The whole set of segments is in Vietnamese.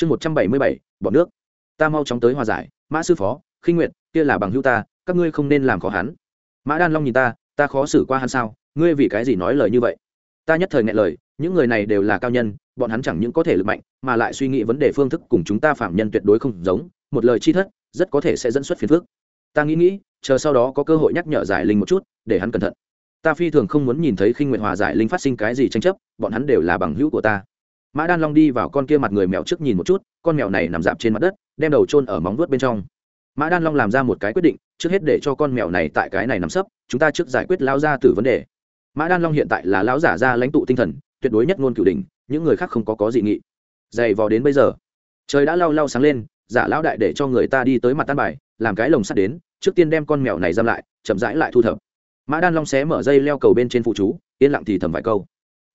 chương một trăm bảy mươi bảy bọn nước. Ta mau chóng tới hòa giải. Mã sư phó, khinh nguyện kia là bằng hữu ta, các ngươi không nên làm khó hắn. Mã đan long nhìn ta ta khó xử qua hắn sao? Ngươi vì cái gì nói lời như vậy? Ta nhất thời ngại lời, những người này đều là cao nhân, bọn hắn chẳng những có thể lực mạnh, mà lại suy nghĩ vấn đề phương thức cùng chúng ta phạm nhân tuyệt đối không giống, một lời chi thất, rất có thể sẽ dẫn xuất phiền phức. Ta nghĩ nghĩ, chờ sau đó có cơ hội nhắc nhở giải linh một chút, để hắn cẩn thận. Ta phi thường không muốn nhìn thấy khinh nguyện hòa giải linh phát sinh cái gì tranh chấp, bọn hắn đều là bằng hữu của ta mã đan long đi vào con kia mặt người mèo trước nhìn một chút, con mèo này nằm dạp trên mặt đất, đem đầu trôn ở móng vuốt bên trong. Mã đan long làm ra một cái quyết định, trước hết để cho con mèo này tại cái này nằm sấp, chúng ta trước giải quyết lao ra từ vấn đề. Mã đan long hiện tại là lão giả ra lãnh tụ tinh thần, tuyệt đối nhất ngôn cửu đình những người khác không có có dị nghị. Dày vò đến bây giờ, trời đã lau lau sáng lên, giả lão đại để cho người ta đi tới mặt tan bài, làm cái lồng sắt đến, trước tiên đem con mèo này giam lại, chậm rãi lại thu thập. Mã đan long xé mở dây leo cầu bên trên phụ chú, yên lặng thì thầm vài câu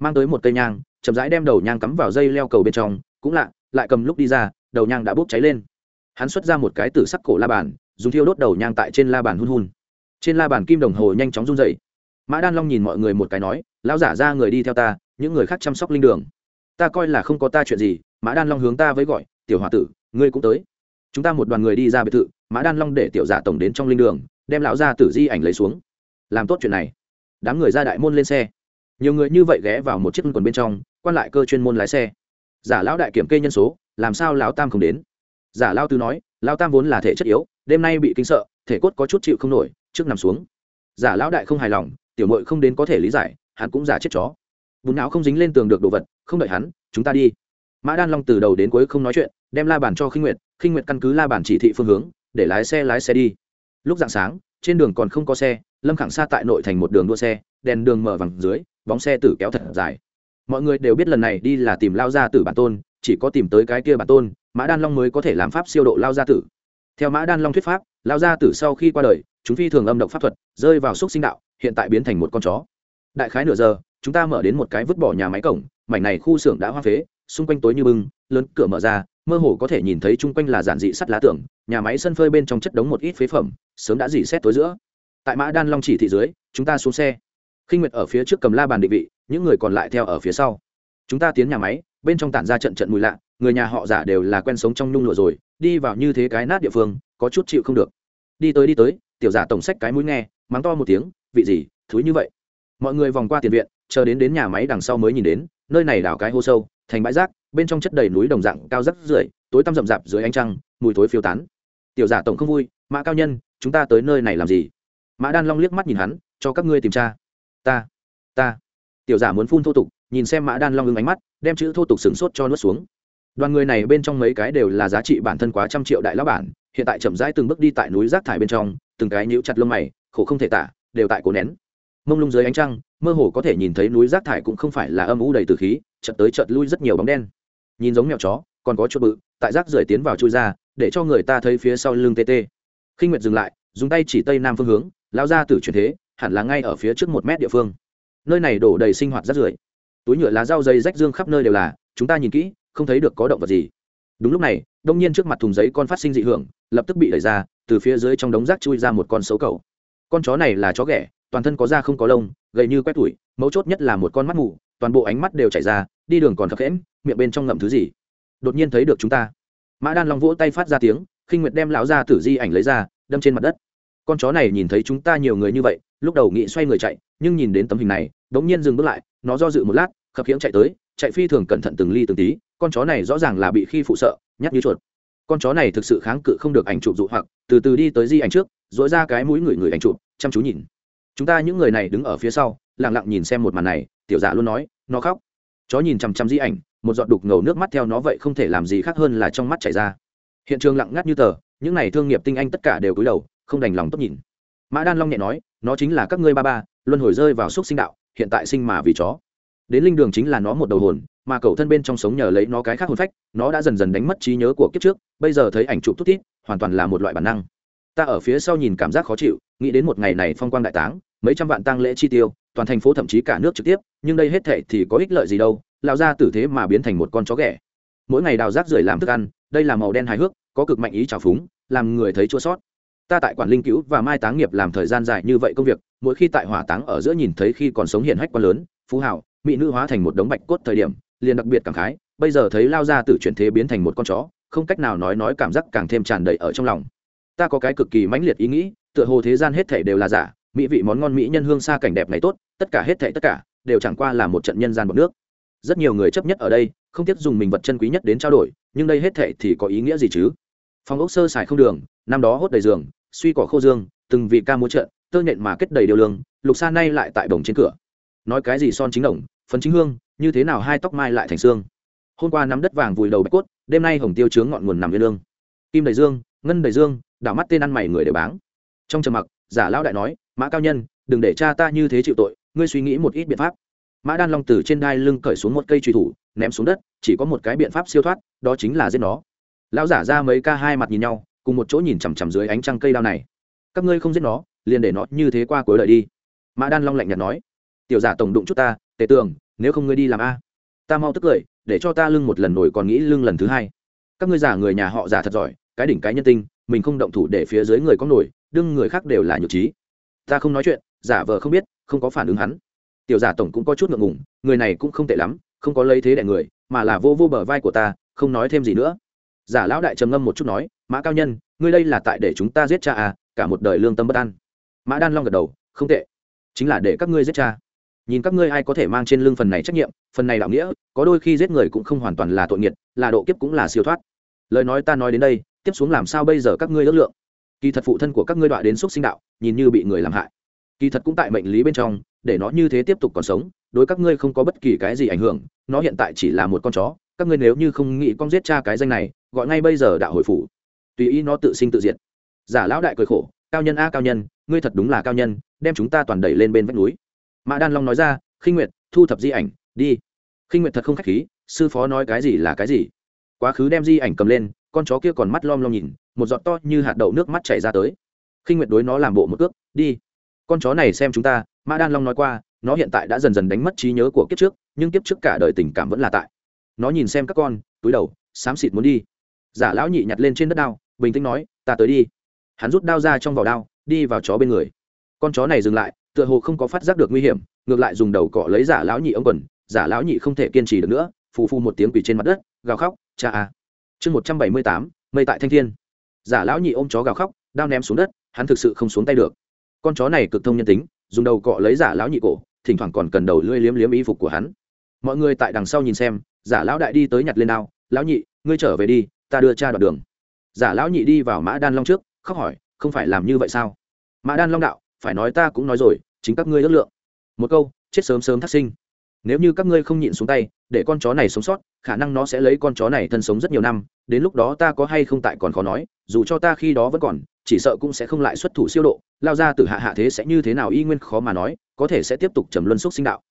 mang tới một cây nhang, chậm rãi đem đầu nhang cắm vào dây leo cầu bên trong, cũng lạ, lại cầm lúc đi ra, đầu nhang đã bốc cháy lên. Hắn xuất ra một cái tử sắc cổ la bàn, dùng thiêu đốt đầu nhang tại trên la bàn hun hun. Trên la bàn kim đồng hồ nhanh chóng run dậy mã đan long nhìn mọi người một cái nói, lão giả ra người đi theo ta, những người khác chăm sóc linh đường. Ta coi là không có ta chuyện gì, mã đan long hướng ta với gọi, tiểu h o a tử, ngươi cũng tới. Chúng ta một đoàn người đi ra biệt thự, mã đan long để tiểu giả tổng đến trong linh đường, đem lão gia tử di ảnh lấy xuống. Làm tốt chuyện này. Đám người ra đại môn lên xe nhiều người như vậy ghé vào một chiếc quần bên trong, quan lại cơ chuyên môn lái xe. Giả lão đại kiểm kê nhân số, làm sao lão tam không đến? Giả lao tư nói, lão tam vốn là thể chất yếu, đêm nay bị kinh sợ, thể cốt có chút chịu không nổi, trước nằm xuống. Giả lão đại không hài lòng, tiểu mội không đến có thể lý giải, hắn cũng giả chết chó. Bùn não không dính lên tường được đồ vật, không đợi hắn, chúng ta đi. Mã đan long từ đầu đến cuối không nói chuyện, đem la bàn cho khinh nguyệt khinh nguyệt căn cứ la bàn chỉ thị phương hướng, để lái xe lái xe đi. Lúc dạng sáng, trên đường còn không có xe, lâm khẳng xa tại nội thành một đường đua xe, đèn đường mở vàng dưới bóng xe tử kéo thật dài. Mọi người đều biết lần này đi là tìm lao gia tử bản tôn, chỉ có tìm tới cái kia bản tôn, mã đan long mới có thể làm pháp siêu độ lao gia tử. Theo mã đan long thuyết pháp, lao gia tử sau khi qua đời, chúng phi thường âm động pháp thuật, rơi vào xúc sinh đạo, hiện tại biến thành một con chó. Đại khái nửa giờ, chúng ta mở đến một cái vứt bỏ nhà máy cổng, mảnh này khu xưởng đã hoa phế, xung quanh tối như bưng, lớn cửa mở ra, mơ hồ có thể nhìn thấy chung quanh là giản dị sắt lá tường, nhà máy sân phơi bên trong chất đống một ít phế phẩm, sớm đã dỉ xét tối giữa. Tại mã đan long chỉ thị dưới, chúng ta xuống xe khinh nguyệt ở phía trước cầm la bàn định vị, những người còn lại theo ở phía sau. Chúng ta tiến nhà máy, bên trong tản ra trận trận mùi lạ, người nhà họ giả đều là quen sống trong nhung lụa rồi, đi vào như thế cái nát địa phương, có chút chịu không được. Đi tới đi tới, tiểu giả tổng sách cái mũi nghe, mắng to một tiếng, vị gì, thúi như vậy? Mọi người vòng qua tiền viện, chờ đến đến nhà máy đằng sau mới nhìn đến, nơi này đào cái hô sâu, thành bãi rác, bên trong chất đầy núi đồng dạng, cao rất rưởi, tối tăm rậm rạp dưới ánh trăng, mùi thối phiêu tán. Tiểu giả tổng không vui, mã cao nhân, chúng ta tới nơi này làm gì? Mã đan long liếc mắt nhìn hắn, cho các ngươi tìm tra ta ta. Tiểu giả muốn phun thô tục, nhìn xem mã đan long ưng ánh mắt, đem chữ thô tục sửng sốt cho nuốt xuống. Đoàn người này bên trong mấy cái đều là giá trị bản thân quá trăm triệu đại lão bản, hiện tại chậm rãi từng bước đi tại núi rác thải bên trong, từng cái nhíu chặt lông mày, khổ không thể tả, đều tại cổ nén. Mông lung dưới ánh trăng, mơ hồ có thể nhìn thấy núi rác thải cũng không phải là âm u đầy từ khí, chợt tới chợt lui rất nhiều bóng đen. Nhìn giống mèo chó, còn có chuột bự, tại rác rưởi tiến vào chui ra, để cho người ta thấy phía sau lưng tê tê. Khi nguyệt dừng lại, dùng tay chỉ tây nam phương hướng lao ra từ truyền thế hẳn là ngay ở phía trước một mét địa phương. Nơi này đổ đầy sinh hoạt rác rưởi. Túi nhựa lá rau dây rách dương khắp nơi đều là, chúng ta nhìn kỹ, không thấy được có động vật gì. Đúng lúc này, đông nhiên trước mặt thùng giấy con phát sinh dị hưởng, lập tức bị đẩy ra, từ phía dưới trong đống rác chui ra một con xấu cầu. Con chó này là chó ghẻ, toàn thân có da không có lông, gầy như quét tủi, mấu chốt nhất là một con mắt mù, toàn bộ ánh mắt đều chảy ra, đi đường còn khập khẽm, miệng bên trong ngậm thứ gì. Đột nhiên thấy được chúng ta. Mã đan long vỗ tay phát ra tiếng, khinh nguyệt đem lão ra tử di ảnh lấy ra, đâm trên mặt đất. Con chó này nhìn thấy chúng ta nhiều người như vậy lúc đầu nghĩ xoay người chạy, nhưng nhìn đến tấm hình này đ ỗ n g nhiên dừng bước lại, nó do dự một lát, khập khiễng chạy tới, chạy phi thường cẩn thận từng ly từng tí, con chó này rõ ràng là bị khi phụ sợ nhắc như chuột. Con chó này thực sự kháng cự không được ảnh chụp dụ hoặc, từ từ đi tới di ảnh trước dỗi ra cái mũi người người ảnh chụp, chăm chú nhìn. Chúng ta những người này đứng ở phía sau lẳng lặng nhìn xem một màn này, tiểu dạ luôn nói, nó khóc. Chó nhìn chằm chằm di ảnh, một giọt đục ngầu nước mắt theo nó vậy không thể làm gì khác hơn là trong mắt chảy ra. Hiện trường lặng ngắt như tờ, những n à y thương nghiệp tinh anh tất cả đều cúi đầu, không đành lòng tốt nhìn. Mã đan long nhẹ nói nó chính là các ngươi ba ba, luân hồi rơi vào xúc sinh đạo, hiện tại sinh mà vì chó. Đến linh đường chính là nó một đầu hồn, mà cậu thân bên trong sống nhờ lấy nó cái khác hồn phách, nó đã dần dần đánh mất trí nhớ của kiếp trước, bây giờ thấy ảnh chụp thút thít hoàn toàn là một loại bản năng. Ta ở phía sau nhìn cảm giác khó chịu, nghĩ đến một ngày này phong quang đại táng, mấy trăm vạn tăng lễ chi tiêu, toàn thành phố thậm chí cả nước trực tiếp, nhưng đây hết thệ thì có ích lợi gì đâu, lão ra tử thế mà biến thành một con chó ghẻ. Mỗi ngày đào rác rưởi làm thức ăn, đây là màu đen hài hước, có cực mạnh ý trào phúng, làm người thấy chua sót ta tại quản linh cứu và mai táng nghiệp làm thời gian dài như vậy công việc, mỗi khi tại hỏa táng ở giữa nhìn thấy khi còn sống hiện hách quá lớn, phú hảo, mỹ nữ hóa thành một đống bạch cốt thời điểm, liền đặc biệt cảm khái, bây giờ thấy lao ra từ chuyển thế biến thành một con chó, không cách nào nói nói cảm giác càng thêm tràn đầy ở trong lòng. Ta có cái cực kỳ mãnh liệt ý nghĩ, tựa hồ thế gian hết thể đều là giả, mỹ vị món ngon mỹ nhân hương xa cảnh đẹp này tốt, tất cả hết thể tất cả, đều chẳng qua là một trận nhân gian bọc nước. Rất nhiều người chấp nhất ở đây, không tiếc dùng mình vật chân quý nhất đến trao đổi, nhưng đây hết thể thì có ý nghĩa gì chứ? Phòng ốc sơ xài không đường, năm đó hốt đầy giường suy cỏ khô dương, từng vị ca múa trận, tơ nhện mà kết đầy điều lương, lục sa nay lại tại đồng trên cửa. Nói cái gì son chính đồng, phấn chính hương, như thế nào hai tóc mai lại thành xương. Hôm qua nắm đất vàng vùi đầu bạch cốt, đêm nay hồng tiêu chướng ngọn nguồn nằm yên lương. Kim đầy dương, ngân đầy dương, đảo mắt tên ăn mày người đều báng. Trong trầm mặc, giả lão đại nói, mã cao nhân, đừng để cha ta như thế chịu tội, ngươi suy nghĩ một ít biện pháp. Mã đan long từ trên đai lưng cởi xuống một cây truy thủ, ném xuống đất, chỉ có một cái biện pháp siêu thoát, đó chính là giết nó. Lão giả ra mấy ca hai mặt nhìn nhau cùng một chỗ nhìn chằm chằm dưới ánh trăng cây đao này. Các ngươi không giết nó, liền để nó như thế qua cuối đời đi. Mã đan long lạnh nhạt nói. Tiểu giả tổng đụng chút ta, tề tường, nếu không ngươi đi làm a. Ta mau tức cười, để cho ta lưng một lần nổi còn nghĩ lưng lần thứ hai. Các ngươi giả người nhà họ giả thật giỏi, cái đỉnh cái nhân tinh mình không động thủ để phía dưới người có nổi, đương người khác đều là nhược trí. Ta không nói chuyện, giả vờ không biết, không có phản ứng hắn. Tiểu giả tổng cũng có chút ngượng ngùng, người này cũng không tệ lắm, không có lấy thế đại người, mà là vô vô bờ vai của ta, không nói thêm gì nữa. Giả lão đại trầm ngâm một chút nói mã cao nhân, ngươi đây là tại để chúng ta giết cha à cả một đời lương tâm bất an. Mã đan long gật đầu, không tệ, chính là để các ngươi giết cha. Nhìn các ngươi ai có thể mang trên lưng phần này trách nhiệm, phần này đạo nghĩa, có đôi khi giết người cũng không hoàn toàn là tội nghiệt, là độ kiếp cũng là siêu thoát. Lời nói ta nói đến đây, tiếp xuống làm sao bây giờ các ngươi ước lượng? Kỳ thật phụ thân của các ngươi đọa đến xúc sinh đạo, nhìn như bị người làm hại. Kỳ thật cũng tại mệnh lý bên trong, để nó như thế tiếp tục còn sống, đối các ngươi không có bất kỳ cái gì ảnh hưởng, nó hiện tại chỉ là một con chó, các ngươi nếu như không nghĩ con giết cha cái danh này, gọi ngay bây giờ đạo hồi phủ tùy ý nó tự sinh tự diệt. Giả lão đại cười khổ, cao nhân a, cao nhân, ngươi thật đúng là cao nhân, đem chúng ta toàn đẩy lên bên vách núi. Mã đan long nói ra, khinh nguyệt, thu thập di ảnh, đi. Khinh nguyệt thật không k h á c h khí, sư phó nói cái gì là cái gì? Quá khứ đem di ảnh cầm lên, con chó kia còn mắt lom lom nhìn, một giọt to như hạt đậu nước mắt chảy ra tới. Khinh nguyệt đối nó làm bộ một cước, đi. Con chó này xem chúng ta, mã đan long nói qua, nó hiện tại đã dần dần đánh mất trí nhớ của kiếp trước, nhưng kiếp trước cả đời tình cảm vẫn là tại. Nó nhìn xem các con, túi đầu, xám xịt muốn đi. Giả lão nhị nhặt lên trên đất đao bình tĩnh nói, ta tới đi. Hắn rút đao ra trong vỏ đao, đi vào chó bên người. Con chó này dừng lại, tựa hồ không có phát giác được nguy hiểm, ngược lại dùng đầu cọ lấy giả lão nhị ông quần, giả lão nhị không thể kiên trì được nữa, phù phù một tiếng quỳ trên mặt đất, gào khóc, cha a. Chương một trăm bảy mươi tám, mây tại thanh thiên. Giả lão nhị ôm chó gào khóc, đao ném xuống đất, hắn thực sự không xuống tay được. Con chó này cực thông nhân tính, dùng đầu cọ lấy giả lão nhị cổ, thỉnh thoảng còn cần đầu lưỡi liếm liếm y phục của hắn. Mọi người tại đằng sau nhìn xem, giả lão đại đi tới nhặt lên đao, lão nhị, ngươi trở về đi, ta đưa cha đoạt đường giả lão nhị đi vào mã đan long trước, khóc hỏi, không phải làm như vậy sao? Mã đan long đạo, phải nói ta cũng nói rồi, chính các ngươi ước lượng. Một câu, chết sớm sớm thắt sinh. Nếu như các ngươi không nhịn xuống tay, để con chó này sống sót, khả năng nó sẽ lấy con chó này thân sống rất nhiều năm, đến lúc đó ta có hay không tại còn khó nói, dù cho ta khi đó vẫn còn, chỉ sợ cũng sẽ không lại xuất thủ siêu độ, lao ra từ hạ hạ thế sẽ như thế nào y nguyên khó mà nói, có thể sẽ tiếp tục trầm luân xúc sinh đạo.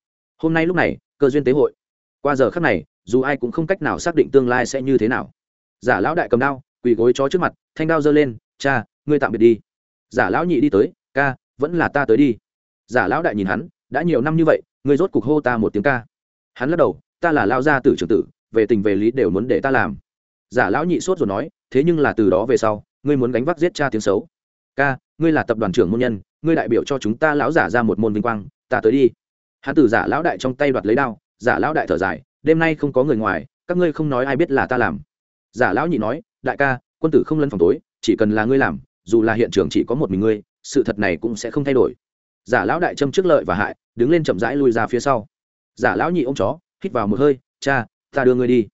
Hôm nay lúc này, cơ duyên tế hội. Qua giờ khắc này, dù ai cũng không cách nào xác định tương lai sẽ như thế nào. Giả lão đại cầm đao quỳ gối chó trước mặt, thanh đao giơ lên, cha, ngươi tạm biệt đi. Giả lão nhị đi tới, ca, vẫn là ta tới đi. Giả lão đại nhìn hắn, đã nhiều năm như vậy, ngươi rốt cục hô ta một tiếng ca. Hắn lắc đầu, ta là lao gia tử trưởng tử, về tình về lý đều muốn để ta làm. Giả lão nhị sốt rồi nói, thế nhưng là từ đó về sau, ngươi muốn gánh vác giết cha tiếng xấu. Ca, ngươi là tập đoàn trưởng môn nhân, ngươi đại biểu cho chúng ta lão giả ra một môn vinh quang, ta tới đi. Hắn từ giả lão đại trong tay đoạt lấy đao, giả lão đại thở dài, đêm nay không có người ngoài, các ngươi không nói ai biết là ta làm giả lão nhị nói, đại ca, quân tử không lân phòng tối, chỉ cần là ngươi làm, dù là hiện trường chỉ có một mình ngươi, sự thật này cũng sẽ không thay đổi. Giả lão đại châm trước lợi và hại, đứng lên chậm rãi lui ra phía sau. Giả lão nhị ô m chó, hít vào một hơi, cha, ta đưa ngươi đi.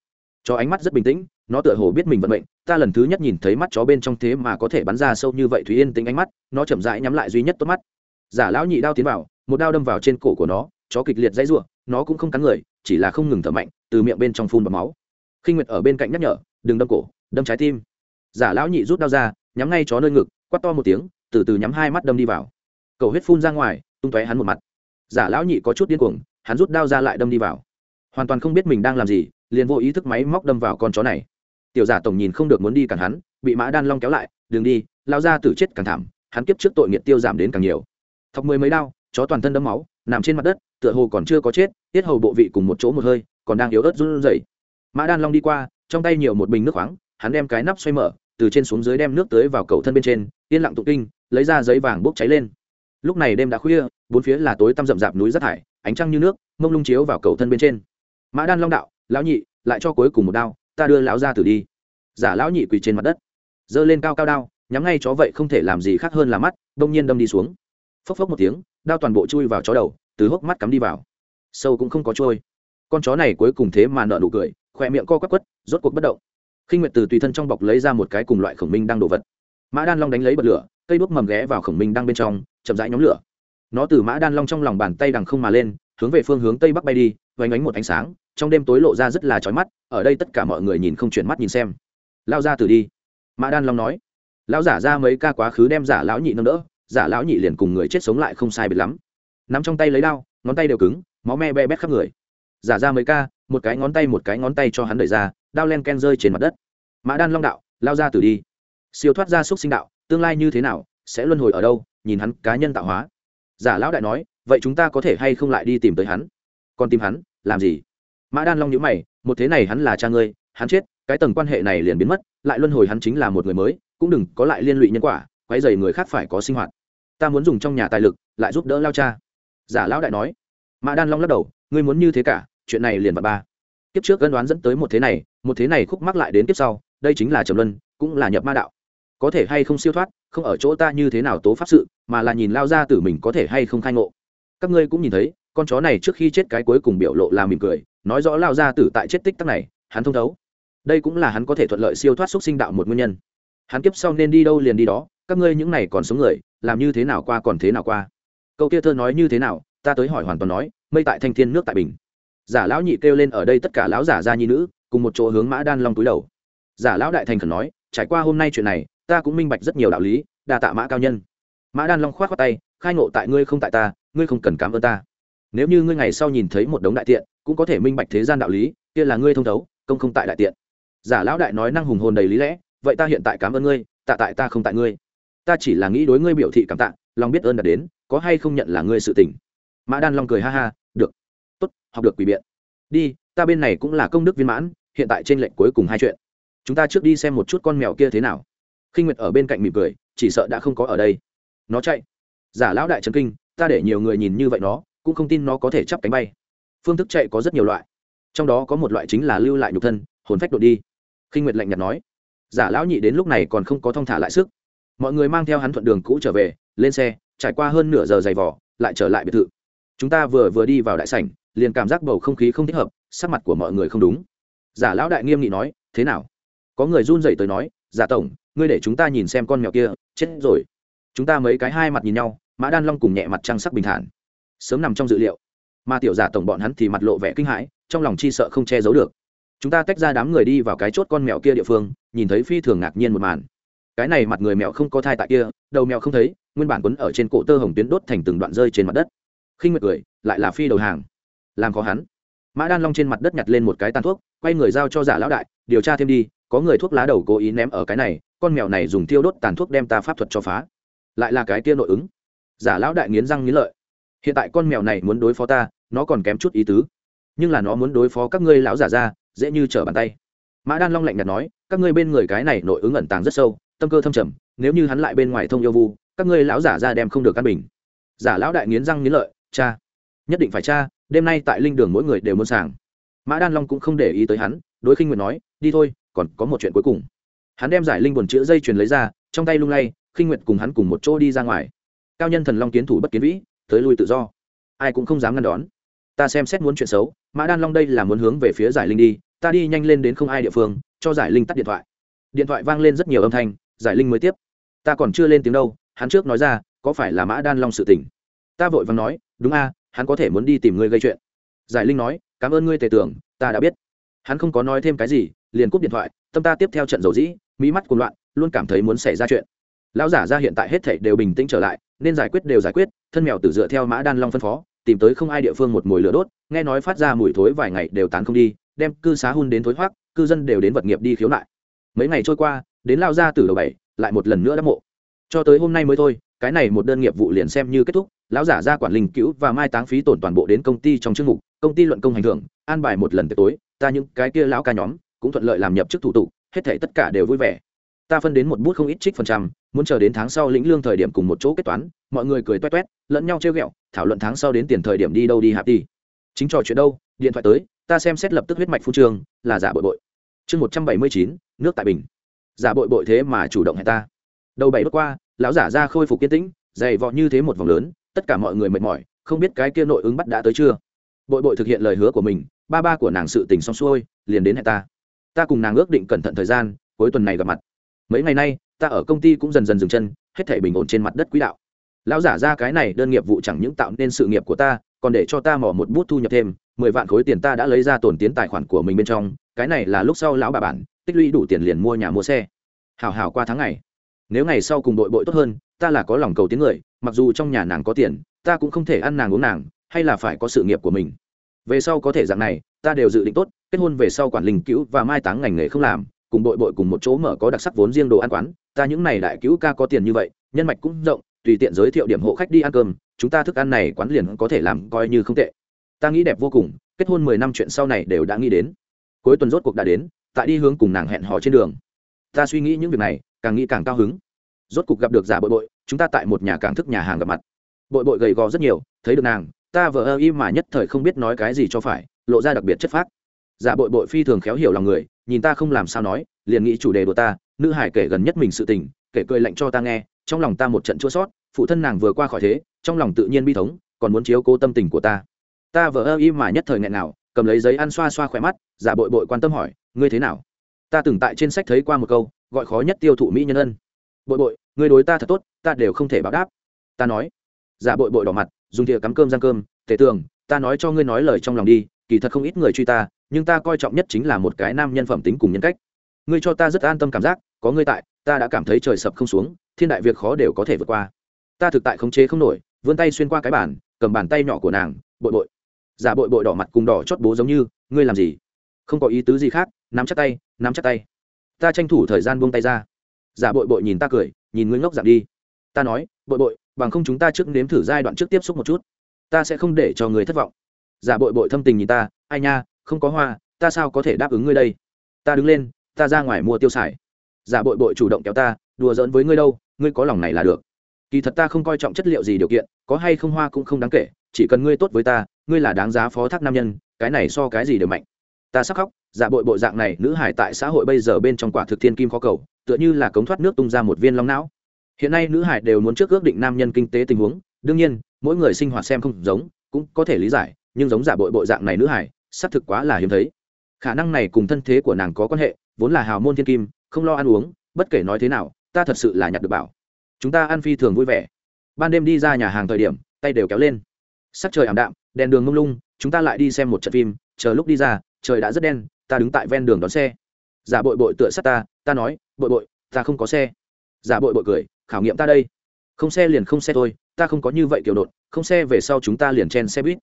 Chó ánh mắt rất bình tĩnh, nó tựa hồ biết mình vận mệnh, ta lần thứ nhất nhìn thấy mắt chó bên trong thế mà có thể bắn ra sâu như vậy thúy yên tính ánh mắt, nó chậm rãi nhắm lại duy nhất tốt mắt. Giả lão nhị đao tiến vào, một đao đâm vào trên cổ của nó, chó kịch liệt dãy r u ộ nó cũng không cắn người, chỉ là không ngừng thở mạnh, từ miệng bên trong phun bọc máu. Khinh nguyệt ở bên cạnh nhắc nhở đừng đâm cổ, đâm trái tim. Giả lão nhị rút đao ra, nhắm ngay chó nơi ngực quắt to một tiếng, từ từ nhắm hai mắt đâm đi vào. Cầu huyết phun ra ngoài, tung tóe hắn một mặt. Giả lão nhị có chút điên cuồng, hắn rút đao ra lại đâm đi vào. Hoàn toàn không biết mình đang làm gì, liền vô ý thức máy móc đâm vào con chó này. Tiểu giả tổng nhìn không được muốn đi cản hắn, bị mã đan long kéo lại, đừng đi lao ra tử chết càng thảm, hắn kiếp trước tội nghiệt tiêu giảm đến càng nhiều. Thọc mười mấy đao, chó toàn thân đâm máu, nằm trên mặt đất, tựa hồ còn chưa có chết, tiết hầu bộ vị cùng một chỗ một hơi, còn đang yếu ớt run rẩy. Mã đan long đi qua trong tay nhiều một bình nước khoáng, hắn đem cái nắp xoay mở, từ trên xuống dưới đem nước tới vào cầu thân bên trên, yên lặng tụng kinh, lấy ra giấy vàng bốc cháy lên. Lúc này đêm đã khuya, bốn phía là tối tăm rậm rạp núi rác thải, ánh trăng như nước, mông lung chiếu vào cầu thân bên trên. Mã đan long đạo, lão nhị, lại cho cuối cùng một đao, ta đưa lão ra tử đi. Giả lão nhị quỳ trên mặt đất, giơ lên cao cao đao, nhắm ngay chó vậy không thể làm gì khác hơn là mắt đông nhiên đâm đi xuống. Phốc phốc một tiếng, đao toàn bộ chui vào chó đầu, từ hốc mắt cắm đi vào. Sâu cũng không có trôi. Con chó này cuối cùng thế mà nợ nụ cười khỏe miệng co quắp quất, rốt cuộc bất động. Khinh nguyệt từ tùy thân trong bọc lấy ra một cái cùng loại khổng minh đang đổ vật. Mã đan long đánh lấy bật lửa, cây đuốc mầm ghé vào khổng minh đang bên trong, chậm rãi nhóm lửa. Nó từ mã đan long trong lòng bàn tay đằng không mà lên, hướng về phương hướng tây bắc bay đi vánh ánh một ánh sáng, trong đêm tối lộ ra rất là chói mắt, ở đây tất cả mọi người nhìn không chuyển mắt nhìn xem. Lao ra từ đi. Mã đan long nói. Lão giả ra mấy ca quá khứ đem giả lão nhị nâng đỡ, giả lão nhị liền cùng người chết sống lại không sai biệt lắm. Nắm trong tay lấy đao, ngón tay đều cứng, máu me be bét khắp người. Giả ra mấy ca một cái ngón tay một cái ngón tay cho hắn đẩy ra, đao len ken rơi trên mặt đất. Mã đan long đạo, lao ra từ đi. Siêu thoát ra xúc sinh đạo, tương lai như thế nào, sẽ luân hồi ở đâu, nhìn hắn cá nhân tạo hóa. Giả lão đại nói, vậy chúng ta có thể hay không lại đi tìm tới hắn? Còn tìm hắn, làm gì? Mã đan long nhữ mày, một thế này hắn là cha ngươi, hắn chết, cái tầng quan hệ này liền biến mất, lại luân hồi hắn chính là một người mới, cũng đừng có lại liên lụy nhân quả, quấy dày người khác phải có sinh hoạt. Ta muốn dùng trong nhà tài lực, lại giúp đỡ lao cha. Giả lão đại nói. Mã đan long lắc đầu, ngươi muốn như thế cả chuyện này liền và ba. Kiếp trước gân đoán dẫn tới một thế này, một thế này khúc mắc lại đến kiếp sau, đây chính là trầm luân, cũng là nhập ma đạo. Có thể hay không siêu thoát, không ở chỗ ta như thế nào tố pháp sự, mà là nhìn lao ra tử mình có thể hay không khai ngộ. Các ngươi cũng nhìn thấy, con chó này trước khi chết cái cuối cùng biểu lộ là mỉm cười, nói rõ lao ra tử tại chết tích tắc này, hắn thông thấu. Đây cũng là hắn có thể thuận lợi siêu thoát xúc sinh đạo một nguyên nhân. Hắn kiếp sau nên đi đâu liền đi đó, các ngươi những này còn sống người, làm như thế nào qua còn thế nào qua. Câu kia thơ nói như thế nào, ta tới hỏi hoàn toàn nói, mây tại thanh thiên nước tại bình giả lão nhị kêu lên ở đây tất cả lão giả gia nhi nữ, cùng một chỗ hướng mã đan long túi đầu. Giả lão đại thành khẩn nói, trải qua hôm nay chuyện này, ta cũng minh bạch rất nhiều đạo lý, đa tạ mã cao nhân. Mã đan long khoát khoát tay, khai ngộ tại ngươi không tại ta, ngươi không cần cảm ơn ta. Nếu như ngươi ngày sau nhìn thấy một đống đại tiện, cũng có thể minh bạch thế gian đạo lý, kia là ngươi thông thấu, công không tại đại tiện. Giả lão đại nói năng hùng hồn đầy lý lẽ, vậy ta hiện tại cảm ơn ngươi, tạ tại ta không tại ngươi. Ta chỉ là nghĩ đối ngươi biểu thị cảm tạ, lòng biết ơn đã đến, có hay không nhận là ngươi sự tình. Mã đan long cười ha ha học được quỷ biện. Đi, ta bên này cũng là công đức viên mãn, hiện tại trên lệnh cuối cùng hai chuyện. Chúng ta trước đi xem một chút con mèo kia thế nào. Khinh nguyệt ở bên cạnh mỉm cười, chỉ sợ đã không có ở đây. Nó chạy. Giả lão đại trần kinh, ta để nhiều người nhìn như vậy nó, cũng không tin nó có thể chắp cánh bay. Phương thức chạy có rất nhiều loại. Trong đó có một loại chính là lưu lại nhục thân, hồn phách đột đi. Khinh nguyệt lạnh nhạt nói. Giả lão nhị đến lúc này còn không có thong thả lại sức. Mọi người mang theo hắn thuận đường cũ trở về, lên xe, trải qua hơn nửa giờ giày vỏ lại trở lại biệt thự. Chúng ta vừa vừa đi vào đại sảnh liền cảm giác bầu không khí không thích hợp, sắc mặt của mọi người không đúng. Giả lão đại nghiêm nghị nói, thế nào? Có người run rẩy tới nói, giả tổng, ngươi để chúng ta nhìn xem con mèo kia, chết rồi. Chúng ta mấy cái hai mặt nhìn nhau, mã đan long cùng nhẹ mặt trang sắc bình thản. Sớm nằm trong dự liệu. Mà tiểu giả tổng bọn hắn thì mặt lộ vẻ kinh hãi, trong lòng chi sợ không che giấu được. Chúng ta tách ra đám người đi vào cái chốt con mèo kia địa phương, nhìn thấy phi thường ngạc nhiên một màn. Cái này mặt người mèo không có thai tại kia, đầu mèo không thấy, nguyên bản quấn ở trên cổ tơ hồng tuyến đốt thành từng đoạn rơi trên mặt đất. Khinh mệt cười, lại là phi đầu hàng làm khó hắn. Mã đan long trên mặt đất nhặt lên một cái tàn thuốc, quay người giao cho giả lão đại, điều tra thêm đi, có người thuốc lá đầu cố ý ném ở cái này, con mèo này dùng thiêu đốt tàn thuốc đem ta pháp thuật cho phá. Lại là cái kia nội ứng. Giả lão đại nghiến răng nghiến lợi. Hiện tại con mèo này muốn đối phó ta, nó còn kém chút ý tứ. Nhưng là nó muốn đối phó các ngươi lão giả ra, dễ như trở bàn tay. Mã đan long lạnh nhạt nói, các ngươi bên người cái này nội ứng ẩn tàng rất sâu, tâm cơ thâm trầm, nếu như hắn lại bên ngoài thông yêu vu, các ngươi lão giả ra đem không được căn bình. Giả lão đại nghiến răng nghiến lợi, cha, nhất định phải cha đêm nay tại linh đường mỗi người đều muốn sàng. Mã đan long cũng không để ý tới hắn, đối khinh nguyệt nói, đi thôi, còn có một chuyện cuối cùng. Hắn đem giải linh buồn chữa dây chuyền lấy ra, trong tay lung lay, khinh nguyệt cùng hắn cùng một chỗ đi ra ngoài. Cao nhân thần long kiến thủ bất kiến vĩ, tới lui tự do. Ai cũng không dám ngăn đón. Ta xem xét muốn chuyện xấu, mã đan long đây là muốn hướng về phía giải linh đi, ta đi nhanh lên đến không ai địa phương, cho giải linh tắt điện thoại. Điện thoại vang lên rất nhiều âm thanh, giải linh mới tiếp. Ta còn chưa lên tiếng đâu, hắn trước nói ra, có phải là mã đan long sự tình? Ta vội vàng nói, đúng a hắn có thể muốn đi tìm ngươi gây chuyện. Giải linh nói, cảm ơn ngươi tề tưởng, ta đã biết. Hắn không có nói thêm cái gì, liền cúp điện thoại, tâm ta tiếp theo trận dầu dĩ mỹ mắt cuồng loạn, luôn cảm thấy muốn xảy ra chuyện. Lão giả ra hiện tại hết thảy đều bình tĩnh trở lại, nên giải quyết đều giải quyết, thân mèo tự dựa theo mã đan long phân phó, tìm tới không ai địa phương một mồi lửa đốt, nghe nói phát ra mùi thối vài ngày đều tán không đi, đem cư xá hun đến thối thoát cư dân đều đến vật nghiệp đi khiếu nại. Mấy ngày trôi qua, đến lao ra từ đầu bảy, lại một lần nữa đắc mộ. Cho tới hôm nay mới thôi, cái này một đơn nghiệp vụ liền xem như kết thúc lão giả ra quản linh cứu và mai táng phí tổn toàn bộ đến công ty trong chương mục, công ty luận công hành thưởng, an bài một lần tối, ta những cái kia lão ca nhóm cũng thuận lợi làm nhập chức thủ tục, hết thể tất cả đều vui vẻ. Ta phân đến một bút không ít trích phần trăm, muốn chờ đến tháng sau lĩnh lương thời điểm cùng một chỗ kết toán, mọi người cười toét toét, lẫn nhau chơi ghẹo, thảo luận tháng sau đến tiền thời điểm đi đâu đi hạp đi chính trò chuyện đâu, điện thoại tới, ta xem xét lập tức huyết mạch phu trường, là giả bội bội. Chương một trăm bảy mươi chín, nước tại bình. Giả bội bội thế mà chủ động hẹn ta. Đầu bảy bước qua, lão giả ra khôi phục kiên tĩnh, dày vọ như thế một vòng lớn tất cả mọi người mệt mỏi, không biết cái kia nội ứng bắt đã tới chưa? Bội bội thực hiện lời hứa của mình, ba ba của nàng sự tình xong xuôi, liền đến hẹn ta. Ta cùng nàng ước định cẩn thận thời gian, cuối tuần này gặp mặt. Mấy ngày nay, ta ở công ty cũng dần dần dừng chân, hết thể bình ổn trên mặt đất quỹ đạo. Lão giả ra cái này đơn nghiệp vụ chẳng những tạo nên sự nghiệp của ta, còn để cho ta mỏ một bút thu nhập thêm, mười vạn khối tiền ta đã lấy ra tổn tiến tài khoản của mình bên trong, cái này là lúc sau lão bà bản, tích lũy đủ tiền liền mua nhà mua xe. Hào hào qua tháng ngày nếu ngày sau cùng đội bội tốt hơn, ta là có lòng cầu tiếng người, mặc dù trong nhà nàng có tiền, ta cũng không thể ăn nàng uống nàng, hay là phải có sự nghiệp của mình. Về sau có thể dạng này, ta đều dự định tốt, kết hôn về sau quản linh cứu và mai táng ngành nghề không làm, cùng đội bội cùng một chỗ mở có đặc sắc vốn riêng đồ ăn quán, ta những này đại cứu ca có tiền như vậy, nhân mạch cũng rộng, tùy tiện giới thiệu điểm hộ khách đi ăn cơm, chúng ta thức ăn này quán liền có thể làm coi như không tệ. Ta nghĩ đẹp vô cùng, kết hôn mười năm chuyện sau này đều đã nghĩ đến. Cuối tuần rốt cuộc đã đến, tại đi hướng cùng nàng hẹn hò trên đường. Ta suy nghĩ những việc này càng nghĩ càng cao hứng. Rốt cuộc gặp được giả bội bội, chúng ta tại một nhà càng thức nhà hàng gặp mặt. Bội bội gầy gò rất nhiều, thấy được nàng, ta vợ ơ y mà nhất thời không biết nói cái gì cho phải, lộ ra đặc biệt chất phác. Giả bội bội phi thường khéo hiểu lòng người, nhìn ta không làm sao nói, liền nghĩ chủ đề của ta, nữ hải kể gần nhất mình sự tình, kể cười lạnh cho ta nghe, trong lòng ta một trận chua sót, phụ thân nàng vừa qua khỏi thế, trong lòng tự nhiên bi thống, còn muốn chiếu cố tâm tình của ta. Ta vợ ơ y mà nhất thời nghẹn nào, cầm lấy giấy ăn xoa xoa khỏe mắt, giả bội bội quan tâm hỏi, ngươi thế nào? Ta từng tại trên sách thấy qua một câu gọi khó nhất tiêu thụ mỹ nhân ân. Bội bội, ngươi đối ta thật tốt, ta đều không thể báo đáp. Ta nói. Giả bội bội đỏ mặt, dùng thìa cắm cơm giang cơm, tề tường, ta nói cho ngươi nói lời trong lòng đi, kỳ thật không ít người truy ta, nhưng ta coi trọng nhất chính là một cái nam nhân phẩm tính cùng nhân cách. Ngươi cho ta rất an tâm cảm giác, có ngươi tại, ta đã cảm thấy trời sập không xuống, thiên đại việc khó đều có thể vượt qua. Ta thực tại khống chế không nổi, vươn tay xuyên qua cái bàn, cầm bàn tay nhỏ của nàng, bội bội. Giả bội bội đỏ mặt cùng đỏ chót bố giống như, ngươi làm gì? Không có ý tứ gì khác, nắm chắc tay, nắm chắc tay ta tranh thủ thời gian buông tay ra. Giả bội bội nhìn ta cười, nhìn ngươi ngốc giảm đi. Ta nói, bội bội, bằng không chúng ta trước nếm thử giai đoạn trước tiếp xúc một chút. Ta sẽ không để cho người thất vọng. Giả bội bội thâm tình nhìn ta, ai nha, không có hoa, ta sao có thể đáp ứng ngươi đây? Ta đứng lên, ta ra ngoài mua tiêu xài. Giả bội bội chủ động kéo ta, đùa giỡn với ngươi đâu, ngươi có lòng này là được. Kỳ thật ta không coi trọng chất liệu gì điều kiện, có hay không hoa cũng không đáng kể, chỉ cần ngươi tốt với ta, ngươi là đáng giá phó thác nam nhân, cái này so cái gì đều mạnh ta sắc khóc giả bội bộ dạng này, nữ hải tại xã hội bây giờ bên trong quả thực thiên kim khó cầu, tựa như là cống thoát nước tung ra một viên long não. Hiện nay nữ hải đều muốn trước ước định nam nhân kinh tế tình huống, đương nhiên, mỗi người sinh hoạt xem không giống, cũng có thể lý giải, nhưng giống giả bội bộ dạng này nữ hải, xác thực quá là hiếm thấy. Khả năng này cùng thân thế của nàng có quan hệ, vốn là hào môn thiên kim, không lo ăn uống, bất kể nói thế nào, ta thật sự là nhặt được bảo. Chúng ta ăn phi thường vui vẻ. Ban đêm đi ra nhà hàng thời điểm, tay đều kéo lên. Sắc trời ảm đạm, đèn đường mông lung, chúng ta lại đi xem một trận phim, chờ lúc đi ra trời đã rất đen, ta đứng tại ven đường đón xe. Giả bội bội tựa sát ta ta nói, bội bội, ta không có xe. Giả bội bội cười, khảo nghiệm ta đây. Không xe liền không xe thôi, ta không có như vậy kiểu đột, không xe về sau chúng ta liền chen xe buýt.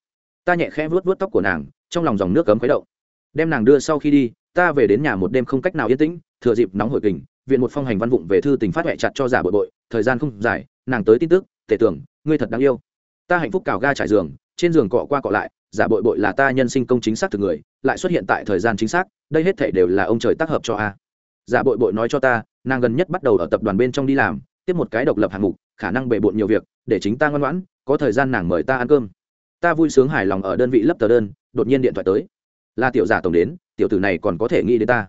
Ta nhẹ khẽ vuốt vuốt tóc của nàng, trong lòng dòng nước cấm khuấy động. Đem nàng đưa sau khi đi, ta về đến nhà một đêm không cách nào yên tĩnh, thừa dịp nóng hổi kình, viện một phong hành văn vụng về thư tình phát huệ chặt cho giả bội bội, thời gian không dài, nàng tới tin tức, tể tưởng, ngươi thật đáng yêu. Ta hạnh phúc cào ga trải giường trên giường cọ qua cọ lại, giả bội bội là ta nhân sinh công chính xác từ người, lại xuất hiện tại thời gian chính xác, đây hết thể đều là ông trời tác hợp cho a. Giả bội bội nói cho ta, nàng gần nhất bắt đầu ở tập đoàn bên trong đi làm, tiếp một cái độc lập hạng mục, khả năng bề bộn nhiều việc, để chính ta ngoan ngoãn, có thời gian nàng mời ta ăn cơm. Ta vui sướng hài lòng ở đơn vị lấp tờ đơn, đột nhiên điện thoại tới. Là tiểu giả tổng đến, tiểu tử này còn có thể nghĩ đến ta.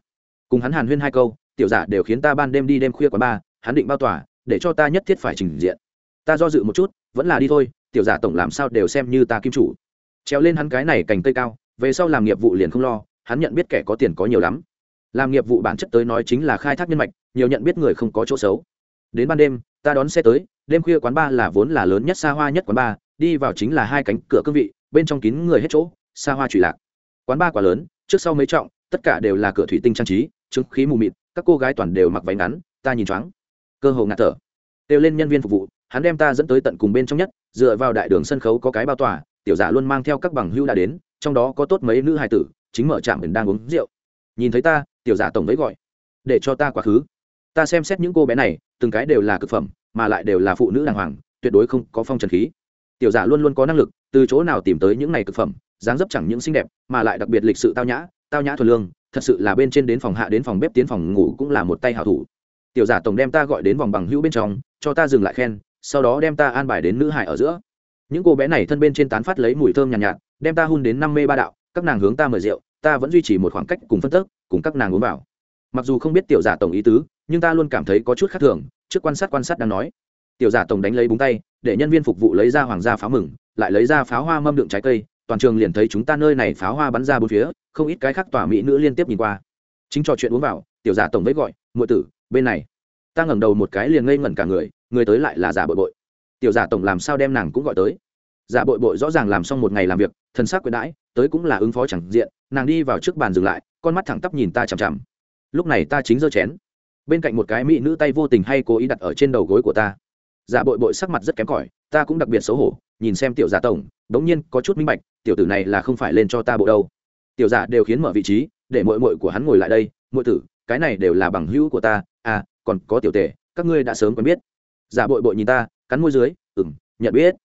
Cùng hắn hàn huyên hai câu, tiểu giả đều khiến ta ban đêm đi đêm khuya quán ba hắn định bao tỏa để cho ta nhất thiết phải trình diện. Ta do dự một chút, vẫn là đi thôi tiểu giả tổng làm sao đều xem như ta kim chủ. Treo lên hắn cái này cành cây cao, về sau làm nghiệp vụ liền không lo, hắn nhận biết kẻ có tiền có nhiều lắm. Làm nghiệp vụ bản chất tới nói chính là khai thác nhân mạch, nhiều nhận biết người không có chỗ xấu. Đến ban đêm, ta đón xe tới, đêm khuya quán ba là vốn là lớn nhất xa hoa nhất quán ba đi vào chính là hai cánh cửa cương vị, bên trong kín người hết chỗ, xa hoa trụy lạc. Quán ba quá lớn, trước sau mấy trọng, tất cả đều là cửa thủy tinh trang trí chứng khí mù mịt, các cô gái toàn đều mặc váy ngắn, ta nhìn choáng. Cơ hồ ngạt thở. Kêu lên nhân viên phục vụ, hắn đem ta dẫn tới tận cùng bên trong nhất dựa vào đại đường sân khấu có cái bao tỏa tiểu giả luôn mang theo các bằng hưu đã đến, trong đó có tốt mấy nữ hài tử, chính mở trạm mình đang uống rượu. Nhìn thấy ta, tiểu giả tổng với gọi, để cho ta quá khứ. Ta xem xét những cô bé này, từng cái đều là cực phẩm, mà lại đều là phụ nữ đàng hoàng, tuyệt đối không có phong trần khí. Tiểu giả luôn luôn có năng lực, từ chỗ nào tìm tới những này cực phẩm, dáng dấp chẳng những xinh đẹp, mà lại đặc biệt lịch sự tao nhã tao nhã thuần lương, thật sự là bên trên đến phòng hạ đến phòng bếp tiến phòng ngủ cũng là một tay hảo thủ. Tiểu giả tổng đem ta gọi đến vòng bằng hữu bên trong, cho ta dừng lại khen sau đó đem ta an bài đến nữ hải ở giữa. Những cô bé này thân bên trên tán phát lấy mùi thơm nhàn nhạt, nhạt đem ta hun đến năm mê ba đạo các nàng hướng ta mời rượu ta vẫn duy trì một khoảng cách cùng phân tức cùng các nàng uống vào. Mặc dù không biết tiểu giả tổng ý tứ nhưng ta luôn cảm thấy có chút khác thường trước quan sát quan sát đang nói. Tiểu giả tổng đánh lấy búng tay để nhân viên phục vụ lấy ra hoàng gia pháo mừng lại lấy ra pháo hoa mâm đựng trái cây toàn trường liền thấy chúng ta nơi này pháo hoa bắn ra bốn phía không ít cái khác tỏa mỹ nữ liên tiếp nhìn qua. Chính trò chuyện uống vào tiểu giả tổng với gọi muội tử bên này. Ta ngẩng đầu một cái liền ngây ngẩn cả người người tới lại là giả bội bội. Tiểu giả tổng làm sao đem nàng cũng gọi tới? Giả bội bội rõ ràng làm xong một ngày làm việc thân xác quyến đãi, tới cũng là ứng phó chẳng diện, nàng đi vào trước bàn dừng lại, con mắt thẳng tắp nhìn ta chằm chằm. Lúc này ta chính giơ chén. Bên cạnh một cái mỹ nữ tay vô tình hay cố ý đặt ở trên đầu gối của ta. Giả bội bội sắc mặt rất kém cỏi, ta cũng đặc biệt xấu hổ, nhìn xem tiểu giả tổng đ ố n g nhiên có chút minh bạch, tiểu tử này là không phải lên cho ta bộ đâu. Tiểu giả đều khiến mở vị trí, để mội mội của hắn ngồi lại đây mội tử, cái này đều là bằng hữu của ta à còn có tiểu tề các ngươi đã sớm quen biết giả bội bội nhìn ta, cắn môi dưới ừng nhận biết.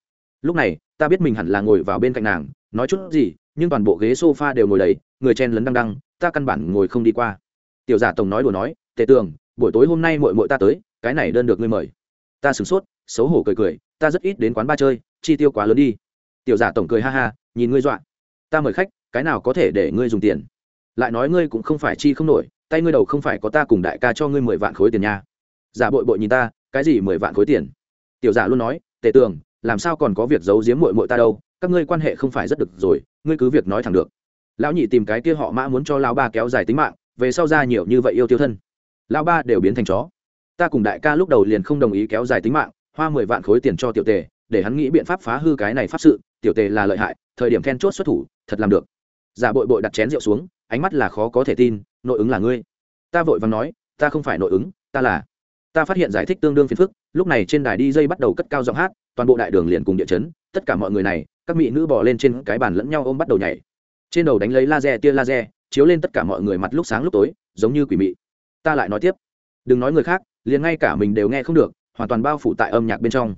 Lúc này, ta biết mình hẳn là ngồi vào bên cạnh nàng, nói chút gì, nhưng toàn bộ ghế s o f a đều ngồi đầy, người chen lấn đăng đăng, ta căn bản ngồi không đi qua. Tiểu giả tổng nói đùa nói, tề tường, buổi tối hôm nay mội mội ta tới, cái này đơn được ngươi mời. Ta sửng sốt, xấu hổ cười cười, ta rất ít đến quán ba chơi, chi tiêu quá lớn đi. Tiểu giả tổng cười ha ha, nhìn ngươi dọa, ta mời khách, cái nào có thể để ngươi dùng tiền? Lại nói ngươi cũng không phải chi không nổi, tay ngươi đầu không phải có ta cùng đại ca cho ngươi mười vạn khối tiền nha. Giả bội bội nhìn ta cái gì mười vạn khối tiền? Tiểu giả luôn nói, tề tường, làm sao còn có việc giấu giếm mội mội ta đâu? Các ngươi quan hệ không phải rất được rồi, ngươi cứ việc nói thẳng được. Lão nhị tìm cái kia họ mã muốn cho lão ba kéo dài tính mạng, về sau ra nhiều như vậy yêu tiêu thân. Lão ba đều biến thành chó. Ta cùng đại ca lúc đầu liền không đồng ý kéo dài tính mạng, hoa mười vạn khối tiền cho tiểu tề, để hắn nghĩ biện pháp phá hư cái này pháp sự, tiểu tề là lợi hại, thời điểm then chốt xuất thủ, thật làm được. Giả bội bội đặt chén rượu xuống, ánh mắt là khó có thể tin, nội ứng là ngươi. Ta vội vàng nói, ta không phải nội ứng, ta là ta phát hiện giải thích tương đương phiền phức, lúc này trên đài đi dây bắt đầu cất cao giọng hát, toàn bộ đại đường liền cùng địa chấn, tất cả mọi người này, các mỹ nữ bỏ lên trên cái bàn lẫn nhau ôm bắt đầu nhảy. Trên đầu đánh lấy laser tia laser, chiếu lên tất cả mọi người mặt lúc sáng lúc tối, giống như quỷ mị. Ta lại nói tiếp. Đừng nói người khác, liền ngay cả mình đều nghe không được, hoàn toàn bao phủ tại âm nhạc bên trong.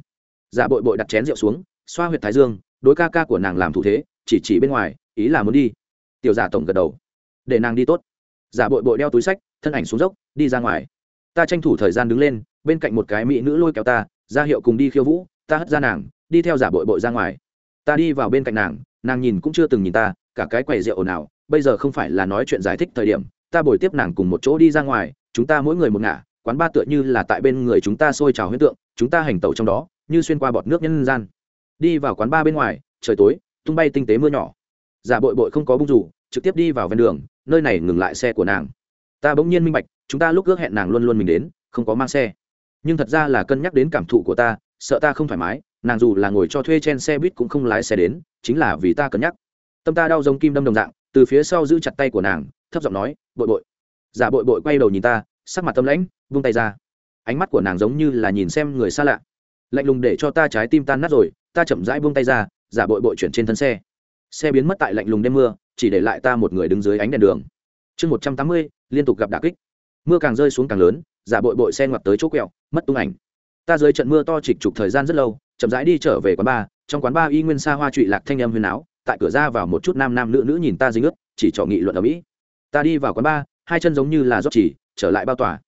Giả bội bội đặt chén rượu xuống, xoa huyệt thái dương, đối ca ca của nàng làm thủ thế, chỉ chỉ bên ngoài, ý là muốn đi. Tiểu giả tổng gật đầu. Để nàng đi tốt. Giả bội bội đeo túi sách, thân ảnh xuống dốc, đi ra ngoài ta tranh thủ thời gian đứng lên bên cạnh một cái mỹ nữ lôi kéo ta ra hiệu cùng đi khiêu vũ ta hất ra nàng đi theo giả bội bội ra ngoài. Ta đi vào bên cạnh nàng nàng nhìn cũng chưa từng nhìn ta cả cái quầy rượu nào, bây giờ không phải là nói chuyện giải thích thời điểm ta bồi tiếp nàng cùng một chỗ đi ra ngoài chúng ta mỗi người một ngả quán ba tựa như là tại bên người chúng ta sôi trào huyết tượng chúng ta hành tẩu trong đó như xuyên qua bọt nước nhân gian. Đi vào quán ba bên ngoài trời tối tung bay tinh tế mưa nhỏ. Giả bội bội không có bung rủ trực tiếp đi vào ven đường nơi này ngừng lại xe của nàng ta bỗng nhiên minh bạch, chúng ta lúc ước hẹn nàng luôn luôn mình đến, không có mang xe. Nhưng thật ra là cân nhắc đến cảm thụ của ta, sợ ta không thoải mái, nàng dù là ngồi cho thuê trên xe buýt cũng không lái xe đến, chính là vì ta cân nhắc. Tâm ta đau giống kim đâm đồng dạng, từ phía sau giữ chặt tay của nàng, thấp giọng nói, bội bội. Giả bội bội quay đầu nhìn ta, sắc mặt tâm lãnh, vung tay ra. Ánh mắt của nàng giống như là nhìn xem người xa lạ. Lạnh lùng để cho ta trái tim tan nát rồi, ta chậm rãi vung tay ra, giả bội bội chuyển trên thân xe. Xe biến mất tại lạnh lùng đêm mưa, chỉ để lại ta một người đứng dưới ánh đèn đường. Chương một trăm tám mươi liên tục gặp đả kích. Mưa càng rơi xuống càng lớn, giả bội bội xe ngoặt tới chỗ quẹo, mất tung ảnh. Ta dưới trận mưa to trịch trục thời gian rất lâu, chậm rãi đi trở về quán bar trong quán bar y nguyên xa hoa trụy lạc thanh âm huyền áo, tại cửa ra vào một chút nam nam nữ nữ nhìn ta dính ướt, chỉ trò nghị luận ở mỹ. Ta đi vào quán bar hai chân giống như là rót chỉ, trở lại bao tòa.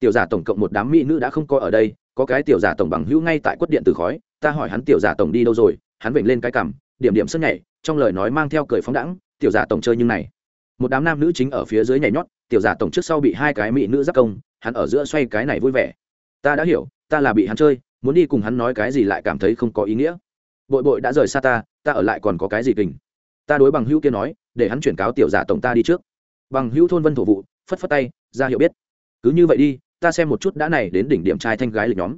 Tiểu giả tổng cộng một đám mỹ nữ đã không coi ở đây, có cái tiểu giả tổng bằng hữu ngay tại quất điện từ khói, ta hỏi hắn tiểu giả tổng đi đâu rồi, hắn vểnh lên cái cằm, điểm điểm sân nhảy, trong lời nói mang theo cười phóng đẳng tiểu giả tổng chơi như này. Một đám nam nữ chính ở phía dưới nhảy nhót tiểu giả tổng trước sau bị hai cái mỹ nữ giáp công, hắn ở giữa xoay cái này vui vẻ. Ta đã hiểu, ta là bị hắn chơi, muốn đi cùng hắn nói cái gì lại cảm thấy không có ý nghĩa. Bội bội đã rời xa ta ta ở lại còn có cái gì kình? Ta đối bằng hữu kia nói, để hắn chuyển cáo tiểu giả tổng ta đi trước. Bằng hữu thôn vân thổ vụ, phất phất tay, ra hiệu biết. Cứ như vậy đi, ta xem một chút đã này đến đỉnh điểm trai thanh gái lịch nhóm.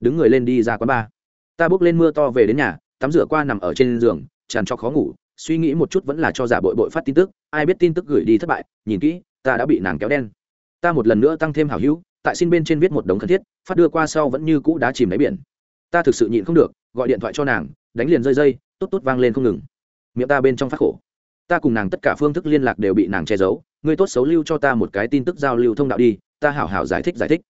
Đứng người lên đi ra quán bar. Ta bước lên mưa to về đến nhà, tắm rửa qua nằm ở trên giường, tràn cho khó ngủ, suy nghĩ một chút vẫn là cho giả bội bội phát tin tức. Ai biết tin tức gửi đi thất bại, nhìn kỹ ta đã bị nàng kéo đen. Ta một lần nữa tăng thêm hảo hữu, tại xin bên trên viết một đống khẩn thiết, phát đưa qua sau vẫn như cũ đá chìm đáy biển. Ta thực sự nhịn không được, gọi điện thoại cho nàng, đánh liền rơi dây, tốt tốt vang lên không ngừng. Miệng ta bên trong phát khổ. Ta cùng nàng tất cả phương thức liên lạc đều bị nàng che giấu ngươi tốt xấu lưu cho ta một cái tin tức giao lưu thông đạo đi, ta hảo hảo giải thích giải thích.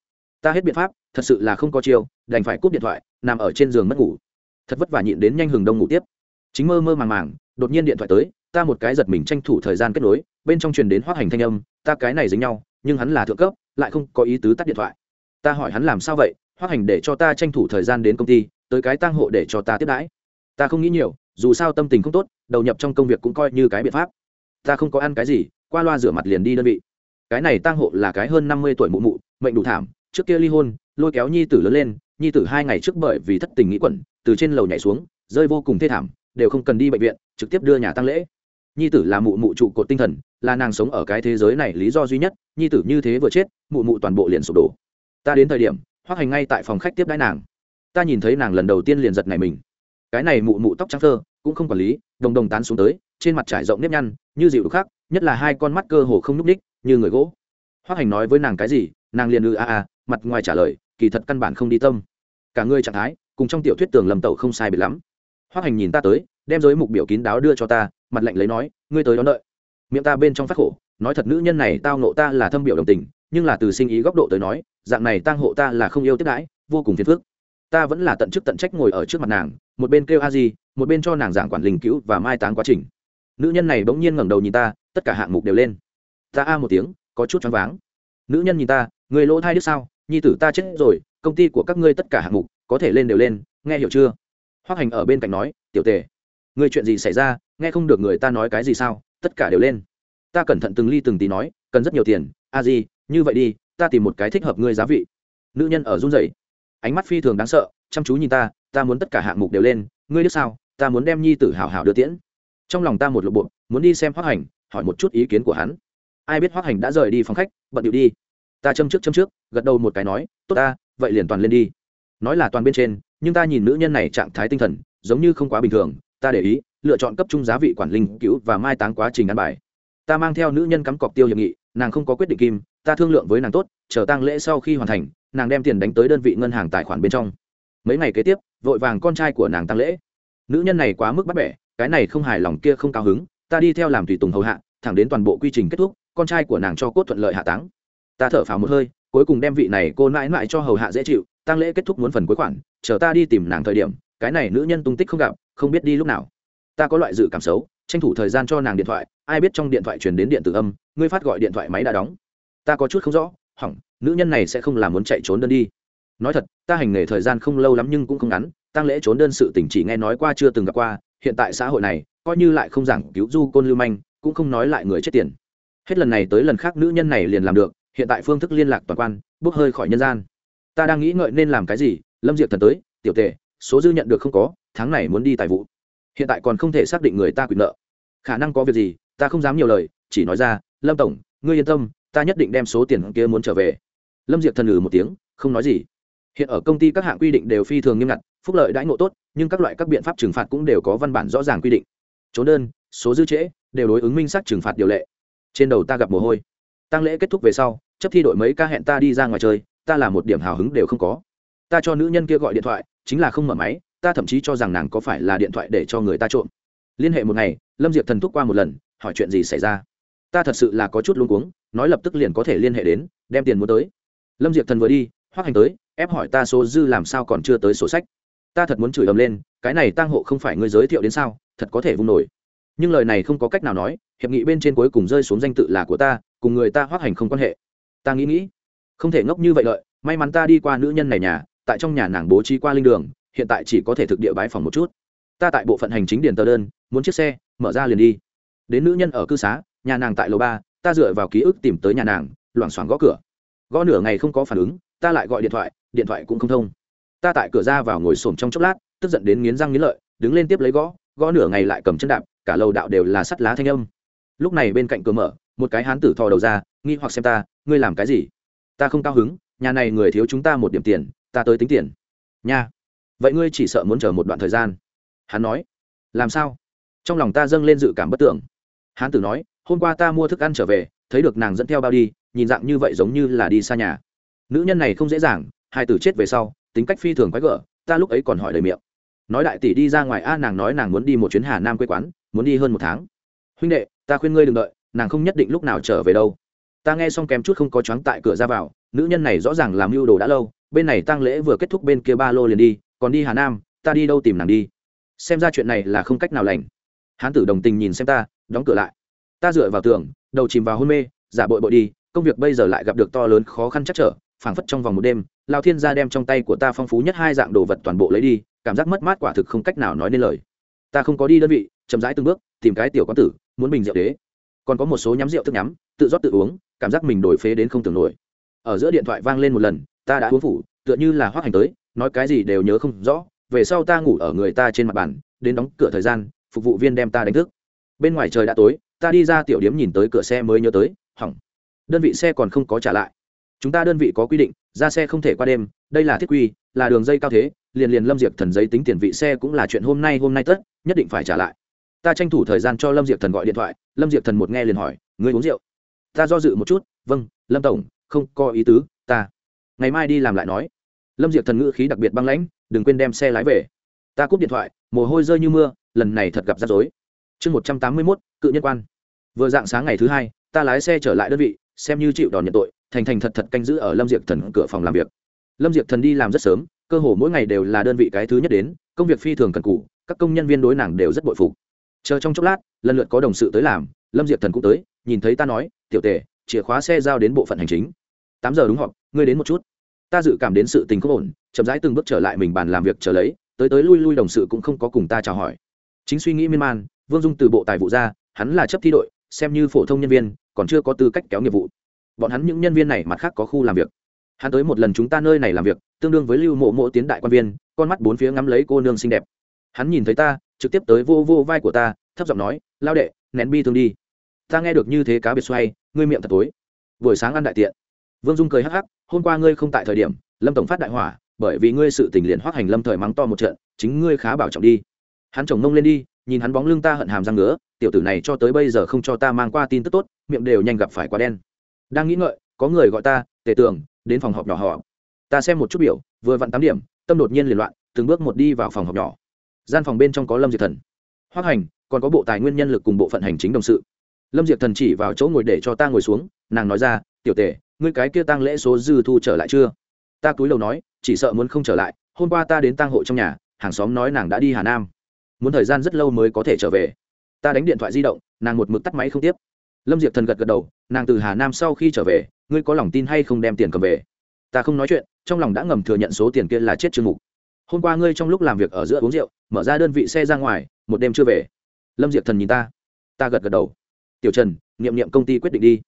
Ta hết biện pháp, thật sự là không có chiêu, đành phải cúp điện thoại, nằm ở trên giường mất ngủ. Thật vất vả nhịn đến nhanh hừng đông ngủ tiếp. Chính mơ mơ màng màng, đột nhiên điện thoại tới, ta một cái giật mình tranh thủ thời gian kết nối bên trong truyền đến hoác hành thanh âm, ta cái này dính nhau, nhưng hắn là thượng cấp, lại không có ý tứ tắt điện thoại. Ta hỏi hắn làm sao vậy, hoác hành để cho ta tranh thủ thời gian đến công ty, tới cái tang hộ để cho ta tiếp đãi. Ta không nghĩ nhiều, dù sao tâm tình không tốt, đầu nhập trong công việc cũng coi như cái biện pháp. Ta không có ăn cái gì, qua loa rửa mặt liền đi đơn vị. Cái này tang hộ là cái hơn năm mươi tuổi mụ mụ, mệnh đủ thảm, trước kia ly hôn, lôi kéo nhi tử lớn lên, nhi tử hai ngày trước bởi vì thất tình nghĩ quẩn, từ trên lầu nhảy xuống, rơi vô cùng thê thảm, đều không cần đi bệnh viện, trực tiếp đưa nhà tăng lễ nhi tử là mụ mụ trụ cột tinh thần, là nàng sống ở cái thế giới này lý do duy nhất, nhi tử như thế vừa chết, mụ mụ toàn bộ liền sụp đổ. Ta đến thời điểm hoác hành ngay tại phòng khách tiếp đãi nàng. Ta nhìn thấy nàng lần đầu tiên liền giật này mình. Cái này mụ mụ tóc trắng thơ, cũng không quản lý, đồng đồng tán xuống tới, trên mặt trải rộng nếp nhăn, như dịu khác, nhất là hai con mắt cơ hồ không nhúc ních như người gỗ. Hoác hành nói với nàng cái gì, nàng liền ư a a, mặt ngoài trả lời, kỳ thật căn bản không đi tâm. Cả người trạng thái, cùng trong tiểu thuyết tường lầm tẩu không sai biệt lắm. Hoác hành nhìn ta tới, đem giới mục biểu kín đáo đưa cho ta mặt lạnh lấy nói, ngươi tới đón đợi. Miệng ta bên trong phát khổ, nói thật nữ nhân này tao nộ ta là thâm biểu đồng tình, nhưng là từ sinh ý góc độ tới nói, dạng này tang hộ ta là không yêu tiếp đãi, vô cùng phiền phức. Ta vẫn là tận chức tận trách ngồi ở trước mặt nàng, một bên kêu a di, một bên cho nàng giảng quản linh cứu và mai táng quá trình. Nữ nhân này bỗng nhiên ngẩng đầu nhìn ta, tất cả hạng mục đều lên. Ta a một tiếng, có chút choáng váng. Nữ nhân nhìn ta người lỗ thai đứa sao? Nhi tử ta chết rồi, công ty của các ngươi tất cả hạng mục có thể lên đều lên, nghe hiểu chưa? Hoác hành ở bên cạnh nói, tiểu tề người chuyện gì xảy ra? Nghe không được người ta nói cái gì sao? Tất cả đều lên. Ta cẩn thận từng ly từng tí nói, cần rất nhiều tiền. A di, như vậy đi, ta tìm một cái thích hợp ngươi giá vị. Nữ nhân ở run rẩy. Ánh mắt phi thường đáng sợ, chăm chú nhìn ta ta muốn tất cả hạng mục đều lên. Ngươi biết sao? Ta muốn đem nhi tử hào hào đưa tiễn. Trong lòng ta một lộ bộ, muốn đi xem hoác hành, hỏi một chút ý kiến của hắn. Ai biết hoác hành đã rời đi phòng khách, bận điệu đi. Ta châm trước châm trước, gật đầu một cái nói, tốt ta, vậy liền toàn lên đi. Nói là toàn bên trên, nhưng ta nhìn nữ nhân này trạng thái tinh thần, giống như không quá bình thường. Ta để ý lựa chọn cấp trung giá vị quản linh cứu và mai táng quá trình ăn bài. Ta mang theo nữ nhân cắm cọc tiêu hiệp nghị, nàng không có quyết định kim, ta thương lượng với nàng tốt, chờ tăng lễ sau khi hoàn thành, nàng đem tiền đánh tới đơn vị ngân hàng tài khoản bên trong. Mấy ngày kế tiếp, vội vàng con trai của nàng tăng lễ. Nữ nhân này quá mức bắt bẻ, cái này không hài lòng kia không cao hứng, ta đi theo làm tùy tùng hầu hạ, thẳng đến toàn bộ quy trình kết thúc, con trai của nàng cho cốt thuận lợi hạ táng. Ta thở phào một hơi, cuối cùng đem vị này cô mãi mãi cho hầu hạ dễ chịu tăng lễ kết thúc muốn phần cuối khoản, chờ ta đi tìm nàng thời điểm, cái này nữ nhân tung tích không gặp, không biết đi lúc nào ta có loại dự cảm xấu, tranh thủ thời gian cho nàng điện thoại, ai biết trong điện thoại truyền đến điện tử âm, ngươi phát gọi điện thoại máy đã đóng. Ta có chút không rõ, hỏng, nữ nhân này sẽ không làm muốn chạy trốn đơn đi. Nói thật, ta hành nghề thời gian không lâu lắm nhưng cũng không ngắn tăng lễ trốn đơn sự tình chỉ nghe nói qua chưa từng gặp qua, hiện tại xã hội này, coi như lại không giảng cứu du côn lưu manh, cũng không nói lại người chết tiền. Hết lần này tới lần khác nữ nhân này liền làm được, hiện tại phương thức liên lạc toàn quan, bốc hơi khỏi nhân gian. Ta đang nghĩ ngợi nên làm cái gì, lâm diệp thần tới, tiểu tề, số dư nhận được không có, tháng này muốn đi tài vụ hiện tại còn không thể xác định người ta quyền nợ. Khả năng có việc gì, ta không dám nhiều lời, chỉ nói ra, lâm tổng, ngươi yên tâm, ta nhất định đem số tiền kia muốn trở về. Lâm diệp thần ừ một tiếng, không nói gì. Hiện ở công ty các hạng quy định đều phi thường nghiêm ngặt, phúc lợi đãi ngộ tốt, nhưng các loại các biện pháp trừng phạt cũng đều có văn bản rõ ràng quy định. Trốn đơn, số dư trễ, đều đối ứng minh xác trừng phạt điều lệ. Trên đầu ta gặp mồ hôi. Tăng lễ kết thúc về sau, chấp thi đội mấy ca hẹn ta đi ra ngoài chơi, ta là một điểm hào hứng đều không có. Ta cho nữ nhân kia gọi điện thoại, chính là không mở máy ta thậm chí cho rằng nàng có phải là điện thoại để cho người ta trộm. Liên hệ một ngày, lâm diệp thần thúc qua một lần, hỏi chuyện gì xảy ra. Ta thật sự là có chút luống cuống, nói lập tức liền có thể liên hệ đến, đem tiền mua tới. Lâm diệp thần vừa đi hoác hành tới, ép hỏi ta số dư làm sao còn chưa tới sổ sách. Ta thật muốn chửi ầm lên, cái này tang hộ không phải ngươi giới thiệu đến sao, thật có thể vung nổi. Nhưng lời này không có cách nào nói, hiệp nghị bên trên cuối cùng rơi xuống danh tự là của ta, cùng người ta hoác hành không quan hệ. Ta nghĩ nghĩ, không thể ngốc như vậy lợi, may mắn ta đi qua nữ nhân này nhà, tại trong nhà nàng bố trí qua linh đường hiện tại chỉ có thể thực địa bái phòng một chút. Ta tại bộ phận hành chính điền tờ đơn, muốn chiếc xe, mở ra liền đi. Đến nữ nhân ở cư xá, nhà nàng tại lầu ba, ta dựa vào ký ức tìm tới nhà nàng, loảng xoảng gõ cửa. Gõ nửa ngày không có phản ứng, ta lại gọi điện thoại điện thoại cũng không thông. Ta tại cửa ra vào ngồi xổm trong chốc lát, tức giận đến nghiến răng nghiến lợi, đứng lên tiếp lấy gõ gõ nửa ngày lại cầm chân đạp, cả lầu đạo đều là sắt lá thanh âm. Lúc này bên cạnh cửa mở, một cái hán tử thò đầu ra, nghi hoặc xem ta, ngươi làm cái gì? Ta không cao hứng, nhà này người thiếu chúng ta một điểm tiền, ta tới tính tiền. Nha vậy ngươi chỉ sợ muốn chờ một đoạn thời gian. Hắn nói. Làm sao? Trong lòng ta dâng lên dự cảm bất tưởng. Hán tử nói, hôm qua ta mua thức ăn trở về, thấy được nàng dẫn theo bao đi, nhìn dạng như vậy giống như là đi xa nhà. Nữ nhân này không dễ dàng, hai tử chết về sau, tính cách phi thường quái gở, ta lúc ấy còn hỏi lời miệng. Nói đại tỷ đi ra ngoài a, nàng nói nàng muốn đi một chuyến hà nam quê quán, muốn đi hơn một tháng. Huynh đệ, ta khuyên ngươi đừng đợi, nàng không nhất định lúc nào trở về đâu. Ta nghe xong kém chút không có choáng tại cửa ra vào, nữ nhân này rõ ràng làm mưu đồ đã lâu, bên này tăng lễ vừa kết thúc bên kia ba lô liền đi còn đi hà nam, ta đi đâu tìm nàng đi? Xem ra chuyện này là không cách nào lành. Hán tử đồng tình nhìn xem ta, đóng cửa lại. Ta dựa vào tường, đầu chìm vào hôn mê, giả bội bội đi, công việc bây giờ lại gặp được to lớn khó khăn chắc trở, phảng phất trong vòng một đêm lao thiên gia đem trong tay của ta phong phú nhất hai dạng đồ vật toàn bộ lấy đi, cảm giác mất mát quả thực không cách nào nói nên lời. Ta không có đi đơn vị, chậm rãi từng bước, tìm cái tiểu quán tử, muốn bình rượu đế. Còn có một số nhắm rượu thức nhắm, tự rót tự uống, cảm giác mình đổi phế đến không tưởng nổi. Ở giữa điện thoại vang lên một lần, ta đã uống phủ, tựa như là hoác hành tới nói cái gì đều nhớ không rõ, về sau ta ngủ ở người ta trên mặt bàn, đến đóng cửa thời gian, phục vụ viên đem ta đánh thức. Bên ngoài trời đã tối, ta đi ra tiểu điếm nhìn tới cửa xe mới nhớ tới, hỏng. Đơn vị xe còn không có trả lại. Chúng ta đơn vị có quy định, ra xe không thể qua đêm, đây là thiết quy, là đường dây cao thế, liền liền lâm diệp thần giấy tính tiền vị xe cũng là chuyện hôm nay hôm nay tất, nhất định phải trả lại. Ta tranh thủ thời gian cho lâm diệp thần gọi điện thoại, lâm diệp thần một nghe liền hỏi người uống rượu? Ta do dự một chút. Vâng lâm tổng, không có ý tứ, ta. Ngày mai đi làm lại nói lâm diệp thần ngữ khí đặc biệt băng lãnh, đừng quên đem xe lái về. Ta cúp điện thoại, mồ hôi rơi như mưa, lần này thật gặp rắc rối. Chương một trăm tám mươi mốt, cự nhân quan. Vừa dạng sáng ngày thứ hai, ta lái xe trở lại đơn vị, xem như chịu đòn nhận tội, thành thành thật thật canh giữ ở lâm diệp thần cửa phòng làm việc. Lâm diệp thần đi làm rất sớm, cơ hồ mỗi ngày đều là đơn vị cái thứ nhất đến, công việc phi thường cần cũ các công nhân viên đối nàng đều rất bội phục. Chờ trong chốc lát, lần lượt có đồng sự tới làm, lâm diệp thần cũng tới, nhìn thấy ta nói, tiểu tề, chìa khóa xe giao đến bộ phận hành chính. Tám giờ đúng họp, ngươi đến một chút ta dự cảm đến sự tình không ổn, chậm rãi từng bước trở lại mình bàn làm việc trở lấy, tới tới lui lui đồng sự cũng không có cùng ta chào hỏi. Chính suy nghĩ miên man, vương dung từ bộ tài vụ ra, hắn là chấp thi đội, xem như phổ thông nhân viên, còn chưa có tư cách kéo nghiệp vụ. Bọn hắn những nhân viên này mặt khác có khu làm việc. Hắn tới một lần chúng ta nơi này làm việc, tương đương với lưu mộ mộ tiến đại quan viên, con mắt bốn phía ngắm lấy cô nương xinh đẹp. Hắn nhìn thấy ta, trực tiếp tới vô vô vai của ta, thấp giọng nói, lao đệ, nén bi thương đi. Ta nghe được như thế cá biệt xoay, ngươi miệng thật tối. Buổi sáng ăn đại tiện. Vương dung cười hắc hắc hôm qua ngươi không tại thời điểm, lâm tổng phát đại hỏa, bởi vì ngươi sự tình liền hoác hành lâm thời mắng to một trận, chính ngươi khá bảo trọng đi. Hắn chồng mông lên đi, nhìn hắn bóng lưng ta hận hàm răng ngứa, tiểu tử này cho tới bây giờ không cho ta mang qua tin tức tốt, miệng đều nhanh gặp phải quá đen. Đang nghĩ ngợi, có người gọi ta, tề tưởng đến phòng họp nhỏ họ ta xem một chút biểu, vừa vặn tám điểm, tâm đột nhiên liền loạn, từng bước một đi vào phòng họp nhỏ. Gian phòng bên trong có lâm diệt thần. Hoác hành, còn có bộ tài nguyên nhân lực cùng bộ phận hành chính đồng sự. Lâm diệt thần chỉ vào chỗ ngồi để cho ta ngồi xuống, nàng nói ra, tiểu tề ngươi cái kia tăng lễ số dư thu trở lại chưa? Ta cúi đầu nói, chỉ sợ muốn không trở lại, hôm qua ta đến tăng hộ trong nhà, hàng xóm nói nàng đã đi hà nam. Muốn thời gian rất lâu mới có thể trở về. Ta đánh điện thoại di động, nàng một mực tắt máy không tiếp. Lâm diệp thần gật gật đầu, nàng từ hà nam sau khi trở về, ngươi có lòng tin hay không đem tiền cầm về? Ta không nói chuyện, trong lòng đã ngầm thừa nhận số tiền kia là chết chương mục hôm qua ngươi trong lúc làm việc ở giữa uống rượu, mở ra đơn vị xe ra ngoài, một đêm chưa về. Lâm diệp thần nhìn ta. Ta gật gật đầu. Tiểu trần, nghiệm nghiệm công ty quyết định đi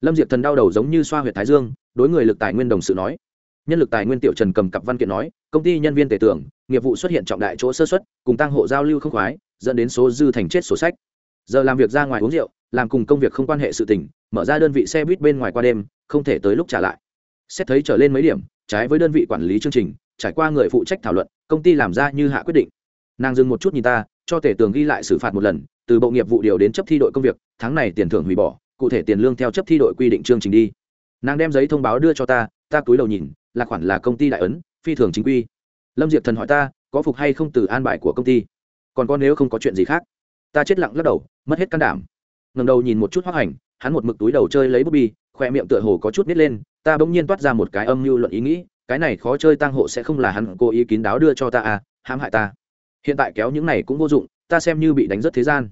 lâm diệp thần đau đầu giống như xoa h u y ệ t thái dương, đối người lực tài nguyên đồng sự nói. Nhân lực tài nguyên tiểu trần cầm cặp văn kiện nói, công ty nhân viên tể tưởng nghiệp vụ xuất hiện trọng đại chỗ sơ xuất cùng tăng hộ giao lưu không khoái, dẫn đến số dư thành chết sổ sách. Giờ làm việc ra ngoài uống rượu, làm cùng công việc không quan hệ sự tình, mở ra đơn vị xe buýt bên ngoài qua đêm, không thể tới lúc trả lại. Xét thấy trở lên mấy điểm, trái với đơn vị quản lý chương trình, trải qua người phụ trách thảo luận, công ty làm ra như hạ quyết định. Nàng dừng một chút nhìn ta, cho tể tường ghi lại xử phạt một lần, từ bộ nghiệp vụ điều đến chấp thi đội công việc, tháng này tiền thưởng hủy bỏ cụ thể tiền lương theo chấp thi đội quy định chương trình đi. Nàng đem giấy thông báo đưa cho ta ta cúi đầu nhìn, là khoản là công ty đại ấn, phi thường chính quy. Lâm diệp thần hỏi ta, có phục hay không từ an bài của công ty? Còn con nếu không có chuyện gì khác? Ta chết lặng lắc đầu, mất hết can đảm. Ngầm đầu nhìn một chút hoác hành, hắn một mực túi đầu chơi lấy bút bi khoe miệng tựa hồ có chút nít lên, ta bỗng nhiên toát ra một cái âm mưu luận ý nghĩ, cái này khó chơi tăng hộ sẽ không là hắn cố ý kín đáo đưa cho ta à hãm hại ta. Hiện tại kéo những này cũng vô dụng, ta xem như bị đánh rất thế gian.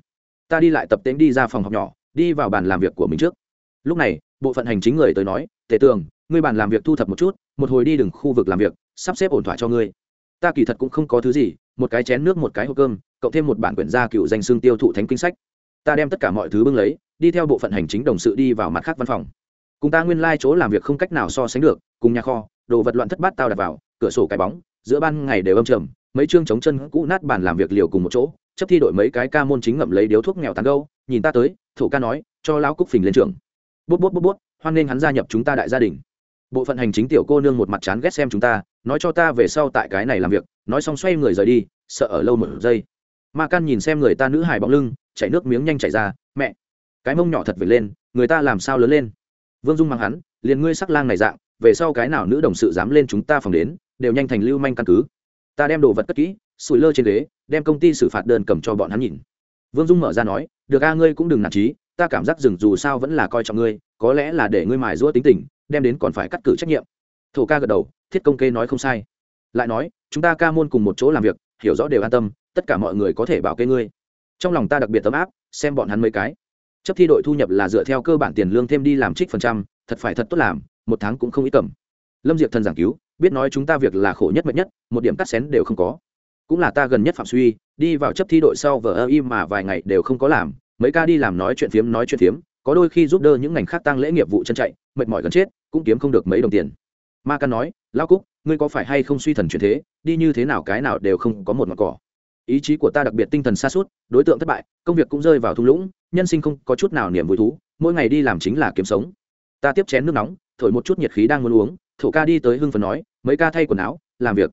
Ta đi lại tập tễnh đi ra phòng học nhỏ đi vào bàn làm việc của mình trước. Lúc này, bộ phận hành chính người tới nói, tề tường, ngươi bàn làm việc thu thập một chút, một hồi đi đừng khu vực làm việc, sắp xếp ổn thỏa cho ngươi. Ta kỳ thật cũng không có thứ gì, một cái chén nước, một cái hộp cơm, cộng thêm một bản quyển gia cựu danh xương tiêu thụ thánh kinh sách. Ta đem tất cả mọi thứ bưng lấy, đi theo bộ phận hành chính đồng sự đi vào mặt khác văn phòng. Cùng ta nguyên lai、like、chỗ làm việc không cách nào so sánh được, cùng nhà kho, đồ vật loạn thất bát tao đặt vào, cửa sổ cái bóng, giữa ban ngày đều âm trầm, mấy chương chống chân cũ nát bàn làm việc liều cùng một chỗ, chấp thi đội mấy cái ca môn chính ngậm lấy điếu thuốc nghèo tàn gâu nhìn ta tới thủ ca nói, cho lão cúc phình lên trường. Bút bút bút bút, hoan nghênh hắn gia nhập chúng ta đại gia đình. Bộ phận hành chính tiểu cô nương một mặt chán ghét xem chúng ta, nói cho ta về sau tại cái này làm việc, nói xong xoay người rời đi, sợ ở lâu một giây ma can nhìn xem người ta nữ hài bóng lưng, chảy nước miếng nhanh chảy ra, mẹ, cái mông nhỏ thật về lên, người ta làm sao lớn lên? Vương dung mang hắn, liền ngươi sắc lang này dạng, về sau cái nào nữ đồng sự dám lên chúng ta phòng đến, đều nhanh thành lưu manh căn cứ. Ta đem đồ vật cất kỹ, sủi lơ trên ghế, đem công ty xử phạt đơn cầm cho bọn hắn nhìn vương dung mở ra nói, được a, ngươi cũng đừng nản trí, ta cảm giác rừng dù sao vẫn là coi trọng ngươi, có lẽ là để ngươi mài rũa tính tình, đem đến còn phải cắt cử trách nhiệm. Thổ ca gật đầu, thiết công kê nói không sai. Lại nói, chúng ta ca môn cùng một chỗ làm việc, hiểu rõ đều an tâm, tất cả mọi người có thể bảo kê ngươi. Trong lòng ta đặc biệt tấm áp, xem bọn hắn mấy cái. Chấp thi đội thu nhập là dựa theo cơ bản tiền lương thêm đi làm trích phần trăm, thật phải thật tốt làm, một tháng cũng không ít cầm. Lâm diệp thần giảng cứu, biết nói chúng ta việc là khổ nhất mệnh nhất, một điểm cắt xén đều không có cũng là ta gần nhất phạm suy, đi vào chấp thi đội sau vờ ơ im mà vài ngày đều không có làm, mấy ca đi làm nói chuyện phiếm, nói chuyện phiếm, có đôi khi giúp đỡ những ngành khác tăng lễ nghiệp vụ chân chạy, mệt mỏi gần chết, cũng kiếm không được mấy đồng tiền. Ma ca nói lao cúc, ngươi có phải hay không suy thần chuyển thế, đi như thế nào cái nào đều không có một mặt cỏ. Ý chí của ta đặc biệt tinh thần xa suốt đối tượng thất bại, công việc cũng rơi vào thung lũng, nhân sinh không có chút nào niềm vui thú, mỗi ngày đi làm chính là kiếm sống. Ta tiếp chén nước nóng, thổi một chút nhiệt khí đang muốn uống, thổ ca đi tới hưng phần nói, mấy ca thay quần áo, làm việc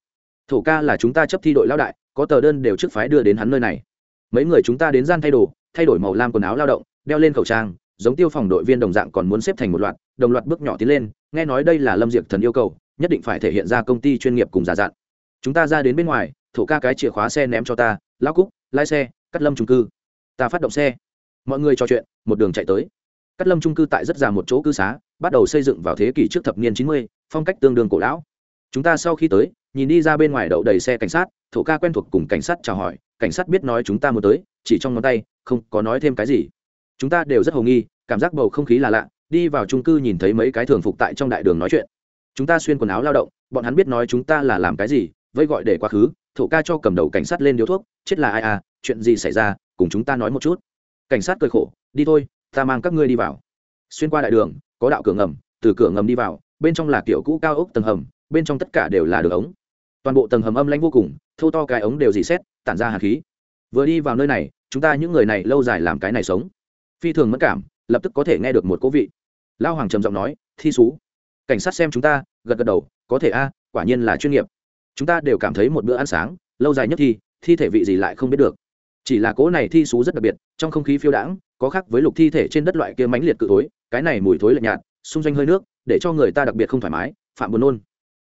thổ ca là chúng ta chấp thi đội lao đại, có tờ đơn đều trước phái đưa đến hắn nơi này. Mấy người chúng ta đến gian thay đồ, thay đổi màu lam quần áo lao động, đeo lên khẩu trang, giống tiêu phòng đội viên đồng dạng còn muốn xếp thành một loạt, đồng loạt bước nhỏ tiến lên, nghe nói đây là lâm diệp thần yêu cầu, nhất định phải thể hiện ra công ty chuyên nghiệp cùng giả dặn chúng ta ra đến bên ngoài, thổ ca cái chìa khóa xe ném cho ta lao cúc, lái xe, cắt lâm trung cư. Ta phát động xe. Mọi người trò chuyện, một đường chạy tới. Cắt lâm trung cư tại rất già một chỗ cư xá, bắt đầu xây dựng vào thế kỷ trước thập niên chín mươi, phong cách tương đương cổ lão chúng ta sau khi tới, nhìn đi ra bên ngoài đậu đầy xe cảnh sát, thổ ca quen thuộc cùng cảnh sát chào hỏi, cảnh sát biết nói chúng ta muốn tới, chỉ trong ngón tay, không có nói thêm cái gì. Chúng ta đều rất hầu nghi, cảm giác bầu không khí là lạ, đi vào trung cư nhìn thấy mấy cái thường phục tại trong đại đường nói chuyện. Chúng ta xuyên quần áo lao động, bọn hắn biết nói chúng ta là làm cái gì, vây gọi để quá khứ, thổ ca cho cầm đầu cảnh sát lên điếu thuốc, chết là ai à chuyện gì xảy ra, cùng chúng ta nói một chút. Cảnh sát cười khổ, đi thôi, ta mang các ngươi đi vào. Xuyên qua đại đường, có đạo cửa ngầm, từ cửa ngầm đi vào, bên trong là kiểu cũ cao ốc tầng hầm bên trong tất cả đều là đường ống. Toàn bộ tầng hầm âm lãnh vô cùng thâu to cái ống đều dì xét, tản ra hạt khí. Vừa đi vào nơi này, chúng ta những người này lâu dài làm cái này sống. Phi thường mất cảm, lập tức có thể nghe được một cố vị. Lao hoàng trầm giọng nói, thi xú, cảnh sát xem chúng ta, gật gật đầu, có thể a, quả nhiên là chuyên nghiệp. Chúng ta đều cảm thấy một bữa ăn sáng, lâu dài nhất thi thi thể vị gì lại không biết được. Chỉ là cố này thi xú rất đặc biệt, trong không khí phiêu đãng, có khác với lục thi thể trên đất loại kia mãnh liệt cự tối cái này mùi thối lạnh nhạt, xung danh hơi nước, để cho người ta đặc biệt không thoải mái, phạm buồn nôn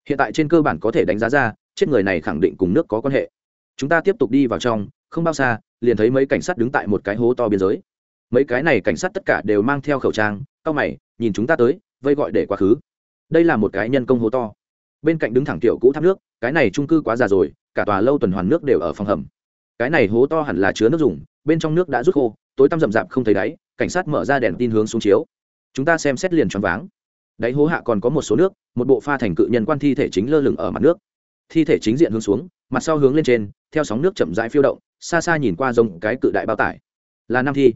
hiện tại trên cơ bản có thể đánh giá ra, chết người này khẳng định cùng nước có quan hệ. Chúng ta tiếp tục đi vào trong, không bao xa, liền thấy mấy cảnh sát đứng tại một cái hố to biên giới. Mấy cái này cảnh sát tất cả đều mang theo khẩu trang, cao mày, nhìn chúng ta tới, vây gọi để quá khứ. Đây là một cái nhân công hố to. Bên cạnh đứng thẳng tiểu cũ tháp nước, cái này trung cư quá già rồi, cả tòa lâu tuần hoàn nước đều ở phòng hầm. Cái này hố to hẳn là chứa nước dùng, bên trong nước đã rút khô, tối tăm rậm rạp không thấy đáy, cảnh sát mở ra đèn tin hướng xuống chiếu. Chúng ta xem xét liền choáng váng đáy hố hạ còn có một số nước, một bộ pha thành cự nhân quan thi thể chính lơ lửng ở mặt nước. Thi thể chính diện hướng xuống, mặt sau hướng lên trên, theo sóng nước chậm rãi phiêu động, xa xa nhìn qua giống cái cự đại bao tải. Là nam thi.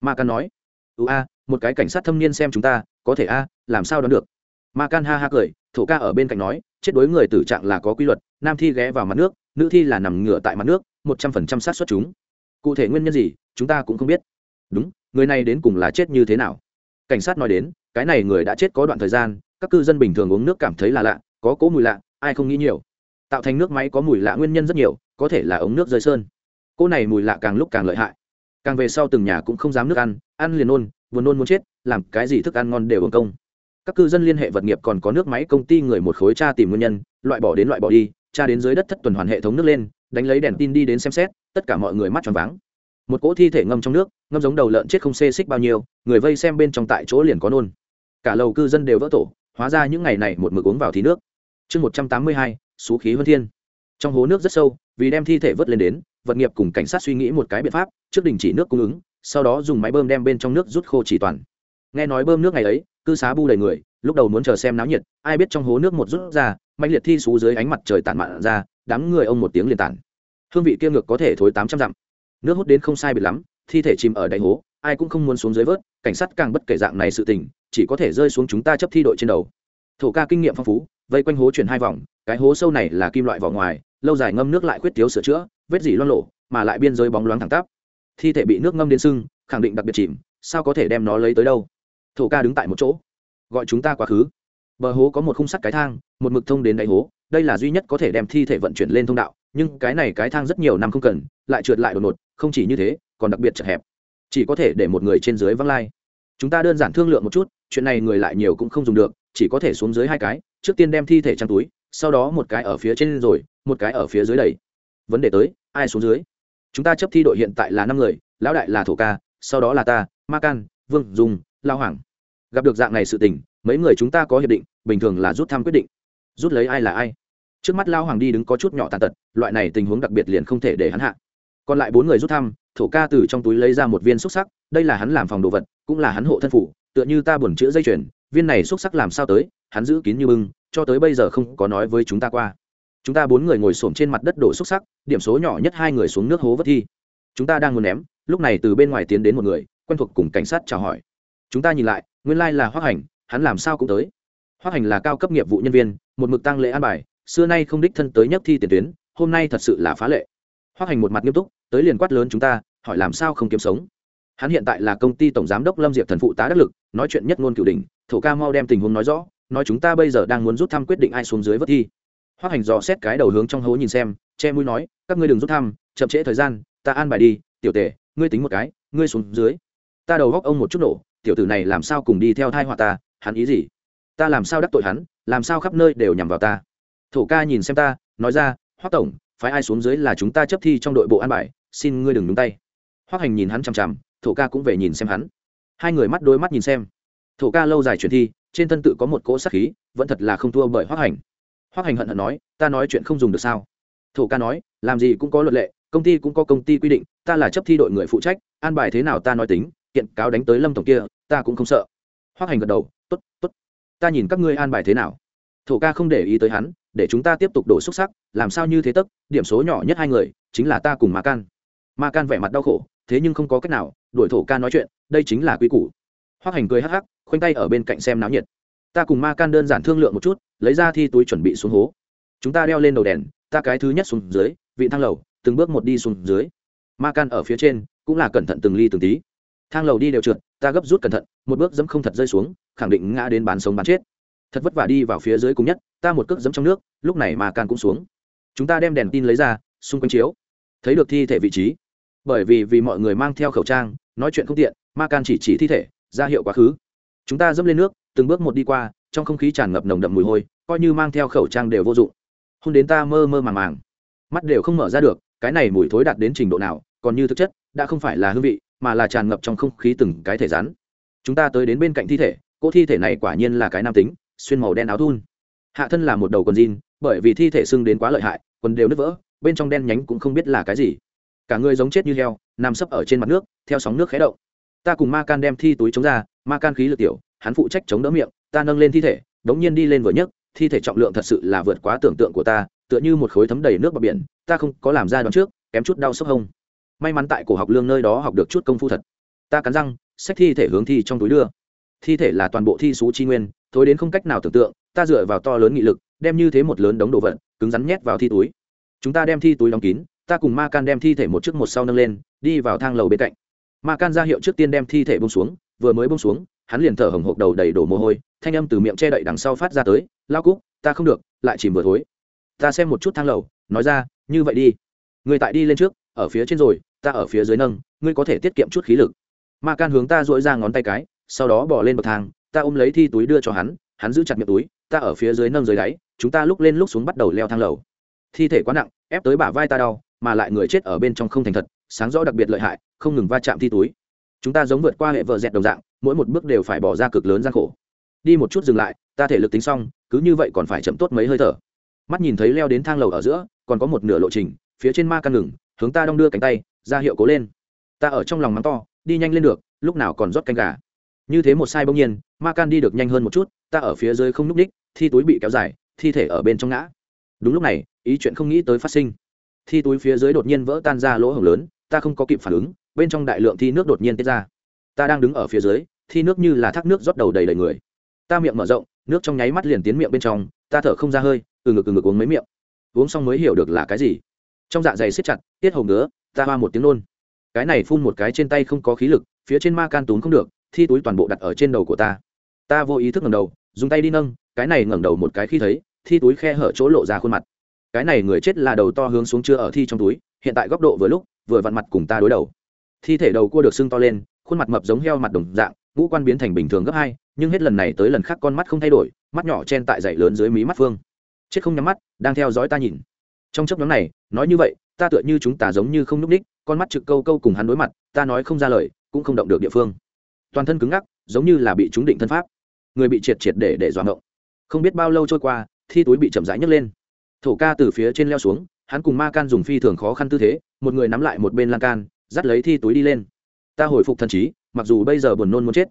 Ma can nói. Ưu a, một cái cảnh sát thâm niên xem chúng ta, có thể a, làm sao đoán được? Ma can ha ha cười, thổ ca ở bên cạnh nói, chết đối người tử trạng là có quy luật, nam thi ghé vào mặt nước, nữ thi là nằm ngửa tại mặt nước, một trăm phần trăm sát xuất chúng. Cụ thể nguyên nhân gì, chúng ta cũng không biết. Đúng, người này đến cùng là chết như thế nào? Cảnh sát nói đến cái này người đã chết có đoạn thời gian, các cư dân bình thường uống nước cảm thấy là lạ, có cỗ mùi lạ, ai không nghĩ nhiều. Tạo thành nước máy có mùi lạ nguyên nhân rất nhiều, có thể là ống nước rơi sơn. Cỗ này mùi lạ càng lúc càng lợi hại. Càng về sau từng nhà cũng không dám nước ăn ăn liền nôn vừa nôn muốn chết, làm cái gì thức ăn ngon đều hưởng công. Các cư dân liên hệ vật nghiệp còn có nước máy công ty người một khối tra tìm nguyên nhân, loại bỏ đến loại bỏ đi, tra đến dưới đất thất tuần hoàn hệ thống nước lên, đánh lấy đèn tin đi đến xem xét, tất cả mọi người mắt tròn váng. Một cỗ thi thể ngâm trong nước, ngâm giống đầu lợn chết không xê xích bao nhiêu, người vây xem bên trong tại chỗ liền có nôn cả lầu cư dân đều vỡ tổ, hóa ra những ngày này một mực uống vào thì nước. Chương một trăm tám mươi hai, xú khí huân thiên. Trong hố nước rất sâu, vì đem thi thể vớt lên đến, vật nghiệp cùng cảnh sát suy nghĩ một cái biện pháp, trước đình chỉ nước cung ứng, sau đó dùng máy bơm đem bên trong nước rút khô chỉ toàn. Nghe nói bơm nước ngày ấy, cư xá bu đầy người, lúc đầu muốn chờ xem náo nhiệt, ai biết trong hố nước một rút ra mạnh liệt thi xú dưới ánh mặt trời tản mạn ra, đám người ông một tiếng liền tản. Hương vị kia ngược có thể thối tám trăm dặm. Nước hút đến không sai biệt lắm, thi thể chìm ở đáy hố ai cũng không muốn xuống dưới vớt, cảnh sát càng bất kể dạng này sự tình, chỉ có thể rơi xuống chúng ta chấp thi đội trên đầu. Thổ ca kinh nghiệm phong phú, vây quanh hố chuyển hai vòng, cái hố sâu này là kim loại vỏ ngoài, lâu dài ngâm nước lại khuyết thiếu sửa chữa, vết dỉ loan lộ mà lại biên giới bóng loáng thẳng tắp. Thi thể bị nước ngâm đến sưng, khẳng định đặc biệt chìm, sao có thể đem nó lấy tới đâu? Thổ ca đứng tại một chỗ. Gọi chúng ta quá khứ. Bờ hố có một khung sắt cái thang, một mực thông đến đáy hố, đây là duy nhất có thể đem thi thể vận chuyển lên thông đạo, nhưng cái này cái thang rất nhiều năm không cần, lại trượt lại đột ngột, không chỉ như thế, còn đặc biệt chật hẹp chỉ có thể để một người trên dưới văng lai. Chúng ta đơn giản thương lượng một chút, chuyện này người lại nhiều cũng không dùng được, chỉ có thể xuống dưới hai cái, trước tiên đem thi thể trang túi, sau đó một cái ở phía trên rồi, một cái ở phía dưới đầy. Vấn đề tới, ai xuống dưới? Chúng ta chấp thi đội hiện tại là năm người, lão đại là thổ ca, sau đó là ta, ma can, vương dùng lao hoàng. Gặp được dạng này sự tình, mấy người chúng ta có hiệp định, bình thường là rút thăm quyết định. Rút lấy ai là ai? Trước mắt lao hoàng đi đứng có chút nhỏ tàn tật, loại này tình huống đặc biệt liền không thể để hắn hạ. Còn lại bốn người rút thăm thổ ca từ trong túi lấy ra một viên xúc sắc, đây là hắn làm phòng đồ vật, cũng là hắn hộ thân phủ, tựa như ta buồn chữa dây chuyền, viên này xúc sắc làm sao tới, hắn giữ kín như bưng, cho tới bây giờ không có nói với chúng ta qua. Chúng ta bốn người ngồi xổm trên mặt đất đổ xúc sắc, điểm số nhỏ nhất hai người xuống nước hố vất thi. Chúng ta đang muốn ném, lúc này từ bên ngoài tiến đến một người, quen thuộc cùng cảnh sát chào hỏi. Chúng ta nhìn lại, nguyên lai là hoác hành, hắn làm sao cũng tới. Hoác hành là cao cấp nghiệp vụ nhân viên, một mực tăng lễ an bài, xưa nay không đích thân tới nhất thi tiền tuyến, hôm nay thật sự là phá lệ. Hoác hành một mặt nghiêm túc tới liền quát lớn chúng ta, hỏi làm sao không kiếm sống. Hắn hiện tại là công ty tổng giám đốc lâm diệp thần phụ tá đắc lực, nói chuyện nhất ngôn cửu đình thổ ca mau đem tình huống nói rõ, nói chúng ta bây giờ đang muốn rút thăm quyết định ai xuống dưới vớt thi. Hoác hành dò xét cái đầu hướng trong hố nhìn xem, che mũi nói, các ngươi đừng rút thăm, chậm trễ thời gian, ta an bài đi, tiểu tể, ngươi tính một cái, ngươi xuống dưới. Ta đầu góc ông một chút nổ, tiểu tử này làm sao cùng đi theo thai họa ta, hắn ý gì? Ta làm sao đắc tội hắn, làm sao khắp nơi đều nhằm vào ta? Thổ ca nhìn xem ta, nói ra hoác tổng, phái ai xuống dưới là chúng ta chấp thi trong đội bộ an bài xin ngươi đừng nhúng tay. Hoác hành nhìn hắn chằm chằm, thổ ca cũng về nhìn xem hắn. Hai người mắt đôi mắt nhìn xem. Thổ ca lâu dài chuyển thi, trên thân tự có một cỗ sắc khí, vẫn thật là không thua bởi hoác hành. Hoác hành hận hận nói, ta nói chuyện không dùng được sao? Thổ ca nói, làm gì cũng có luật lệ, công ty cũng có công ty quy định, ta là chấp thi đội người phụ trách, an bài thế nào ta nói tính, kiện cáo đánh tới lâm tổng kia, ta cũng không sợ. Hoác hành gật đầu t ố t t ố t ta nhìn các ngươi an bài thế nào. Thổ ca không để ý tới hắn, để chúng ta tiếp tục đổ xúc sắc, làm sao như thế tấc điểm số nhỏ nhất hai người, chính là ta cùng mà can ma can vẻ mặt đau khổ, thế nhưng không có cách nào, đuổi thổ ca nói chuyện, đây chính là quy củ. Hoác hành cười hắc hắc, khoanh tay ở bên cạnh xem náo nhiệt. Ta cùng ma can đơn giản thương lượng một chút, lấy ra thi túi chuẩn bị xuống hố. Chúng ta đeo lên đầu đèn, ta cái thứ nhất xuống dưới, vị thang lầu, từng bước một đi xuống dưới. Ma can ở phía trên, cũng là cẩn thận từng ly từng tí. Thang lầu đi đều trượt, ta gấp rút cẩn thận, một bước dẫm không thật rơi xuống, khẳng định ngã đến bán sống bán chết. Thật vất vả đi vào phía dưới cùng nhất, ta một cước dẫm trong nước, lúc này ma can cũng xuống. Chúng ta đem đèn tin lấy ra, xung quanh chiếu. Thấy được thi thể vị trí bởi vì vì mọi người mang theo khẩu trang, nói chuyện không tiện, ma can chỉ chỉ thi thể, ra hiệu quá khứ. Chúng ta dẫm lên nước, từng bước một đi qua, trong không khí tràn ngập nồng đậm mùi hôi, coi như mang theo khẩu trang đều vô dụng. Hôn đến ta mơ mơ màng màng. Mắt đều không mở ra được, cái này mùi thối đạt đến trình độ nào, còn như thực chất, đã không phải là hương vị, mà là tràn ngập trong không khí từng cái thể rắn. Chúng ta tới đến bên cạnh thi thể, cỗ thi thể này quả nhiên là cái nam tính, xuyên màu đen áo thun. Hạ thân là một đầu quần jean, bởi vì thi thể sưng đến quá lợi hại, quần đều nứt vỡ, bên trong đen nhánh cũng không biết là cái gì cả người giống chết như heo, nằm sấp ở trên mặt nước, theo sóng nước khé động. Ta cùng ma can đem thi túi chống ra, ma can khí lực tiểu, hắn phụ trách chống đỡ miệng, ta nâng lên thi thể, đống nhiên đi lên vừa nhấc, thi thể trọng lượng thật sự là vượt quá tưởng tượng của ta, tựa như một khối thấm đầy nước bờ biển, ta không có làm ra đón trước, kém chút đau sốc hông. May mắn tại cổ học lương nơi đó học được chút công phu thật. Ta cắn răng, xách thi thể hướng thi trong túi đưa. Thi thể là toàn bộ thi số chi nguyên, thối đến không cách nào tưởng tượng, ta dựa vào to lớn nghị lực, đem như thế một lớn đống đồ vật, cứng rắn nhét vào thi túi. Chúng ta đem thi túi đóng kín ta cùng ma can đem thi thể một trước một sau nâng lên, đi vào thang lầu bên cạnh. Ma can ra hiệu trước tiên đem thi thể bông xuống, vừa mới bông xuống, hắn liền thở hồng hộc đầu đầy đổ mồ hôi, thanh âm từ miệng che đậy đằng sau phát ra tới lao cúc, ta không được, lại chìm vừa thối. Ta xem một chút thang lầu, nói ra, như vậy đi. Người tại đi lên trước, ở phía trên rồi, ta ở phía dưới nâng, ngươi có thể tiết kiệm chút khí lực. Ma can hướng ta dỗi ra ngón tay cái, sau đó bỏ lên bậc thang, ta ôm lấy thi túi đưa cho hắn hắn giữ chặt miệng túi, ta ở phía dưới nâng dưới đáy, chúng ta lúc lên lúc xuống bắt đầu leo thang lầu. Thi thể quá nặng, ép tới bả vai ta đau mà lại người chết ở bên trong không thành thật, sáng rõ đặc biệt lợi hại, không ngừng va chạm thi túi. Chúng ta giống vượt qua hệ vợ dẹt đồng dạng, mỗi một bước đều phải bỏ ra cực lớn gian khổ. Đi một chút dừng lại, ta thể lực tính xong, cứ như vậy còn phải chậm tốt mấy hơi thở. Mắt nhìn thấy leo đến thang lầu ở giữa, còn có một nửa lộ trình, phía trên ma căn ngừng, hướng ta đong đưa cánh tay, ra hiệu cố lên. Ta ở trong lòng mắng to, đi nhanh lên được, lúc nào còn rót canh gà. Như thế một sai bỗng nhiên, ma can đi được nhanh hơn một chút, ta ở phía dưới không n ú c ních thi túi bị kéo dài, thi thể ở bên trong ngã. Đúng lúc này, ý chuyện không nghĩ tới phát sinh thi túi phía dưới đột nhiên vỡ tan ra lỗ hổng lớn, ta không có kịp phản ứng, bên trong đại lượng thi nước đột nhiên tiết ra. Ta đang đứng ở phía dưới, thi nước như là thác nước rót đầu đầy đầy người. Ta miệng mở rộng, nước trong nháy mắt liền tiến miệng bên trong, ta thở không ra hơi, từ ngực từ ngực uống mấy miệng. Uống xong mới hiểu được là cái gì. Trong dạ dày siết chặt, tiết hồng ngứa, ta hoa một tiếng nôn. Cái này phun một cái trên tay không có khí lực, phía trên ma can tún không được, thi túi toàn bộ đặt ở trên đầu của ta. Ta vô ý thức ngẩng đầu, dùng tay đi nâng, cái này ngẩng đầu một cái khi thấy, thi túi khe hở chỗ lộ ra khuôn mặt cái này người chết là đầu to hướng xuống chưa ở thi trong túi, hiện tại góc độ vừa lúc, vừa vặn mặt cùng ta đối đầu. Thi thể đầu cua được sưng to lên, khuôn mặt mập giống heo mặt đồng dạng, ngũ quan biến thành bình thường gấp hai, nhưng hết lần này tới lần khác con mắt không thay đổi, mắt nhỏ chen tại dậy lớn dưới mí mắt phương. Chết không nhắm mắt, đang theo dõi ta nhìn. Trong chấp nhóm này, nói như vậy, ta tựa như chúng ta giống như không núp ních, con mắt trực câu câu cùng hắn đối mặt, ta nói không ra lời, cũng không động được địa phương. Toàn thân cứng ngắc, giống như là bị trúng định thân pháp. Người bị triệt triệt để để dọa ngộng. Không biết bao lâu trôi qua, thi túi bị chậm rãi nhấc lên thổ ca từ phía trên leo xuống, hắn cùng ma can dùng phi thường khó khăn tư thế, một người nắm lại một bên lan can, dắt lấy thi túi đi lên. Ta hồi phục thần trí, mặc dù bây giờ buồn nôn muốn chết,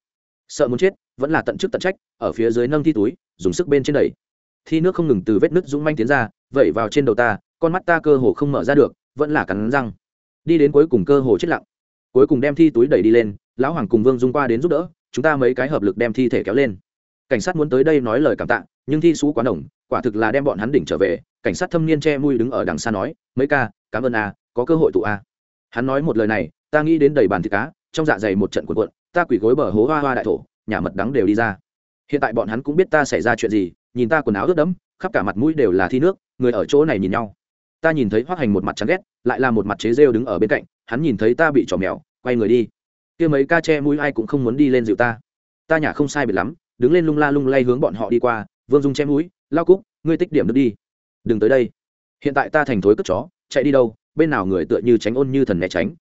sợ muốn chết, vẫn là tận chức tận trách, ở phía dưới nâng thi túi, dùng sức bên trên đẩy. Thi nước không ngừng từ vết nứt dũng manh tiến ra, vẩy vào trên đầu ta, con mắt ta cơ hồ không mở ra được, vẫn là cắn răng. Đi đến cuối cùng cơ hồ chết lặng. Cuối cùng đem thi túi đẩy đi lên, lão hoàng cùng vương dung qua đến giúp đỡ, chúng ta mấy cái hợp lực đem thi thể kéo lên cảnh sát muốn tới đây nói lời cảm tạ, nhưng thi sú quá đồng quả thực là đem bọn hắn đỉnh trở về, cảnh sát thâm niên che Mui đứng ở đằng xa nói, mấy ca, cảm ơn a, có cơ hội tụ a. Hắn nói một lời này, ta nghĩ đến đầy bàn thịt cá, trong dạ dày một trận cuộn cuộn, ta quỳ gối bờ hố hoa hoa đại thổ, nhà mật đắng đều đi ra. Hiện tại bọn hắn cũng biết ta xảy ra chuyện gì, nhìn ta quần áo ướt đẫm, khắp cả mặt mũi đều là thi nước, người ở chỗ này nhìn nhau. Ta nhìn thấy hoác hành một mặt chán ghét, lại là một mặt chế rêu đứng ở bên cạnh, hắn nhìn thấy ta bị trò mèo, quay người đi. Kia mấy ca che mũi ai cũng không muốn đi lên dịu ta. Ta nhả không sai biệt lắm đứng lên lung la lung lay hướng bọn họ đi qua, vương dung chém mũi lao cúc, ngươi tích điểm được đi. Đừng tới đây. Hiện tại ta thành thối cất chó, chạy đi đâu, bên nào người tựa như tránh ôn như thần né tránh.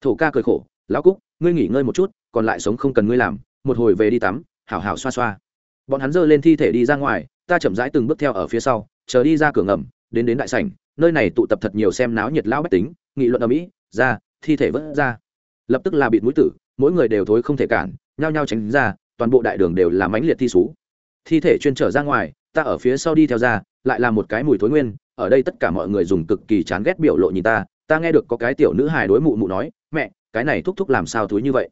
Thổ ca cười khổ, lão cúc, ngươi nghỉ ngơi một chút, còn lại sống không cần ngươi làm, một hồi về đi tắm, hảo hảo xoa xoa. Bọn hắn giơ lên thi thể đi ra ngoài, ta chậm rãi từng bước theo ở phía sau, chờ đi ra cửa ngầm, đến đến đại sảnh, nơi này tụ tập thật nhiều xem náo nhiệt lão bách tính, nghị luận ở mỹ, ra, thi thể vẫn ra. Lập tức là bịt mũi tử, mỗi người đều thối không thể cản, nhao nhao tránh ra toàn bộ đại đường đều là mãnh liệt thi sú thi thể chuyên trở ra ngoài, ta ở phía sau đi theo ra, lại là một cái mùi thối nguyên, ở đây tất cả mọi người dùng cực kỳ chán ghét biểu lộ nhìn ta ta nghe được có cái tiểu nữ hài đối mụ mụ nói, mẹ, cái này thúc thúc làm sao thối như vậy?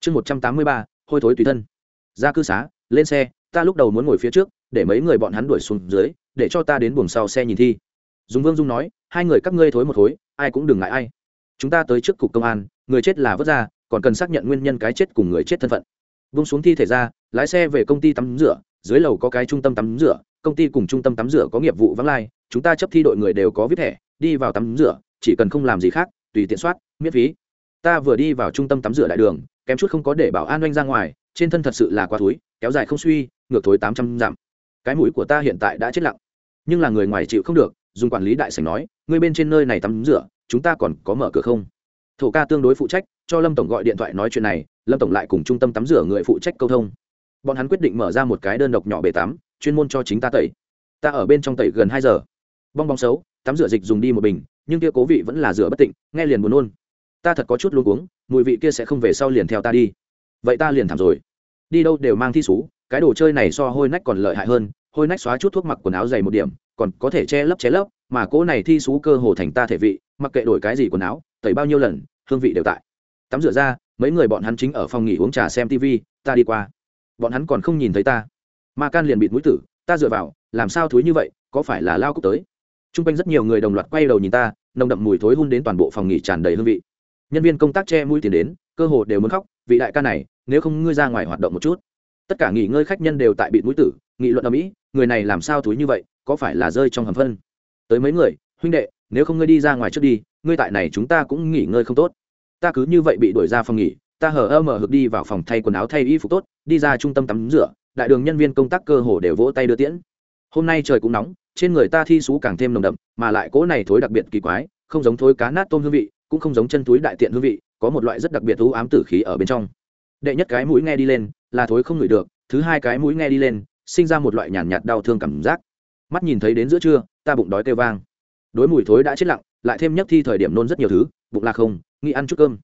Chương một trăm tám mươi ba, hôi thối tùy thân. Ra cư xá, lên xe, ta lúc đầu muốn ngồi phía trước, để mấy người bọn hắn đuổi xuống dưới, để cho ta đến buồng sau xe nhìn thi. Dùng vương dung nói, hai người các ngươi thối một thối, ai cũng đừng ngại ai. Chúng ta tới trước cục công an, người chết là vớt ra, còn cần xác nhận nguyên nhân cái chết cùng người chết thân phận vung xuống thi thể ra, lái xe về công ty tắm rửa, dưới lầu có cái trung tâm tắm rửa, công ty cùng trung tâm tắm rửa có nghiệp vụ vắng lai, chúng ta chấp thi đội người đều có viết thẻ, đi vào tắm rửa, chỉ cần không làm gì khác, tùy tiện soát, miễn phí. Ta vừa đi vào trung tâm tắm rửa đại đường, kém chút không có để bảo an oanh ra ngoài, trên thân thật sự là quá túi kéo dài không suy, ngược thối tám trăm dặm. Cái mũi của ta hiện tại đã chết lặng, nhưng là người ngoài chịu không được, dùng quản lý đại sảnh nói người bên trên nơi này tắm rửa, chúng ta còn có mở cửa không? Thổ ca tương đối phụ trách cho lâm tổng gọi điện thoại nói chuyện này, lâm tổng lại cùng trung tâm tắm rửa người phụ trách câu thông. Bọn hắn quyết định mở ra một cái đơn độc nhỏ bể tắm, chuyên môn cho chính ta tẩy. Ta ở bên trong tẩy gần hai giờ. Bong bóng xấu, tắm rửa dịch dùng đi một bình, nhưng kia cố vị vẫn là rửa bất tịnh, nghe liền buồn nôn. Ta thật có chút luôn uống mùi vị kia sẽ không về sau liền theo ta đi. Vậy ta liền thảm rồi. Đi đâu đều mang thi xú, cái đồ chơi này so hôi nách còn lợi hại hơn, hôi nách xóa chút thuốc mặc quần áo dày một điểm, còn có thể che lấp che lấp, mà cỗ này thi xú cơ hồ thành ta thể vị, mặc kệ đổi cái gì quần áo, tẩy bao nhiêu lần, hương vị đều tại tắm rửa ra, mấy người bọn hắn chính ở phòng nghỉ uống trà xem tv ta đi qua. Bọn hắn còn không nhìn thấy ta. Ma can liền bịt mũi tử, ta dựa vào, làm sao thúi như vậy, có phải là lao cúc tới? T r u n g quanh rất nhiều người đồng loạt quay đầu nhìn ta, nồng đậm mùi thối hun đến toàn bộ phòng nghỉ tràn đầy hương vị. Nhân viên công tác che mũi tiền đến, cơ hồ đều muốn khóc, vị đại ca này, nếu không ngươi ra ngoài hoạt động một chút. Tất cả nghỉ ngơi khách nhân đều tại bịt mũi tử, nghị luận ở mỹ người này làm sao thúi như vậy, có phải là rơi trong hầm phân? Tới mấy người, huynh đệ, nếu không ngươi đi ra ngoài trước đi, ngươi tại này chúng ta cũng nghỉ ngơi không tốt ta cứ như vậy bị đuổi ra phòng nghỉ ta hờ ơ mở hực đi vào phòng thay quần áo thay y phục tốt đi ra trung tâm tắm rửa đại đường nhân viên công tác cơ hồ đều vỗ tay đưa tiễn. Hôm nay trời cũng nóng trên người ta thi xú càng thêm nồng đậm mà lại cỗ này thối đặc biệt kỳ quái không giống thối cá nát tôm hương vị cũng không giống chân túi đại tiện hương vị có một loại rất đặc biệt thú ám tử khí ở bên trong. Đệ nhất cái mũi nghe đi lên là thối không ngửi được thứ hai cái mũi nghe đi lên sinh ra một loại nhàn nhạt, nhạt đau thương cảm giác. Mắt nhìn thấy đến giữa trưa ta bụng đói kêu vang. Đối mùi thối đã chết lặng lại thêm nhất thi thời điểm nôn rất nhiều thứ bụng là không nghĩ ăn chút cơm.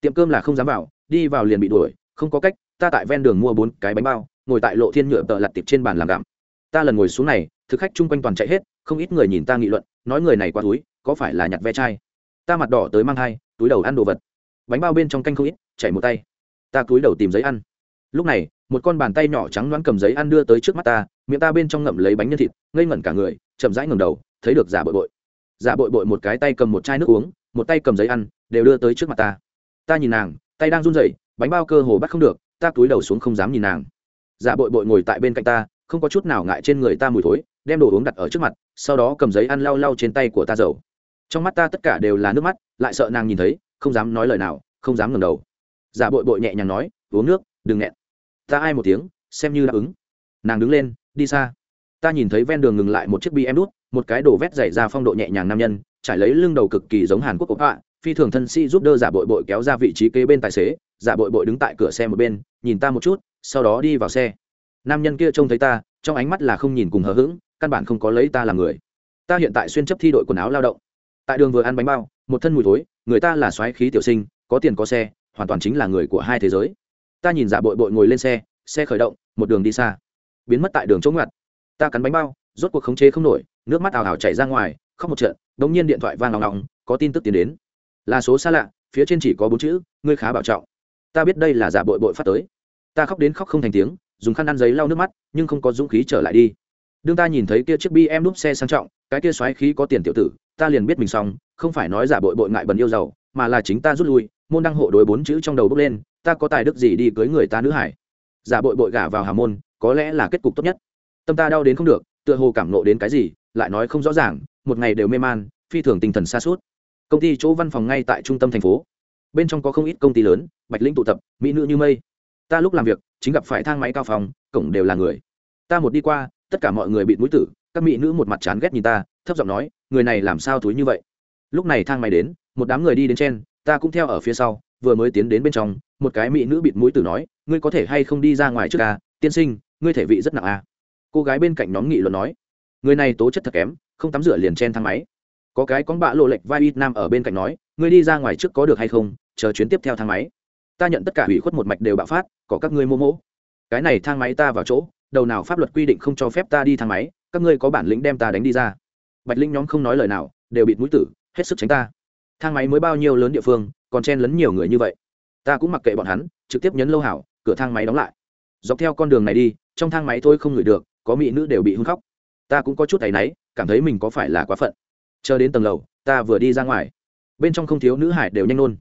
Tiệm cơm là không dám vào, đi vào liền bị đuổi, không có cách, ta tại ven đường mua bốn cái bánh bao, ngồi tại lộ thiên nhựa tợ lặt tiệp trên bàn làm gặm. Ta lần ngồi xuống này, thực khách chung quanh toàn chạy hết, không ít người nhìn ta nghị luận, nói người này qua túi, có phải là nhặt ve chai? Ta mặt đỏ tới mang hai, túi đầu ăn đồ vật. Bánh bao bên trong canh không ít, chảy một tay. Ta túi đầu tìm giấy ăn. Lúc này, một con bàn tay nhỏ trắng loáng cầm giấy ăn đưa tới trước mắt ta, miệng ta bên trong ngậm lấy bánh nhân thịt, ngây ngẩn cả người, chậm rãi ngầm đầu, thấy được giả bội bội. Giả bội bội một cái tay cầm một chai nước uống, một tay cầm giấy ăn đều đưa tới trước mặt ta. Ta nhìn nàng, tay đang run rẩy, bánh bao cơ hồ bắt không được, ta túi đầu xuống không dám nhìn nàng. Giả bội bội ngồi tại bên cạnh ta, không có chút nào ngại trên người ta mùi thối, đem đồ uống đặt ở trước mặt, sau đó cầm giấy ăn lau lau trên tay của ta dầu. Trong mắt ta tất cả đều là nước mắt, lại sợ nàng nhìn thấy, không dám nói lời nào, không dám ngẩng đầu. Giả bội bội nhẹ nhàng nói, uống nước, đừng nghẹn. Ta ai một tiếng, xem như đáp ứng. Nàng đứng lên, đi xa. Ta nhìn thấy ven đường ngừng lại một chiếc bi em đút một cái đồ vét dày ra phong độ nhẹ nhàng nam nhân, trải lấy lưng đầu cực kỳ giống hàn quốc ốc ạ phi thường thân sĩ giúp đỡ giả bội bội kéo ra vị trí kế bên tài xế, giả bội bội đứng tại cửa xe một bên, nhìn ta một chút, sau đó đi vào xe. Nam nhân kia trông thấy ta, trong ánh mắt là không nhìn cùng hờ hững, căn bản không có lấy ta làm người. Ta hiện tại xuyên chấp thi đội quần áo lao động. Tại đường vừa ăn bánh bao, một thân mùi thối, người ta là xoáy khí tiểu sinh, có tiền có xe, hoàn toàn chính là người của hai thế giới. Ta nhìn giả bội bội ngồi lên xe xe khởi động, một đường đi xa. Biến mất tại đường chống ngặt ta cắn bánh bao, rốt cuộc khống chế không nổi, nước mắt ào ào chảy ra ngoài, khóc một trận đ ỗ n g nhiên điện thoại vang lòng lòng có tin tức tiến đến là số xa lạ, phía trên chỉ có bốn chữ, ngươi khá bảo trọng. Ta biết đây là giả bội bội phát tới. Ta khóc đến khóc không thành tiếng, dùng khăn ăn giấy lau nước mắt, nhưng không có dũng khí trở lại đi. Đương ta nhìn thấy kia chiếc bi em đúp xe sang trọng, cái kia xoáy khí có tiền tiểu tử, ta liền biết mình xong, không phải nói giả bội bội ngại bần yêu giàu, mà là chính ta rút lui, môn đăng hộ đối bốn chữ trong đầu bước lên, ta có tài đức gì đi cưới người ta nữ hải? Giả bội bội gả vào hà môn, có lẽ là kết cục tốt nhất. Tâm ta đau đến không được, tựa hồ cảm nộ đến cái gì, lại nói không rõ ràng, một ngày đều mê man, phi thường tinh thần xa suốt công ty chỗ văn phòng ngay tại trung tâm thành phố. Bên trong có không ít công ty lớn bạch lĩnh tụ tập mỹ nữ như mây. Ta lúc làm việc chính gặp phải thang máy cao phòng cổng đều là người. Ta một đi qua tất cả mọi người bị mũi tử các mỹ nữ một mặt chán ghét nhìn ta thấp giọng nói người này làm sao thúi như vậy? Lúc này thang máy đến một đám người đi đến trên ta cũng theo ở phía sau vừa mới tiến đến bên trong một cái mỹ nữ bịt mũi tử nói ngươi có thể hay không đi ra ngoài trước à, tiên sinh ngươi thể vị rất nặng à. cô gái bên cạnh nhóm nghị luận nói người này tố chất thật kém không tắm rửa liền trên thang máy có cái con bạ lộ lệch vai ít nam ở bên cạnh nói, ngươi đi ra ngoài trước có được hay không? Chờ chuyến tiếp theo thang máy. Ta nhận tất cả hủy khuất một mạch đều bạo phát, có các ngươi mô mỗ. Cái này thang máy ta vào chỗ, đầu nào pháp luật quy định không cho phép ta đi thang máy, các ngươi có bản lĩnh đem ta đánh đi ra. Bạch linh nhóm không nói lời nào, đều bị mũi tử, hết sức tránh ta. Thang máy mới bao nhiêu lớn địa phương, còn chen lấn nhiều người như vậy. Ta cũng mặc kệ bọn hắn, trực tiếp nhấn lâu hảo, cửa thang máy đóng lại. Dọc theo con đường này đi, trong thang máy thôi không ngửi được, có mỹ nữ đều bị hưng khóc. Ta cũng có chút tay náy, cảm thấy mình có phải là quá phận chờ đến tầng lầu, ta vừa đi ra ngoài. Bên trong không thiếu nữ hải đều nhanh nôn.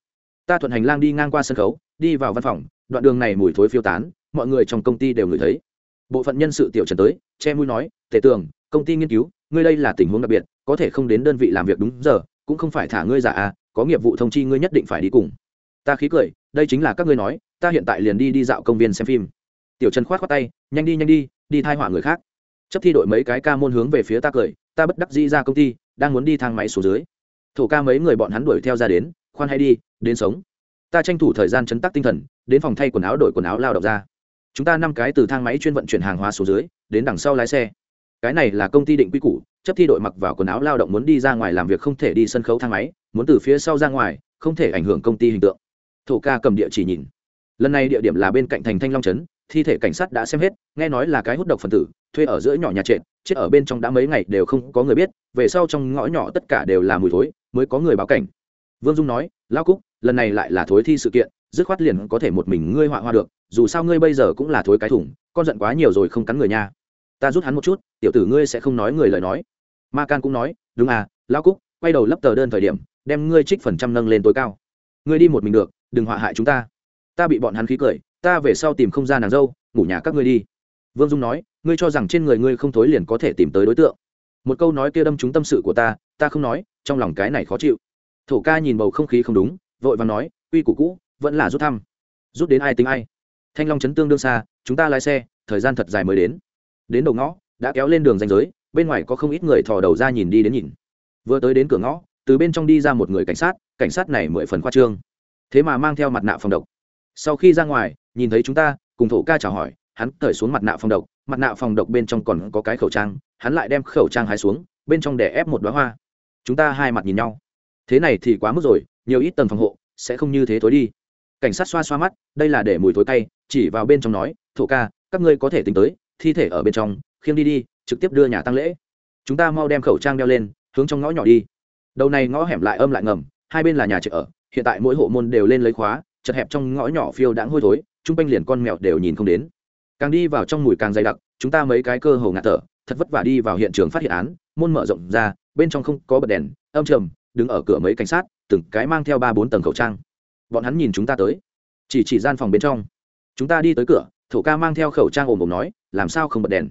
Ta thuận hành lang đi ngang qua sân khấu, đi vào văn phòng, đoạn đường này mùi thối phiêu tán, mọi người trong công ty đều ngửi thấy. Bộ phận nhân sự tiểu trần tới, che mũi nói tể tường, công ty nghiên cứu, ngươi đây là tình huống đặc biệt, có thể không đến đơn vị làm việc đúng giờ, cũng không phải thả ngươi giả à có nghiệp vụ thông chi ngươi nhất định phải đi cùng. Ta khí cười, đây chính là các ngươi nói, ta hiện tại liền đi đi dạo công viên xem phim. Tiểu trần khoát khoát tay, nhanh đi nhanh đi đi thai họa người khác. Chấp thi đội mấy cái ca môn hướng về phía ta cười ta bất đắc dĩ ra công ty, đang muốn đi thang máy xuống dưới. Thổ ca mấy người bọn hắn đuổi theo ra đến, khoan hay đi, đến sống. Ta tranh thủ thời gian chấn tắc tinh thần, đến phòng thay quần áo đổi quần áo lao động ra. Chúng ta năm cái từ thang máy chuyên vận chuyển hàng hóa xuống dưới, đến đằng sau lái xe. Cái này là công ty định quy củ, chấp thi đội mặc vào quần áo lao động muốn đi ra ngoài làm việc không thể đi sân khấu thang máy, muốn từ phía sau ra ngoài, không thể ảnh hưởng công ty hình tượng. Thổ ca cầm địa chỉ nhìn. Lần này địa điểm là bên cạnh thành thanh long trấn, thi thể cảnh sát đã xem hết, nghe nói là cái hút độc phần tử, thuê ở giữa nhỏ nhà trệt chết ở bên trong đã mấy ngày đều không có người biết, về sau trong ngõ nhỏ tất cả đều là mùi thối, mới có người báo cảnh. Vương dung nói lao cúc, lần này lại là thối thi sự kiện, dứt khoát liền có thể một mình ngươi họa hoa được, dù sao ngươi bây giờ cũng là thối cái thủng, con giận quá nhiều rồi không cắn người nha. Ta rút hắn một chút, tiểu tử ngươi sẽ không nói người lời nói. Ma can cũng nói, đúng à lao cúc, quay đầu lấp tờ đơn thời điểm, đem ngươi trích phần trăm nâng lên tối cao. Ngươi đi một mình được, đừng họa hại chúng ta. Ta bị bọn hắn khí cười, ta về sau tìm không ra nàng dâu, ngủ nhà các ngươi đi vương dung nói, ngươi cho rằng trên người ngươi không thối liền có thể tìm tới đối tượng. Một câu nói kia đâm trúng tâm sự của ta ta không nói, trong lòng cái này khó chịu. Thổ ca nhìn bầu không khí không đúng, vội và nói uy củ cũ, vẫn là rút thăm. Rút đến ai tính ai. Thanh long chấn tương đương xa, chúng ta lái xe, thời gian thật dài mới đến. Đến đầu ngõ, đã kéo lên đường danh giới, bên ngoài có không ít người thò đầu ra nhìn đi đến nhìn. Vừa tới đến cửa ngõ, từ bên trong đi ra một người cảnh sát cảnh sát này mười phần khoa trương. Thế mà mang theo mặt nạ phòng độc. Sau khi ra ngoài, nhìn thấy chúng ta, cùng thổ ca chào hỏi hắn cởi xuống mặt nạ phòng độc, mặt nạ phòng độc bên trong còn có cái khẩu trang, hắn lại đem khẩu trang hái xuống, bên trong để ép một đoá hoa. Chúng ta hai mặt nhìn nhau. Thế này thì quá mức rồi, nhiều ít tầng phòng hộ, sẽ không như thế tối đi. Cảnh sát xoa xoa mắt, đây là để mùi tối cay, chỉ vào bên trong nói, thổ ca, các ngươi có thể tính tới, thi thể ở bên trong, khiêng đi đi, trực tiếp đưa nhà tăng lễ. Chúng ta mau đem khẩu trang đeo lên, hướng trong ngõ nhỏ đi. Đầu này ngõ hẻm lại âm lại ngầm, hai bên là nhà trọ ở, hiện tại mỗi hộ môn đều lên lấy khóa, chật hẹp trong ngõ nhỏ phiêu đãng hôi thối, chung quanh liền con mèo đều nhìn không đến càng đi vào trong mùi càng dày đặc, chúng ta mấy cái cơ hồ ngạt thở, thật vất vả đi vào hiện trường phát hiện án, môn mở rộng ra, bên trong không có bật đèn, âm trầm, đứng ở cửa mấy cảnh sát, từng cái mang theo ba bốn tầng khẩu trang. Bọn hắn nhìn chúng ta tới. Chỉ chỉ gian phòng bên trong. Chúng ta đi tới cửa, thổ ca mang theo khẩu trang ồm ồm nói, làm sao không bật đèn?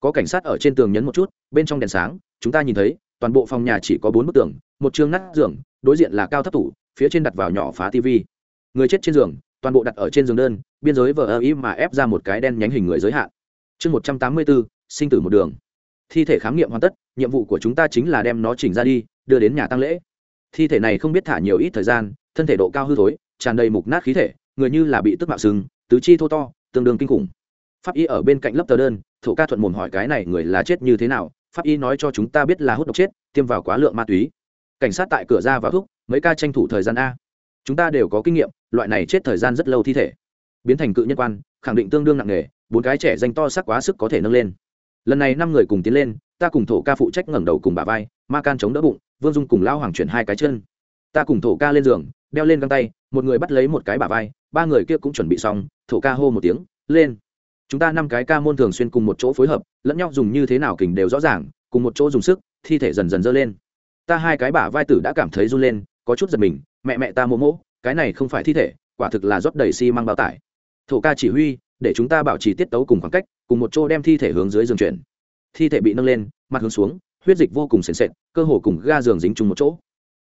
Có cảnh sát ở trên tường nhấn một chút, bên trong đèn sáng, chúng ta nhìn thấy, toàn bộ phòng nhà chỉ có bốn bức tường, một chương nát giường, đối diện là cao thấp tủ, phía trên đặt vào nhỏ phá tv người chết trên giường toàn bộ đặt ở trên giường đơn, biên giới vờ ơ ý mà ép ra một cái đen nhánh hình người giới hạn. Chương một trăm tám mươi bốn, sinh tử một đường. Thi thể khám nghiệm hoàn tất, nhiệm vụ của chúng ta chính là đem nó chỉnh ra đi, đưa đến nhà tăng lễ. Thi thể này không biết thả nhiều ít thời gian, thân thể độ cao hư thối, tràn đầy mục nát khí thể, người như là bị tức mạo sừng, tứ chi thô to, tương đương kinh khủng. Pháp y ở bên cạnh lấp tờ đơn, thổ ca thuận mồm hỏi cái này người là chết như thế nào, pháp y nói cho chúng ta biết là hút độc chết, tiêm vào quá lượng ma túy. Cảnh sát tại cửa ra vào thuốc mấy ca tranh thủ thời gian a chúng ta đều có kinh nghiệm, loại này chết thời gian rất lâu thi thể. Biến thành cự nhân quan, khẳng định tương đương nặng nề, bốn cái trẻ danh to sắc quá sức có thể nâng lên. Lần này năm người cùng tiến lên, ta cùng thổ ca phụ trách ngẩng đầu cùng bà vai, ma can chống đỡ bụng, vương dung cùng lao hoàng chuyển hai cái chân. Ta cùng thổ ca lên giường, đeo lên găng tay, một người bắt lấy một cái bà vai, ba người kia cũng chuẩn bị xong, thổ ca hô một tiếng, lên. Chúng ta năm cái ca môn thường xuyên cùng một chỗ phối hợp, lẫn nhau dùng như thế nào kình đều rõ ràng, cùng một chỗ dùng sức, thi thể dần dần dơ lên. Ta hai cái bả vai tử đã cảm thấy run lên, có chút giật mình mẹ mẹ ta mô mỗ, cái này không phải thi thể, quả thực là rót đầy xi、si、măng bao tải. Thổ ca chỉ huy, để chúng ta bảo trì tiết tấu cùng khoảng cách, cùng một chỗ đem thi thể hướng dưới giường chuyển. Thi thể bị nâng lên, mặt hướng xuống, huyết dịch vô cùng sền sệt, cơ hồ cùng ga giường dính chung một chỗ.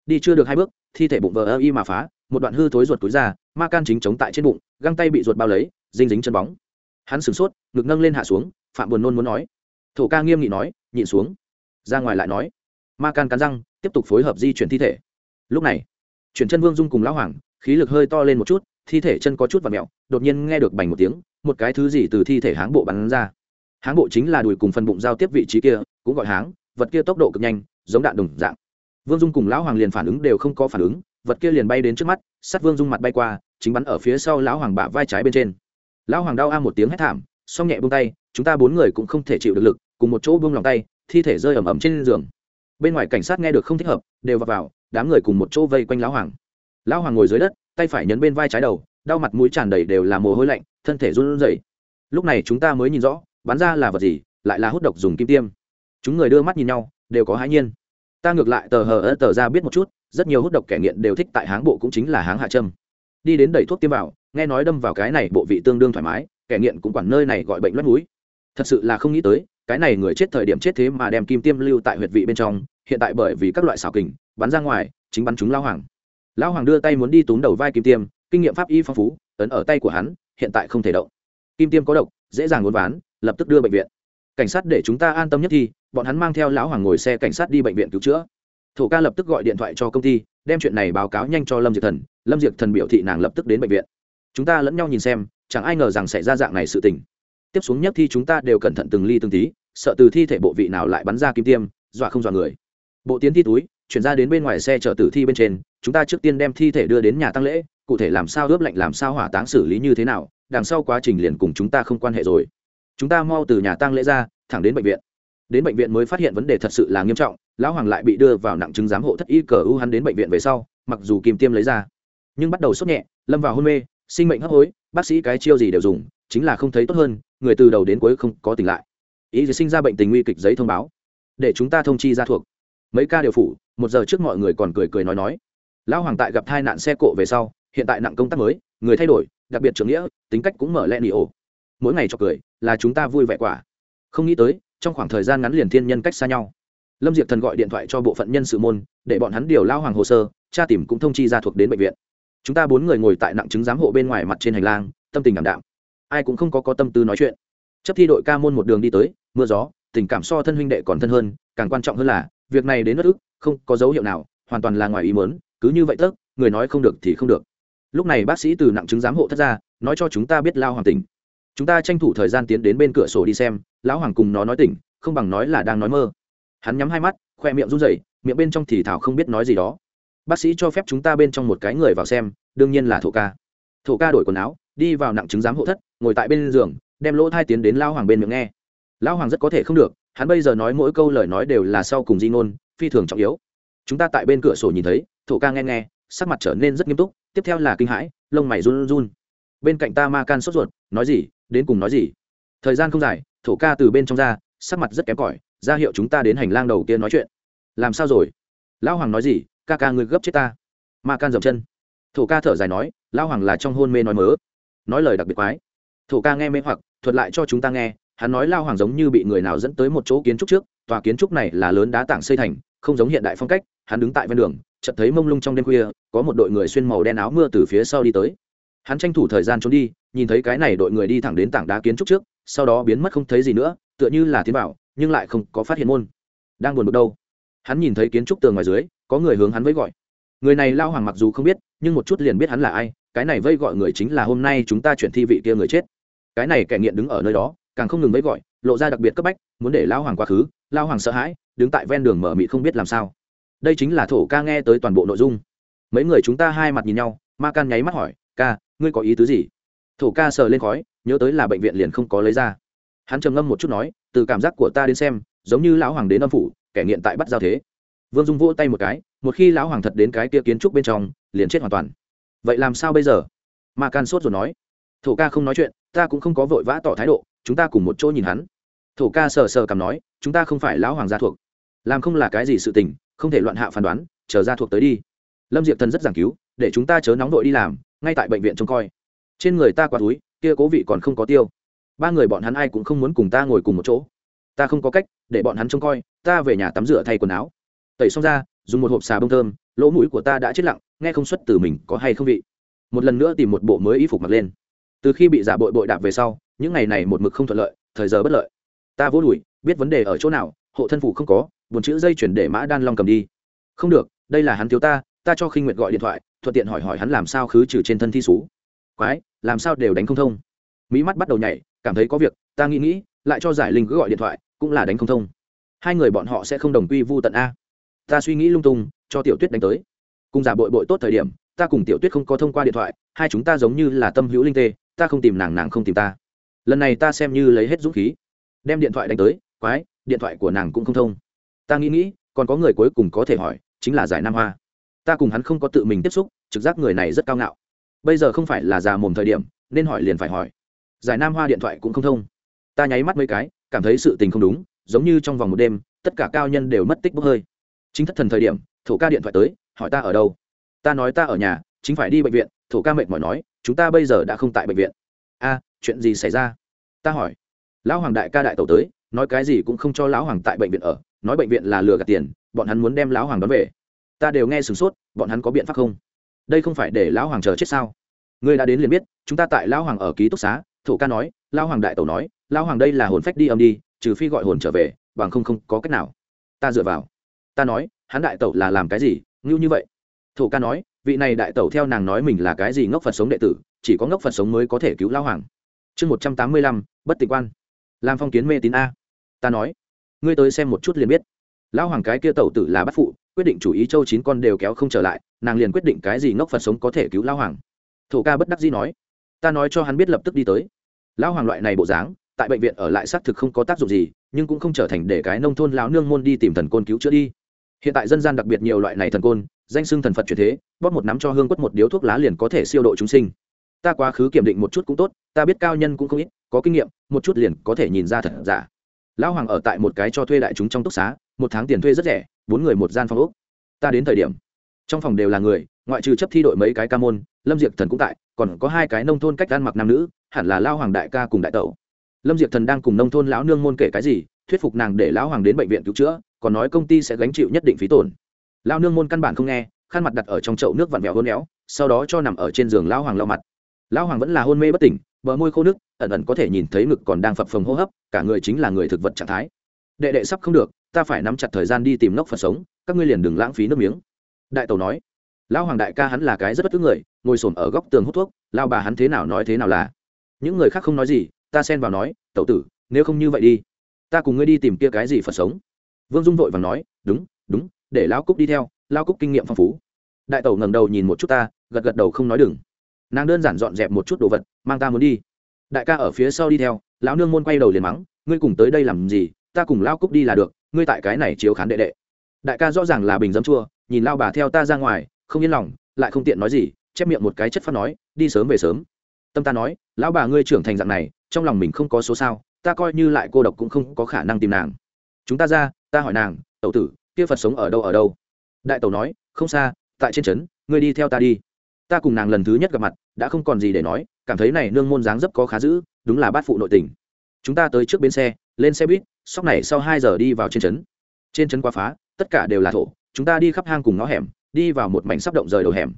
Đi chưa được hai bước, thi thể bụng vờ ơ y mà phá, một đoạn hư thối ruột túi ra, ma can chính chống tại trên bụng, găng tay bị ruột bao lấy dinh dính chân bóng. Hắn sửng sốt, ngực nâng lên hạ xuống, phạm buồn nôn muốn nói. Thổ ca nghiêm nghị nói, nhịn xuống. Ra ngoài lại nói. Ma can cắn răng, tiếp tục phối hợp di chuyển thi thể. Lúc này chuyển chân vương dung cùng lão hoàng khí lực hơi to lên một chút thi thể chân có chút và mẹo đột nhiên nghe được bành một tiếng một cái thứ gì từ thi thể háng bộ bắn ra. Háng bộ chính là đùi cùng phần bụng giao tiếp vị trí kia cũng gọi háng vật kia tốc độ cực nhanh giống đạn đồng dạng. Vương dung cùng lão hoàng liền phản ứng đều không có phản ứng vật kia liền bay đến trước mắt sắt vương dung mặt bay qua chính bắn ở phía sau lão hoàng bả vai trái bên trên. Lão hoàng đau a một tiếng hét thảm xong nhẹ buông tay chúng ta bốn người cũng không thể chịu được lực cùng một chỗ buông lòng tay thi thể rơi ẩm ẩm trên giường. Bên ngoài cảnh sát nghe được không thích hợp đều vào, vào đám người cùng một chỗ vây quanh lão hoàng. Lão hoàng ngồi dưới đất, tay phải nhấn bên vai trái đầu, đau mặt mũi tràn đầy đều là mồ hôi lạnh, thân thể run rẩy. Lúc này chúng ta mới nhìn rõ, bắn ra là vật gì, lại là hút độc dùng kim tiêm. Chúng người đưa mắt nhìn nhau, đều có hãi nhiên. Ta ngược lại tờ hờ ơ tờ ra biết một chút, rất nhiều hút độc kẻ nghiện đều thích tại háng bộ cũng chính là háng hạ châm. Đi đến đẩy thuốc tiêm vào, nghe nói đâm vào cái này bộ vị tương đương thoải mái, kẻ nghiện cũng quản nơi này gọi bệnh loét núi thật sự là không nghĩ tới cái này người chết thời điểm chết thế mà đem kim tiêm lưu tại huyệt vị bên trong, hiện tại bởi vì các loại xảo kình, bắn ra ngoài, chính bắn chúng lao hoàng. Lão hoàng đưa tay muốn đi túm đầu vai kim tiêm, kinh nghiệm pháp y phong phú, ấn ở tay của hắn, hiện tại không thể động. Kim tiêm có độc, dễ dàng uốn ván, lập tức đưa bệnh viện. Cảnh sát để chúng ta an tâm nhất thì bọn hắn mang theo lão hoàng ngồi xe cảnh sát đi bệnh viện cứu chữa. Thổ ca lập tức gọi điện thoại cho công ty, đem chuyện này báo cáo nhanh cho lâm diệt thần. Lâm diệt thần biểu thị nàng lập tức đến bệnh viện. Chúng ta lẫn nhau nhìn xem, chẳng ai ngờ rằng xảy ra dạng này sự tình. Tiếp xuống nhất thi chúng ta đều cẩn thận từng ly từng tí sợ từ thi thể bộ vị nào lại bắn ra kim tiêm, dọa không dọa người. Bộ tiến thi túi, chuyển ra đến bên ngoài xe chở tử thi bên trên, chúng ta trước tiên đem thi thể đưa đến nhà tăng lễ, cụ thể làm sao ướp lạnh, làm sao hỏa táng xử lý như thế nào, đằng sau quá trình liền cùng chúng ta không quan hệ rồi. Chúng ta mau từ nhà tăng lễ ra, thẳng đến bệnh viện. Đến bệnh viện mới phát hiện vấn đề thật sự là nghiêm trọng, lão hoàng lại bị đưa vào nặng chứng giám hộ thất y cờ u hắn đến bệnh viện về sau, mặc dù kìm tiêm lấy ra, nhưng bắt đầu sốt nhẹ, lâm vào hôn mê, sinh mệnh hấp hối, bác sĩ cái chiêu gì đều dùng, chính là không thấy tốt hơn, người từ đầu đến cuối không có tỉnh lại ý gì sinh ra bệnh tình nguy kịch giấy thông báo. Để chúng ta thông chi ra thuộc. Mấy ca đều phủ, một giờ trước mọi người còn cười cười nói nói. Lão hoàng tại gặp tai nạn xe cộ về sau, hiện tại nặng công tác mới, người thay đổi, đặc biệt trưởng nghĩa, tính cách cũng mở lẹ nỉ ổ. Mỗi ngày cho cười, là chúng ta vui vẻ quả. Không nghĩ tới, trong khoảng thời gian ngắn liền thiên nhân cách xa nhau. Lâm diệp thần gọi điện thoại cho bộ phận nhân sự môn, để bọn hắn điều lao hoàng hồ sơ cha tìm cũng thông chi ra thuộc đến bệnh viện. Chúng ta bốn người ngồi tại nặng chứng giám hộ bên ngoài mặt trên hành lang, tâm tình ảm đạm. Ai cũng không có có tâm tư nói chuyện. Chấp thi đội ca môn một đường đi tới mưa gió, tình cảm so thân huynh đệ còn thân hơn, càng quan trọng hơn là, việc này đến bất ức, không có dấu hiệu nào, hoàn toàn là ngoài ý mớn cứ như vậy tớp, người nói không được thì không được. Lúc này bác sĩ từ nặng chứng giám hộ thất ra, nói cho chúng ta biết lao hoàng tỉnh. Chúng ta tranh thủ thời gian tiến đến bên cửa sổ đi xem, lão hoàng cùng nó nói tỉnh, không bằng nói là đang nói mơ. Hắn nhắm hai mắt, khoe miệng run rẩy, miệng bên trong thì thảo không biết nói gì đó. Bác sĩ cho phép chúng ta bên trong một cái người vào xem, đương nhiên là thổ ca. Thổ ca đổi quần áo, đi vào nặng chứng giám hộ thất, ngồi tại bên giường, đem lỗ thai tiến đến lao hoàng bên miệng nghe. Lão hoàng rất có thể không được, hắn bây giờ nói mỗi câu lời nói đều là sau cùng di ngôn, phi thường trọng yếu. Chúng ta tại bên cửa sổ nhìn thấy, thổ ca nghe nghe, sắc mặt trở nên rất nghiêm túc, tiếp theo là kinh hãi, lông mày run run. Bên cạnh ta ma can sốt ruột, nói gì, đến cùng nói gì? Thời gian không dài, thổ ca từ bên trong ra, sắc mặt rất kém cỏi, ra hiệu chúng ta đến hành lang đầu kia nói chuyện. Làm sao rồi? Lão hoàng nói gì, ca ca ngươi gấp chết ta. Ma can dậm chân. Thổ ca thở dài nói, lão hoàng là trong hôn mê nói mớ. Nói lời đặc biệt quái. Thổ ca nghe mê hoặc, thuật lại cho chúng ta nghe hắn nói lao hoàng giống như bị người nào dẫn tới một chỗ kiến trúc trước, tòa kiến trúc này là lớn đá tảng xây thành, không giống hiện đại phong cách, hắn đứng tại ven đường, chợt thấy mông lung trong đêm khuya, có một đội người xuyên màu đen áo mưa từ phía sau đi tới. Hắn tranh thủ thời gian trốn đi, nhìn thấy cái này đội người đi thẳng đến tảng đá kiến trúc trước, sau đó biến mất không thấy gì nữa, tựa như là tiến bảo nhưng lại không có phát hiện môn. Đang buồn bực đâu? Hắn nhìn thấy kiến trúc tường ngoài dưới, có người hướng hắn với gọi. Người này lao hoàng mặc dù không biết, nhưng một chút liền biết hắn là ai, cái này vây gọi người chính là hôm nay chúng ta chuyển thi vị kia người chết. Cái này kẻ nghiện đứng ở nơi đó càng không ngừng vẫy gọi, lộ ra đặc biệt cấp bách, muốn để lao hoàng quá khứ lao hoàng sợ hãi, đứng tại ven đường mở mị không biết làm sao. Đây chính là thổ ca nghe tới toàn bộ nội dung. Mấy người chúng ta hai mặt nhìn nhau, ma can nháy mắt hỏi, ca, ngươi có ý tứ gì? Thổ ca sờ lên khói, nhớ tới là bệnh viện liền không có lấy ra. Hắn trầm ngâm một chút nói, từ cảm giác của ta đến xem, giống như lão hoàng đến âm phủ, kẻ nghiện tại bắt giao thế. Vương dung vỗ tay một cái, một khi lão hoàng thật đến cái kia kiến trúc bên trong, liền chết hoàn toàn. Vậy làm sao bây giờ? Ma can sốt rồi nói. Thổ ca không nói chuyện, ta cũng không có vội vã tỏ thái độ chúng ta cùng một chỗ nhìn hắn. Thổ ca sờ sờ cầm nói, chúng ta không phải lão hoàng gia thuộc. Làm không là cái gì sự tình, không thể loạn hạ phán đoán, chờ ra thuộc tới đi. Lâm diệp thần rất giảng cứu, để chúng ta chớ nóng đội đi làm, ngay tại bệnh viện trông coi. Trên người ta quá túi, kia cố vị còn không có tiêu. Ba người bọn hắn ai cũng không muốn cùng ta ngồi cùng một chỗ. Ta không có cách, để bọn hắn trông coi, ta về nhà tắm rửa thay quần áo. Tẩy xong ra, dùng một hộp xà bông thơm, lỗ mũi của ta đã chết lặng, nghe không xuất từ mình có hay không vị. Một lần nữa tìm một bộ mới y phục mặc lên. Từ khi bị giả bội bội đạp về sau những ngày này một mực không thuận lợi, thời giờ bất lợi. Ta vô đùi, biết vấn đề ở chỗ nào, hộ thân phủ không có, buồn chữ dây chuyển để mã đan long cầm đi. Không được, đây là hắn thiếu ta ta cho khinh nguyệt gọi điện thoại, thuận tiện hỏi hỏi hắn làm sao khứ trừ trên thân thi xú. Quái, làm sao đều đánh không thông. Mỹ mắt bắt đầu nhảy, cảm thấy có việc, ta nghĩ nghĩ, lại cho giải linh cứ gọi điện thoại, cũng là đánh không thông. Hai người bọn họ sẽ không đồng quy vu tận a. Ta suy nghĩ lung tung, cho tiểu tuyết đánh tới. Cùng giả bội bội tốt thời điểm, ta cùng tiểu tuyết không có thông qua điện thoại, hai chúng ta giống như là tâm hữu linh tê, ta không tìm nàng nàng không tìm ta lần này ta xem như lấy hết dũng khí. Đem điện thoại đánh tới, quái, điện thoại của nàng cũng không thông. Ta nghĩ nghĩ, còn có người cuối cùng có thể hỏi, chính là giải nam hoa. Ta cùng hắn không có tự mình tiếp xúc, trực giác người này rất cao ngạo. Bây giờ không phải là già mồm thời điểm, nên hỏi liền phải hỏi. Giải nam hoa điện thoại cũng không thông. Ta nháy mắt mấy cái, cảm thấy sự tình không đúng, giống như trong vòng một đêm, tất cả cao nhân đều mất tích bốc hơi. Chính thất thần thời điểm, thổ ca điện thoại tới, hỏi ta ở đâu. Ta nói ta ở nhà, chính phải đi bệnh viện, thổ ca mệt mỏi nói, chúng ta bây giờ đã không tại bệnh viện a, chuyện gì xảy ra? Ta hỏi. Lão hoàng đại ca đại tẩu tới, nói cái gì cũng không cho lão hoàng tại bệnh viện ở, nói bệnh viện là lừa gạt tiền, bọn hắn muốn đem lão hoàng đón về. Ta đều nghe sửng sốt, bọn hắn có biện pháp không? Đây không phải để lão hoàng chờ chết sao? Người đã đến liền biết, chúng ta tại lão hoàng ở ký túc xá, thổ ca nói, lão hoàng đại tẩu nói, lão hoàng đây là hồn phách đi âm đi, trừ phi gọi hồn trở về, bằng không không có cách nào. Ta dựa vào. Ta nói, hắn đại tẩu là làm cái gì, ngưu như vậy? Thổ ca nói, vị này đại tẩu theo nàng nói mình là cái gì ngốc phật sống đệ tử chỉ có ngốc phật sống mới có thể cứu lão hoàng. Chương một trăm tám mươi lăm, bất tịch quan. Làm phong kiến mê tín a. Ta nói, ngươi tới xem một chút liền biết. Lão hoàng cái kia tẩu tử là bắt phụ, quyết định chủ ý châu chín con đều kéo không trở lại, nàng liền quyết định cái gì ngốc phật sống có thể cứu lão hoàng. Thổ ca bất đắc dĩ nói, ta nói cho hắn biết lập tức đi tới. Lão hoàng loại này bộ dáng, tại bệnh viện ở lại xác thực không có tác dụng gì, nhưng cũng không trở thành để cái nông thôn lão nương môn đi tìm thần côn cứu chữa đi. Hiện tại dân gian đặc biệt nhiều loại này thần côn, danh xưng thần phật chuyển thế, bóp một nắm cho hương quất một điếu thuốc lá liền có thể siêu độ chúng sinh ta quá khứ kiểm định một chút cũng tốt, ta biết cao nhân cũng không ít, có kinh nghiệm, một chút liền có thể nhìn ra thật giả. Lão hoàng ở tại một cái cho thuê đại chúng trong túc xá, một tháng tiền thuê rất rẻ, bốn người một gian phòng úc ta đến thời điểm, trong phòng đều là người, ngoại trừ chấp thi đội mấy cái ca môn, lâm diệp thần cũng tại, còn có hai cái nông thôn cách ăn mặc nam nữ, hẳn là lao hoàng đại ca cùng đại tẩu. Lâm diệp thần đang cùng nông thôn lão nương môn kể cái gì, thuyết phục nàng để lão hoàng đến bệnh viện cứu chữa, còn nói công ty sẽ gánh chịu nhất định phí tổn. Lao nương môn căn bản không nghe, khăn mặt đặt ở trong chậu nước vặn vẹo hôn éo, sau đó cho nằm ở trên giường lão hoàng lau mặt lão hoàng vẫn là hôn mê bất tỉnh, bờ môi khô nước, ẩn ẩn có thể nhìn thấy ngực còn đang phập phồng hô hấp, cả người chính là người thực vật trạng thái. Đệ đệ sắp không được, ta phải nắm chặt thời gian đi tìm nóc phật sống, các ngươi liền đừng lãng phí nước miếng. Đại tàu nói. Lão hoàng đại ca hắn là cái rất bất cứ người, ngồi s ở góc tường hút thuốc lao bà hắn thế nào nói thế nào là? Những người khác không nói gì, ta xen vào nói, tẩu tử, nếu không như vậy đi, ta cùng ngươi đi tìm kia cái gì phật sống? Vương dung vội và nói, đúng đúng, để lão cúc đi theo lao cúc kinh nghiệm phong phú. Đại tẩu ngẩng đầu nhìn một chút ta, gật gật đầu không nói đừng nàng đơn giản dọn dẹp một chút đồ vật, mang ta muốn đi. Đại ca ở phía sau đi theo, lão nương môn quay đầu liền mắng, ngươi cùng tới đây làm gì, ta cùng lao cúc đi là được, ngươi tại cái này chiếu khán đệ đệ. Đại ca rõ ràng là bình dấm chua, nhìn lao bà theo ta ra ngoài, không yên lòng, lại không tiện nói gì, chép miệng một cái chất phát nói, đi sớm về sớm. Tâm ta nói, lão bà ngươi trưởng thành dạng này, trong lòng mình không có số sao, ta coi như lại cô độc cũng không có khả năng tìm nàng. Chúng ta ra, ta hỏi nàng, tẩu tử, kia phật sống ở đâu ở đâu? Đại tẩu nói, không xa, tại trên trấn, ngươi đi theo ta đi ta cùng nàng lần thứ nhất gặp mặt, đã không còn gì để nói, cảm thấy này nương môn dáng dấp có khá dữ, đúng là bát phụ nội tình. Chúng ta tới trước bến xe, lên xe buýt, sóc này sau hai giờ đi vào trên trấn. Trên trấn quá phá, tất cả đều là thổ, chúng ta đi khắp hang cùng ngõ hẻm, đi vào một mảnh sắp động rời đầu hẻm.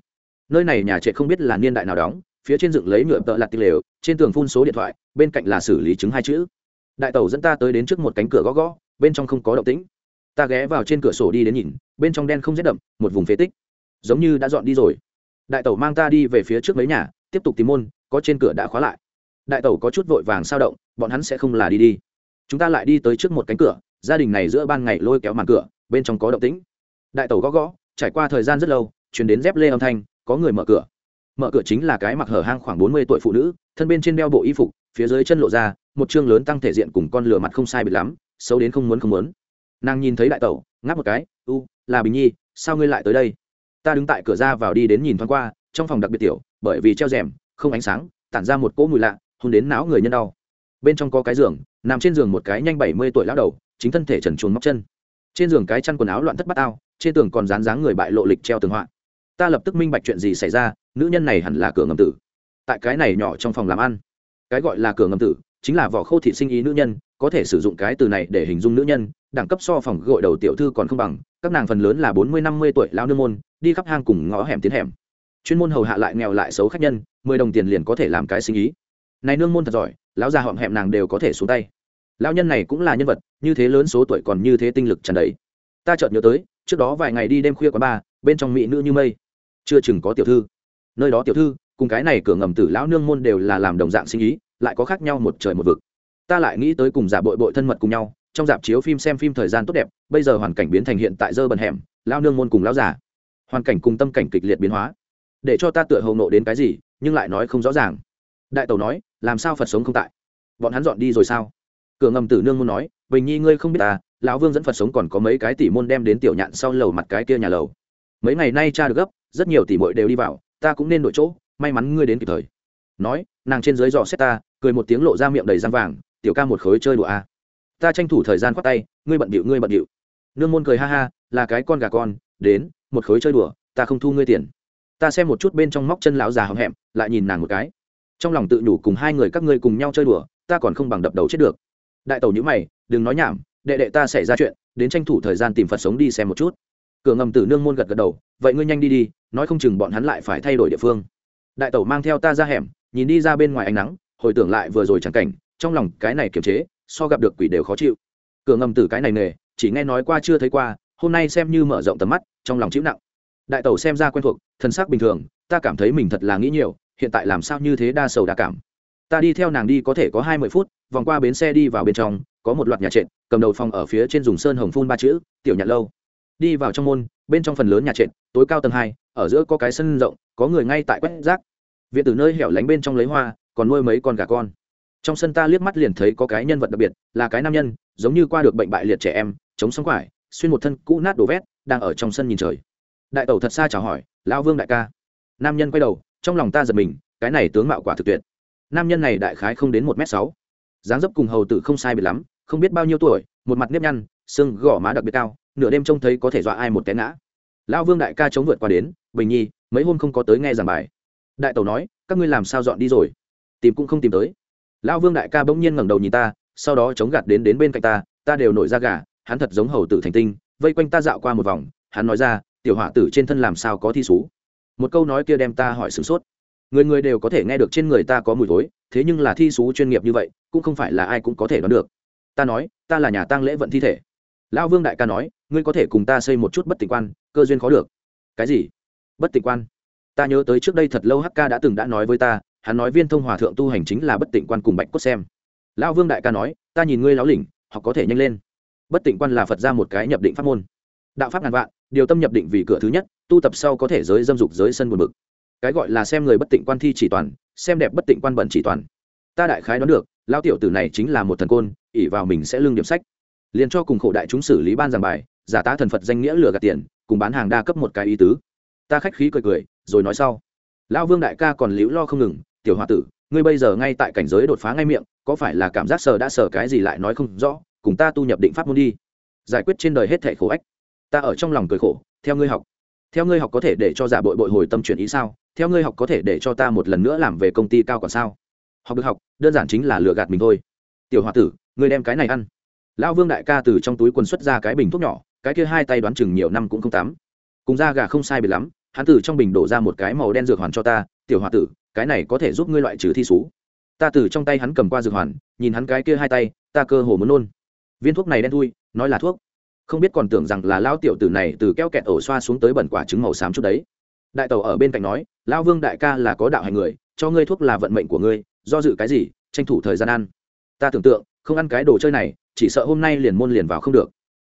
Nơi này nhà trệ không biết là niên đại nào đóng, phía trên dựng lấy nhựa tợ lặt tì lều, trên tường phun số điện thoại, bên cạnh là xử lý chứng hai chữ. Đại tàu dẫn ta tới đến trước một cánh cửa gõ gõ, bên trong không có động tĩnh. Ta ghé vào trên cửa sổ đi đến nhìn, bên trong đen không rét đậm, một vùng phế tích. Giống như đã dọn đi rồi đại tẩu mang ta đi về phía trước mấy nhà, tiếp tục tìm môn, có trên cửa đã khóa lại. Đại tẩu có chút vội vàng sao động, bọn hắn sẽ không là đi đi. Chúng ta lại đi tới trước một cánh cửa, gia đình này giữa ban ngày lôi kéo màn cửa, bên trong có động tĩnh. Đại tẩu gõ gõ, trải qua thời gian rất lâu chuyển đến dép lê âm thanh, có người mở cửa. Mở cửa chính là cái mặc hở hang khoảng bốn mươi tuổi phụ nữ, thân bên trên đeo bộ y phục, phía dưới chân lộ ra, một chương lớn tăng thể diện cùng con lửa mặt không sai bịt lắm, xấu đến không muốn không muốn. Nàng nhìn thấy đại tẩu, ngáp một cái, u, là bình nhi, sao ngươi lại tới đây? Ta đứng tại cửa ra vào đi đến nhìn thoáng qua, trong phòng đặc biệt tiểu, bởi vì treo rèm, không ánh sáng, tản ra một cỗ mùi lạ, hôn đến não người nhân đau. Bên trong có cái giường, nằm trên giường một cái nhanh bảy mươi tuổi lão đầu, chính thân thể trần truồng móc chân. Trên giường cái chăn quần áo loạn thất bát ao, trên tường còn dán dáng người bại lộ lịch treo tường họa. Ta lập tức minh bạch chuyện gì xảy ra, nữ nhân này hẳn là cửa ngầm tử. Tại cái này nhỏ trong phòng làm ăn. Cái gọi là cửa ngầm tử, chính là vỏ khô thị sinh ý nữ nhân, có thể sử dụng cái từ này để hình dung nữ nhân, đẳng cấp so phòng gội đầu tiểu thư còn không bằng, các nàng phần lớn là bốn mươi năm mươi tuổi lao nương môn đi khắp hang cùng ngõ hẻm tiến hẻm. Chuyên môn hầu hạ lại nghèo lại xấu khách nhân, mười đồng tiền liền có thể làm cái sinh ý. Này nương môn thật giỏi, lão già họng hẹm nàng đều có thể xuống tay. Lão nhân này cũng là nhân vật, như thế lớn số tuổi còn như thế tinh lực tràn đầy. Ta chợt nhớ tới, trước đó vài ngày đi đêm khuya quán ba bên trong mỹ nữ như mây. Chưa chừng có tiểu thư. Nơi đó tiểu thư, cùng cái này cửa ngầm tử lão nương môn đều là làm đồng dạng sinh ý, lại có khác nhau một trời một vực. Ta lại nghĩ tới cùng giả bội bội thân mật cùng nhau, trong dạp chiếu phim xem phim thời gian tốt đẹp, bây giờ hoàn cảnh biến thành hiện tại dơ bần hẻm lao nương môn cùng lao giả hoàn cảnh cùng tâm cảnh kịch liệt biến hóa. Để cho ta tựa hầu nộ đến cái gì, nhưng lại nói không rõ ràng. Đại tẩu nói, làm sao phật sống không tại? Bọn hắn dọn đi rồi sao? Cửa ngầm tử nương muốn nói, bình nhi ngươi không biết ta, lão vương dẫn phật sống còn có mấy cái tỷ môn đem đến tiểu nhạn sau lầu mặt cái kia nhà lầu. Mấy ngày nay cha được gấp, rất nhiều tỷ muội đều đi vào, ta cũng nên đổi chỗ, may mắn ngươi đến kịp thời. Nói, nàng trên dưới dò xét ta, cười một tiếng lộ ra miệng đầy răng vàng, tiểu ca một khối chơi đùa a. Ta tranh thủ thời gian khoát tay, ngươi bận bịu ngươi bận bịu nương môn cười ha ha, là cái con gà con, đến một khối chơi đùa, ta không thu ngươi tiền. Ta xem một chút bên trong móc chân lão già hậm hẹm, lại nhìn nàng một cái. Trong lòng tự nhủ cùng hai người các ngươi cùng nhau chơi đùa, ta còn không bằng đập đầu chết được. Đại tẩu nhữ mày, đừng nói nhảm, đệ đệ ta xảy ra chuyện, đến tranh thủ thời gian tìm phật sống đi xem một chút. Cửa ngầm tử nương môn gật gật đầu, vậy ngươi nhanh đi đi, nói không chừng bọn hắn lại phải thay đổi địa phương. Đại tẩu mang theo ta ra hẻm, nhìn đi ra bên ngoài ánh nắng, hồi tưởng lại vừa rồi chẳng cảnh, trong lòng cái này kiềm chế, so gặp được quỷ đều khó chịu. Cửa ngầm tử cái này nề chỉ nghe nói qua chưa thấy qua hôm nay xem như mở rộng tầm mắt, trong lòng chịu nặng. Đại tẩu xem ra quen thuộc thân xác bình thường, ta cảm thấy mình thật là nghĩ nhiều, hiện tại làm sao như thế đa sầu đa cảm. Ta đi theo nàng đi có thể có hai mươi phút, vòng qua bến xe đi vào bên trong, có một loạt nhà trệt, cầm đầu phòng ở phía trên dùng sơn hồng phun ba chữ, tiểu nhạt lâu. Đi vào trong môn, bên trong phần lớn nhà trệt, tối cao tầng hai, ở giữa có cái sân rộng, có người ngay tại quét rác. Viện từ nơi hẻo lánh bên trong lấy hoa, còn nuôi mấy con gà con. Trong sân ta liếc mắt liền thấy có cái nhân vật đặc biệt, là cái nam nhân, giống như qua được bệnh bại liệt trẻ em, chống sống quải xuyên một thân cũ nát đổ vét, đang ở trong sân nhìn trời. Đại tẩu thật xa chào hỏi, lão vương đại ca. Nam nhân quay đầu, trong lòng ta giật mình, cái này tướng mạo quả thực tuyệt. Nam nhân này đại khái không đến một m sáu. Dáng dấp cùng hầu tử không sai biệt lắm, không biết bao nhiêu tuổi, một mặt nếp nhăn, xương gò má đặc biệt cao, nửa đêm trông thấy có thể dọa ai một té ngã. Lão vương đại ca chống vượt qua đến, bình nhi, mấy hôm không có tới nghe giảng bài. Đại tẩu nói, các ngươi làm sao dọn đi rồi? Tìm cũng không tìm tới. Lão vương đại ca bỗng nhiên ngẩng đầu nhìn ta, sau đó chống gạt đến đến bên cạnh ta ta đều nổi ra gà hắn thật giống hầu tử thành tinh, vây quanh ta dạo qua một vòng, hắn nói ra, tiểu hỏa tử trên thân làm sao có thi xú? Một câu nói kia đem ta hỏi sửng sốt. Người người đều có thể nghe được trên người ta có mùi thối, thế nhưng là thi xú chuyên nghiệp như vậy, cũng không phải là ai cũng có thể đoán được. Ta nói, ta là nhà tang lễ vận thi thể. Lão vương đại ca nói, ngươi có thể cùng ta xây một chút bất tịnh quan, cơ duyên khó được. Cái gì? Bất tịnh quan. Ta nhớ tới trước đây thật lâu hk đã từng đã nói với ta, hắn nói viên thông hòa thượng tu hành chính là bất tịnh quan cùng bạch cốt xem. Lão vương đại ca nói, ta nhìn ngươi láo lỉnh, học có thể nhanh lên bất tịnh quan là phật ra một cái nhập định pháp môn. Đạo pháp ngàn vạn, điều tâm nhập định vì cửa thứ nhất, tu tập sau có thể giới dâm dục giới sân buồn bực. Cái gọi là xem người bất tịnh quan thi chỉ toàn, xem đẹp bất tịnh quan bẩn chỉ toàn. Ta đại khái đoán được lao tiểu tử này chính là một thần côn ỉ vào mình sẽ lương điểm sách. Liền cho cùng khổ đại chúng xử lý ban giảng bài, giả tá thần phật danh nghĩa lừa gạt tiền, cùng bán hàng đa cấp một cái ý tứ. Ta khách khí cười cười, rồi nói sau. Lão vương đại ca còn liễu lo không ngừng, tiểu h tử, ngươi bây giờ ngay tại cảnh giới đột phá ngay miệng, có phải là cảm giác sờ đã sờ cái gì lại nói không rõ? Cùng ta tu nhập định pháp môn đi. Giải quyết trên đời hết thẻ khổ ách. Ta ở trong lòng cười khổ, theo ngươi học. Theo ngươi học có thể để cho giả bội bội hồi tâm chuyển ý sao? Theo ngươi học có thể để cho ta một lần nữa làm về công ty cao còn sao? Học được học, đơn giản chính là lừa gạt mình thôi. Tiểu h tử, ngươi đem cái này ăn. Lão vương đại ca từ trong túi quần xuất ra cái bình thuốc nhỏ, cái kia hai tay đoán chừng nhiều năm cũng không tắm. Cùng da gà không sai biệt lắm, hắn từ trong bình đổ ra một cái màu đen dược hoàn cho ta. Tiểu h tử, cái này có thể giúp ngươi loại trừ thi xú. Ta từ trong tay hắn cầm qua dược hoàn, nhìn hắn cái kia hai tay, ta cơ hồ muốn nôn viên thuốc này đen thui, nói là thuốc. Không biết còn tưởng rằng là lao tiểu tử này từ keo kẹt ổ xoa xuống tới bẩn quả trứng màu xám chút đấy. Đại tàu ở bên cạnh nói lao vương đại ca là có đạo hành người, cho ngươi thuốc là vận mệnh của ngươi, do dự cái gì, tranh thủ thời gian ăn. Ta tưởng tượng, không ăn cái đồ chơi này, chỉ sợ hôm nay liền môn liền vào không được.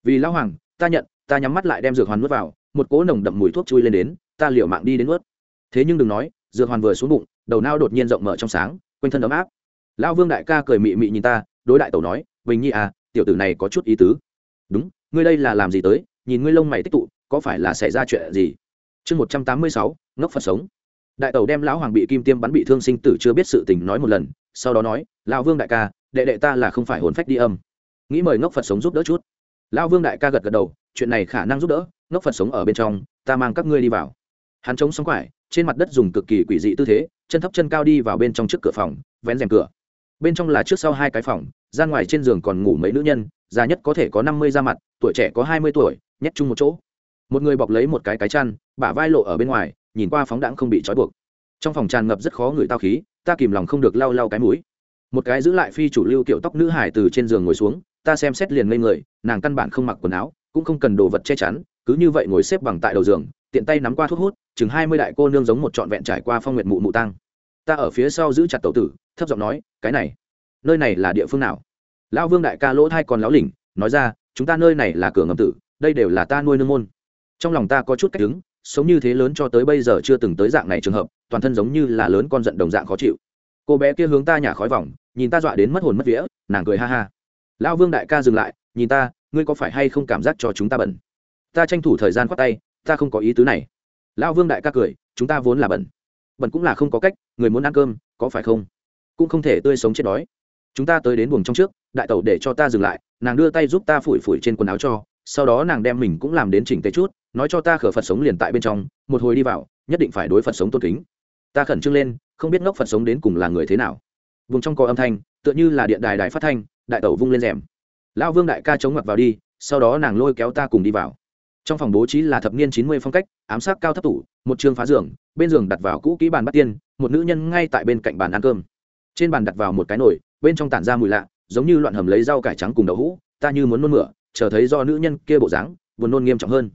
Vì lão hoàng, ta nhận, ta nhắm mắt lại đem dược hoàn nuốt vào, một cỗ nồng đậm mùi thuốc chui lên đến, ta liều mạng đi đến nuốt. Thế nhưng đừng nói, dược hoàn vừa xuống bụng, đầu nao đột nhiên rộng mở trong sáng, quanh thân ấm áp. Lão vương đại ca cười mị mị nhìn ta, đối đại tẩu nói, bình nhi à tiểu tử này có chút ý tứ. Đúng, ngươi đây là làm gì tới, nhìn ngươi lông mày tích tụ, có phải là xảy ra chuyện gì? Chương một trăm tám mươi sáu, ngốc phật sống. Đại tẩu đem lão hoàng bị kim tiêm bắn bị thương sinh tử chưa biết sự tình nói một lần, sau đó nói, lão vương đại ca, đệ đệ ta là không phải hồn phách đi âm. Nghĩ mời ngốc phật sống giúp đỡ chút. Lão vương đại ca gật gật đầu, chuyện này khả năng giúp đỡ, ngốc phật sống ở bên trong, ta mang các ngươi đi vào. Hắn chống sóng quải, trên mặt đất dùng cực kỳ quỷ dị tư thế, chân thấp chân cao đi vào bên trong trước cửa phòng, vén rèm cửa. Bên trong là trước sau hai cái phòng ra ngoài trên giường còn ngủ mấy nữ nhân, già nhất có thể có năm mươi da mặt, tuổi trẻ có hai mươi tuổi, nhét chung một chỗ. Một người bọc lấy một cái cái chăn, bả vai lộ ở bên ngoài, nhìn qua phóng đãng không bị trói buộc. Trong phòng tràn ngập rất khó người tao khí, ta kìm lòng không được lau lau cái mũi. Một cái giữ lại phi chủ lưu kiểu tóc nữ hải từ trên giường ngồi xuống, ta xem xét liền ngây người, nàng căn bản không mặc quần áo, cũng không cần đồ vật che chắn, cứ như vậy ngồi xếp bằng tại đầu giường, tiện tay nắm qua thuốc hút, chừng hai mươi đại cô nương giống một trọn vẹn trải qua phong nguyện mụ mụ tăng ta ở phía sau giữ chặt tẩu tử, thấp giọng nói, cái này nơi này là địa phương nào? Lão vương đại ca lỗ thai còn lão lỉnh, nói ra, chúng ta nơi này là cửa ngầm tử, đây đều là ta nuôi nương môn. Trong lòng ta có chút cách đứng, sống như thế lớn cho tới bây giờ chưa từng tới dạng này trường hợp, toàn thân giống như là lớn con giận đồng dạng khó chịu. Cô bé kia hướng ta nhả khói vòng, nhìn ta dọa đến mất hồn mất vía, nàng cười ha ha. Lão vương đại ca dừng lại, nhìn ta, ngươi có phải hay không cảm giác cho chúng ta bẩn? Ta tranh thủ thời gian khoát tay, ta không có ý tứ này. Lão vương đại ca cười, chúng ta vốn là bẩn. Bẩn cũng là không có cách, người muốn ăn cơm, có phải không? Cũng không thể tươi sống chết đói chúng ta tới đến buồng trong trước, đại tẩu để cho ta dừng lại, nàng đưa tay giúp ta phủi phủi trên quần áo cho, sau đó nàng đem mình cũng làm đến chỉnh tề chút, nói cho ta khở phật sống liền tại bên trong, một hồi đi vào, nhất định phải đối phật sống tôn kính. Ta khẩn trương lên, không biết ngốc phật sống đến cùng là người thế nào. Vùng trong có âm thanh, tựa như là điện đài đài phát thanh, đại tẩu vung lên rèm. Lão vương đại ca chống mặt vào đi, sau đó nàng lôi kéo ta cùng đi vào. Trong phòng bố trí là thập niên chín mươi phong cách, ám sát cao thấp tủ, một trường phá giường, bên giường đặt vào cũ kỹ bàn bắt tiên, một nữ nhân ngay tại bên cạnh bàn ăn cơm. Trên bàn đặt vào một cái nồi bên trong tản ra mùi lạ, giống như loạn hầm lấy rau cải trắng cùng đậu hũ, ta như muốn nôn mửa, chờ thấy do nữ nhân kia bộ dáng, buồn nôn nghiêm trọng hơn.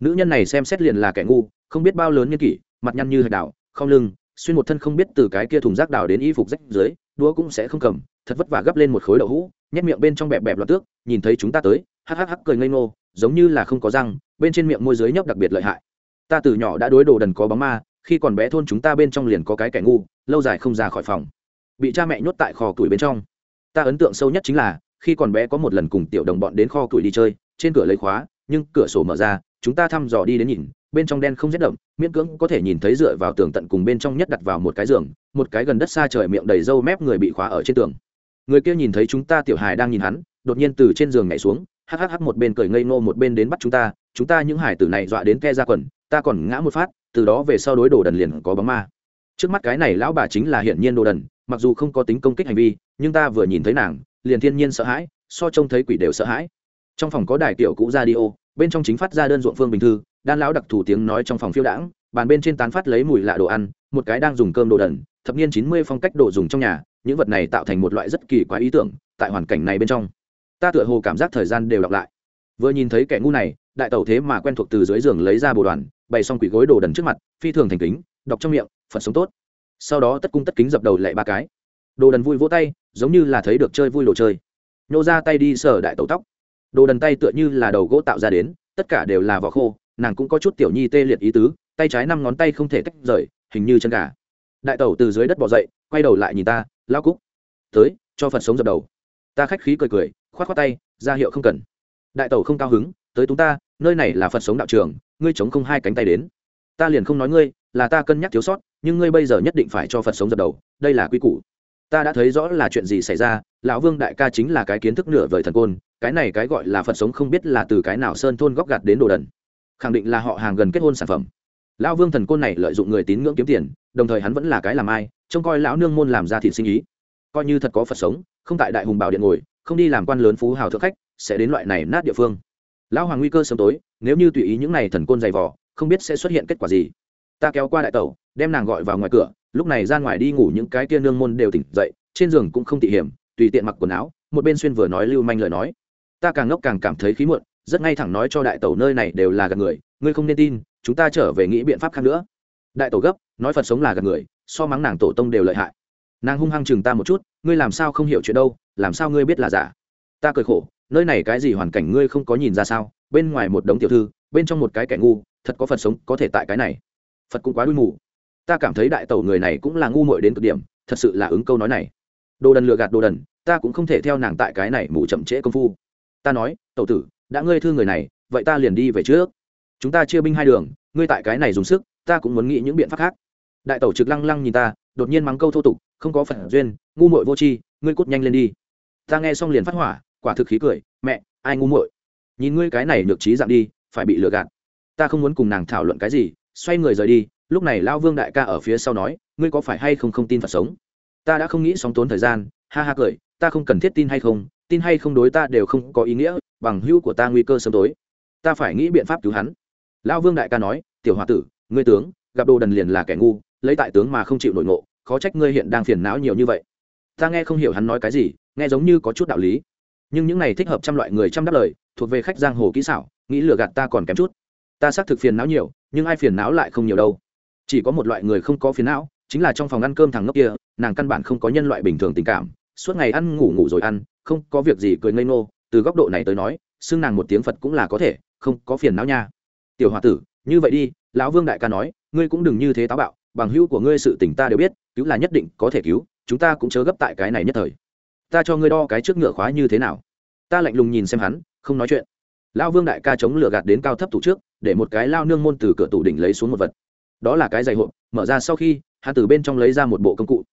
Nữ nhân này xem xét liền là kẻ ngu, không biết bao lớn như kỷ, mặt nhăn như hạch đảo, không lưng, xuyên một thân không biết từ cái kia thùng rác đảo đến y phục rách dưới, đũa cũng sẽ không cầm, thật vất vả gấp lên một khối đậu hũ, nhét miệng bên trong bẹp bẹp loạt tước, nhìn thấy chúng ta tới, hắc hắc hắc cười ngây ngô, giống như là không có răng, bên trên miệng môi dưới nhấp đặc biệt lợi hại. Ta từ nhỏ đã đối đồ đần có bóng ma, khi còn bé thôn chúng ta bên trong liền có cái kẻ ngu, lâu dài không ra khỏi phòng bị cha mẹ nhốt tại kho tuổi bên trong. Ta ấn tượng sâu nhất chính là, khi còn bé có một lần cùng tiểu đồng bọn đến kho tuổi đi chơi, trên cửa lấy khóa, nhưng cửa sổ mở ra, chúng ta thăm dò đi đến nhìn, bên trong đen không rét đậm, miễn cưỡng có thể nhìn thấy dựa vào tường tận cùng bên trong nhất đặt vào một cái giường, một cái gần đất xa trời miệng đầy râu mép người bị khóa ở trên tường. Người kia nhìn thấy chúng ta, tiểu hài đang nhìn hắn, đột nhiên từ trên giường nhảy xuống hhh một bên cười ngây ngô một bên đến bắt chúng ta chúng ta những hải tử này dọa đến ke ra quần, ta còn ngã một phát, từ đó về sau đối đồ đần liền có bóng ma. Trước mắt cái này lão bà chính là hiển nhiên đồ đần mặc dù không có tính công kích hành vi, nhưng ta vừa nhìn thấy nàng, liền thiên nhiên sợ hãi, so trông thấy quỷ đều sợ hãi. Trong phòng có đài tiểu cũ radio bên trong chính phát ra đơn ruộng phương bình thư, đan lão đặc thủ tiếng nói trong phòng phiêu đãng, bàn bên trên tán phát lấy mùi lạ đồ ăn, một cái đang dùng cơm đồ đần thập niên chín mươi phong cách đồ dùng trong nhà, những vật này tạo thành một loại rất kỳ quái ý tưởng, tại hoàn cảnh này bên trong, ta tựa hồ cảm giác thời gian đều đọc lại. Vừa nhìn thấy kẻ ngu này, đại tẩu thế mà quen thuộc từ dưới giường lấy ra bồ đoàn, bày xong quỷ gối đồ đần trước mặt, phi thường thành kính, đọc trong miệng, phật sống tốt sau đó tất cung tất kính dập đầu lại ba cái. Đồ đần vui vỗ tay, giống như là thấy được chơi vui đồ chơi. Nhô ra tay đi sở đại tẩu tóc. Đồ đần tay tựa như là đầu gỗ tạo ra đến, tất cả đều là vỏ khô, nàng cũng có chút tiểu nhi tê liệt ý tứ, tay trái năm ngón tay không thể tách rời, hình như chân gà. Đại tẩu từ dưới đất bỏ dậy, quay đầu lại nhìn ta lao cúc. Tới, cho phật sống dập đầu. Ta khách khí cười cười k h o á t k h o á tay, ra hiệu không cần. Đại tẩu không cao hứng, tới chúng ta, nơi này là phật sống đạo trường, ngươi chống không hai cánh tay đến. Ta liền không nói ngươi, là ta cân nhắc thiếu sót nhưng ngươi bây giờ nhất định phải cho phật sống dập đầu, đây là quy củ. Ta đã thấy rõ là chuyện gì xảy ra, lão vương đại ca chính là cái kiến thức nửa vời thần côn, cái này cái gọi là phật sống không biết là từ cái nào sơn thôn góc gạt đến đồ đần. Khẳng định là họ hàng gần kết hôn sản phẩm. Lão vương thần côn này lợi dụng người tín ngưỡng kiếm tiền, đồng thời hắn vẫn là cái làm ai, trông coi lão nương môn làm ra thì sinh ý. Coi như thật có phật sống, không tại đại hùng bảo điện ngồi, không đi làm quan lớn phú hào thượng khách, sẽ đến loại này nát địa phương. Lão hoàng nguy cơ sớm tối, nếu như tùy ý những này thần côn dày vò, không biết sẽ xuất hiện kết quả gì. Ta kéo qua đại tẩu đem nàng gọi vào ngoài cửa, lúc này ra ngoài đi ngủ những cái kia nương môn đều tỉnh dậy, trên giường cũng không tỉ hiểm, tùy tiện mặc quần áo, một bên xuyên vừa nói lưu manh lời nói. Ta càng ngốc càng cảm thấy khí muộn, rất ngay thẳng nói cho đại tẩu nơi này đều là gạt người, ngươi không nên tin, chúng ta trở về nghĩ biện pháp khác nữa. Đại tẩu gấp, nói phật sống là gạt người, so mắng nàng tổ tông đều lợi hại. Nàng hung hăng chừng ta một chút, ngươi làm sao không hiểu chuyện đâu, làm sao ngươi biết là giả? Ta cười khổ, nơi này cái gì hoàn cảnh ngươi không có nhìn ra sao? Bên ngoài một đống tiểu thư, bên trong một cái kẻ ngu, thật có phật sống có thể tại cái này. Phật cũng quá đuôi mù ta cảm thấy đại tẩu người này cũng là ngu muội đến cực điểm, thật sự là ứng câu nói này. Đồ đần lừa gạt đồ đần, ta cũng không thể theo nàng tại cái này mù chậm trễ công phu. Ta nói, tẩu tử, đã ngươi thương người này, vậy ta liền đi về trước. Chúng ta chia binh hai đường, ngươi tại cái này dùng sức, ta cũng muốn nghĩ những biện pháp khác. Đại tẩu trực lăng lăng nhìn ta, đột nhiên mắng câu thô tục, không có phật duyên, ngu muội vô tri, ngươi cút nhanh lên đi. Ta nghe xong liền phát hỏa, quả thực khí cười, mẹ, ai ngu muội? Nhìn ngươi cái này nhược trí dạng đi, phải bị lừa gạt. Ta không muốn cùng nàng thảo luận cái gì, xoay người rời đi lúc này lao vương đại ca ở phía sau nói, ngươi có phải hay không không tin phật sống? Ta đã không nghĩ sóng tốn thời gian, ha ha cười, ta không cần thiết tin hay không, tin hay không đối ta đều không có ý nghĩa, bằng hữu của ta nguy cơ sớm tối. Ta phải nghĩ biện pháp cứu hắn. Lão vương đại ca nói, tiểu h o a tử, ngươi tướng, gặp đồ đần liền là kẻ ngu, lấy tại tướng mà không chịu nội ngộ, khó trách ngươi hiện đang phiền não nhiều như vậy. Ta nghe không hiểu hắn nói cái gì, nghe giống như có chút đạo lý. Nhưng những này thích hợp trăm loại người trăm đáp lời, thuộc về khách giang hồ kỹ xảo, nghĩ lừa gạt ta còn kém chút. Ta xác thực phiền não nhiều, nhưng ai phiền não lại không nhiều đâu chỉ có một loại người không có phiền não, chính là trong phòng ăn cơm thằng ngốc kia, nàng căn bản không có nhân loại bình thường tình cảm. Suốt ngày ăn ngủ ngủ rồi ăn, không có việc gì cười ngây ngô, từ góc độ này tới nói, xưng nàng một tiếng phật cũng là có thể, không có phiền não nha. Tiểu h o a tử, như vậy đi, lão vương đại ca nói, ngươi cũng đừng như thế táo bạo, bằng hữu của ngươi sự tỉnh ta đều biết, cứu là nhất định có thể cứu, chúng ta cũng chớ gấp tại cái này nhất thời. Ta cho ngươi đo cái trước ngựa khóa như thế nào? Ta lạnh lùng nhìn xem hắn, không nói chuyện. Lão vương đại ca chống lửa gạt đến cao thấp tủ trước, để một cái lao nương môn từ cửa tủ đỉnh lấy xuống một vật đó là cái giày hộp, mở ra sau khi, hắn từ bên trong lấy ra một bộ công cụ.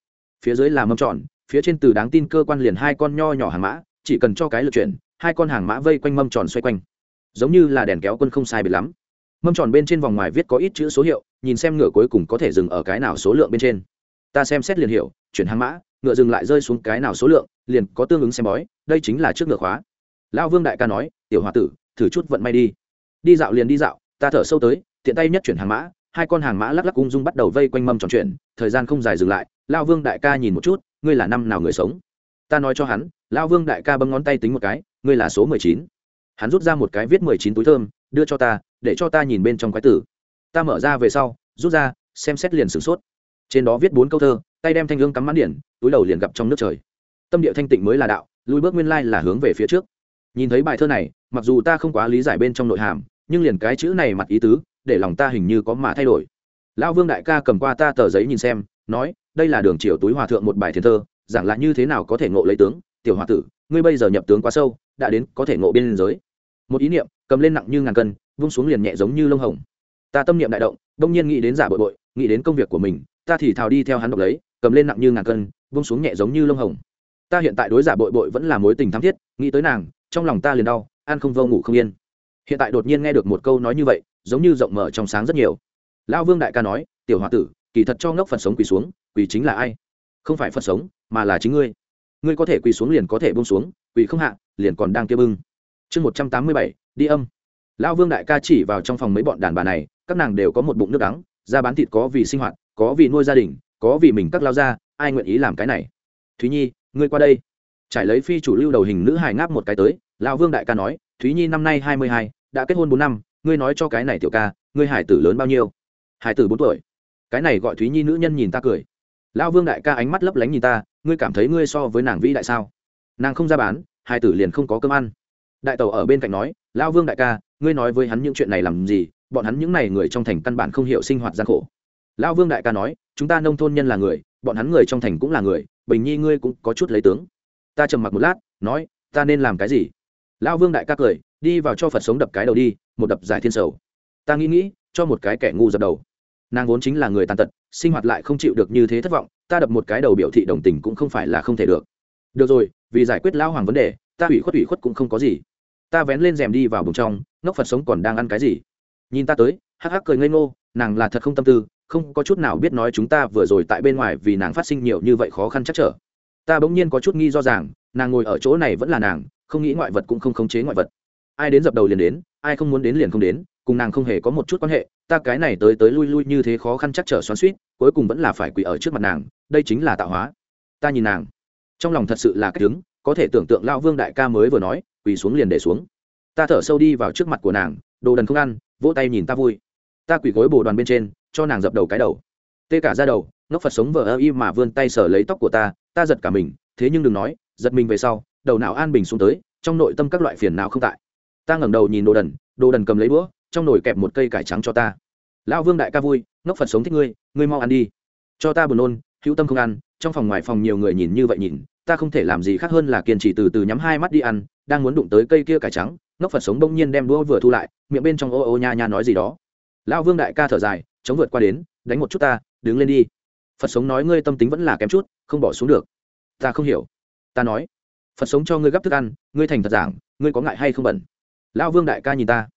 Phía dưới là mâm tròn, phía trên từ đáng tin cơ quan liền hai con nho nhỏ hàng mã, chỉ cần cho cái lực chuyển, hai con hàng mã vây quanh mâm tròn xoay quanh. Giống như là đèn kéo quân không sai biệt lắm. Mâm tròn bên trên vòng ngoài viết có ít chữ số hiệu, nhìn xem ngựa cuối cùng có thể dừng ở cái nào số lượng bên trên. Ta xem xét liền hiểu, chuyển hàng mã, ngựa dừng lại rơi xuống cái nào số lượng, liền có tương ứng xem bói, đây chính là trước ngựa khóa. Lão vương đại ca nói, tiểu h o a tử, thử chút vận may đi. Đi dạo liền đi dạo, ta thở sâu tới, tiện tay nhất chuyển hàng mã hai con hàng mã lắc lắc ung dung bắt đầu vây quanh mâm tròn chuyện, thời gian không dài dừng lại, lao vương đại ca nhìn một chút, ngươi là năm nào người sống? Ta nói cho hắn, lao vương đại ca bấm ngón tay tính một cái, ngươi là số mười chín. Hắn rút ra một cái viết mười chín túi thơm, đưa cho ta, để cho ta nhìn bên trong quái tử. Ta mở ra về sau, rút ra, xem xét liền sửng sốt. Trên đó viết bốn câu thơ, tay đem thanh hương cắm mãn điển túi đầu liền gặp trong nước trời. Tâm địa thanh tịnh mới là đạo, lùi bước nguyên lai là hướng về phía trước. Nhìn thấy bài thơ này, mặc dù ta không quá lý giải bên trong nội hàm, nhưng liền cái chữ này mặt ý tứ để lòng ta hình như có mà thay đổi. Lão vương đại ca cầm qua ta tờ giấy nhìn xem, nói, đây là đường triều túi hòa thượng một bài thiên thơ, giảng lại như thế nào có thể ngộ lấy tướng, tiểu hòa tử, ngươi bây giờ nhập tướng quá sâu, đã đến có thể ngộ biên giới. Một ý niệm, cầm lên nặng như ngàn cân, vung xuống liền nhẹ giống như lông hồng. Ta tâm niệm đại động, đông nhiên nghĩ đến giả bội bội, nghĩ đến công việc của mình, ta thì thào đi theo hắn đọc lấy, cầm lên nặng như ngàn cân, vung xuống nhẹ giống như lông hồng. Ta hiện tại đối giả bội bội vẫn là mối tình thắm thiết, nghĩ tới nàng, trong lòng ta liền đau, ăn không vô ngủ không yên. Hiện tại đột nhiên nghe được một câu nói như vậy giống như rộng mở trong sáng rất nhiều. Lão vương đại ca nói, tiểu h o a tử, kỳ thật cho ngốc phật sống quỳ xuống, quỳ chính là ai? Không phải phật sống, mà là chính ngươi. Ngươi có thể quỳ xuống liền có thể bông xuống, quỳ không hạ, liền còn đang kia bưng. Chương một trăm tám mươi bảy, đi âm. Lão vương đại ca chỉ vào trong phòng mấy bọn đàn bà này, các nàng đều có một bụng nước đắng ra bán thịt có vì sinh hoạt, có vì nuôi gia đình, có vì mình các lao ra ai nguyện ý làm cái này? Thúy nhi, ngươi qua đây. Trải lấy phi chủ lưu đầu hình nữ hài ngáp một cái tới, lão vương đại ca nói, thúy nhi năm nay hai mươi hai, đã kết hôn bốn năm ngươi nói cho cái này tiểu ca, ngươi hải tử lớn bao nhiêu? Hải tử bốn tuổi. Cái này gọi thúy nhi nữ nhân nhìn ta cười. Lão vương đại ca ánh mắt lấp lánh nhìn ta, ngươi cảm thấy ngươi so với nàng vĩ đại sao? Nàng không ra bán, hải tử liền không có cơm ăn. Đại tàu ở bên cạnh nói, lão vương đại ca, ngươi nói với hắn những chuyện này làm gì? Bọn hắn những n à y người trong thành căn bản không hiểu sinh hoạt gian khổ. Lão vương đại ca nói, chúng ta nông thôn nhân là người, bọn hắn người trong thành cũng là người, bình nhi ngươi cũng có chút lấy tướng. Ta trầm mặc một lát, nói, ta nên làm cái gì? Lão vương đại ca cười, đi vào cho phật sống đập cái đầu đi một đập giải thiên sầu. Ta nghĩ nghĩ, cho một cái kẻ ngu dập đầu. Nàng vốn chính là người tàn tật, sinh hoạt lại không chịu được như thế thất vọng, ta đập một cái đầu biểu thị đồng tình cũng không phải là không thể được. Được rồi, vì giải quyết lão hoàng vấn đề, ta ủy khuất ủy khuất cũng không có gì. Ta vén lên rèm đi vào bùng trong, ngốc phật sống còn đang ăn cái gì? Nhìn ta tới, hắc hắc cười ngây ngô, nàng là thật không tâm tư, không có chút nào biết nói chúng ta vừa rồi tại bên ngoài vì nàng phát sinh nhiều như vậy khó khăn chắc trở. Ta bỗng nhiên có chút nghi do rằng, nàng ngồi ở chỗ này vẫn là nàng, không nghĩ ngoại vật cũng không khống chế ngoại vật ai đến dập đầu liền đến, ai không muốn đến liền không đến, cùng nàng không hề có một chút quan hệ, ta cái này tới tới lui lui như thế khó khăn chắc trở xoắn suýt cuối cùng vẫn là phải quỳ ở trước mặt nàng, đây chính là tạo hóa. Ta nhìn nàng, trong lòng thật sự là cách đứng có thể tưởng tượng lao vương đại ca mới vừa nói, quỳ xuống liền để xuống. Ta thở sâu đi vào trước mặt của nàng, đồ đần không ăn, vỗ tay nhìn ta vui. Ta quỳ gối bồ đoàn bên trên, cho nàng dập đầu cái đầu. Tê cả ra đầu, ngốc phật sống vờ ơ y mà vươn tay sở lấy tóc của ta ta giật cả mình, thế nhưng đừng nói, giật mình về sau, đầu não an bình xuống tới, trong nội tâm các loại phiền não không tại ta ngẩng đầu nhìn đồ đần đồ đần cầm lấy búa, trong nồi kẹp một cây cải trắng cho ta. Lão vương đại ca vui ngốc phật sống thích ngươi ngươi mau ăn đi. Cho ta buồn nôn hữu tâm không ăn trong phòng ngoài phòng nhiều người nhìn như vậy nhìn ta không thể làm gì khác hơn là kiên trì từ từ nhắm hai mắt đi ăn đang muốn đụng tới cây kia cải trắng ngốc phật sống bỗng nhiên đem đũa vừa thu lại miệng bên trong ô ô nha nha nói gì đó. Lão vương đại ca thở dài chống vượt qua đến đánh một chút ta đứng lên đi. Phật sống nói ngươi tâm tính vẫn là kém chút không bỏ xuống được. Ta không hiểu. Ta nói phật sống cho ngươi gấp thức ăn ngươi thành thật giảng ngươi có ngại hay không bẩn lão vương đại ca nhìn ta.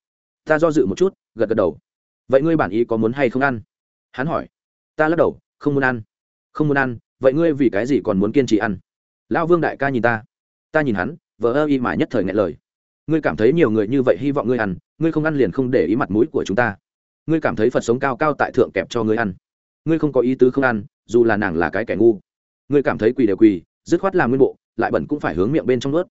Ta do dự một chút, gật gật đầu. Vậy ngươi bản ý có muốn hay không ăn? Hắn hỏi. Ta lắc đầu, không muốn ăn. Không muốn ăn, vậy ngươi vì cái gì còn muốn kiên trì ăn? Lão vương đại ca nhìn ta. Ta nhìn hắn, vờ ơ y mà nhất thời ngại lời. Ngươi cảm thấy nhiều người như vậy hy vọng ngươi ăn, ngươi không ăn liền không để ý mặt mũi của chúng ta. Ngươi cảm thấy phật sống cao cao tại thượng kẹp cho ngươi ăn. Ngươi không có ý tứ không ăn, dù là nàng là cái kẻ ngu. Ngươi cảm thấy quỳ đều quỳ, dứt khoát làm nguyên bộ, lại bẩn cũng phải hướng miệng bên trong ướt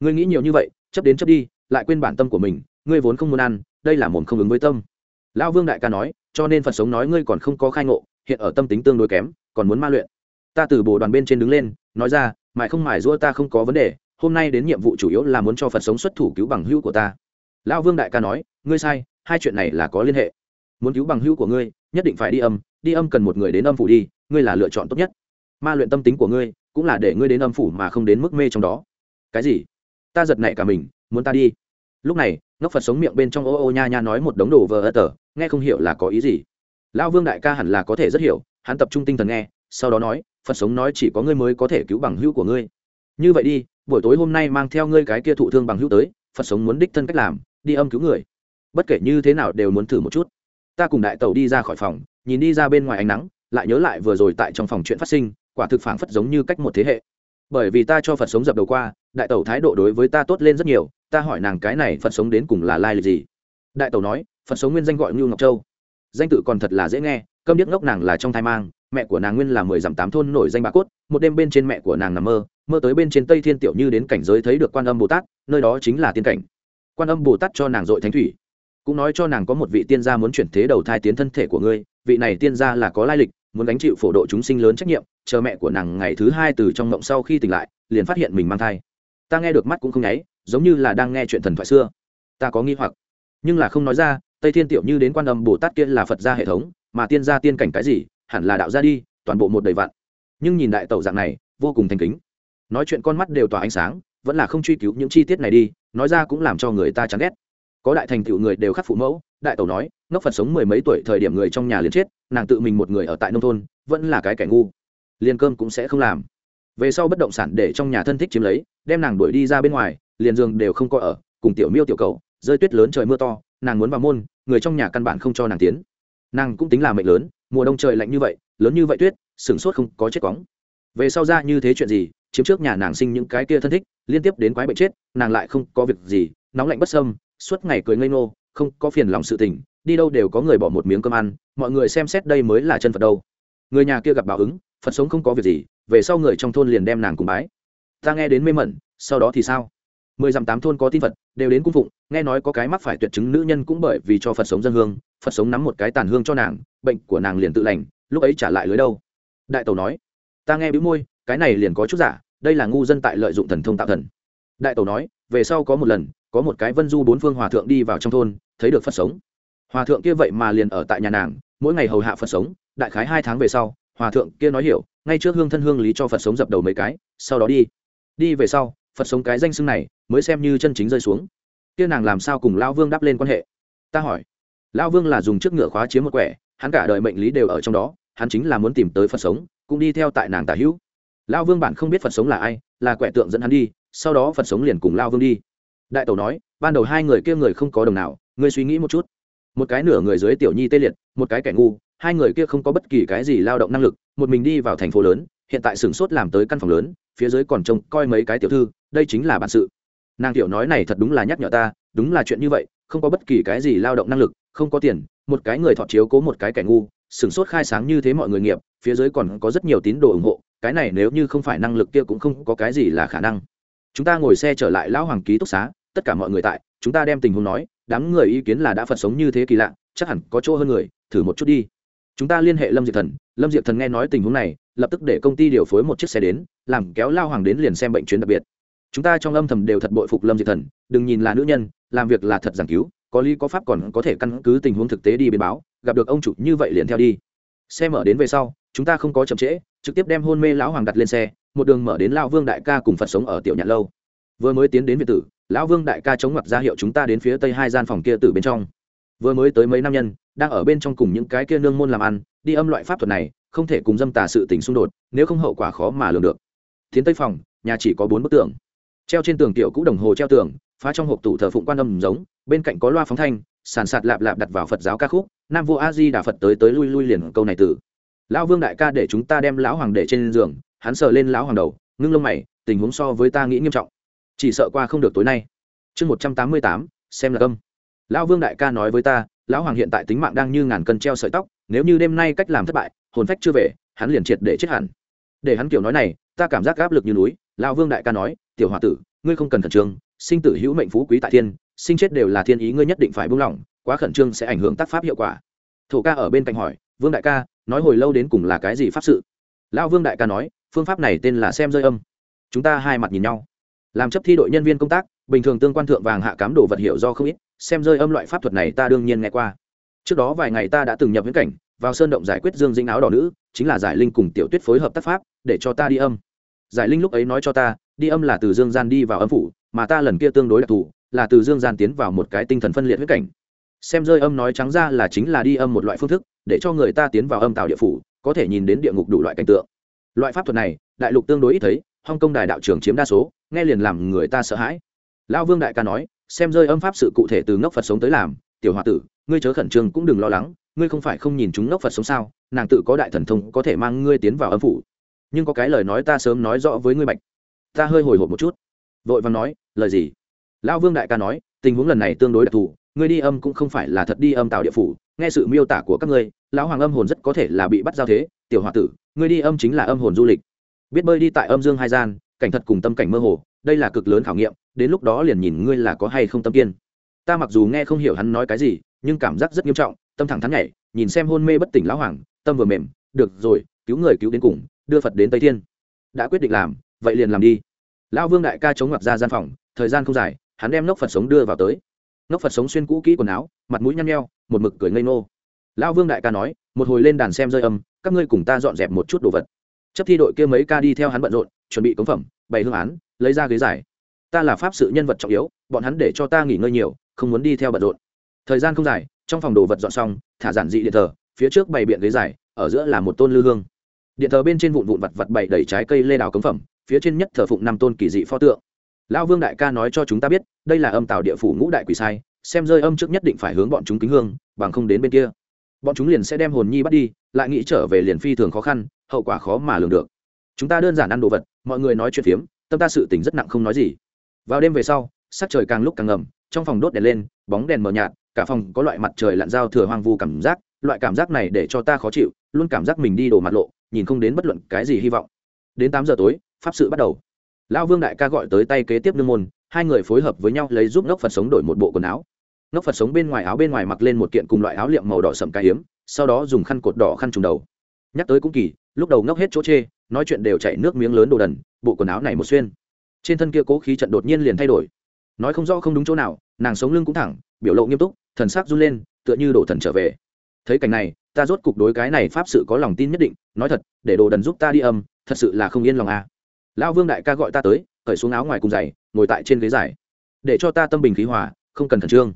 ngươi nghĩ nhiều như vậy, chấp đến chấp đi lại quên bản tâm của mình, ngươi vốn không muốn ăn, đây là mồm không ứng với tâm. Lão vương đại ca nói, cho nên phật sống nói ngươi còn không có khai ngộ, hiện ở tâm tính tương đối kém, còn muốn ma luyện. Ta từ bồ đoàn bên trên đứng lên, nói ra, mãi không mải giũa ta không có vấn đề, hôm nay đến nhiệm vụ chủ yếu là muốn cho phật sống xuất thủ cứu bằng hữu của ta. Lão vương đại ca nói, ngươi sai, hai chuyện này là có liên hệ. Muốn cứu bằng hữu của ngươi, nhất định phải đi âm đi âm cần một người đến âm phủ đi, ngươi là lựa chọn tốt nhất. Ma luyện tâm tính của ngươi, cũng là để ngươi đến âm phủ mà không đến mức mê trong đó. Cái gì? Ta giật nảy cả mình muốn ta đi? Lúc này, ngốc phật sống miệng bên trong ô ô nha nha nói một đống đồ vờ ơ tờ, nghe không hiểu là có ý gì. Lão vương đại ca hẳn là có thể rất hiểu, hắn tập trung tinh thần nghe, sau đó nói, phật sống nói chỉ có ngươi mới có thể cứu bằng hữu của ngươi. Như vậy đi, buổi tối hôm nay mang theo ngươi cái kia thụ thương bằng hữu tới, phật sống muốn đích thân cách làm, đi âm cứu người. Bất kể như thế nào đều muốn thử một chút. Ta cùng đại tẩu đi ra khỏi phòng, nhìn đi ra bên ngoài ánh nắng, lại nhớ lại vừa rồi tại trong phòng chuyện phát sinh, quả thực phảng phất giống như cách một thế hệ. Bởi vì ta cho phật sống dập đầu qua đại tẩu thái độ đối với ta tốt lên rất nhiều, ta hỏi nàng cái này phật sống đến cùng là lai lịch gì? Đại tẩu nói, phật sống nguyên danh gọi ngưu ngọc châu. Danh tự còn thật là dễ nghe cơm điếc ngốc nàng là trong thai mang, mẹ của nàng nguyên là mười dặm tám thôn nổi danh bà cốt, một đêm bên trên mẹ của nàng nằm mơ mơ tới bên trên tây thiên tiểu như đến cảnh giới thấy được quan âm bồ tát, nơi đó chính là tiên cảnh. Quan âm bồ tát cho nàng dội thánh thủy, cũng nói cho nàng có một vị tiên gia muốn chuyển thế đầu thai tiến thân thể của ngươi, vị này tiên gia là có lai lịch, muốn gánh chịu phổ độ chúng sinh lớn trách nhiệm, chờ mẹ của nàng ngày thứ hai từ trong mộng sau khi tỉnh lại, liền phát hiện mình mang thai ta nghe được mắt cũng không nháy, giống như là đang nghe chuyện thần thoại xưa. Ta có nghi hoặc. Nhưng là không nói ra, tây thiên tiểu như đến quan âm bồ tát kia là phật gia hệ thống, mà tiên gia tiên cảnh cái gì, hẳn là đạo gia đi, toàn bộ một đầy vạn. Nhưng nhìn đại tẩu dạng này, vô cùng thành kính. Nói chuyện con mắt đều tỏa ánh sáng, vẫn là không truy cứu những chi tiết này đi, nói ra cũng làm cho người ta chán ghét. Có đại thành tựu người đều khắc phụ mẫu, đại tẩu nói, ngốc phật sống mười mấy tuổi thời điểm người trong nhà liền chết, nàng tự mình một người ở tại nông thôn, vẫn là cái kẻ ngu. Liền cơm cũng sẽ không làm. Về sau bất động sản để trong nhà thân thích chiếm lấy đem nàng đuổi đi ra bên ngoài, liền giường đều không có ở, cùng tiểu miêu tiểu cầu, rơi tuyết lớn trời mưa to, nàng muốn vào môn, người trong nhà căn bản không cho nàng tiến. Nàng cũng tính là mệnh lớn, mùa đông trời lạnh như vậy, lớn như vậy tuyết, sửng sốt không có chết cóng về sau ra như thế chuyện gì, chiếm trước nhà nàng sinh những cái kia thân thích, liên tiếp đến quái bệnh chết, nàng lại không có việc gì, nóng lạnh bất sâm, suốt ngày cười ngây ngô, không có phiền lòng sự tình, đi đâu đều có người bỏ một miếng cơm ăn, mọi người xem xét đây mới là chân phật đâu. Người nhà kia gặp báo ứng, phật sống không có việc gì, về sau người trong thôn liền đem nàng cùng bái ta nghe đến mê mẩn, sau đó thì sao? Mười dặm tám thôn có tin phật, đều đến cung phụng, nghe nói có cái mắc phải tuyệt chứng nữ nhân cũng bởi vì cho phật sống dân hương, phật sống nắm một cái tàn hương cho nàng, bệnh của nàng liền tự lành, lúc ấy trả lại lưới đâu? Đại tẩu nói, ta nghe bĩu môi, cái này liền có chút giả, đây là ngu dân tại lợi dụng thần thông tạo thần. Đại tẩu nói, về sau có một lần, có một cái vân du bốn phương hòa thượng đi vào trong thôn, thấy được phật sống. Hòa thượng kia vậy mà liền ở tại nhà nàng, mỗi ngày hầu hạ phật sống, đại khái hai tháng về sau, hòa thượng kia nói hiểu, ngay trước hương thân hương lý cho phật sống dập đầu mấy cái, sau đó đi đi về sau, phật sống cái danh xưng này mới xem như chân chính rơi xuống. Kia nàng làm sao cùng lão vương đáp lên quan hệ? Ta hỏi. Lão vương là dùng chiếc ngựa khóa chiếm một quẻ, hắn cả đời mệnh lý đều ở trong đó, hắn chính là muốn tìm tới phật sống, cũng đi theo tại nàng tả hữu. Lão vương bản không biết phật sống là ai, là quẻ tượng dẫn hắn đi, sau đó phật sống liền cùng lao vương đi. Đại tẩu nói, ban đầu hai người kia người không có đồng nào, ngươi suy nghĩ một chút. Một cái nửa người dưới tiểu nhi tê liệt, một cái kẻ ngu, hai người kia không có bất kỳ cái gì lao động năng lực, một mình đi vào thành phố lớn, hiện tại sửng sốt làm tới căn phòng lớn phía dưới còn trông coi mấy cái tiểu thư, đây chính là bản sự. Nàng tiểu nói này thật đúng là nhắc nhở ta, đúng là chuyện như vậy, không có bất kỳ cái gì lao động năng lực, không có tiền, một cái người thọ chiếu cố một cái kẻ ngu sửng sốt khai sáng như thế mọi người nghiệp, phía dưới còn có rất nhiều tín đồ ủng hộ, cái này nếu như không phải năng lực kia cũng không có cái gì là khả năng. Chúng ta ngồi xe trở lại lão hoàng ký túc xá, tất cả mọi người tại, chúng ta đem tình huống nói, đám người ý kiến là đã phật sống như thế kỳ lạ, chắc hẳn có chỗ hơn người, thử một chút đi. Chúng ta liên hệ lâm diệp thần, lâm diệp thần nghe nói tình huống này lập tức để công ty điều phối một chiếc xe đến, làm kéo lao hoàng đến liền xem bệnh chuyến đặc biệt. Chúng ta trong âm thầm đều thật bội phục lâm diệt thần, đừng nhìn là nữ nhân, làm việc là thật giảng cứu, có lý có pháp còn có thể căn cứ tình huống thực tế đi biến báo, gặp được ông chủ như vậy liền theo đi. Xe mở đến về sau, chúng ta không có chậm trễ, trực tiếp đem hôn mê lão hoàng đặt lên xe, một đường mở đến lao vương đại ca cùng phật sống ở tiểu nhạn lâu. Vừa mới tiến đến việt tử, lão vương đại ca chống mặt ra hiệu chúng ta đến phía tây hai gian phòng kia từ bên trong. Vừa mới tới mấy nam nhân, đang ở bên trong cùng những cái kia nương môn làm ăn, đi âm loại pháp thuật này không thể cùng dâm tà sự tình xung đột, nếu không hậu quả khó mà lường được. Tiến tây phòng, nhà chỉ có bốn bức tường. Treo trên tường tiểu cũ đồng hồ treo tường, phá trong hộp tủ thờ phụng quan âm giống, bên cạnh có loa phóng thanh, sàn sạt lạp lạp đặt vào phật giáo ca khúc, nam vua a di đà phật tới tới lui lui liền câu này từ. Lão vương đại ca để chúng ta đem lão hoàng để trên giường, hắn sờ lên lão hoàng đầu, ngưng lông mày, tình huống so với ta nghĩ nghiêm trọng. Chỉ sợ qua không được tối nay. Chương một trăm tám mươi tám, xem là âm. lão vương đại ca nói với ta, lão hoàng hiện tại tính mạng đang như ngàn cân treo sợi tóc nếu như đêm nay cách làm thất bại, hồn phách chưa về, hắn liền triệt để chết hẳn. Để hắn kiểu nói này, ta cảm giác áp lực như núi, lão vương đại ca nói, tiểu h tử, ngươi không cần khẩn trương, sinh tử hữu mệnh phú quý tại thiên, sinh chết đều là thiên ý ngươi nhất định phải buông lỏng, quá khẩn trương sẽ ảnh hưởng tác pháp hiệu quả. Thổ ca ở bên cạnh hỏi, vương đại ca, nói hồi lâu đến cùng là cái gì pháp sự? Lão vương đại ca nói, phương pháp này tên là xem rơi âm. Chúng ta hai mặt nhìn nhau. Làm chấp thi đội nhân viên công tác, bình thường tương quan thượng vàng hạ cám đồ vật hiệu do không ít, xem rơi âm loại pháp thuật này ta đương nhiên nghe qua trước đó vài ngày ta đã từng nhập viễn cảnh, vào sơn động giải quyết dương dĩnh áo đỏ nữ, chính là giải linh cùng tiểu tuyết phối hợp tác pháp, để cho ta đi âm. Giải linh lúc ấy nói cho ta, đi âm là từ dương gian đi vào âm phủ, mà ta lần kia tương đối đặc thù, là từ dương gian tiến vào một cái tinh thần phân liệt huyết cảnh. Xem rơi âm nói trắng ra là chính là đi âm một loại phương thức, để cho người ta tiến vào âm tạo địa phủ, có thể nhìn đến địa ngục đủ loại cảnh tượng. Loại pháp thuật này, đại lục tương đối ít thấy, hong kông đài đạo trưởng chiếm đa số, nghe liền làm người ta sợ hãi. Lão vương đại ca nói, xem rơi âm pháp sự cụ thể từ ngốc phật sống tới làm tiểu h tử, ngươi chớ khẩn trương cũng đừng lo lắng, ngươi không phải không nhìn chúng ngốc phật sống sao, nàng tự có đại thần thông có thể mang ngươi tiến vào âm phủ. Nhưng có cái lời nói ta sớm nói rõ với ngươi bạch. Ta hơi hồi hộp một chút. Vội vàng nói, lời gì? Lão vương đại ca nói, tình huống lần này tương đối đặc thù, ngươi đi âm cũng không phải là thật đi âm tạo địa phủ, nghe sự miêu tả của các ngươi, lão hoàng âm hồn rất có thể là bị bắt giao thế, tiểu h tử, ngươi đi âm chính là âm hồn du lịch. Biết bơi đi tại âm dương hai gian, cảnh thật cùng tâm cảnh mơ hồ, đây là cực lớn khảo nghiệm, đến lúc đó liền nhìn ngươi là có hay không tâm kiên ta mặc dù nghe không hiểu hắn nói cái gì, nhưng cảm giác rất nghiêm trọng, tâm thẳng thắn nhảy, nhìn xem hôn mê bất tỉnh lão hoàng, tâm vừa mềm, được rồi, cứu người cứu đến cùng, đưa phật đến tây thiên. Đã quyết định làm, vậy liền làm đi. Lão vương đại ca chống ngoặc ra gian phòng, thời gian không dài, hắn đem nóc phật sống đưa vào tới. Nóc phật sống xuyên cũ kỹ quần áo, mặt mũi nhăn nheo, một mực cười ngây ngô. lão vương đại ca nói, một hồi lên đàn xem rơi âm, các ngươi cùng ta dọn dẹp một chút đồ vật. Chấp thi đội kia mấy ca đi theo hắn bận rộn, chuẩn bị cống phẩm, bày hương án, lấy ra ghế giải ta là pháp sự nhân vật trọng yếu, bọn hắn để cho ta nghỉ ngơi nhiều không muốn đi theo bận rộn. Thời gian không dài, trong phòng đồ vật dọn xong, thả giản dị điện thờ, phía trước bày biện ghế dài, ở giữa là một tôn lư hương. Điện thờ bên trên vụn vụn vặt vặt bày đầy trái cây lê đào cấm phẩm, phía trên nhất thờ phụng năm tôn kỳ dị pho tượng. Lão vương đại ca nói cho chúng ta biết, đây là âm tào địa phủ ngũ đại quỷ sai, xem rơi âm trước nhất định phải hướng bọn chúng kính hương, bằng không đến bên kia. Bọn chúng liền sẽ đem hồn nhi bắt đi, lại nghĩ trở về liền phi thường khó khăn, hậu quả khó mà lường được. Chúng ta đơn giản ăn đồ vật, mọi người nói chuyện phiếm, tâm ta sự tình rất nặng không nói gì. Vào đêm về sau, sắc trời càng lúc càng ngầm trong phòng đốt đèn lên, bóng đèn mờ nhạt, cả phòng có loại mặt trời lặn giao thừa hoang vu cảm giác, loại cảm giác này để cho ta khó chịu, luôn cảm giác mình đi đổ mặt lộ, nhìn không đến bất luận cái gì hy vọng. Đến tám giờ tối, pháp sự bắt đầu. Lão vương đại ca gọi tới tay kế tiếp nương môn, hai người phối hợp với nhau lấy giúp ngốc phật sống đổi một bộ quần áo. Ngốc phật sống bên ngoài áo bên ngoài mặc lên một kiện cùng loại áo liệm màu đỏ sậm cái hiếm sau đó dùng khăn cột đỏ khăn trùng đầu. Nhắc tới cũng kỳ, lúc đầu ngốc hết chỗ chê, nói chuyện đều chạy nước miếng lớn đồ đần, bộ quần áo này một xuyên. Trên thân kia cố khí trận đột nhiên liền thay đổi nói không rõ không đúng chỗ nào, nàng sống lưng cũng thẳng, biểu lộ nghiêm túc, thần sắc run lên, tựa như đổ thần trở về. Thấy cảnh này, ta rốt cục đối cái này pháp sự có lòng tin nhất định, nói thật, để đồ đần giúp ta đi âm, thật sự là không yên lòng à. lão vương đại ca gọi ta tới, cởi xuống áo ngoài cùng giày, ngồi tại trên ghế dài. Để cho ta tâm bình khí hòa, không cần khẩn trương.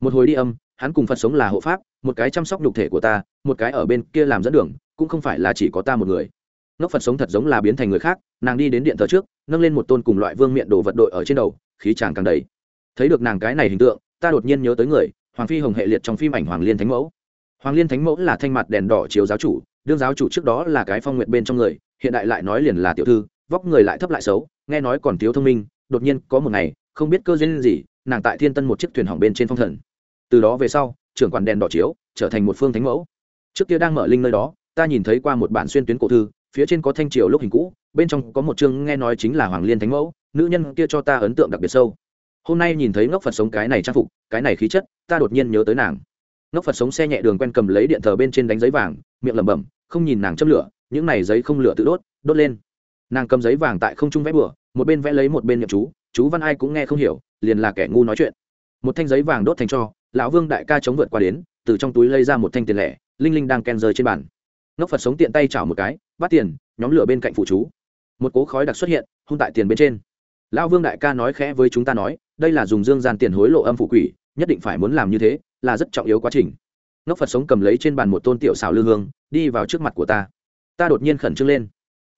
Một hồi đi âm, hắn cùng phật sống là hộ pháp, một cái chăm sóc nhục thể của ta, một cái ở bên kia làm dẫn đường, cũng không phải là chỉ có ta một người. Nóc phật sống thật giống là biến thành người khác, nàng đi đến điện thờ trước nâng lên một tôn cùng loại vương miện đồ vật đội ở trên đầu, khí tràng càng đầy. Thấy được nàng cái này hình tượng, ta đột nhiên nhớ tới người, hoàng phi hồng hệ liệt trong phim ảnh hoàng liên thánh mẫu. Hoàng liên thánh mẫu là thanh mặt đèn đỏ chiếu giáo chủ, đương giáo chủ trước đó là cái phong nguyện bên trong người, hiện đại lại nói liền là tiểu thư, vóc người lại thấp lại xấu, nghe nói còn thiếu thông minh, đột nhiên có một ngày, không biết cơ duyên gì, nàng tại thiên tân một chiếc thuyền hỏng bên trên phong thần. Từ đó về sau, trưởng quản đèn đỏ chiếu, trở thành một phương thánh mẫu. Trước kia đang mở linh nơi đó, ta nhìn thấy qua một bản xuyên tuyến cổ thư, phía trên có thanh triều lúc hình cũ bên trong có một chương nghe nói chính là hoàng liên thánh mẫu, nữ nhân kia cho ta ấn tượng đặc biệt sâu. Hôm nay nhìn thấy ngốc phật sống cái này trang phục, cái này khí chất, ta đột nhiên nhớ tới nàng. Ngốc phật sống xe nhẹ đường quen cầm lấy điện thờ bên trên đánh giấy vàng, miệng lẩm bẩm, không nhìn nàng châm lửa, những này giấy không lửa tự đốt đốt lên. Nàng cầm giấy vàng tại không trung vẽ bừa, một bên vẽ lấy một bên nhậm chú chú văn ai cũng nghe không hiểu, liền là kẻ ngu nói chuyện. Một thanh giấy vàng đốt thành cho, lão vương đại ca chống vượt qua đến, từ trong túi lấy ra một thanh tiền lẻ, linh linh đang ken rơi trên bàn. Ngốc phật sống tiện tay chảo một cái, bắt tiền, nhóm lửa bên cạnh phụ chú một cố khói đặc xuất hiện, hung tại tiền bên trên. Lão vương đại ca nói khẽ với chúng ta nói, đây là dùng dương gian tiền hối lộ âm phụ quỷ, nhất định phải muốn làm như thế, là rất trọng yếu quá trình. Ngốc phật sống cầm lấy trên bàn một tôn tiểu xào lư hương, đi vào trước mặt của ta. Ta đột nhiên khẩn trương lên.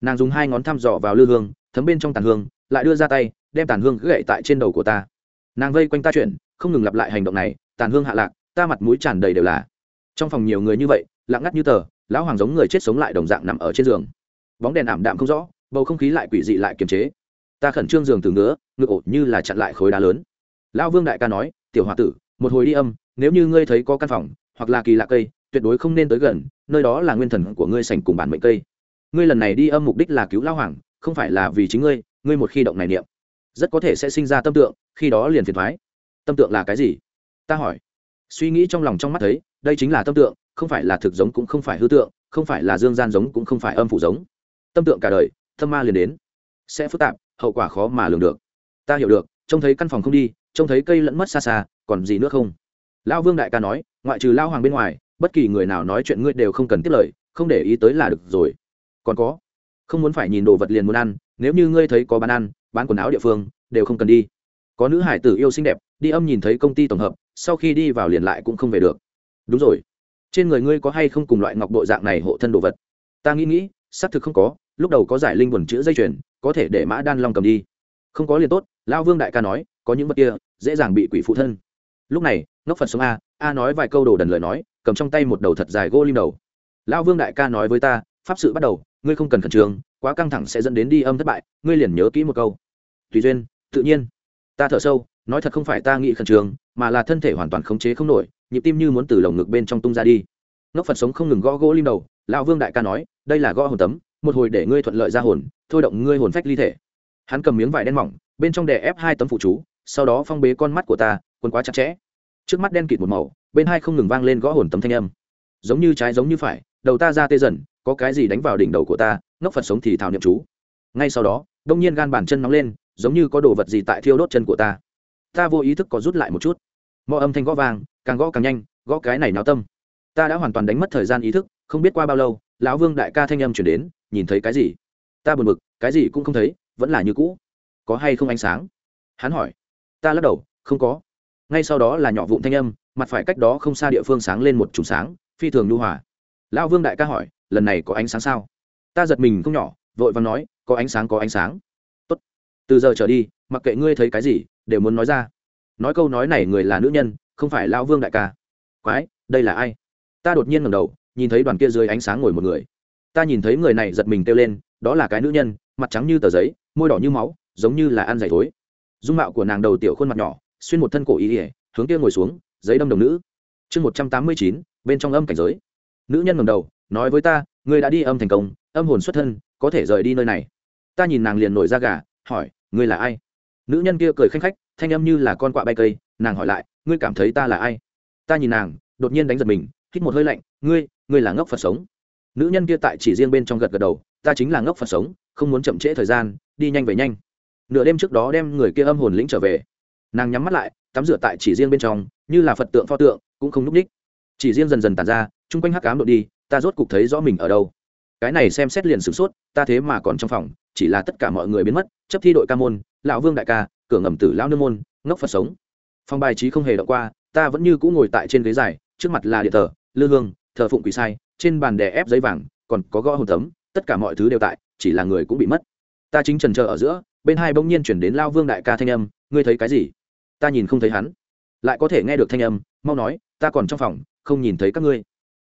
Nàng dùng hai ngón thăm dò vào lư hương, thấm bên trong tàn hương, lại đưa ra tay, đem tàn hương gậy tại trên đầu của ta. Nàng vây quanh ta chuyện, không ngừng lặp lại hành động này, tàn hương hạ lạc, ta mặt mũi tràn đầy đều là. Trong phòng nhiều người như vậy, lặng ngắt như tờ, lão hoàng giống người chết sống lại đồng dạng nằm ở trên giường. Bóng đèn ảm đạm không rõ bầu không khí lại quỷ dị lại kiềm chế. Ta khẩn trương giường từ ngứa, ngực ổ như là chặn lại khối đá lớn. Lão vương đại ca nói, tiểu h o a tử, một hồi đi âm, nếu như ngươi thấy có căn phòng, hoặc là kỳ lạ cây, tuyệt đối không nên tới gần, nơi đó là nguyên thần của ngươi sành cùng bản mệnh cây. Ngươi lần này đi âm mục đích là cứu lão hoàng, không phải là vì chính ngươi ngươi một khi động này niệm, rất có thể sẽ sinh ra tâm tượng, khi đó liền phiền thoái. Tâm tượng là cái gì? Ta hỏi. Suy nghĩ trong lòng trong mắt thấy, đây chính là tâm tượng, không phải là thực giống cũng không phải hư tượng, không phải là dương gian giống cũng không phải âm phủ giống. Tâm tượng cả đời tâm ma liền đến. Sẽ phức tạp, hậu quả khó mà lường được. Ta hiểu được, trông thấy căn phòng không đi, trông thấy cây lẫn mất xa xa, còn gì nữa không? Lão vương đại ca nói, ngoại trừ lao hoàng bên ngoài, bất kỳ người nào nói chuyện ngươi đều không cần tiết lời, không để ý tới là được rồi. Còn có, không muốn phải nhìn đồ vật liền muốn ăn, nếu như ngươi thấy có bán ăn, bán quần áo địa phương, đều không cần đi. Có nữ hải tử yêu xinh đẹp, đi âm nhìn thấy công ty tổng hợp, sau khi đi vào liền lại cũng không về được. Đúng rồi. Trên người ngươi có hay không cùng loại ngọc bội dạng này hộ thân đồ vật? Ta nghĩ nghĩ, xác thực không có lúc đầu có giải linh buồn chữ dây chuyền, có thể để mã đan long cầm đi. Không có liền tốt lao vương đại ca nói, có những vật kia, dễ dàng bị quỷ phụ thân. Lúc này, ngốc phật sống a a nói vài câu đồ đần lời nói, cầm trong tay một đầu thật dài gỗ lim đầu. Lao vương đại ca nói với ta, pháp sự bắt đầu, ngươi không cần khẩn trương, quá căng thẳng sẽ dẫn đến đi âm thất bại, ngươi liền nhớ kỹ một câu. Tùy duyên, tự nhiên. Ta thở sâu, nói thật không phải ta nghĩ khẩn trương, mà là thân thể hoàn toàn khống chế không nổi, nhịp tim như muốn từ lồng ngực bên trong tung ra đi. Ngốc phật sống không ngừng gõ gỗ lim đầu, lão vương đại ca nói, đây là gõ hồn tấm một hồi để ngươi thuận lợi ra hồn, thôi động ngươi hồn phách ly thể. Hắn cầm miếng vải đen mỏng, bên trong đè ép hai tấm phụ chú, sau đó phong bế con mắt của ta quân quá chặt chẽ. Trước mắt đen kịt một màu, bên hai không ngừng vang lên gõ hồn tấm thanh âm. Giống như trái giống như phải, đầu ta ra tê dần, có cái gì đánh vào đỉnh đầu của ta, ngốc phật sống thì thảo niệm chú. Ngay sau đó, đông nhiên gan bàn chân nóng lên, giống như có đồ vật gì tại thiêu đốt chân của ta. Ta vô ý thức có rút lại một chút. Mọi âm thanh gõ vàng càng gõ càng nhanh, gõ cái này náo tâm. Ta đã hoàn toàn đánh mất thời gian ý thức, không biết qua bao lâu, lão vương đại ca thanh âm chuyển đến nhìn thấy cái gì? Ta buồn bực, cái gì cũng không thấy, vẫn là như cũ. Có hay không ánh sáng? Hắn hỏi. Ta lắc đầu, không có. Ngay sau đó là nhỏ vụn thanh âm, mặt phải cách đó không xa địa phương sáng lên một chùm sáng, phi thường lưu hòa. Lão vương đại ca hỏi, lần này có ánh sáng sao? Ta giật mình không nhỏ, vội và nói, có ánh sáng, có ánh sáng. Tốt. từ giờ trở đi, mặc kệ ngươi thấy cái gì, đều muốn nói ra. Nói câu nói này người là nữ nhân, không phải lão vương đại ca. Quái, đây là ai? Ta đột nhiên ngẩng đầu, nhìn thấy đoàn kia dưới ánh sáng ngồi một người ta nhìn thấy người này giật mình kêu lên, đó là cái nữ nhân, mặt trắng như tờ giấy, môi đỏ như máu, giống như là ăn giày thối. Dung mạo của nàng đầu tiểu khuôn mặt nhỏ, xuyên một thân cổ ý ỉa hướng kia ngồi xuống, giấy đâm đồng nữ. Chương một trăm tám mươi chín, bên trong âm cảnh giới. Nữ nhân ngầm đầu, nói với ta, ngươi đã đi âm thành công, âm hồn xuất thân, có thể rời đi nơi này. Ta nhìn nàng liền nổi ra gà, hỏi, ngươi là ai? Nữ nhân kia cười khanh khách, thanh âm như là con quạ bay cây, nàng hỏi lại, ngươi cảm thấy ta là ai? Ta nhìn nàng, đột nhiên đánh giật mình, hít một hơi lạnh, ngươi ngươi là ngốc phật sống nữ nhân kia tại chỉ riêng bên trong gật gật đầu, ta chính là ngốc phật sống, không muốn chậm trễ thời gian, đi nhanh về nhanh. Nửa đêm trước đó đem người kia âm hồn lĩnh trở về. Nàng nhắm mắt lại, tắm rửa tại chỉ riêng bên trong, như là phật tượng pho tượng, cũng không núp ních. Chỉ riêng dần dần tàn ra, chung quanh hắc cám đội đi, ta rốt cục thấy rõ mình ở đâu. Cái này xem xét liền sửng sốt, ta thế mà còn trong phòng, chỉ là tất cả mọi người biến mất, chấp thi đội ca môn, lão vương đại ca, cửa ngầm tử lão nương môn, ngốc phật sống. Phòng bài trí không hề động qua, ta vẫn như cũ ngồi tại trên ghế dài, trước mặt là địa thờ, lư hương, thờ phụng quỷ sai trên bàn đè ép giấy vàng, còn có gõ hồn tấm, tất cả mọi thứ đều tại, chỉ là người cũng bị mất. Ta chính trần chờ ở giữa, bên hai bỗng nhiên chuyển đến lao vương đại ca thanh âm, ngươi thấy cái gì? Ta nhìn không thấy hắn. Lại có thể nghe được thanh âm, mau nói, ta còn trong phòng, không nhìn thấy các ngươi.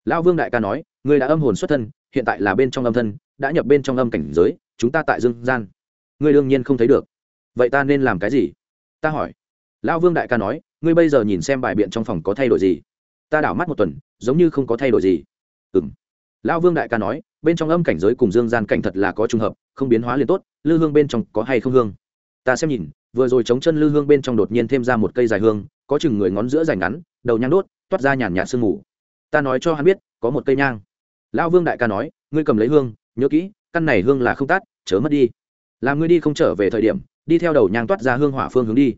Lao vương đại ca nói, ngươi đã âm hồn xuất thân, hiện tại là bên trong âm thân, đã nhập bên trong âm cảnh giới, chúng ta tại dương gian. Ngươi đương nhiên không thấy được. Vậy ta nên làm cái gì? Ta hỏi. Lão vương đại ca nói, ngươi bây giờ nhìn xem bài biện trong phòng có thay đổi gì? Ta đảo mắt một tuần, giống như không có thay đổi gì. Ừm. lão vương đại ca nói, bên trong âm cảnh giới cùng dương gian cảnh thật là có trùng hợp, không biến hóa liền tốt, lư hương bên trong có hay không hương? Ta xem nhìn, vừa rồi chống chân lư hương bên trong đột nhiên thêm ra một cây dài hương, có chừng người ngón giữa dài ngắn, đầu nhang đốt, toát ra nhàn nhạt sương mù. Ta nói cho hắn biết, có một cây nhang. Lão vương đại ca nói, ngươi cầm lấy hương, nhớ kỹ, căn này hương là không tát, chớ mất đi. Làm ngươi đi không trở về thời điểm, đi theo đầu nhang toát ra hương hỏa phương hướng đi.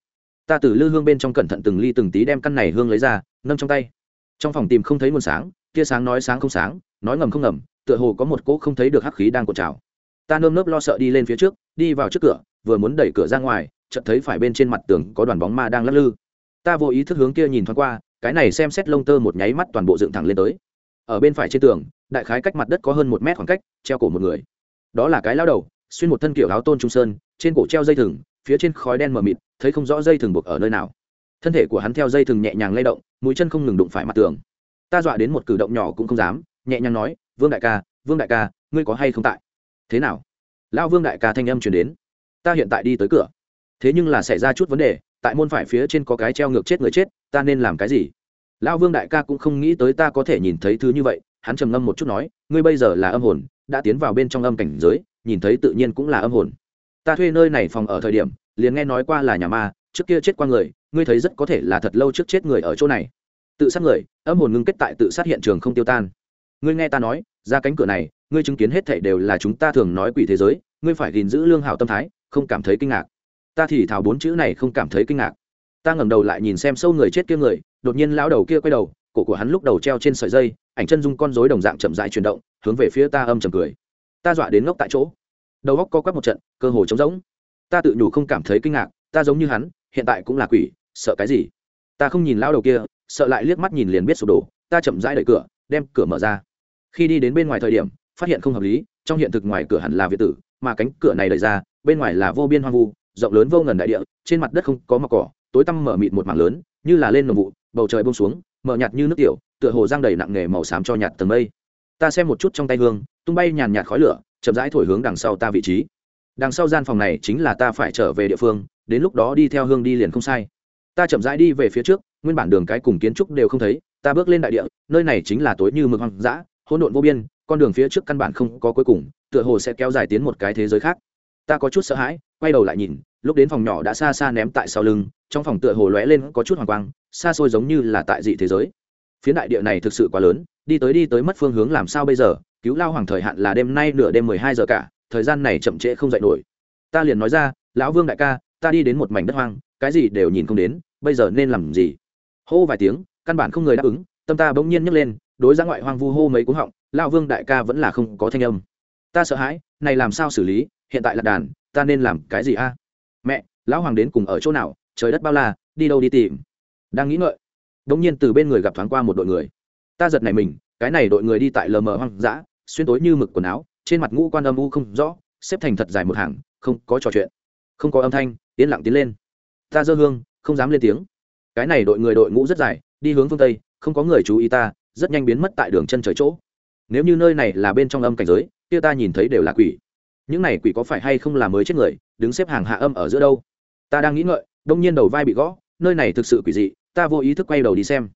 Ta từ lư hương bên trong cẩn thận từng ly từng tí đem căn này hương lấy ra, nâng trong tay. Trong phòng tìm không thấy nguồn sáng tia sáng nói sáng không sáng, nói ngầm không ngầm, tựa hồ có một cỗ không thấy được hắc khí đang cột trào. Ta nơm nớp lo sợ đi lên phía trước, đi vào trước cửa, vừa muốn đẩy cửa ra ngoài, chợt thấy phải bên trên mặt tường có đoàn bóng ma đang lắc lư. Ta vô ý thức hướng kia nhìn thoáng qua, cái này xem xét lông tơ một nháy mắt toàn bộ dựng thẳng lên tới. Ở bên phải trên tường, đại khái cách mặt đất có hơn một mét khoảng cách, treo cổ một người. Đó là cái lao đầu, xuyên một thân kiểu áo tôn trung sơn, trên cổ treo dây thừng, phía trên khói đen mờ mịt, thấy không rõ dây thừng buộc ở nơi nào. Thân thể của hắn theo dây thừng nhẹ nhàng lay động, mũi chân không ngừng đụng phải mặt tường ta dọa đến một cử động nhỏ cũng không dám, nhẹ nhàng nói, vương đại ca, vương đại ca, ngươi có hay không tại? Thế nào? Lão vương đại ca thanh âm chuyển đến. Ta hiện tại đi tới cửa. Thế nhưng là xảy ra chút vấn đề, tại môn phải phía trên có cái treo ngược chết người chết, ta nên làm cái gì? Lão vương đại ca cũng không nghĩ tới ta có thể nhìn thấy thứ như vậy, hắn trầm ngâm một chút nói, ngươi bây giờ là âm hồn, đã tiến vào bên trong âm cảnh giới, nhìn thấy tự nhiên cũng là âm hồn. Ta thuê nơi này phòng ở thời điểm, liền nghe nói qua là nhà ma, trước kia chết qua người, ngươi thấy rất có thể là thật lâu trước chết người ở chỗ này tự sát người, âm hồn ngưng kết tại tự sát hiện trường không tiêu tan. Ngươi nghe ta nói, ra cánh cửa này, ngươi chứng kiến hết thảy đều là chúng ta thường nói quỷ thế giới, ngươi phải gìn giữ lương hảo tâm thái, không cảm thấy kinh ngạc. Ta thì thảo bốn chữ này không cảm thấy kinh ngạc. Ta ngẩng đầu lại nhìn xem sâu người chết kia người, đột nhiên lão đầu kia quay đầu, cổ của hắn lúc đầu treo trên sợi dây, ảnh chân dung con rối đồng dạng chậm rãi chuyển động, hướng về phía ta âm chầm cười. Ta dọa đến ngốc tại chỗ. Đầu góc co quắp một trận, cơ hồ trống rỗng. Ta tự nhủ không cảm thấy kinh ngạc, ta giống như hắn, hiện tại cũng là quỷ, sợ cái gì? Ta không nhìn lão đầu kia sợ lại liếc mắt nhìn liền biết sụp đổ, ta chậm rãi đẩy cửa, đem cửa mở ra. Khi đi đến bên ngoài thời điểm, phát hiện không hợp lý, trong hiện thực ngoài cửa hẳn là việt tử, mà cánh cửa này đẩy ra, bên ngoài là vô biên hoang vu, rộng lớn vô ngần đại địa, trên mặt đất không có mặt cỏ, tối tăm mở mịt một mảng lớn, như là lên nồng vụ, bầu trời bông xuống mở nhạt như nước tiểu, tựa hồ giang đầy nặng nghề màu xám cho nhạt tầng mây. Ta xem một chút trong tay hương, tung bay nhàn nhạt khói lửa, chậm rãi thổi hướng đằng sau ta vị trí. Đằng sau gian phòng này chính là ta phải trở về địa phương, đến lúc đó đi theo hương đi liền không sai. Ta chậm rãi đi về phía trước nguyên bản đường cái cùng kiến trúc đều không thấy, ta bước lên đại địa, nơi này chính là tối như mực hoang dã, hỗn độn vô biên, con đường phía trước căn bản không có cuối cùng, tựa hồ sẽ kéo dài tiến một cái thế giới khác. Ta có chút sợ hãi, quay đầu lại nhìn, lúc đến phòng nhỏ đã xa xa ném tại sau lưng, trong phòng tựa hồ lóe lên có chút hoàng quang, xa xôi giống như là tại dị thế giới. Phía đại địa này thực sự quá lớn, đi tới đi tới mất phương hướng làm sao bây giờ, cứu lao hoàng thời hạn là đêm nay nửa đêm mười hai giờ cả, thời gian này chậm trễ không dậy nổi. Ta liền nói ra, lão vương đại ca, ta đi đến một mảnh đất hoang, cái gì đều nhìn không đến, bây giờ nên làm gì? Hô vài tiếng, căn bản không người đáp ứng, tâm ta bỗng nhiên nhấc lên, đối ra ngoại hoang vu hô mấy cú họng, lão vương đại ca vẫn là không có thanh âm. Ta sợ hãi, này làm sao xử lý, hiện tại là đàn, ta nên làm cái gì a? Mẹ, lão hoàng đến cùng ở chỗ nào, trời đất bao la, đi đâu đi tìm? Đang nghĩ ngợi, bỗng nhiên từ bên người gặp thoáng qua một đội người. Ta giật này mình, cái này đội người đi tại lờ mờ hoang dã, xuyên tối như mực quần áo, trên mặt ngũ quan âm u không rõ, xếp thành thật dài một hàng, không có trò chuyện. Không có âm thanh, yên lặng tiến lên. Ta dơ hương, không dám lên tiếng cái này đội người đội ngũ rất dài, đi hướng phương tây, không có người chú ý ta, rất nhanh biến mất tại đường chân trời chỗ. Nếu như nơi này là bên trong âm cảnh giới, kia ta nhìn thấy đều là quỷ. Những này quỷ có phải hay không là mới chết người, đứng xếp hàng hạ âm ở giữa đâu? Ta đang nghĩ ngợi, đông nhiên đầu vai bị gõ, nơi này thực sự quỷ dị, ta vô ý thức quay đầu đi xem.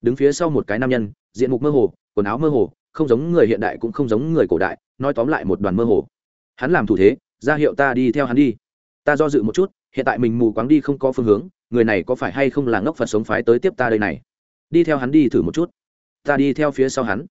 Đứng phía sau một cái nam nhân, diện mục mơ hồ, quần áo mơ hồ, không giống người hiện đại cũng không giống người cổ đại, nói tóm lại một đoàn mơ hồ. Hắn làm thủ thế, ra hiệu ta đi theo hắn đi. Ta do dự một chút, hiện tại mình mù quáng đi không có phương hướng người này có phải hay không là ngốc phật sống phái tới tiếp ta đây này? Đi theo hắn đi thử một chút. Ta đi theo phía sau hắn.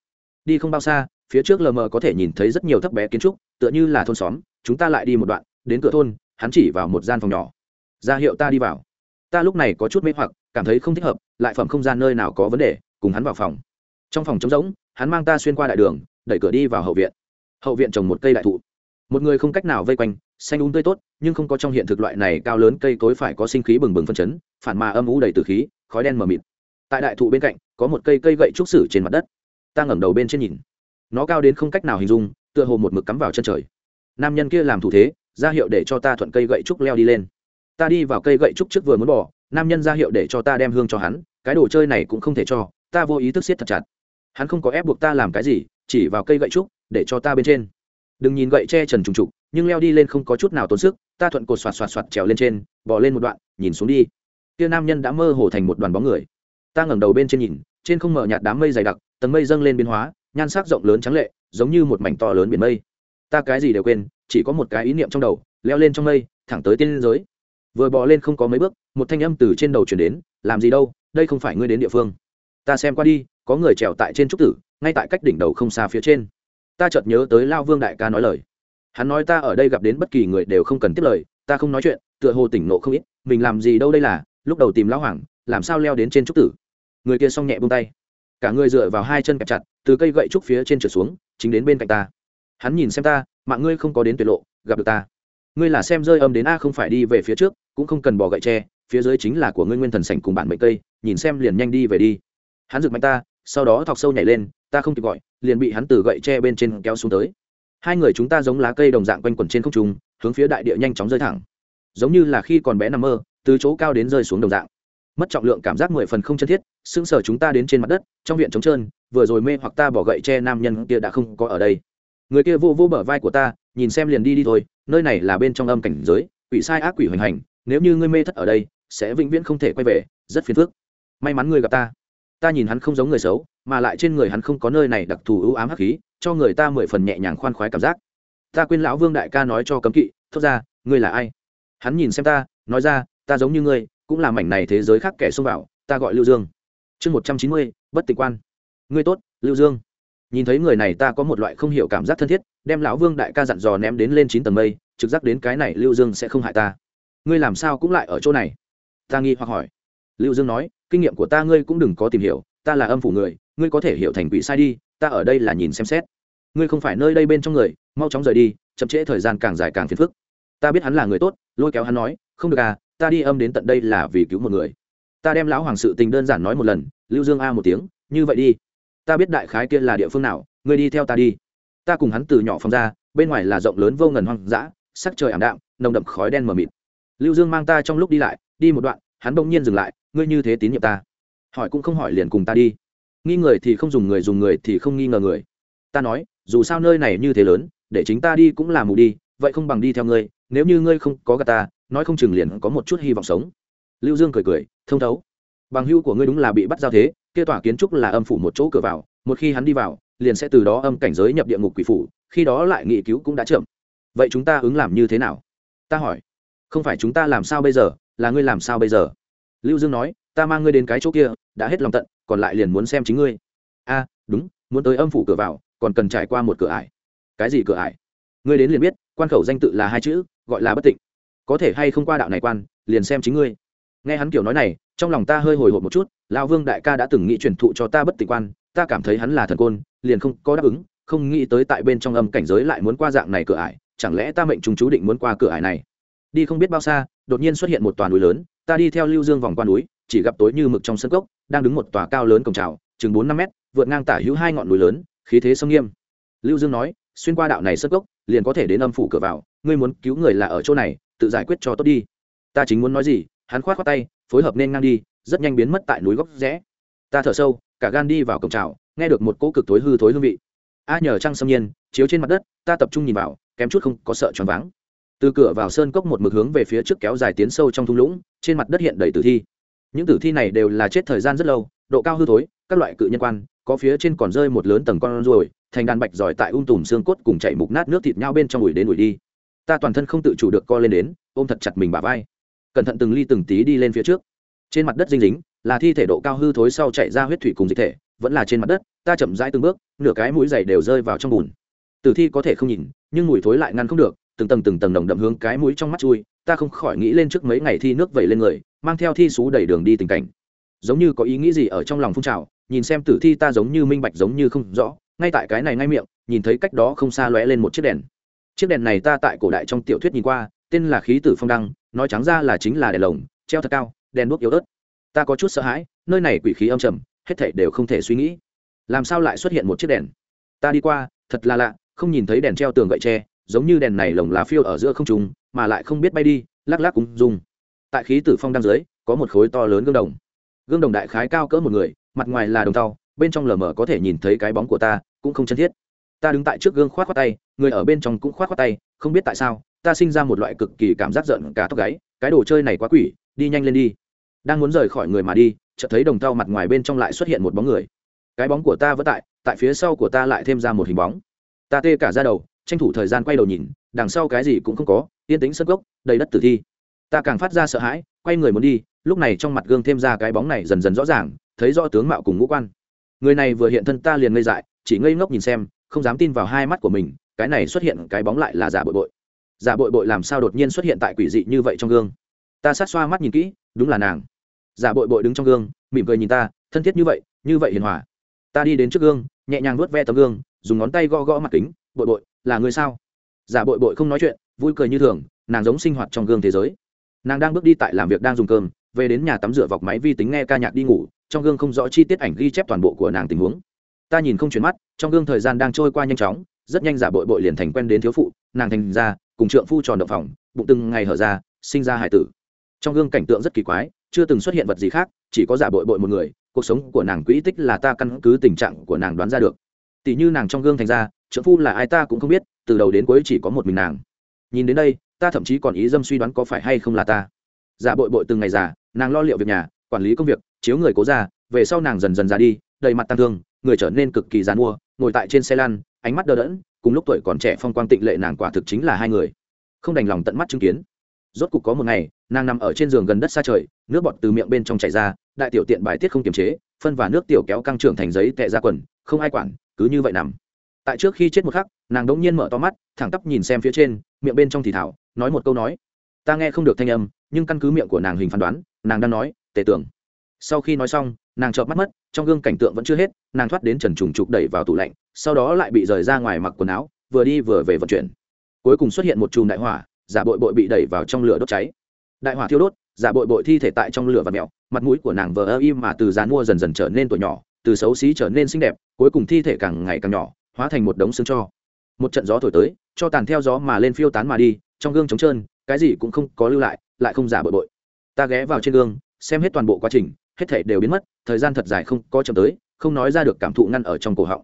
Đi không bao xa, phía trước lờ mờ có thể nhìn thấy rất nhiều thấp bé kiến trúc, tựa như là thôn xóm. Chúng ta lại đi một đoạn, đến cửa thôn, hắn chỉ vào một gian phòng nhỏ. Ra hiệu ta đi vào. Ta lúc này có chút mê hoặc, cảm thấy không thích hợp, lại phẩm không gian nơi nào có vấn đề, cùng hắn vào phòng. Trong phòng trống rỗng, hắn mang ta xuyên qua đại đường, đẩy cửa đi vào hậu viện. Hậu viện trồng một cây đại thụ. Một người không cách nào vây quanh xanh úng tươi tốt, nhưng không có trong hiện thực loại này cao lớn cây cối phải có sinh khí bừng bừng phân chấn, phản mà âm ú đầy từ khí, khói đen mờ mịt. Tại đại thụ bên cạnh, có một cây cây gậy trúc sử trên mặt đất. Ta ngẩng đầu bên trên nhìn. Nó cao đến không cách nào hình dung, tựa hồ một mực cắm vào chân trời. Nam nhân kia làm thủ thế, ra hiệu để cho ta thuận cây gậy trúc leo đi lên. Ta đi vào cây gậy trúc trước vừa muốn bỏ, nam nhân ra hiệu để cho ta đem hương cho hắn, cái đồ chơi này cũng không thể cho, ta vô ý thức siết thật chặt. Hắn không có ép buộc ta làm cái gì, chỉ vào cây gậy trúc, để cho ta bên trên. Đừng nhìn gậy che trần trùng trục nhưng leo đi lên không có chút nào tốn sức, ta thuận cột xoạt xoạt xoạt trèo lên trên bỏ lên một đoạn, nhìn xuống đi. Kia nam nhân đã mơ hồ thành một đoàn bóng người. Ta ngẩng đầu bên trên nhìn, trên không mở nhạt đám mây dày đặc, tầng mây dâng lên biến hóa, nhan sắc rộng lớn trắng lệ, giống như một mảnh to lớn biển mây. Ta cái gì đều quên, chỉ có một cái ý niệm trong đầu, leo lên trong mây, thẳng tới tiên giới. Vừa bò lên không có mấy bước, một thanh âm từ trên đầu chuyển đến, làm gì đâu, đây không phải ngươi đến địa phương. Ta xem qua đi, có người trèo tại trên trúc tử, ngay tại cách đỉnh đầu không xa phía trên. Ta chợt nhớ tới lao vương đại ca nói lời hắn nói ta ở đây gặp đến bất kỳ người đều không cần tiếp lời, ta không nói chuyện, tựa hồ tỉnh nộ không ít, mình làm gì đâu đây là, lúc đầu tìm lão hoàng, làm sao leo đến trên trúc tử. Người kia xong nhẹ buông tay. Cả người dựa vào hai chân kẹp chặt, từ cây gậy trúc phía trên trượt xuống, chính đến bên cạnh ta. Hắn nhìn xem ta, mạng ngươi không có đến tuyệt lộ, gặp được ta. Ngươi là xem rơi âm đến a không phải đi về phía trước, cũng không cần bỏ gậy tre phía dưới chính là của ngươi nguyên thần sảnh cùng bản mệnh cây, nhìn xem liền nhanh đi về đi. Hắn giựt mạnh ta, sau đó thọc sâu nhảy lên, ta không kịp gọi, liền bị hắn từ gậy tre bên trên kéo xuống tới hai người chúng ta giống lá cây đồng dạng quanh quẩn trên không trung, hướng phía đại địa nhanh chóng rơi thẳng. Giống như là khi còn bé nằm mơ, từ chỗ cao đến rơi xuống đồng dạng. Mất trọng lượng cảm giác mười phần không chân thiết, sững sờ chúng ta đến trên mặt đất, trong viện trống trơn, vừa rồi mê hoặc ta bỏ gậy che nam nhân kia đã không có ở đây. Người kia vô vô bờ vai của ta, nhìn xem liền đi đi thôi, nơi này là bên trong âm cảnh giới, quỷ sai ác quỷ hoành hành, nếu như ngươi mê thất ở đây, sẽ vĩnh viễn không thể quay về, rất phiền phức. May mắn ngươi gặp ta. Ta nhìn hắn không giống người xấu, mà lại trên người hắn không có nơi này đặc thù ưu ám hắc khí cho người ta mười phần nhẹ nhàng khoan khoái cảm giác. Ta quên lão vương đại ca nói cho cấm kỵ, thốt ra, ngươi là ai? Hắn nhìn xem ta, nói ra, ta giống như ngươi, cũng là mảnh này thế giới khác kẻ xông vào, ta gọi lưu dương. Chương một trăm chín mươi, bất tịch quan. Ngươi tốt, lưu dương. Nhìn thấy người này ta có một loại không hiểu cảm giác thân thiết, đem lão vương đại ca dặn dò ném đến lên chín tầng mây, trực giác đến cái này lưu dương sẽ không hại ta. Ngươi làm sao cũng lại ở chỗ này? Ta nghi hoặc hỏi. Lưu dương nói, kinh nghiệm của ta ngươi cũng đừng có tìm hiểu, ta là âm phủ người ngươi có thể hiểu thành quỷ sai đi, ta ở đây là nhìn xem xét. Ngươi không phải nơi đây bên trong người, mau chóng rời đi, chậm trễ thời gian càng dài càng phiền phức. Ta biết hắn là người tốt, lôi kéo hắn nói, không được à ta đi âm đến tận đây là vì cứu một người. Ta đem lão hoàng sự tình đơn giản nói một lần, lưu dương a một tiếng, như vậy đi. Ta biết đại khái kia là địa phương nào, ngươi đi theo ta đi. Ta cùng hắn từ nhỏ phòng ra, bên ngoài là rộng lớn vô ngần hoang dã, sắc trời ảm đạm, nồng đậm khói đen mờ mịt. Lưu dương mang ta trong lúc đi lại, đi một đoạn, hắn bỗng nhiên dừng lại, ngươi như thế tín nhiệm ta. Hỏi cũng không hỏi liền cùng ta đi nghi người thì không dùng người dùng người thì không nghi ngờ người. Ta nói, dù sao nơi này như thế lớn, để chính ta đi cũng là mù đi, vậy không bằng đi theo ngươi, nếu như ngươi không có gà ta, nói không chừng liền có một chút hy vọng sống. Lưu dương cười cười, thông thấu. Bằng hưu của ngươi đúng là bị bắt giao thế, kia tòa kiến trúc là âm phủ một chỗ cửa vào, một khi hắn đi vào, liền sẽ từ đó âm cảnh giới nhập địa ngục quỷ phủ, khi đó lại nghị cứu cũng đã chậm. Vậy chúng ta ứng làm như thế nào? Ta hỏi. Không phải chúng ta làm sao bây giờ, là ngươi làm sao bây giờ? Lưu dương nói ta mang ngươi đến cái chỗ kia, đã hết lòng tận, còn lại liền muốn xem chính ngươi. A, đúng, muốn tới âm phủ cửa vào, còn cần trải qua một cửa ải. Cái gì cửa ải? Ngươi đến liền biết, quan khẩu danh tự là hai chữ, gọi là bất tịnh. Có thể hay không qua đạo này quan, liền xem chính ngươi. Nghe hắn kiểu nói này, trong lòng ta hơi hồi hộp một chút, lão vương đại ca đã từng nghĩ truyền thụ cho ta bất tịnh quan, ta cảm thấy hắn là thần côn, liền không có đáp ứng, không nghĩ tới tại bên trong âm cảnh giới lại muốn qua dạng này cửa ải, chẳng lẽ ta mệnh trùng chú định muốn qua cửa ải này? Đi không biết bao xa, đột nhiên xuất hiện một toàn núi lớn, ta đi theo lưu dương vòng qua núi chỉ gặp tối như mực trong sân cốc, đang đứng một tòa cao lớn cổng trào chừng bốn năm mét, vượt ngang tả hữu hai ngọn núi lớn, khí thế sông nghiêm. Lưu dương nói, xuyên qua đạo này sân cốc, liền có thể đến âm phủ cửa vào, ngươi muốn cứu người là ở chỗ này, tự giải quyết cho tốt đi. Ta chính muốn nói gì? Hắn khoát khoát tay, phối hợp nên ngang đi, rất nhanh biến mất tại núi góc rẽ. Ta thở sâu, cả gan đi vào cổng trào nghe được một cỗ cực tối hư thối hương vị. A nhờ trăng xâm nhiên, chiếu trên mặt đất, ta tập trung nhìn vào, kém chút không có sợ choáng váng. Từ cửa vào sơn cốc một mực hướng về phía trước kéo dài tiến sâu trong thung lũng, trên mặt đất hiện đầy tử thi những tử thi này đều là chết thời gian rất lâu, độ cao hư thối, các loại cự nhân quan, có phía trên còn rơi một lớn tầng con ruồi, thành đàn bạch giỏi tại ung um tùm xương cốt cùng chạy mục nát nước thịt nhau bên trong ủi đến ủi đi. Ta toàn thân không tự chủ được co lên đến, ôm thật chặt mình bả vai. Cẩn thận từng ly từng tí đi lên phía trước. Trên mặt đất dinh dính, là thi thể độ cao hư thối sau chạy ra huyết thủy cùng dịch thể, vẫn là trên mặt đất, ta chậm rãi từng bước, nửa cái mũi giày đều rơi vào trong bùn. Tử thi có thể không nhìn, nhưng mùi thối lại ngăn không được, từng tầng từng tầng nồng đậm hướng cái mũi trong mắt chui ta không khỏi nghĩ lên trước mấy ngày thi nước vẩy lên người, mang theo thi xú đầy đường đi tình cảnh. Giống như có ý nghĩ gì ở trong lòng phun trào, nhìn xem tử thi ta giống như minh bạch giống như không rõ, ngay tại cái này ngay miệng, nhìn thấy cách đó không xa lóe lên một chiếc đèn. Chiếc đèn này ta tại cổ đại trong tiểu thuyết nhìn qua, tên là khí tử phong đăng, nói trắng ra là chính là đèn lồng, treo thật cao, đèn đuốc yếu ớt. Ta có chút sợ hãi, nơi này quỷ khí âm trầm, hết thảy đều không thể suy nghĩ. Làm sao lại xuất hiện một chiếc đèn? Ta đi qua, thật là lạ, không nhìn thấy đèn treo tường gậy tre, giống như đèn này lồng lá phiêu ở giữa không trùng mà lại không biết bay đi, lắc lắc cũng dùng. Tại khí tử phong đăng dưới, có một khối to lớn gương đồng. Gương đồng đại khái cao cỡ một người, mặt ngoài là đồng tàu bên trong lờ mờ có thể nhìn thấy cái bóng của ta, cũng không chân thiết. Ta đứng tại trước gương khoát khoát tay, người ở bên trong cũng khoát khoát tay, không biết tại sao, ta sinh ra một loại cực kỳ cảm giác giận cả tóc gáy, cái đồ chơi này quá quỷ, đi nhanh lên đi. Đang muốn rời khỏi người mà đi, chợt thấy đồng tàu mặt ngoài bên trong lại xuất hiện một bóng người. Cái bóng của ta vẫn tại tại phía sau của ta lại thêm ra một hình bóng. Ta tê cả ra đầu, tranh thủ thời gian quay đầu nhìn đằng sau cái gì cũng không có, yên tĩnh sân gốc, đầy đất tử thi. Ta càng phát ra sợ hãi, quay người muốn đi, lúc này trong mặt gương thêm ra cái bóng này dần dần rõ ràng, thấy rõ tướng mạo cùng ngũ quan. Người này vừa hiện thân ta liền ngây dại, chỉ ngây ngốc nhìn xem, không dám tin vào hai mắt của mình, cái này xuất hiện cái bóng lại là giả bội bội. Giả bội bội làm sao đột nhiên xuất hiện tại quỷ dị như vậy trong gương? Ta sát xoa mắt nhìn kỹ, đúng là nàng. Giả bội bội đứng trong gương, mỉm cười nhìn ta, thân thiết như vậy như vậy hiền hòa. Ta đi đến trước gương, nhẹ nhàng nuốt ve tấm gương, dùng ngón tay gõ gõ mặt kính, bội bội, là người sao? Giả bội bội không nói chuyện, vui cười như thường, nàng giống sinh hoạt trong gương thế giới. Nàng đang bước đi tại làm việc đang dùng cơm, về đến nhà tắm rửa vọc máy vi tính nghe ca nhạc đi ngủ, trong gương không rõ chi tiết ảnh ghi chép toàn bộ của nàng tình huống. Ta nhìn không chuyển mắt, trong gương thời gian đang trôi qua nhanh chóng, rất nhanh giả bội bội liền thành quen đến thiếu phụ, nàng thành ra, cùng trượng phu tròn động phòng, bụng từng ngày hở ra, sinh ra hải tử. Trong gương cảnh tượng rất kỳ quái, chưa từng xuất hiện vật gì khác, chỉ có giả bội bội một người, cuộc sống của nàng quỹ tích là ta căn cứ tình trạng của nàng đoán ra được tỷ như nàng trong gương thành ra trợ phu là ai ta cũng không biết, từ đầu đến cuối chỉ có một mình nàng. Nhìn đến đây, ta thậm chí còn ý dâm suy đoán có phải hay không là ta. Giả bội bội từng ngày già, nàng lo liệu việc nhà, quản lý công việc, chiếu người cố ra, về sau nàng dần dần ra đi, đầy mặt tăng thương, người trở nên cực kỳ g mua ngồi tại trên xe lăn, ánh mắt đờ đẫn, cùng lúc tuổi còn trẻ phong quang tịnh lệ nàng quả thực chính là hai người. Không đành lòng tận mắt chứng kiến. Rốt cục có một ngày, nàng nằm ở trên giường gần đất xa trời, nước bọt từ miệng bên trong chảy ra, đại tiểu tiện bài tiết không kiềm chế, phân và nước tiểu kéo căng trưởng thành giấy tệ ra quần, không ai quản cứ như vậy nằm. Tại trước khi chết một khắc, nàng đ ỗ n g nhiên mở to mắt, thẳng tắp nhìn xem phía trên, miệng bên trong thì thảo, nói một câu nói. Ta nghe không được thanh âm, nhưng căn cứ miệng của nàng hình phán đoán, nàng đang nói, tề tưởng sau khi nói xong, nàng chợp mắt mất, trong gương cảnh tượng vẫn chưa hết, nàng thoát đến trần trùng trục đẩy vào tủ lạnh, sau đó lại bị rời ra ngoài mặc quần áo, vừa đi vừa về vận chuyển. Cuối cùng xuất hiện một chùm đại hỏa, giả bội bội bị đẩy vào trong lửa đốt cháy. Đại hỏa thiêu đốt, giả bội bội thi thể tại trong lửa và mẹo mặt mũi của nàng vờ ơ im mà từ dán mua dần dần trở nên tuổi nhỏ từ xấu xí trở nên xinh đẹp, cuối cùng thi thể càng ngày càng nhỏ, hóa thành một đống xương cho. Một trận gió thổi tới, cho tàn theo gió mà lên phiêu tán mà đi, trong gương trống trơn, cái gì cũng không có lưu lại lại không giả bội bội. Ta ghé vào trên gương, xem hết toàn bộ quá trình, hết thể đều biến mất, thời gian thật dài không có chậm tới, không nói ra được cảm thụ ngăn ở trong cổ họng.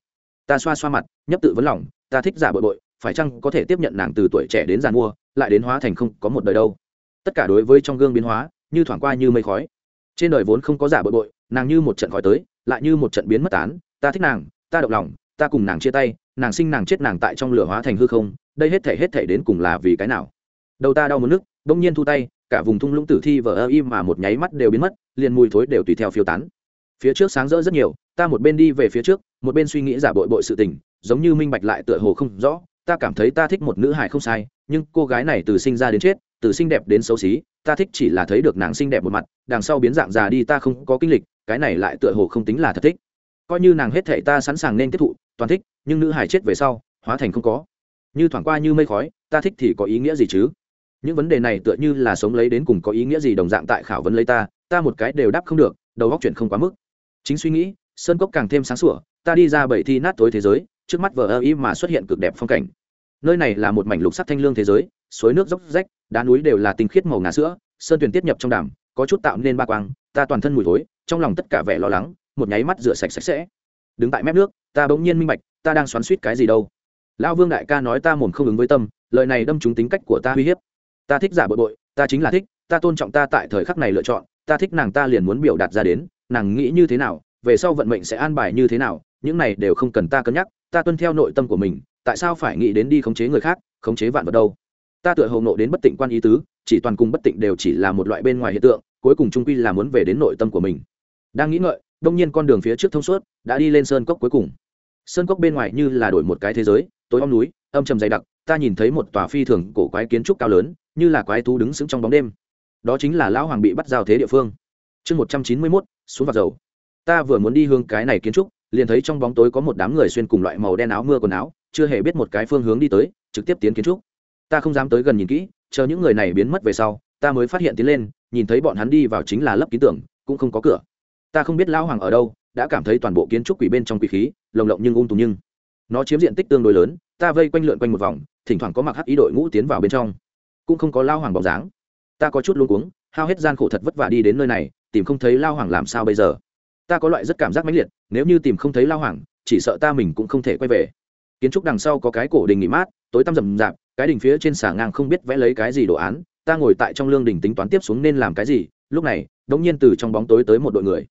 Ta xoa xoa mặt, nhấp tự vấn lòng, ta thích giả bội bội, phải chăng có thể tiếp nhận nàng từ tuổi trẻ đến giàn mua lại đến hóa thành không có một đời đâu. Tất cả đối với trong gương biến hóa, như thoảng qua như mây khói. Trên đời vốn không có giả bội bội, nàng như một trận khói tới lại như một trận biến mất tán, ta thích nàng, ta động lòng, ta cùng nàng chia tay, nàng sinh nàng chết nàng tại trong lửa hóa thành hư không, đây hết thể hết thể đến cùng là vì cái nào? Đầu ta đau muốn nước đông nhiên thu tay, cả vùng thung lũng tử thi vờ ơ im mà một nháy mắt đều biến mất, liền mùi thối đều tùy theo phiêu tán. Phía trước sáng rỡ rất nhiều, ta một bên đi về phía trước, một bên suy nghĩ giả bội bội sự tình, giống như minh bạch lại tựa hồ không rõ, ta cảm thấy ta thích một nữ hài không sai, nhưng cô gái này từ sinh ra đến chết, từ xinh đẹp đến xấu xí ta thích chỉ là thấy được nàng xinh đẹp một mặt, đằng sau biến dạng già đi ta không có kinh lịch, cái này lại tựa hồ không tính là thật thích. Coi như nàng hết thể ta sẵn sàng nên tiếp thụ, toàn thích, nhưng nữ hải chết về sau, hóa thành không có. Như thoảng qua như mây khói, ta thích thì có ý nghĩa gì chứ? Những vấn đề này tựa như là sống lấy đến cùng có ý nghĩa gì đồng dạng tại khảo vấn lấy ta ta một cái đều đáp không được, đầu góc chuyện không quá mức. Chính suy nghĩ, sơn cốc càng thêm sáng sủa, ta đi ra bảy thi nát tối thế giới, trước mắt vờ ơ ý mà xuất hiện cực đẹp phong cảnh. Nơi này là một mảnh lục sắc thanh lương thế giới suối nước dốc rách, đá núi đều là tinh khiết màu ngà sữa, sơn tuyền tiết nhập trong đàm, có chút tạo nên ba quang, ta toàn thân mùi thối, trong lòng tất cả vẻ lo lắng, một nháy mắt rửa sạch sạch sẽ. Đứng tại mép nước, ta bỗng nhiên minh bạch, ta đang xoắn suýt cái gì đâu. Lão vương đại ca nói ta mồm không ứng với tâm, lời này đâm trúng tính cách của ta uy hiếp. Ta thích giả bội bội, ta chính là thích, ta tôn trọng ta tại thời khắc này lựa chọn, ta thích nàng ta liền muốn biểu đạt ra đến, nàng nghĩ như thế nào, về sau vận mệnh sẽ an bài như thế nào, những này đều không cần ta cân nhắc, ta tuân theo nội tâm của mình, tại sao phải nghĩ đến đi khống chế người khác, khống chế vạn vật đâu? Ta tựa hồ nộ đến bất tịnh quan ý tứ, chỉ toàn cùng bất tịnh đều chỉ là một loại bên ngoài hiện tượng, cuối cùng trung quy là muốn về đến nội tâm của mình. Đang nghĩ ngợi, đông nhiên con đường phía trước thông suốt, đã đi lên sơn cốc cuối cùng. Sơn cốc bên ngoài như là đổi một cái thế giới, tối om núi, âm trầm dày đặc, ta nhìn thấy một tòa phi thường cổ quái kiến trúc cao lớn, như là quái thú đứng sững trong bóng đêm. Đó chính là lão hoàng bị bắt giao thế địa phương. Chương một trăm chín mươi mốt, xuống vạt dầu. Ta vừa muốn đi hướng cái này kiến trúc, liền thấy trong bóng tối có một đám người xuyên cùng loại màu đen áo mưa quần áo, chưa hề biết một cái phương hướng đi tới, trực tiếp tiến kiến trúc ta không dám tới gần nhìn kỹ, chờ những người này biến mất về sau, ta mới phát hiện tiến lên, nhìn thấy bọn hắn đi vào chính là lấp ký tưởng, cũng không có cửa. Ta không biết lão hoàng ở đâu, đã cảm thấy toàn bộ kiến trúc quỷ bên trong quỷ khí, lồng lộng nhưng ung tùng nhưng. Nó chiếm diện tích tương đối lớn, ta vây quanh lượn quanh một vòng, thỉnh thoảng có mặc hắc ý đội ngũ tiến vào bên trong. Cũng không có lao hoàng bóng dáng. Ta có chút luôn cuống, hao hết gian khổ thật vất vả đi đến nơi này, tìm không thấy lao hoàng làm sao bây giờ. Ta có loại rất cảm giác mãnh liệt, nếu như tìm không thấy lao hoàng, chỉ sợ ta mình cũng không thể quay về. Kiến trúc đằng sau có cái cổ đình nghỉ mát, tối tăm rầm rạp cái đỉnh phía trên xà ngang không biết vẽ lấy cái gì đồ án, ta ngồi tại trong lương đỉnh tính toán tiếp xuống nên làm cái gì, lúc này, đống nhiên từ trong bóng tối tới một đội người.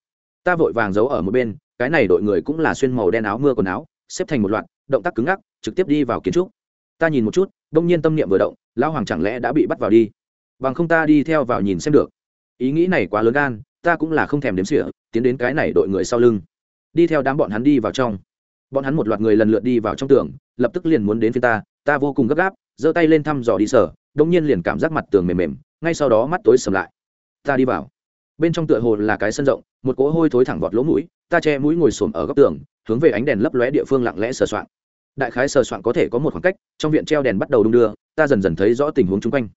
Ta vội vàng giấu ở một bên, cái này đội người cũng là xuyên màu đen áo mưa quần áo, xếp thành một loạt, động tác cứng ngắc, trực tiếp đi vào kiến trúc. Ta nhìn một chút đông nhiên tâm niệm vừa động, lão hoàng chẳng lẽ đã bị bắt vào đi? Bằng không ta đi theo vào nhìn xem được. Ý nghĩ này quá lớn gan, ta cũng là không thèm đếm xỉa, tiến đến cái này đội người sau lưng. Đi theo đám bọn hắn đi vào trong. Bọn hắn một loạt người lần lượt đi vào trong tường, lập tức liền muốn đến phía ta ta vô cùng gấp gáp giơ tay lên thăm dò đi sở đông nhiên liền cảm giác mặt tường mềm mềm, ngay sau đó mắt tối sầm lại. Ta đi vào. Bên trong tựa hồ là cái sân rộng, một cỗ hôi thối thẳng vọt lỗ mũi, ta che mũi ngồi xổm ở góc tường, hướng về ánh đèn lấp lóe địa phương lặng lẽ sờ soạn đại khái sờ soạn có thể có một khoảng cách, trong viện treo đèn bắt đầu đung đưa, ta dần dần thấy rõ tình huống chung quanh.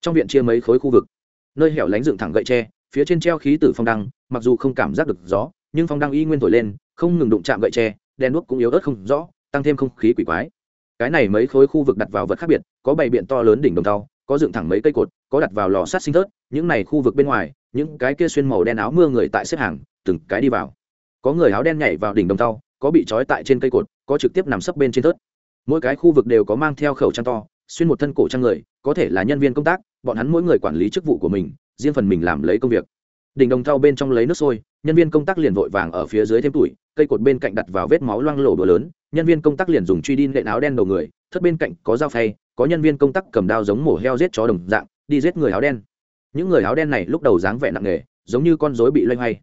Trong viện chia mấy khối khu vực. Nơi hẻo lánh dựng thẳng gậy tre, phía trên treo khí tử phong đăng, mặc dù không cảm giác được gió nhưng phong đăng y nguyên thổi lên, không ngừng đụng chạm gậy tre, đèn đuốc cũng yếu ớt không rõ, tăng thêm không khí quỷ quái cái này mấy khối khu vực đặt vào vật khác biệt, có bày biện to lớn đỉnh đồng tàu có dựng thẳng mấy cây cột, có đặt vào lò sát sinh thớt, những này khu vực bên ngoài, những cái kia xuyên màu đen áo mưa người tại xếp hàng, từng cái đi vào. Có người áo đen nhảy vào đỉnh đồng tàu có bị trói tại trên cây cột, có trực tiếp nằm sấp bên trên thớt. Mỗi cái khu vực đều có mang theo khẩu trang to, xuyên một thân cổ trang người, có thể là nhân viên công tác, bọn hắn mỗi người quản lý chức vụ của mình, riêng phần mình làm lấy công việc. Đỉnh đồng thau bên trong lấy nước sôi, nhân viên công tác liền vội vàng ở phía dưới thêm tuổi cây cột bên cạnh đặt vào vết máu loang lổ đùa lớn nhân viên công tác liền dùng truy đi nện áo đen đầu người, thất bên cạnh có dao phay, có nhân viên công tác cầm đao giống mổ heo giết chó đồng dạng, đi giết người áo đen. Những người áo đen này lúc đầu dáng vẻ nặng nề, giống như con rối bị loay hoay.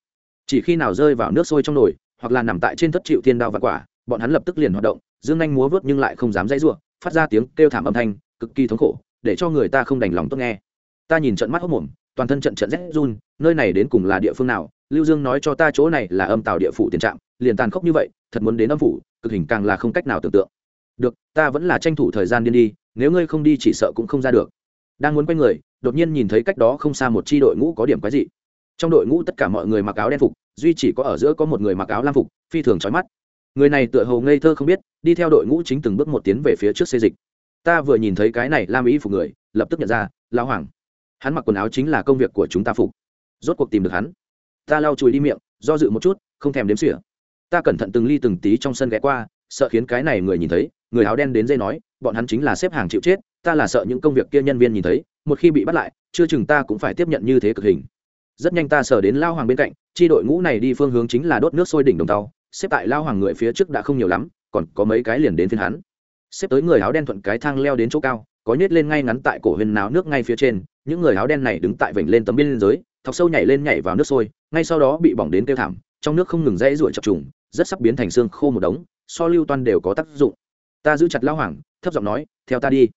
Chỉ khi nào rơi vào nước sôi trong nồi, hoặc là nằm tại trên thất chịu thiên đao và quả, bọn hắn lập tức liền hoạt động, dương anh múa vớt nhưng lại không dám dãy ruộng phát ra tiếng kêu thảm âm thanh, cực kỳ thống khổ, để cho người ta không đành lòng tốt nghe. Ta nhìn trận mắt hốc mồm, toàn thân trận trận rét run, nơi này đến cùng là địa phương nào? Lưu dương nói cho ta chỗ này là âm tàu địa phủ tiền trạm, liền tàn khốc như vậy, thật muốn đến âm phủ cực hình càng là không cách nào tưởng tượng. Được, ta vẫn là tranh thủ thời gian điên đi, nếu ngươi không đi chỉ sợ cũng không ra được. Đang muốn quay người, đột nhiên nhìn thấy cách đó không xa một chi đội ngũ có điểm quái dị. Trong đội ngũ tất cả mọi người mặc áo đen phục, duy chỉ có ở giữa có một người mặc áo lam phục, phi thường trói mắt. Người này tựa hồ ngây thơ không biết, đi theo đội ngũ chính từng bước một tiến về phía trước xê dịch. Ta vừa nhìn thấy cái này lam ý phục người, lập tức nhận ra lao hoàng. Hắn mặc quần áo chính là công việc của chúng ta phục. Rốt cuộc tìm được hắn. Ta lau chùi đi miệng, do dự một chút, không thèm đếm xỉa ta cẩn thận từng ly từng tí trong sân ghé qua, sợ khiến cái này người nhìn thấy, người áo đen đến dây nói, bọn hắn chính là xếp hàng chịu chết, ta là sợ những công việc kia nhân viên nhìn thấy, một khi bị bắt lại, chưa chừng ta cũng phải tiếp nhận như thế cực hình. Rất nhanh ta sở đến lao hoàng bên cạnh, chi đội ngũ này đi phương hướng chính là đốt nước sôi đỉnh đồng tàu, xếp tại lao hoàng người phía trước đã không nhiều lắm, còn có mấy cái liền đến phiên hắn. Xếp tới người áo đen thuận cái thang leo đến chỗ cao, có nhét lên ngay ngắn tại cổ huyền náo nước ngay phía trên, những người áo đen này đứng tại vểnh lên tấm biên giới, thọc sâu nhảy lên nhảy vào nước sôi, ngay sau đó bị bỏng đến kêu thảm trong nước không ngừng rẽ ruổi chập trùng, rất sắp biến thành xương khô một đống, so lưu toan đều có tác dụng. Ta giữ chặt lão hoàng, thấp giọng nói, theo ta đi.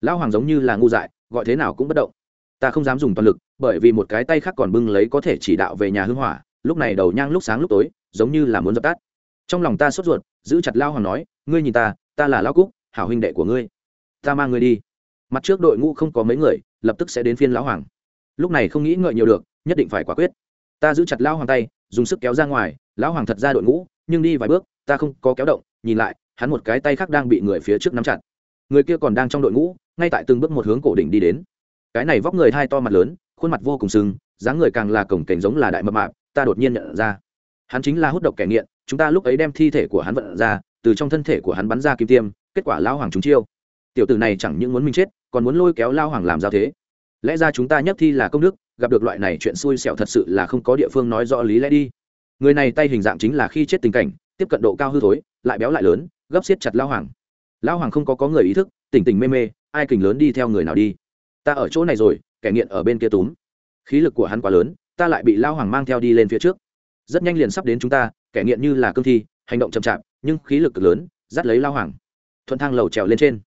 Lão hoàng giống như là ngu dại, gọi thế nào cũng bất động. Ta không dám dùng toàn lực, bởi vì một cái tay khác còn bưng lấy có thể chỉ đạo về nhà hưng hỏa, lúc này đầu nhang lúc sáng lúc tối, giống như là muốn dập tắt. Trong lòng ta sốt ruột, giữ chặt lao hoàng nói, ngươi nhìn ta ta là lao cúc, hảo huynh đệ của ngươi. Ta mang ngươi đi. Mặt trước đội ngũ không có mấy người, lập tức sẽ đến phiên lão hoàng. Lúc này không nghĩ ngợi nhiều được, nhất định phải quả quyết. Ta giữ chặt lão hoàng tay dùng sức kéo ra ngoài, lão hoàng thật ra đội ngũ, nhưng đi vài bước, ta không có kéo động, nhìn lại, hắn một cái tay khác đang bị người phía trước nắm chặt. Người kia còn đang trong đội ngũ, ngay tại từng bước một hướng cổ đỉnh đi đến. Cái này vóc người hai to mặt lớn, khuôn mặt vô cùng sưng dáng người càng là cổng cảnh giống là đại mập mạp, ta đột nhiên nhận ra. Hắn chính là hút độc kẻ nghiện, chúng ta lúc ấy đem thi thể của hắn vận ra, từ trong thân thể của hắn bắn ra kim tiêm, kết quả lao hoàng chúng chiêu. Tiểu tử này chẳng những muốn mình chết, còn muốn lôi kéo lao hoàng làm giao thế. Lẽ ra chúng ta nhất thi là công đức gặp được loại này chuyện xui xẻo thật sự là không có địa phương nói rõ lý lẽ đi. Người này tay hình dạng chính là khi chết tình cảnh, tiếp cận độ cao hư thối, lại béo lại lớn, gấp xiết chặt lao hoàng. Lao hoàng không có có người ý thức, tỉnh tỉnh mê mê, ai kình lớn đi theo người nào đi. Ta ở chỗ này rồi, kẻ nghiện ở bên kia túm. Khí lực của hắn quá lớn, ta lại bị lao hoàng mang theo đi lên phía trước. Rất nhanh liền sắp đến chúng ta, kẻ nghiện như là cương thi, hành động chậm chạp, nhưng khí lực cực lớn, dắt lấy lao hoàng. Thuận thang lầu trèo lên trên.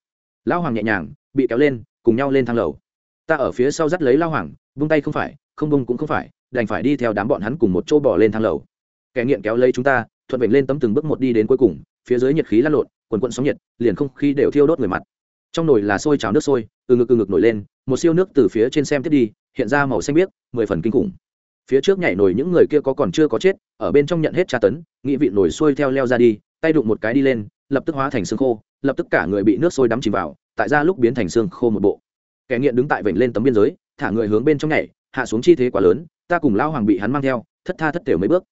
Lao hoàng nhẹ nhàng, bị kéo lên, cùng nhau lên thang lầu ta ở phía sau dắt lấy lao hoàng, vung tay không phải, không bung cũng không phải, đành phải đi theo đám bọn hắn cùng một chỗ bỏ lên thang lầu. Kẻ nghiện kéo lấy chúng ta, thuận vệnh lên tấm từng bước một đi đến cuối cùng, phía dưới nhiệt khí lăn lộn, quần quận sóng nhiệt, liền không khí đều thiêu đốt người mặt. Trong nồi là sôi trào nước sôi, từ ngực từ ngực nổi lên, một siêu nước từ phía trên xem tiếp đi, hiện ra màu xanh biếc, mười phần kinh khủng. Phía trước nhảy nổi những người kia có còn chưa có chết, ở bên trong nhận hết tra tấn nghị vị nổi sôi theo leo ra đi, tay đụng một cái đi lên, lập tức hóa thành xương khô, lập tức cả người bị nước sôi đắm chìm vào, tại ra lúc biến thành xương khô một bộ kẻ nghiện đứng tại vểnh lên tấm biên giới, thả người hướng bên trong nhảy, hạ xuống chi thế quá lớn, ta cùng lao hoàng bị hắn mang theo, thất tha thất tiểu mấy bước.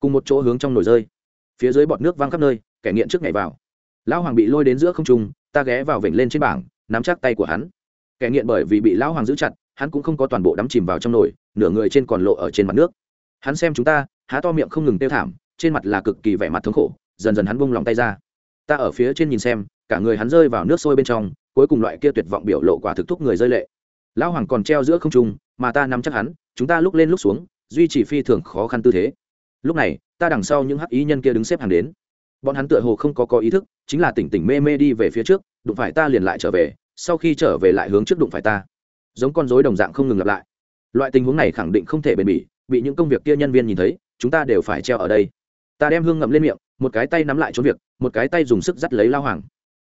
Cùng một chỗ hướng trong nồi rơi. Phía dưới bọt nước văng khắp nơi, kẻ nghiện trước nhảy vào. Lão hoàng bị lôi đến giữa không trung, ta ghé vào vểnh lên trên bảng, nắm chắc tay của hắn. Kẻ nghiện bởi vì bị lão hoàng giữ chặt, hắn cũng không có toàn bộ đắm chìm vào trong nồi, nửa người trên còn lộ ở trên mặt nước. Hắn xem chúng ta, há to miệng không ngừng tiêu thảm, trên mặt là cực kỳ vẻ mặt thống khổ, dần dần hắn bung lòng tay ra. Ta ở phía trên nhìn xem, cả người hắn rơi vào nước sôi bên trong cuối cùng loại kia tuyệt vọng biểu lộ quả thực thúc người rơi lệ. Lão hoàng còn treo giữa không trung, mà ta nắm chắc hắn, chúng ta lúc lên lúc xuống, duy trì phi thường khó khăn tư thế. Lúc này, ta đằng sau những hắc ý nhân kia đứng xếp hàng đến. Bọn hắn tựa hồ không có có ý thức, chính là tỉnh tỉnh mê mê đi về phía trước, đụng phải ta liền lại trở về, sau khi trở về lại hướng trước đụng phải ta. Giống con rối đồng dạng không ngừng lặp lại. Loại tình huống này khẳng định không thể bền bỉ, bị những công việc kia nhân viên nhìn thấy, chúng ta đều phải treo ở đây. Ta đem hương ngậm lên miệng, một cái tay nắm lại chỗ việc, một cái tay dùng sức dắt lấy lao hoàng.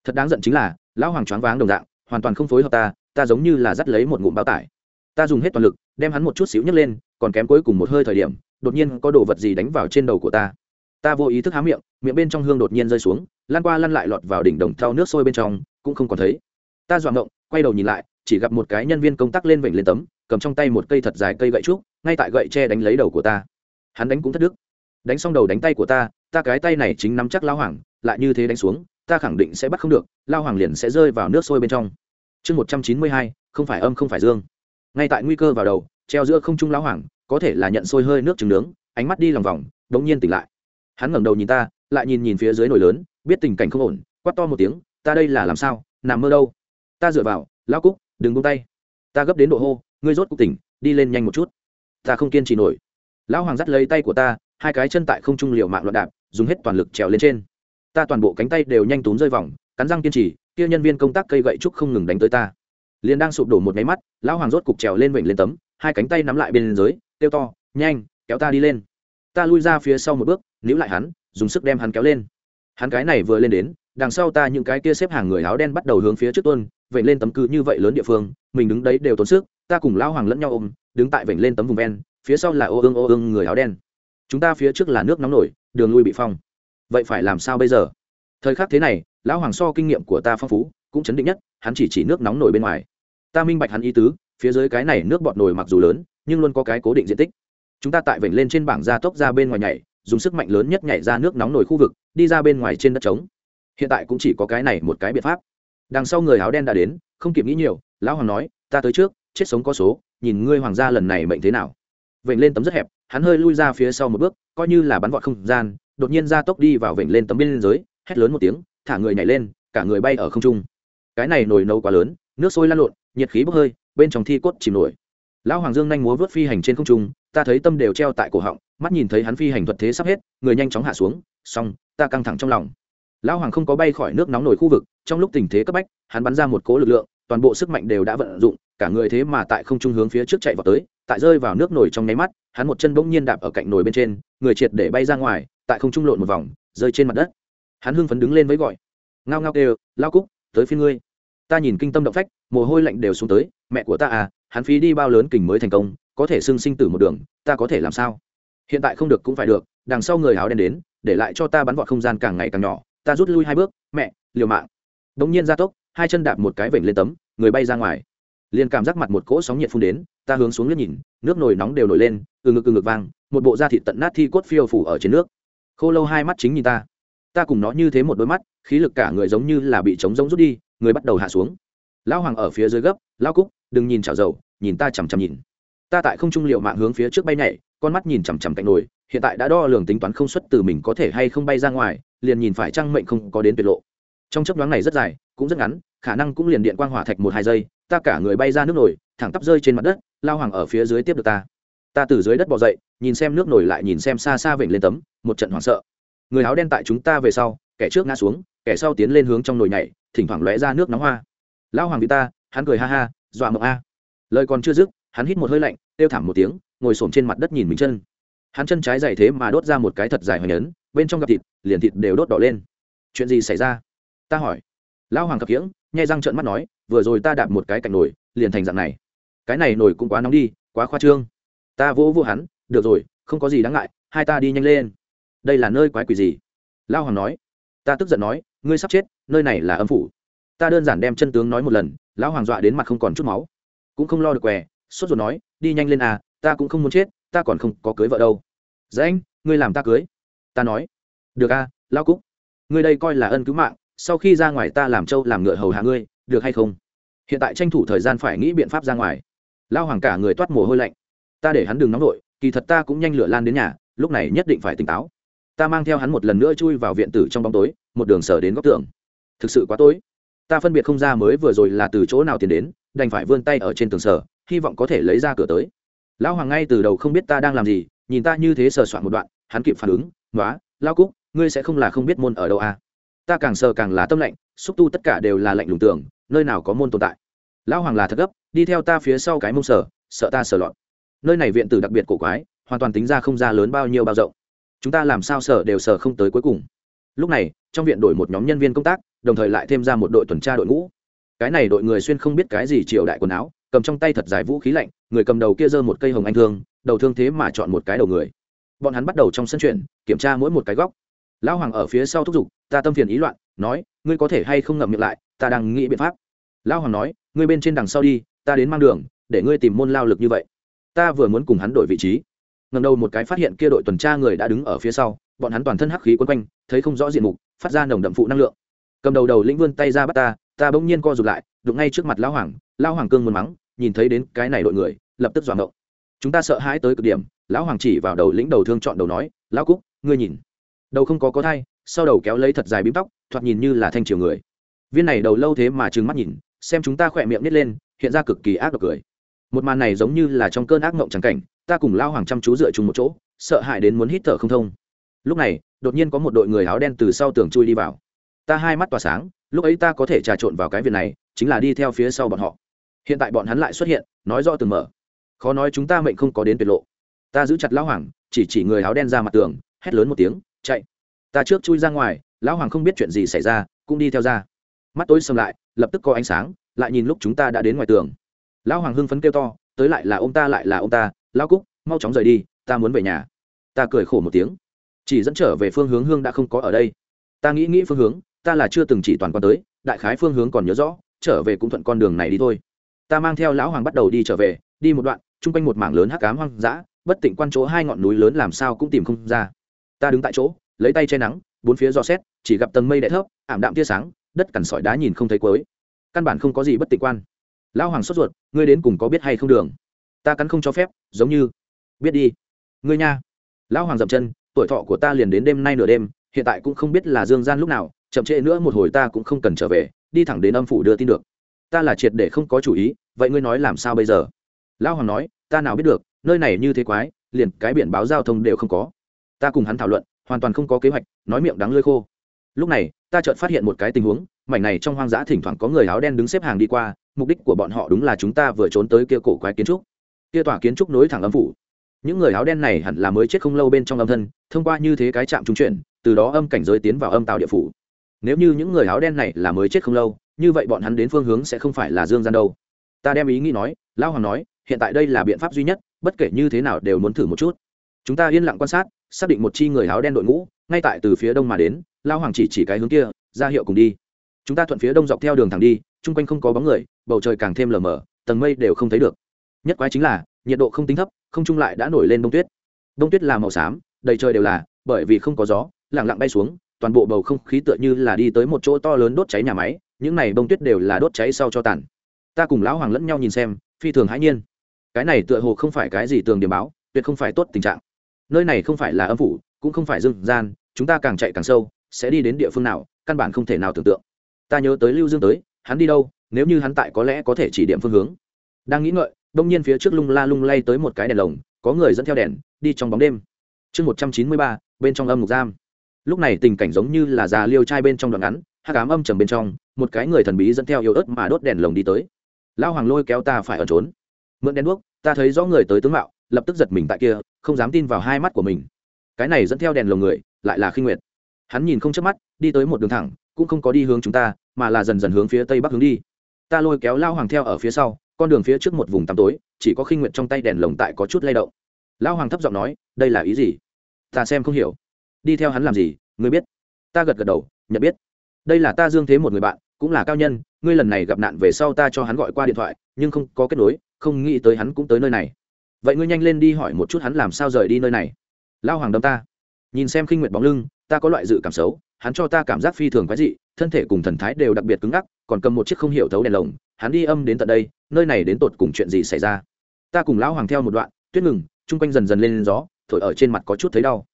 Thật đáng giận chính là lão hoàng choáng váng đồng dạng, hoàn toàn không phối hợp ta ta giống như là dắt lấy một ngụm bao tải. Ta dùng hết toàn lực, đem hắn một chút xíu nhấc lên, còn kém cuối cùng một hơi thời điểm, đột nhiên có đồ vật gì đánh vào trên đầu của ta. Ta vô ý thức há miệng miệng bên trong hương đột nhiên rơi xuống lan qua lăn lại lọt vào đỉnh đồng thau nước sôi bên trong, cũng không còn thấy. Ta dọa ngộng, quay đầu nhìn lại, chỉ gặp một cái nhân viên công tác lên vịnh lên tấm, cầm trong tay một cây thật dài cây gậy trúc, ngay tại gậy tre đánh lấy đầu của ta. Hắn đánh cũng thất đức. Đánh xong đầu đánh tay của ta ta cái tay này chính nắm chắc lao hoàng, lại như thế đánh xuống ta khẳng định sẽ bắt không được, lao hoàng liền sẽ rơi vào nước sôi bên trong. Chương một trăm chín mươi hai, không phải âm không phải dương. Ngay tại nguy cơ vào đầu, treo giữa không trung lao hoàng, có thể là nhận sôi hơi nước trứng nướng, ánh mắt đi lòng vòng đ ỗ n g nhiên tỉnh lại. Hắn ngẩng đầu nhìn ta, lại nhìn nhìn phía dưới nồi lớn, biết tình cảnh không ổn quắt to một tiếng, ta đây là làm sao? Nằm mơ đâu? Ta dựa vào, lao cúc, đừng bông tay. Ta gấp đến độ hô, ngươi rốt cục tỉnh, đi lên nhanh một chút. Ta không kiên trì nổi. Lão hoàng dắt lấy tay của ta, hai cái chân tại không trung liều mạng loạn đạp, dùng hết toàn lực trèo lên trên ta toàn bộ cánh tay đều nhanh túm rơi vòng cắn răng kiên trì kia nhân viên công tác cây gậy trúc không ngừng đánh tới ta. Liền đang sụp đổ một máy mắt lão hoàng rốt cục trèo lên vịnh lên tấm hai cánh tay nắm lại bên dưới tiêu to nhanh kéo ta đi lên. Ta lui ra phía sau một bước níu lại hắn dùng sức đem hắn kéo lên. Hắn cái này vừa lên đến đằng sau ta những cái kia xếp hàng người áo đen bắt đầu hướng phía trước tuôn, vậy lên tấm cứ như vậy lớn địa phương mình đứng đấy đều tốn sức ta cùng lão hoàng lẫn nhau ôm đứng tại vểnh lên tấm vùng ven phía sau là ô ương ô ương người áo đen. Chúng ta phía trước là nước nóng nổi đường lui bị phong vậy phải làm sao bây giờ? Thời khắc thế này, lão hoàng so kinh nghiệm của ta phong phú, cũng chấn định nhất, hắn chỉ chỉ nước nóng nổi bên ngoài. Ta minh bạch hắn ý tứ, phía dưới cái này nước bọt nổi mặc dù lớn, nhưng luôn có cái cố định diện tích. Chúng ta tại vểnh lên trên bảng gia tốc ra bên ngoài nhảy, dùng sức mạnh lớn nhất nhảy ra nước nóng nổi khu vực, đi ra bên ngoài trên đất trống. Hiện tại cũng chỉ có cái này một cái biện pháp. Đằng sau người áo đen đã đến, không kịp nghĩ nhiều, lão hoàng nói, ta tới trước, chết sống có số, nhìn ngươi hoàng gia lần này mệnh thế nào. Vểnh lên tấm rất hẹp, hắn hơi lui ra phía sau một bước, coi như là bắn vọt không gian đột nhiên ra tốc đi vào vểnh lên tấm biên giới, hét lớn một tiếng, thả người nhảy lên, cả người bay ở không trung. Cái này nồi nấu quá lớn, nước sôi lan lộn, nhiệt khí bốc hơi, bên trong thi cốt chìm nổi. Lão hoàng dương nhanh múa vớt phi hành trên không trung, ta thấy tâm đều treo tại cổ họng, mắt nhìn thấy hắn phi hành thuật thế sắp hết, người nhanh chóng hạ xuống, xong, ta căng thẳng trong lòng. Lão hoàng không có bay khỏi nước nóng nổi khu vực, trong lúc tình thế cấp bách, hắn bắn ra một cỗ lực lượng, toàn bộ sức mạnh đều đã vận dụng, cả người thế mà tại không trung hướng phía trước chạy vào tới, tại rơi vào nước nổi trong nháy mắt, hắn một chân bỗng nhiên đạp ở cạnh nồi bên trên, người triệt để bay ra ngoài tại không trung lộn một vòng, rơi trên mặt đất. Hắn hưng phấn đứng lên với gọi, ngao ngao kêu, lao cúc, tới phía ngươi. Ta nhìn kinh tâm động phách, mồ hôi lạnh đều xuống tới, mẹ của ta à hắn phí đi bao lớn kình mới thành công, có thể xưng sinh tử một đường, ta có thể làm sao? Hiện tại không được cũng phải được, đằng sau người áo đen đến, để lại cho ta bắn vọt không gian càng ngày càng nhỏ, ta rút lui hai bước, mẹ, liều mạng. Đống nhiên ra tốc, hai chân đạp một cái vểnh lên tấm, người bay ra ngoài. Liền cảm giác mặt một cỗ sóng nhiệt phun đến, ta hướng xuống liếc nhìn, nước nồi nóng đều nổi lên, từ ngực từ ngực vang, một bộ da thịt tận nát thi cốt phiêu phủ ở trên nước khô lâu hai mắt chính nhìn ta. Ta cùng nó như thế một đôi mắt, khí lực cả người giống như là bị trống rỗng rút đi, người bắt đầu hạ xuống. Lão hoàng ở phía dưới gấp lao cúc, đừng nhìn chảo dầu, nhìn ta chằm chằm nhìn. Ta tại không trung liệu mạng hướng phía trước bay nhảy, con mắt nhìn chằm chằm cạnh nồi, hiện tại đã đo lường tính toán không xuất từ mình có thể hay không bay ra ngoài, liền nhìn phải trăng mệnh không có đến tuyệt lộ. Trong chấp nhoáng này rất dài, cũng rất ngắn, khả năng cũng liền điện quang hỏa thạch một hai giây, ta cả người bay ra nước nổi thẳng tắp rơi trên mặt đất lao hoàng ở phía dưới tiếp được ta ta từ dưới đất bò dậy, nhìn xem nước nổi lại nhìn xem xa xa vểnh lên tấm, một trận hoảng sợ. Người áo đen tại chúng ta về sau, kẻ trước ngã xuống, kẻ sau tiến lên hướng trong nồi nhảy, thỉnh thoảng lóe ra nước nóng hoa. Lão hoàng bị ta, hắn cười ha ha, dọa mộng a. Lời còn chưa dứt, hắn hít một hơi lạnh, kêu thảm một tiếng, ngồi xổm trên mặt đất nhìn mình chân. Hắn chân trái dày thế mà đốt ra một cái thật dài hoành ấn, bên trong gặp thịt, liền thịt đều đốt đỏ lên. Chuyện gì xảy ra? Ta hỏi. Lão hoàng cập kiễng, nhai răng trợn mắt nói, vừa rồi ta đạp một cái cạnh nồi, liền thành dạng này. Cái này nồi cũng quá nóng đi, quá khoa trương ta vỗ vỗ hắn được rồi không có gì đáng ngại hai ta đi nhanh lên. Đây là nơi quái quỷ gì? Lao hoàng nói. Ta tức giận nói ngươi sắp chết nơi này là âm phủ. Ta đơn giản đem chân tướng nói một lần. Lão hoàng dọa đến mặt không còn chút máu. Cũng không lo được què sốt ruột nói đi nhanh lên à ta cũng không muốn chết ta còn không có cưới vợ đâu. Dễ anh ngươi làm ta cưới? Ta nói. Được a à, lao cúc ngươi đây coi là ân cứu mạng sau khi ra ngoài ta làm trâu làm ngựa hầu hạ ngươi được hay không? Hiện tại tranh thủ thời gian phải nghĩ biện pháp ra ngoài. Lao hoàng cả người toát mồ hôi lạnh ta để hắn đừng nóng vội, kỳ thật ta cũng nhanh lửa lan đến nhà, lúc này nhất định phải tỉnh táo. Ta mang theo hắn một lần nữa chui vào viện tử trong bóng tối, một đường sở đến góc tường. Thực sự quá tối. Ta phân biệt không ra mới vừa rồi là từ chỗ nào tiến đến, đành phải vươn tay ở trên tường sở, hy vọng có thể lấy ra cửa tới. Lão hoàng ngay từ đầu không biết ta đang làm gì, nhìn ta như thế sờ soạn một đoạn, hắn kịp phản ứng nói lao cúc, ngươi sẽ không là không biết môn ở đâu à? Ta càng sờ càng là tâm lạnh, xúc tu tất cả đều là lạnh lùng tưởng, nơi nào có môn tồn tại? Lão hoàng là thật gấp, đi theo ta phía sau cái mông sở, sợ ta sờ lọt nơi này viện tử đặc biệt cổ quái, hoàn toàn tính ra không ra lớn bao nhiêu bao rộng. Chúng ta làm sao sở đều sở không tới cuối cùng. Lúc này, trong viện đổi một nhóm nhân viên công tác, đồng thời lại thêm ra một đội tuần tra đội ngũ. Cái này đội người xuyên không biết cái gì triều đại quần áo, cầm trong tay thật dài vũ khí lạnh, người cầm đầu kia giơ một cây hồng anh thương, đầu thương thế mà chọn một cái đầu người. Bọn hắn bắt đầu trong sân chuyển, kiểm tra mỗi một cái góc. Lão hoàng ở phía sau thúc giục, ta tâm phiền ý loạn, nói, ngươi có thể hay không ngậm miệng lại, ta đang nghĩ biện pháp. Lão hoàng nói, ngươi bên trên đằng sau đi, ta đến mang đường, để ngươi tìm môn lao lực như vậy ta vừa muốn cùng hắn đổi vị trí. Ngầm đầu một cái phát hiện kia đội tuần tra người đã đứng ở phía sau, bọn hắn toàn thân hắc khí quấn quanh, thấy không rõ diện mục, phát ra nồng đậm phụ năng lượng. Cầm đầu đầu lĩnh vươn tay ra bắt ta ta bỗng nhiên co rụt lại, đụng ngay trước mặt lão hoàng lão hoàng cương muốn mắng, nhìn thấy đến cái này đội người, lập tức dọa ngộng. Chúng ta sợ hãi tới cực điểm, lão hoàng chỉ vào đầu lĩnh đầu thương chọn đầu nói, lão cúc, ngươi nhìn. Đầu không có có thai, sau đầu kéo lấy thật dài bím tóc, thoạt nhìn như là thanh triều người. Viên này đầu lâu thế mà trừng mắt nhìn, xem chúng ta khỏe miệng nít lên, hiện ra cực kỳ ác độc cười một màn này giống như là trong cơn ác mộng chẳng cảnh, ta cùng lao hoàng chăm chú dựa chung một chỗ, sợ hãi đến muốn hít thở không thông. Lúc này, đột nhiên có một đội người áo đen từ sau tường chui đi vào. Ta hai mắt tỏa sáng, lúc ấy ta có thể trà trộn vào cái việc này, chính là đi theo phía sau bọn họ. Hiện tại bọn hắn lại xuất hiện, nói rõ từng mở. Khó nói chúng ta mệnh không có đến tuyệt lộ. Ta giữ chặt lão hoàng, chỉ chỉ người áo đen ra mặt tường, hét lớn một tiếng, chạy. Ta trước chui ra ngoài lão hoàng không biết chuyện gì xảy ra, cũng đi theo ra. Mắt tối xâm lại, lập tức có ánh sáng, lại nhìn lúc chúng ta đã đến ngoài tường lão hoàng hưng phấn kêu to, tới lại là ông ta lại là ông ta, lão cúc, mau chóng rời đi, ta muốn về nhà. Ta cười khổ một tiếng. Chỉ dẫn trở về phương hướng hương đã không có ở đây. Ta nghĩ nghĩ phương hướng, ta là chưa từng chỉ toàn quan tới, đại khái phương hướng còn nhớ rõ, trở về cũng thuận con đường này đi thôi. Ta mang theo lão hoàng bắt đầu đi trở về, đi một đoạn, chung quanh một mảng lớn hắc cám hoang dã, bất tỉnh quan chỗ hai ngọn núi lớn làm sao cũng tìm không ra. Ta đứng tại chỗ, lấy tay che nắng, bốn phía do xét, chỉ gặp tầng mây đẻ thấp, ảm đạm tia sáng, đất cằn sỏi đá nhìn không thấy cuối. Căn bản không có gì bất tỉnh quan lão hoàng sốt ruột, ngươi đến cùng có biết hay không đường? Ta cắn không cho phép, giống như. Biết đi. Ngươi nha. Lão hoàng dậm chân, tuổi thọ của ta liền đến đêm nay nửa đêm, hiện tại cũng không biết là dương gian lúc nào, chậm trễ nữa một hồi ta cũng không cần trở về, đi thẳng đến âm phủ đưa tin được. Ta là triệt để không có chủ ý, vậy ngươi nói làm sao bây giờ? Lão hoàng nói, ta nào biết được, nơi này như thế quái, liền cái biển báo giao thông đều không có. Ta cùng hắn thảo luận, hoàn toàn không có kế hoạch, nói miệng đắng lơi khô lúc này, ta chợt phát hiện một cái tình huống, mảnh này trong hoang dã thỉnh thoảng có người áo đen đứng xếp hàng đi qua, mục đích của bọn họ đúng là chúng ta vừa trốn tới kia cổ quái kiến trúc. Kia tòa kiến trúc nối thẳng âm phủ. Những người áo đen này hẳn là mới chết không lâu bên trong âm thân, thông qua như thế cái chạm trung chuyển, từ đó âm cảnh giới tiến vào âm tàu địa phủ. Nếu như những người áo đen này là mới chết không lâu, như vậy bọn hắn đến phương hướng sẽ không phải là dương gian đâu. Ta đem ý nghĩ nói lao hoàng nói, hiện tại đây là biện pháp duy nhất, bất kể như thế nào đều muốn thử một chút. Chúng ta yên lặng quan sát, xác định một chi người áo đen đội ngũ, ngay tại từ phía đông mà đến lao hoàng chỉ chỉ cái hướng kia, ra hiệu cùng đi. Chúng ta thuận phía đông dọc theo đường thẳng đi, chung quanh không có bóng người, bầu trời càng thêm lờ mờ, tầng mây đều không thấy được. Nhất quái chính là, nhiệt độ không tính thấp, không trung lại đã nổi lên đông tuyết. Đông tuyết là màu xám, đầy trời đều là, bởi vì không có gió lẳng lặng bay xuống, toàn bộ bầu không khí tựa như là đi tới một chỗ to lớn đốt cháy nhà máy, những này bông tuyết đều là đốt cháy sau cho tàn. Ta cùng lão hoàng lẫn nhau nhìn xem, phi thường hãi nhiên. Cái này tựa hồ không phải cái gì tường điểm báo, tuyệt không phải tốt tình trạng. Nơi này không phải là âm phủ, cũng không phải dương gian, chúng ta càng chạy càng sâu sẽ đi đến địa phương nào, căn bản không thể nào tưởng tượng. Ta nhớ tới lưu dương tới, hắn đi đâu, nếu như hắn tại có lẽ có thể chỉ điểm phương hướng. Đang nghĩ ngợi, đông nhiên phía trước lung la lung lay tới một cái đèn lồng, có người dẫn theo đèn, đi trong bóng đêm. Chương một trăm chín mươi ba, bên trong âm ngục giam. Lúc này tình cảnh giống như là già liêu trai bên trong đoạn ngắn hát cám âm trầm bên trong, một cái người thần bí dẫn theo yếu ớt mà đốt đèn lồng đi tới. Lao hoàng lôi kéo ta phải ở trốn. Mượn đèn đuốc, ta thấy rõ người tới tướng mạo, lập tức giật mình tại kia, không dám tin vào hai mắt của mình. Cái này dẫn theo đèn lồng người, lại là khinh nguyệt hắn nhìn không chớp mắt, đi tới một đường thẳng, cũng không có đi hướng chúng ta, mà là dần dần hướng phía tây bắc hướng đi. Ta lôi kéo lao hoàng theo ở phía sau, con đường phía trước một vùng tăm tối, chỉ có khinh nguyệt trong tay đèn lồng tại có chút lay động. Lao hoàng thấp giọng nói, đây là ý gì? Ta xem không hiểu. Đi theo hắn làm gì? Ngươi biết. Ta gật gật đầu, nhận biết. Đây là ta dương thế một người bạn, cũng là cao nhân, ngươi lần này gặp nạn về sau ta cho hắn gọi qua điện thoại, nhưng không có kết nối, không nghĩ tới hắn cũng tới nơi này. Vậy ngươi nhanh lên đi hỏi một chút hắn làm sao rời đi nơi này. Lao hoàng đâm ta. Nhìn xem khinh nguyệt bóng lưng ta có loại dự cảm xấu, hắn cho ta cảm giác phi thường quái dị, thân thể cùng thần thái đều đặc biệt cứng ngắc, còn cầm một chiếc không hiểu thấu đèn lồng, hắn đi âm đến tận đây, nơi này đến tột cùng chuyện gì xảy ra. Ta cùng lão hoàng theo một đoạn, tuyết ngừng, chung quanh dần dần lên gió, thổi ở trên mặt có chút thấy đau.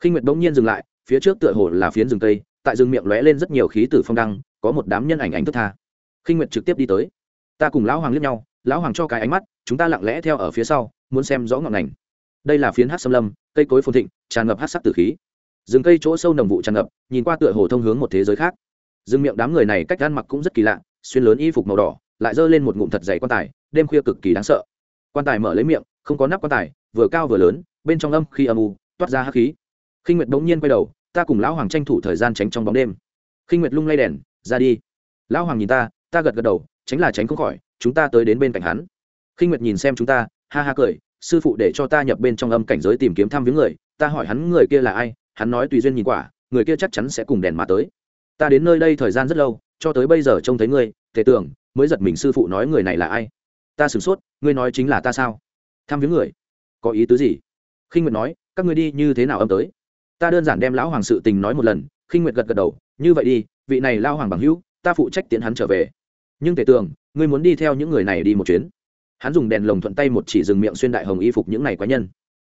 Khinh nguyệt bỗng nhiên dừng lại, phía trước tựa hồ là phiến rừng cây, tại rừng miệng lóe lên rất nhiều khí tử phong đăng, có một đám nhân ảnh ảnh thức tha. Khinh nguyệt trực tiếp đi tới. Ta cùng lão hoàng liếc nhau, lão hoàng cho cái ánh mắt, chúng ta lặng lẽ theo ở phía sau, muốn xem rõ ngọn ngành. Đây là phiến hát xâm lâm, cây cối phồn thịnh, tràn ngập hát sắc tử khí rừng cây chỗ sâu nồng vụ tràn ngập, nhìn qua tựa hồ thông hướng một thế giới khác. Rừng miệng đám người này cách ăn mặc cũng rất kỳ lạ, xuyên lớn y phục màu đỏ, lại giơ lên một ngụm thật dày quan tài, đêm khuya cực kỳ đáng sợ. Quan tài mở lấy miệng, không có nắp quan tài, vừa cao vừa lớn, bên trong âm khi âm u, toát ra hắc khí. Khinh nguyệt bỗng nhiên quay đầu, ta cùng lão hoàng tranh thủ thời gian tránh trong bóng đêm. Khinh nguyệt lung lay đèn, ra đi. Lão hoàng nhìn ta ta gật gật đầu, tránh là tránh không khỏi, chúng ta tới đến bên cạnh hắn. Khinh nguyệt nhìn xem chúng ta, ha ha cười, sư phụ để cho ta nhập bên trong âm cảnh giới tìm kiếm thăm viếng người, ta hỏi hắn người kia là ai hắn nói tùy duyên nhìn quả, người kia chắc chắn sẽ cùng đèn mà tới. Ta đến nơi đây thời gian rất lâu, cho tới bây giờ trông thấy ngươi tề tưởng, mới giật mình sư phụ nói người này là ai. Ta sửng sốt, ngươi nói chính là ta sao? Thăm viếng người. Có ý tứ gì? Khinh nguyệt nói, các ngươi đi như thế nào âm tới? Ta đơn giản đem lão hoàng sự tình nói một lần, khinh nguyệt gật gật đầu, như vậy đi, vị này lao hoàng bằng hữu, ta phụ trách tiến hắn trở về. Nhưng tề tường ngươi muốn đi theo những người này đi một chuyến. Hắn dùng đèn lồng thuận tay một chỉ dừng miệng xuyên đại hồng y phục những này quái nhân.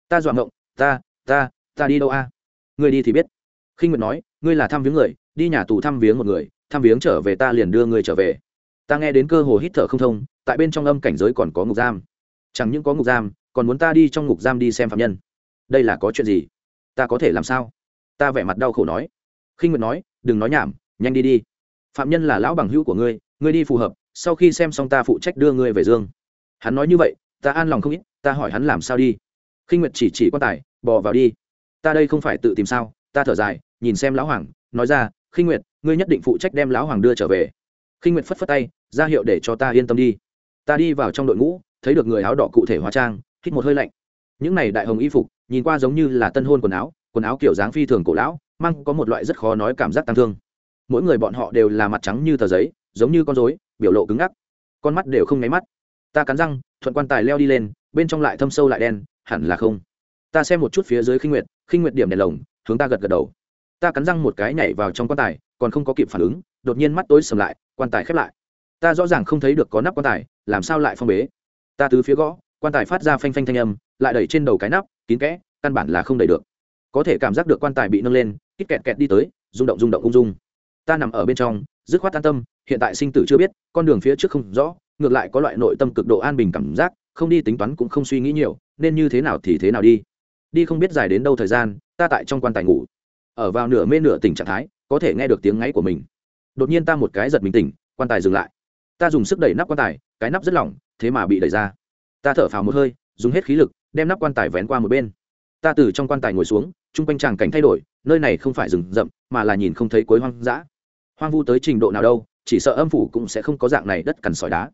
Ta dọa ngộng, ta ta ta đi đâu a? Ngươi đi thì biết. Khinh nguyệt nói, ngươi là thăm viếng người, đi nhà tù thăm viếng một người, thăm viếng trở về ta liền đưa ngươi trở về. Ta nghe đến cơ hồ hít thở không thông, tại bên trong âm cảnh giới còn có ngục giam. Chẳng những có ngục giam, còn muốn ta đi trong ngục giam đi xem phạm nhân. Đây là có chuyện gì? Ta có thể làm sao? Ta vẻ mặt đau khổ nói. Khinh nguyệt nói, đừng nói nhảm, nhanh đi đi. Phạm nhân là lão bằng hữu của ngươi ngươi đi phù hợp, sau khi xem xong ta phụ trách đưa ngươi về dương. Hắn nói như vậy, ta an lòng không ít, ta hỏi hắn làm sao đi. Khinh nguyệt chỉ chỉ quan tài, bò vào đi ta đây không phải tự tìm sao? Ta thở dài, nhìn xem lão hoàng, nói ra, khinh nguyệt, ngươi nhất định phụ trách đem lão hoàng đưa trở về. Khinh nguyệt phất phất tay, ra hiệu để cho ta yên tâm đi. Ta đi vào trong đội ngũ, thấy được người áo đỏ cụ thể hóa trang, hít một hơi lạnh. Những này đại hồng y phục, nhìn qua giống như là tân hôn quần áo quần áo kiểu dáng phi thường cổ lão, mang có một loại rất khó nói cảm giác tăng thương. Mỗi người bọn họ đều là mặt trắng như tờ giấy, giống như con rối, biểu lộ cứng ngắc. Con mắt đều không nháy mắt. Ta cắn răng, thuận quan tài leo đi lên, bên trong lại thâm sâu lại đen, hẳn là không ta xem một chút phía dưới khinh nguyệt khinh nguyệt điểm đèn lồng, hướng ta gật gật đầu. Ta cắn răng một cái nhảy vào trong quan tài, còn không có kịp phản ứng, đột nhiên mắt tối sầm lại, quan tài khép lại. Ta rõ ràng không thấy được có nắp quan tài, làm sao lại phong bế? Ta từ phía gõ, quan tài phát ra phanh phanh thanh âm, lại đẩy trên đầu cái nắp, kín kẽ, căn bản là không đẩy được. Có thể cảm giác được quan tài bị nâng lên, kít kẹt kẹt đi tới, rung động rung động ung dung. Ta nằm ở bên trong, dứt khoát an tâm, hiện tại sinh tử chưa biết, con đường phía trước không rõ, ngược lại có loại nội tâm cực độ an bình cảm giác, không đi tính toán cũng không suy nghĩ nhiều, nên như thế nào thì thế nào đi đi không biết dài đến đâu thời gian, ta tại trong quan tài ngủ. Ở vào nửa mê nửa tỉnh trạng thái, có thể nghe được tiếng ngáy của mình. Đột nhiên ta một cái giật mình tỉnh, quan tài dừng lại. Ta dùng sức đẩy nắp quan tài, cái nắp rất lỏng, thế mà bị đẩy ra. Ta thở phào một hơi, dùng hết khí lực, đem nắp quan tài vén qua một bên. Ta từ trong quan tài ngồi xuống, chung quanh tràng cảnh thay đổi, nơi này không phải rừng rậm, mà là nhìn không thấy cuối hoang dã. Hoang vu tới trình độ nào đâu, chỉ sợ âm phủ cũng sẽ không có dạng này đất cằn sỏi đá.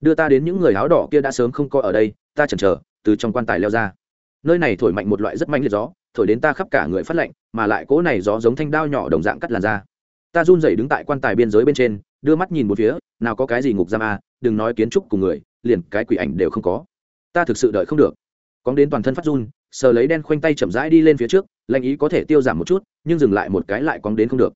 Đưa ta đến những người áo đỏ kia đã sớm không có ở đây, ta chần chờ, từ trong quan tài leo ra nơi này thổi mạnh một loại rất mạnh liệt gió thổi đến ta khắp cả người phát lạnh mà lại cỗ này gió giống thanh đao nhỏ đồng dạng cắt làn da. Ta run rẩy đứng tại quan tài biên giới bên trên đưa mắt nhìn một phía nào có cái gì ngục giam a à, đừng nói kiến trúc cùng người liền cái quỷ ảnh đều không có. Ta thực sự đợi không được. Cóng đến toàn thân phát run sờ lấy đen khoanh tay chậm rãi đi lên phía trước lạnh ý có thể tiêu giảm một chút nhưng dừng lại một cái lại cóng đến không được.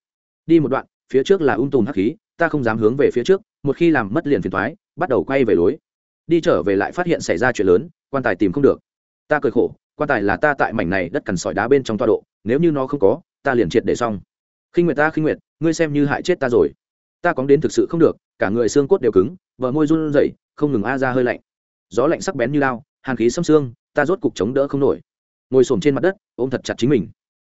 Đi một đoạn phía trước là ung tùm hắc khí ta không dám hướng về phía trước một khi làm mất liền phiền thoái bắt đầu quay về lối. Đi trở về lại phát hiện xảy ra chuyện lớn quan tài tìm không được ta cười khổ, quan tài là ta tại mảnh này đất cằn sỏi đá bên trong toa độ, nếu như nó không có, ta liền triệt để xong. Khinh nguyệt ta, khinh nguyệt, ngươi xem như hại chết ta rồi. Ta cóng đến thực sự không được, cả người xương cốt đều cứng vợ môi run rẩy, không ngừng a ra hơi lạnh. Gió lạnh sắc bén như lao, hàn khí xâm xương, ta rốt cục chống đỡ không nổi. Ngồi xổm trên mặt đất, ôm thật chặt chính mình.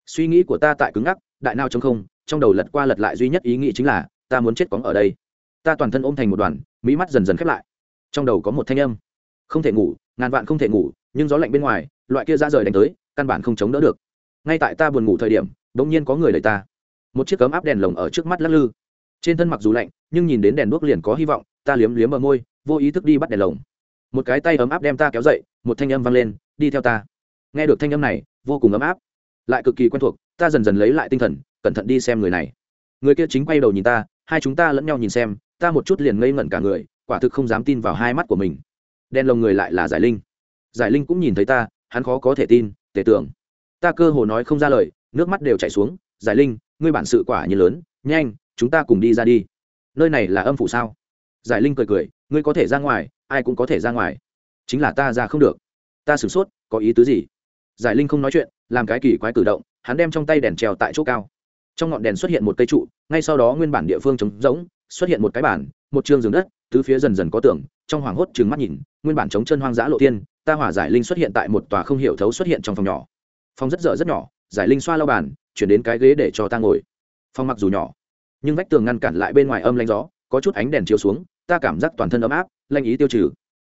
Suy nghĩ của ta tại cứng ngắc, đại nao trong không, trong đầu lật qua lật lại duy nhất ý nghĩ chính là, ta muốn chết cóng ở đây. Ta toàn thân ôm thành một đoàn mỹ mắt dần dần khép lại. Trong đầu có một thanh âm. Không thể ngủ, ngàn vạn không thể ngủ nhưng gió lạnh bên ngoài, loại kia ra rời đánh tới, căn bản không chống đỡ được. Ngay tại ta buồn ngủ thời điểm đ ỗ n g nhiên có người đẩy ta. Một chiếc cấm áp đèn lồng ở trước mắt lắc lư. Trên thân mặc dù lạnh, nhưng nhìn đến đèn đuốc liền có hy vọng, ta liếm liếm ở môi, vô ý thức đi bắt đèn lồng. Một cái tay ấm áp đem ta kéo dậy, một thanh âm vang lên, đi theo ta. Nghe được thanh âm này, vô cùng ấm áp. Lại cực kỳ quen thuộc, ta dần dần lấy lại tinh thần, cẩn thận đi xem người này. Người kia chính quay đầu nhìn ta, hai chúng ta lẫn nhau nhìn xem, ta một chút liền ngây ngẩn cả người, quả thực không dám tin vào hai mắt của mình. Đèn lồng người lại là giải linh giải linh cũng nhìn thấy ta, hắn khó có thể tin tề tưởng. Ta cơ hồ nói không ra lời, nước mắt đều chảy xuống, giải linh, ngươi bản sự quả như lớn, nhanh, chúng ta cùng đi ra đi. Nơi này là âm phủ sao? Giải linh cười cười, ngươi có thể ra ngoài, ai cũng có thể ra ngoài. Chính là ta ra không được. Ta sửng sốt, có ý tứ gì? Giải linh không nói chuyện, làm cái kỳ quái cử động, hắn đem trong tay đèn treo tại chỗ cao. Trong ngọn đèn xuất hiện một cây trụ, ngay sau đó nguyên bản địa phương trống rỗng, xuất hiện một cái bản một trường giường đất, tứ phía dần dần có tưởng trong hoàng hốt trừng mắt nhìn, nguyên bản trống chân hoang dã lộ tiên ta hỏa giải linh xuất hiện tại một tòa không hiểu thấu xuất hiện trong phòng nhỏ. Phòng rất dở rất nhỏ, giải linh xoa lau bàn, chuyển đến cái ghế để cho ta ngồi. Phòng mặc dù nhỏ, nhưng vách tường ngăn cản lại bên ngoài âm lanh gió, có chút ánh đèn chiếu xuống, ta cảm giác toàn thân ấm áp lanh ý tiêu trừ.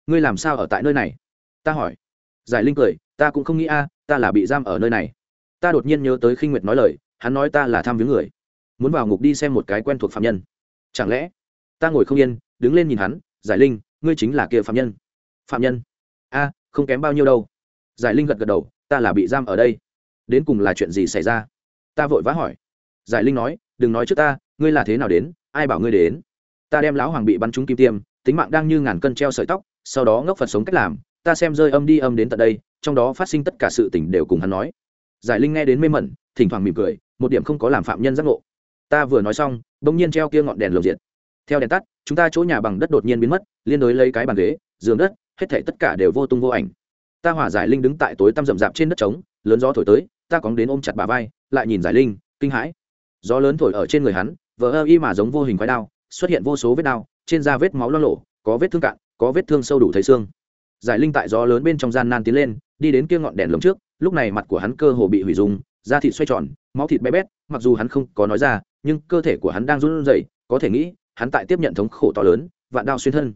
Ngươi làm sao ở tại nơi này? Ta hỏi. Giải linh cười, ta cũng không nghĩ a, ta là bị giam ở nơi này. Ta đột nhiên nhớ tới khinh nguyệt nói lời, hắn nói ta là tham viếng người. Muốn vào ngục đi xem một cái quen thuộc phạm nhân. Chẳng lẽ, ta ngồi không yên, đứng lên nhìn hắn, giải linh, ngươi chính là kia phạm nhân. Phạm nhân a, không kém bao nhiêu đâu. Giải linh gật gật đầu, ta là bị giam ở đây. Đến cùng là chuyện gì xảy ra? Ta vội vã hỏi. Giải linh nói, đừng nói trước ta, ngươi là thế nào đến, ai bảo ngươi đến? Ta đem lão hoàng bị bắn trúng kim tiêm, tính mạng đang như ngàn cân treo sợi tóc, sau đó ngốc phật sống cách làm, ta xem rơi âm đi âm đến tận đây, trong đó phát sinh tất cả sự tình đều cùng hắn nói. Giải linh nghe đến mê mẩn, thỉnh thoảng mỉm cười, một điểm không có làm phạm nhân giác ngộ. Ta vừa nói xong, bỗng nhiên treo kia ngọn đèn lồng diện theo đèn tắt, chúng ta chỗ nhà bằng đất đột nhiên biến mất, liên đối lấy cái bàn ghế, giường đất hết thảy tất cả đều vô tung vô ảnh. Ta hỏa giải linh đứng tại tối tăm rậm rạp trên đất trống, lớn gió thổi tới, ta cóng đến ôm chặt bà vai, lại nhìn giải linh, kinh hãi. Gió lớn thổi ở trên người hắn vỡ ơ y mà giống vô hình quái đao, xuất hiện vô số vết đao, trên da vết máu lo lộ, có vết thương cạn, có vết thương sâu đủ thấy xương. Giải linh tại gió lớn bên trong gian nan tiến lên, đi đến kia ngọn đèn lồng trước, lúc này mặt của hắn cơ hồ bị hủy dùng da thịt xoay tròn, máu thịt bé bét, mặc dù hắn không có nói ra, nhưng cơ thể của hắn đang run rẩy, có thể nghĩ, hắn tại tiếp nhận thống khổ to lớn, vạn đao xuyên thân.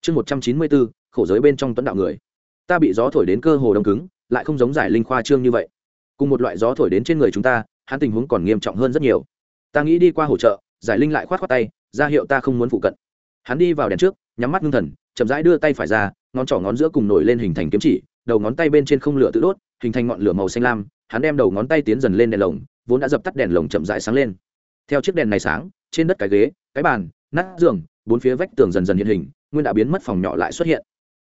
Chương một trăm chín mươi bốn khổ giới bên trong tuấn đạo người. Ta bị gió thổi đến cơ hồ đông cứng, lại không giống giải linh khoa trương như vậy. Cùng một loại gió thổi đến trên người chúng ta, hắn tình huống còn nghiêm trọng hơn rất nhiều. Ta nghĩ đi qua hỗ trợ, giải linh lại khoát khoát tay, ra hiệu ta không muốn phụ cận. Hắn đi vào đèn trước, nhắm mắt ngưng thần, chậm rãi đưa tay phải ra, ngón trỏ ngón giữa cùng nổi lên hình thành kiếm chỉ, đầu ngón tay bên trên không lửa tự đốt, hình thành ngọn lửa màu xanh lam, hắn đem đầu ngón tay tiến dần lên đèn lồng, vốn đã dập tắt đèn lồng chậm rãi sáng lên. Theo chiếc đèn này sáng, trên đất cái ghế, cái bàn, nát giường, bốn phía vách tường dần dần hiện hình, nguyên đã biến mất, phòng nhỏ lại xuất hiện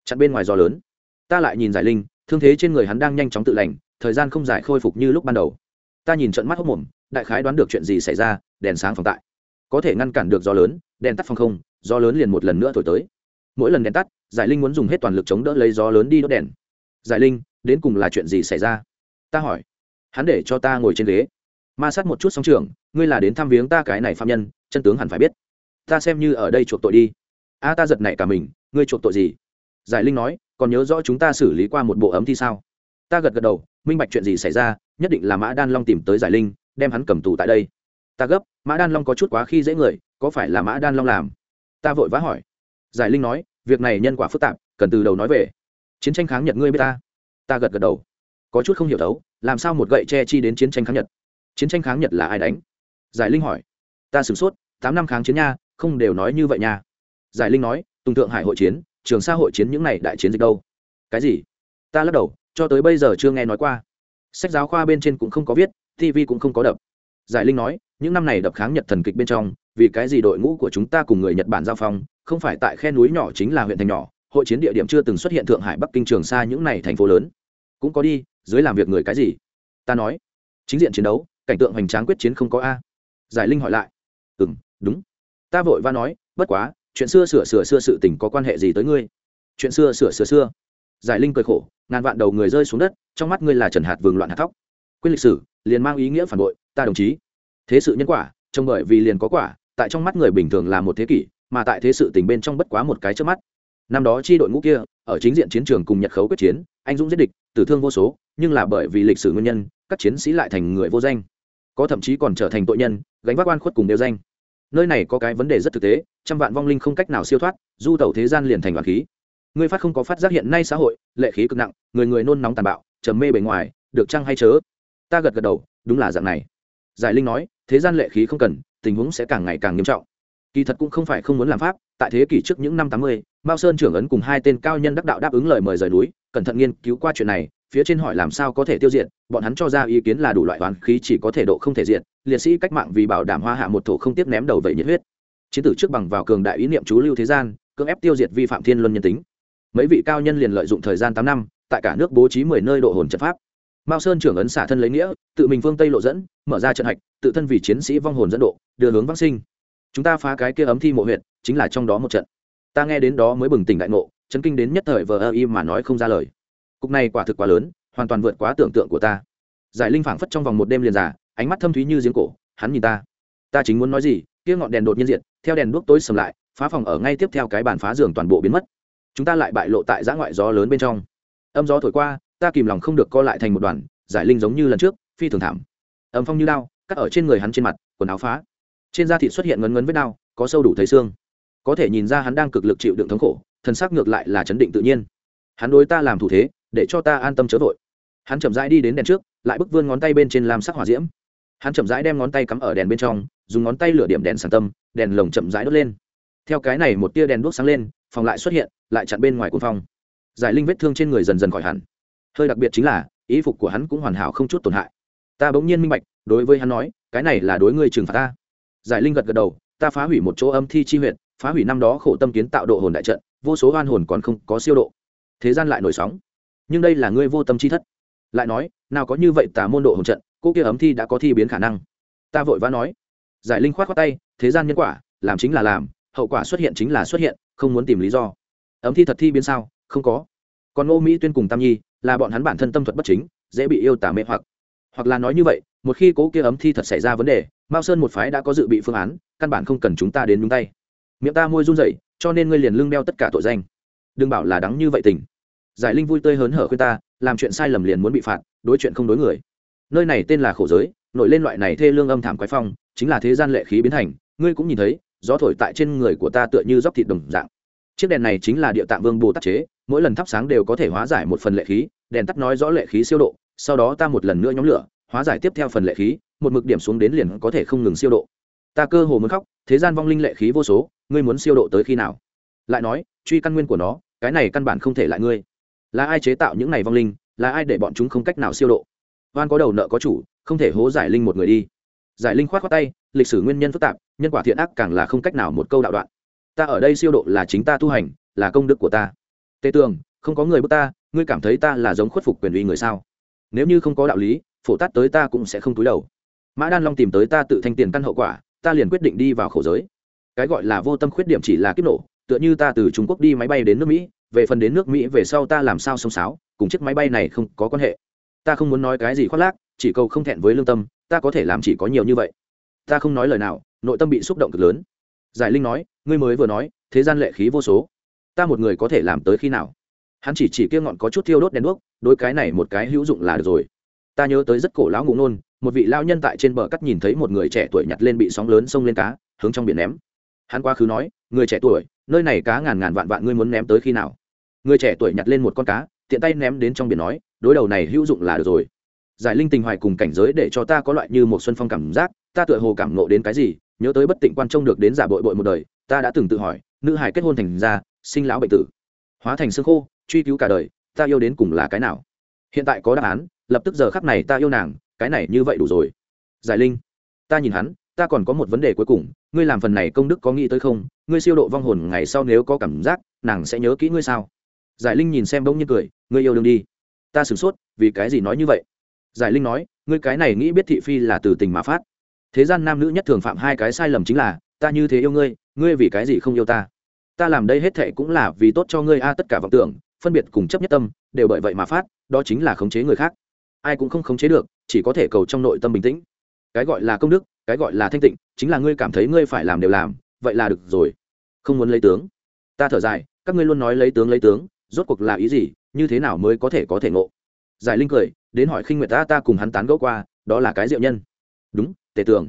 chặn bên ngoài gió lớn. Ta lại nhìn giải linh, thương thế trên người hắn đang nhanh chóng tự lành, thời gian không dài khôi phục như lúc ban đầu. Ta nhìn trận mắt hốc mồm, đại khái đoán được chuyện gì xảy ra, đèn sáng phòng tại. Có thể ngăn cản được gió lớn, đèn tắt phòng không, gió lớn liền một lần nữa thổi tới. Mỗi lần đèn tắt, giải linh muốn dùng hết toàn lực chống đỡ lấy gió lớn đi đốt đèn. Giải linh, đến cùng là chuyện gì xảy ra? Ta hỏi. Hắn để cho ta ngồi trên ghế. Ma sát một chút sóng trường ngươi là đến thăm viếng ta cái này phạm nhân, chân tướng hẳn phải biết. Ta xem như ở đây chuộc tội đi. A, ta giật nảy cả mình, ngươi chuộc tội gì? Giải linh nói, còn nhớ rõ chúng ta xử lý qua một bộ ấm thi sao? Ta gật gật đầu, minh bạch chuyện gì xảy ra, nhất định là mã đan long tìm tới giải linh, đem hắn cầm tù tại đây. Ta gấp, mã đan long có chút quá khi dễ người, có phải là mã đan long làm? Ta vội vã hỏi. Giải linh nói, việc này nhân quả phức tạp, cần từ đầu nói về. Chiến tranh kháng nhật ngươi biết ta? Ta gật gật đầu. Có chút không hiểu thấu, làm sao một gậy che chi đến chiến tranh kháng nhật? Chiến tranh kháng nhật là ai đánh? Giải linh hỏi. Ta sửng sốt, tám năm kháng chiến nha, không đều nói như vậy nha. Giải linh nói, tùng thượng hải hội chiến trường xã hội chiến những này đại chiến dịch đâu? Cái gì? Ta lắc đầu, cho tới bây giờ chưa nghe nói qua. Sách giáo khoa bên trên cũng không có viết tv cũng không có đập. Giải linh nói, những năm này đập kháng nhật thần kịch bên trong, vì cái gì đội ngũ của chúng ta cùng người nhật bản giao phong, không phải tại khe núi nhỏ chính là huyện thành nhỏ, hội chiến địa điểm chưa từng xuất hiện thượng hải bắc kinh trường xa những này thành phố lớn. Cũng có đi, dưới làm việc người cái gì? Ta nói. Chính diện chiến đấu, cảnh tượng hoành tráng quyết chiến không có a. Giải linh hỏi lại. Ừ m đúng. Ta vội va nói, bất quá chuyện xưa sửa sửa xưa sự tình có quan hệ gì tới ngươi? Chuyện xưa sửa sửa xưa. Giải linh cười khổ, ngàn vạn đầu người rơi xuống đất, trong mắt ngươi là trần hạt vườn loạn hạt thóc. Quyết lịch sử, liền mang ý nghĩa phản bội, ta đồng chí. Thế sự nhân quả, trông bởi vì liền có quả, tại trong mắt người bình thường là một thế kỷ, mà tại thế sự tình bên trong bất quá một cái trước mắt. Năm đó chi đội ngũ kia, ở chính diện chiến trường cùng nhật khấu quyết chiến, anh dũng giết địch, tử thương vô số, nhưng là bởi vì lịch sử nguyên nhân, các chiến sĩ lại thành người vô danh. Có thậm chí còn trở thành tội nhân, gánh vác oan khuất cùng đều danh nơi này có cái vấn đề rất thực tế, trăm vạn vong linh không cách nào siêu thoát, du tẩu thế gian liền thành đoàn khí. Người phát không có phát giác hiện nay xã hội, lệ khí cực nặng, người người nôn nóng tàn bạo, trầm mê bề ngoài, được chăng hay chớ? Ta gật gật đầu, đúng là dạng này. Giải linh nói, thế gian lệ khí không cần, tình huống sẽ càng ngày càng nghiêm trọng. Kỳ thật cũng không phải không muốn làm pháp, tại thế kỷ trước những năm tám mươi, mao sơn trưởng ấn cùng hai tên cao nhân đắc đạo đáp ứng lời mời rời núi, cẩn thận nghiên cứu qua chuyện này, phía trên hỏi làm sao có thể tiêu diệt, bọn hắn cho ra ý kiến là đủ loại toán khí chỉ có thể độ không thể diệt liệt sĩ cách mạng vì bảo đảm hoa hạ một thổ không tiếp ném đầu vậy nhiệt huyết. Chiến tử trước bằng vào cường đại ý niệm chú lưu thế gian, cưỡng ép tiêu diệt vi phạm thiên luân nhân tính. Mấy vị cao nhân liền lợi dụng thời gian tám năm, tại cả nước bố trí mười nơi độ hồn trận pháp. Mao sơn trưởng ấn xả thân lấy nghĩa, tự mình phương tây lộ dẫn, mở ra trận hạch, tự thân vì chiến sĩ vong hồn dẫn độ, đưa hướng vắc sinh. Chúng ta phá cái kia ấm thi mộ huyện chính là trong đó một trận. Ta nghe đến đó mới bừng tỉnh đại ngộ, chấn kinh đến nhất thời vờ ơ im mà nói không ra lời. Cục này quả thực quá lớn, hoàn toàn vượt quá tưởng tượng của ta. Giải linh phảng phất trong vòng một đêm liền giả ánh mắt thâm thúy như giếng cổ, hắn nhìn ta. Ta chính muốn nói gì, kia ngọn đèn đột nhiên diện theo đèn đuốc tối sầm lại, phá phòng ở ngay tiếp theo cái bàn phá giường toàn bộ biến mất. Chúng ta lại bại lộ tại giã ngoại gió lớn bên trong. Âm gió thổi qua, ta kìm lòng không được co lại thành một đoàn, giải linh giống như lần trước, phi thường thảm. Âm phong như đao, cắt ở trên người hắn trên mặt, quần áo phá. Trên da thịt xuất hiện ngấn ngấn với đau, có sâu đủ thấy xương. Có thể nhìn ra hắn đang cực lực chịu đựng thống khổ, thân xác ngược lại là chấn định tự nhiên. Hắn đối ta làm thủ thế, để cho ta an tâm chớ vội. Hắn chậm rãi đi đến đèn trước, lại bức vươn ngón tay bên trên làm sắc hỏa diễm hắn chậm rãi đem ngón tay cắm ở đèn bên trong, dùng ngón tay lửa điểm đèn sàn tâm, đèn lồng chậm rãi đốt lên. Theo cái này một tia đèn đốt sáng lên, phòng lại xuất hiện, lại chặn bên ngoài cuốn phong. Giải linh vết thương trên người dần dần khỏi hẳn. Hơi đặc biệt chính là, ý phục của hắn cũng hoàn hảo không chút tổn hại. Ta bỗng nhiên minh bạch, đối với hắn nói, cái này là đối ngươi trừng phạt ta. Giải linh gật gật đầu, ta phá hủy một chỗ âm thi chi huyện phá hủy năm đó khổ tâm kiến tạo độ hồn đại trận, vô số oan hồn còn không có siêu độ. Thế gian lại nổi sóng. Nhưng đây là ngươi vô tâm chi thất. Lại nói, nào có như vậy tà môn độ hồn trận cô kia ấm thi đã có thi biến khả năng. Ta vội vã nói. Giải linh khoát khoát tay, thế gian nhân quả, làm chính là làm, hậu quả xuất hiện chính là xuất hiện, không muốn tìm lý do. Ấm thi thật thi biến sao? Không có. Còn ngô mỹ tuyên cùng tam nhi, là bọn hắn bản thân tâm thuật bất chính, dễ bị yêu tả mê hoặc. Hoặc là nói như vậy, một khi cố kia ấm thi thật xảy ra vấn đề, mao sơn một phái đã có dự bị phương án, căn bản không cần chúng ta đến nhúng tay. Miệng ta môi run rẩy, cho nên ngươi liền lưng đeo tất cả tội danh. Đừng bảo là đắng như vậy tình. Giải linh vui tươi hớn hở khuyên ta, làm chuyện sai lầm liền muốn bị phạt, đối chuyện không đối người nơi này tên là khổ giới, nổi lên loại này thê lương âm thảm quái phong, chính là thế gian lệ khí biến thành. Ngươi cũng nhìn thấy, gió thổi tại trên người của ta tựa như dóc thịt đồng dạng. Chiếc đèn này chính là địa tạng vương bồ tát chế, mỗi lần thắp sáng đều có thể hóa giải một phần lệ khí, đèn tắt nói rõ lệ khí siêu độ, sau đó ta một lần nữa nhóm lửa, hóa giải tiếp theo phần lệ khí, một mực điểm xuống đến liền có thể không ngừng siêu độ. Ta cơ hồ muốn khóc, thế gian vong linh lệ khí vô số, ngươi muốn siêu độ tới khi nào? Lại nói, truy căn nguyên của nó, cái này căn bản không thể lại ngươi. Là ai chế tạo những này vong linh, là ai để bọn chúng không cách nào siêu độ? Oan có đầu nợ có chủ, không thể hố giải linh một người đi. Giải linh khoát khoát tay, lịch sử nguyên nhân phức tạp, nhân quả thiện ác càng là không cách nào một câu đạo đoạn. Ta ở đây siêu độ là chính ta tu hành, là công đức của ta. Tề tường, không có người bước ta, ngươi cảm thấy ta là giống khuất phục quyền uy người sao? Nếu như không có đạo lý, phổ tát tới ta cũng sẽ không túi đầu. Mã đan long tìm tới ta tự thanh tiền căn hậu quả, ta liền quyết định đi vào khổ giới. Cái gọi là vô tâm khuyết điểm chỉ là kiếp nổ, tựa như ta từ trung quốc đi máy bay đến nước mỹ, về phần đến nước mỹ về sau ta làm sao sông sáo, cùng chiếc máy bay này không có quan hệ ta không muốn nói cái gì khoác lác, chỉ cầu không thẹn với lương tâm, ta có thể làm chỉ có nhiều như vậy. Ta không nói lời nào, nội tâm bị xúc động cực lớn. Giải linh nói, ngươi mới vừa nói, thế gian lệ khí vô số. Ta một người có thể làm tới khi nào? Hắn chỉ chỉ kia ngọn có chút thiêu đốt đèn đuốc đôi cái này một cái hữu dụng là được rồi. Ta nhớ tới rất cổ lão ngụ nôn một vị lão nhân tại trên bờ cắt nhìn thấy một người trẻ tuổi nhặt lên bị sóng lớn xông lên cá, hướng trong biển ném. Hắn quá khứ nói, người trẻ tuổi, nơi này cá ngàn ngàn vạn vạn ngươi muốn ném tới khi nào? Người trẻ tuổi nhặt lên một con cá, tiện tay ném đến trong biển nói đối đầu này hữu dụng là được rồi. Giải linh tình hoài cùng cảnh giới để cho ta có loại như một xuân phong cảm giác, ta tựa hồ cảm nộ đến cái gì, nhớ tới bất tịnh quan trông được đến giả bội bội một đời, ta đã từng tự hỏi, nữ hải kết hôn thành ra sinh lão bệnh tử, hóa thành xương khô, truy cứu cả đời, ta yêu đến cùng là cái nào? Hiện tại có đáp án, lập tức giờ khắc này ta yêu nàng, cái này như vậy đủ rồi. Giải linh, ta nhìn hắn, ta còn có một vấn đề cuối cùng, ngươi làm phần này công đức có nghĩ tới không? Ngươi siêu độ vong hồn ngày sau nếu có cảm giác, nàng sẽ nhớ kỹ ngươi sao? Giải linh nhìn xem bỗng nhiên cười, ngươi yêu đương đi ta sửng sốt, vì cái gì nói như vậy? Giải linh nói, ngươi cái này nghĩ biết thị phi là từ tình mà phát. Thế gian nam nữ nhất thường phạm hai cái sai lầm chính là, ta như thế yêu ngươi ngươi vì cái gì không yêu ta? Ta làm đây hết thệ cũng là vì tốt cho ngươi a, tất cả vọng tưởng, phân biệt cùng chấp nhất tâm, đều bởi vậy mà phát, đó chính là khống chế người khác. Ai cũng không khống chế được, chỉ có thể cầu trong nội tâm bình tĩnh. Cái gọi là công đức, cái gọi là thanh tịnh, chính là ngươi cảm thấy ngươi phải làm đều làm, vậy là được rồi. Không muốn lấy tướng. Ta thở dài, các ngươi luôn nói lấy tướng lấy tướng, rốt cuộc là ý gì? Như thế nào mới có thể có thể ngộ? Giải linh cười, đến hỏi khinh nguyệt ta ta cùng hắn tán gẫu qua, đó là cái diệu nhân. Đúng, tề tường.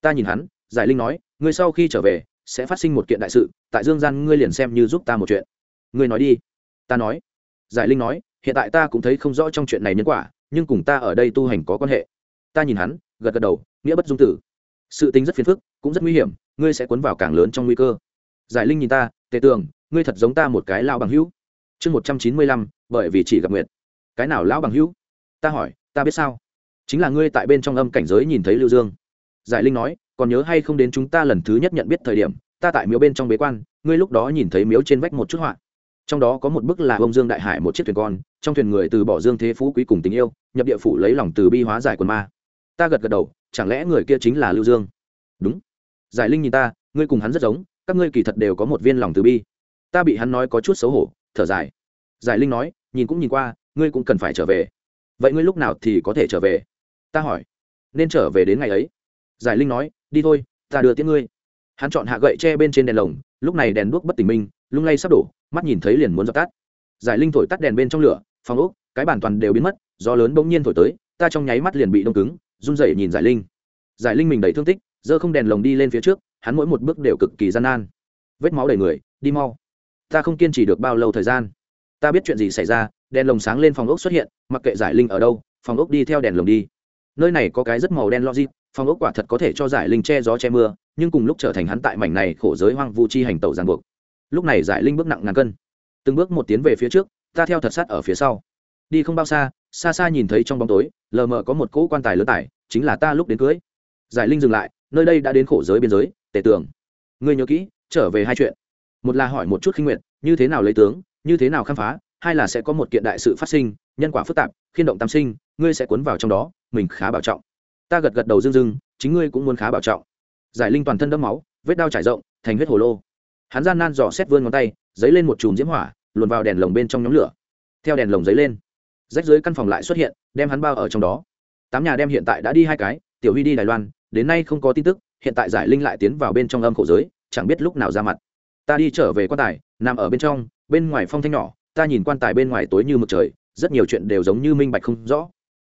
Ta nhìn hắn, giải linh nói, ngươi sau khi trở về, sẽ phát sinh một kiện đại sự, tại dương gian ngươi liền xem như giúp ta một chuyện. Ngươi nói đi. Ta nói. Giải linh nói, hiện tại ta cũng thấy không rõ trong chuyện này nhân quả, nhưng cùng ta ở đây tu hành có quan hệ. Ta nhìn hắn, gật gật đầu, nghĩa bất dung tử. Sự tính rất phiền phức, cũng rất nguy hiểm, ngươi sẽ cuốn vào càng lớn trong nguy cơ. Giải linh nhìn ta, tề tường, ngươi thật giống ta một cái lao bằng hữu. Chương một trăm chín mươi lăm bởi vì chỉ gặp nguyệt. Cái nào lão bằng hữu? Ta hỏi, ta biết sao? Chính là ngươi tại bên trong âm cảnh giới nhìn thấy lưu dương. Giải linh nói, còn nhớ hay không đến chúng ta lần thứ nhất nhận biết thời điểm, ta tại miếu bên trong bế quan, ngươi lúc đó nhìn thấy miếu trên vách một chút họa. Trong đó có một bức là ông dương đại hải một chiếc thuyền con, trong thuyền người từ bỏ dương thế phú quý cùng tình yêu, nhập địa phủ lấy lòng từ bi hóa giải quần ma. Ta gật gật đầu, chẳng lẽ người kia chính là lưu dương? Đúng. Giải linh nhìn ta, ngươi cùng hắn rất giống, các ngươi kỳ thật đều có một viên lòng từ bi. Ta bị hắn nói có chút xấu hổ, thở dài giải linh nói, nhìn cũng nhìn qua, ngươi cũng cần phải trở về. Vậy ngươi lúc nào thì có thể trở về? Ta hỏi. Nên trở về đến ngày ấy. Giải linh nói, đi thôi, ta đưa tiễn ngươi. Hắn chọn hạ gậy tre bên trên đèn lồng, lúc này đèn đuốc bất tỉnh minh lung lay sắp đổ, mắt nhìn thấy liền muốn dập tắt. Giải linh thổi tắt đèn bên trong lửa, phòng ốc, cái bản toàn đều biến mất, gió lớn bỗng nhiên thổi tới, ta trong nháy mắt liền bị đông cứng, run rẩy nhìn giải linh. Giải linh mình đầy thương tích, giơ không đèn lồng đi lên phía trước, hắn mỗi một bước đều cực kỳ gian nan. Vết máu đầy người, đi mau. Ta không kiên trì được bao lâu thời gian ta biết chuyện gì xảy ra đèn lồng sáng lên phòng ốc xuất hiện mặc kệ giải linh ở đâu phòng ốc đi theo đèn lồng đi. Nơi này có cái rất màu đen logic phòng ốc quả thật có thể cho giải linh che gió che mưa nhưng cùng lúc trở thành hắn tại mảnh này khổ giới hoang vu chi hành tẩu giàn buộc. Lúc này giải linh bước nặng ngàn cân. Từng bước một tiến về phía trước ta theo thật sát ở phía sau. Đi không bao xa xa xa nhìn thấy trong bóng tối lờ mờ có một cỗ quan tài lớn tải, chính là ta lúc đến cưới. Giải linh dừng lại nơi đây đã đến khổ giới biên giới tể tưởng ngươi nhớ kỹ trở về hai chuyện. Một là hỏi một chút khinh nguyện như thế nào lấy tướng như thế nào khám phá hai là sẽ có một kiện đại sự phát sinh, nhân quả phức tạp khiên động tam sinh, ngươi sẽ cuốn vào trong đó, mình khá bảo trọng. Ta gật gật đầu dưng dưng, chính ngươi cũng muốn khá bảo trọng. Giải linh toàn thân đẫm máu, vết đao trải rộng, thành huyết hồ lô. Hắn gian nan dò xét vươn ngón tay dấy lên một chùm diễm hỏa, luồn vào đèn lồng bên trong nhóm lửa. Theo đèn lồng dấy lên, rách dưới căn phòng lại xuất hiện, đem hắn bao ở trong đó. Tám nhà đem hiện tại đã đi hai cái, tiểu huy đi đài loan, đến nay không có tin tức, hiện tại giải linh lại tiến vào bên trong âm khổ giới, chẳng biết lúc nào ra mặt. Ta đi trở về quan tài, nằm ở bên trong bên ngoài phong thanh nhỏ, ta nhìn quan tài bên ngoài tối như mực trời, rất nhiều chuyện đều giống như minh bạch không rõ.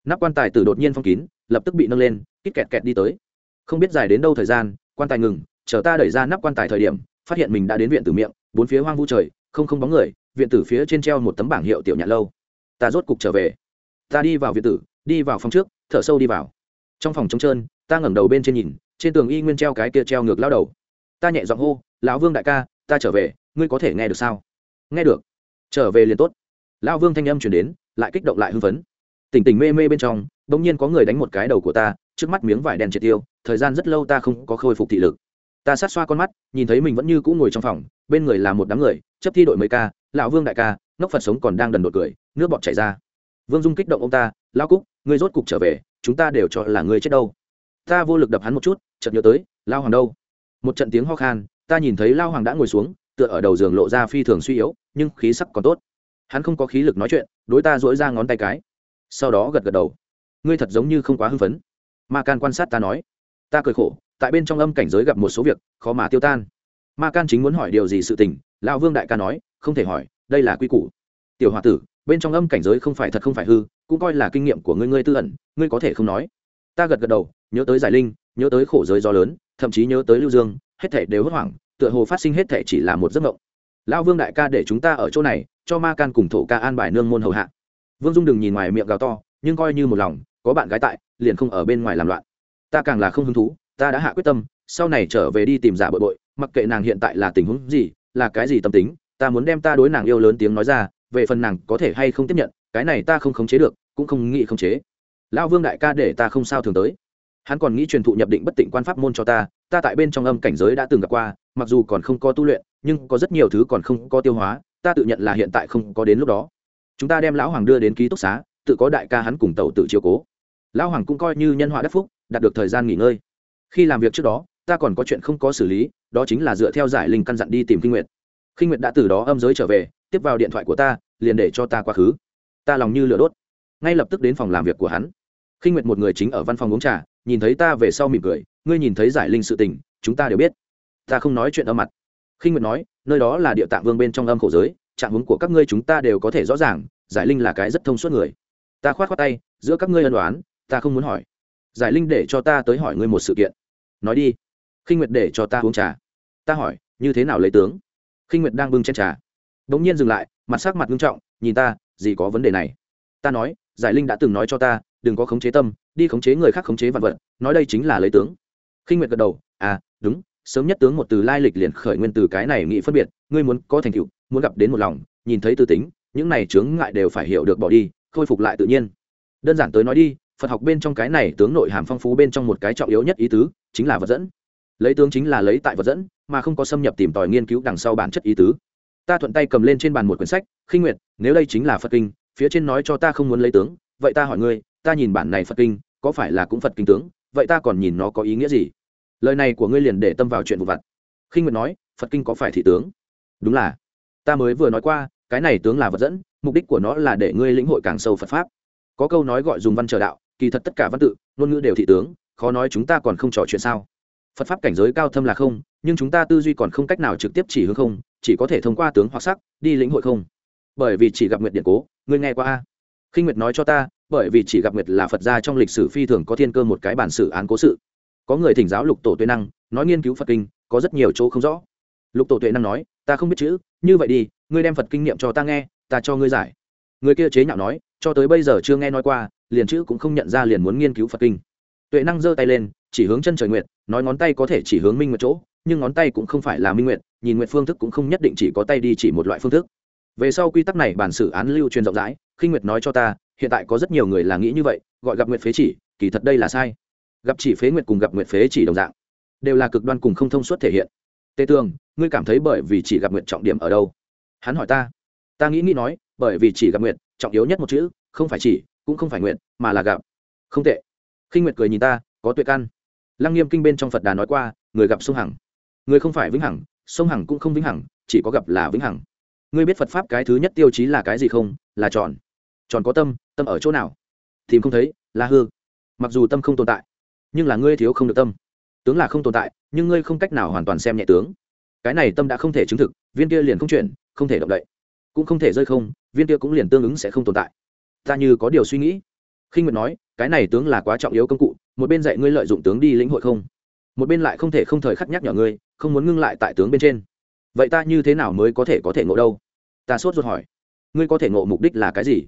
Nắp quan tài từ đột nhiên phong kín, lập tức bị nâng lên, kít kẹt kẹt đi tới. Không biết dài đến đâu thời gian, quan tài ngừng, chờ ta đẩy ra nắp quan tài thời điểm, phát hiện mình đã đến viện tử miệng, bốn phía hoang vu trời, không không bóng người, viện tử phía trên treo một tấm bảng hiệu tiểu nhạn lâu. Ta rốt cục trở về. Ta đi vào viện tử, đi vào phòng trước, thở sâu đi vào. Trong phòng trống trơn, ta ngẩng đầu bên trên nhìn, trên tường y nguyên treo cái kia treo ngược lao đầu. Ta nhẹ giọng hô, lão vương đại ca, ta trở về, ngươi có thể nghe được sao? Nghe được. Trở về liền tốt. Lão vương thanh âm chuyển đến, lại kích động lại hưng phấn. Tỉnh tỉnh mê mê bên trong đ ỗ n g nhiên có người đánh một cái đầu của ta, trước mắt miếng vải đèn triệt tiêu, thời gian rất lâu ta không có khôi phục thị lực. Ta sát xoa con mắt, nhìn thấy mình vẫn như cũng ngồi trong phòng, bên người là một đám người, chấp thi đội mấy ca, lão vương đại ca, ngốc phật sống còn đang đần đột cười, nước bọt chảy ra. Vương dung kích động ông ta lao cúc, ngươi rốt cục trở về, chúng ta đều cho là ngươi chết đâu. Ta vô lực đập hắn một chút, chợt nhớ tới lao hoàng đâu? Một trận tiếng ho khan, ta nhìn thấy lao hoàng đã ngồi xuống tựa ở đầu giường lộ ra phi thường suy yếu, nhưng khí sắc còn tốt. Hắn không có khí lực nói chuyện, đối ta dỗi ra ngón tay cái. Sau đó gật gật đầu. Ngươi thật giống như không quá hưng phấn. Ma can quan sát ta nói. Ta cười khổ, tại bên trong âm cảnh giới gặp một số việc, khó mà tiêu tan. Ma can chính muốn hỏi điều gì sự tình, lão vương đại ca nói, không thể hỏi, đây là quy củ. Tiểu h o a tử, bên trong âm cảnh giới không phải thật không phải hư, cũng coi là kinh nghiệm của ngươi ngươi tư ẩn, ngươi có thể không nói. Ta gật gật đầu, nhớ tới giải linh, nhớ tới khổ giới gió lớn, thậm chí nhớ tới lưu dương, hết thể đều hốt hoảng tựa hồ phát sinh hết thể chỉ là một giấc mộng. Lão vương đại ca để chúng ta ở chỗ này, cho ma can cùng thổ ca an bài nương môn hầu hạ. Vương dung đừng nhìn ngoài miệng gào to, nhưng coi như một lòng, có bạn gái tại, liền không ở bên ngoài làm loạn. Ta càng là không hứng thú, ta đã hạ quyết tâm, sau này trở về đi tìm giả bội bội, mặc kệ nàng hiện tại là tình huống gì, là cái gì tâm tính, ta muốn đem ta đối nàng yêu lớn tiếng nói ra, về phần nàng có thể hay không tiếp nhận, cái này ta không khống chế được, cũng không nghĩ khống chế. Lão vương đại ca để ta không sao thường tới hắn còn nghĩ truyền thụ nhập định bất tịnh quan pháp môn cho ta ta tại bên trong âm cảnh giới đã từng gặp qua, mặc dù còn không có tu luyện, nhưng có rất nhiều thứ còn không có tiêu hóa, ta tự nhận là hiện tại không có đến lúc đó. Chúng ta đem lão hoàng đưa đến ký túc xá, tự có đại ca hắn cùng tàu tự chiều cố. Lão hoàng cũng coi như nhân họa đắc phúc, đạt được thời gian nghỉ ngơi. Khi làm việc trước đó, ta còn có chuyện không có xử lý, đó chính là dựa theo giải linh căn dặn đi tìm kinh nguyệt. Kinh nguyệt đã từ đó âm giới trở về, tiếp vào điện thoại của ta, liền để cho ta quá khứ. Ta lòng như lửa đốt. Ngay lập tức đến phòng làm việc của hắn. Khinh nguyệt một người chính ở văn phòng uống trà, nhìn thấy ta về sau mỉm cười, ngươi nhìn thấy giải linh sự tình, chúng ta đều biết. Ta không nói chuyện âm mặt. Khinh nguyệt nói, nơi đó là địa tạng vương bên trong âm khổ giới, trạng hướng của các ngươi chúng ta đều có thể rõ ràng, giải linh là cái rất thông suốt người. Ta khoát khoát tay, giữa các ngươi ân đoán ta không muốn hỏi. Giải linh để cho ta tới hỏi ngươi một sự kiện. Nói đi. Khinh nguyệt để cho ta uống trà. Ta hỏi, như thế nào lấy tướng? Khinh nguyệt đang bưng trên trà. Đ ỗ n g nhiên dừng lại, mặt sắc mặt nghiêm trọng, nhìn ta, gì có vấn đề này? Ta nói, giải linh đã từng nói cho ta đừng có khống chế tâm, đi khống chế người khác khống chế vạn vật, nói đây chính là lấy tướng. Khinh nguyệt gật đầu à đúng, sớm nhất tướng một từ lai lịch liền khởi nguyên từ cái này nghĩ phân biệt, ngươi muốn có thành tựu, muốn gặp đến một lòng, nhìn thấy tư tính, những này chướng ngại đều phải hiểu được bỏ đi, khôi phục lại tự nhiên. Đơn giản tới nói đi, phật học bên trong cái này tướng nội hàm phong phú bên trong một cái trọng yếu nhất ý tứ, chính là vật dẫn. Lấy tướng chính là lấy tại vật dẫn, mà không có xâm nhập tìm tòi nghiên cứu đằng sau bản chất ý tứ. Ta thuận tay cầm lên trên bàn một quyển sách, khinh nguyệt, nếu đây chính là phật kinh, phía trên nói cho ta không muốn lấy tướng, vậy ta hỏi ngươi ta nhìn bản này phật kinh, có phải là cũng phật kinh tướng, vậy ta còn nhìn nó có ý nghĩa gì? Lời này của ngươi liền để tâm vào chuyện vụ vặt. Khinh nguyệt nói, phật kinh có phải thị tướng? Đúng là. Ta mới vừa nói qua, cái này tướng là vật dẫn, mục đích của nó là để ngươi lĩnh hội càng sâu phật pháp. Có câu nói gọi dùng văn trở đạo, kỳ thật tất cả văn tự, ngôn ngữ đều thị tướng, khó nói chúng ta còn không trò chuyện sao? Phật pháp cảnh giới cao thâm là không, nhưng chúng ta tư duy còn không cách nào trực tiếp chỉ hướng không, chỉ có thể thông qua tướng hoặc sắc, đi lĩnh hội không. Bởi vì chỉ gặp nguyệt điện cố, ngươi nghe qua a? Khinh nguyệt nói cho ta bởi vì chỉ gặp nguyệt là phật gia trong lịch sử phi thường có thiên cơ một cái bản sử án cố sự. Có người thỉnh giáo lục tổ tuệ năng, nói nghiên cứu phật kinh, có rất nhiều chỗ không rõ. Lục tổ tuệ năng nói, ta không biết chữ, như vậy đi, ngươi đem phật kinh nghiệm cho ta nghe, ta cho ngươi giải. Người kia chế nhạo nói, cho tới bây giờ chưa nghe nói qua, liền chữ cũng không nhận ra liền muốn nghiên cứu phật kinh. Tuệ năng giơ tay lên, chỉ hướng chân trời nguyệt, nói ngón tay có thể chỉ hướng minh nguyệt chỗ, nhưng ngón tay cũng không phải là minh nguyệt, nhìn nguyệt phương thức cũng không nhất định chỉ có tay đi chỉ một loại phương thức. Về sau quy tắc này bản xử án lưu truyền rộng rãi, khi nguyệt nói cho ta hiện tại có rất nhiều người là nghĩ như vậy, gọi gặp nguyệt phế chỉ, kỳ thật đây là sai. Gặp chỉ phế nguyệt cùng gặp nguyệt phế chỉ đồng dạng, đều là cực đoan cùng không thông suốt thể hiện. Tề tường, ngươi cảm thấy bởi vì chỉ gặp nguyệt trọng điểm ở đâu? Hắn hỏi ta. Ta nghĩ nghĩ nói, bởi vì chỉ gặp nguyệt trọng yếu nhất một chữ, không phải chỉ, cũng không phải nguyện mà là gặp. Không tệ. Khi nguyệt cười nhìn ta, có tuệ căn lăng nghiêm kinh bên trong phật đà nói qua, người gặp sông hằng. Người không phải vĩnh hằng, sông hằng cũng không vĩnh hằng, chỉ có gặp là vĩnh hằng. Ngươi biết phật pháp cái thứ nhất tiêu chí là cái gì không? Là tròn tròn có tâm tâm ở chỗ nào? Tìm không thấy, là hư. Mặc dù tâm không tồn tại, nhưng là ngươi thiếu không được tâm. Tướng là không tồn tại, nhưng ngươi không cách nào hoàn toàn xem nhẹ tướng. Cái này tâm đã không thể chứng thực, viên kia liền không chuyển, không thể động đậy. Cũng không thể rơi không, viên kia cũng liền tương ứng sẽ không tồn tại. Ta như có điều suy nghĩ. Khinh nguyệt nói, cái này tướng là quá trọng yếu công cụ, một bên dạy ngươi lợi dụng tướng đi lĩnh hội không? Một bên lại không thể không thời khắc nhắc nhở ngươi, không muốn ngưng lại tại tướng bên trên. Vậy ta như thế nào mới có thể có thể ngộ đâu? Ta sốt ruột hỏi. Ngươi có thể ngộ mục đích là cái gì?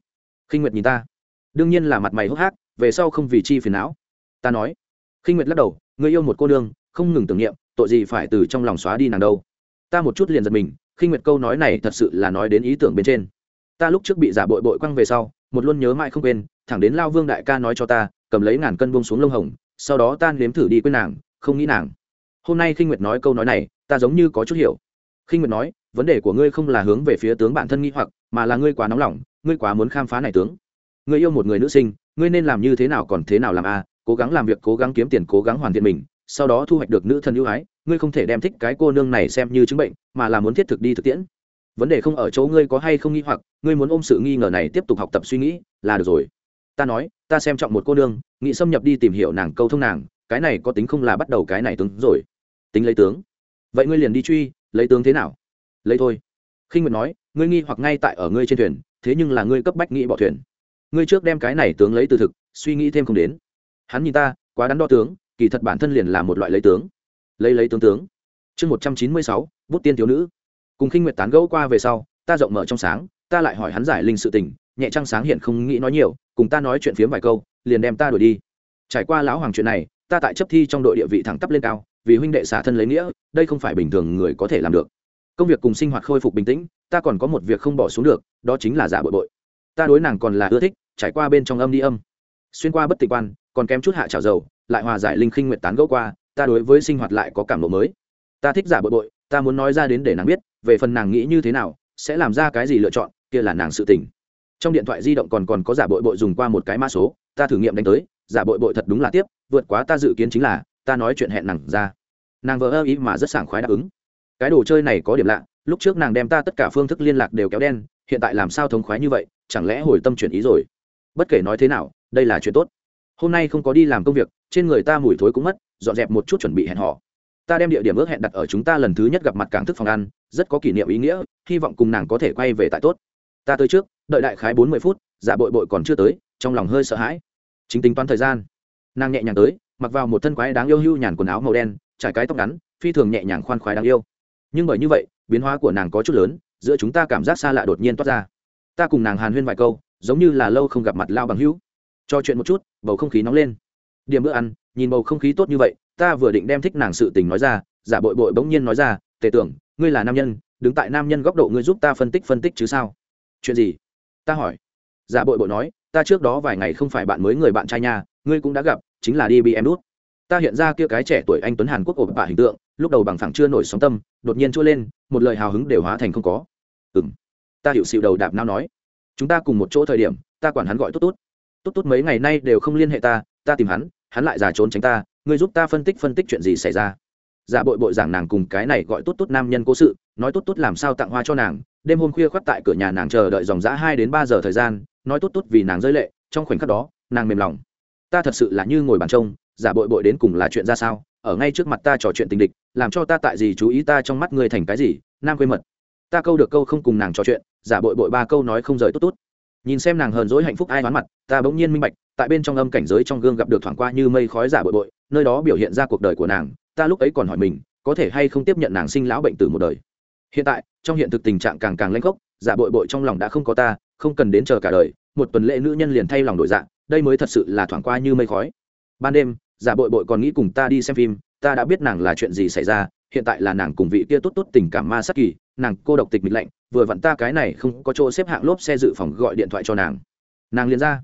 Khinh nguyệt nhìn ta. Đương nhiên là mặt mày hốc hác, về sau không vì chi phiền não. Ta nói. Khinh nguyệt lắc đầu ngươi yêu một cô nương, không ngừng tưởng niệm, tội gì phải từ trong lòng xóa đi nàng đâu. Ta một chút liền giật mình, khinh nguyệt câu nói này thật sự là nói đến ý tưởng bên trên. Ta lúc trước bị giả bội bội quăng về sau, một luôn nhớ mãi không quên, thẳng đến lao vương đại ca nói cho ta, cầm lấy ngàn cân buông xuống lông hồng, sau đó ta nếm thử đi quên nàng, không nghĩ nàng. Hôm nay khinh nguyệt nói câu nói này, ta giống như có chút hiểu. Khinh nguyệt nói, vấn đề của ngươi không là hướng về phía tướng bản thân nghĩ hoặc, mà là ngươi quá nóng lòng ngươi quá muốn khám phá này tướng. Ngươi yêu một người nữ sinh, ngươi nên làm như thế nào còn thế nào làm a à? cố gắng làm việc, cố gắng kiếm tiền, cố gắng hoàn thiện mình, sau đó thu hoạch được nữ thân ưu ái, ngươi không thể đem thích cái cô nương này xem như chứng bệnh, mà là muốn thiết thực đi thực tiễn. Vấn đề không ở chỗ ngươi có hay không nghi hoặc, ngươi muốn ôm sự nghi ngờ này tiếp tục học tập suy nghĩ, là được rồi. Ta nói, ta xem trọng một cô nương, nghĩ xâm nhập đi tìm hiểu nàng, câu thông nàng, cái này có tính không là bắt đầu cái này tướng rồi. Tính lấy tướng. Vậy ngươi liền đi truy, lấy tướng thế nào? Lấy thôi. Khinh nguyệt nói ngươi nghi hoặc ngay tại ở ngươi trên thuyền, thế nhưng là ngươi cấp bách nghĩ bỏ thuyền. Ngươi trước đem cái này tướng lấy từ thực, suy nghĩ thêm không đến. Hắn nhìn ta, quá đắn đo tướng, kỳ thật bản thân liền là một loại lấy tướng. Lấy lấy tướng tướng. Chương một trăm chín mươi sáu, bút tiên thiếu nữ. Cùng khinh nguyệt tán gẫu qua về sau, ta rộng mở trong sáng, ta lại hỏi hắn giải linh sự tình, nhẹ trăng sáng hiện không nghĩ nói nhiều, cùng ta nói chuyện phiếm vài câu, liền đem ta đuổi đi. Trải qua lão hoàng chuyện này, ta tại chấp thi trong đội địa vị thẳng tắp lên cao, vì huynh đệ xả thân lấy nghĩa, đây không phải bình thường người có thể làm được công việc cùng sinh hoạt khôi phục bình tĩnh, ta còn có một việc không bỏ xuống được, đó chính là giả bội bội ta đối nàng còn là ưa thích, trải qua bên trong âm đi âm. Xuyên qua bất tịch quan, còn kém chút hạ trào dầu, lại hòa giải linh khinh nguyệt tán gẫu qua, ta đối với sinh hoạt lại có cảm lộ mới. Ta thích giả bội bội ta muốn nói ra đến để nàng biết, về phần nàng nghĩ như thế nào, sẽ làm ra cái gì lựa chọn, kia là nàng sự tình. Trong điện thoại di động còn còn có giả bội bội dùng qua một cái mã số, ta thử nghiệm đánh tới, giả bội bội thật đúng là tiếp, vượt quá ta dự kiến chính là, ta nói chuyện hẹn nàng ra. Nàng vỡ ơ ý mà rất sảng khoái đáp ứng cái đồ chơi này có điểm lạ, lúc trước nàng đem ta tất cả phương thức liên lạc đều kéo đen, hiện tại làm sao thống khoái như vậy, chẳng lẽ hồi tâm chuyển ý rồi? Bất kể nói thế nào, đây là chuyện tốt. Hôm nay không có đi làm công việc, trên người ta mùi thối cũng mất, dọn dẹp một chút chuẩn bị hẹn họ ta đem địa điểm ước hẹn đặt ở chúng ta lần thứ nhất gặp mặt cảng thức phòng ăn, rất có kỷ niệm ý nghĩa, hy vọng cùng nàng có thể quay về tại tốt. Ta tới trước, đợi đại khái bốn mươi phút giả bội bội còn chưa tới, trong lòng hơi sợ hãi. Chính tính toán thời gian. Nàng nhẹ nhàng tới, mặc vào một thân quái đáng yêu hưu nhàn quần áo màu đen, trải cái tóc ngắn, phi thường nhẹ nhàng khoan khoái đáng yêu nhưng bởi như vậy, biến hóa của nàng có chút lớn, giữa chúng ta cảm giác xa lạ đột nhiên toát ra. Ta cùng nàng hàn huyên vài câu, giống như là lâu không gặp mặt lao bằng hữu. Cho chuyện một chút, bầu không khí nóng lên. Điểm bữa ăn, nhìn bầu không khí tốt như vậy, ta vừa định đem thích nàng sự tình nói ra, giả bội bội bỗng nhiên nói ra, tề tưởng, ngươi là nam nhân, đứng tại nam nhân góc độ ngươi giúp ta phân tích phân tích chứ sao? Chuyện gì? Ta hỏi. Giả bội bội nói, ta trước đó vài ngày không phải bạn mới người bạn trai nhà, ngươi cũng đã gặp, chính là đi bị em đút ta hiện ra kia cái trẻ tuổi anh tuấn hàn quốc ổ bạ hình tượng, lúc đầu bằng phẳng chưa nổi sóng tâm, đột nhiên chua lên, một lời hào hứng đều hóa thành không có. Ừng ta hiệu xịu đầu đạp nao nói. Chúng ta cùng một chỗ thời điểm, ta quản hắn gọi tốt tốt. Tốt tốt mấy ngày nay đều không liên hệ ta ta tìm hắn hắn lại giả trốn tránh ta, ngươi giúp ta phân tích phân tích chuyện gì xảy ra. Giả bội bội giảng nàng cùng cái này gọi tốt tốt nam nhân cố sự, nói tốt tốt làm sao tặng hoa cho nàng, đêm hôm khuya khoắt tại cửa nhà nàng chờ đợi dòng g hai đến ba giờ thời gian, nói tốt tốt vì nàng rơi lệ, trong khoảnh khắc đó, nàng mềm lòng. Ta thật sự là như ngồi bàn trông giả bội bội đến cùng là chuyện ra sao? Ở ngay trước mặt ta trò chuyện tình địch, làm cho ta tại gì chú ý ta trong mắt ngươi thành cái gì? Nam quê mật. Ta câu được câu không cùng nàng trò chuyện, giả bội bội ba câu nói không rời tốt tốt. Nhìn xem nàng hờn dỗi hạnh phúc ai đoán mặt, ta bỗng nhiên minh bạch, tại bên trong âm cảnh giới trong gương gặp được thoảng qua như mây khói giả bội bội, nơi đó biểu hiện ra cuộc đời của nàng, ta lúc ấy còn hỏi mình, có thể hay không tiếp nhận nàng sinh lão bệnh tử một đời. Hiện tại, trong hiện thực tình trạng càng càng lanh gốc giả bội bội trong lòng đã không có ta, không cần đến chờ cả đời, một tuần lễ nữ nhân liền thay lòng đổi dạng đây mới thật sự là thoảng qua như mây khói ban đêm, giả bội bội còn nghĩ cùng ta đi xem phim, ta đã biết nàng là chuyện gì xảy ra, hiện tại là nàng cùng vị kia tốt tốt tình cảm ma sắc kỳ, nàng cô độc tịch mịch lạnh, vừa vặn ta cái này không có chỗ xếp hạng lốp xe dự phòng gọi điện thoại cho nàng. Nàng liền ra.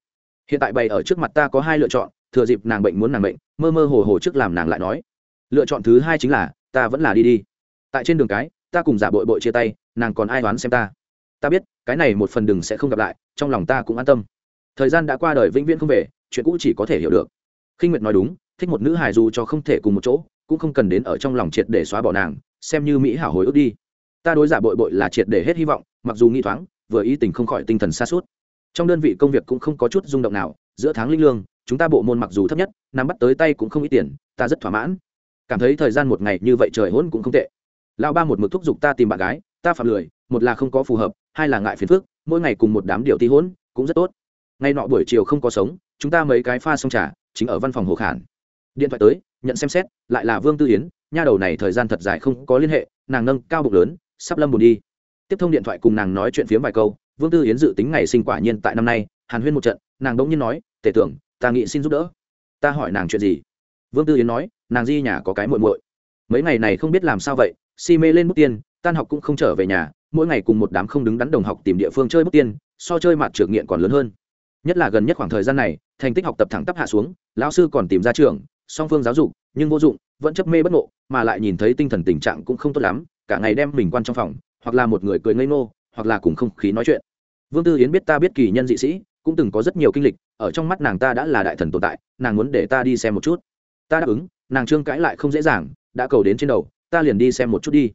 Hiện tại bày ở trước mặt ta có hai lựa chọn, thừa dịp nàng bệnh muốn nàng bệnh, mơ mơ hồ hồ trước làm nàng lại nói. Lựa chọn thứ hai chính là, ta vẫn là đi đi. Tại trên đường cái, ta cùng giả bội bội chia tay, nàng còn ai đoán xem ta? Ta biết, cái này một phần đừng sẽ không gặp lại, trong lòng ta cũng an tâm. Thời gian đã qua đời vĩnh viễn không về, chuyện cũ chỉ có thể hiểu được khinh nguyệt nói đúng, thích một nữ hài dù cho không thể cùng một chỗ, cũng không cần đến ở trong lòng triệt để xóa bỏ nàng, xem như mỹ hảo hồi ức đi. Ta đối giả bội bội là triệt để hết hy vọng, mặc dù nghi thoáng, vừa ý tình không khỏi tinh thần xa suốt trong đơn vị công việc cũng không có chút rung động nào, giữa tháng linh lương, chúng ta bộ môn mặc dù thấp nhất, nắm bắt tới tay cũng không ít tiền, ta rất thỏa mãn. Cảm thấy thời gian một ngày như vậy trời hôn cũng không tệ. Lão ba một mực thúc giục ta tìm bạn gái, ta phạm lười, một là không có phù hợp, hai là ngại phiền phức, mỗi ngày cùng một đám điệu ti hôn cũng rất tốt. Ngay nọ buổi chiều không có sống, chúng ta mấy cái pha xong trà chính ở văn phòng hồ khản. Điện thoại tới, nhận xem xét, lại là vương tư yến, nha đầu này thời gian thật dài không có liên hệ, nàng nâng cao bụng lớn, sắp lâm buồn đi. Tiếp thông điện thoại cùng nàng nói chuyện phiếm vài câu, vương tư yến dự tính ngày sinh quả nhiên tại năm nay, hàn huyên một trận, nàng đống nhiên nói tể tưởng, ta nghĩ xin giúp đỡ. Ta hỏi nàng chuyện gì? Vương tư yến nói, nàng di nhà có cái muội muội. Mấy ngày này không biết làm sao vậy, si mê lên bút tiên, tan học cũng không trở về nhà, mỗi ngày cùng một đám không đứng đắn đồng học tìm địa phương chơi bút tiên, so chơi mặt trượt nghiện còn lớn hơn nhất là gần nhất khoảng thời gian này, thành tích học tập thẳng tắp hạ xuống, lão sư còn tìm ra trường, song phương giáo dục, nhưng vô dụng, vẫn chấp mê bất ngộ, mà lại nhìn thấy tinh thần tình trạng cũng không tốt lắm, cả ngày đem mình quan trong phòng, hoặc là một người cười ngây ngô, hoặc là cùng không khí nói chuyện. Vương tư yến biết ta biết kỳ nhân dị sĩ, cũng từng có rất nhiều kinh lịch, ở trong mắt nàng ta đã là đại thần tồn tại, nàng muốn để ta đi xem một chút. Ta đáp ứng, nàng trương cãi lại không dễ dàng, đã cầu đến trên đầu, ta liền đi xem một chút đi.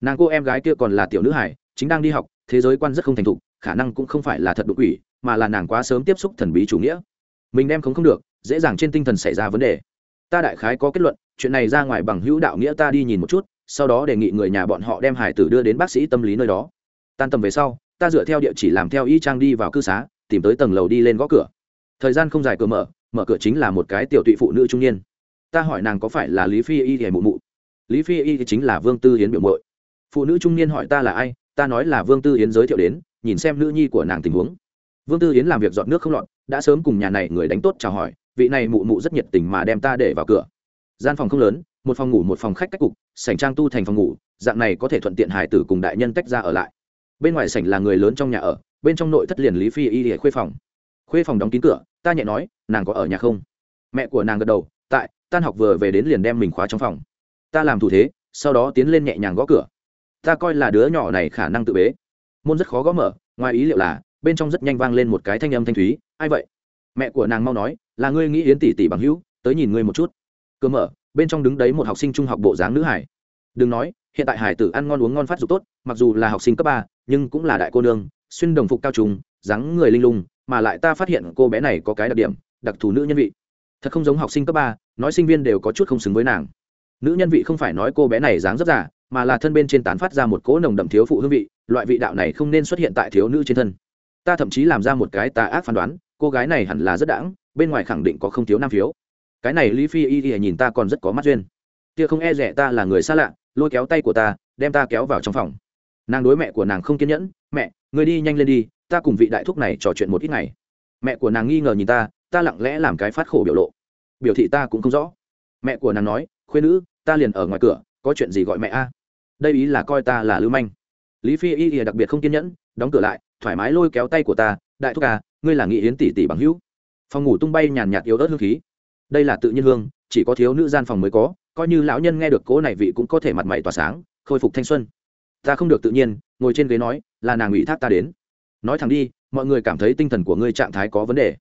Nàng cô em gái kia còn là tiểu nữ hải chính đang đi học, thế giới quan rất không thành thục, khả năng cũng không phải là thật đục ủy mà là nàng quá sớm tiếp xúc thần bí chủ nghĩa. Mình đem không không được, dễ dàng trên tinh thần xảy ra vấn đề. Ta đại khái có kết luận, chuyện này ra ngoài bằng hữu đạo nghĩa ta đi nhìn một chút, sau đó đề nghị người nhà bọn họ đem hải tử đưa đến bác sĩ tâm lý nơi đó. Tan tầm về sau, ta dựa theo địa chỉ làm theo y trang đi vào cư xá, tìm tới tầng lầu đi lên gõ cửa. Thời gian không dài cửa mở mở cửa chính là một cái tiểu tụy phụ nữ trung niên. Ta hỏi nàng có phải là lý phi y hề mụ mụ? Lý phi y thì chính là vương tư hiến biểu mội phụ nữ trung niên hỏi ta là ai, ta nói là vương tư hiến giới thiệu đến, nhìn xem nữ nhi của nàng tình huống vương tư Yến làm việc dọn nước không lọt, đã sớm cùng nhà này người đánh tốt chào hỏi, vị này mụ mụ rất nhiệt tình mà đem ta để vào cửa. Gian phòng không lớn, một phòng ngủ một phòng khách cách cục, sảnh trang tu thành phòng ngủ, dạng này có thể thuận tiện hải tử cùng đại nhân tách ra ở lại. Bên ngoài sảnh là người lớn trong nhà ở, bên trong nội thất liền lý phi y để khuê phòng. Khuê phòng đóng kín cửa, ta nhẹ nói, nàng có ở nhà không? Mẹ của nàng gật đầu, tại, tan học vừa về đến liền đem mình khóa trong phòng. Ta làm thủ thế, sau đó tiến lên nhẹ nhàng gõ cửa. Ta coi là đứa nhỏ này khả năng tự bế. Môn rất khó gõ mở, ngoài ý liệu là bên trong rất nhanh vang lên một cái thanh âm thanh thúy, ai vậy? Mẹ của nàng mau nói, là ngươi nghĩ yến tỷ tỷ bằng hữu, tới nhìn ngươi một chút. Cơ mở, bên trong đứng đấy một học sinh trung học bộ dáng nữ hải. Đừng nói, hiện tại hải tử ăn ngon uống ngon phát dục tốt, mặc dù là học sinh cấp ba, nhưng cũng là đại cô nương, xuyên đồng phục cao trùng, dáng người linh lung, mà lại ta phát hiện cô bé này có cái đặc điểm, đặc thù nữ nhân vị. Thật không giống học sinh cấp ba, nói sinh viên đều có chút không xứng với nàng. Nữ nhân vị không phải nói cô bé này dáng rất giả mà là thân bên trên tán phát ra một cỗ nồng đậm thiếu phụ hương vị, loại vị đạo này không nên xuất hiện tại thiếu nữ trên thân ta thậm chí làm ra một cái tà ác phán đoán, cô gái này hẳn là rất đãng, bên ngoài khẳng định có không thiếu nam phiếu. Cái này lý phi y y nhìn ta còn rất có mắt duyên. Tia không e rẻ ta là người xa lạ, lôi kéo tay của ta, đem ta kéo vào trong phòng. Nàng đối mẹ của nàng không kiên nhẫn, mẹ người đi nhanh lên đi, ta cùng vị đại thúc này trò chuyện một ít ngày. Mẹ của nàng nghi ngờ nhìn ta ta lặng lẽ làm cái phát khổ biểu lộ. Biểu thị ta cũng không rõ. Mẹ của nàng nói khuyên nữ, ta liền ở ngoài cửa, có chuyện gì gọi mẹ a? Đây ý là coi ta là lưu manh. Lý phi y y đặc biệt không kiên nhẫn, đóng cửa lại thoải mái lôi kéo tay của ta, đại thúc à ngươi là nghị hiến tỷ tỷ bằng hữu. Phòng ngủ tung bay nhàn nhạt yếu ớt hương khí. Đây là tự nhiên hương, chỉ có thiếu nữ gian phòng mới có, coi như lão nhân nghe được cố này vị cũng có thể mặt mày tỏa sáng, khôi phục thanh xuân. Ta không được tự nhiên, ngồi trên ghế nói, là nàng ủy thác ta đến. Nói thẳng đi, mọi người cảm thấy tinh thần của ngươi trạng thái có vấn đề.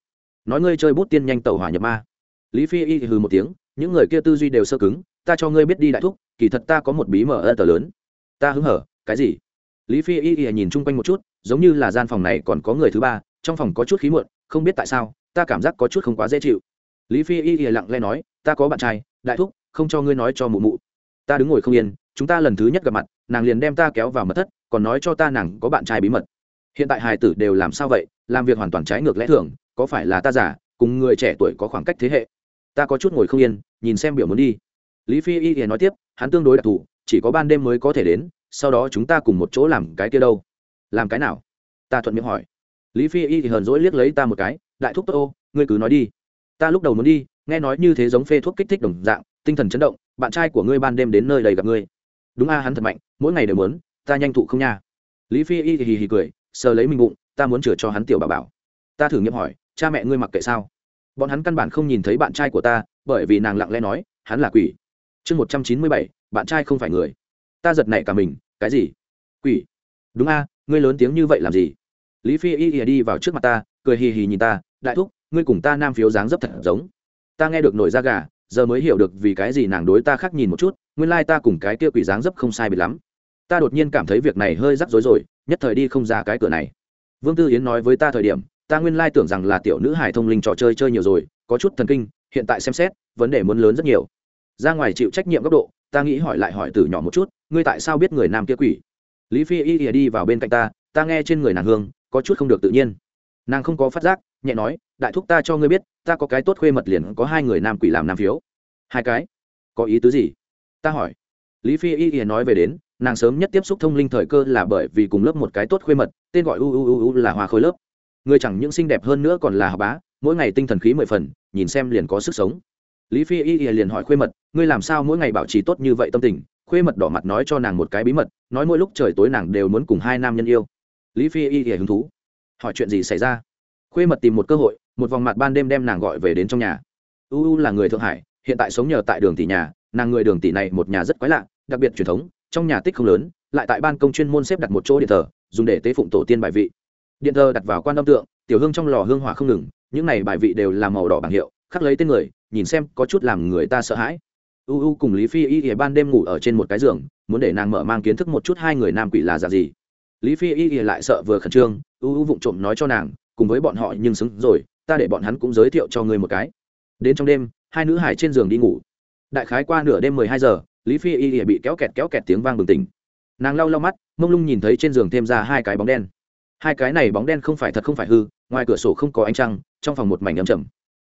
Nói ngươi chơi bút tiên nhanh tàu hỏa nhập ma. Lý phi y hừ một tiếng, những người kia tư duy đều sơ cứng, ta cho ngươi biết đi đại thúc, kỳ thật ta có một bí mở ơ tờ lớn. Ta hứng hở, cái gì? Lý phi y y nhìn chung quanh một chút giống như là gian phòng này còn có người thứ ba, trong phòng có chút khí muộn, không biết tại sao, ta cảm giác có chút không quá dễ chịu. Lý phi y ỉa lặng lẽ nói, ta có bạn trai, đại thúc, không cho ngươi nói cho mụ mụ. Ta đứng ngồi không yên, chúng ta lần thứ nhất gặp mặt, nàng liền đem ta kéo vào mật thất, còn nói cho ta nàng có bạn trai bí mật. Hiện tại hài tử đều làm sao vậy, làm việc hoàn toàn trái ngược lẽ thường, có phải là ta giả cùng người trẻ tuổi có khoảng cách thế hệ? Ta có chút ngồi không yên, nhìn xem biểu muốn đi. Lý phi y thì nói tiếp, hắn tương đối đặc thù, chỉ có ban đêm mới có thể đến, sau đó chúng ta cùng một chỗ làm cái kia đâu làm cái nào? Ta thuận miệng hỏi. Lý phi y thì hờn dỗi liếc lấy ta một cái, đại thúc tốt ô, ngươi cứ nói đi. Ta lúc đầu muốn đi, nghe nói như thế giống phê thuốc kích thích đồng dạng, tinh thần chấn động, bạn trai của ngươi ban đêm đến nơi đầy gặp ngươi. Đúng a, hắn thật mạnh, mỗi ngày đều muốn, ta nhanh thụ không nha. Lý phi y thì hì hì cười, sờ lấy mình bụng, ta muốn chừa cho hắn tiểu bà bảo. Ta thử nghiệm hỏi, cha mẹ ngươi mặc kệ sao? Bọn hắn căn bản không nhìn thấy bạn trai của ta, bởi vì nàng lặng lẽ nói, hắn là quỷ. Chương một trăm chín mươi bảy, bạn trai không phải người. Ta giật nảy cả mình, cái gì? Quỷ. Đúng a ngươi lớn tiếng như vậy làm gì? Lý phi y ỉa đi vào trước mặt ta, cười hì hì nhìn ta, đại thúc, ngươi cùng ta nam phiếu dáng dấp thật giống. Ta nghe được nổi da gà, giờ mới hiểu được vì cái gì nàng đối ta khác nhìn một chút, nguyên lai、like、ta cùng cái kia quỷ dáng dấp không sai bị lắm. Ta đột nhiên cảm thấy việc này hơi rắc rối rồi, nhất thời đi không ra cái cửa này. Vương tư yến nói với ta thời điểm, ta nguyên lai tưởng rằng là tiểu nữ hải thông linh trò chơi chơi nhiều rồi, có chút thần kinh, hiện tại xem xét, vấn đề muốn lớn rất nhiều. Ra ngoài chịu trách nhiệm góc độ, ta nghĩ hỏi lại hỏi từ nhỏ một chút, ngươi tại sao biết người nam kia quỷ? Lý phi y ỉa đi vào bên cạnh ta ta nghe trên người nàng hương, có chút không được tự nhiên. Nàng không có phát giác, nhẹ nói, đại thúc ta cho ngươi biết, ta có cái tốt khuê mật liền có hai người nam quỷ làm nam phiếu. Hai cái? Có ý tứ gì? Ta hỏi. Lý phi y ỉa nói về đến, nàng sớm nhất tiếp xúc thông linh thời cơ là bởi vì cùng lớp một cái tốt khuê mật, tên gọi u u u u là hoa khôi lớp. Người chẳng những xinh đẹp hơn nữa còn là học bá, mỗi ngày tinh thần khí mười phần, nhìn xem liền có sức sống. Lý phi y y liền hỏi khuê mật, ngươi làm sao mỗi ngày bảo trì tốt như vậy tâm tình? Khuê mật đỏ mặt nói cho nàng một cái bí mật, nói mỗi lúc trời tối nàng đều muốn cùng hai nam nhân yêu. Lý phi y hề hứng thú. Hỏi chuyện gì xảy ra? Khuê mật tìm một cơ hội, một vòng mặt ban đêm đem nàng gọi về đến trong nhà. U u là người thượng hải, hiện tại sống nhờ tại đường tỷ nhà, nàng người đường tỷ này một nhà rất quái lạ, đặc biệt truyền thống, trong nhà tích không lớn, lại tại ban công chuyên môn xếp đặt một chỗ điện thờ, dùng để tế phụng tổ tiên bài vị. Điện thờ đặt vào quan âm tượng, tiểu hương trong lò hương hỏa không ngừng, những này bài vị đều là màu đỏ bảng hiệu, khắc lấy tên người, nhìn xem có chút làm người ta sợ hãi u u cùng lý phi y thì ban đêm ngủ ở trên một cái giường, muốn để nàng mở mang kiến thức một chút hai người nam quỷ là dạng gì. Lý phi y thì lại sợ vừa khẩn trương, u u vụng trộm nói cho nàng, cùng với bọn họ nhưng xứng rồi, ta để bọn hắn cũng giới thiệu cho ngươi một cái. Đến trong đêm, hai nữ hải trên giường đi ngủ. Đại khái qua nửa đêm mười hai giờ, lý phi y thì bị kéo kẹt kéo kẹt tiếng vang bừng tỉnh. Nàng lau lau mắt, mông lung nhìn thấy trên giường thêm ra hai cái bóng đen. Hai cái này bóng đen không phải thật không phải hư, ngoài cửa sổ không có ánh trăng, trong phòng một mảnh ấm chầm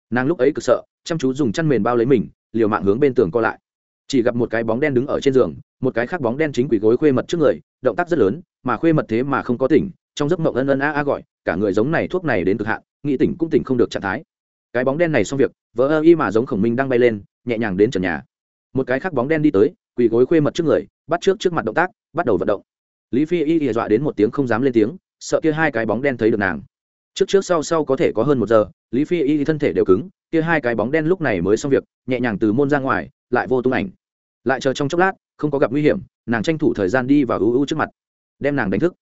nàng lúc ấy cực sợ, chăm chú dùng chăn mền bao lấy mình, liều mạng hướng bên tường co lại. Chỉ gặp một cái bóng đen đứng ở trên giường, một cái khác bóng đen chính quỷ gối khuê mật trước người, động tác rất lớn, mà khuê mật thế mà không có tỉnh, trong giấc mộng ân ân a a gọi, cả người giống này thuốc này đến cực hạn, nghĩ tỉnh cũng tỉnh không được trạng thái. Cái bóng đen này xong việc vỡ ơ y mà giống khổng minh đang bay lên, nhẹ nhàng đến trần nhà. Một cái khác bóng đen đi tới, quỳ gối khuê mật trước người, bắt trước trước mặt động tác, bắt đầu vận động. Lý phi y ỉa dọa đến một tiếng không dám lên tiếng, sợ kia hai cái bóng đen thấy được nàng trước trước sau sau có thể có hơn một giờ, lý phi y thân thể đều cứng, kia hai cái bóng đen lúc này mới xong việc, nhẹ nhàng từ môn ra ngoài, lại vô tung ảnh. Lại chờ trong chốc lát, không có gặp nguy hiểm, nàng tranh thủ thời gian đi vào uu trước mặt. Đem nàng đánh thức.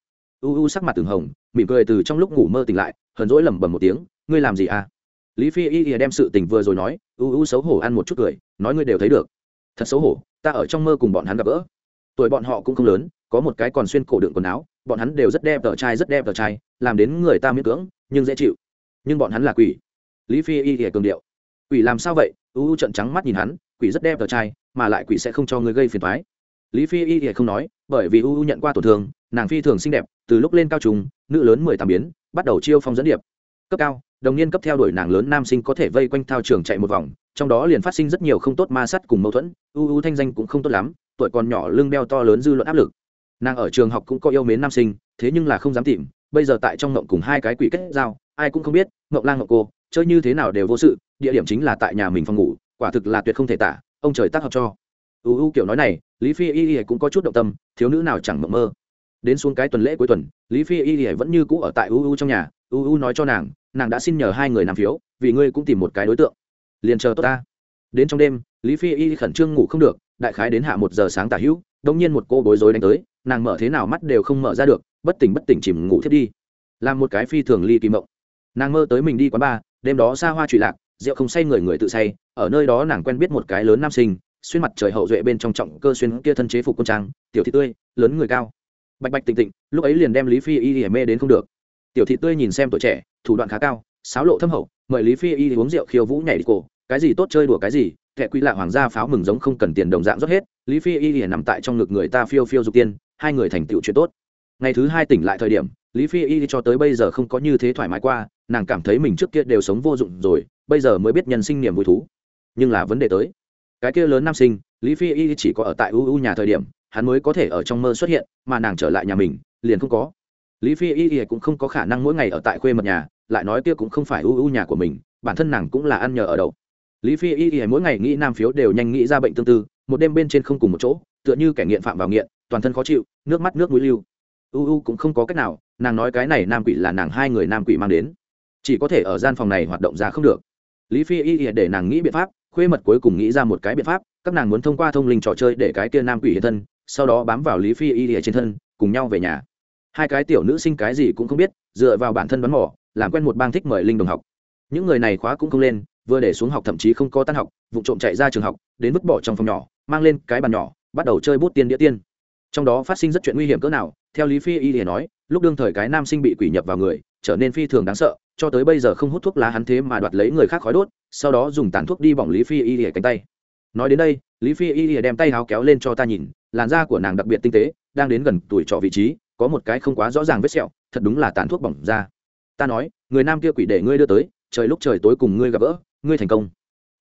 Uu sắc mặt từng hồng, mỉm cười từ trong lúc ngủ mơ tỉnh lại, hờn rỗi lẩm bẩm một tiếng, ngươi làm gì à? Lý phi y đem sự tình vừa rồi nói uu xấu hổ ăn một chút cười, nói ngươi đều thấy được. Thật xấu hổ, ta ở trong mơ cùng bọn hắn gặp gỡ. Tuổi bọn họ cũng không lớn, có một cái còn xuyên cổ đựng quần áo bọn hắn đều rất đẹp tờ trai, rất đẹp tờ trai, làm đến người ta miễn cưỡng, nhưng dễ chịu. Nhưng bọn hắn là quỷ. Lý phi y thì cường điệu. Quỷ làm sao vậy? U u trận trắng mắt nhìn hắn, quỷ rất đẹp tờ trai, mà lại quỷ sẽ không cho người gây phiền thoái lý phi y thì không nói, bởi vì u u nhận qua tổn thương, nàng phi thường xinh đẹp, từ lúc lên cao trùng nữ lớn mười tám biến, bắt đầu chiêu phong dẫn điệp. Cấp cao, đồng niên cấp theo đuổi nàng lớn nam sinh có thể vây quanh thao trường chạy một vòng, trong đó liền phát sinh rất nhiều không tốt ma sắt cùng mâu thuẫn, u u thanh danh cũng không tốt lắm, tuổi còn nhỏ lưng đeo to lớn dư luận áp lực nàng ở trường học cũng có yêu mến nam sinh, thế nhưng là không dám tìm, bây giờ tại trong ngộng cùng hai cái quỷ kết giao, ai cũng không biết, ngộng lang ngộng cô, chơi như thế nào đều vô sự, địa điểm chính là tại nhà mình phòng ngủ, quả thực là tuyệt không thể tả, ông trời tác hợp cho. U u kiểu nói này, lý phi y y cũng có chút động tâm, thiếu nữ nào chẳng mộng mơ. Đến xuống cái tuần lễ cuối tuần, lý phi y y vẫn như cũ ở tại u u trong nhà, u u nói cho nàng nàng đã xin nhờ hai người làm phiếu, vì ngươi cũng tìm một cái đối tượng. Liền chờ tốt ta. Đến trong đêm, lý phi y khẩn trương ngủ không được, đại khái đến hạ một giờ sáng tả hữu đông nhiên một cô bối rối đánh tới nàng mở thế nào mắt đều không mở ra được, bất tỉnh bất tỉnh chìm ngủ thiết đi. Làm một cái phi thường ly kỳ mộng. Nàng mơ tới mình đi quán bar, đêm đó xa hoa trụy lạc, rượu không say người người tự say, ở nơi đó nàng quen biết một cái lớn nam sinh, xuyên mặt trời hậu duệ bên trong trọng cơ xuyên kia thân chế phục quân trang, tiểu thị tươi, lớn người cao. Bạch bạch tịnh tịnh, lúc ấy liền đem lý phi y hiểm mê đến không được. Tiểu thị tươi nhìn xem tuổi trẻ, thủ đoạn khá cao, sáo lộ thâm hậu, mời lý phi y uống rượu khiêu vũ nhảy đi cổ, cái gì tốt chơi đùa cái gì, kẻ quy lạ hoàng gia pháo mừng giống không cần tiền đồng dạng rót hết, lý phi y liền nằm tại trong ngực người ta phiêu phiêu dục tiên hai người thành tựu chuyện tốt. Ngày thứ hai tỉnh lại thời điểm, lý phi y cho tới bây giờ không có như thế thoải mái qua, nàng cảm thấy mình trước kia đều sống vô dụng rồi, bây giờ mới biết nhân sinh niềm vui thú. Nhưng là vấn đề tới, cái kia lớn nam sinh, lý phi y chỉ có ở tại u u nhà thời điểm, hắn mới có thể ở trong mơ xuất hiện, mà nàng trở lại nhà mình, liền không có. Lý phi y cũng không có khả năng mỗi ngày ở tại khuê mật nhà, lại nói kia cũng không phải u u nhà của mình, bản thân nàng cũng là ăn nhờ ở đậu. Lý phi y y mỗi ngày nghĩ nam phiếu đều nhanh nghĩ ra bệnh tương tư, một đêm bên trên không cùng một chỗ tựa như kẻ nghiện phạm vào nghiện, toàn thân khó chịu, nước mắt, nước mũi lưu. U u cũng không có cách nào, nàng nói cái này nam quỷ là nàng hai người nam quỷ mang đến. Chỉ có thể ở gian phòng này hoạt động ra không được. Lý phi y ỉa để nàng nghĩ biện pháp, khuê mật cuối cùng nghĩ ra một cái biện pháp, các nàng muốn thông qua thông linh trò chơi để cái kia nam quỷ hiện thân, sau đó bám vào lý phi y ỉa trên thân, cùng nhau về nhà. Hai cái tiểu nữ sinh cái gì cũng không biết, dựa vào bản thân đoán mỏ, làm quen một bang thích mời linh đồng học. Những người này khóa cũng không lên, vừa để xuống học thậm chí không có tan học, vụ trộm chạy ra trường học, đến vứt bỏ trong phòng nhỏ, mang lên cái bàn nhỏ bắt đầu chơi bút tiên đĩa tiên. Trong đó phát sinh rất chuyện nguy hiểm cỡ nào, theo lý phi y thì nói, lúc đương thời cái nam sinh bị quỷ nhập vào người, trở nên phi thường đáng sợ, cho tới bây giờ không hút thuốc lá hắn thế mà đoạt lấy người khác khói đốt, sau đó dùng tàn thuốc đi bỏng lý phi y thì cánh tay. Nói đến đây, lý phi y thì đem tay háo kéo lên cho ta nhìn, làn da của nàng đặc biệt tinh tế, đang đến gần tuổi trọ vị trí, có một cái không quá rõ ràng vết sẹo, thật đúng là tàn thuốc bỏng da. Ta nói, người nam kia quỷ để ngươi đưa tới, trời lúc trời tối cùng ngươi gặp gỡ, ngươi thành công.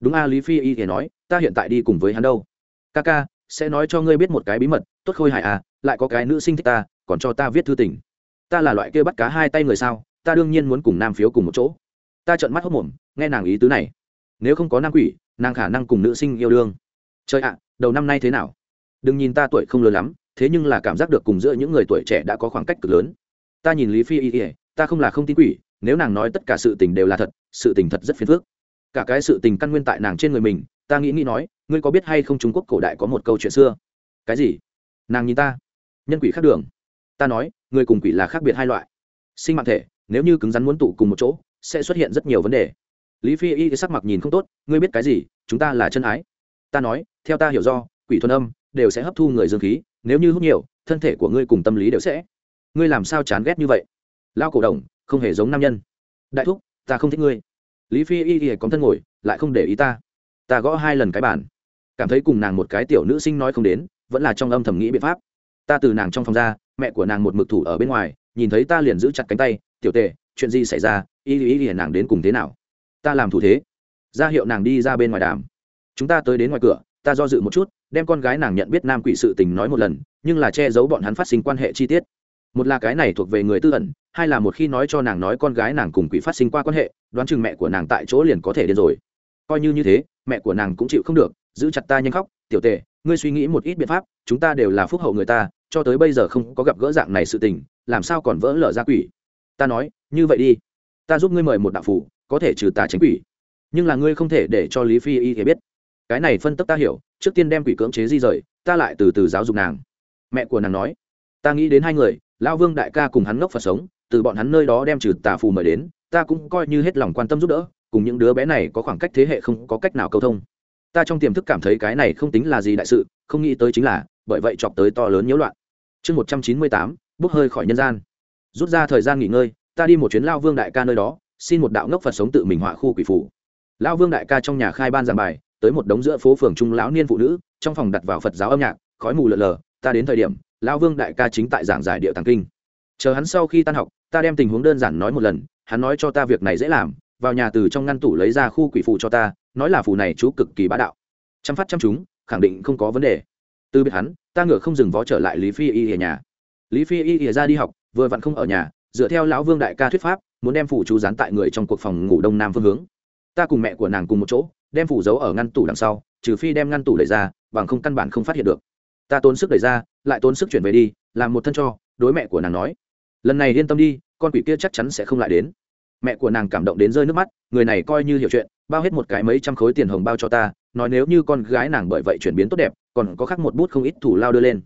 Đúng a, lý phi y thì nói, ta hiện tại đi cùng với hắn đâu. Ca ca sẽ nói cho ngươi biết một cái bí mật, tốt khôi hài à lại có cái nữ sinh thích ta, còn cho ta viết thư tình. Ta là loại kia bắt cá hai tay người sao, ta đương nhiên muốn cùng nam phiếu cùng một chỗ. Ta trợn mắt hốc mồm, nghe nàng ý tứ này. Nếu không có nam quỷ, nàng khả năng cùng nữ sinh yêu đương. Trời ạ, đầu năm nay thế nào? Đừng nhìn ta tuổi không lớn lắm, thế nhưng là cảm giác được cùng giữa những người tuổi trẻ đã có khoảng cách cực lớn. Ta nhìn lý phi y ỉa ta không là không tin quỷ, nếu nàng nói tất cả sự tình đều là thật, sự tình thật rất phiền phức. Cả cái sự tình căn nguyên tại nàng trên người mình, ta nghĩ nghĩ nói ngươi có biết hay không trung quốc cổ đại có một câu chuyện xưa? Cái gì? Nàng nhìn ta. Nhân quỷ khác đường. Ta nói người cùng quỷ là khác biệt hai loại. Sinh mạng thể, nếu như cứng rắn muốn tụ cùng một chỗ, sẽ xuất hiện rất nhiều vấn đề. Lý phi y sắc mặt nhìn không tốt, ngươi biết cái gì? Chúng ta là chân ái. Ta nói, theo ta hiểu do, quỷ thuần âm đều sẽ hấp thu người dương khí, nếu như hút nhiều, thân thể của ngươi cùng tâm lý đều sẽ. Ngươi làm sao chán ghét như vậy? Lao cổ đồng, không hề giống nam nhân. Đại thúc, ta không thích ngươi. Lý phi y y còn thân ngồi, lại không để ý ta. Ta gõ hai lần cái bản cảm thấy cùng nàng một cái tiểu nữ sinh nói không đến, vẫn là trong âm thầm nghĩ biện pháp. Ta từ nàng trong phòng ra, mẹ của nàng một mực thủ ở bên ngoài, nhìn thấy ta liền giữ chặt cánh tay, tiểu tề, chuyện gì xảy ra? Y y y, nàng đến cùng thế nào? Ta làm thủ thế. Ra hiệu nàng đi ra bên ngoài đàm. Chúng ta tới đến ngoài cửa, ta do dự một chút, đem con gái nàng nhận biết nam quỷ sự tình nói một lần, nhưng là che giấu bọn hắn phát sinh quan hệ chi tiết. Một là cái này thuộc về người tư ẩn, hai là một khi nói cho nàng nói con gái nàng cùng quỷ phát sinh qua quan hệ, đoán chừng mẹ của nàng tại chỗ liền có thể điên rồi. Coi như như thế, mẹ của nàng cũng chịu không được giữ chặt ta nhanh khóc, tiểu tề, ngươi suy nghĩ một ít biện pháp, chúng ta đều là phúc hậu người ta, cho tới bây giờ không có gặp gỡ dạng này sự tình, làm sao còn vỡ lở ra quỷ? Ta nói, như vậy đi, ta giúp ngươi mời một đạo phủ, có thể trừ tà tránh quỷ. Nhưng là ngươi không thể để cho lý phi y thể biết. Cái này phân tức ta hiểu, trước tiên đem quỷ cưỡng chế di rời, ta lại từ từ giáo dục nàng. Mẹ của nàng nói, ta nghĩ đến hai người lao vương đại ca cùng hắn ngốc phật sống, từ bọn hắn nơi đó đem trừ tà phù mời đến, ta cũng coi như hết lòng quan tâm giúp đỡ, cùng những đứa bé này có khoảng cách thế hệ không có cách nào câu thông ta trong tiềm thức cảm thấy cái này không tính là gì đại sự, không nghĩ tới chính là, bởi vậy chọc tới to lớn nhiễu loạn. Chương một trăm chín mươi tám, bốc hơi khỏi nhân gian. Rút ra thời gian nghỉ ngơi, ta đi một chuyến lao vương đại ca nơi đó, xin một đạo ngốc phật sống tự mình họa khu quỷ phủ. Lao vương đại ca trong nhà khai ban giảng bài, tới một đống giữa phố phường trung lão niên phụ nữ, trong phòng đặt vào phật giáo âm nhạc, khói mù lợn lờ, ta đến thời điểm lão vương đại ca chính tại giảng giải địa tàng kinh. Chờ hắn sau khi tan học, ta đem tình huống đơn giản nói một lần, hắn nói cho ta việc này dễ làm vào nhà từ trong ngăn tủ lấy ra khu quỷ phù cho ta, nói là phù này chú cực kỳ bá đạo. Chăm phát chăm chúng, khẳng định không có vấn đề. Từ biệt hắn, ta ngựa không dừng vó trở lại lý phi y ở nhà. Lý phi y ra đi học, vừa vặn không ở nhà, dựa theo lão vương đại ca thuyết pháp, muốn đem phủ chú dán tại người trong cuộc phòng ngủ đông nam phương hướng. Ta cùng mẹ của nàng cùng một chỗ, đem phủ giấu ở ngăn tủ đằng sau, trừ phi đem ngăn tủ đẩy ra, bằng không căn bản không phát hiện được. Ta tốn sức đẩy ra, lại tốn sức chuyển về đi, làm một thân cho, đối mẹ của nàng nói. Lần này yên tâm đi, con quỷ kia chắc chắn sẽ không lại đến mẹ của nàng cảm động đến rơi nước mắt, người này coi như hiểu chuyện, bao hết một cái mấy trăm khối tiền hồng bao cho ta, nói nếu như con gái nàng bởi vậy chuyển biến tốt đẹp, còn có khác một bút không ít thủ lao đưa lên.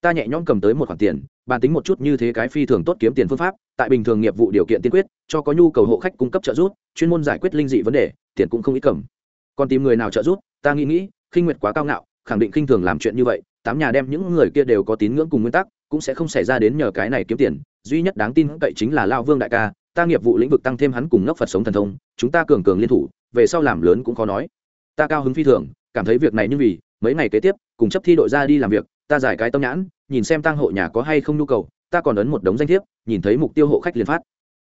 Ta nhẹ nhõm cầm tới một khoản tiền, bàn tính một chút như thế cái phi thường tốt kiếm tiền phương pháp, tại bình thường nghiệp vụ điều kiện tiên quyết, cho có nhu cầu hộ khách cung cấp trợ giúp, chuyên môn giải quyết linh dị vấn đề, tiền cũng không ít cầm. Còn tìm người nào trợ giúp, ta nghĩ nghĩ, khinh nguyệt quá cao ngạo, khẳng định khinh thường làm chuyện như vậy, tám nhà đem những người kia đều có tín ngưỡng cùng nguyên tắc, cũng sẽ không xảy ra đến nhờ cái này kiếm tiền, duy nhất đáng tin cậy chính là lao vương đại ca ta nghiệp vụ lĩnh vực tăng thêm hắn cùng ngốc phật sống thần thông, chúng ta cường cường liên thủ, về sau làm lớn cũng khó nói. Ta cao hứng phi thường, cảm thấy việc này như vì, mấy ngày kế tiếp, cùng chấp thi đội ra đi làm việc, ta giải cái tâm nhãn, nhìn xem tăng hộ nhà có hay không nhu cầu, ta còn ấn một đống danh thiếp, nhìn thấy mục tiêu hộ khách liền phát.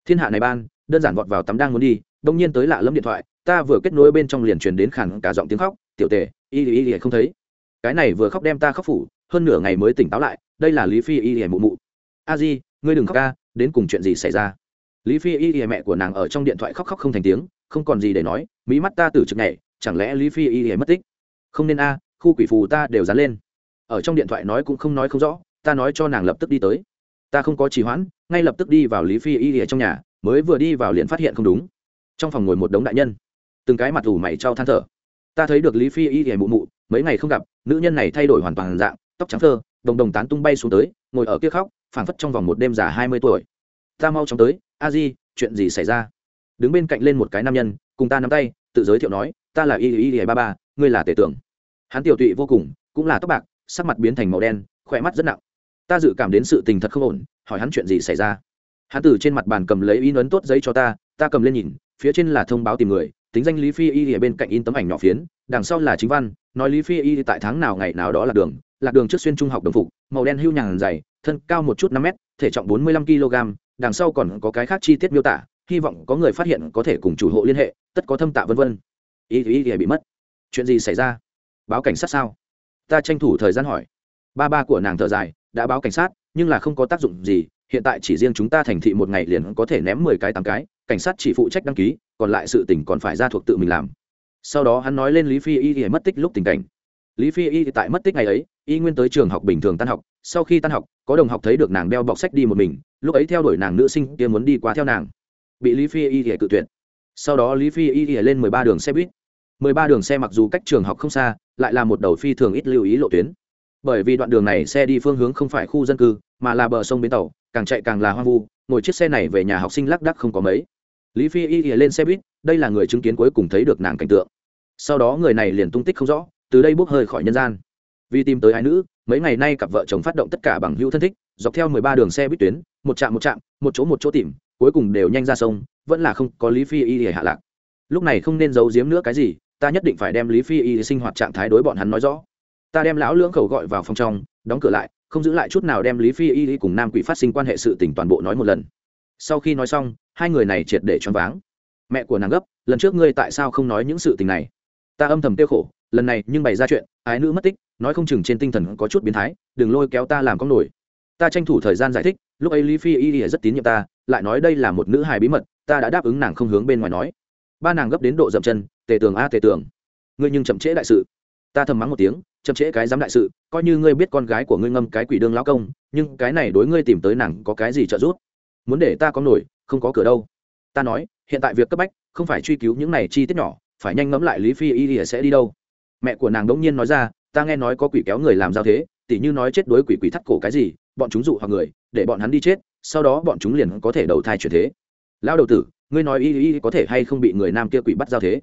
Thiên hạ này ban, đơn giản vọt vào tắm đang muốn đi, đông nhiên tới lạ lẫm điện thoại, ta vừa kết nối bên trong liền truyền đến khẳng cả giọng tiếng khóc, tiểu tề, y y y, không thấy. Cái này vừa khóc đem ta khóc phủ, hơn nửa ngày mới tỉnh táo lại, đây là lý phi y y mụ mụ. A di, ngươi đừng khóc ca, đến cùng chuyện gì xảy ra? Lý phi y y mẹ của nàng ở trong điện thoại khóc khóc không thành tiếng, không còn gì để nói mỹ mắt ta từ trực này, chẳng lẽ lý phi y y mất tích? Không nên a à, khu quỷ phù ta đều dán lên. Ở trong điện thoại nói cũng không nói không rõ, ta nói cho nàng lập tức đi tới. Ta không có trì hoãn, ngay lập tức đi vào lý phi y ở trong nhà, mới vừa đi vào liền phát hiện không đúng. Trong phòng ngồi một đống đại nhân. Từng cái mặt ủ mày trao than thở. Ta thấy được lý phi y Y mụ mụ, mấy ngày không gặp, nữ nhân này thay đổi hoàn toàn dạng, tóc trắng thơ đồng đồng tán tung bay xuống tới, ngồi ở kia khóc, phảng phất trong vòng một đêm già hai mươi tuổi ta mau chóng tới, a di, chuyện gì xảy ra? Đứng bên cạnh lên một cái nam nhân, cùng ta nắm tay, tự giới thiệu nói, ta là y y y ba ba, ngươi là tể tưởng. Hắn tiểu tụy vô cùng, cũng là tóc bạc, sắc mặt biến thành màu đen, khỏe mắt rất nặng. Ta dự cảm đến sự tình thật không ổn, hỏi hắn chuyện gì xảy ra. Hắn từ trên mặt bàn cầm lấy in ấn tốt giấy cho ta ta cầm lên nhìn, phía trên là thông báo tìm người, tính danh lý phi y ở bên cạnh in tấm ảnh nhỏ phiến, đằng sau là chính văn, nói lý phi y tại tháng nào ngày nào đó là đường, lạc đường trước xuyên trung học đồng phục, màu đen hưu nhàn dày thân cao một chút năm mét, thể trọng bốn mươi lăm kg đằng sau còn có cái khác chi tiết miêu tả, hy vọng có người phát hiện có thể cùng chủ hộ liên hệ, tất có thâm tạ vân vân. Ý thì ý y bị mất. Chuyện gì xảy ra? Báo cảnh sát sao? Ta tranh thủ thời gian hỏi. Ba ba của nàng thở dài, đã báo cảnh sát, nhưng là không có tác dụng gì, hiện tại chỉ riêng chúng ta thành thị một ngày liền có thể ném mười cái tám cái, cảnh sát chỉ phụ trách đăng ký, còn lại sự tỉnh còn phải ra thuộc tự mình làm. Sau đó hắn nói lên lý phi y thì mất tích lúc tình cảnh. Lý phi y tại mất tích ngày ấy y nguyên tới trường học bình thường tan học, sau khi tan học, có đồng học thấy được nàng đeo bọc sách đi một mình, lúc ấy theo đuổi nàng nữ sinh kia muốn đi qua theo nàng. Bị lý phi y thì cự tuyệt. Sau đó lý phi y thì lên mười ba đường xe buýt. Mười ba đường xe mặc dù cách trường học không xa, lại là một đầu phi thường ít lưu ý lộ tuyến. Bởi vì đoạn đường này xe đi phương hướng không phải khu dân cư, mà là bờ sông bến tàu, càng chạy càng là hoang vu, ngồi chiếc xe này về nhà học sinh lác đắc không có mấy. Lý phi y lên xe buýt, đây là người chứng kiến cuối cùng thấy được nàng cảnh tượng. Sau đó người này liền tung tích không rõ, từ đây bốc hơi khỏi nhân gian vì tìm tới hai nữ, mấy ngày nay cặp vợ chồng phát động tất cả bằng hữu thân thích, dọc theo mười ba đường xe buýt tuyến, một trạm một trạm, một chỗ một chỗ tìm, cuối cùng đều nhanh ra sông, vẫn là không có lý phi y để hạ lạc. Lúc này không nên giấu giếm nữa cái gì, ta nhất định phải đem lý phi y sinh hoạt trạng thái đối bọn hắn nói rõ. Ta đem lão lưỡng khẩu gọi vào phòng trong, đóng cửa lại, không giữ lại chút nào đem lý phi y cùng nam quỷ phát sinh quan hệ sự tình toàn bộ nói một lần. Sau khi nói xong, hai người này triệt để choáng váng. Mẹ của nàng gấp, lần trước ngươi tại sao không nói những sự tình này? Ta âm thầm tiêu khổ lần này nhưng bày ra chuyện, ái nữ mất tích, nói không chừng trên tinh thần có chút biến thái, đừng lôi kéo ta làm con nổi. Ta tranh thủ thời gian giải thích, lúc ấy lý phi y rất tín nhiệm ta, lại nói đây là một nữ hài bí mật, ta đã đáp ứng nàng không hướng bên ngoài nói. Ba nàng gấp đến độ dậm chân, tề tường a tề tường. Ngươi nhưng chậm trễ đại sự. Ta thầm mắng một tiếng, chậm trễ cái dám đại sự, coi như ngươi biết con gái của ngươi ngâm cái quỷ đương lão công, nhưng cái này đối ngươi tìm tới nàng có cái gì trợ giúp? Muốn để ta có nổi, không có cửa đâu. Ta nói, hiện tại việc cấp bách, không phải truy cứu những này chi tiết nhỏ, phải nhanh ngẫm lại lý phi y sẽ đi đâu mẹ của nàng đống nhiên nói ra, ta nghe nói có quỷ kéo người làm giao thế, tỉ như nói chết đối quỷ quỷ thắt cổ cái gì, bọn chúng dụ hoặc người, để bọn hắn đi chết, sau đó bọn chúng liền có thể đầu thai chuyển thế. Lão đầu tử, ngươi nói y y có thể hay không bị người nam kia quỷ bắt giao thế?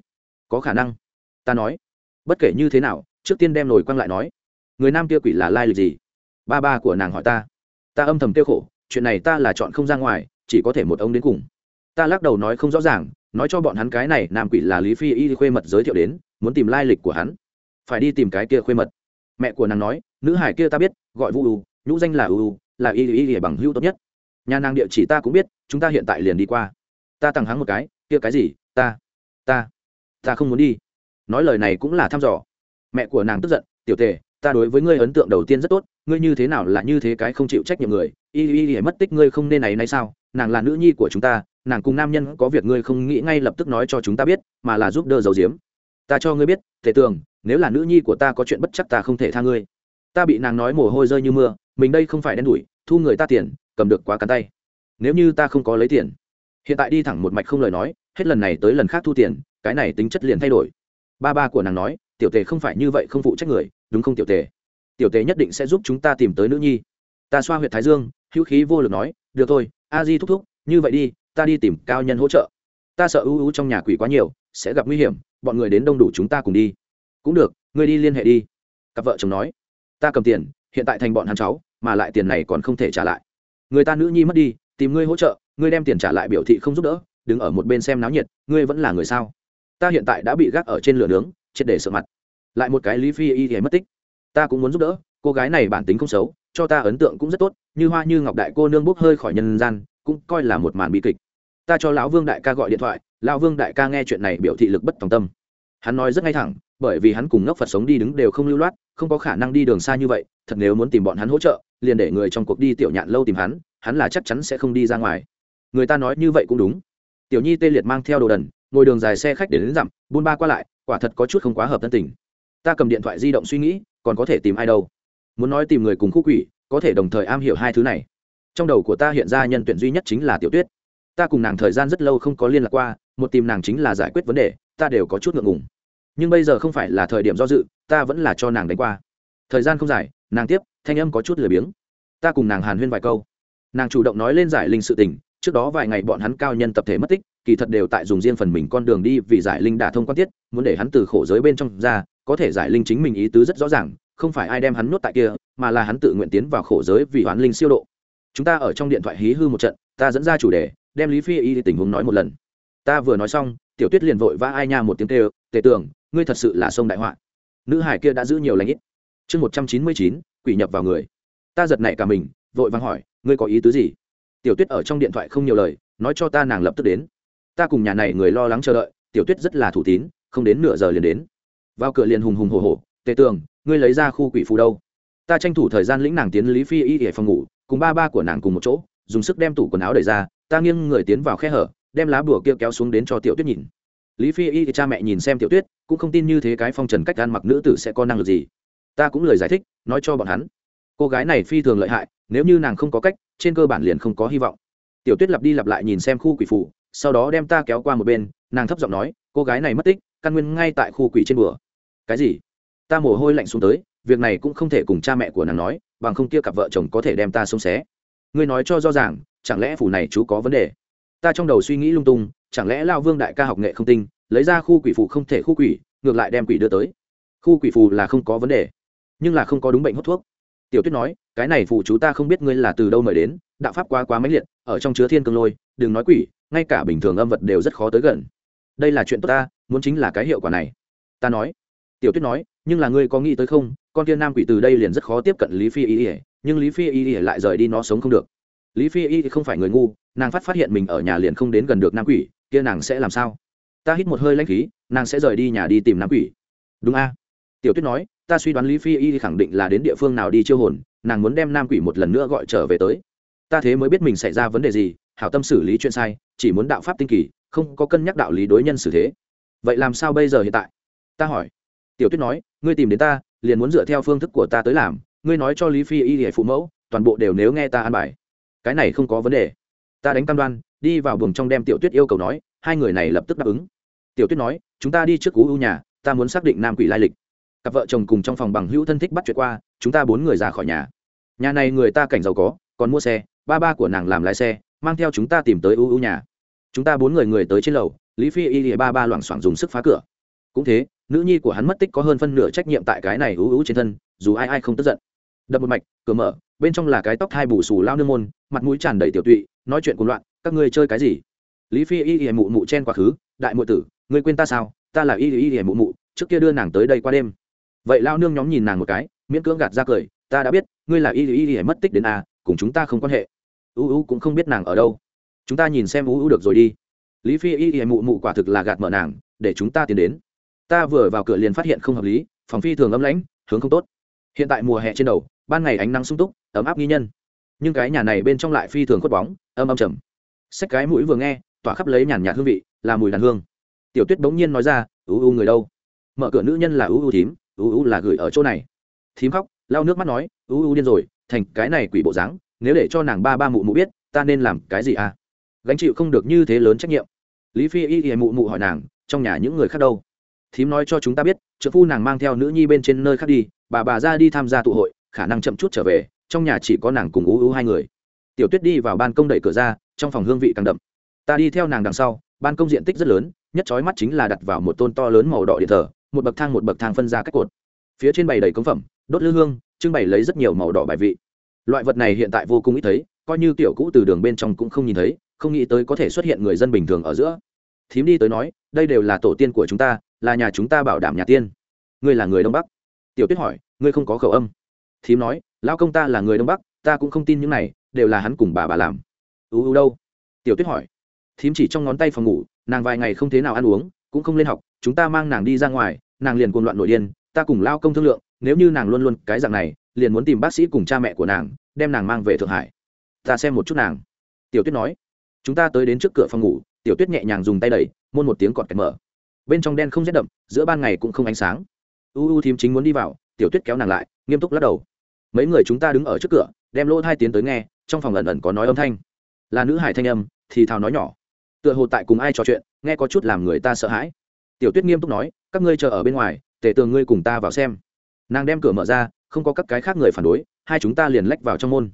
Có khả năng. Ta nói. Bất kể như thế nào, trước tiên đem nồi quăng lại nói. Người nam kia quỷ là lai lịch gì? Ba ba của nàng hỏi ta. Ta âm thầm tiêu khổ, chuyện này ta là chọn không ra ngoài, chỉ có thể một ông đến cùng. Ta lắc đầu nói không rõ ràng, nói cho bọn hắn cái này nam quỷ là lý phi y khuê mật giới thiệu đến, muốn tìm lai lịch của hắn phải đi tìm cái kia khuê mật. Mẹ của nàng nói, nữ hải kia ta biết, gọi vũ u, nhũ danh là u là y y y bằng hữu tốt nhất. Nhà nàng địa chỉ ta cũng biết, chúng ta hiện tại liền đi qua. Ta tặng hắn một cái, kia cái gì, ta ta ta không muốn đi. Nói lời này cũng là thăm dò. Mẹ của nàng tức giận, tiểu tề, ta đối với ngươi ấn tượng đầu tiên rất tốt, ngươi như thế nào là như thế cái không chịu trách nhiệm người? Y y y mất tích ngươi không nên này nay sao? Nàng là nữ nhi của chúng ta, nàng cùng nam nhân có việc ngươi không nghĩ ngay lập tức nói cho chúng ta biết, mà là giúp đỡ dầu diếm ta cho ngươi biết thể tường, nếu là nữ nhi của ta có chuyện bất chắc ta không thể tha ngươi. Ta bị nàng nói mồ hôi rơi như mưa, mình đây không phải đen đủi, thu người ta tiền, cầm được quá cắn tay. Nếu như ta không có lấy tiền. Hiện tại đi thẳng một mạch không lời nói, hết lần này tới lần khác thu tiền, cái này tính chất liền thay đổi. Ba ba của nàng nói, tiểu tề không phải như vậy không phụ trách người, đúng không tiểu tề? Tiểu tề nhất định sẽ giúp chúng ta tìm tới nữ nhi. Ta xoa h u y ệ t thái dương, hữu khí vô lực nói, được thôi, a di thúc thúc, như vậy đi, ta đi tìm cao nhân hỗ trợ. Ta sợ ưu ưu trong nhà quỷ quá nhiều, sẽ gặp nguy hiểm bọn người đến đông đủ chúng ta cùng đi. Cũng được, ngươi đi liên hệ đi. Cặp vợ chồng nói. Ta cầm tiền, hiện tại thành bọn hắn cháu, mà lại tiền này còn không thể trả lại. Người ta nữ nhi mất đi, tìm ngươi hỗ trợ, ngươi đem tiền trả lại biểu thị không giúp đỡ, đứng ở một bên xem náo nhiệt, ngươi vẫn là người sao? Ta hiện tại đã bị gác ở trên lửa nướng, triệt để sợ mặt. Lại một cái lý phi y thì mất tích. Ta cũng muốn giúp đỡ, cô gái này bản tính không xấu, cho ta ấn tượng cũng rất tốt, như hoa như ngọc đại cô nương bốc hơi khỏi nhân gian, cũng coi là một màn bi kịch. Ta cho lão vương đại ca gọi điện thoại lão vương đại ca nghe chuyện này biểu thị lực bất tòng tâm. Hắn nói rất ngay thẳng, bởi vì hắn cùng ngốc phật sống đi đứng đều không lưu loát, không có khả năng đi đường xa như vậy, thật nếu muốn tìm bọn hắn hỗ trợ, liền để người trong cuộc đi tiểu nhạn lâu tìm hắn hắn là chắc chắn sẽ không đi ra ngoài. Người ta nói như vậy cũng đúng. Tiểu nhi tê liệt mang theo đồ đần, ngồi đường dài xe khách để đến dặm, buôn ba qua lại, quả thật có chút không quá hợp thân tình. Ta cầm điện thoại di động suy nghĩ, còn có thể tìm ai đâu? Muốn nói tìm người cùng khu quỷ, có thể đồng thời am hiểu hai thứ này. Trong đầu của ta hiện ra nhân tuyển duy nhất chính là tiểu tuyết. Ta cùng nàng thời gian rất lâu không có liên lạc qua một tìm nàng chính là giải quyết vấn đề, ta đều có chút ngượng ngùng. Nhưng bây giờ không phải là thời điểm do dự, ta vẫn là cho nàng đánh qua. Thời gian không dài, nàng tiếp, thanh âm có chút lười biếng. Ta cùng nàng hàn huyên vài câu. Nàng chủ động nói lên giải linh sự tình, trước đó vài ngày bọn hắn cao nhân tập thể mất tích, kỳ thật đều tại dùng riêng phần mình con đường đi vì giải linh đả thông quan tiết, muốn để hắn từ khổ giới bên trong ra, có thể giải linh chính mình ý tứ rất rõ ràng, không phải ai đem hắn nuốt tại kia, mà là hắn tự nguyện tiến vào khổ giới vì hoán linh siêu độ. Chúng ta ở trong điện thoại hí hư một trận, ta dẫn ra chủ đề, đem lý phi y tình huống nói một lần ta vừa nói xong, tiểu tuyết liền vội vã ai nha một tiếng kêu, tề tưởng ngươi thật sự là sông đại họa. Nữ hải kia đã giữ nhiều lãnh ít. Chương một trăm chín mươi chín, quỷ nhập vào người. Ta giật nảy cả mình, vội vàng hỏi, ngươi có ý tứ gì? Tiểu tuyết ở trong điện thoại không nhiều lời, nói cho ta nàng lập tức đến. Ta cùng nhà này người lo lắng chờ đợi, tiểu tuyết rất là thủ tín, không đến nửa giờ liền đến. Vào cửa liền hùng hùng hồ hồ tề tường, ngươi lấy ra khu quỷ phù đâu? Ta tranh thủ thời gian lĩnh nàng tiến lý phi y để phòng ngủ, cùng ba ba của nàng cùng một chỗ, dùng sức đem tủ quần áo đẩy ra, ta nghiêng người tiến vào khe hở đem lá bùa kia kéo xuống đến cho tiểu tuyết nhìn. Lý phi y thì cha mẹ nhìn xem tiểu tuyết, cũng không tin như thế cái phong trần cách ăn mặc nữ tử sẽ có năng lực gì. Ta cũng lời giải thích, nói cho bọn hắn. Cô gái này phi thường lợi hại, nếu như nàng không có cách, trên cơ bản liền không có hy vọng. Tiểu tuyết lặp đi lặp lại nhìn xem khu quỷ phủ, sau đó đem ta kéo qua một bên, nàng thấp giọng nói, cô gái này mất tích, căn nguyên ngay tại khu quỷ trên bừa cái gì? Ta mồ hôi lạnh xuống tới, việc này cũng không thể cùng cha mẹ của nàng nói, bằng không kia cặp vợ chồng có thể đem ta xông xé. Ngươi nói cho rõ ràng, chẳng lẽ phủ này chú có vấn đề? Ta trong đầu suy nghĩ lung tung, chẳng lẽ lao vương đại ca học nghệ không tinh, lấy ra khu quỷ phù không thể khu quỷ, ngược lại đem quỷ đưa tới. Khu quỷ phù là không có vấn đề, nhưng là không có đúng bệnh hút thuốc. Tiểu tuyết nói, cái này phù chú ta không biết ngươi là từ đâu mời đến, đạo pháp quá quá mãnh liệt, ở trong chứa thiên cương lôi, đừng nói quỷ, ngay cả bình thường âm vật đều rất khó tới gần. Đây là chuyện tốt ta, muốn chính là cái hiệu quả này. Ta nói. Tiểu tuyết nói, nhưng là ngươi có nghĩ tới không, con kia nam quỷ từ đây liền rất khó tiếp cận lý phi y ỉa nhưng lý phi y ỉa lại rời đi nó sống không được lý phi y không phải người ngu, nàng phát phát hiện mình ở nhà liền không đến gần được nam quỷ, kia nàng sẽ làm sao? Ta hít một hơi lãnh khí, nàng sẽ rời đi nhà đi tìm nam quỷ. Đúng a? Tiểu tuyết nói, ta suy đoán lý phi y khẳng định là đến địa phương nào đi chiêu hồn, nàng muốn đem nam quỷ một lần nữa gọi trở về tới. Ta thế mới biết mình xảy ra vấn đề gì, hảo tâm xử lý chuyện sai, chỉ muốn đạo pháp tinh kỳ, không có cân nhắc đạo lý đối nhân xử thế. Vậy làm sao bây giờ hiện tại? Ta hỏi. Tiểu tuyết nói, ngươi tìm đến ta, liền muốn dựa theo phương thức của ta tới làm, ngươi nói cho lý phi y để phụ mẫu, toàn bộ đều nếu nghe ta an bài cái này không có vấn đề. Ta đánh cam đoan, đi vào buồng trong đem tiểu tuyết yêu cầu nói, hai người này lập tức đáp ứng. Tiểu tuyết nói, chúng ta đi trước cú ưu nhà, ta muốn xác định nam quỷ lai lịch. Cặp vợ chồng cùng trong phòng bằng hữu thân thích bắt chuyện qua, chúng ta bốn người ra khỏi nhà. Nhà này người ta cảnh giàu có, còn mua xe, ba ba của nàng làm lái xe, mang theo chúng ta tìm tới ưu ưu nhà. Chúng ta bốn người người tới trên lầu, lý phi y ba ba loảng xoảng dùng sức phá cửa. Cũng thế, nữ nhi của hắn mất tích có hơn phân nửa trách nhiệm tại cái này ưu ưu trên thân, dù ai ai không tức giận. Đập một mạch, cửa mở bên trong là cái tóc hai bù xù lao nương môn, mặt mũi tràn đầy tiểu tụy, nói chuyện cùng loạn, các ngươi chơi cái gì? Lý phi y y mụ mụ chen quá khứ, đại mụ tử, ngươi quên ta sao? Ta là y y y mụ mụ, trước kia đưa nàng tới đây qua đêm. Vậy lao nương nhóm nhìn nàng một cái, miễn cưỡng gạt ra cười, ta đã biết, ngươi là y y y mất tích đến a cùng chúng ta không quan hệ. U u cũng không biết nàng ở đâu. Chúng ta nhìn xem u u được rồi đi. Lý phi y y mụ mụ quả thực là gạt mở nàng, để chúng ta tiến đến. Ta vừa vào cửa liền phát hiện không hợp lý, phòng phi thường âm lãnh, hướng không tốt. Hiện tại mùa hè trên đầu, ban ngày ánh nắng sung túc ấm áp nghi nhân. Nhưng cái nhà này bên trong lại phi thường khuất bóng, âm âm trầm. Xách cái mũi vừa nghe, tỏa khắp lấy nhàn nhạt hương vị, là mùi đàn hương. Tiểu tuyết bỗng nhiên nói ra ưu ưu người đâu? Mở cửa nữ nhân là ưu ưu thím ưu ưu là gửi ở chỗ này. Thím khóc, lau nước mắt nói ưu ưu điên rồi, thành cái này quỷ bộ dáng, nếu để cho nàng ba ba mụ mụ biết, ta nên làm cái gì à? Gánh chịu không được như thế lớn trách nhiệm. Lý phi y y mụ mụ hỏi nàng, trong nhà những người khác đâu? Thím nói cho chúng ta biết, trợ phu nàng mang theo nữ nhi bên trên nơi khác đi, bà bà ra đi tham gia tụ hội, khả năng chậm chút trở về trong nhà chỉ có nàng cùng ú ú hai người. Tiểu tuyết đi vào ban công đẩy cửa ra, trong phòng hương vị càng đậm. Ta đi theo nàng đằng sau, ban công diện tích rất lớn, nhất trói mắt chính là đặt vào một tôn to lớn màu đỏ điện thờ, một bậc thang một bậc thang phân ra các cột. Phía trên bày đầy cống phẩm, đốt lư hương, trưng bày lấy rất nhiều màu đỏ bài vị. Loại vật này hiện tại vô cùng ít thấy, coi như tiểu cũ từ đường bên trong cũng không nhìn thấy, không nghĩ tới có thể xuất hiện người dân bình thường ở giữa. Thím đi tới nói, đây đều là tổ tiên của chúng ta, là nhà chúng ta bảo đảm nhà tiên. Ngươi là người đông bắc? Tiểu tuyết hỏi, ngươi không có khẩu âm. Thím nói lão công ta là người đông bắc, ta cũng không tin những này, đều là hắn cùng bà bà làm. Ưu ưu đâu? Tiểu tuyết hỏi. Thím chỉ trong ngón tay phòng ngủ, nàng vài ngày không thế nào ăn uống, cũng không lên học, chúng ta mang nàng đi ra ngoài, nàng liền cuồng loạn nội điên, ta cùng lao công thương lượng, nếu như nàng luôn luôn cái dạng này, liền muốn tìm bác sĩ cùng cha mẹ của nàng, đem nàng mang về thượng hải. Ta xem một chút nàng. Tiểu tuyết nói. Chúng ta tới đến trước cửa phòng ngủ, tiểu tuyết nhẹ nhàng dùng tay đẩy, môn một tiếng cọt kẹt mở. Bên trong đen không rét đậm, giữa ban ngày cũng không ánh sáng. U u thím chính muốn đi vào. Tiểu tuyết kéo nàng lại, nghiêm túc lắc đầu mấy người chúng ta đứng ở trước cửa, đem lỗ thai tiến tới nghe, trong phòng ẩn ẩn có nói âm thanh. Là nữ hải thanh âm, thì thào nói nhỏ. Tựa hồ tại cùng ai trò chuyện, nghe có chút làm người ta sợ hãi. Tiểu tuyết nghiêm túc nói, các ngươi chờ ở bên ngoài, tể tường ngươi cùng ta vào xem. Nàng đem cửa mở ra, không có các cái khác người phản đối, hai chúng ta liền lách vào trong môn.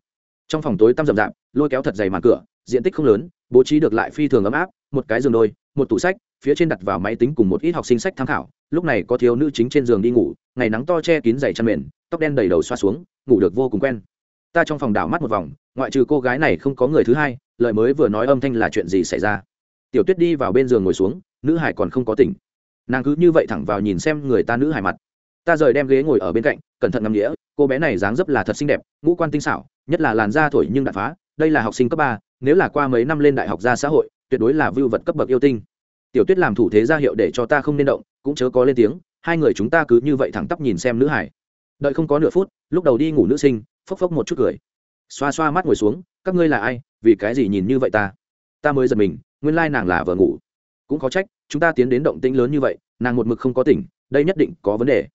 Trong phòng tối tăm rậm rạp, lôi kéo thật dày màn cửa, diện tích không lớn, bố trí được lại phi thường ấm áp, một cái giường đôi, một tủ sách, phía trên đặt vào máy tính cùng một ít học sinh sách tham khảo. Lúc này có thiếu nữ chính trên giường đi ngủ, ngày nắng to che kín dày chăn mền, tóc đen đầy đầu xoa xuống ngủ được vô cùng quen. Ta trong phòng đảo mắt một vòng, ngoại trừ cô gái này không có người thứ hai, lời mới vừa nói âm thanh là chuyện gì xảy ra? Tiểu tuyết đi vào bên giường ngồi xuống, nữ hải còn không có tỉnh. Nàng cứ như vậy thẳng vào nhìn xem người ta nữ hải mặt. Ta rời đem ghế ngồi ở bên cạnh, cẩn thận ngắm nghĩa. cô bé này dáng dấp là thật xinh đẹp, ngũ quan tinh xảo, nhất là làn da thổi nhưng đạn phá, đây là học sinh cấp ba, nếu là qua mấy năm lên đại học ra xã hội, tuyệt đối là vưu vật cấp bậc yêu tinh. Tiểu tuyết làm thủ thế ra hiệu để cho ta không nên động, cũng chớ có lên tiếng, hai người chúng ta cứ như vậy thẳng tắp nhìn xem nữ hải đợi không có nửa phút, lúc đầu đi ngủ nữ sinh, phốc phốc một chút cười. Xoa xoa mắt ngồi xuống, các ngươi là ai, vì cái gì nhìn như vậy ta? Ta mới giật mình, nguyên lai nàng là vợ ngủ. Cũng có trách, chúng ta tiến đến động tĩnh lớn như vậy, nàng một mực không có tỉnh, đây nhất định có vấn đề.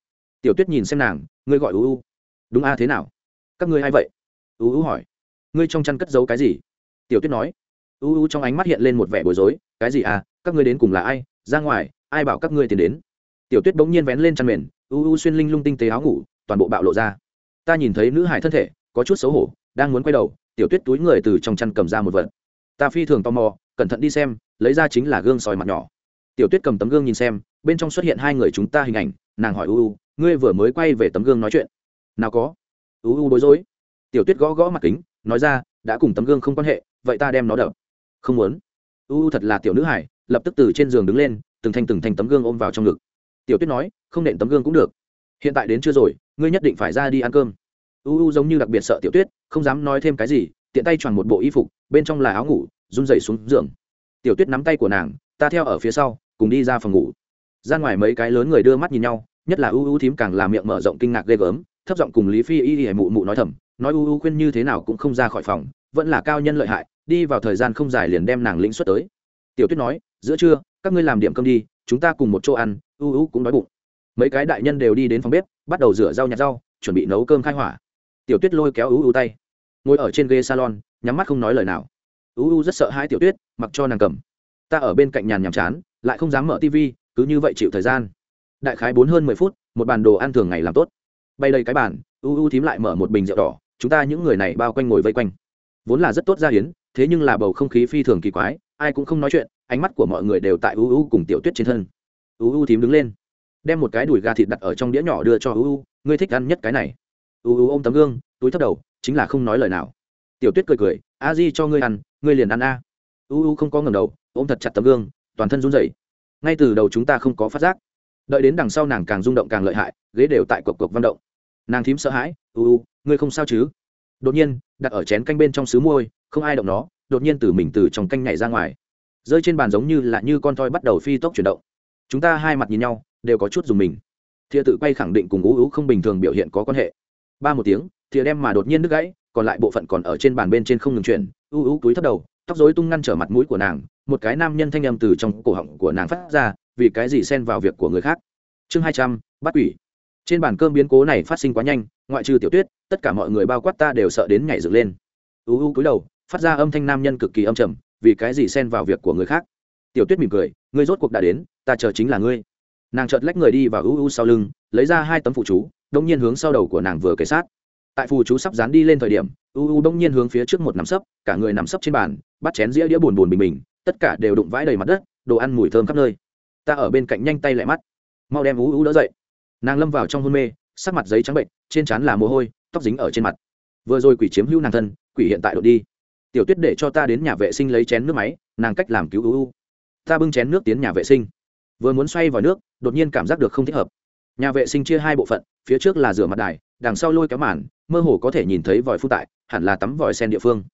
Tiểu tuyết nhìn xem nàng, ngươi gọi u u. Đúng a à, thế nào? Các ngươi a i vậy? U u hỏi. Ngươi trong chăn cất giấu cái gì? Tiểu tuyết nói. U u trong ánh mắt hiện lên một vẻ bối rối, cái gì à các ngươi đến cùng là ai? Ra ngoài, ai bảo các ngươi tiến đến? Tiểu tuyết bỗng nhiên vén lên chăn mền, u u xuyên linh lung tinh tế áo ngủ toàn bộ bạo lộ ra. Ta nhìn thấy nữ hải thân thể, có chút xấu hổ, đang muốn quay đầu, tiểu tuyết túi người từ trong chăn cầm ra một vật. Ta phi thường tò mò, cẩn thận đi xem, lấy ra chính là gương soi mặt nhỏ. Tiểu tuyết cầm tấm gương nhìn xem, bên trong xuất hiện hai người chúng ta hình ảnh, nàng hỏi u u, ngươi vừa mới quay về tấm gương nói chuyện? Nào có. U u bối rối. Tiểu tuyết gõ gõ mặt kính, nói ra, đã cùng tấm gương không quan hệ, vậy ta đem nó đập. Không muốn. U u thật là tiểu nữ hải, lập tức từ trên giường đứng lên, từng thanh từng thanh tấm gương ôm vào trong ngực. Tiểu tuyết nói, không nện tấm gương cũng được hiện tại đến chưa rồi, ngươi nhất định phải ra đi ăn cơm. U u giống như đặc biệt sợ tiểu tuyết, không dám nói thêm cái gì, tiện tay choàng một bộ y phục, bên trong là áo ngủ, run rẩy xuống giường. Tiểu tuyết nắm tay của nàng, ta theo ở phía sau, cùng đi ra phòng ngủ. Ra ngoài mấy cái lớn người đưa mắt nhìn nhau, nhất là u u thím càng làm miệng mở rộng kinh ngạc ghê gớm, thấp giọng cùng lý phi y y mụ mụ nói thầm, nói u u khuyên như thế nào cũng không ra khỏi phòng, vẫn là cao nhân lợi hại, đi vào thời gian không dài liền đem nàng lĩnh xuất tới. Tiểu tuyết nói, giữa trưa, các ngươi làm điểm cơm đi, chúng ta cùng một chỗ ăn. U u cũng đói bụng mấy cái đại nhân đều đi đến phòng bếp, bắt đầu rửa rau nhặt rau, chuẩn bị nấu cơm khai hỏa. Tiểu tuyết lôi kéo u u tay. Ngồi ở trên ghế salon, nhắm mắt không nói lời nào. U u rất sợ hai tiểu tuyết, mặc cho nàng cầm. Ta ở bên cạnh nhàn nhàm chán, lại không dám mở tv cứ như vậy chịu thời gian. Đại khái bốn hơn mười phút, một bàn đồ ăn thường ngày làm tốt. Bay đầy cái bàn, u u thím lại mở một bình rượu đỏ, chúng ta những người này bao quanh ngồi vây quanh. Vốn là rất tốt ra hiến, thế nhưng là bầu không khí phi thường kỳ quái, ai cũng không nói chuyện, ánh mắt của mọi người đều tại u u cùng tiểu tuyết trên thân. U u thím đứng lên đem một cái đùi gà thịt đặt ở trong đĩa nhỏ đưa cho u u ngươi thích ăn nhất cái này. U u ôm tấm gương, túi thấp đầu, chính là không nói lời nào. Tiểu tuyết cười cười, a di cho ngươi ăn, ngươi liền ăn a. U u không có ngầm đầu, ôm thật chặt tấm gương, toàn thân run rẩy. Ngay từ đầu chúng ta không có phát giác. Đợi đến đằng sau nàng càng rung động càng lợi hại, ghế đều tại cộc cộc văn động. Nàng thím sợ hãi u u ngươi không sao chứ? Đột nhiên, đặt ở chén canh bên trong xứ môi không ai động nó, đột nhiên từ mình từ trong canh nhảy ra ngoài. Rơi trên bàn giống như là như con thoi bắt đầu phi tốc chuyển động. Chúng ta hai mặt nhìn nhau đều có chút dùng mình. Thìa tự quay khẳng định cùng ú ú không bình thường biểu hiện có quan hệ. Ba một tiếng, thìa đem mà đột nhiên đứt gãy, còn lại bộ phận còn ở trên bàn bên trên không ngừng chuyển. Ú ú túi thấp đầu, tóc dối tung ngăn trở mặt mũi của nàng, một cái nam nhân thanh âm từ trong cổ họng của nàng phát ra, vì cái gì xen vào việc của người khác. Chương hai trăm, bắt quỷ. Trên bàn cơm biến cố này phát sinh quá nhanh, ngoại trừ tiểu tuyết, tất cả mọi người bao quát ta đều sợ đến nhảy dựng lên. U u cúi đầu, phát ra âm thanh nam nhân cực kỳ âm trầm, vì cái gì xen vào việc của người khác. Tiểu tuyết mỉm cười, ngươi rốt cuộc đã đến, ta chờ chính là ngươi nàng chợt lách người đi vào ưu u sau lưng, lấy ra hai tấm phụ chú, đông nhiên hướng sau đầu của nàng vừa kể sát. Tại phù chú sắp dán đi lên thời điểm u u đông nhiên hướng phía trước một nắm sấp, cả người nằm sấp trên bàn, bắt chén dĩa đĩa buồn buồn bình bình, tất cả đều đụng vãi đầy mặt đất, đồ ăn mùi thơm khắp nơi. Ta ở bên cạnh nhanh tay lại mắt. Mau đem u u đỡ dậy. Nàng lâm vào trong hôn mê, sắc mặt giấy trắng bệnh, trên trán là mồ hôi, tóc dính ở trên mặt. Vừa rồi quỷ chiếm hữu nàng thân, quỷ hiện tại đột đi. Tiểu tuyết để cho ta đến nhà vệ sinh lấy chén nước máy, nàng cách làm cứu u u ta bưng chén nước tiến nhà vệ sinh vừa muốn xoay vào nước, đột nhiên cảm giác được không thích hợp. Nhà vệ sinh chia hai bộ phận, phía trước là rửa mặt đài, đằng sau lôi kéo màn, mơ hồ có thể nhìn thấy vòi phun tại, hẳn là tắm vòi sen địa phương.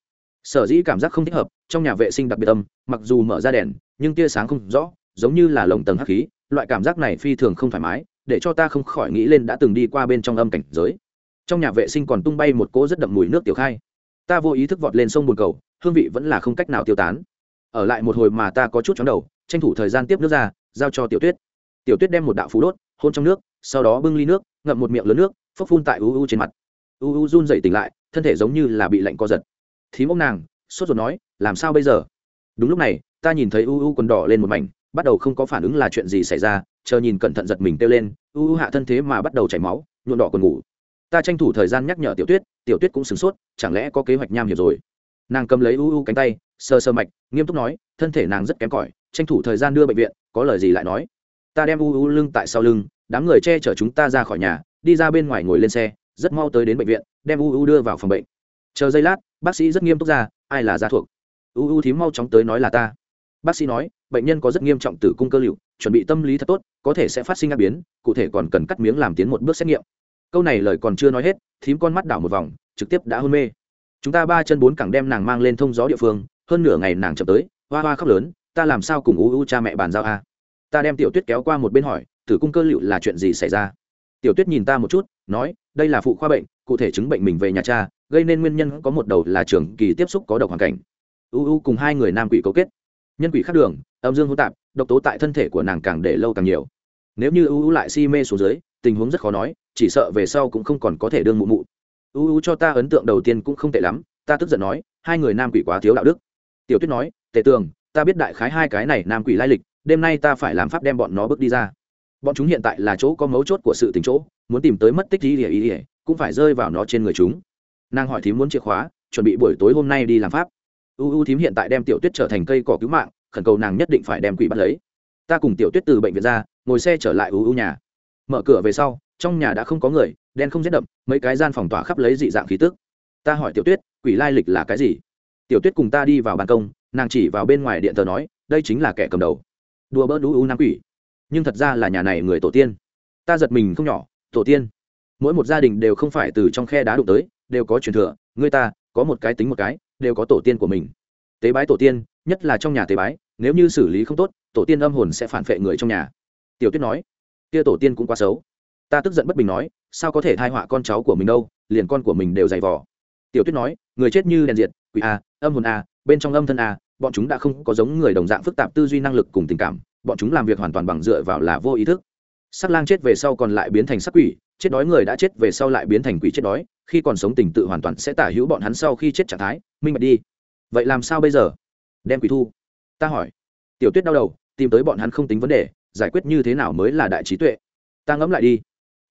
Sở dĩ cảm giác không thích hợp, trong nhà vệ sinh đặc biệt âm, mặc dù mở ra đèn, nhưng tia sáng không rõ, giống như là lồng tầng hắc khí, loại cảm giác này phi thường không thoải mái, để cho ta không khỏi nghĩ lên đã từng đi qua bên trong âm cảnh giới. Trong nhà vệ sinh còn tung bay một cỗ rất đậm mùi nước tiểu khai. Ta vô ý thức vọt lên sông bồn cầu, hương vị vẫn là không cách nào tiêu tán. Ở lại một hồi mà ta có chút chóng đầu, tranh thủ thời gian tiếp nước ra giao cho tiểu tuyết. Tiểu tuyết đem một đạo phú đốt, hôn trong nước, sau đó bưng ly nước, ngậm một miệng lớn nước, phốc phun tại u u trên mặt. U u run dậy tỉnh lại, thân thể giống như là bị lạnh co giật. Thím ông nàng, sốt ruột nói, làm sao bây giờ? Đúng lúc này, ta nhìn thấy u u quần đỏ lên một mảnh, bắt đầu không có phản ứng là chuyện gì xảy ra, chờ nhìn cẩn thận giật mình kêu lên, u u hạ thân thế mà bắt đầu chảy máu, nhuộn đỏ còn ngủ. Ta tranh thủ thời gian nhắc nhở tiểu tuyết tiểu tuyết cũng sửng sốt, chẳng lẽ có kế hoạch nham hiểm rồi? Nàng cầm lấy u u cánh tay, sờ sờ mạch, nghiêm túc nói, thân thể nàng rất kém cỏi, tranh thủ thời gian đưa bệnh viện, có lời gì lại nói. Ta đem u u lưng tại sau lưng, đám người che chở chúng ta ra khỏi nhà, đi ra bên ngoài ngồi lên xe, rất mau tới đến bệnh viện, đem u u đưa vào phòng bệnh. Chờ giây lát, bác sĩ rất nghiêm túc ra, ai là gia thuộc? U u thím mau chóng tới nói là ta. Bác sĩ nói, bệnh nhân có rất nghiêm trọng tử cung cơ liệu, chuẩn bị tâm lý thật tốt, có thể sẽ phát sinh ác biến, cụ thể còn cần cắt miếng làm tiến một bước xét nghiệm. Câu này lời còn chưa nói hết, thím con mắt đảo một vòng, trực tiếp đã hôn mê chúng ta ba chân bốn cẳng đem nàng mang lên thông gió địa phương, hơn nửa ngày nàng chậm tới, hoa hoa khóc lớn, ta làm sao cùng u u cha mẹ bàn giao a? Ta đem tiểu tuyết kéo qua một bên hỏi thử cung cơ liệu là chuyện gì xảy ra? Tiểu tuyết nhìn ta một chút, nói, đây là phụ khoa bệnh, cụ thể chứng bệnh mình về nhà cha, gây nên nguyên nhân có một đầu là trường kỳ tiếp xúc có độc hoàn cảnh. U u cùng hai người nam quỷ cấu kết. Nhân quỷ khác đường, âm dương hỗn tạp, độc tố tại thân thể của nàng càng để lâu càng nhiều. Nếu như u u lại si mê xuống dưới, tình huống rất khó nói, chỉ sợ về sau cũng không còn có thể đương mụ mụ u u cho ta ấn tượng đầu tiên cũng không tệ lắm, ta tức giận nói, hai người nam quỷ quá thiếu đạo đức. Tiểu tuyết nói, tề tường, ta biết đại khái hai cái này nam quỷ lai lịch, đêm nay ta phải làm pháp đem bọn nó bước đi ra. Bọn chúng hiện tại là chỗ có mấu chốt của sự tình chỗ, muốn tìm tới mất tích ý ỉa ý ỉa cũng phải rơi vào nó trên người chúng. Nàng hỏi thím muốn chìa khóa, chuẩn bị buổi tối hôm nay đi làm pháp. U u thím hiện tại đem tiểu tuyết trở thành cây cỏ cứu mạng, khẩn cầu nàng nhất định phải đem quỷ bắt lấy. Ta cùng tiểu tuyết từ bệnh viện ra, ngồi xe trở lại u u nhà. Mở cửa về sau, trong nhà đã không có người đen không rét đậm, mấy cái gian phòng tỏa khắp lấy dị dạng khí tức. Ta hỏi tiểu tuyết, quỷ lai lịch là cái gì? Tiểu tuyết cùng ta đi vào ban công, nàng chỉ vào bên ngoài điện thờ nói, đây chính là kẻ cầm đầu. Đùa bỡ đũ u nam quỷ. Nhưng thật ra là nhà này người tổ tiên. Ta giật mình không nhỏ, tổ tiên. Mỗi một gia đình đều không phải từ trong khe đá đụng tới, đều có truyền thừa, người ta, có một cái tính một cái, đều có tổ tiên của mình. Tế bái tổ tiên, nhất là trong nhà tế bái, nếu như xử lý không tốt, tổ tiên âm hồn sẽ phản phệ người trong nhà. Tiểu tuyết nói, kia tổ tiên cũng quá xấu ta tức giận bất bình nói, sao có thể thai họa con cháu của mình đâu, liền con của mình đều dày vò. Tiểu tuyết nói, người chết như đèn diệt, quỷ a âm hồn a bên trong âm thân a bọn chúng đã không có giống người đồng dạng phức tạp tư duy năng lực cùng tình cảm, bọn chúng làm việc hoàn toàn bằng dựa vào là vô ý thức. Sắc lang chết về sau còn lại biến thành sắc quỷ, chết đói người đã chết về sau lại biến thành quỷ chết đói, khi còn sống tình tự hoàn toàn sẽ tả hữu bọn hắn sau khi chết trạng thái, minh bạch đi. Vậy làm sao bây giờ? Đem quỷ thu. Ta hỏi. Tiểu tuyết đau đầu, tìm tới bọn hắn không tính vấn đề, giải quyết như thế nào mới là đại trí tuệ? Ta ngẫm lại đi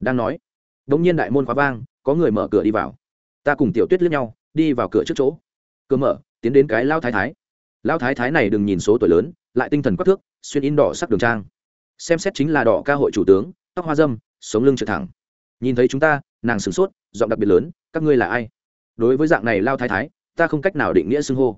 đang nói. Đ ỗ n g nhiên đại môn khóa vang, có người mở cửa đi vào. Ta cùng tiểu tuyết lướt nhau, đi vào cửa trước chỗ. Cửa mở, tiến đến cái lao thái thái. Lao thái thái này đừng nhìn số tuổi lớn, lại tinh thần quắc thước, xuyên in đỏ sắc đường trang. Xem xét chính là đỏ ca hội chủ tướng, tóc hoa dâm, sống lưng trực thẳng. Nhìn thấy chúng ta, nàng sửng sốt, giọng đặc biệt lớn, các ngươi là ai? Đối với dạng này lao thái thái, ta không cách nào định nghĩa xưng hô.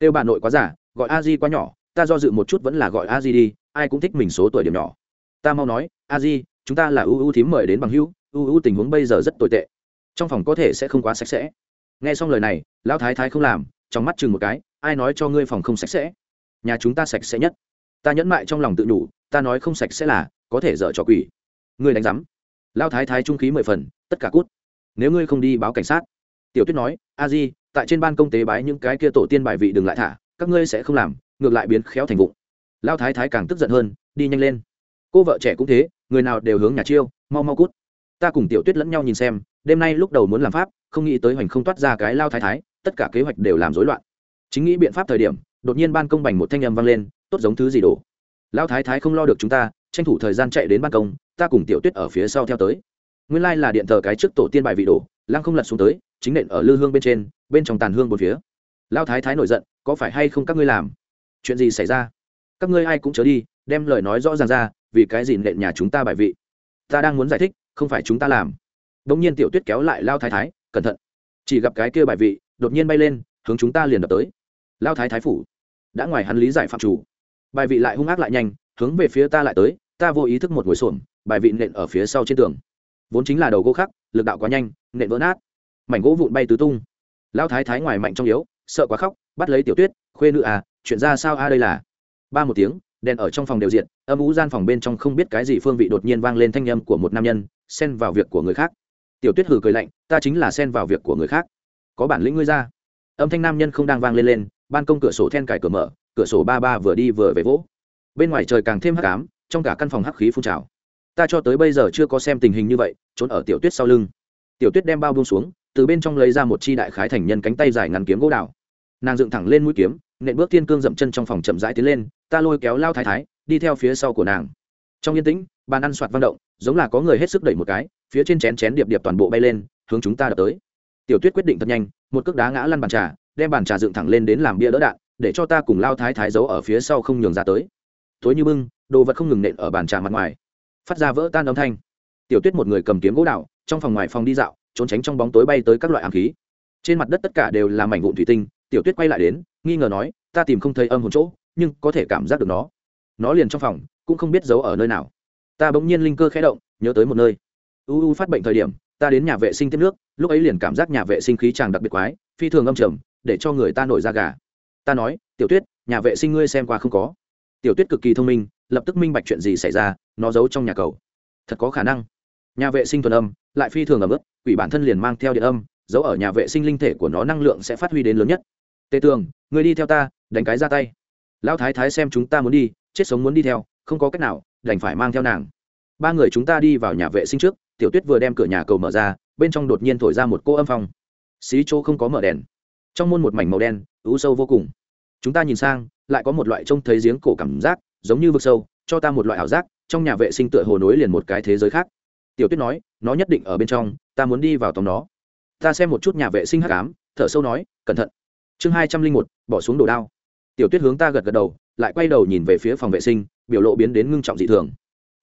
Kêu bà nội quá giả gọi a di quá nhỏ, ta do dự một chút vẫn là gọi a di đi, ai cũng thích mình số tuổi điểm nhỏ. Ta mau nói, a di chúng ta là ưu ưu thím mời đến bằng hữu, ưu ưu tình huống bây giờ rất tồi tệ. Trong phòng có thể sẽ không quá sạch sẽ. Nghe xong lời này, lão thái thái không làm, trong mắt chừng một cái, ai nói cho ngươi phòng không sạch sẽ? Nhà chúng ta sạch sẽ nhất. Ta nhẫn mại trong lòng tự nhủ, ta nói không sạch sẽ là, có thể dở trò quỷ. Ngươi đánh giám. Lão thái thái trung khí mười phần, tất cả cút. Nếu ngươi không đi báo cảnh sát. Tiểu tuyết nói, a di, tại trên ban công tế bái những cái kia tổ tiên bài vị đừng lại thả, các ngươi sẽ không làm, ngược lại biến khéo thành vụng. Lao thái thái càng tức giận hơn, đi nhanh lên. Cô vợ trẻ cũng thế người nào đều hướng nhà chiêu, mau mau cút. Ta cùng tiểu tuyết lẫn nhau nhìn xem, đêm nay lúc đầu muốn làm pháp, không nghĩ tới hoành không toát ra cái lao thái thái, tất cả kế hoạch đều làm rối loạn. Chính nghĩ biện pháp thời điểm, đột nhiên ban công bành một thanh âm vang lên, tốt giống thứ gì đổ. Lao thái thái không lo được chúng ta, tranh thủ thời gian chạy đến ban công, ta cùng tiểu tuyết ở phía sau theo tới. Nguyên lai là điện thờ cái trước tổ tiên bài vị đổ, lăng không lật xuống tới, chính nện ở lư hương bên trên, bên trong tàn hương một phía. Lao thái thái nổi giận, có phải hay không các ngươi làm? Chuyện gì xảy ra? Các ngươi ai cũng chớ đi đem lời nói rõ ràng ra, vì cái gì nện nhà chúng ta bài vị? Ta đang muốn giải thích, không phải chúng ta làm. Đ ỗ n g nhiên tiểu tuyết kéo lại lao thái thái, cẩn thận. Chỉ gặp cái kia bài vị, đột nhiên bay lên, hướng chúng ta liền đập tới. Lao thái thái phủ. Đã ngoài hắn lý giải phạm chủ. Bài vị lại hung ác lại nhanh, hướng về phía ta lại tới, ta vô ý thức một ngồi xổm, bài vị nện ở phía sau trên tường. Vốn chính là đầu gỗ khắc lực đạo quá nhanh, nện vỡ nát. Mảnh gỗ vụn bay tứ tung. Lao thái thái ngoài mạnh trong yếu, sợ quá khóc, bắt lấy tiểu tuyết, khuê nữ à chuyện ra sao a, đây là? Ba một tiếng đèn ở trong phòng đều diện âm ú gian phòng bên trong không biết cái gì phương vị đột nhiên vang lên thanh âm của một nam nhân, xen vào việc của người khác. Tiểu tuyết hử cười lạnh, ta chính là xen vào việc của người khác. Có bản lĩnh ngươi ra. Âm thanh nam nhân không đang vang lên lên, ban công cửa sổ then cài cửa mở, cửa sổ ba ba vừa đi vừa về vỗ. Bên ngoài trời càng thêm hắc ám, trong cả căn phòng hắc khí phun trào. Ta cho tới bây giờ chưa có xem tình hình như vậy, trốn ở tiểu tuyết sau lưng. Tiểu tuyết đem bao buông xuống, từ bên trong lấy ra một chi đại khái thành nhân cánh tay dài ngắn kiếm gỗ đào. Nàng dựng thẳng lên mũi kiếm nện bước thiên cương dậm chân trong phòng chậm rãi tiến lên, ta lôi kéo lao thái thái, đi theo phía sau của nàng. Trong yên tĩnh, bàn ăn soạt vang động, giống là có người hết sức đẩy một cái, phía trên chén chén điệp điệp toàn bộ bay lên, hướng chúng ta đập tới. Tiểu tuyết quyết định thật nhanh, một cước đá ngã lăn bàn trà, đem bàn trà dựng thẳng lên đến làm bia đỡ đạn, để cho ta cùng lao thái thái giấu ở phía sau không nhường ra tới. Tối như bưng, đồ vật không ngừng nện ở bàn trà mặt ngoài. Phát ra vỡ tan âm thanh. Tiểu tuyết một người cầm kiếm gỗ đạo trong phòng ngoài phòng đi dạo, trốn tránh trong bóng tối bay tới các loại ám khí. Trên mặt đất tất cả đều là mảnh vụn thủy tinh, tiểu tuyết quay lại đến nghi ngờ nói, ta tìm không thấy âm hồn chỗ, nhưng có thể cảm giác được nó. Nó liền trong phòng, cũng không biết giấu ở nơi nào. Ta bỗng nhiên linh cơ khẽ động, nhớ tới một nơi. U u phát bệnh thời điểm, ta đến nhà vệ sinh tiếp nước, lúc ấy liền cảm giác nhà vệ sinh khí tràng đặc biệt quái, phi thường âm trầm, để cho người ta nổi da gà. Ta nói, tiểu tuyết, nhà vệ sinh ngươi xem qua không có? Tiểu tuyết cực kỳ thông minh, lập tức minh bạch chuyện gì xảy ra, nó giấu trong nhà cầu. Thật có khả năng. Nhà vệ sinh thuần âm, lại phi thường ẩm ướt, quỷ bản thân liền mang theo điện âm, giấu ở nhà vệ sinh linh thể của nó năng lượng sẽ phát huy đến lớn nhất tề tường người đi theo ta, đánh cái ra tay. Lão thái thái xem chúng ta muốn đi, chết sống muốn đi theo, không có cách nào, đành phải mang theo nàng. Ba người chúng ta đi vào nhà vệ sinh trước, tiểu tuyết vừa đem cửa nhà cầu mở ra, bên trong đột nhiên thổi ra một cô âm phong. Xí chỗ không có mở đèn. Trong môn một mảnh màu đen, u sâu vô cùng. Chúng ta nhìn sang, lại có một loại trông thấy giếng cổ cảm giác, giống như vực sâu, cho ta một loại ảo giác, trong nhà vệ sinh tựa hồ nối liền một cái thế giới khác. Tiểu tuyết nói, nó nhất định ở bên trong, ta muốn đi vào tòng nó. Ta xem một chút nhà vệ sinh hắc ám, thở sâu nói, cẩn thận chương hai trăm linh một bỏ xuống đồ đao. Tiểu tuyết hướng ta gật gật đầu lại quay đầu nhìn về phía phòng vệ sinh biểu lộ biến đến ngưng trọng dị thường.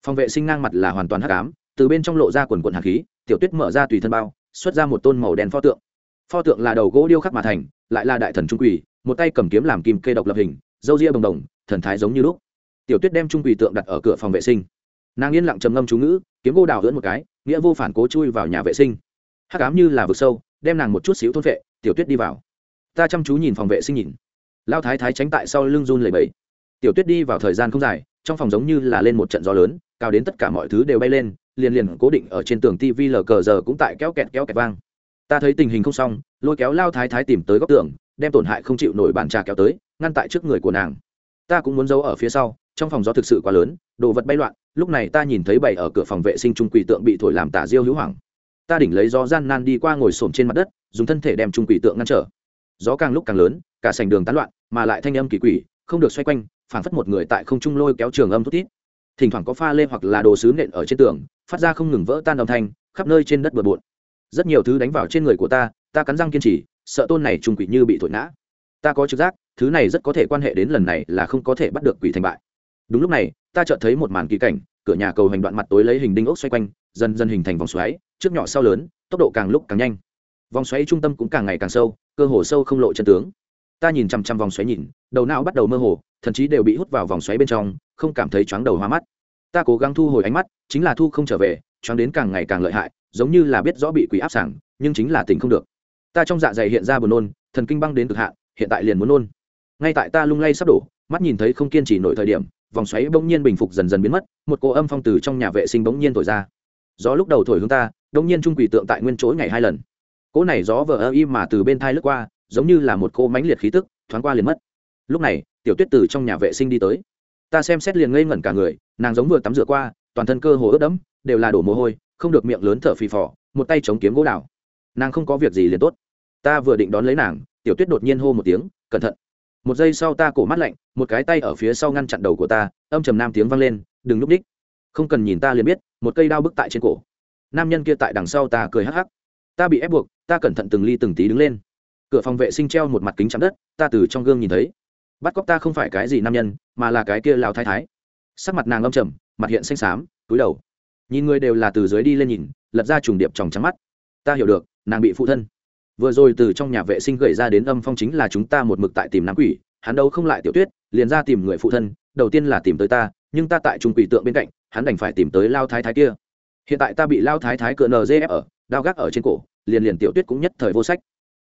Phòng vệ sinh ngang mặt là hoàn toàn hắc ám từ bên trong lộ ra quần quần hạt khí tiểu tuyết mở ra tùy thân bao xuất ra một tôn màu đen pho tượng. Pho tượng là đầu gỗ điêu khắc mà thành lại là đại thần trung quỳ, một tay cầm kiếm làm kim kê độc lập hình dâu ria bồng đồng thần thái giống như lúc. Tiểu tuyết đem trung quỳ tượng đặt ở cửa phòng vệ sinh. Nàng yên lặng trầm ngâm chú ngữ kiếm gỗ đào hưỡn một cái nghĩa vô phản cố chui vào nhà vệ sinh. Hắc ám như là vực sâu đem nàng một chút xíu thôn vệ tiểu tuyết đi vào ta chăm chú nhìn phòng vệ sinh nhìn. Lao thái thái tránh tại sau lưng run lầy bẫy tiểu tuyết đi vào thời gian không dài, trong phòng giống như là lên một trận gió lớn, cao đến tất cả mọi thứ đều bay lên, liền liền cố định ở trên tường tv lờ cờ giờ cũng tại kéo kẹt kéo kẹt vang. Ta thấy tình hình không xong, lôi kéo lao thái thái tìm tới góc tường, đem tổn hại không chịu nổi bàn trà kéo tới, ngăn tại trước người của nàng. Ta cũng muốn giấu ở phía sau, trong phòng gió thực sự quá lớn, đồ vật bay loạn, lúc này ta nhìn thấy bày ở cửa phòng vệ sinh trung quỷ tượng bị thổi làm tả diêu hữu hoảng. Ta đỉnh lấy gió gian nan đi qua ngồi xổm trên mặt đất, dùng thân thể đem trung quỷ tượng ngăn trở gió càng lúc càng lớn, cả sành đường tán loạn, mà lại thanh âm kỳ quỷ, không được xoay quanh, phảng phất một người tại không trung lôi kéo trường âm thút thít. Thỉnh thoảng có pha lê hoặc là đồ sứ nện ở trên tường, phát ra không ngừng vỡ tan âm thanh, khắp nơi trên đất bừa bộn. Rất nhiều thứ đánh vào trên người của ta ta cắn răng kiên trì, sợ tôn này trùng quỷ như bị thổi ngã. Ta có trực giác, thứ này rất có thể quan hệ đến lần này là không có thể bắt được quỷ thành bại. Đúng lúc này, ta chợt thấy một màn kỳ cảnh, cửa nhà cầu hành đoạn mặt tối lấy hình đinh ốc xoay quanh, dần dần hình thành vòng xoáy, trước nhỏ sau lớn, tốc độ càng lúc càng nhanh vòng xoáy trung tâm cũng càng ngày càng sâu, cơ hồ sâu không lộ chân tướng. Ta nhìn chằm chằm vòng xoáy nhìn, đầu não bắt đầu mơ hồ, thậm chí đều bị hút vào vòng xoáy bên trong, không cảm thấy chóng đầu hoa mắt. Ta cố gắng thu hồi ánh mắt, chính là thu không trở về chóng đến càng ngày càng lợi hại, giống như là biết rõ bị quỷ áp sảng, nhưng chính là tỉnh không được. Ta trong dạ dày hiện ra buồn nôn, thần kinh băng đến cực hạn, hiện tại liền muốn nôn. Ngay tại ta lung lay sắp đổ, mắt nhìn thấy không kiên trì nổi thời điểm, vòng xoáy bỗng nhiên bình phục dần dần biến mất, một cỗ âm phong từ trong nhà vệ sinh bỗng nhiên thổi ra. Gió lúc đầu thổi hướng ta, bỗng nhiên trung quỷ tượng tại nguyên chỗ ngày hai lần cỗ này gió vờ ơ y mà từ bên thai lướt qua, giống như là một cô mánh liệt khí tức, thoáng qua liền mất. Lúc này, tiểu tuyết từ trong nhà vệ sinh đi tới. Ta xem xét liền ngây ngẩn cả người, nàng giống vừa tắm rửa qua, toàn thân cơ hồ ướt đẫm, đều là đổ mồ hôi, không được miệng lớn thở phì phò, một tay chống kiếm gỗ đào. Nàng không có việc gì liền tốt. Ta vừa định đón lấy nàng, tiểu tuyết đột nhiên hô một tiếng, cẩn thận. Một giây sau ta cổ mắt lạnh, một cái tay ở phía sau ngăn chặn đầu của ta, âm trầm nam tiếng vang lên, đừng núp đích. Không cần nhìn ta liền biết, một cây đao bức tại trên cổ. Nam nhân kia tại đằng sau ta cười hắc hắc ta bị ép buộc, ta cẩn thận từng ly từng tí đứng lên. Cửa phòng vệ sinh treo một mặt kính chắn đất, ta từ trong gương nhìn thấy. Bắt cóc ta không phải cái gì nam nhân, mà là cái kia lao thái thái. Sắc mặt nàng âm trầm, mặt hiện xanh xám, túi đầu. Nhìn người đều là từ dưới đi lên nhìn, lật ra trùng điệp tròng trắng mắt. Ta hiểu được, nàng bị phụ thân. Vừa rồi từ trong nhà vệ sinh gậy ra đến âm phong chính là chúng ta một mực tại tìm nam quỷ, hắn đâu không lại tiểu tuyết, liền ra tìm người phụ thân, đầu tiên là tìm tới ta, nhưng ta tại trung quỷ tượng bên cạnh, hắn đành phải tìm tới lao thái thái kia. Hiện tại ta bị lao thái thái cựa nzf ở đao gác ở trên cổ, liền liền tiểu tuyết cũng nhất thời vô sách.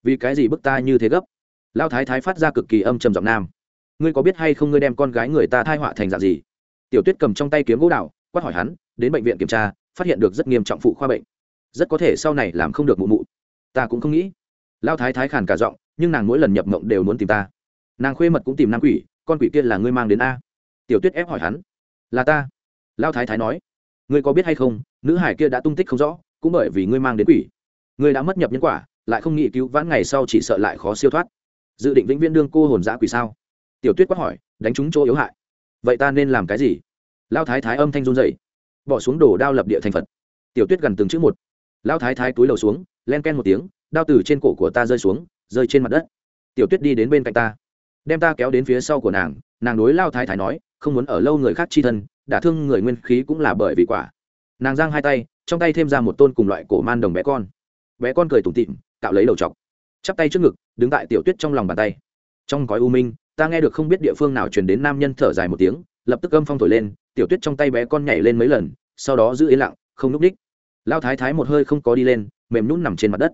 Vì cái gì bức ta như thế gấp? Lao thái thái phát ra cực kỳ âm trầm giọng nam. Ngươi có biết hay không ngươi đem con gái người ta thai họa thành dạng gì? Tiểu tuyết cầm trong tay kiếm gỗ đạo quát hỏi hắn, đến bệnh viện kiểm tra, phát hiện được rất nghiêm trọng phụ khoa bệnh. Rất có thể sau này làm không được mụ mụ. Ta cũng không nghĩ. Lao thái thái khàn cả giọng, nhưng nàng mỗi lần nhập mộng đều muốn tìm ta. Nàng khuê mật cũng tìm nam quỷ, con quỷ kia là ngươi mang đến a. Tiểu tuyết ép hỏi hắn. Là ta. Lao thái thái nói. Ngươi có biết hay không, nữ hải kia đã tung tích không rõ cũng bởi vì ngươi mang đến quỷ. Ngươi đã mất nhập nhân quả, lại không nghĩ cứu vãn ngày sau chỉ sợ lại khó siêu thoát. Dự định vĩnh viễn đương cô hồn giã quỷ sao? Tiểu tuyết quát hỏi, đánh trúng chỗ yếu hại. Vậy ta nên làm cái gì? Lao thái thái âm thanh run dậy bỏ xuống đổ đao lập địa thành phật. Tiểu tuyết gần từng chữ một. Lao thái thái túi lầu xuống, len ken một tiếng, đao từ trên cổ của ta rơi xuống, rơi trên mặt đất. Tiểu tuyết đi đến bên cạnh ta. Đem ta kéo đến phía sau của nàng nàng đối lao thái thái nói, không muốn ở lâu người khác chi thân, đả thương người nguyên khí cũng là bởi vì quả. Nàng giang hai tay trong tay thêm ra một tôn cùng loại cổ man đồng bé con. Bé con cười tủm tịm cạo lấy đầu chọc. Chắp tay trước ngực, đứng tại tiểu tuyết trong lòng bàn tay. Trong gói u minh, ta nghe được không biết địa phương nào truyền đến nam nhân thở dài một tiếng, lập tức âm phong thổi lên, tiểu tuyết trong tay bé con nhảy lên mấy lần, sau đó giữ yên lặng, không núp đích lao thái thái một hơi không có đi lên, mềm nhún nằm trên mặt đất.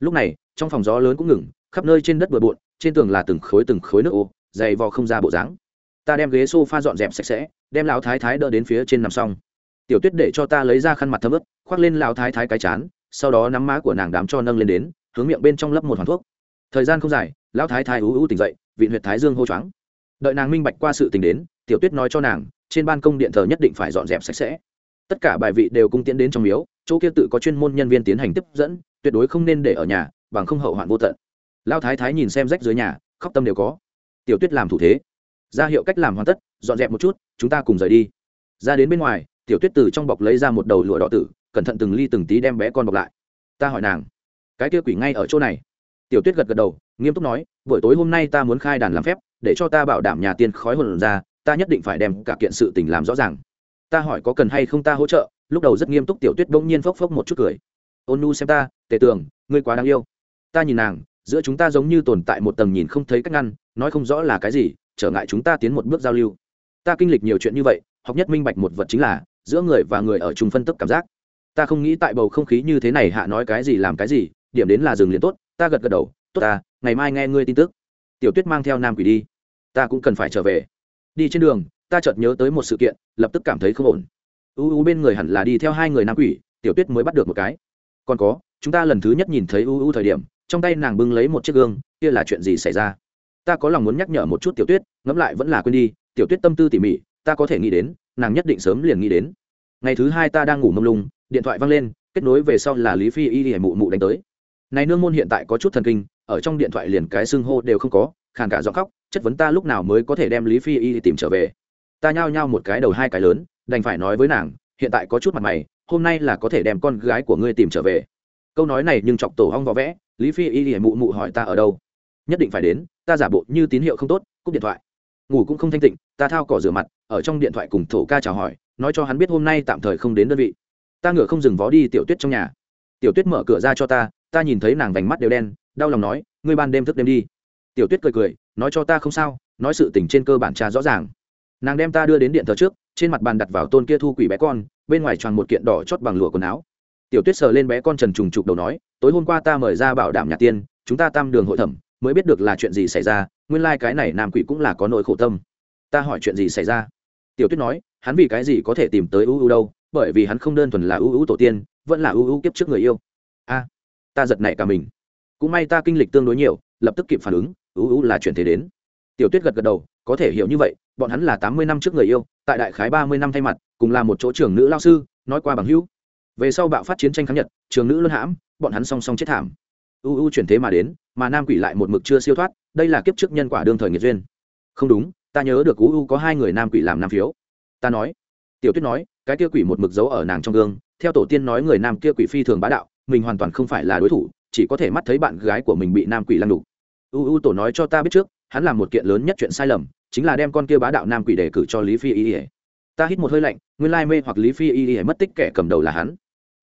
Lúc này, trong phòng gió lớn cũng ngừng, khắp nơi trên đất bừa bộn, trên tường là từng khối từng khối nước ô, dày vò không ra bộ dáng. Ta đem ghế s o f a dọn dẹp sạch sẽ, đem lão thái thái đỡ đến phía trên nằm xong tiểu tuyết để cho ta lấy ra khăn mặt thấm ướp khoác lên lão thái thái cái chán, sau đó nắm má của nàng đám cho nâng lên đến, hướng miệng bên trong lấp một hoàn thuốc. Thời gian không dài, lão thái thái ú ú tỉnh dậy vị huyện thái dương hô choáng. Đợi nàng minh bạch qua sự tình đến, tiểu tuyết nói cho nàng, trên ban công điện thờ nhất định phải dọn dẹp sạch sẽ. Tất cả bài vị đều cung tiễn đến trong miếu, chỗ kia tự có chuyên môn nhân viên tiến hành tiếp dẫn, tuyệt đối không nên để ở nhà, bằng không hậu hoạn vô tận. Lao thái thái nhìn xem rách dưới nhà, khóc tâm đều có. Tiểu tuyết làm thủ thế. Ra hiệu cách làm hoàn tất, dọn dẹp một chút, chúng ta cùng rời đi. Ra đến bên ngoài tiểu tuyết từ trong bọc lấy ra một đầu lụa đỏ tử, cẩn thận từng ly từng tí đem bé con bọc lại. Ta hỏi nàng, cái kia quỷ ngay ở chỗ này? Tiểu tuyết gật gật đầu, nghiêm túc nói, buổi tối hôm nay ta muốn khai đàn làm phép, để cho ta bảo đảm nhà tiên khói hồn ra, ta nhất định phải đem cả kiện sự tình làm rõ ràng. Ta hỏi có cần hay không ta hỗ trợ? Lúc đầu rất nghiêm túc, tiểu tuyết bỗng nhiên phốc phốc một chút cười. Ôn nu xem ta, tề tường, ngươi quá đáng yêu. Ta nhìn nàng, giữa chúng ta giống như tồn tại một tầng nhìn không thấy cách ngăn, nói không rõ là cái gì, trở ngại chúng ta tiến một bước giao lưu. Ta kinh lịch nhiều chuyện như vậy, học nhất minh bạch một vật chính là giữa người và người ở chung phân tức cảm giác. Ta không nghĩ tại bầu không khí như thế này hạ nói cái gì làm cái gì, điểm đến là dừng liền tốt, ta gật gật đầu, tốt ta, ngày mai nghe ngươi tin tức. Tiểu tuyết mang theo nam quỷ đi. Ta cũng cần phải trở về. Đi trên đường, ta chợt nhớ tới một sự kiện, lập tức cảm thấy không ổn. U u bên người hẳn là đi theo hai người nam quỷ, tiểu tuyết mới bắt được một cái. Còn có, chúng ta lần thứ nhất nhìn thấy u u thời điểm, trong tay nàng bưng lấy một chiếc gương, kia là chuyện gì xảy ra? Ta có lòng muốn nhắc nhở một chút tiểu tuyết, ngẫm lại vẫn là quên đi, tiểu tuyết tâm tư tỉ mỉ, ta có thể nghĩ đến nàng nhất định sớm liền nghĩ đến. Ngày thứ hai ta đang ngủ mông lung, điện thoại văng lên, kết nối về sau là lý phi y y mụ mụ đánh tới. Này nương môn hiện tại có chút thần kinh, ở trong điện thoại liền cái xưng hô đều không có, khàn cả giọng khóc, chất vấn ta lúc nào mới có thể đem lý phi y tìm trở về. Ta nhao nhao một cái đầu hai cái lớn, đành phải nói với nàng, hiện tại có chút mặt mày, hôm nay là có thể đem con gái của ngươi tìm trở về. Câu nói này nhưng chọc tổ hong võ vẽ, lý phi y y mụ mụ hỏi ta ở đâu? Nhất định phải đến, ta giả bộ như tín hiệu không tốt, cúp điện thoại ngủ cũng không thanh tịnh, ta thao cỏ rửa mặt, ở trong điện thoại cùng thổ ca chào hỏi, nói cho hắn biết hôm nay tạm thời không đến đơn vị. Ta ngựa không dừng vó đi tiểu tuyết trong nhà. Tiểu tuyết mở cửa ra cho ta ta nhìn thấy nàng vành mắt đều đen, đau lòng nói, ngươi ban đêm thức đêm đi. Tiểu tuyết cười cười, nói cho ta không sao, nói sự tình trên cơ bản trà rõ ràng. Nàng đem ta đưa đến điện thờ trước, trên mặt bàn đặt vào tôn kia thu quỷ bé con, bên ngoài tròn một kiện đỏ chót bằng lụa quần áo. Tiểu tuyết sờ lên bé con trần trùng trục đầu nói, tối hôm qua ta mời ra bảo đảm nhà tiên, chúng ta tam đường hội thẩm, mới biết được là chuyện gì xảy ra nguyên lai、like、cái này nam quỷ cũng là có nỗi khổ tâm. Ta hỏi chuyện gì xảy ra? Tiểu tuyết nói, hắn vì cái gì có thể tìm tới ưu ưu đâu, bởi vì hắn không đơn thuần là ưu ưu tổ tiên, vẫn là ưu ưu kiếp trước người yêu. A, ta giật nảy cả mình. Cũng may ta kinh lịch tương đối nhiều, lập tức kịp phản ứng ưu ưu là chuyển thế đến. Tiểu tuyết gật gật đầu, có thể hiểu như vậy, bọn hắn là tám mươi năm trước người yêu, tại đại khái ba mươi năm thay mặt, cùng là một chỗ trưởng nữ lao sư, nói qua bằng hữu. Về sau bạo phát chiến tranh kháng nhật trường nữ luân hãm, bọn hắn song song chết thảm. U u chuyển thế mà đến, mà nam quỷ lại một mực chưa siêu thoát đây là kiếp trước nhân quả đương thời nghiệt duyên. Không đúng, ta nhớ được u u có hai người nam quỷ làm nam phiếu. Ta nói. Tiểu tuyết nói, cái kia quỷ một mực giấu ở nàng trong gương, theo tổ tiên nói người nam kia quỷ phi thường bá đạo, mình hoàn toàn không phải là đối thủ, chỉ có thể mắt thấy bạn gái của mình bị nam quỷ lăng đục. U u tổ nói cho ta biết trước, hắn làm một kiện lớn nhất chuyện sai lầm, chính là đem con kia bá đạo nam quỷ đề cử cho lý phi y ỉa ta hít một hơi lạnh, nguyên lai mê hoặc lý phi y ỉa mất tích kẻ cầm đầu là hắn.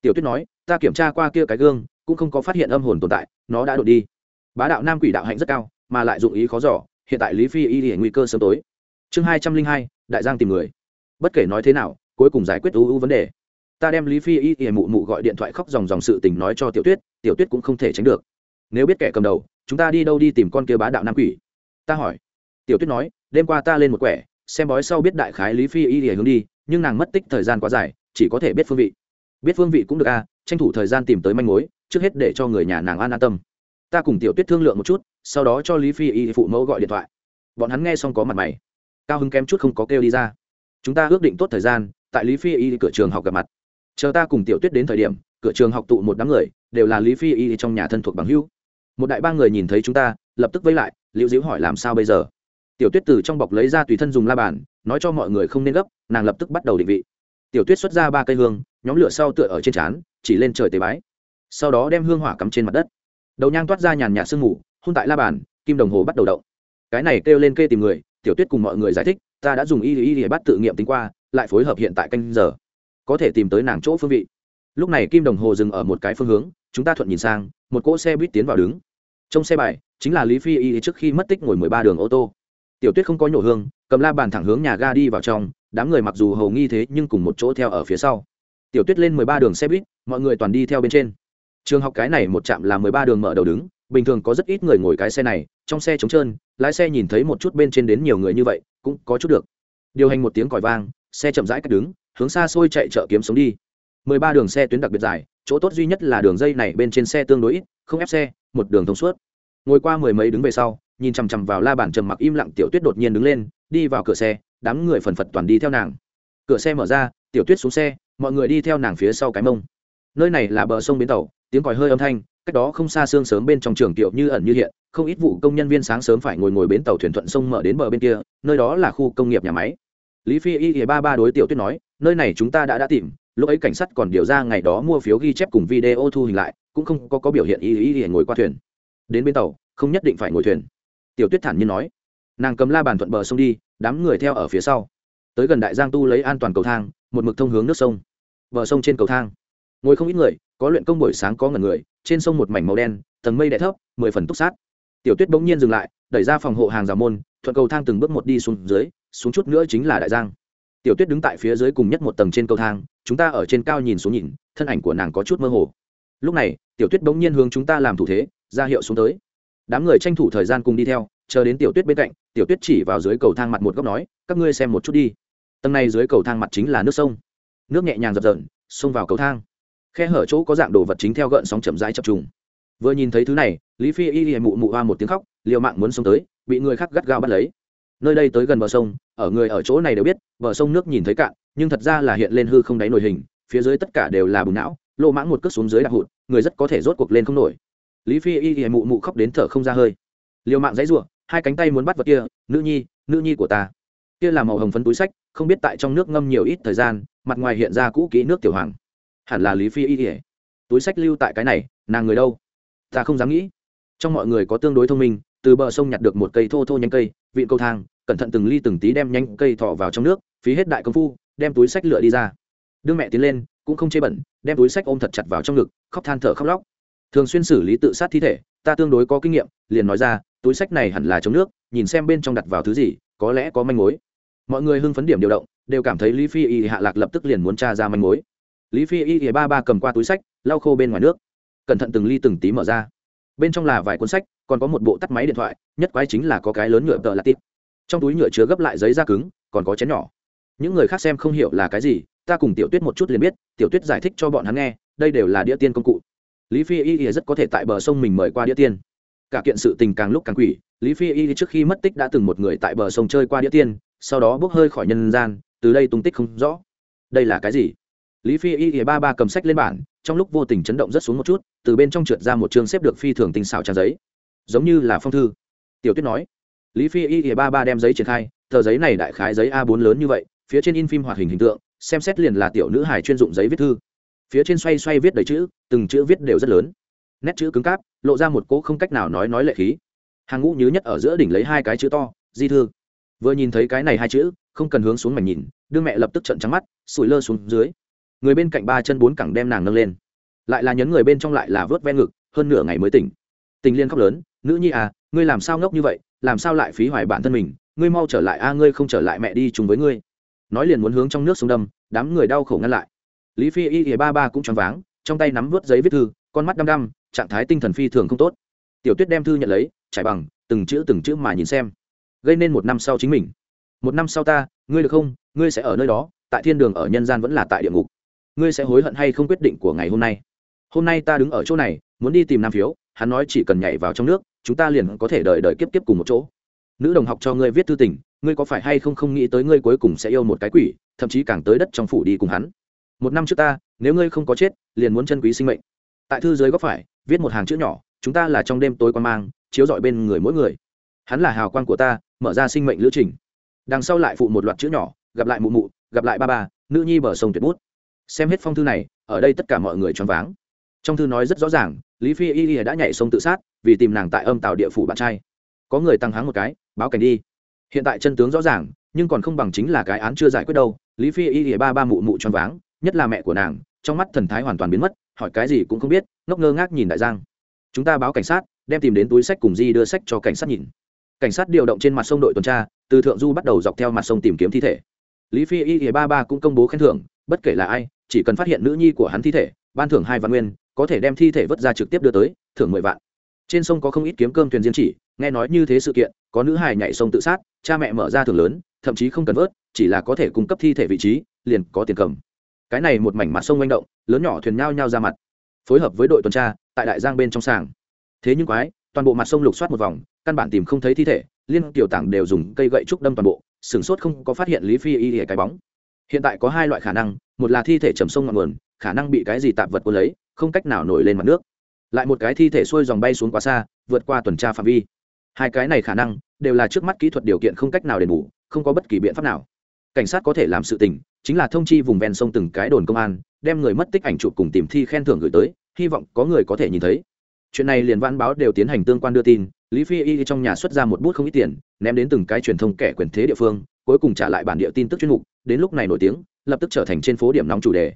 Tiểu tuyết nói, ta kiểm tra qua kia cái gương, cũng không có phát hiện âm hồn tồn tại, nó đã đột đi. Bá đạo nam quỷ đạo hạnh rất cao mà lại dụng ý khó giỏ hiện tại lý phi y ỉa nguy cơ sớm tối. Chương hai trăm linh hai, đại giang tìm người. Bất kể nói thế nào, cuối cùng giải quyết ưu ưu vấn đề. Ta đem lý phi y ỉa mụ mụ gọi điện thoại khóc dòng dòng sự tình nói cho tiểu tuyết tiểu tuyết cũng không thể tránh được. Nếu biết kẻ cầm đầu, chúng ta đi đâu đi tìm con kia bá đạo nam quỷ? Ta hỏi. Tiểu tuyết nói, đêm qua ta lên một quẻ, xem bói sau biết đại khái lý phi y để hướng đi, nhưng nàng mất tích thời gian quá dài, chỉ có thể biết phương vị. Biết phương vị cũng được a tranh thủ thời gian tìm tới manh mối, trước hết để cho người nhà nàng an an tâm. Ta cùng tiểu tuyết thương lượng một chút sau đó cho lý phi y phụ mẫu gọi điện thoại. Bọn hắn nghe xong có mặt mày. Cao hứng kém chút không có kêu đi ra. Chúng ta ước định tốt thời gian, tại lý phi y cửa trường học gặp mặt. Chờ ta cùng tiểu tuyết đến thời điểm, cửa trường học tụ một đám người, đều là lý phi y trong nhà thân thuộc bằng hữu. Một đại ba người nhìn thấy chúng ta, lập tức vây lại, liễu diễu hỏi làm sao bây giờ? Tiểu tuyết từ trong bọc lấy ra tùy thân dùng la bàn, nói cho mọi người không nên gấp, nàng lập tức bắt đầu định vị. Tiểu tuyết xuất ra ba cây hương, nhóm lửa sau tựa ở trên trán, chỉ lên trời tế bái. Sau đó đem hương hỏa cắm trên mặt đất. Đầu nhang toát ra nhàn nhạt sương mù hôn tại la bàn, kim đồng hồ bắt đầu động. Cái này kêu lên kê tìm người, tiểu tuyết cùng mọi người giải thích, ta đã dùng y y y bắt tự nghiệm tính qua, lại phối hợp hiện tại canh giờ. Có thể tìm tới nàng chỗ phương vị. Lúc này kim đồng hồ dừng ở một cái phương hướng, chúng ta thuận nhìn sang, một cỗ xe buýt tiến vào đứng. Trong xe bài, chính là lý phi y trước khi mất tích ngồi mười ba đường ô tô. Tiểu tuyết không có nhổ hương, cầm la bàn thẳng hướng nhà ga đi vào trong, đám người mặc dù hầu nghi thế nhưng cùng một chỗ theo ở phía sau. Tiểu tuyết lên mười ba đường xe buýt, mọi người toàn đi theo bên trên. Trường học cái này một trạm là mười ba đường mở đầu đứng bình thường có rất ít người ngồi cái xe này, trong xe trống trơn, lái xe nhìn thấy một chút bên trên đến nhiều người như vậy, cũng có chút được. Điều hành một tiếng còi vang, xe chậm rãi cách đứng, hướng xa xôi chạy chợ kiếm sống đi. Mười ba đường xe tuyến đặc biệt dài, chỗ tốt duy nhất là đường dây này bên trên xe tương đối ít, không ép xe, một đường thông suốt. Ngồi qua mười mấy đứng về sau, nhìn chằm chằm vào la bàn trầm mặc im lặng tiểu tuyết đột nhiên đứng lên, đi vào cửa xe, đám người phần phật toàn đi theo nàng. Cửa xe mở ra, tiểu tuyết xuống xe, mọi người đi theo nàng phía sau cái mông. Nơi này là bờ sông bến tàu tiếng còi hơi âm thanh cách đó không xa sương sớm bên trong trường tiểu như ẩn như hiện không ít vụ công nhân viên sáng sớm phải ngồi ngồi bến tàu thuyền thuận sông mở đến bờ bên kia nơi đó là khu công nghiệp nhà máy. Lý phi y ba ba đối tiểu tuyết nói nơi này chúng ta đã đã tìm lúc ấy cảnh sát còn điều ra ngày đó mua phiếu ghi chép cùng video thu hình lại cũng không có, có biểu hiện y y ngồi qua thuyền. Đến bên tàu không nhất định phải ngồi thuyền. Tiểu tuyết thản nhiên nói nàng cầm la bàn thuận bờ sông đi đám người theo ở phía sau. Tới gần đại giang tu lấy an toàn cầu thang một mực thông hướng nước sông. Bờ sông trên cầu thang. Ngồi không ít người có luyện công buổi sáng có ngần người, trên sông một mảnh màu đen, tầng mây đẻ thấp, mười phần túc sát. Tiểu tuyết bỗng nhiên dừng lại, đẩy ra phòng hộ hàng rào môn, thuận cầu thang từng bước một đi xuống dưới, xuống chút nữa chính là đại giang. Tiểu tuyết đứng tại phía dưới cùng nhất một tầng trên cầu thang, chúng ta ở trên cao nhìn xuống nhìn, thân ảnh của nàng có chút mơ hồ. Lúc này, tiểu tuyết bỗng nhiên hướng chúng ta làm thủ thế, ra hiệu xuống tới. Đám người tranh thủ thời gian cùng đi theo, chờ đến tiểu tuyết bên cạnh, tiểu tuyết chỉ vào dưới cầu thang mặt một góc nói, các ngươi xem một chút đi. Tầng này dưới cầu thang mặt chính là nước sông. Nước nhẹ nhàng dập dởn xông vào cầu thang khe hở chỗ có dạng đồ vật chính theo gợn sóng chậm rãi chập trùng. Vừa nhìn thấy thứ này, lý phi y y mụ mụ hoa một tiếng khóc, liều mạng muốn xuống tới, bị người khác gắt gao bắt lấy. Nơi đây tới gần bờ sông, ở người ở chỗ này đều biết, bờ sông nước nhìn thấy cạn, nhưng thật ra là hiện lên hư không đáy nổi hình, phía dưới tất cả đều là bùn não lộ mãng một cước xuống dưới đạp hụt, người rất có thể rốt cuộc lên không nổi. Lý phi y y mụ mụ khóc đến thở không ra hơi. Liều mạng dãy r hai cánh tay muốn bắt vật kia, nữ nhi nữ nhi của ta. Kia là màu hồng phấn túi sách, không biết tại trong nước ngâm nhiều ít thời gian, mặt ngoài hiện ra cũ kỹ nước tiểu hoàng hẳn là lý phi y ỉa túi sách lưu tại cái này, nàng người đâu? Ta không dám nghĩ. Trong mọi người có tương đối thông minh, từ bờ sông nhặt được một cây thô thô nhánh cây, vịn cầu thang, cẩn thận từng ly từng tí đem nhánh cây thọ vào trong nước, phí hết đại công phu, đem túi sách lựa đi ra. Đương mẹ tiến lên, cũng không chê bẩn, đem túi sách ôm thật chặt vào trong ngực, khóc than thở khóc lóc. Thường xuyên xử lý tự sát thi thể, ta tương đối có kinh nghiệm, liền nói ra, túi sách này hẳn là chống nước, nhìn xem bên trong đặt vào thứ gì, có lẽ có manh mối. Mọi người hưng phấn điểm điều động, đều cảm thấy lý phi y hạ lạc lập tức liền muốn tra ra manh mối lý phi y ỉa ba ba cầm qua túi sách, lau khô bên ngoài nước. Cẩn thận từng ly từng tí mở ra. Bên trong là vài cuốn sách, còn có một bộ tắt máy điện thoại, nhất quái chính là có cái lớn nhựa tợ là tít. Trong túi nhựa chứa gấp lại giấy da cứng, còn có chén nhỏ. Những người khác xem không hiểu là cái gì, ta cùng tiểu tuyết một chút liền biết, tiểu tuyết giải thích cho bọn hắn nghe, đây đều là đĩa tiên công cụ. Lý phi y ỉa rất có thể tại bờ sông mình mời qua đĩa tiên. Cả kiện sự tình càng lúc càng quỷ, lý phi y trước khi mất tích đã từng một người tại bờ sông chơi qua đĩa tiên, sau đó bốc hơi khỏi nhân gian, từ đây tung tích không rõ. Đây là cái gì? Lý phi y y ba ba cầm sách lên bản, trong lúc vô tình chấn động rất xuống một chút, từ bên trong trượt ra một chương xếp được phi thường tinh xảo trang giấy. Giống như là phong thư. Tiểu tuyết nói, lý phi y y ba ba đem giấy triển khai, tờ giấy này đại khái giấy a 4 lớn như vậy, phía trên in phim hoạt hình hình tượng, xem xét liền là tiểu nữ hài chuyên dụng giấy viết thư. Phía trên xoay xoay viết đầy chữ, từng chữ viết đều rất lớn. Nét chữ cứng cáp, lộ ra một cỗ không cách nào nói nói lệ khí. Hàng ngũ nhứ nhất ở giữa đỉnh lấy hai cái chữ to, di thư. Vừa nhìn thấy cái này hai chữ, không cần hướng xuống mảnh nhìn, đương mẹ lập tức trận trắng mắt, sủi lơ xuống dưới người bên cạnh ba chân bốn cẳng đem nàng nâng lên. Lại là nhấn người bên trong lại là vớt ven ngực, hơn nửa ngày mới tỉnh. Tình liên khóc lớn, nữ nhi à ngươi làm sao ngốc như vậy? Làm sao lại phí hoài bản thân mình? Ngươi mau trở lại a, ngươi không trở lại mẹ đi chung với ngươi. Nói liền muốn hướng trong nước xuống đâm, đám người đau khổ ngăn lại. Lý phi y thì ba ba cũng choáng váng, trong tay nắm vớt giấy viết thư, con mắt đăm đăm, trạng thái tinh thần phi thường không tốt. Tiểu tuyết đem thư nhận lấy, trải bằng, từng chữ từng chữ mà nhìn xem. Gây nên một năm sau chính mình. Một năm sau ta, ngươi được không? Ngươi sẽ ở nơi đó, tại thiên đường ở nhân gian vẫn là tại địa ngục ngươi sẽ hối hận hay không quyết định của ngày hôm nay? Hôm nay ta đứng ở chỗ này, muốn đi tìm nam phiếu, hắn nói chỉ cần nhảy vào trong nước, chúng ta liền có thể đợi đợi kiếp kiếp cùng một chỗ. Nữ đồng học cho ngươi viết thư tình, ngươi có phải hay không không nghĩ tới ngươi cuối cùng sẽ yêu một cái quỷ, thậm chí càng tới đất trong phủ đi cùng hắn? Một năm trước ta, nếu ngươi không có chết, liền muốn chân quý sinh mệnh. Tại thư dưới góc phải, viết một hàng chữ nhỏ, chúng ta là trong đêm tối quan mang, chiếu dọi bên người mỗi người. Hắn là hào quang của ta, mở ra sinh mệnh lữ trình. Đằng sau lại phụ một loạt chữ nhỏ, gặp lại mụ mụ, gặp lại ba ba, nữ nhi bờ sông tuyệt bút xem hết phong thư này, ở đây tất cả mọi người choáng váng. Trong thư nói rất rõ ràng, lý phi y y đã nhảy sông tự sát, vì tìm nàng tại âm tạo địa phủ bạn trai. Có người tăng háng một cái, báo cảnh đi. Hiện tại chân tướng rõ ràng, nhưng còn không bằng chính là cái án chưa giải quyết đâu. Lý phi y y ba ba mụ mụ choáng váng, nhất là mẹ của nàng, trong mắt thần thái hoàn toàn biến mất, hỏi cái gì cũng không biết, ngốc ngơ ngác nhìn đại giang. Chúng ta báo cảnh sát, đem tìm đến túi sách cùng di đưa sách cho cảnh sát nhìn. Cảnh sát điều động trên mặt sông đội tuần tra, từ thượng du bắt đầu dọc theo mặt sông tìm kiếm thi thể. Lý phi y y ba ba cũng công bố khen thưởng, bất kể là ai chỉ cần phát hiện nữ nhi của hắn thi thể, ban thưởng hai vạn nguyên, có thể đem thi thể vớt ra trực tiếp đưa tới, thưởng mười vạn. Trên sông có không ít kiếm cơm thuyền diên chỉ, nghe nói như thế sự kiện, có nữ hài nhảy sông tự sát, cha mẹ mở ra thưởng lớn, thậm chí không cần vớt, chỉ là có thể cung cấp thi thể vị trí, liền có tiền cầm. Cái này một mảnh mặt sông manh động, lớn nhỏ thuyền nhao nhao ra mặt. Phối hợp với đội tuần tra, tại đại giang bên trong sàng. Thế nhưng quái, toàn bộ mặt sông lục soát một vòng, căn bản tìm không thấy thi thể, liên tiểu tảng đều dùng cây gậy trúc đâm toàn bộ sửng sốt không có phát hiện lý phi y cái bóng. Hiện tại có hai loại khả năng một là thi thể chầm sông ngọn nguồn, khả năng bị cái gì tạp vật cuốn lấy, không cách nào nổi lên mặt nước. Lại một cái thi thể xuôi dòng bay xuống quá xa, vượt qua tuần tra phạm vi. Hai cái này khả năng đều là trước mắt kỹ thuật điều kiện không cách nào đền bù, không có bất kỳ biện pháp nào. Cảnh sát có thể làm sự tình, chính là thông chi vùng ven sông từng cái đồn công an, đem người mất tích ảnh chụp cùng tìm thi khen thưởng gửi tới, hy vọng có người có thể nhìn thấy. Chuyện này liền văn báo đều tiến hành tương quan đưa tin, lý phi y trong nhà xuất ra một bút không ít tiền, ném đến từng cái truyền thông kẻ quyền thế địa phương, cuối cùng trả lại bản địa tin tức chuyên mục đến lúc này nổi tiếng, lập tức trở thành trên phố điểm nóng chủ đề.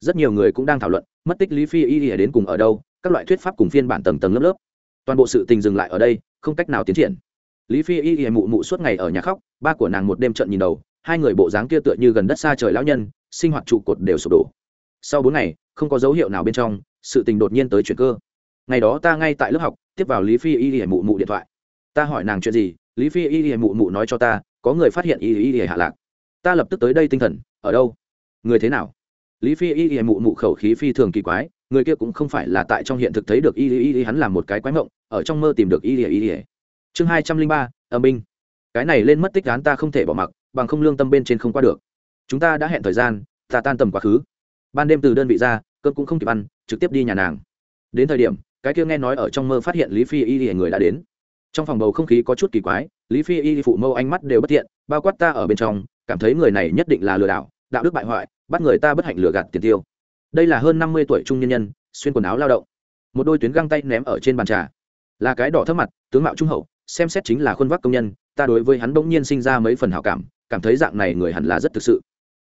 Rất nhiều người cũng đang thảo luận, mất tích lý phi y đến cùng ở đâu, các loại thuyết pháp cùng phiên bản tầng tầng lớp lớp. Toàn bộ sự tình dừng lại ở đây, không cách nào tiến triển. Lý phi y mụ mụ suốt ngày ở nhà khóc, ba của nàng một đêm trận nhìn đầu, hai người bộ dáng kia tựa như gần đất xa trời lão nhân, sinh hoạt trụ cột đều sụp đổ. Sau bốn ngày, không có dấu hiệu nào bên trong, sự tình đột nhiên tới chuyển cơ. Ngày đó ta ngay tại lớp học, tiếp vào lý phi y y mụ mụ điện thoại. Ta hỏi nàng chuyện gì, lý phi y y mụ mụ nói cho ta, có người phát hiện y y y hạ lạc ta lập tức tới đây tinh thần, ở đâu? Người thế nào? Lý phi y y mụ mụ khẩu khí phi thường kỳ quái, người kia cũng không phải là tại trong hiện thực thấy được y y y hắn làm một cái quái mộng, ở trong mơ tìm được y y y. Chương hai trăm linh ba, âm binh. Cái này lên mất tích án ta không thể bỏ mặc, bằng không lương tâm bên trên không qua được. Chúng ta đã hẹn thời gian, ta tan tầm quá khứ. Ban đêm từ đơn vị ra cơn cũng không kịp ăn, trực tiếp đi nhà nàng. Đến thời điểm, cái kia nghe nói ở trong mơ phát hiện lý phi y y người đã đến. Trong phòng bầu không khí có chút kỳ quái, lý phi y phụ mâu ánh mắt đều bất thiện, bao quát ta ở bên trong cảm thấy người này nhất định là lừa đảo, đạo đức bại hoại, bắt người ta bất hạnh lừa gạt tiền tiêu. Đây là hơn năm mươi tuổi trung nhân nhân, xuyên quần áo lao động. Một đôi tuyến găng tay ném ở trên bàn trà. Là cái đỏ thấp mặt, tướng mạo trung hậu, xem xét chính là khuôn vác công nhân, ta đối với hắn bỗng nhiên sinh ra mấy phần hảo cảm cảm thấy dạng này người hẳn là rất thực sự.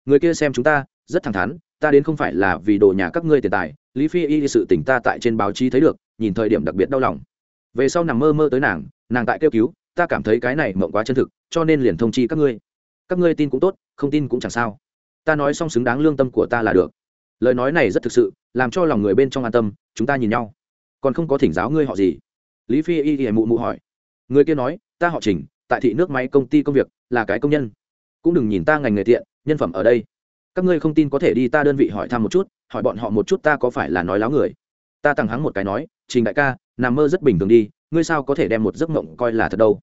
Người kia xem chúng ta, rất thẳng thắn, ta đến không phải là vì đồ nhà các ngươi tiền tài, lý phi y sự tỉnh ta tại trên báo chí thấy được, nhìn thời điểm đặc biệt đau lòng. Về sau nằm mơ mơ tới nàng nàng tại kêu cứu, ta cảm thấy cái này mộng quá chân thực, cho nên liền thông chi các ngươi các ngươi tin cũng tốt, không tin cũng chẳng sao. Ta nói xong xứng đáng lương tâm của ta là được. Lời nói này rất thực sự, làm cho lòng người bên trong an tâm, chúng ta nhìn nhau. Còn không có thỉnh giáo ngươi họ gì? Lý phi y y mụ mụ hỏi. Người kia nói, ta họ trình, tại thị nước máy công ty công việc, là cái công nhân. Cũng đừng nhìn ta ngành nghề tiện, nhân phẩm ở đây. Các ngươi không tin có thể đi ta đơn vị hỏi thăm một chút, hỏi bọn họ một chút ta có phải là nói láo người. Ta tăng hắng một cái nói, trình đại ca, nằm mơ rất bình thường đi, ngươi sao có thể đem một giấc mộng coi là thật đâu?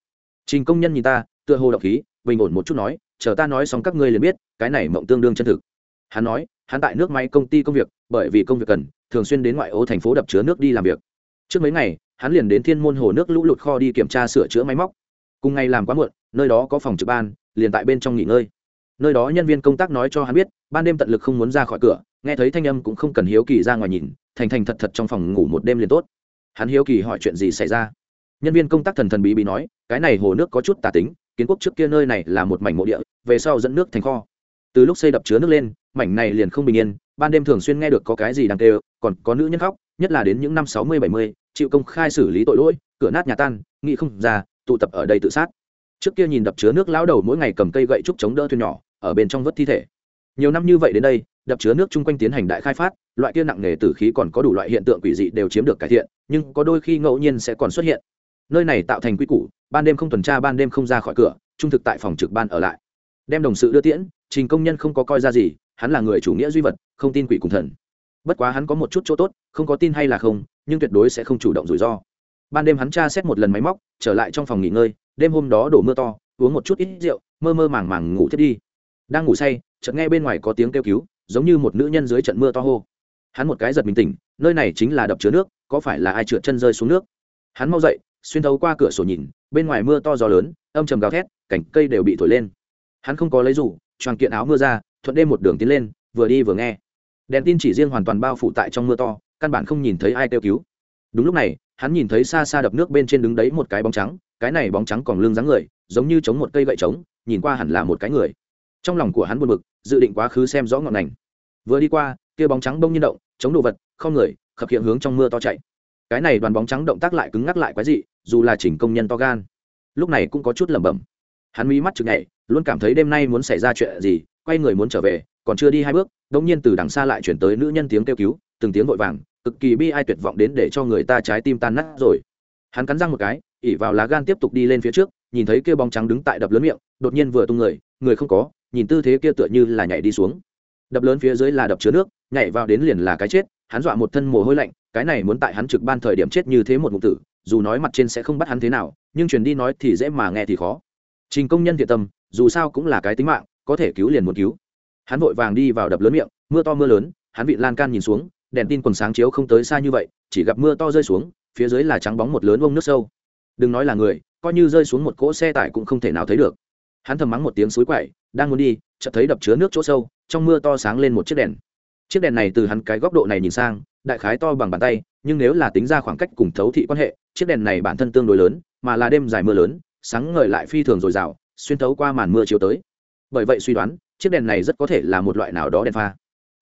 Trình công nhân nhìn ta, tựa hồ độc khí bình ổn một chút nói, chờ ta nói xong các ngươi liền biết, cái này mộng tương đương chân thực. Hắn nói, hắn tại nước máy công ty công việc, bởi vì công việc cần, thường xuyên đến ngoại ô thành phố đập chứa nước đi làm việc. Trước mấy ngày, hắn liền đến thiên môn hồ nước lũ lụt kho đi kiểm tra sửa chữa máy móc. Cùng ngày làm quá muộn, nơi đó có phòng trực ban, liền tại bên trong nghỉ ngơi. Nơi đó nhân viên công tác nói cho hắn biết, ban đêm tận lực không muốn ra khỏi cửa, nghe thấy thanh âm cũng không cần hiếu kỳ ra ngoài nhìn, thành thành thật thật trong phòng ngủ một đêm liền tốt. Hắn hiếu kỳ hỏi chuyện gì xảy ra. Nhân viên công tác thần thần bí bí nói, cái này hồ nước có chút tà tính kiến quốc trước kia nơi này là một mảnh mộ địa, về sau dẫn nước thành kho. Từ lúc xây đập chứa nước lên, mảnh này liền không bình yên, ban đêm thường xuyên nghe được có cái gì đang kêu, còn có nữ nhân khóc, nhất là đến những năm sáu mươi, bảy mươi, chịu công khai xử lý tội lỗi, cửa nát nhà tan, nghĩ không ra, tụ tập ở đây tự sát. Trước kia nhìn đập chứa nước lão đầu mỗi ngày cầm cây gậy trúc chống đỡ thuyền nhỏ, ở bên trong vớt thi thể. Nhiều năm như vậy đến đây, đập chứa nước chung quanh tiến hành đại khai phát, loại kia nặng nề tử khí còn có đủ loại hiện tượng quỷ dị đều chiếm được cải thiện, nhưng có đôi khi ngẫu nhiên sẽ còn xuất hiện nơi này tạo thành quy củ, ban đêm không tuần tra, ban đêm không ra khỏi cửa, trung thực tại phòng trực ban ở lại. Đem đồng sự đưa tiễn, trình công nhân không có coi ra gì, hắn là người chủ nghĩa duy vật, không tin quỷ cùng thần. Bất quá hắn có một chút chỗ tốt, không có tin hay là không, nhưng tuyệt đối sẽ không chủ động rủi ro. Ban đêm hắn tra xét một lần máy móc, trở lại trong phòng nghỉ ngơi, đêm hôm đó đổ mưa to, uống một chút ít rượu, mơ mơ màng màng ngủ thiết đi. Đang ngủ say, chợt nghe bên ngoài có tiếng kêu cứu, giống như một nữ nhân dưới trận mưa to hô. Hắn một cái giật mình tỉnh, nơi này chính là đập chứa nước, có phải là ai trượt chân rơi xuống nước? Hắn mau dậy xuyên thấu qua cửa sổ nhìn, bên ngoài mưa to gió lớn, âm trầm gào thét cảnh cây đều bị thổi lên. Hắn không có lấy rủ choàng kiện áo mưa ra, thuận đêm một đường tiến lên, vừa đi vừa nghe. Đèn tin chỉ riêng hoàn toàn bao phủ tại trong mưa to, căn bản không nhìn thấy ai kêu cứu. Đúng lúc này, hắn nhìn thấy xa xa đập nước bên trên đứng đấy một cái bóng trắng, cái này bóng trắng còn lưng dáng người, giống như chống một cây gậy trống, nhìn qua hẳn là một cái người. Trong lòng của hắn buồn bực, dự định quá khứ xem rõ ngọn ngành. Vừa đi qua, kia bóng trắng bông nhiên động, chống đồ vật, không người, khập hiện hướng trong mưa to chạy. Cái này đoàn bóng trắng động tác lại cứng ngắc lại quái dị dù là chỉnh công nhân to gan. Lúc này cũng có chút lẩm bẩm. Hắn mí mắt chực nhảy, luôn cảm thấy đêm nay muốn xảy ra chuyện gì, quay người muốn trở về, còn chưa đi hai bước đống nhiên từ đằng xa lại chuyển tới nữ nhân tiếng kêu cứu, từng tiếng vội vàng, cực kỳ bi ai tuyệt vọng đến để cho người ta trái tim tan nát rồi. Hắn cắn răng một cái, ỉ vào lá gan tiếp tục đi lên phía trước, nhìn thấy kia bóng trắng đứng tại đập lớn miệng, đột nhiên vừa tung người người không có, nhìn tư thế kia tựa như là nhảy đi xuống. Đập lớn phía dưới là đập chứa nước, nhảy vào đến liền là cái chết, hắn dọa một thân mồ hôi lạnh, cái này muốn tại hắn trực ban thời điểm chết như thế một ngụ tử dù nói mặt trên sẽ không bắt hắn thế nào, nhưng truyền đi nói thì dễ mà nghe thì khó. Trình công nhân thiện tâm, dù sao cũng là cái tính mạng, có thể cứu liền muốn cứu. Hắn vội vàng đi vào đập lớn miệng, mưa to mưa lớn, hắn vị lan can nhìn xuống, đèn tin quần sáng chiếu không tới xa như vậy, chỉ gặp mưa to rơi xuống, phía dưới là trắng bóng một lớn vông nước sâu. Đừng nói là người, coi như rơi xuống một cỗ xe tải cũng không thể nào thấy được. Hắn thầm mắng một tiếng suối quậy, đang muốn đi, chợt thấy đập chứa nước chỗ sâu, trong mưa to sáng lên một chiếc đèn. Chiếc đèn này từ hắn cái góc độ này nhìn sang, đại khái to bằng bàn tay, nhưng nếu là tính ra khoảng cách cùng thấu thị quan hệ chiếc đèn này bản thân tương đối lớn, mà là đêm dài mưa lớn, sáng ngời lại phi thường dồi dào, xuyên thấu qua màn mưa chiếu tới. Bởi vậy suy đoán, chiếc đèn này rất có thể là một loại nào đó đèn pha.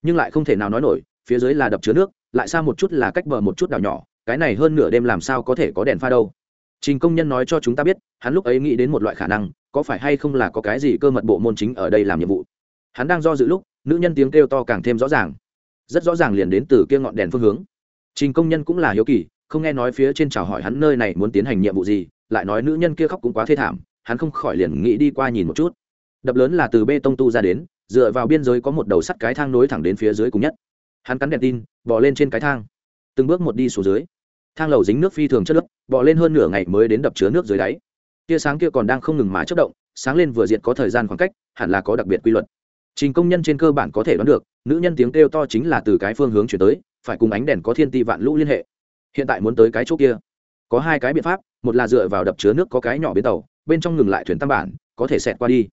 Nhưng lại không thể nào nói nổi, phía dưới là đập chứa nước, lại xa một chút là cách bờ một chút đảo nhỏ, cái này hơn nửa đêm làm sao có thể có đèn pha đâu. Trình công nhân nói cho chúng ta biết, hắn lúc ấy nghĩ đến một loại khả năng, có phải hay không là có cái gì cơ mật bộ môn chính ở đây làm nhiệm vụ. Hắn đang do dự lúc, nữ nhân tiếng kêu to càng thêm rõ ràng. Rất rõ ràng liền đến từ kia ngọn đèn phương hướng. Trình công nhân cũng là hiếu kỳ không nghe nói phía trên chào hỏi hắn nơi này muốn tiến hành nhiệm vụ gì, lại nói nữ nhân kia khóc cũng quá thê thảm, hắn không khỏi liền nghĩ đi qua nhìn một chút. Đập lớn là từ bê tông tu ra đến, dựa vào biên giới có một đầu sắt cái thang nối thẳng đến phía dưới cùng nhất. Hắn cắn đèn tin bỏ lên trên cái thang. Từng bước một đi xuống dưới, thang lầu dính nước phi thường chất lớp bỏ lên hơn nửa ngày mới đến đập chứa nước dưới đáy. Tia sáng kia còn đang không ngừng mà chất động, sáng lên vừa diệt có thời gian khoảng cách, hẳn là có đặc biệt quy luật. Trình công nhân trên cơ bản có thể đoán được, nữ nhân tiếng kêu to chính là từ cái phương hướng chuyển tới, phải cùng ánh đèn có thiên ti vạn lũ liên hệ hiện tại muốn tới cái chỗ kia. Có hai cái biện pháp, một là dựa vào đập chứa nước có cái nhỏ bến tàu, bên trong ngừng lại thuyền tam bản, có thể xẹt qua đi.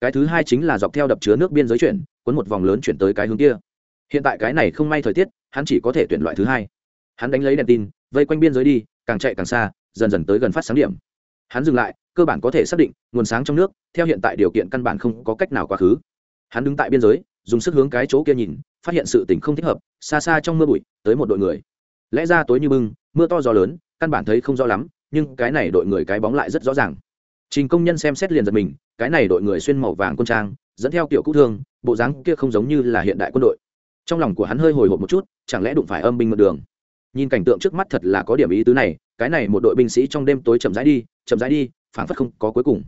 Cái thứ hai chính là dọc theo đập chứa nước biên giới chuyển quấn một vòng lớn chuyển tới cái hướng kia. Hiện tại cái này không may thời tiết, hắn chỉ có thể tuyển loại thứ hai. Hắn đánh lấy đèn tin, vây quanh biên giới đi, càng chạy càng xa, dần dần tới gần phát sáng điểm. Hắn dừng lại, cơ bản có thể xác định, nguồn sáng trong nước, theo hiện tại điều kiện căn bản không có cách nào quá khứ. Hắn đứng tại biên giới, dùng sức hướng cái chỗ kia nhìn, phát hiện sự tình không thích hợp, xa xa trong mưa bụi, tới một đội người lẽ ra tối như bưng, mưa to gió lớn, căn bản thấy không rõ lắm, nhưng cái này đội người cái bóng lại rất rõ ràng. Trình công nhân xem xét liền giật mình, cái này đội người xuyên màu vàng quân trang, dẫn theo kiểu cũ thương, bộ dáng kia không giống như là hiện đại quân đội. Trong lòng của hắn hơi hồi hộp một chút, chẳng lẽ đụng phải âm binh mượn đường? Nhìn cảnh tượng trước mắt thật là có điểm ý tứ này, cái này một đội binh sĩ trong đêm tối chậm rãi đi, chậm rãi đi, phảng phất không có cuối cùng.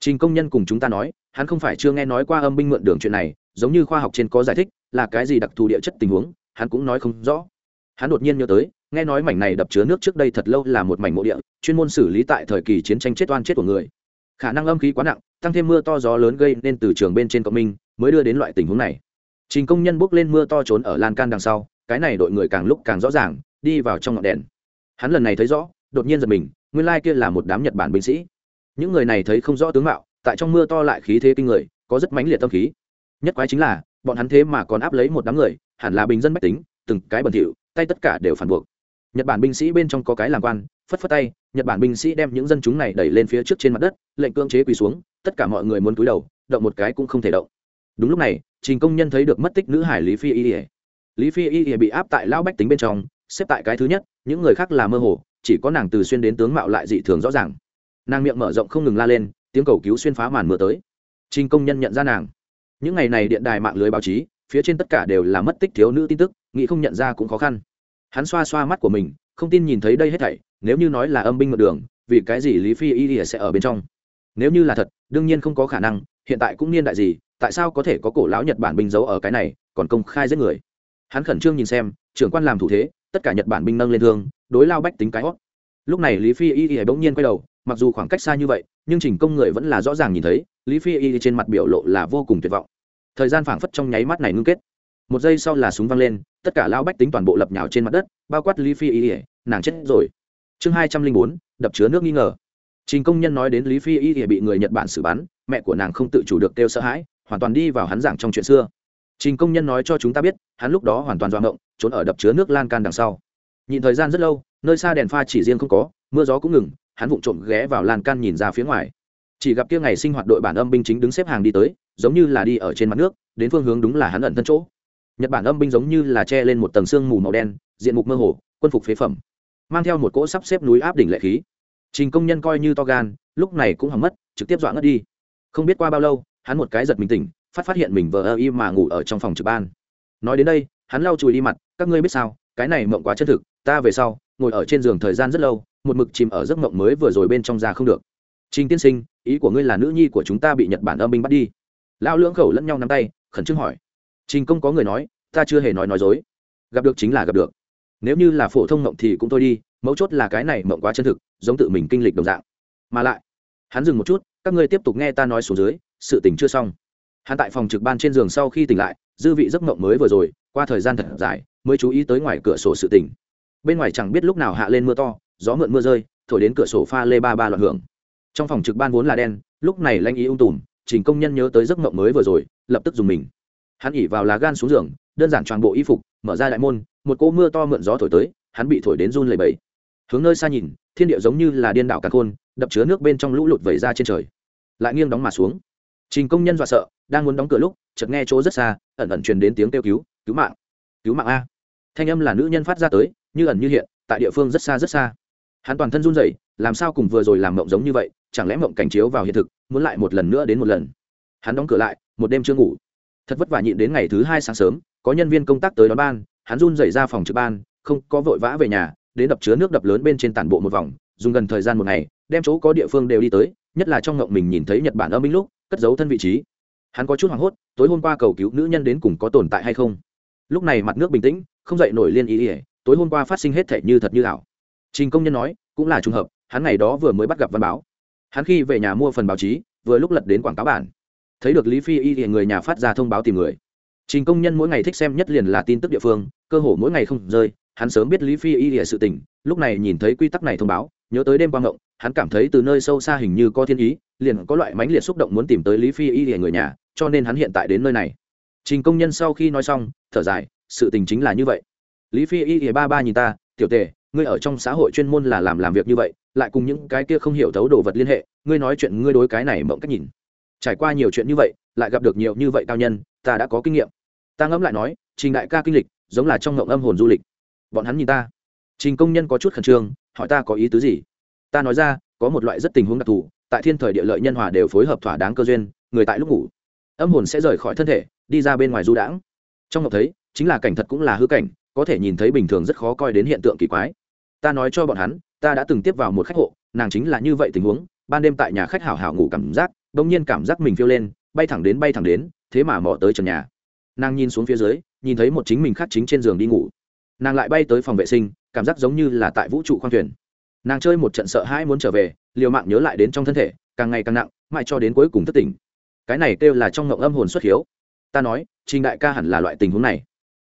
Trình công nhân cùng chúng ta nói, hắn không phải chưa nghe nói qua âm binh mượn đường chuyện này, giống như khoa học trên có giải thích, là cái gì đặc thù địa chất tình huống, hắn cũng nói không rõ hắn đột nhiên nhớ tới, nghe nói mảnh này đập chứa nước trước đây thật lâu là một mảnh mộ địa, chuyên môn xử lý tại thời kỳ chiến tranh chết oan chết của người. Khả năng âm khí quá nặng, tăng thêm mưa to gió lớn gây nên từ trường bên trên cộng minh, mới đưa đến loại tình huống này. Trình công nhân bước lên mưa to trốn ở lan can đằng sau, cái này đội người càng lúc càng rõ ràng, đi vào trong ngọn đèn. Hắn lần này thấy rõ, đột nhiên giật mình, nguyên lai kia là một đám nhật bản binh sĩ. Những người này thấy không rõ tướng mạo, tại trong mưa to lại khí thế kinh người, có rất mãnh liệt tâm khí. Nhất quái chính là, bọn hắn thế mà còn áp lấy một đám người, hẳn là bình dân bách tính, từng cái bẩn thỉu tay tất cả đều phản buộc. Nhật bản binh sĩ bên trong có cái làm quan, phất phất tay, nhật bản binh sĩ đem những dân chúng này đẩy lên phía trước trên mặt đất, lệnh cưỡng chế quỳ xuống, tất cả mọi người muốn cúi đầu, động một cái cũng không thể động. Đúng lúc này, trình công nhân thấy được mất tích nữ hải lý phi y ỉa lý phi y ỉa bị áp tại lão bách tính bên trong, xếp tại cái thứ nhất, những người khác là mơ hồ, chỉ có nàng từ xuyên đến tướng mạo lại dị thường rõ ràng. Nàng miệng mở rộng không ngừng la lên, tiếng cầu cứu xuyên phá màn mưa tới. Trình công nhân nhận ra nàng. Những ngày này điện đài mạng lưới báo chí phía trên tất cả đều là mất tích thiếu nữ tin tức, nghĩ không nhận ra cũng khó khăn. Hắn xoa xoa mắt của mình, không tin nhìn thấy đây hết thảy, nếu như nói là âm binh mượn đường, vì cái gì lý phi y sẽ ở bên trong? Nếu như là thật, đương nhiên không có khả năng, hiện tại cũng niên đại gì, tại sao có thể có cổ lão nhật bản binh giấu ở cái này, còn công khai giết người? Hắn khẩn trương nhìn xem, trưởng quan làm thủ thế, tất cả nhật bản binh nâng lên thương, đối lao bách tính cái hót. Lúc này lý phi y y bỗng nhiên quay đầu, mặc dù khoảng cách xa như vậy, nhưng chỉnh công người vẫn là rõ ràng nhìn thấy, lý phi y trên mặt biểu lộ là vô cùng tuyệt vọng thời gian phảng phất trong nháy mắt này ngưng kết. Một giây sau là súng văng lên, tất cả lao bách tính toàn bộ lập nhào trên mặt đất, bao quát lý phi y ỉa nàng chết rồi. Chương hai trăm linh bốn, đập chứa nước nghi ngờ. Trình công nhân nói đến lý phi y ỉa bị người nhật bản xử bắn, mẹ của nàng không tự chủ được kêu sợ hãi, hoàn toàn đi vào hắn giảng trong chuyện xưa. Trình công nhân nói cho chúng ta biết, hắn lúc đó hoàn toàn doạng động, trốn ở đập chứa nước lan can đằng sau. Nhìn thời gian rất lâu, nơi xa đèn pha chỉ riêng không có, mưa gió cũng ngừng, hắn vụng trộm ghé vào lan can nhìn ra phía ngoài chỉ gặp kia ngày sinh hoạt đội bản âm binh chính đứng xếp hàng đi tới, giống như là đi ở trên mặt nước, đến phương hướng đúng là hắn ẩn thân chỗ. Nhật bản âm binh giống như là che lên một tầng sương mù màu đen, diện mục mơ hồ, quân phục phế phẩm, mang theo một cỗ sắp xếp núi áp đỉnh lệ khí. Trình công nhân coi như to gan, lúc này cũng hỏng mất, trực tiếp dọa ngất đi. Không biết qua bao lâu, hắn một cái giật mình tỉnh, phát phát hiện mình vờ ơ y mà ngủ ở trong phòng trực ban. Nói đến đây, hắn lau chùi đi mặt, các ngươi biết sao, cái này mộng quá chân thực, ta về sau, ngồi ở trên giường thời gian rất lâu, một mực chìm ở giấc mộng mới vừa rồi bên trong ra không được. Trình tiên sinh ý của ngươi là nữ nhi của chúng ta bị nhật bản âm binh bắt đi. Lao lưỡng khẩu lẫn nhau nắm tay, khẩn trương hỏi. Trình công có người nói, ta chưa hề nói nói dối. Gặp được chính là gặp được. Nếu như là phổ thông mộng thì cũng thôi đi, mấu chốt là cái này mộng quá chân thực, giống tự mình kinh lịch đồng dạng. Mà lại, hắn dừng một chút, các ngươi tiếp tục nghe ta nói xuống dưới, sự tình chưa xong. Hắn tại phòng trực ban trên giường sau khi tỉnh lại, dư vị giấc mộng mới vừa rồi, qua thời gian thật dài, mới chú ý tới ngoài cửa sổ sự tỉnh bên ngoài chẳng biết lúc nào hạ lên mưa to, gió mượn mưa rơi, thổi đến cửa sổ pha lê ba ba loạn hưởng trong phòng trực ban vốn là đen, lúc này lanh ý ung tùm, trình công nhân nhớ tới giấc mộng mới vừa rồi, lập tức dùng mình. Hắn ỉ vào lá gan xuống giường, đơn giản toàn bộ y phục, mở ra đại môn, một cỗ mưa to mượn gió thổi tới, hắn bị thổi đến run lầy bẫy hướng nơi xa nhìn, thiên địa giống như là điên đảo cả khôn, đập chứa nước bên trong lũ lụt vẩy ra trên trời. Lại nghiêng đóng mà xuống. Trình công nhân dọa sợ, đang muốn đóng cửa lúc, chợt nghe chỗ rất xa, ẩn ẩn truyền đến tiếng kêu cứu cứu mạng! Cứu mạng a! Thanh âm là nữ nhân phát ra tới, như ẩn như hiện, tại địa phương rất xa rất xa. Hắn toàn thân run rẩy, làm sao cùng vừa rồi làm mộng giống như vậy chẳng lẽ mộng cảnh chiếu vào hiện thực, muốn lại một lần nữa đến một lần? Hắn đóng cửa lại, một đêm chưa ngủ. Thật vất vả nhịn đến ngày thứ hai sáng sớm, có nhân viên công tác tới đón ban, hắn run dậy ra phòng trực ban, không có vội vã về nhà, đến đập chứa nước đập lớn bên trên tản bộ một vòng, dùng gần thời gian một ngày, đem chỗ có địa phương đều đi tới, nhất là trong ngộng mình nhìn thấy nhật bản âm minh lúc, cất giấu thân vị trí. Hắn có chút hoảng hốt, tối hôm qua cầu cứu nữ nhân đến cùng có tồn tại hay không? Lúc này mặt nước bình tĩnh, không dậy nổi liên ý ỉa tối hôm qua phát sinh hết thể như thật như ảo. Trình công nhân nói, cũng là trùng hợp, hắn ngày đó vừa mới bắt gặp văn báo hắn khi về nhà mua phần báo chí, vừa lúc lật đến quảng cáo bản. Thấy được lý phi y thì người nhà phát ra thông báo tìm người. Trình công nhân mỗi ngày thích xem nhất liền là tin tức địa phương, cơ hồ mỗi ngày không rơi, hắn sớm biết lý phi y thì sự tình, lúc này nhìn thấy quy tắc này thông báo, nhớ tới đêm quang ngộng hắn cảm thấy từ nơi sâu xa hình như có thiên ý, liền có loại mãnh liệt xúc động muốn tìm tới lý phi y thì người nhà, cho nên hắn hiện tại đến nơi này. Trình công nhân sau khi nói xong, thở dài, sự tình chính là như vậy. Lý phi y thì ba ba nhìn ta, tiểu tề ngươi ở trong xã hội chuyên môn là làm làm việc như vậy, lại cùng những cái kia không hiểu thấu đồ vật liên hệ, ngươi nói chuyện, ngươi đối cái này mộng cách nhìn. Trải qua nhiều chuyện như vậy, lại gặp được nhiều như vậy cao nhân, ta đã có kinh nghiệm. Ta ngẫm lại nói, trình đại ca kinh lịch, giống là trong ngộng âm hồn du lịch. Bọn hắn nhìn ta. Trình công nhân có chút khẩn trương, hỏi ta có ý tứ gì? Ta nói ra, có một loại rất tình huống đặc thù, tại thiên thời địa lợi nhân hòa đều phối hợp thỏa đáng cơ duyên, người tại lúc ngủ, âm hồn sẽ rời khỏi thân thể, đi ra bên ngoài du đãng. Trong ngộng thấy, chính là cảnh thật cũng là hư cảnh, có thể nhìn thấy bình thường rất khó coi đến hiện tượng kỳ quái ta nói cho bọn hắn, ta đã từng tiếp vào một khách hộ, nàng chính là như vậy tình huống, ban đêm tại nhà khách hảo hảo ngủ cảm giác đ ỗ n g nhiên cảm giác mình phiêu lên, bay thẳng đến, bay thẳng đến, thế mà mò tới trần nhà. Nàng nhìn xuống phía dưới, nhìn thấy một chính mình khác chính trên giường đi ngủ. Nàng lại bay tới phòng vệ sinh, cảm giác giống như là tại vũ trụ khoang thuyền. Nàng chơi một trận sợ hãi muốn trở về, liều mạng nhớ lại đến trong thân thể, càng ngày càng nặng, mãi cho đến cuối cùng thất tỉnh. Cái này kêu là trong ngộng âm hồn xuất hiếu. Ta nói, trình đại ca hẳn là loại tình huống này.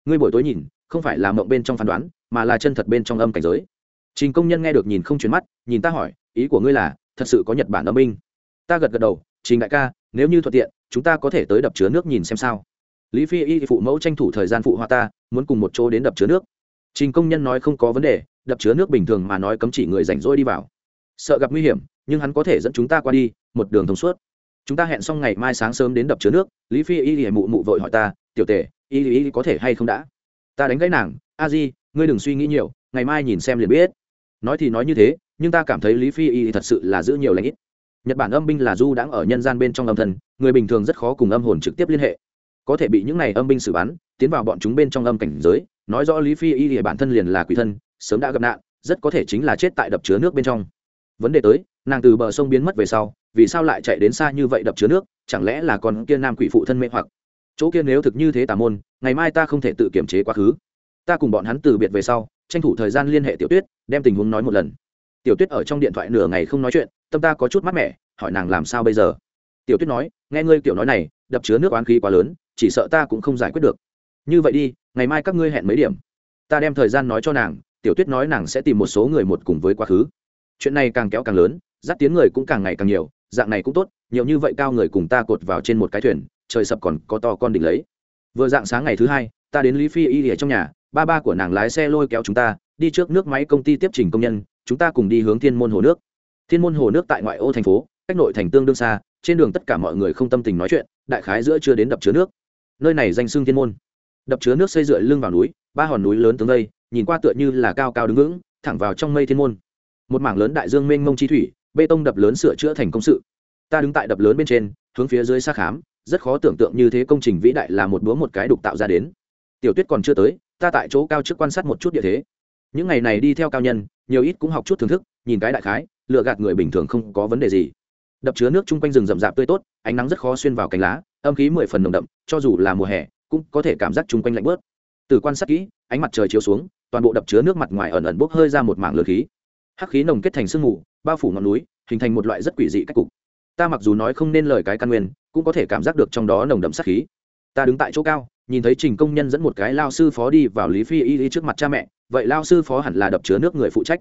Ngươi buổi tối nhìn, không phải là mộng bên trong phán đoán, mà là chân thật bên trong âm cảnh giới trình công nhân nghe được nhìn không chuyển mắt, nhìn ta hỏi, ý của ngươi là, thật sự có nhật bản âm binh? Ta gật gật đầu, trình đại ca, nếu như thuận tiện, chúng ta có thể tới đập chứa nước nhìn xem sao. Lý phi y phụ mẫu tranh thủ thời gian phụ hoa ta, muốn cùng một chỗ đến đập chứa nước. Trình công nhân nói không có vấn đề, đập chứa nước bình thường mà nói cấm chỉ người rảnh rỗi đi vào. Sợ gặp nguy hiểm, nhưng hắn có thể dẫn chúng ta qua đi, một đường thông suốt. Chúng ta hẹn xong ngày mai sáng sớm đến đập chứa nước, lý phi y y mụ mụ vội hỏi ta, tiểu tề y y có thể hay không đã? Ta đánh gãy nàng, a di, ngươi đừng suy nghĩ nhiều, ngày mai nhìn xem liền biết nói thì nói như thế, nhưng ta cảm thấy lý phi y thật sự là giữ nhiều lãnh ít. Nhật bản âm binh là du đãng ở nhân gian bên trong âm thần, người bình thường rất khó cùng âm hồn trực tiếp liên hệ. Có thể bị những này âm binh xử bắn, tiến vào bọn chúng bên trong âm cảnh giới, nói rõ lý phi y thì bản thân liền là quỷ thân, sớm đã gặp nạn, rất có thể chính là chết tại đập chứa nước bên trong. Vấn đề tới, nàng từ bờ sông biến mất về sau, vì sao lại chạy đến xa như vậy đập chứa nước, chẳng lẽ là còn kia nam quỷ phụ thân mê hoặc? Chỗ kia nếu thực như thế tà môn, ngày mai ta không thể tự kiểm chế quá khứ. Ta cùng bọn hắn từ biệt về sau tranh thủ thời gian liên hệ tiểu tuyết, đem tình huống nói một lần. Tiểu tuyết ở trong điện thoại nửa ngày không nói chuyện, tâm ta có chút mát mẻ, hỏi nàng làm sao bây giờ? Tiểu tuyết nói, nghe ngươi kiểu nói này, đập chứa nước oán khí quá lớn, chỉ sợ ta cũng không giải quyết được. Như vậy đi, ngày mai các ngươi hẹn mấy điểm. Ta đem thời gian nói cho nàng, tiểu tuyết nói nàng sẽ tìm một số người một cùng với quá khứ. Chuyện này càng kéo càng lớn dắt tiếng người cũng càng ngày càng nhiều, dạng này cũng tốt, nhiều như vậy cao người cùng ta cột vào trên một cái thuyền, trời sập còn có to con đỉnh lấy. Vừa dạng sáng ngày thứ hai, ta đến lý phi y ở trong nhà ba ba của nàng lái xe lôi kéo chúng ta, đi trước nước máy công ty tiếp trình công nhân, chúng ta cùng đi hướng thiên môn hồ nước. Thiên môn hồ nước tại ngoại ô thành phố, cách nội thành tương đương xa, trên đường tất cả mọi người không tâm tình nói chuyện, đại khái giữa chưa đến đập chứa nước. Nơi này danh xưng thiên môn. Đập chứa nước xây dựa lưng vào núi, ba hòn núi lớn tướng đây, nhìn qua tựa như là cao cao đứng vững, thẳng vào trong mây thiên môn. Một mảng lớn đại dương mênh mông chi thủy, bê tông đập lớn sửa chữa thành công sự. Ta đứng tại đập lớn bên trên, hướng phía dưới xa khám, rất khó tưởng tượng như thế công trình vĩ đại là một búa một cái đục tạo ra đến. Tiểu tuyết còn chưa tới ta tại chỗ cao trước quan sát một chút địa thế. Những ngày này đi theo cao nhân, nhiều ít cũng học chút thưởng thức, nhìn cái đại khái, lựa gạt người bình thường không có vấn đề gì. Đập chứa nước chung quanh rừng rậm rạp tươi tốt, ánh nắng rất khó xuyên vào cánh lá, âm khí mười phần nồng đậm, cho dù là mùa hè, cũng có thể cảm giác chung quanh lạnh bớt. Từ quan sát kỹ, ánh mặt trời chiếu xuống, toàn bộ đập chứa nước mặt ngoài ẩn ẩn bốc hơi ra một mảng lửa khí. Hắc khí nồng kết thành sương mù, bao phủ ngọn núi, hình thành một loại rất quỷ dị cách cục. Ta mặc dù nói không nên lời cái căn nguyên, cũng có thể cảm giác được trong đó nồng đậm sát khí. Ta đứng tại chỗ cao nhìn thấy trình công nhân dẫn một cái lao sư phó đi vào lý phi y y trước mặt cha mẹ, vậy lao sư phó hẳn là đập chứa nước người phụ trách.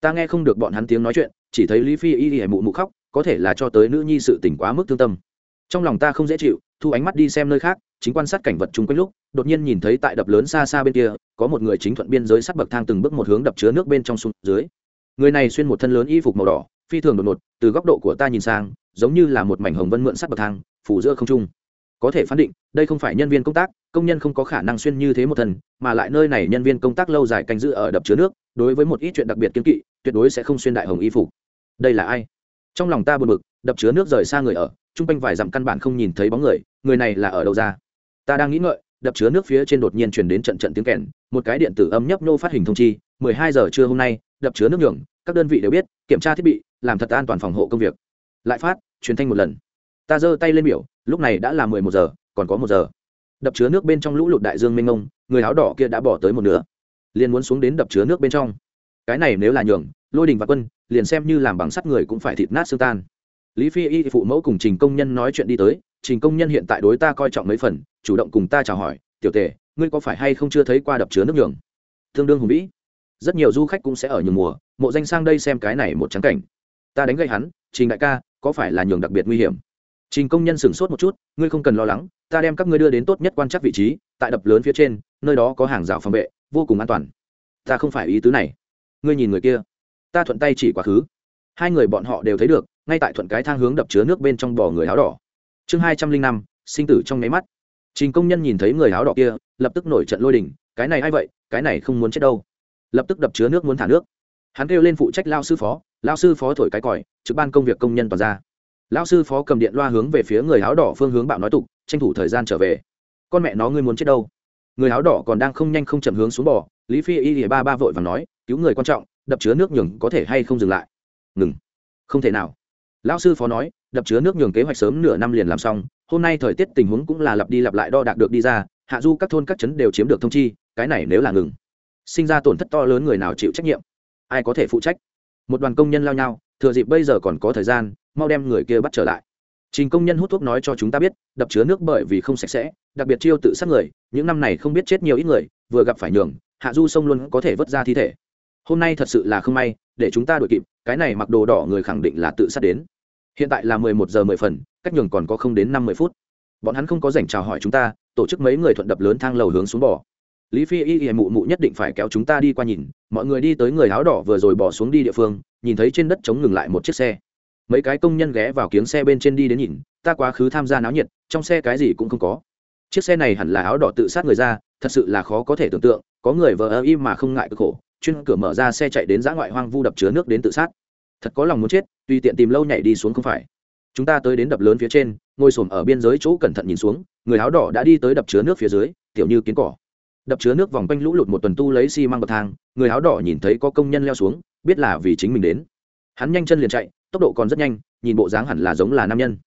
Ta nghe không được bọn hắn tiếng nói chuyện, chỉ thấy lý phi y y mụ mụ khóc, có thể là cho tới nữ nhi sự tỉnh quá mức thương tâm. Trong lòng ta không dễ chịu, thu ánh mắt đi xem nơi khác, chính quan sát cảnh vật chung quanh lúc, đột nhiên nhìn thấy tại đập lớn xa xa bên kia, có một người chính thuận biên giới sắt bậc thang từng bước một hướng đập chứa nước bên trong xuống dưới. Người này xuyên một thân lớn y phục màu đỏ, phi thường đột ngột, từ góc độ của ta nhìn sang, giống như là một mảnh hồng vân mượn sắt bậc thang, phủ giữa không trung có thể phán định, đây không phải nhân viên công tác, công nhân không có khả năng xuyên như thế một thần, mà lại nơi này nhân viên công tác lâu dài canh giữ ở đập chứa nước, đối với một ít chuyện đặc biệt kiên kỵ, tuyệt đối sẽ không xuyên đại hồng y phục. Đây là ai? Trong lòng ta buồn bực, đập chứa nước rời xa người ở, chung quanh vài dặm căn bản không nhìn thấy bóng người người này là ở đâu ra? Ta đang nghĩ ngợi, đập chứa nước phía trên đột nhiên truyền đến trận trận tiếng kèn, một cái điện tử âm nhấp nô phát hình thông chi 12 giờ trưa hôm nay, đập chứa nước nhường, các đơn vị đều biết, kiểm tra thiết bị, làm thật an toàn phòng hộ công việc. Lại phát, truyền thanh một lần. Ta giơ tay lên biểu lúc này đã là 11 giờ, còn có một giờ. Đập chứa nước bên trong lũ lụt đại dương mênh mông, người áo đỏ kia đã bỏ tới một nửa. Liền muốn xuống đến đập chứa nước bên trong. Cái này nếu là nhường, lôi đình và quân, liền xem như làm bằng sắt người cũng phải thịt nát xương tan. Lý phi y phụ mẫu cùng trình công nhân nói chuyện đi tới, trình công nhân hiện tại đối ta coi trọng mấy phần, chủ động cùng ta chào hỏi, tiểu tề, ngươi có phải hay không chưa thấy qua đập chứa nước nhường? Tương đương hùng vĩ. Rất nhiều du khách cũng sẽ ở nhường mùa, mộ danh sang đây xem cái này một trắng cảnh. Ta đánh gậy hắn, trình đại ca, có phải là nhường đặc biệt nguy hiểm? Trình công nhân sửng sốt một chút, ngươi không cần lo lắng, ta đem các ngươi đưa đến tốt nhất quan chắc vị trí, tại đập lớn phía trên, nơi đó có hàng rào phòng vệ, vô cùng an toàn. Ta không phải ý tứ này. Ngươi nhìn người kia. Ta thuận tay chỉ quá khứ. Hai người bọn họ đều thấy được, ngay tại thuận cái thang hướng đập chứa nước bên trong bò người áo đỏ. Chương hai trăm linh năm, sinh tử trong máy mắt. Trình công nhân nhìn thấy người áo đỏ kia, lập tức nổi trận lôi đình, cái này a i vậy? Cái này không muốn chết đâu. Lập tức đập chứa nước muốn thả nước. Hắn kêu lên phụ trách lao sư phó, lao sư phó thổi cái còi, trực ban công việc công nhân toàn ra lão sư phó cầm điện loa hướng về phía người áo đỏ phương hướng bạo nói tục, tranh thủ thời gian trở về. Con mẹ nó ngươi muốn chết đâu? Người áo đỏ còn đang không nhanh không chậm hướng xuống bò, lý phi y ba ba vội và nói, cứu người quan trọng, đập chứa nước nhường có thể hay không dừng lại. Ngừng. Không thể nào. Lão sư phó nói, đập chứa nước nhường kế hoạch sớm nửa năm liền làm xong, hôm nay thời tiết tình huống cũng là lặp đi lặp lại đo đạc được đi ra, hạ du các thôn các trấn đều chiếm được thông chi, cái này nếu là ngừng, sinh ra tổn thất to lớn người nào chịu trách nhiệm? Ai có thể phụ trách? Một đoàn công nhân lao nhau thừa dịp bây giờ còn có thời gian, mau đem người kia bắt trở lại. Trình công nhân hút thuốc nói cho chúng ta biết, đập chứa nước bởi vì không sạch sẽ, đặc biệt chiêu tự sát người, những năm này không biết chết nhiều ít người, vừa gặp phải nhường, hạ du sông luôn có thể vớt ra thi thể. Hôm nay thật sự là không may, để chúng ta đuổi kịp, cái này mặc đồ đỏ người khẳng định là tự sát đến. Hiện tại là mười một giờ mười phần, cách nhường còn có không đến năm mươi phút. Bọn hắn không có dành chào hỏi chúng ta, tổ chức mấy người thuận đập lớn thang lầu hướng xuống bỏ lý phi y y mụ mụ nhất định phải kéo chúng ta đi qua nhìn, mọi người đi tới người áo đỏ vừa rồi bỏ xuống đi địa phương nhìn thấy trên đất chống ngừng lại một chiếc xe. Mấy cái công nhân ghé vào kiếng xe bên trên đi đến nhìn, ta quá khứ tham gia náo nhiệt, trong xe cái gì cũng không có. Chiếc xe này hẳn là áo đỏ tự sát người ra, thật sự là khó có thể tưởng tượng, có người vờ ơ y mà không ngại cực khổ, chuyên cửa mở ra xe chạy đến giã ngoại hoang vu đập chứa nước đến tự sát. Thật có lòng muốn chết, tùy tiện tìm lâu nhảy đi xuống không phải. Chúng ta tới đến đập lớn phía trên, ngồi xổm ở biên giới chỗ cẩn thận nhìn xuống, người áo đỏ đã đi tới đập chứa nước phía dưới, tiểu như kiến cỏ. Đập chứa nước vòng quanh lũ lụt một tuần tu lấy xi、si、măng bậc thang, người áo đỏ nhìn thấy có công nhân leo xuống biết là vì chính mình đến. Hắn nhanh chân liền chạy, tốc độ còn rất nhanh, nhìn bộ dáng hẳn là giống là nam nhân.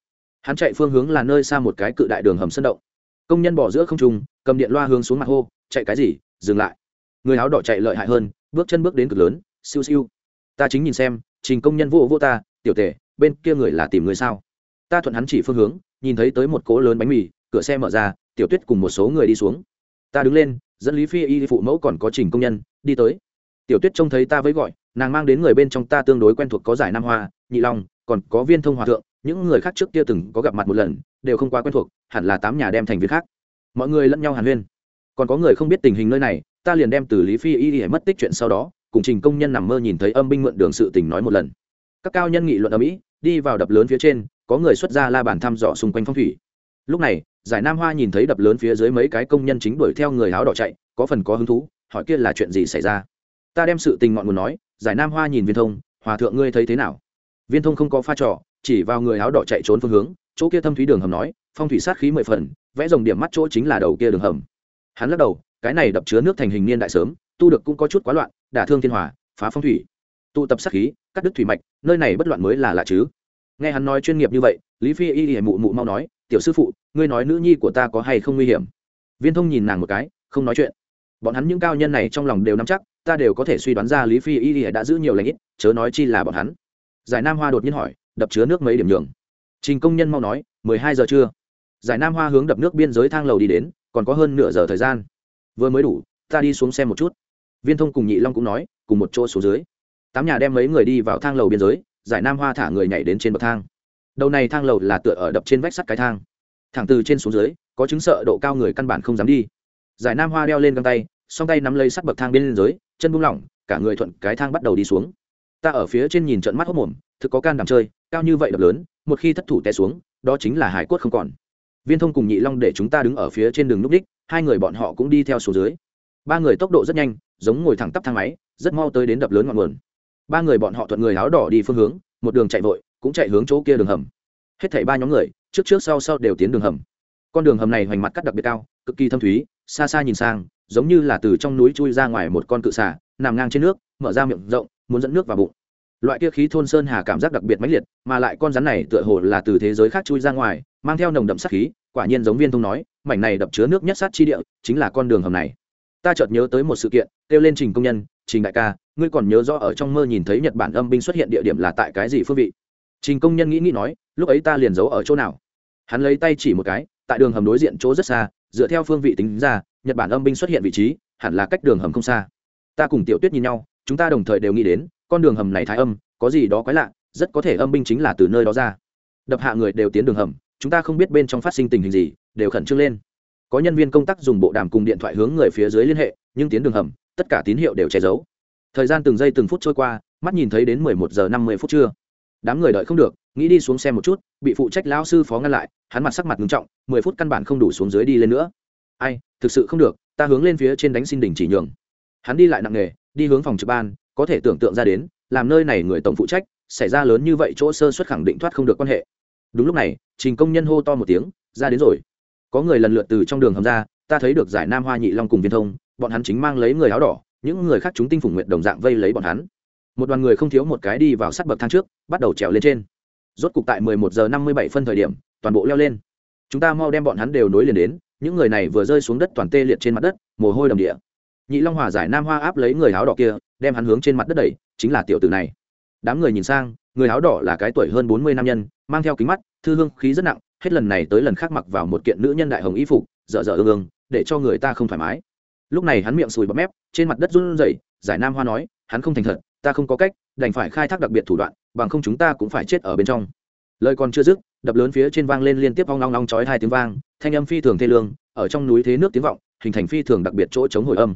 Hắn chạy phương hướng là nơi xa một cái cự đại đường hầm sân động. Công nhân bỏ giữa không trung, cầm điện loa hướng xuống mặt hô, chạy cái gì? Dừng lại. Người áo đỏ chạy lợi hại hơn, bước chân bước đến cực lớn, siêu siêu. Ta chính nhìn xem, trình công nhân vô vô ta, tiểu tể, bên kia người là tìm người sao? Ta thuận hắn chỉ phương hướng, nhìn thấy tới một cỗ lớn bánh mì, cửa xe mở ra, tiểu tuyết cùng một số người đi xuống. Ta đứng lên, dẫn lý phi y phụ mẫu còn có trình công nhân, đi tới. Tiểu tuyết trông thấy ta với gọi nàng mang đến người bên trong ta tương đối quen thuộc có giải nam hoa, nhị long, còn có viên thông hòa thượng, những người khác trước kia từng có gặp mặt một lần, đều không quá quen thuộc, hẳn là tám nhà đem thành viên khác. Mọi người lẫn nhau hàn huyên. Còn có người không biết tình hình nơi này, ta liền đem từ lý phi y y mất tích chuyện sau đó, cùng trình công nhân nằm mơ nhìn thấy âm binh mượn đường sự tình nói một lần. Các cao nhân nghị luận ở mỹ, đi vào đập lớn phía trên, có người xuất ra la bàn thăm dò xung quanh phong thủy. Lúc này, giải nam hoa nhìn thấy đập lớn phía dưới mấy cái công nhân chính đuổi theo người áo đỏ chạy, có phần có hứng thú, hỏi kia là chuyện gì xảy ra. Ta đem sự tình ngọn nguồn nói giải nam hoa nhìn viên thông, hòa thượng ngươi thấy thế nào? Viên thông không có pha trò, chỉ vào người áo đỏ chạy trốn phương hướng, chỗ kia thâm thúy đường hầm nói, phong thủy sát khí mười phần, vẽ dòng điểm mắt chỗ chính là đầu kia đường hầm. Hắn lắc đầu, cái này đập chứa nước thành hình niên đại sớm, tu được cũng có chút quá loạn, đả thương thiên hòa, phá phong thủy, tụ tập sát khí, cắt đứt thủy mạch, nơi này bất loạn mới là lạ chứ. Nghe hắn nói chuyên nghiệp như vậy, lý phi y y mụ mụ mau nói, tiểu sư phụ, ngươi nói nữ nhi của ta có hay không nguy hiểm? Viên thông nhìn nàng một cái, không nói chuyện. Bọn hắn những cao nhân này trong lòng đều nắm chắc ta đều có thể suy đoán ra lý phi y đã giữ nhiều lãnh ít, chớ nói chi là bọn hắn. Giải nam hoa đột nhiên hỏi, đập chứa nước mấy điểm nhường? Trình công nhân mau nói, mười hai giờ trưa. Giải nam hoa hướng đập nước biên giới thang lầu đi đến, còn có hơn nửa giờ thời gian. Vừa mới đủ, ta đi xuống xem một chút. Viên thông cùng nhị long cũng nói, cùng một chỗ xuống dưới. Tám nhà đem mấy người đi vào thang lầu biên giới, giải nam hoa thả người nhảy đến trên bậc thang. Đầu này thang lầu là tựa ở đập trên vách sắt cái thang. Thẳng từ trên xuống dưới, có chứng sợ độ cao người căn bản không dám đi. Giải nam hoa đeo lên găng tay song tay nắm lấy sắt bậc thang bên dưới, chân buông lỏng, cả người thuận cái thang bắt đầu đi xuống. Ta ở phía trên nhìn trận mắt hốc mồm, thực có can đảm chơi, cao như vậy đập lớn, một khi thất thủ té xuống, đó chính là hải cốt không còn. Viên thông cùng nhị long để chúng ta đứng ở phía trên đường núp đích, hai người bọn họ cũng đi theo xuống dưới. Ba người tốc độ rất nhanh, giống ngồi thẳng tắp thang máy, rất mau tới đến đập lớn ngọn nguồn. Ba người bọn họ thuận người áo đỏ đi phương hướng, một đường chạy vội, cũng chạy hướng chỗ kia đường hầm. Hết thảy ba nhóm người, trước trước sau sau đều tiến đường hầm. Con đường hầm này hoành mặt cắt đặc biệt cao, cực kỳ thâm thúy, xa xa nhìn sang giống như là từ trong núi chui ra ngoài một con cự xà, nằm ngang trên nước, mở ra miệng rộng, muốn dẫn nước vào bụng. Loại kia khí thôn sơn hà cảm giác đặc biệt mãnh liệt, mà lại con rắn này tựa hồ là từ thế giới khác chui ra ngoài, mang theo nồng đậm sát khí, quả nhiên giống viên thông nói, mảnh này đập chứa nước nhất sát chi địa, chính là con đường hầm này. Ta chợt nhớ tới một sự kiện, kêu lên trình công nhân, trình đại ca, ngươi còn nhớ rõ ở trong mơ nhìn thấy nhật bản âm binh xuất hiện địa điểm là tại cái gì phương vị? Trình công nhân nghĩ nghĩ nói, lúc ấy ta liền giấu ở chỗ nào? Hắn lấy tay chỉ một cái, tại đường hầm đối diện chỗ rất xa, dựa theo phương vị tính ra nhật bản âm binh xuất hiện vị trí, hẳn là cách đường hầm không xa. Ta cùng tiểu tuyết nhìn nhau, chúng ta đồng thời đều nghĩ đến, con đường hầm này thái âm, có gì đó quái lạ, rất có thể âm binh chính là từ nơi đó ra. Đập hạ người đều tiến đường hầm, chúng ta không biết bên trong phát sinh tình hình gì, đều khẩn trương lên. Có nhân viên công tác dùng bộ đàm cùng điện thoại hướng người phía dưới liên hệ, nhưng tiến đường hầm, tất cả tín hiệu đều che giấu. Thời gian từng giây từng phút trôi qua, mắt nhìn thấy đến mười một giờ năm mươi phút trưa. Đám người đợi không được, nghĩ đi xuống xem một chút, bị phụ trách lão sư phó ngăn lại, hắn mặt sắc mặt ngưng trọng, mười phút căn bản không đủ xuống dưới đi lên nữa ai, thực sự không được, ta hướng lên phía trên đánh xin đình chỉ nhường. Hắn đi lại nặng nề, đi hướng phòng trực ban, có thể tưởng tượng ra đến, làm nơi này người tổng phụ trách, xảy ra lớn như vậy chỗ sơ xuất khẳng định thoát không được quan hệ. Đúng lúc này, trình công nhân hô to một tiếng, ra đến rồi. Có người lần lượt từ trong đường hầm ra, ta thấy được giải nam hoa nhị long cùng viên thông, bọn hắn chính mang lấy người áo đỏ, những người khác chúng tinh phủng nguyện đồng dạng vây lấy bọn hắn. Một đoàn người không thiếu một cái đi vào sát bậc thang trước, bắt đầu trèo lên trên. Rốt cục tại mười một giờ năm mươi bảy phân thời điểm, toàn bộ leo lên. Chúng ta mau đem bọn hắn đều nối liền đến những người này vừa rơi xuống đất toàn tê liệt trên mặt đất, mồ hôi đầm địa. Nhị long hòa giải nam hoa áp lấy người áo đỏ kia, đem hắn hướng trên mặt đất đẩy, chính là tiểu tử này. Đám người nhìn sang, người áo đỏ là cái tuổi hơn bốn mươi nam nhân, mang theo kính mắt, thư hương khí rất nặng, hết lần này tới lần khác mặc vào một kiện nữ nhân đại hồng y phục, dở dở ương ương, để cho người ta không thoải mái. Lúc này hắn miệng sùi bọt mép, trên mặt đất run rẩy, giải nam hoa nói, hắn không thành thật, ta không có cách, đành phải khai thác đặc biệt thủ đoạn, bằng không chúng ta cũng phải chết ở bên trong lời còn chưa dứt, đập lớn phía trên vang lên liên tiếp vong long long chói hai tiếng vang, thanh âm phi thường thê lương, ở trong núi thế nước tiếng vọng, hình thành phi thường đặc biệt chỗ chống hồi âm.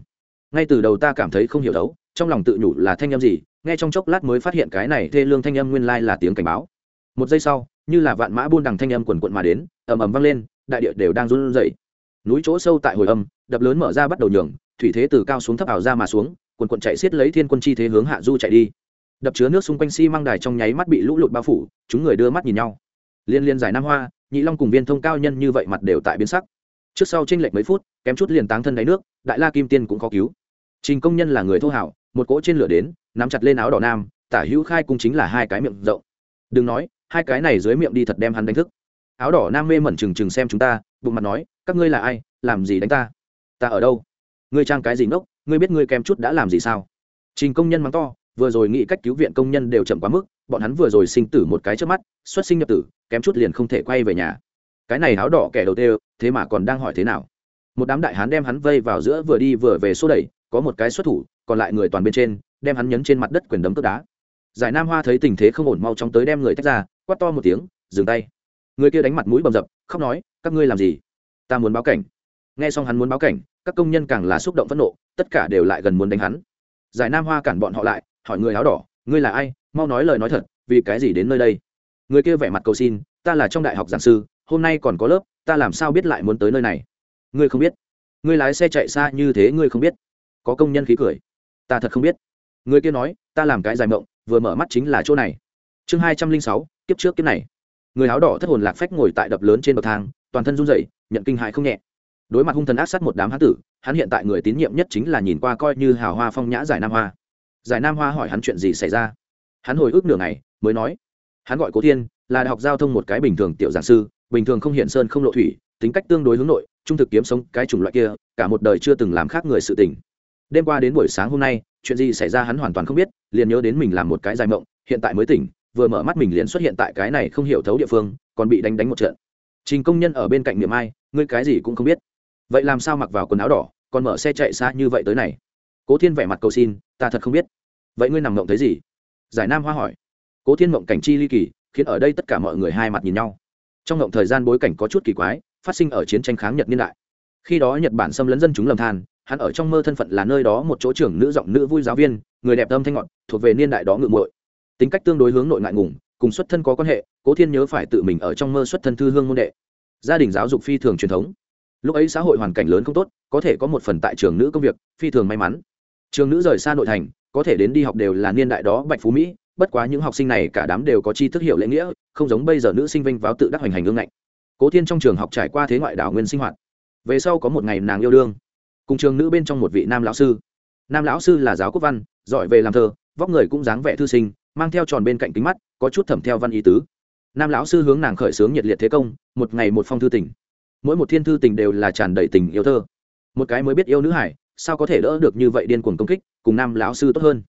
Ngay từ đầu ta cảm thấy không hiểu đấu, trong lòng tự nhủ là thanh âm gì, nghe trong chốc lát mới phát hiện cái này thê lương thanh âm nguyên lai là tiếng cảnh báo. Một giây sau, như là vạn mã buôn đằng thanh âm quần quận mà đến, ầm ầm vang lên, đại địa đều đang run rẩy. Núi chỗ sâu tại hồi âm, đập lớn mở ra bắt đầu nhường, thủy thế từ cao xuống thấp ảo ra mà xuống, quần quận chạy xiết lấy thiên quân chi thế hướng hạ du chạy đi đập chứa nước xung quanh xi、si、măng đài trong nháy mắt bị lũ lụt bao phủ, chúng người đưa mắt nhìn nhau. Liên liên giải nam hoa, nhị long cùng viên thông cao nhân như vậy mặt đều tại biến sắc. Trước sau tranh lệch mấy phút, kém chút liền táng thân đáy nước, đại la kim tiên cũng khó cứu. Trình công nhân là người thô hảo, một cỗ trên lửa đến, nắm chặt lên áo đỏ nam, tả hữu khai cung chính là hai cái miệng rộng. Đừng nói, hai cái này dưới miệng đi thật đem hắn đánh thức. Áo đỏ nam mê mẩn trừng trừng xem chúng ta, bụng mặt nói, các ngươi là ai, làm gì đánh ta? Ta ở đâu? Ngươi trang cái gì ngốc? Ngươi biết ngươi kém chút đã làm gì sao? Trình công nhân mắng to vừa rồi nghĩ cách cứu viện công nhân đều chậm quá mức, bọn hắn vừa rồi sinh tử một cái trước mắt, xuất sinh nhập tử, kém chút liền không thể quay về nhà. Cái này áo đỏ kẻ đầu tiên thế mà còn đang hỏi thế nào? Một đám đại hán đem hắn vây vào giữa vừa đi vừa về xô đẩy, có một cái xuất thủ, còn lại người toàn bên trên, đem hắn nhấn trên mặt đất quyền đấm cướp đá. Giải nam hoa thấy tình thế không ổn mau chóng tới đem người tách ra, quát to một tiếng, dừng tay. Người kia đánh mặt mũi bầm dập, khóc nói, các ngươi làm gì? Ta muốn báo cảnh. Nghe xong hắn muốn báo cảnh, các công nhân càng là xúc động phẫn nộ, tất cả đều lại gần muốn đánh hắn. Giải nam hoa cản bọn họ lại hỏi người áo đỏ, ngươi là ai? Mau nói lời nói thật, vì cái gì đến nơi đây? Người kia vẻ mặt cầu xin, ta là trong đại học giảng sư, hôm nay còn có lớp, ta làm sao biết lại muốn tới nơi này? Ngươi không biết. Ngươi lái xe chạy xa như thế ngươi không biết. Có công nhân khí cười. Ta thật không biết. Người kia nói, ta làm cái dài mộng, vừa mở mắt chính là chỗ này. Chương hai trăm linh sáu, kiếp trước kiếp này. Người áo đỏ thất hồn lạc phách ngồi tại đập lớn trên bậc thang, toàn thân run rẩy, nhận kinh hại không nhẹ. Đối mặt hung thần ác sát một đám hán tử, hắn hiện tại người tín nhiệm nhất chính là nhìn qua coi như hào hoa phong nhã giải nam hoa giải nam hoa hỏi hắn chuyện gì xảy ra. Hắn hồi ức nửa ngày, mới nói, hắn gọi cố thiên, là đại học giao thông một cái bình thường tiểu giảng sư, bình thường không hiện sơn không lộ thủy, tính cách tương đối hướng nội, trung thực kiếm sống, cái chủng loại kia, cả một đời chưa từng làm khác người sự tình. Đêm qua đến buổi sáng hôm nay, chuyện gì xảy ra hắn hoàn toàn không biết, liền nhớ đến mình làm một cái dài mộng, hiện tại mới tỉnh, vừa mở mắt mình liền xuất hiện tại cái này không hiểu thấu địa phương, còn bị đánh đánh một trận. Trình công nhân ở bên cạnh niệm ai, ngươi cái gì cũng không biết. Vậy làm sao mặc vào quần áo đỏ, còn mở xe chạy xa như vậy tới này? Cố thiên vẻ mặt cầu xin, ta thật không biết vậy ngươi nằm ngộng thấy gì? Giải nam hoa hỏi. Cố thiên mộng cảnh chi ly kỳ, khiến ở đây tất cả mọi người hai mặt nhìn nhau. Trong ngộng thời gian bối cảnh có chút kỳ quái, phát sinh ở chiến tranh kháng nhật niên đại. Khi đó nhật bản xâm lấn dân chúng lầm than, hắn ở trong mơ thân phận là nơi đó một chỗ trưởng nữ giọng nữ vui giáo viên, người đẹp âm thanh ngọt, thuộc về niên đại đó ngự muội. Tính cách tương đối hướng nội ngại ngùng, cùng xuất thân có quan hệ, cố thiên nhớ phải tự mình ở trong mơ xuất thân thư hương môn đệ. Gia đình giáo dục phi thường truyền thống. Lúc ấy xã hội hoàn cảnh lớn không tốt, có thể có một phần tại trường nữ công việc, phi thường may mắn. Trường nữ rời xa nội thành có thể đến đi học đều là niên đại đó bạch phú mỹ, bất quá những học sinh này cả đám đều có tri thức hiểu lễ nghĩa, không giống bây giờ nữ sinh vinh váo tự đắc hoành hành ương ngạnh. Cố thiên trong trường học trải qua thế ngoại đảo nguyên sinh hoạt. Về sau có một ngày nàng yêu đương. Cùng trường nữ bên trong một vị nam lão sư. Nam lão sư là giáo quốc văn, giỏi về làm thơ, vóc người cũng dáng vẻ thư sinh, mang theo tròn bên cạnh kính mắt, có chút thẩm theo văn ý tứ. Nam lão sư hướng nàng khởi xướng nhiệt liệt thế công, một ngày một phong thư tình. Mỗi một thiên thư tình đều là tràn đầy tình yêu thơ. Một cái mới biết yêu nữ hải, sao có thể đỡ được như vậy điên cuồng công kích? Cùng nam lão sư tốt hơn.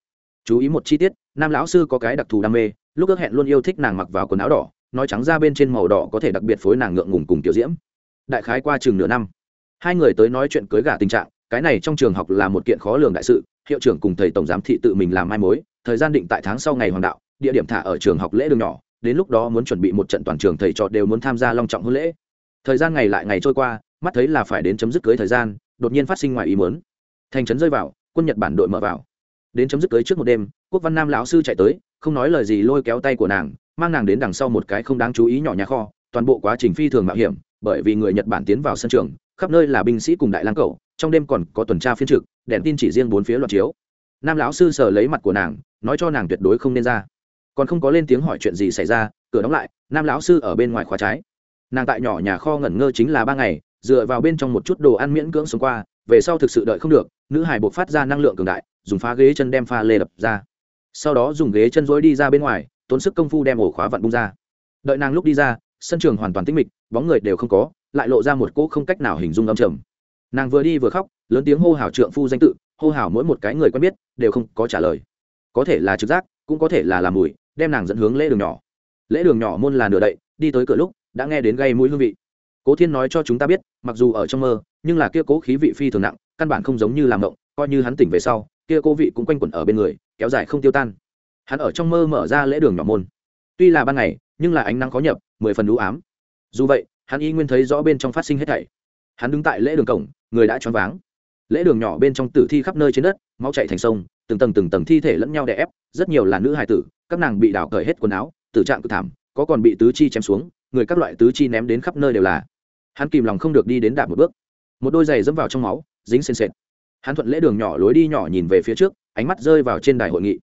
Chú ý một chi tiết, nam lão sư có cái đặc thù đam mê, lúc ước hẹn luôn yêu thích nàng mặc vào quần áo đỏ, nói trắng ra bên trên màu đỏ có thể đặc biệt phối nàng ngượng ngùng cùng tiểu diễm. Đại khái qua chừng nửa năm, hai người tới nói chuyện cưới gả tình trạng, cái này trong trường học là một kiện khó lường đại sự, hiệu trưởng cùng thầy tổng giám thị tự mình làm mai mối, thời gian định tại tháng sau ngày hoàng đạo, địa điểm thả ở trường học lễ đường nhỏ, đến lúc đó muốn chuẩn bị một trận toàn trường thầy trò đều muốn tham gia long trọng hôn lễ. Thời gian ngày lại ngày trôi qua, mắt thấy là phải đến chấm dứt cưới thời gian, đột nhiên phát sinh ngoài ý muốn. Thành trấn rơi vào quân nhật bản đội mở vào. Đến chấm dứt tới trước một đêm, quốc văn nam lão sư chạy tới, không nói lời gì lôi kéo tay của nàng, mang nàng đến đằng sau một cái không đáng chú ý nhỏ nhà kho, toàn bộ quá trình phi thường mạo hiểm, bởi vì người nhật bản tiến vào sân trường, khắp nơi là binh sĩ cùng đại lang cầu trong đêm còn có tuần tra phiên trực, đèn tin chỉ riêng bốn phía loạt chiếu. Nam lão sư sờ lấy mặt của nàng, nói cho nàng tuyệt đối không nên ra. Còn không có lên tiếng hỏi chuyện gì xảy ra, cửa đóng lại, nam lão sư ở bên ngoài khóa trái. Nàng tại nhỏ nhà kho ngẩn ngơ chính là ba ngày, dựa vào bên trong một chút đồ ăn miễn cưỡng sống qua, về sau thực sự đợi không được nữ hải buộc phát ra năng lượng cường đại, dùng phá ghế chân đem pha lê đập ra. Sau đó dùng ghế chân dối đi ra bên ngoài, tốn sức công phu đem ổ khóa vặn bung ra. Đợi nàng lúc đi ra, sân trường hoàn toàn tĩnh mịch, bóng người đều không có, lại lộ ra một cỗ không cách nào hình dung âm trầm. Nàng vừa đi vừa khóc, lớn tiếng hô hào trượng phu danh tự, hô hào mỗi một cái người quen biết, đều không có trả lời. Có thể là trực giác, cũng có thể là làm mùi, đem nàng dẫn hướng lễ đường nhỏ. Lễ đường nhỏ môn là nửa đậy, đi tới cửa lúc, đã nghe đến gây mũi hương vị. Cố thiên nói cho chúng ta biết, mặc dù ở trong mơ, nhưng là kia cố khí vị phi thường nặng căn bản không giống như làm mộng, coi như hắn tỉnh về sau, kia cô vị cũng quanh quẩn ở bên người, kéo dài không tiêu tan. Hắn ở trong mơ mở ra lễ đường nhỏ môn. Tuy là ban ngày, nhưng là ánh nắng khó nhập, mười phần đũ ám. Dù vậy, hắn y nguyên thấy rõ bên trong phát sinh hết thảy. Hắn đứng tại lễ đường cổng, người đã choáng váng. Lễ đường nhỏ bên trong tử thi khắp nơi trên đất, máu chạy thành sông, từng tầng từng tầng thi thể lẫn nhau đè ép, rất nhiều là nữ hài tử, các nàng bị đào cởi hết quần áo, tử trạng cực thảm, có còn bị tứ chi chém xuống, người các loại tứ chi ném đến khắp nơi đều là. Hắn kìm lòng không được đi đến đạp một bước. Một đôi giày dẫm vào trong máu dính sền sệt hắn thuận lễ đường nhỏ lối đi nhỏ nhìn về phía trước, ánh mắt rơi vào trên đài hội nghị.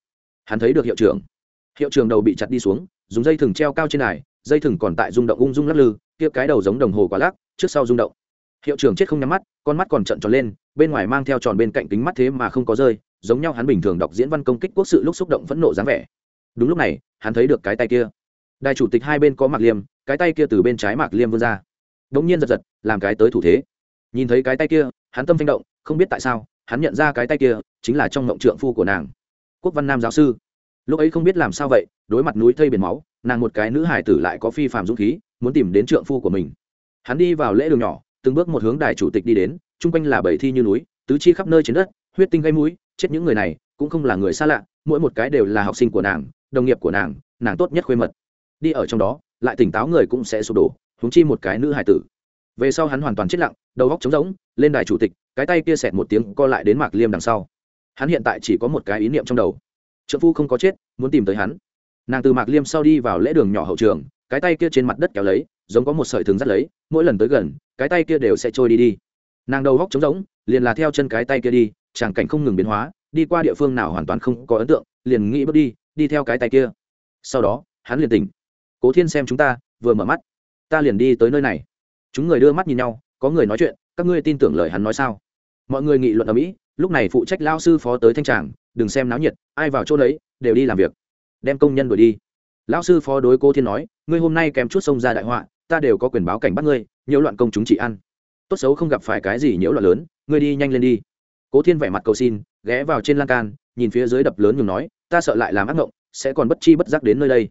Hắn thấy được hiệu trưởng. Hiệu trưởng đầu bị chặt đi xuống, dùng dây thừng treo cao trên đài, dây thừng còn tại rung động ung dung lắc lư, kia cái đầu giống đồng hồ quả lắc, trước sau rung động. Hiệu trưởng chết không nhắm mắt, con mắt còn trận tròn lên, bên ngoài mang theo tròn bên cạnh kính mắt thế mà không có rơi, giống nhau hắn bình thường đọc diễn văn công kích quốc sự lúc xúc động phẫn nộ dáng vẻ. Đúng lúc này, hắn thấy được cái tay kia. Đài chủ tịch hai bên có mạc liêm, cái tay kia từ bên trái mạc liêm vươn ra. Đ ỗ n g nhiên giật giật, làm cái tới thủ thế nhìn thấy cái tay kia, hắn tâm phanh động, không biết tại sao, hắn nhận ra cái tay kia chính là trong mộng trượng phu của nàng. Quốc văn nam giáo sư. Lúc ấy không biết làm sao vậy, đối mặt núi thây biển máu, nàng một cái nữ hải tử lại có phi phạm dũng khí, muốn tìm đến trượng phu của mình. Hắn đi vào lễ đường nhỏ, từng bước một hướng đài chủ tịch đi đến, chung quanh là bảy thi như núi, tứ chi khắp nơi trên đất, huyết tinh gây mũi, chết những người này cũng không là người xa lạ, mỗi một cái đều là học sinh của nàng, đồng nghiệp của nàng nàng tốt nhất khuê mật. Đi ở trong đó, lại tỉnh táo người cũng sẽ sụp đổ húng chi một cái nữ hải tử. Về sau hắn hoàn toàn chết lặng đầu góc trống rỗng, lên đài chủ tịch, cái tay kia xẹt một tiếng co lại đến mạc liêm đằng sau. Hắn hiện tại chỉ có một cái ý niệm trong đầu. Trợ phu không có chết, muốn tìm tới hắn. Nàng từ mạc liêm sau đi vào lễ đường nhỏ hậu trường, cái tay kia trên mặt đất kéo lấy, giống có một sợi thừng dắt lấy, mỗi lần tới gần, cái tay kia đều sẽ trôi đi đi. Nàng đầu góc trống rỗng, liền là theo chân cái tay kia đi tràng cảnh không ngừng biến hóa, đi qua địa phương nào hoàn toàn không có ấn tượng, liền nghĩ bước đi đi theo cái tay kia. Sau đó, hắn liền tỉnh. Cố thiên xem chúng ta, vừa mở mắt, ta liền đi tới nơi này. Chúng người đưa mắt nhìn nhau có người nói chuyện, các ngươi tin tưởng lời hắn nói sao? Mọi người nghị luận ở mỹ, lúc này phụ trách lao sư phó tới thanh tràng, đừng xem náo nhiệt, ai vào chỗ đấy, đều đi làm việc. Đem công nhân đuổi đi. Lão sư phó đối cô thiên nói, ngươi hôm nay kèm chút sông ra đại họa, ta đều có quyền báo cảnh bắt ngươi, nhiễu loạn công chúng chỉ ăn. Tốt xấu không gặp phải cái gì nhiễu loạn lớn, ngươi đi nhanh lên đi. Cố thiên vẻ mặt cầu xin, ghé vào trên lan can, nhìn phía dưới đập lớn nhường nói, ta sợ lại làm ác mộng sẽ còn bất chi bất giác đến nơi đây.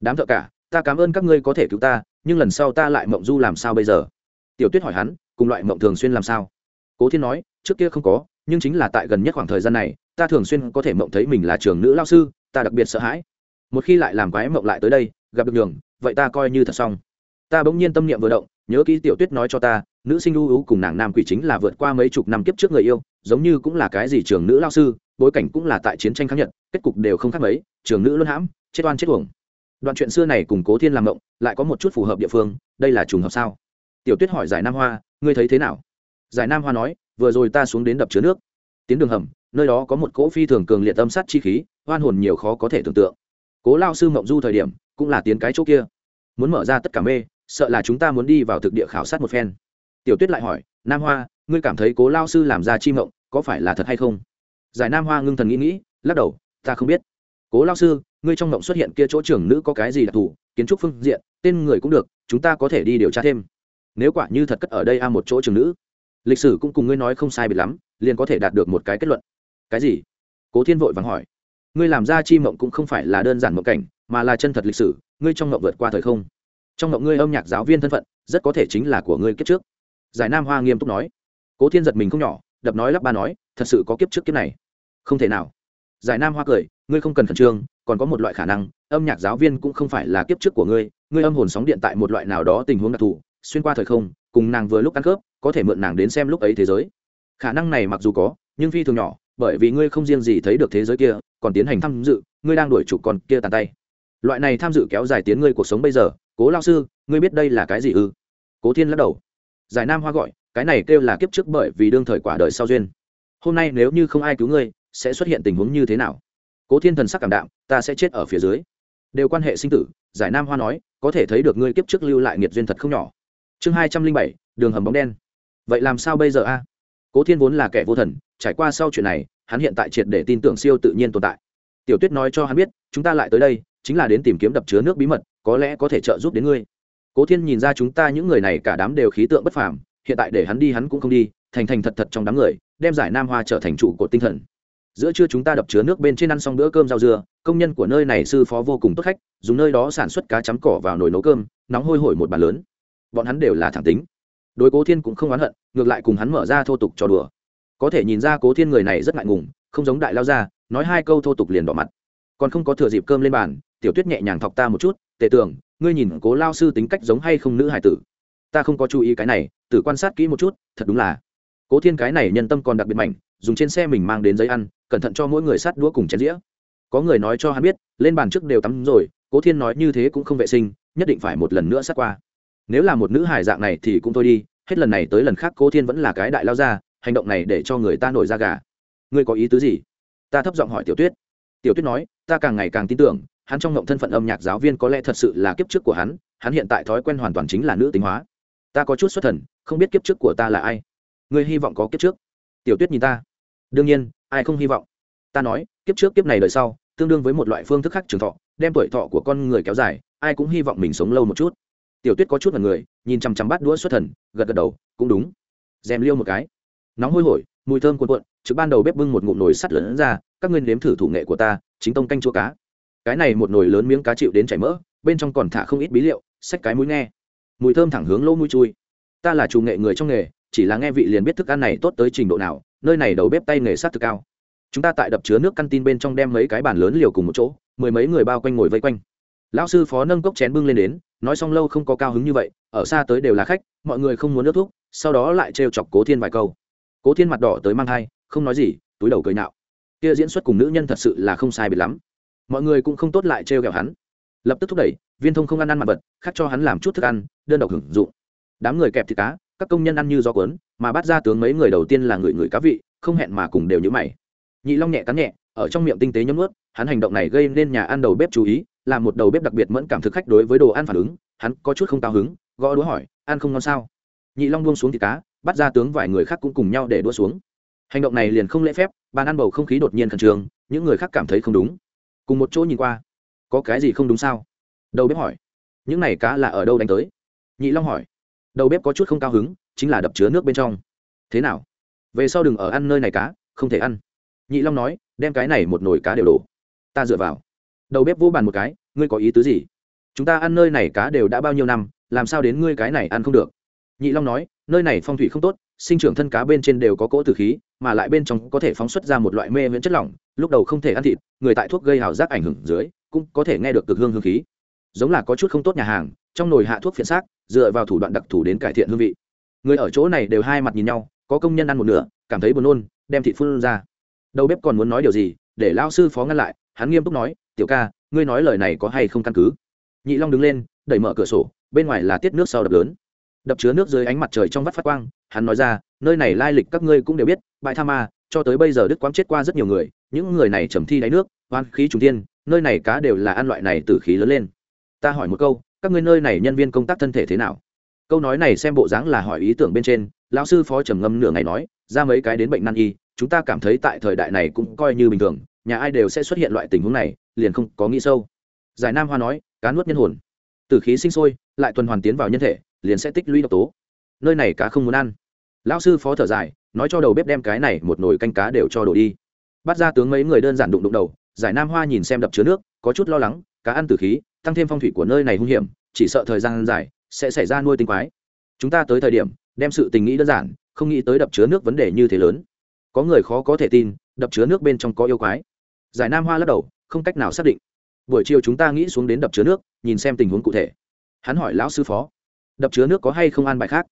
Đám thợ cả, ta cảm ơn các ngươi có thể cứu ta, nhưng lần sau ta lại mộng du làm sao bây giờ? Tiểu tuyết hỏi hắn, cùng loại mộng thường xuyên làm sao? Cố thiên nói, trước kia không có, nhưng chính là tại gần nhất khoảng thời gian này, ta thường xuyên có thể mộng thấy mình là trường nữ lao sư, ta đặc biệt sợ hãi. Một khi lại làm quái mộng lại tới đây, gặp được đường vậy ta coi như thật xong. Ta bỗng nhiên tâm niệm vừa động, nhớ kỹ tiểu tuyết nói cho ta, nữ sinh ưu ưu cùng nàng nam quỷ chính là vượt qua mấy chục năm kiếp trước người yêu, giống như cũng là cái gì trường nữ lao sư, bối cảnh cũng là tại chiến tranh kháng nhật, kết cục đều không khác mấy, trường nữ luân hãm, chết oan chết uổng. Đoạn chuyện xưa này cùng cố thiên làm mộng, lại có một chút phù hợp địa phương, đây là trùng hợp sao? Tiểu tuyết hỏi giải nam hoa, ngươi thấy thế nào? Giải nam hoa nói, vừa rồi ta xuống đến đập chứa nước. Tiến đường hầm, nơi đó có một cỗ phi thường cường liệt âm sát chi khí, oan hồn nhiều khó có thể tưởng tượng. Cố lao sư mộng du thời điểm, cũng là tiến cái chỗ kia. Muốn mở ra tất cả mê, sợ là chúng ta muốn đi vào thực địa khảo sát một phen. Tiểu tuyết lại hỏi, nam hoa, ngươi cảm thấy cố lao sư làm ra chi mộng, có phải là thật hay không? Giải nam hoa ngưng thần nghĩ nghĩ, lắc đầu, ta không biết. Cố lao sư, ngươi trong mộng xuất hiện kia chỗ trưởng nữ có cái gì đặc thù, kiến trúc phương diện, tên người cũng được, chúng ta có thể đi điều tra thêm nếu quả như thật cất ở đây a một chỗ trường nữ, lịch sử cũng cùng ngươi nói không sai biệt lắm, liền có thể đạt được một cái kết luận. Cái gì? Cố thiên vội vàng hỏi. Ngươi làm ra chi mộng cũng không phải là đơn giản mộng cảnh, mà là chân thật lịch sử, ngươi trong mộng vượt qua thời không. Trong mộng ngươi âm nhạc giáo viên thân phận, rất có thể chính là của ngươi kiếp trước. Giải nam hoa nghiêm túc nói. Cố thiên giật mình không nhỏ, đập nói lắp ba nói, thật sự có kiếp trước kiếp này. Không thể nào. Giải nam hoa cười, ngươi không cần khẩn trương, còn có một loại khả năng, âm nhạc giáo viên cũng không phải là kiếp trước của ngươi ngươi âm hồn sóng điện tại một loại nào đó tình huống đặc thù xuyên qua thời không, cùng nàng vừa lúc ăn khớp, có thể mượn nàng đến xem lúc ấy thế giới. Khả năng này mặc dù có, nhưng phi thường nhỏ, bởi vì ngươi không riêng gì thấy được thế giới kia, còn tiến hành tham dự, ngươi đang đuổi chủ còn kia tàn tay. Loại này tham dự kéo dài tiến ngươi cuộc sống bây giờ, cố lao sư, ngươi biết đây là cái gì ư? Cố thiên lắc đầu. Giải nam hoa gọi, cái này kêu là kiếp trước bởi vì đương thời quả đời sau duyên. Hôm nay nếu như không ai cứu ngươi, sẽ xuất hiện tình huống như thế nào? Cố thiên thần sắc cảm đạm, ta sẽ chết ở phía dưới. Đều quan hệ sinh tử, giải nam hoa nói, có thể thấy được ngươi kiếp trước lưu lại nghiệt duyên thật không nhỏ chương hai trăm linh bảy, đường hầm bóng đen. Vậy làm sao bây giờ a? Cố thiên vốn là kẻ vô thần, trải qua sau chuyện này, hắn hiện tại triệt để tin tưởng siêu tự nhiên tồn tại. Tiểu tuyết nói cho hắn biết, chúng ta lại tới đây, chính là đến tìm kiếm đập chứa nước bí mật, có lẽ có thể trợ giúp đến ngươi. Cố thiên nhìn ra chúng ta những người này cả đám đều khí tượng bất phàm, hiện tại để hắn đi hắn cũng không đi, thành thành thật thật trong đám người, đem giải nam hoa trở thành trụ của tinh thần. Giữa trưa chúng ta đập chứa nước bên trên ăn xong bữa cơm rau dưa, công nhân của nơi này sư phó vô cùng tốt khách, dùng nơi đó sản xuất cá chấm cỏ vào nồi nấu cơm, nóng hôi hổi một bàn lớn bọn hắn đều là thẳng tính. Đối cố thiên cũng không oán hận, ngược lại cùng hắn mở ra thô tục trò đùa. Có thể nhìn ra cố thiên người này rất ngại ngùng, không giống đại lao ra, nói hai câu thô tục liền đỏ mặt. Còn không có thừa dịp cơm lên bàn, tiểu tuyết nhẹ nhàng thọc ta một chút, tề tưởng ngươi nhìn cố lao sư tính cách giống hay không nữ hải tử? Ta không có chú ý cái này tự quan sát kỹ một chút, thật đúng là. Cố thiên cái này nhân tâm còn đặc biệt mạnh dùng trên xe mình mang đến giấy ăn, cẩn thận cho mỗi người sát đũa cùng chén dĩa. Có người nói cho hắn biết, lên bàn trước đều tắm rồi, cố thiên nói như thế cũng không vệ sinh, nhất định phải một lần nữa sát qua nếu là một nữ hải dạng này thì cũng thôi đi, hết lần này tới lần khác cố thiên vẫn là cái đại lao ra hành động này để cho người ta nổi ra gà. Ngươi có ý tứ gì? Ta thấp giọng hỏi tiểu tuyết. Tiểu tuyết nói, ta càng ngày càng tin tưởng, hắn trong ngộng thân phận âm nhạc giáo viên có lẽ thật sự là kiếp trước của hắn hắn hiện tại thói quen hoàn toàn chính là nữ tính hóa. Ta có chút xuất thần, không biết kiếp trước của ta là ai. Ngươi hy vọng có kiếp trước. Tiểu tuyết nhìn ta. Đương nhiên, ai không hy vọng? Ta nói, kiếp trước kiếp này đời sau, tương đương với một loại phương thức khác trường thọ, đem tuổi thọ của con người kéo dài, ai cũng hy vọng mình sống lâu một chút tiểu tuyết có chút là người, nhìn chằm chằm bát đũa xuất thần, gật gật đầu, cũng đúng. Rèm liêu một cái. Nóng hôi hổi, mùi thơm cuộn cuộn trước ban đầu bếp bưng một ngụm nồi sắt lớn ra, các ngươi nếm thử thủ nghệ của ta, chính tông canh chua cá. Cái này một nồi lớn miếng cá chịu đến chảy mỡ, bên trong còn thả không ít bí liệu, xách cái mũi nghe. Mùi thơm thẳng hướng lỗ mũi chui. Ta là chủ nghệ người trong nghề, chỉ là nghe vị liền biết thức ăn này tốt tới trình độ nào, nơi này đầu bếp tay nghề sát thực cao. Chúng ta tại đập chứa nước căn tin bên trong đem mấy cái bàn lớn liều cùng một chỗ, mười mấy người bao quanh ngồi vây quanh lão sư phó nâng cốc chén bưng lên đến, nói xong lâu không có cao hứng như vậy, ở xa tới đều là khách, mọi người không muốn nước thuốc, sau đó lại trêu chọc cố thiên vài câu. Cố thiên mặt đỏ tới mang hai không nói gì, túi đầu cười nạo kia diễn xuất cùng nữ nhân thật sự là không sai biệt lắm. Mọi người cũng không tốt lại trêu ghẹo hắn. Lập tức thúc đẩy, viên thông không ăn ăn mặt vật, khác cho hắn làm chút thức ăn, đơn độc hưởng dụng. Đám người kẹp thịt cá, các công nhân ăn như gió cuốn, mà bắt ra tướng mấy người đầu tiên là người người cá vị, không hẹn mà cùng đều như mày. Nhị long nhẹ cắn nhẹ, ở trong miệng tinh tế nhấm ướt hắn hành động này gây nên nhà ăn đầu bếp chú ý làm một đầu bếp đặc biệt mẫn cảm thực khách đối với đồ ăn phản ứng, hắn có chút không cao hứng, gõ đũa hỏi, ăn không ngon sao? Nhị long buông xuống thịt cá, bắt ra tướng vài người khác cũng cùng nhau để đũa xuống. Hành động này liền không lễ phép, bàn ăn bầu không khí đột nhiên khẩn trương, những người khác cảm thấy không đúng. Cùng một chỗ nhìn qua, có cái gì không đúng sao? Đầu bếp hỏi, những này cá là ở đâu đánh tới? Nhị long hỏi, đầu bếp có chút không cao hứng, chính là đập chứa nước bên trong. Thế nào? Về sau đừng ở ăn nơi này cá, không thể ăn. Nhị long nói, đem cái này một nồi cá đều đổ. Ta dựa vào đầu bếp vô bàn một cái, ngươi có ý tứ gì? Chúng ta ăn nơi này cá đều đã bao nhiêu năm, làm sao đến ngươi cái này ăn không được? Nhị long nói, nơi này phong thủy không tốt, sinh trưởng thân cá bên trên đều có cỗ tử khí, mà lại bên trong có thể phóng xuất ra một loại mê miễn chất lỏng, lúc đầu không thể ăn thịt, người tại thuốc gây hào giác ảnh hưởng dưới, cũng có thể nghe được cực hương hương khí. Giống là có chút không tốt nhà hàng, trong nồi hạ thuốc phiện xác, dựa vào thủ đoạn đặc thù đến cải thiện hương vị. Người ở chỗ này đều hai mặt nhìn nhau, có công nhân ăn một nửa, cảm thấy buồn nôn, đem thịt phun ra. Đầu bếp còn muốn nói điều gì, để lao sư phó ngăn lại, hắn nghiêm túc nói tiểu ca, ngươi nói lời này có hay không căn cứ? Nhị long đứng lên, đẩy mở cửa sổ, bên ngoài là tiết nước sau đập lớn. Đập chứa nước dưới ánh mặt trời trong vắt phát quang, hắn nói ra, nơi này lai lịch các ngươi cũng đều biết, bãi tha ma, cho tới bây giờ đức quáng chết qua rất nhiều người, những người này trầm thi đáy nước, oan khí trùng tiên nơi này cá đều là ăn loại này từ khí lớn lên. Ta hỏi một câu, các ngươi nơi này nhân viên công tác thân thể thế nào? Câu nói này xem bộ dáng là hỏi ý tưởng bên trên, lão sư phó trầm ngâm nửa ngày nói, ra mấy cái đến bệnh nan y, chúng ta cảm thấy tại thời đại này cũng coi như bình thường, nhà ai đều sẽ xuất hiện loại tình huống này liền không có nghĩ sâu. Giải nam hoa nói, cá nuốt nhân hồn. Từ khí sinh sôi, lại tuần hoàn tiến vào nhân thể, liền sẽ tích lũy độc tố. Nơi này cá không muốn ăn. Lão sư phó thở dài, nói cho đầu bếp đem cái này một nồi canh cá đều cho đổ đi. Bắt ra tướng mấy người đơn giản đụng đụng đầu, giải nam hoa nhìn xem đập chứa nước, có chút lo lắng, cá ăn từ khí, tăng thêm phong thủy của nơi này hung hiểm, chỉ sợ thời gian dài, sẽ xảy ra nuôi tinh quái. Chúng ta tới thời điểm, đem sự tình nghĩ đơn giản, không nghĩ tới đập chứa nước vấn đề như thế lớn. Có người khó có thể tin, đập chứa nước bên trong có yêu quái. Giải nam hoa lắc đầu không cách nào xác định. Buổi chiều chúng ta nghĩ xuống đến đập chứa nước, nhìn xem tình huống cụ thể. Hắn hỏi lão sư phó, đập chứa nước có hay không an bài khác?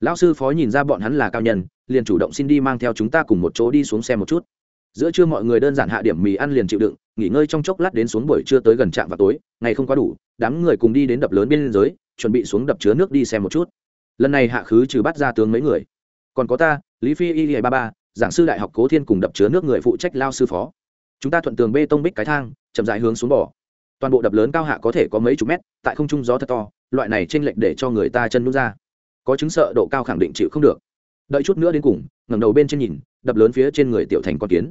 Lão sư phó nhìn ra bọn hắn là cao nhân, liền chủ động xin đi mang theo chúng ta cùng một chỗ đi xuống xem một chút. Giữa trưa mọi người đơn giản hạ điểm mì ăn liền chịu đựng, nghỉ ngơi trong chốc lát đến xuống buổi trưa tới gần trạm vào tối, ngày không quá đủ, đám người cùng đi đến đập lớn biên giới, chuẩn bị xuống đập chứa nước đi xem một chút. Lần này hạ khứ trừ bắt ra tướng mấy người. Còn có ta, lý phi y ba ba, giảng sư đại học cố thiên cùng đập chứa nước người phụ trách lao sư phó chúng ta thuận tường bê tông bích cái thang, chậm rãi hướng xuống bỏ toàn bộ đập lớn cao hạ có thể có mấy chục mét, tại không trung gió thật to, loại này t r ê n lệch để cho người ta chân nút ra. Có chứng sợ độ cao khẳng định chịu không được. Đợi chút nữa đến cùng, ngẩng đầu bên trên nhìn, đập lớn phía trên người tiểu thành con kiến.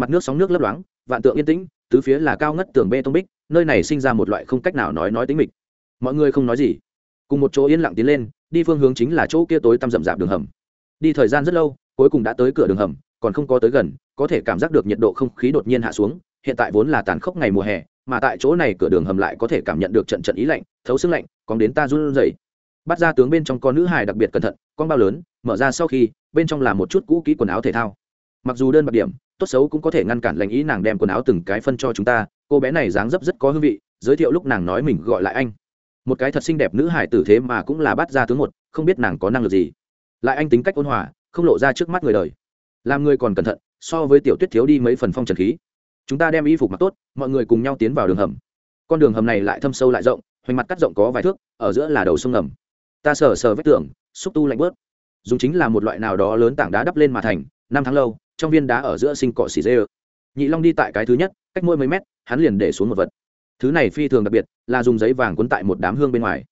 Mặt nước sóng nước lấp loáng, vạn tượng yên tĩnh, tứ phía là cao ngất tường bê tông bích, nơi này sinh ra một loại không cách nào nói nói tính mịch. Mọi người không nói gì. Cùng một chỗ yên lặng tiến lên, đi phương hướng chính là chỗ kia tối tăm rậm rạp đường hầm. Đi thời gian rất lâu, cuối cùng đã tới cửa đường hầm còn không có tới gần, có thể cảm giác được nhiệt độ không khí đột nhiên hạ xuống, hiện tại vốn là tàn khốc ngày mùa hè, mà tại chỗ này cửa đường hầm lại có thể cảm nhận được trận trận ý lạnh, thấu xương lạnh còn đến ta run rẩy. Bắt ra tướng bên trong con nữ hài đặc biệt cẩn thận, con bao lớn, mở ra sau khi, bên trong là một chút cũ kỹ quần áo thể thao. Mặc dù đơn bạc điểm, tốt xấu cũng có thể ngăn cản lành ý nàng đem quần áo từng cái phân cho chúng ta, cô bé này dáng dấp rất có hương vị, giới thiệu lúc nàng nói mình gọi lại anh. Một cái thật xinh đẹp nữ hải tử thế mà cũng là bắt ra tướng một, không biết nàng có năng lực gì. Lại anh tính cách ôn hòa, không lộ ra trước mắt người đời làm người còn cẩn thận, so với tiểu tuyết thiếu đi mấy phần phong trần khí. Chúng ta đem y phục mặc tốt, mọi người cùng nhau tiến vào đường hầm. Con đường hầm này lại thâm sâu lại rộng, hoành mặt cắt rộng có vài thước, ở giữa là đầu sông ngầm. Ta sờ sờ vết tường, xúc tu lạnh bớt. Dùng chính là một loại nào đó lớn tảng đá đắp lên mà thành, năm tháng lâu, trong viên đá ở giữa sinh cỏ xì dê. Nhị long đi tại cái thứ nhất, cách mỗi mấy mét, hắn liền để xuống một vật. Thứ này phi thường đặc biệt, là dùng giấy vàng cuốn tại một đám hương bên ngoài.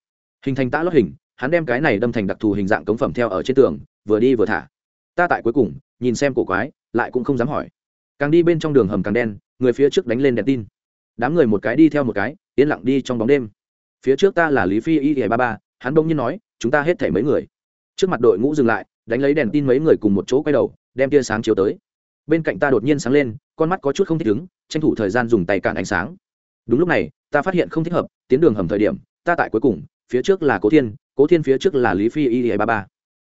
Hình thành tã lót hình, hắn đem cái này đâm thành đặc thù hình dạng cống phẩm theo ở trên tường, vừa đi vừa thả ta tại cuối cùng, nhìn xem cổ quái, lại cũng không dám hỏi. Càng đi bên trong đường hầm càng đen, người phía trước đánh lên đèn tin. Đám người một cái đi theo một cái, yên lặng đi trong bóng đêm. Phía trước ta là lý phi y y ba ba, hắn bỗng nhiên nói, chúng ta hết thảy mấy người. Trước mặt đội ngũ dừng lại, đánh lấy đèn tin mấy người cùng một chỗ quay đầu, đem tia sáng chiếu tới. Bên cạnh ta đột nhiên sáng lên, con mắt có chút không thích ứng, tranh thủ thời gian dùng tay cản ánh sáng. Đúng lúc này, ta phát hiện không thích hợp, tiến đường hầm thời điểm, ta tại cuối cùng, phía trước là cố thiên cố thiên phía trước là lý phi y y ba ba.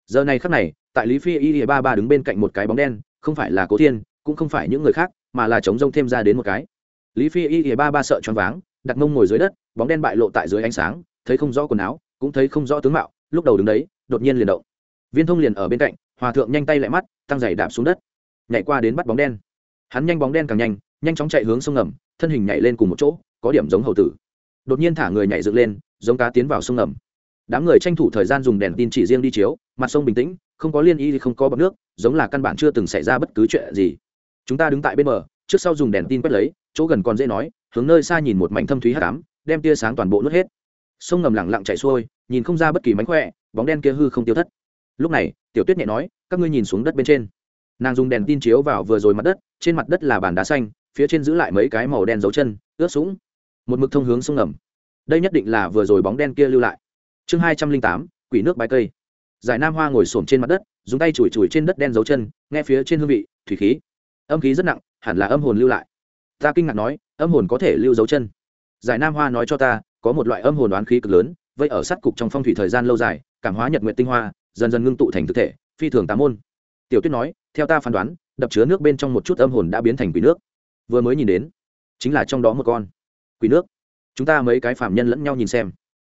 Giờ này khắc này tại lý phi y ba ba đứng bên cạnh một cái bóng đen, không phải là cố thiên, cũng không phải những người khác, mà là chống rông thêm ra đến một cái. Lý phi y ba ba sợ choáng váng, đặt mông ngồi dưới đất, bóng đen bại lộ tại dưới ánh sáng, thấy không rõ quần áo, cũng thấy không rõ tướng mạo, lúc đầu đứng đấy, đột nhiên liền động. Viên thông liền ở bên cạnh, hòa thượng nhanh tay lại mắt, tăng giày đạp xuống đất, nhảy qua đến bắt bóng đen. Hắn nhanh bóng đen càng nhanh nhanh chóng chạy hướng sông ngầm, thân hình nhảy lên cùng một chỗ, có điểm giống hầu tử. Đột nhiên thả người nhảy dựng lên, giống cá tiến vào sông ngầm. Đám người tranh thủ thời gian dùng đèn tin chỉ riêng đi chiếu, mặt sông bình tĩnh không có liên y thì không có bọc nước, giống là căn bản chưa từng xảy ra bất cứ chuyện gì. Chúng ta đứng tại bên bờ, trước sau dùng đèn tin quét lấy, chỗ gần còn dễ nói, hướng nơi xa nhìn một mảnh thâm thúy hát cám đem tia sáng toàn bộ nước hết. Sông ngầm lẳng lặng chạy xuôi, nhìn không ra bất kỳ mánh khỏe, bóng đen kia hư không tiêu thất. Lúc này, tiểu tuyết nhẹ nói, các ngươi nhìn xuống đất bên trên. Nàng dùng đèn tin chiếu vào vừa rồi mặt đất, trên mặt đất là bàn đá xanh, phía trên giữ lại mấy cái màu đen dấu chân, ướt sũng. Một mực thông hướng sông ngầm. Đây nhất định là vừa rồi bóng đen kia lưu lại. Chương hai trăm linh tám, quỷ nước bãi cây giải nam hoa ngồi xổm trên mặt đất, dùng tay chùi chùi trên đất đen dấu chân, nghe phía trên hương vị, thủy khí. Âm khí rất nặng, hẳn là âm hồn lưu lại. Ta kinh ngạc nói, âm hồn có thể lưu dấu chân. Giải nam hoa nói cho ta, có một loại âm hồn đoán khí cực lớn vậy ở sát cục trong phong thủy thời gian lâu dài, cảm hóa nhật nguyện tinh hoa, dần dần ngưng tụ thành thực thể, phi thường tám môn. Tiểu tuyết nói, theo ta phán đoán, đập chứa nước bên trong một chút âm hồn đã biến thành quỷ nước. Vừa mới nhìn đến, chính là trong đó một con quỷ nước. Chúng ta mấy cái phạm nhân lẫn nhau nhìn xem.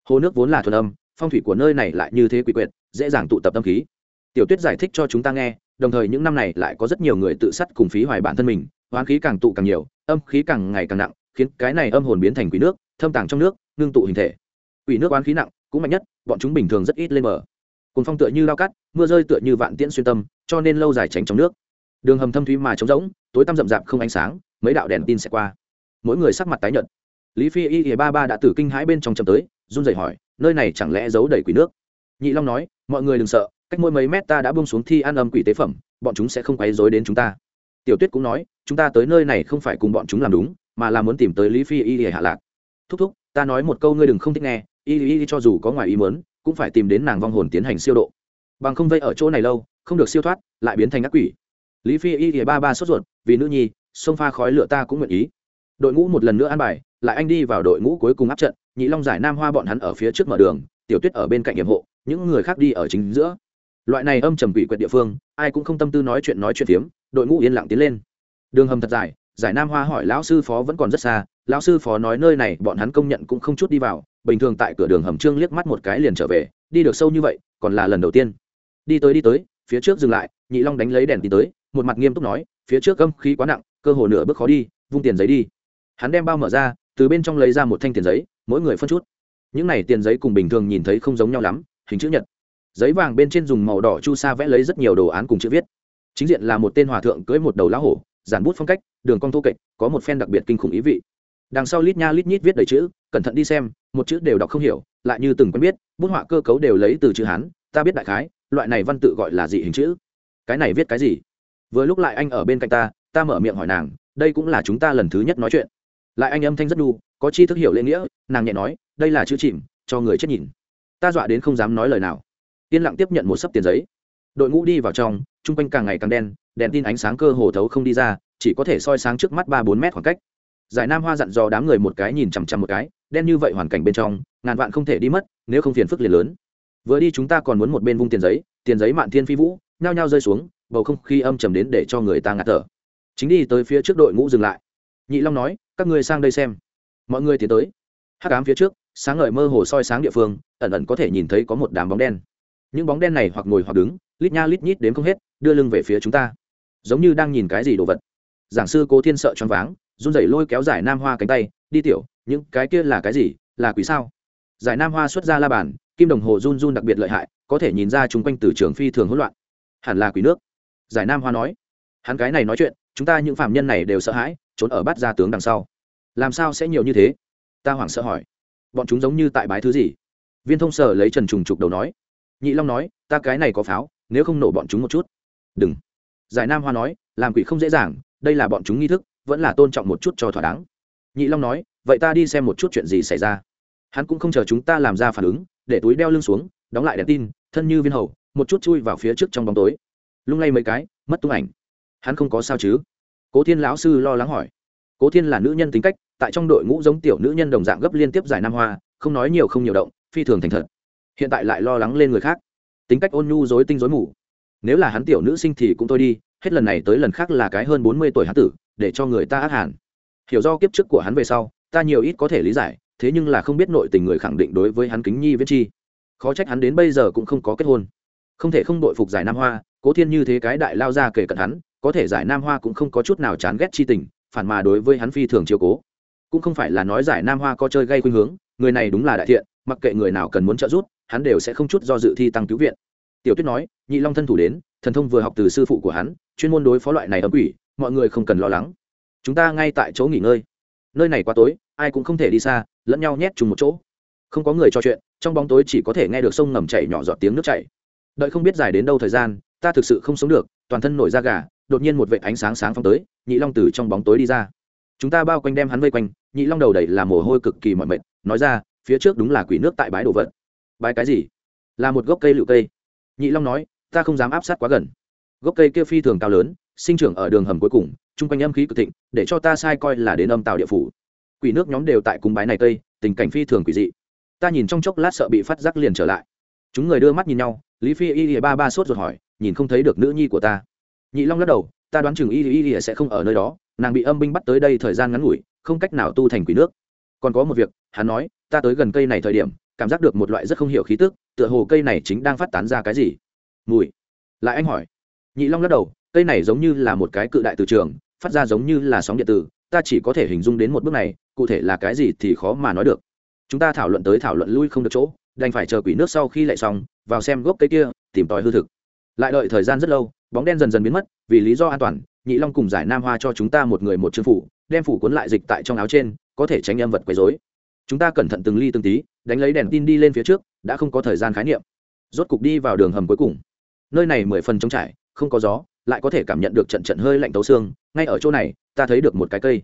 Hồ nước vốn là thuần âm phong thủy của nơi này lại như thế quỷ quyệt, dễ dàng tụ tập tâm khí. Tiểu tuyết giải thích cho chúng ta nghe, đồng thời những năm này lại có rất nhiều người tự sát cùng phí hoài bản thân mình, hoán khí càng tụ càng nhiều, âm khí càng ngày càng nặng, khiến cái này âm hồn biến thành quỷ nước, thâm tàng trong nước, ngưng tụ hình thể. Quỷ nước oán khí nặng, cũng mạnh nhất, bọn chúng bình thường rất ít lên mở cùng phong tựa như lao cắt mưa rơi tựa như vạn tiễn xuyên tâm, cho nên lâu dài tránh trong nước. Đường hầm thâm thúy mà trống rỗng, tối tăm rậm rạp không ánh sáng, mấy đạo đèn tin sẽ qua. Mỗi người sắc mặt tái nhợt lý phi y ỉa ba ba đã tử kinh hãi bên trong chậm tới, run rẩy hỏi, nơi này chẳng lẽ giấu đầy quỷ nước? Nhị long nói, mọi người đừng sợ, cách mỗi mấy mét ta đã bông xuống thi ăn âm quỷ tế phẩm, bọn chúng sẽ không quấy rối đến chúng ta. Tiểu tuyết cũng nói, chúng ta tới nơi này không phải cùng bọn chúng làm đúng, mà là muốn tìm tới lý phi y ỉa hạ lạc. Thúc thúc, ta nói một câu ngươi đừng không thích nghe, y y cho dù có ngoài ý mớn cũng phải tìm đến nàng vong hồn tiến hành siêu độ. Bằng không vây ở chỗ này lâu, không được siêu thoát, lại biến thành ác quỷ. Lý phi y thì ba ba sốt ruột, vì nữ nhi, sông pha khói lửa ta cũng nguyện ý. Đội ngũ một lần nữa an bài lại anh đi vào đội ngũ cuối cùng áp trận, nhị long giải nam hoa bọn hắn ở phía trước mở đường, tiểu tuyết ở bên cạnh hiểm hộ, những người khác đi ở chính giữa. Loại này âm trầm quỷ quyệt địa phương, ai cũng không tâm tư nói chuyện nói chuyện phiếm, đội ngũ yên lặng tiến lên. Đường hầm thật dài, giải nam hoa hỏi lão sư phó vẫn còn rất xa, lão sư phó nói nơi này bọn hắn công nhận cũng không chút đi vào, bình thường tại cửa đường hầm trương liếc mắt một cái liền trở về, đi được sâu như vậy, còn là lần đầu tiên. Đi tới đi tới, phía trước dừng lại, nhị long đánh lấy đèn đi tới, một mặt nghiêm túc nói, phía trước âm khí quá nặng, cơ hồ nửa bước khó đi, vung tiền giấy đi. Hắn đem bao mở ra từ bên trong lấy ra một thanh tiền giấy, mỗi người phân chút. Những này tiền giấy cùng bình thường nhìn thấy không giống nhau lắm, hình chữ nhật. Giấy vàng bên trên dùng màu đỏ chu sa vẽ lấy rất nhiều đồ án cùng chữ viết. Chính diện là một tên hòa thượng cưỡi một đầu lá hổ, giản bút phong cách, đường cong thô kệch, có một phen đặc biệt kinh khủng ý vị. Đằng sau lít nha lít nhít viết đầy chữ, cẩn thận đi xem, một chữ đều đọc không hiểu, lại như từng quen biết, bút họa cơ cấu đều lấy từ chữ hán, ta biết đại khái, loại này văn tự gọi là dị hình chữ. Cái này viết cái gì? Vừa lúc lại anh ở bên cạnh ta ta mở miệng hỏi nàng, đây cũng là chúng ta lần thứ nhất nói chuyện lại anh âm thanh rất đu, có chi thức hiểu lễ nghĩa, nàng nhẹ nói, đây là chữ chìm cho người chết nhìn. Ta dọa đến không dám nói lời nào. Yên lặng tiếp nhận một sấp tiền giấy. Đội ngũ đi vào trong, chung quanh càng ngày càng đen, đèn tin ánh sáng cơ hồ thấu không đi ra, chỉ có thể soi sáng trước mắt ba bốn mét khoảng cách. Giải nam hoa dặn dò đám người một cái nhìn chằm chằm một cái, đen như vậy hoàn cảnh bên trong, ngàn vạn không thể đi mất, nếu không phiền phức liền lớn. Vừa đi chúng ta còn muốn một bên vung tiền giấy tiền giấy mạn thiên phi vũ, nhao nhao rơi xuống, bầu không khí âm trầm đến để cho người ta ngạt thở. Chính đi tới phía trước đội ngũ dừng lại nhị long nói, các ngươi sang đây xem. Mọi người tiến tới. Hát cám phía trước, sáng ngời mơ hồ soi sáng địa phương, ẩn ẩn có thể nhìn thấy có một đám bóng đen. Những bóng đen này hoặc ngồi hoặc đứng, lít nha lít nhít đến không hết, đưa lưng về phía chúng ta. Giống như đang nhìn cái gì đồ vật. Giảng sư cố thiên sợ choáng váng, run rẩy lôi kéo giải nam hoa cánh tay, đi tiểu, những cái kia là cái gì, là quỷ sao? Giải nam hoa xuất ra la bàn, kim đồng hồ run run đặc biệt lợi hại, có thể nhìn ra chúng quanh từ trường phi thường hỗn loạn. Hẳn là quỷ nước. Giải nam hoa nói. Hắn cái này nói chuyện, chúng ta những phạm nhân này đều sợ hãi trốn ở bát gia tướng đằng sau. Làm sao sẽ nhiều như thế? Ta hoảng sợ hỏi. Bọn chúng giống như tại bái thứ gì? Viên thông sở lấy trần trùng trục đầu nói. Nhị long nói, ta cái này có pháo, nếu không nổ bọn chúng một chút. Đừng. Giải nam hoa nói, làm quỷ không dễ dàng, đây là bọn chúng nghi thức, vẫn là tôn trọng một chút cho thỏa đáng. Nhị long nói, vậy ta đi xem một chút chuyện gì xảy ra. Hắn cũng không chờ chúng ta làm ra phản ứng, để túi đeo lưng xuống, đóng lại đèn tin, thân như viên hầu, một chút chui vào phía trước trong bóng tối. Lung lay mấy cái, mất tung ảnh. Hắn không có sao chứ? Cố thiên lão sư lo lắng hỏi. Cố thiên là nữ nhân tính cách, tại trong đội ngũ giống tiểu nữ nhân đồng dạng gấp liên tiếp giải nam hoa, không nói nhiều không nhiều động, phi thường thành thật. Hiện tại lại lo lắng lên người khác. Tính cách ôn nhu dối tinh dối mù. Nếu là hắn tiểu nữ sinh thì cũng thôi đi, hết lần này tới lần khác là cái hơn bốn mươi tuổi hắn tử, để cho người ta ác hẳn. Hiểu do kiếp trước của hắn về sau, ta nhiều ít có thể lý giải, thế nhưng là không biết nội tình người khẳng định đối với hắn kính nhi viết chi. Khó trách hắn đến bây giờ cũng không có kết hôn. Không thể không đội phục giải nam hoa, cố thiên như thế cái đại lao ra kể cận hắn có thể giải nam hoa cũng không có chút nào chán ghét chi tình, phản mà đối với hắn phi thường chiều cố. Cũng không phải là nói giải nam hoa có chơi gây khuynh hướng, người này đúng là đại thiện, mặc kệ người nào cần muốn trợ giúp, hắn đều sẽ không chút do dự thi tăng cứu viện. Tiểu tuyết nói, nhị long thân thủ đến, thần thông vừa học từ sư phụ của hắn, chuyên môn đối phó loại này ấm quỷ, mọi người không cần lo lắng. Chúng ta ngay tại chỗ nghỉ ngơi. Nơi này quá tối, ai cũng không thể đi xa, lẫn nhau nhét chung một chỗ. Không có người trò chuyện, trong bóng tối chỉ có thể nghe được sông ngầm chảy nhỏ giọt tiếng nước chảy. Đợi không biết dài đến đâu thời gian, ta thực sự không sống được, toàn thân nổi da gà đột nhiên một vệ ánh sáng sáng phong tới, nhị long từ trong bóng tối đi ra. Chúng ta bao quanh đem hắn vây quanh, nhị long đầu đầy là mồ hôi cực kỳ mọi mệt, nói ra, phía trước đúng là quỷ nước tại bãi đồ vật. Bãi cái gì? Là một gốc cây lựu cây. Nhị long nói, ta không dám áp sát quá gần. Gốc cây kia phi thường cao lớn, sinh trưởng ở đường hầm cuối cùng, chung quanh âm khí cực thịnh, để cho ta sai coi là đến âm tàu địa phủ. Quỷ nước nhóm đều tại cung bái này cây, tình cảnh phi thường quỷ dị. Ta nhìn trong chốc lát sợ bị phát giác liền trở lại. Chúng người đưa mắt nhìn nhau, lý phi y ba ba sốt ruột hỏi, nhìn không thấy được nữ nhi của ta nhị long lắc đầu, ta đoán chừng y y Y sẽ không ở nơi đó, nàng bị âm binh bắt tới đây thời gian ngắn ngủi, không cách nào tu thành quỷ nước. Còn có một việc, hắn nói, ta tới gần cây này thời điểm, cảm giác được một loại rất không hiểu khí tức, tựa hồ cây này chính đang phát tán ra cái gì. Mùi. Lại anh hỏi. Nhị long lắc đầu, cây này giống như là một cái cự đại từ trường, phát ra giống như là sóng điện tử, ta chỉ có thể hình dung đến một bước này, cụ thể là cái gì thì khó mà nói được. Chúng ta thảo luận tới thảo luận lui không được chỗ, đành phải chờ quỷ nước sau khi lại xong, vào xem gốc cây kia, tìm tòi hư thực. Lại đợi thời gian rất lâu bóng đen dần dần biến mất, vì lý do an toàn, nhị long cùng giải nam hoa cho chúng ta một người một chương phủ, đem phủ cuốn lại dịch tại trong áo trên, có thể tránh âm vật quấy dối chúng ta cẩn thận từng ly từng tí, đánh lấy đèn tin đi lên phía trước, đã không có thời gian khái niệm. Rốt cục đi vào đường hầm cuối cùng. Nơi này mười phần trống trải, không có gió, lại có thể cảm nhận được trận trận hơi lạnh tấu xương, ngay ở chỗ này, ta thấy được một cái cây.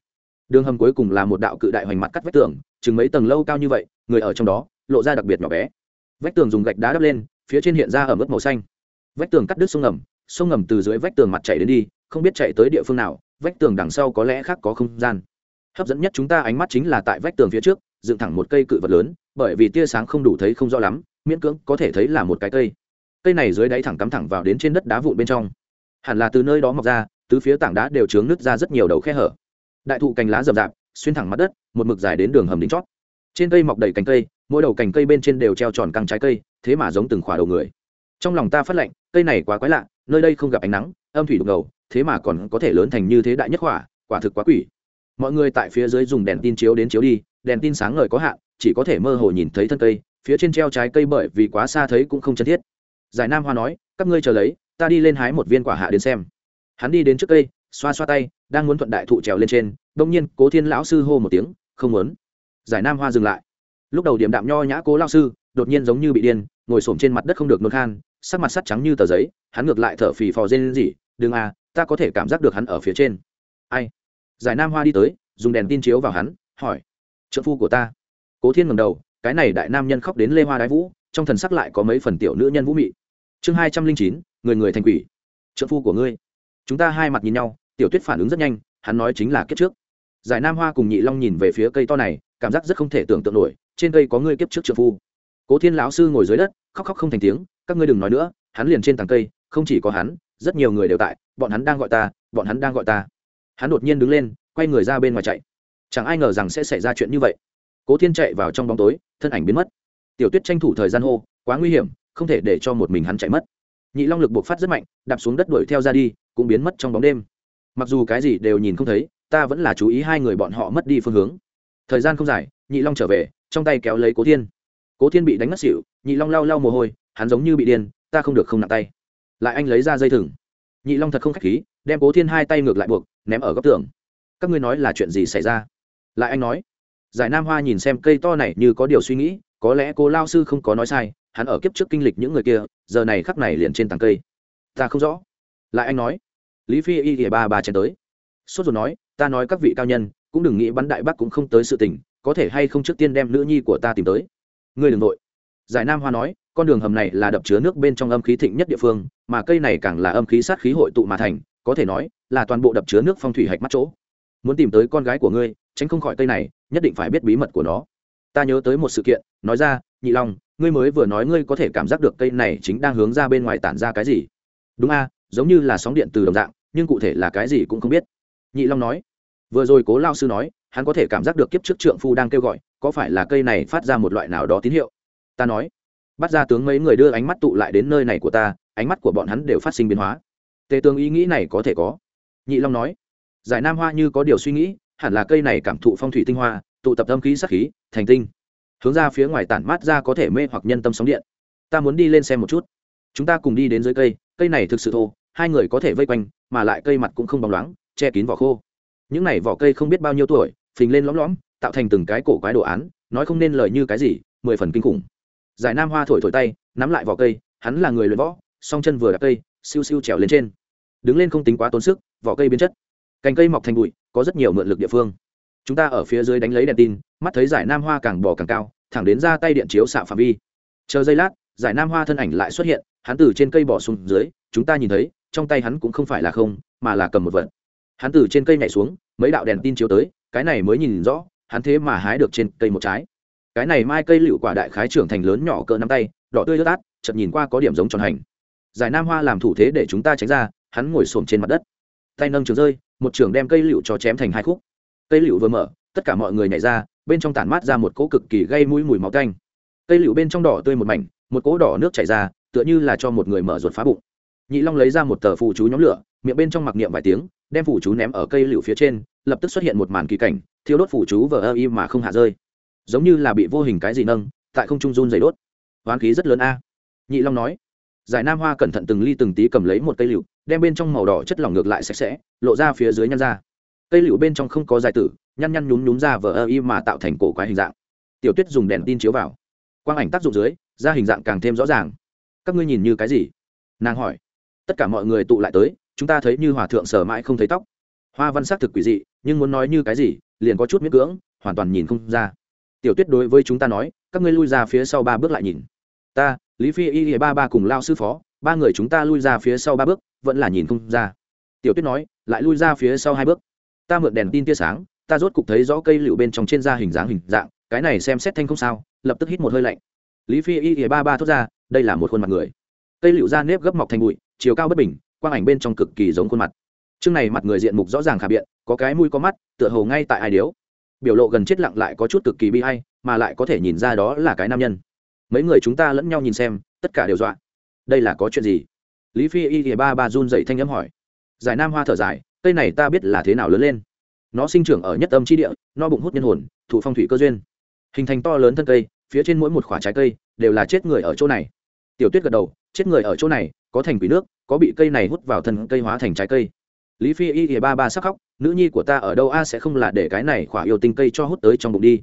Đường hầm cuối cùng là một đạo cự đại hoành mặt cắt vách tường, chừng mấy tầng lâu cao như vậy, người ở trong đó, lộ ra đặc biệt nhỏ bé. Vách tường dùng gạch đá đắp lên, phía trên hiện ra ở mức màu xanh. Vách tường cắt đứt sông ngầm sông ngầm từ dưới vách tường mặt chạy đến đi không biết chạy tới địa phương nào vách tường đằng sau có lẽ khác có không gian. Hấp dẫn nhất chúng ta ánh mắt chính là tại vách tường phía trước dựng thẳng một cây cự vật lớn bởi vì tia sáng không đủ thấy không rõ lắm miễn cưỡng có thể thấy là một cái cây. Cây này dưới đáy thẳng cắm thẳng vào đến trên đất đá vụn bên trong. Hẳn là từ nơi đó mọc ra tứ phía tảng đá đều trướng nứt ra rất nhiều đầu khe hở. Đại thụ cành lá rậm rạp xuyên thẳng mặt đất một mực dài đến đường hầm đính chót. Trên cây mọc đầy cành cây mỗi đầu cành cây bên trên đều treo tròn căng trái cây thế mà giống từng khỏa đầu người. Trong lòng ta phát lạnh, cây này quá quái lạ nơi đây không gặp ánh nắng âm thủy đục ngầu thế mà còn có thể lớn thành như thế đại nhất hỏa, quả thực quá quỷ. Mọi người tại phía dưới dùng đèn tin chiếu đến chiếu đi đèn tin sáng ngời có hạn chỉ có thể mơ hồ nhìn thấy thân cây phía trên treo trái cây bởi vì quá xa thấy cũng không chân thiết. Giải nam hoa nói các ngươi chờ lấy ta đi lên hái một viên quả hạ đến xem. Hắn đi đến trước cây xoa xoa tay đang muốn thuận đại thụ trèo lên trên đông nhiên cố thiên lão sư hô một tiếng không muốn. Giải nam hoa dừng lại. Lúc đầu điểm đạm nho nhã cố lao sư đột nhiên giống như bị điên ngồi xổm trên mặt đất không được nôn khan sắc mặt sắt trắng như tờ giấy, hắn ngược lại thở phì phò rên gì đừng à ta có thể cảm giác được hắn ở phía trên. Ai? Giải nam hoa đi tới, dùng đèn tin chiếu vào hắn, hỏi trợ phu của ta? Cố thiên ngầm đầu, cái này đại nam nhân khóc đến lê hoa đái vũ, trong thần sắc lại có mấy phần tiểu nữ nhân vũ mị. Chương hai trăm linh chín, người người thành quỷ. Trợ phu của ngươi. Chúng ta hai mặt nhìn nhau, tiểu tuyết phản ứng rất nhanh, hắn nói chính là kiếp trước. Giải nam hoa cùng nhị long nhìn về phía cây to này, cảm giác rất không thể tưởng tượng nổi, trên cây có ngươi kiếp trước trợ phu. Cố thiên lão sư ngồi dưới đất, khóc khóc không thành tiếng các ngươi đừng nói nữa, hắn liền trên tàng cây, không chỉ có hắn, rất nhiều người đều tại, bọn hắn đang gọi ta, bọn hắn đang gọi ta. Hắn đột nhiên đứng lên, quay người ra bên ngoài chạy. Chẳng ai ngờ rằng sẽ xảy ra chuyện như vậy. Cố thiên chạy vào trong bóng tối, thân ảnh biến mất. Tiểu tuyết tranh thủ thời gian hô, quá nguy hiểm, không thể để cho một mình hắn chạy mất. Nhị long lực buộc phát rất mạnh, đạp xuống đất đuổi theo ra đi, cũng biến mất trong bóng đêm. Mặc dù cái gì đều nhìn không thấy, ta vẫn là chú ý hai người bọn họ mất đi phương hướng. Thời gian không dài, nhị long trở về, trong tay kéo lấy cố thiên. Cố thiên bị đánh mất xỉu, nhị long lau lau mồ hôi hắn giống như bị điên, ta không được không nặng tay. Lại anh lấy ra dây thừng. Nhị long thật không k h á c h khí, đem cố thiên hai tay ngược lại buộc, ném ở góc tường. Các ngươi nói là chuyện gì xảy ra? Lại anh nói, giải nam hoa nhìn xem cây to này như có điều suy nghĩ, có lẽ cô lao sư không có nói sai, hắn ở kiếp trước kinh lịch những người kia, giờ này khắc này liền trên tàng cây. Ta không rõ. Lại anh nói, lý phi y thì ba bà chen tới. Sốt rồi nói, ta nói các vị cao nhân, cũng đừng nghĩ bắn đại bác cũng không tới sự tình, có thể hay không trước tiên đem nữ nhi của ta tìm tới. Ngươi g nội giải nam hoa nói con đường hầm này là đập chứa nước bên trong âm khí thịnh nhất địa phương, mà cây này càng là âm khí sát khí hội tụ mà thành, có thể nói là toàn bộ đập chứa nước phong thủy hạch mắt chỗ. Muốn tìm tới con gái của ngươi, tránh không khỏi cây này, nhất định phải biết bí mật của nó. Ta nhớ tới một sự kiện, nói ra, nhị long, ngươi mới vừa nói ngươi có thể cảm giác được cây này chính đang hướng ra bên ngoài tản ra cái gì. Đúng a, giống như là sóng điện từ đồng dạng, nhưng cụ thể là cái gì cũng không biết. Nhị long nói. Vừa rồi cố lao sư nói, hắn có thể cảm giác được kiếp trước trượng phu đang kêu gọi, có phải là cây này phát ra một loại nào đó tín hiệu? Ta nói bắt ra tướng mấy người đưa ánh mắt tụ lại đến nơi này của ta, ánh mắt của bọn hắn đều phát sinh biến hóa. Tề tướng ý nghĩ này có thể có. Nhị long nói, giải nam hoa như có điều suy nghĩ, hẳn là cây này cảm thụ phong thủy tinh hoa, tụ tập âm khí sắc khí, thành tinh. Hướng ra phía ngoài tản mát ra có thể mê hoặc nhân tâm sóng điện. Ta muốn đi lên xem một chút. Chúng ta cùng đi đến dưới cây cây này thực sự thô, hai người có thể vây quanh, mà lại cây mặt cũng không bóng loáng, che kín vỏ khô. Những này vỏ cây không biết bao nhiêu tuổi, phình lên lõm lõm, tạo thành từng cái cổ quái đồ án, nói không nên lời như cái gì, mười phần kinh khủng giải nam hoa thổi thổi tay, nắm lại vỏ cây, hắn là người luyện võ, song chân vừa đặt cây, siêu siêu trèo lên trên. Đứng lên không tính quá tốn sức, vỏ cây biến chất. Cành cây mọc thành bụi, có rất nhiều mượn lực địa phương. Chúng ta ở phía dưới đánh lấy đèn tin, mắt thấy giải nam hoa càng bỏ càng cao, thẳng đến ra tay điện chiếu xạ phạm vi. Chờ giây lát, giải nam hoa thân ảnh lại xuất hiện, hắn từ trên cây bỏ xuống dưới, chúng ta nhìn thấy, trong tay hắn cũng không phải là không, mà là cầm một vật. Hắn từ trên cây nhảy xuống, mấy đạo đèn tin chiếu tới, cái này mới nhìn rõ, hắn thế mà hái được trên cây một trái cái này mai cây lựu quả đại khái trưởng thành lớn nhỏ cỡ nắm tay, đỏ tươi ướt át chợt nhìn qua có điểm giống tròn hành. Giải nam hoa làm thủ thế để chúng ta tránh ra, hắn ngồi xổm trên mặt đất. Tay nâng trường rơi, một trường đem cây lựu cho chém thành hai khúc. Cây lựu vừa mở, tất cả mọi người nhảy ra, bên trong tản mát ra một cỗ cực kỳ gây mũi mùi máu canh. Cây lựu bên trong đỏ tươi một mảnh, một cỗ đỏ nước chảy ra, tựa như là cho một người mở ruột phá bụng. Nhị long lấy ra một tờ phù chú nhóm lửa, miệng bên trong mặc niệm vài tiếng, đem phù chú ném ở cây lựu phía trên, lập tức xuất hiện một màn kỳ cảnh, thiêu đốt phù chú vờ ơ y mà không hạ rơi giống như là bị vô hình cái gì nâng, tại không trung run dày đốt. Hoán khí rất lớn a. Nhị long nói, giải nam hoa cẩn thận từng ly từng tí cầm lấy một cây lựu, đem bên trong màu đỏ chất lỏng ngược lại sạch sẽ, lộ ra phía dưới nhăn ra. Cây lựu bên trong không có giải tử, nhăn nhăn nhún nhún ra vờ ơ y mà tạo thành cổ quái hình dạng. Tiểu tuyết dùng đèn tin chiếu vào. Quang ảnh tác dụng dưới, ra hình dạng càng thêm rõ ràng. Các ngươi nhìn như cái gì? Nàng hỏi. Tất cả mọi người tụ lại tới, chúng ta thấy như hòa thượng sở mãi không thấy tóc. Hoa văn s c thực quỷ dị, nhưng muốn nói như cái gì, liền có chút miết cưỡng, hoàn toàn nhìn không ra tiểu tuyết đối với chúng ta nói, các ngươi lui ra phía sau ba bước lại nhìn. Ta, lý phi, y ba ba cùng lao sư phó, ba người chúng ta lui ra phía sau ba bước, vẫn là nhìn không ra. Tiểu tuyết nói, lại lui ra phía sau hai bước. Ta mượn đèn tin tia sáng, ta rốt cục thấy rõ cây lựu bên trong trên da hình dáng hình dạng, cái này xem xét thanh không sao, lập tức hít một hơi lạnh. Lý phi y ba ba thốt ra, đây là một khuôn mặt người. Cây lựu da nếp gấp mọc thành bụi, chiều cao bất bình, quang ảnh bên trong cực kỳ giống khuôn mặt. Chương này mặt người diện mục rõ ràng khả biện, có cái mũi có mắt, tựa hồ ngay tại ai điếu biểu lộ gần chết lặng lại có chút cực kỳ bi hay mà lại có thể nhìn ra đó là cái nam nhân. Mấy người chúng ta lẫn nhau nhìn xem, tất cả đều dọa. Đây là có chuyện gì? Lý phi y thì ba ba run dậy thanh âm hỏi. Giải nam hoa thở dài, cây này ta biết là thế nào lớn lên. Nó sinh trưởng ở nhất âm tri địa, no bụng hút nhân hồn thủ phong thủy cơ duyên. Hình thành to lớn thân cây, phía trên mỗi một khoả trái cây đều là chết người ở chỗ này. Tiểu tuyết gật đầu, chết người ở chỗ này, có thành quỷ nước, có bị cây này hút vào thân cây hóa thành trái cây lý phi y thì ba ba sắc khóc, nữ nhi của ta ở đâu? A, sẽ không là để cái này khỏa yêu tinh cây cho hút tới trong bụng đi.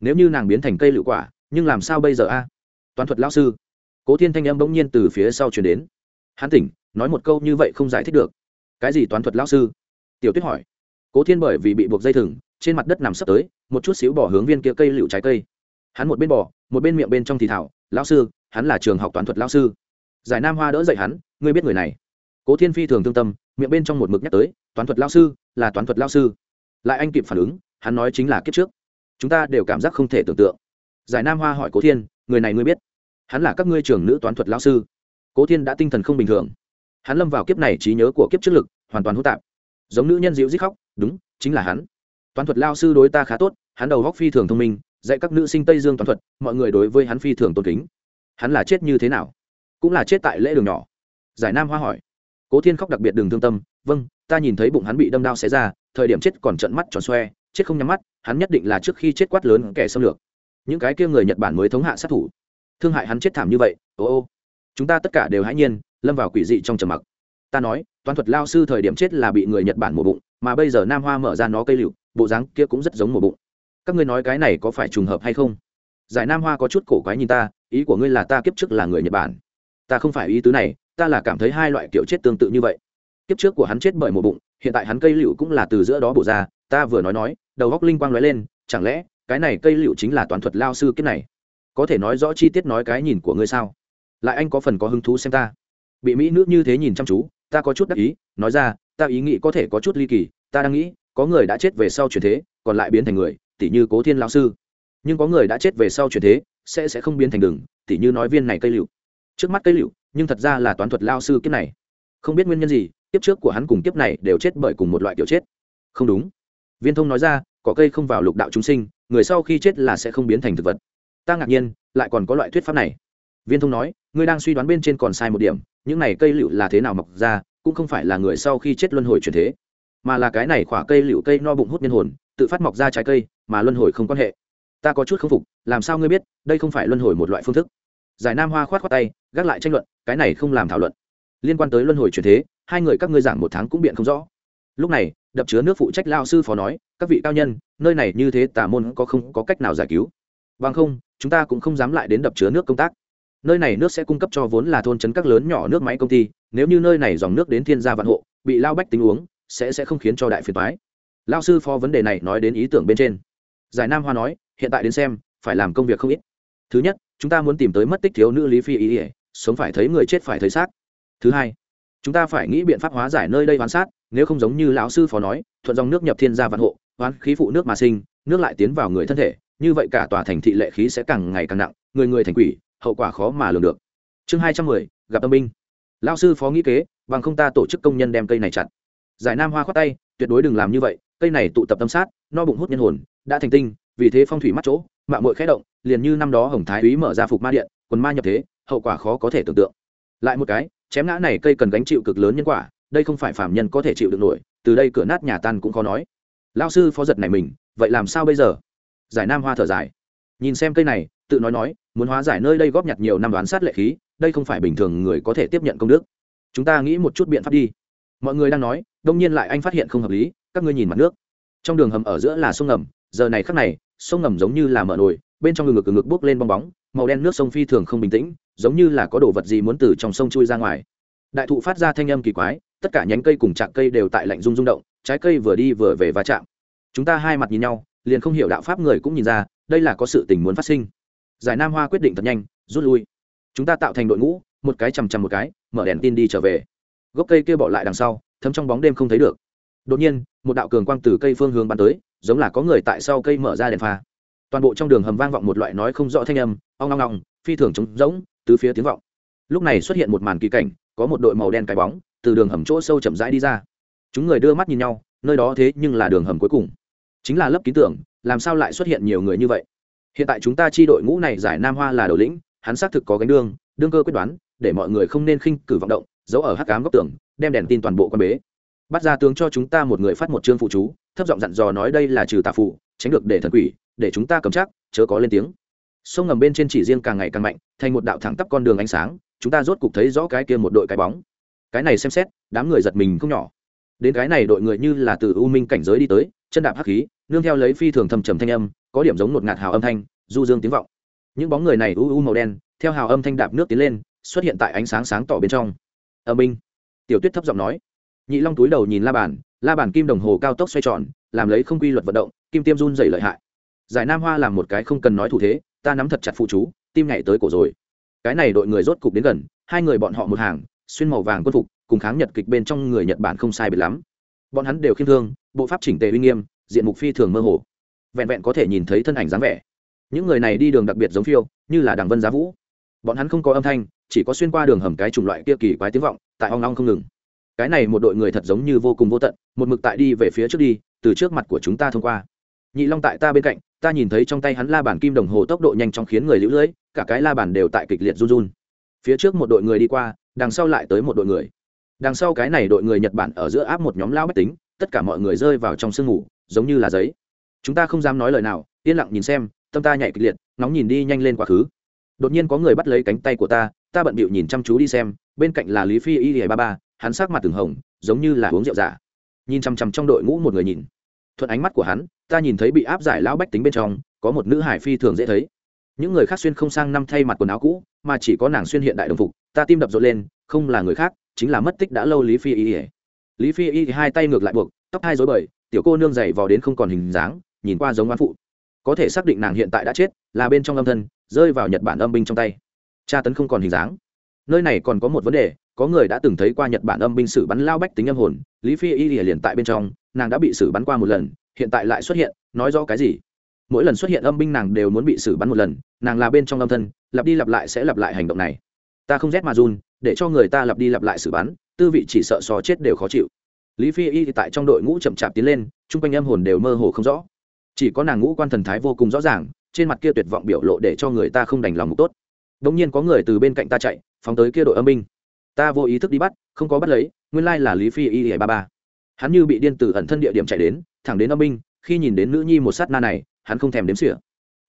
Nếu như nàng biến thành cây lựu quả, nhưng làm sao bây giờ, a? Toán thuật lão sư. Cố thiên thanh âm bỗng nhiên từ phía sau chuyển đến. Hắn tỉnh, nói một câu như vậy không giải thích được. Cái gì toán thuật lão sư? Tiểu tuyết hỏi. Cố thiên bởi vì bị buộc dây thừng, trên mặt đất nằm sấp tới, một chút xíu bỏ hướng viên kia cây lựu trái cây. Hắn một bên bỏ một bên miệng bên trong thì thảo, lão sư, hắn là trường học toán thuật lão sư. Giải nam hoa đỡ dậy hắn, ngươi biết người này. Cố thiên phi thường thương tâm miệng bên trong một mực nhắc tới, toán thuật lao sư, là toán thuật lao sư. Lại anh kịp phản ứng, hắn nói chính là kiếp trước. Chúng ta đều cảm giác không thể tưởng tượng. Giải nam hoa hỏi cố thiên, người này ngươi biết? Hắn là các ngươi trường nữ toán thuật lao sư. Cố thiên đã tinh thần không bình thường. Hắn lâm vào kiếp này trí nhớ của kiếp trước lực, hoàn toàn hỗn tạp. Giống nữ nhân dịu dít khóc, đúng, chính là hắn. Toán thuật lao sư đối ta khá tốt, hắn đầu góc phi thường thông minh, dạy các nữ sinh tây dương toán thuật, mọi người đối với hắn phi thường tôn kính. Hắn là chết như thế nào? Cũng là chết tại lễ đường nhỏ. Giải nam hoa hỏi cố thiên khóc đặc biệt đừng thương tâm vâng ta nhìn thấy bụng hắn bị đâm đao xé ra, thời điểm chết còn trận mắt tròn xoe, chết không nhắm mắt, hắn nhất định là trước khi chết quát lớn kẻ xâm lược. Những cái kia người nhật bản mới thống hạ sát thủ. Thương hại hắn chết thảm như vậy, ô ô. Chúng ta tất cả đều hãy nhiên, lâm vào quỷ dị trong trầm mặc. Ta nói, toán thuật lao sư thời điểm chết là bị người nhật bản mổ bụng, mà bây giờ nam hoa mở ra nó cây lựu bộ dáng kia cũng rất giống mổ bụng. Các ngươi nói cái này có phải trùng hợp hay không? Giải nam hoa có chút cổ quái nhìn ta, ý của ngươi là ta kiếp trước là người nhật bản. Ta không phải ý tứ này ta là cảm thấy hai loại kiểu chết tương tự như vậy. Kiếp trước của hắn chết bởi một bụng, hiện tại hắn cây liệu cũng là từ giữa đó bổ ra, ta vừa nói nói, đầu góc linh quang nói lên, chẳng lẽ cái này cây liệu chính là toán thuật lao sư kiếp này? Có thể nói rõ chi tiết nói cái nhìn của ngươi sao? Lại anh có phần có hứng thú xem ta? Bị mỹ nữ như thế nhìn chăm chú, ta có chút đắc ý, nói ra, ta ý nghĩ có thể có chút ly kỳ, ta đang nghĩ, có người đã chết về sau chuyển thế, còn lại biến thành người tỷ như cố thiên lao sư. Nhưng có người đã chết về sau chuyển thế, sẽ sẽ không biến thành đường, tỉ như nói viên này cây liệu trước mắt cây liệu nhưng thật ra là toán thuật lao sư kiếp này. Không biết nguyên nhân gì, kiếp trước của hắn cùng kiếp này đều chết bởi cùng một loại kiểu chết. Không đúng. Viên thông nói ra, cỏ cây không vào lục đạo chúng sinh, người sau khi chết là sẽ không biến thành thực vật. Ta ngạc nhiên, lại còn có loại thuyết pháp này. Viên thông nói, ngươi đang suy đoán bên trên còn sai một điểm, những này cây liệu là thế nào mọc ra, cũng không phải là người sau khi chết luân hồi chuyển thế, mà là cái này khỏa cây liệu cây no bụng hút nhân hồn, tự phát mọc ra trái cây, mà luân hồi không quan hệ. Ta có chút k phục, làm sao ngươi biết, đây không phải luân hồi một loại phương thức giải nam hoa khoát khoát tay, gác lại tranh luận, cái này không làm thảo luận. Liên quan tới luân hồi chuyển thế, hai người các ngươi giảng một tháng cũng biện không rõ. Lúc này, đập chứa nước phụ trách lao sư phó nói, các vị cao nhân, nơi này như thế tà môn có không có cách nào giải cứu. Bằng không, chúng ta cũng không dám lại đến đập chứa nước công tác. Nơi này nước sẽ cung cấp cho vốn là thôn trấn các lớn nhỏ nước máy công ty, nếu như nơi này dòng nước đến thiên gia vạn hộ, bị lao bách tính uống, sẽ sẽ không khiến cho đại phiền toái. Lao sư phó vấn đề này nói đến ý tưởng bên trên. Giải nam hoa nói, hiện tại đến xem, phải làm công việc không ít. Thứ nhất chúng ta muốn tìm tới mất tích thiếu nữ lý phi ý ỉa, sống phải thấy người chết phải thấy xác. Thứ hai, chúng ta phải nghĩ biện pháp hóa giải nơi đây hoán sát, nếu không giống như lão sư phó nói, thuận dòng nước nhập thiên gia vạn hộ hoán khí phụ nước mà sinh, nước lại tiến vào người thân thể, như vậy cả tòa thành thị lệ khí sẽ càng ngày càng nặng, người người thành quỷ, hậu quả khó mà lường được. Chương hai trăm mười, gặp âm binh. Lão sư phó nghĩ kế, bằng không ta tổ chức công nhân đem cây này chặt. Giải nam hoa khoát tay, tuyệt đối đừng làm như vậy, cây này tụ tập tâm sát, no bụng hút nhân hồn, đã thành tinh, vì thế phong thủy mắt chỗ, mạng mội khẽ động liền như năm đó hồng thái úy mở ra phục ma điện, quần ma nhập thế, hậu quả khó có thể tưởng tượng. Lại một cái, chém ngã này cây cần gánh chịu cực lớn nhân quả, đây không phải phạm nhân có thể chịu được nổi, từ đây cửa nát nhà tan cũng khó nói. Lao sư phó giật này mình, vậy làm sao bây giờ? Giải nam hoa thở dài. Nhìn xem cây này, tự nói nói, muốn hóa giải nơi đây góp nhặt nhiều năm đoán sát lệ khí, đây không phải bình thường người có thể tiếp nhận công đức. Chúng ta nghĩ một chút biện pháp đi. Mọi người đang nói, đông nhiên lại anh phát hiện không hợp lý, các ngươi nhìn mặt nước. Trong đường hầm ở giữa là sông ngầm, giờ này khắc này, sông ngầm giống như là mở nồi bên trong ngực ngực bốc lên bong bóng, màu đen nước sông phi thường không bình tĩnh, giống như là có đồ vật gì muốn từ trong sông chui ra ngoài. Đại thụ phát ra thanh âm kỳ quái, tất cả nhánh cây cùng chạc cây đều tại lạnh rung rung động, trái cây vừa đi vừa về va chạm. Chúng ta hai mặt nhìn nhau, liền không hiểu đạo pháp người cũng nhìn ra, đây là có sự tình muốn phát sinh. Giải nam hoa quyết định thật nhanh, rút lui. Chúng ta tạo thành đội ngũ, một cái chằm chằm một cái, mở đèn tin đi trở về. Gốc cây kia bỏ lại đằng sau, thấm trong bóng đêm không thấy được. Đột nhiên, một đạo cường quang từ cây phương hướng bắn tới, giống là có người tại sau cây mở ra đèn pha toàn bộ trong đường hầm vang vọng một loại nói không rõ thanh âm, ong ong ong, phi thường trống rỗng từ phía tiếng vọng. Lúc này xuất hiện một màn kỳ cảnh, có một đội màu đen cái bóng, từ đường hầm chỗ sâu chậm rãi đi ra. Chúng người đưa mắt nhìn nhau, nơi đó thế nhưng là đường hầm cuối cùng. Chính là lớp ký tưởng, làm sao lại xuất hiện nhiều người như vậy? Hiện tại chúng ta chi đội ngũ này giải nam hoa là đầu lĩnh, hắn xác thực có gánh đương đương cơ quyết đoán, để mọi người không nên khinh cử vọng động, giấu ở hắc cám góc tường, đem đèn tin toàn bộ quan bế. Bắt ra tướng cho chúng ta một người phát một chương phụ chú, thấp giọng dặn dò nói đây là trừ tà phụ tránh được để thần quỷ để chúng ta cầm chắc, chớ có lên tiếng. Sông ngầm bên trên chỉ riêng càng ngày càng mạnh, thành một đạo thẳng tắp con đường ánh sáng, chúng ta rốt cục thấy rõ cái kia một đội cái bóng. Cái này xem xét, đám người giật mình không nhỏ. Đến cái này đội người như là từ u minh cảnh giới đi tới, chân đạp hắc khí, nương theo lấy phi thường thầm trầm thanh âm, có điểm giống một ngạt hào âm thanh, du dương tiếng vọng. Những bóng người này u u màu đen, theo hào âm thanh đạp nước tiến lên, xuất hiện tại ánh sáng sáng tỏ bên trong. Âm minh. Tiểu tuyết thấp giọng nói. Nhị long túi đầu nhìn la bàn la bàn kim đồng hồ cao tốc xoay tròn, làm lấy không quy luật vận động, kim tiêm run dày lợi hại giải nam hoa làm một cái không cần nói thủ thế, ta nắm thật chặt phụ chú, tim nhảy tới cổ rồi. Cái này đội người rốt cục đến gần, hai người bọn họ một hàng, xuyên màu vàng quân phục, cùng kháng nhật kịch bên trong người nhật bản không sai biệt lắm. Bọn hắn đều khiêm thương, bộ pháp chỉnh tề uy nghiêm, diện mục phi thường mơ hồ. Vẹn vẹn có thể nhìn thấy thân ảnh dáng vẻ. Những người này đi đường đặc biệt giống phiêu, như là đảng vân giá vũ. Bọn hắn không có âm thanh, chỉ có xuyên qua đường hầm cái chủng loại kia kỳ quái tiếng vọng, tại hoang long không ngừng. Cái này một đội người thật giống như vô cùng vô tận, một mực tại đi về phía trước đi, từ trước mặt của chúng ta thông qua nhị long tại ta bên cạnh, ta nhìn thấy trong tay hắn la bàn kim đồng hồ tốc độ nhanh chóng khiến người lũ lưỡi cả cái la bàn đều tại kịch liệt run run. Phía trước một đội người đi qua, đằng sau lại tới một đội người. Đằng sau cái này đội người nhật bản ở giữa áp một nhóm lao bách tính, tất cả mọi người rơi vào trong sương ngủ giống như là giấy. Chúng ta không dám nói lời nào, yên lặng nhìn xem, tâm ta nhảy kịch liệt nóng nhìn đi nhanh lên quá khứ. Đột nhiên có người bắt lấy cánh tay của ta ta bận bịu nhìn chăm chú đi xem, bên cạnh là lý phi y ba ba, hắn sắc mặt từng hồng, giống như là uống rượu giả. Nhìn chằm chằm trong đội ngũ một người nhìn thuận ánh mắt của hắn, ta nhìn thấy bị áp giải lão bách tính bên trong, có một nữ hải phi thường dễ thấy. Những người khác xuyên không sang năm thay mặt quần áo cũ, mà chỉ có nàng xuyên hiện đại đồng phục, ta tim đập rộn lên, không là người khác, chính là mất tích đã lâu lý phi y lý phi y hai tay ngược lại buộc, tóc hai dối bời, tiểu cô nương dày vò đến không còn hình dáng, nhìn qua giống oan phụ. Có thể xác định nàng hiện tại đã chết, là bên trong âm thân, rơi vào nhật bản âm binh trong tay. Tra tấn không còn hình dáng. Nơi này còn có một vấn đề có người đã từng thấy qua nhật bản âm binh sử bắn lao bách tính âm hồn, lý phi y liền tại bên trong, nàng đã bị xử bắn qua một lần, hiện tại lại xuất hiện, nói rõ cái gì? Mỗi lần xuất hiện âm binh nàng đều muốn bị xử bắn một lần, nàng là bên trong âm thân, lặp đi lặp lại sẽ lặp lại hành động này. Ta không rét mà run, để cho người ta lặp đi lặp lại xử bắn, tư vị chỉ sợ sò chết đều khó chịu. Lý phi y tại trong đội ngũ chậm chạp tiến lên, chung quanh âm hồn đều mơ hồ không rõ. Chỉ có nàng ngũ quan thần thái vô cùng rõ ràng, trên mặt kia tuyệt vọng biểu lộ để cho người ta không đành lòng tốt. Đ nhiên có người từ bên cạnh ta chạy, phóng tới kia đội âm binh ta vô ý thức đi bắt, không có bắt lấy, nguyên lai là lý phi y ba ba. Hắn như bị điên từ ẩn thân địa điểm chạy đến, thẳng đến âm binh, khi nhìn đến nữ nhi một sát na này, hắn không thèm đếm xỉa.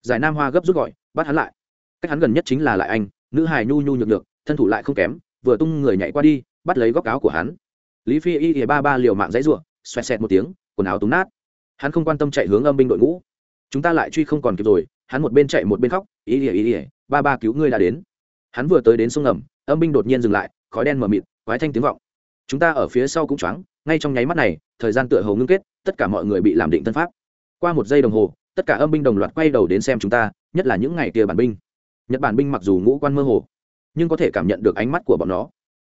Giải nam hoa gấp rút gọi, bắt hắn lại. Cách hắn gần nhất chính là lại anh, nữ hài nhu nhu nhược được thân thủ lại không kém, vừa tung người nhảy qua đi, bắt lấy góc áo của hắn. Lý phi y ỉa ba ba liều mạng dãy ruộng xoẹt xẹt một tiếng, quần áo túng nát. Hắn không quan tâm chạy hướng âm binh đội ngũ. Chúng ta lại truy không còn kịp rồi, hắn một bên chạy một bên khóc, y ỉa y ỉa ba ba cứu ngươi đã đến. Hắn vừa tới đến sông ngầm, âm binh đột nhiên dừng lại khói đen mờ mịt, quái thanh tiếng vọng. Chúng ta ở phía sau cũng choáng, ngay trong nháy mắt này, thời gian tựa hồ ngưng kết, tất cả mọi người bị làm định thân pháp. Qua một giây đồng hồ, tất cả âm binh đồng loạt quay đầu đến xem chúng ta, nhất là những ngày kia bản binh. Nhật bản binh mặc dù ngũ quan mơ hồ, nhưng có thể cảm nhận được ánh mắt của bọn nó.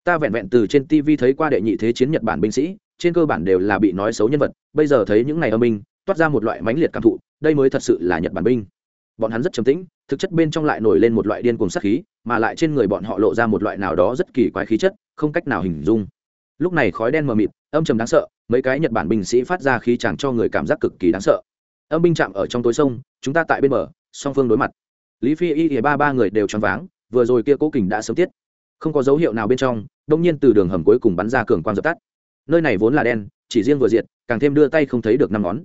Ta vẹn vẹn từ trên tv thấy qua đệ nhị thế chiến nhật bản binh sĩ, trên cơ bản đều là bị nói xấu nhân vật, bây giờ thấy những ngày âm binh, toát ra một loại mãnh liệt cảm thụ, đây mới thật sự là nhật bản binh bọn hắn rất trầm tĩnh, thực chất bên trong lại nổi lên một loại điên cuồng sát khí, mà lại trên người bọn họ lộ ra một loại nào đó rất kỳ quái khí chất, không cách nào hình dung. Lúc này khói đen mờ mịt, âm trầm đáng sợ, mấy cái nhật bản binh sĩ phát ra khí chẳng cho người cảm giác cực kỳ đáng sợ. Âm binh chạm ở trong tối sông, chúng ta tại bên bờ, song phương đối mặt. Lý phi y thì ba ba người đều choáng váng, vừa rồi kia cố kình đã sớm tiết. Không có dấu hiệu nào bên trong, đông nhiên từ đường hầm cuối cùng bắn ra cường quan dập tắt. Nơi này vốn là đen, chỉ riêng vừa diệt, càng thêm đưa tay không thấy được năm ngón.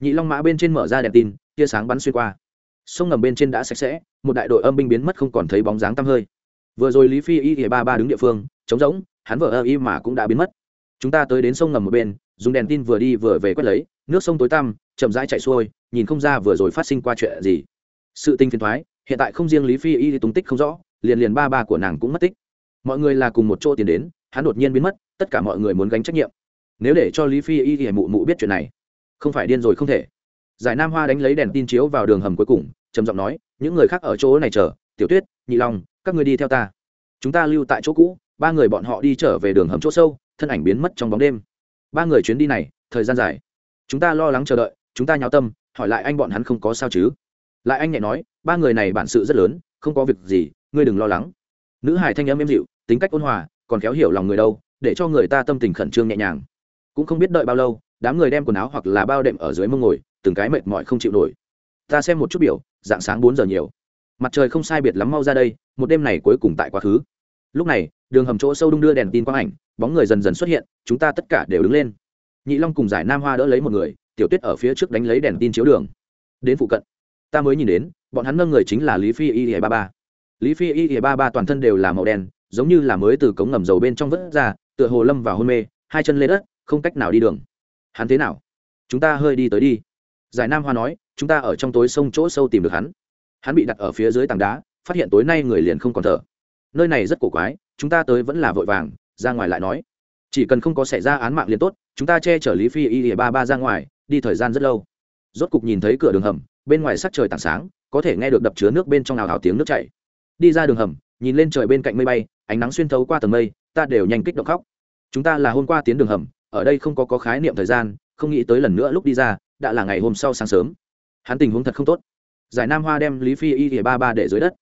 Nhị long mã bên trên mở ra đèn tin, tia sáng bắn xuyên qua sông ngầm bên trên đã sạch sẽ, một đại đội âm binh biến mất không còn thấy bóng dáng tăm hơi. Vừa rồi lý phi y thì ba ba đứng địa phương, trống rỗng, hắn vợ ơ y mà cũng đã biến mất. Chúng ta tới đến sông ngầm một bên, dùng đèn tin vừa đi vừa về quét lấy, nước sông tối tăm, chậm rãi chạy xuôi, nhìn không ra vừa rồi phát sinh qua chuyện gì. Sự tinh phiền thoái hiện tại không riêng lý phi y tung tích không rõ, liền liền ba ba của nàng cũng mất tích. Mọi người là cùng một chỗ tiền đến, hắn đột nhiên biến mất, tất cả mọi người muốn gánh trách nhiệm. Nếu để cho lý phi y thì mụ mụ biết chuyện này, không phải điên rồi không thể giải nam hoa đánh lấy đèn tin chiếu vào đường hầm cuối cùng, trầm giọng nói, những người khác ở chỗ này chờ, tiểu tuyết, nhị long, các người đi theo ta. Chúng ta lưu tại chỗ cũ, ba người bọn họ đi trở về đường hầm chỗ sâu, thân ảnh biến mất trong bóng đêm. Ba người chuyến đi này, thời gian dài. Chúng ta lo lắng chờ đợi, chúng ta nháo tâm, hỏi lại anh bọn hắn không có sao chứ? Lại anh nhẹ nói, ba người này bản sự rất lớn, không có việc gì, ngươi đừng lo lắng. Nữ hải thanh âm êm dịu, tính cách ôn hòa, còn khéo hiểu lòng người đâu, để cho người ta tâm tình khẩn trương nhẹ nhàng. Cũng không biết đợi bao lâu, đám người đem quần áo hoặc là bao đệm ở dưới mông ngồi từng cái mệt mỏi không chịu nổi. Ta xem một chút biểu, dạng sáng bốn giờ nhiều. Mặt trời không sai biệt lắm mau ra đây, một đêm này cuối cùng tại quá khứ. Lúc này, đường hầm chỗ sâu đung đưa đèn tin quang ảnh, bóng người dần dần xuất hiện, chúng ta tất cả đều đứng lên. Nhị long cùng giải nam hoa đỡ lấy một người, tiểu tuyết ở phía trước đánh lấy đèn tin chiếu đường. Đến phụ cận, ta mới nhìn đến, bọn hắn nâng người chính là lý phi y ba ba. Lý phi y ba ba toàn thân đều là màu đen, giống như là mới từ cống ngầm dầu bên trong vớt ra, tựa hồ lâm vào hôn mê, hai chân lên đất, không cách nào đi đường. Hắn thế nào? Chúng ta hơi đi tới đi giải nam hoa nói chúng ta ở trong tối sông chỗ sâu tìm được hắn. Hắn bị đặt ở phía dưới tảng đá phát hiện tối nay người liền không còn thở. Nơi này rất cổ quái chúng ta tới vẫn là vội vàng ra ngoài lại nói. Chỉ cần không có xảy ra án mạng liền tốt chúng ta che chở lý phi y ba ba ra ngoài đi thời gian rất lâu. Rốt cục nhìn thấy cửa đường hầm bên ngoài sắc trời tảng sáng có thể nghe được đập chứa nước bên trong nào hào tiếng nước chảy. Đi ra đường hầm nhìn lên trời bên cạnh mây bay ánh nắng xuyên thấu qua tầng mây ta đều nhanh kích động khóc. Chúng ta là hôm qua tiến đường hầm ở đây không có, có khái niệm thời gian không nghĩ tới lần nữa lúc đi ra đã là ngày hôm sau sáng sớm. Hắn tình huống thật không tốt. Giải nam hoa đem lý phi y thì ba ba để dưới đất.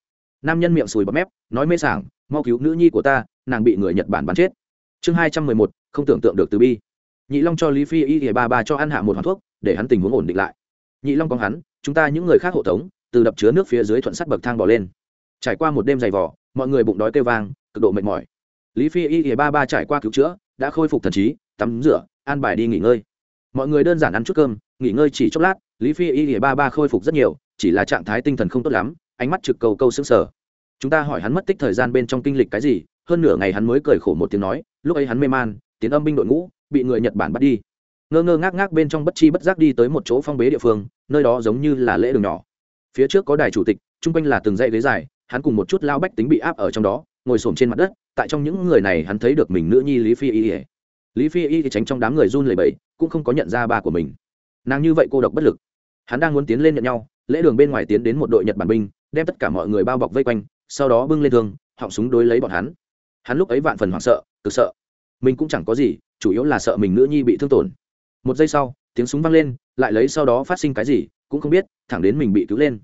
Nam nhân miệng sùi bọt mép, nói mê sảng, mau cứu nữ nhi của ta, nàng bị người nhật bản bắn chết. Chương hai trăm mười một, không tưởng tượng được từ bi. Nhị long cho lý phi y thì ba ba cho ăn hạ một hoàn thuốc, để hắn tình huống ổn định lại. Nhị long có hắn, chúng ta những người khác hộ tống, từ đập chứa nước phía dưới thuận sắt bậc thang bỏ lên. Trải qua một đêm dày vỏ mọi người bụng đói kêu vang, cực độ mệt mỏi. Lý phi y thì ba ba trải qua cứu chữa, đã khôi phục thần trí, tắm rửa, an bài đi nghỉ ngơi mọi người đơn giản ăn chút cơm, nghỉ ngơi chỉ chốc lát, lý phi y thì ba ba khôi phục rất nhiều, chỉ là trạng thái tinh thần không tốt lắm, ánh mắt trực cầu câu xứng sở chúng ta hỏi hắn mất tích thời gian bên trong kinh lịch cái gì, hơn nửa ngày hắn mới cười khổ một tiếng nói, lúc ấy hắn mê man, tiến âm binh đội ngũ, bị người nhật bản bắt đi. Ngơ ngơ ngác ngác bên trong bất chi bất giác đi tới một chỗ phong bế địa phương, nơi đó giống như là lễ đường nhỏ. Phía trước có đài chủ tịch, chung quanh là từng dãy ghế dài, hắn cùng một chút lao bách tính bị áp ở trong đó, ngồi xổm trên mặt đất, tại trong những người này hắn thấy được mình nữ nhi lý phi y lý phi y tránh trong đám người run lẩy bẩy cũng không có nhận ra ba của mình. Nàng như vậy cô độc bất lực. Hắn đang muốn tiến lên nhận nhau, lễ đường bên ngoài tiến đến một đội nhật bản binh, đem tất cả mọi người bao bọc vây quanh, sau đó bưng lên thương, họng súng đối lấy bọn hắn. Hắn lúc ấy vạn phần hoảng sợ, cực sợ. Mình cũng chẳng có gì, chủ yếu là sợ mình nữ nhi bị thương tổn. Một giây sau, tiếng súng vang lên, lại lấy sau đó phát sinh cái gì, cũng không biết, thẳng đến mình bị cứu lên.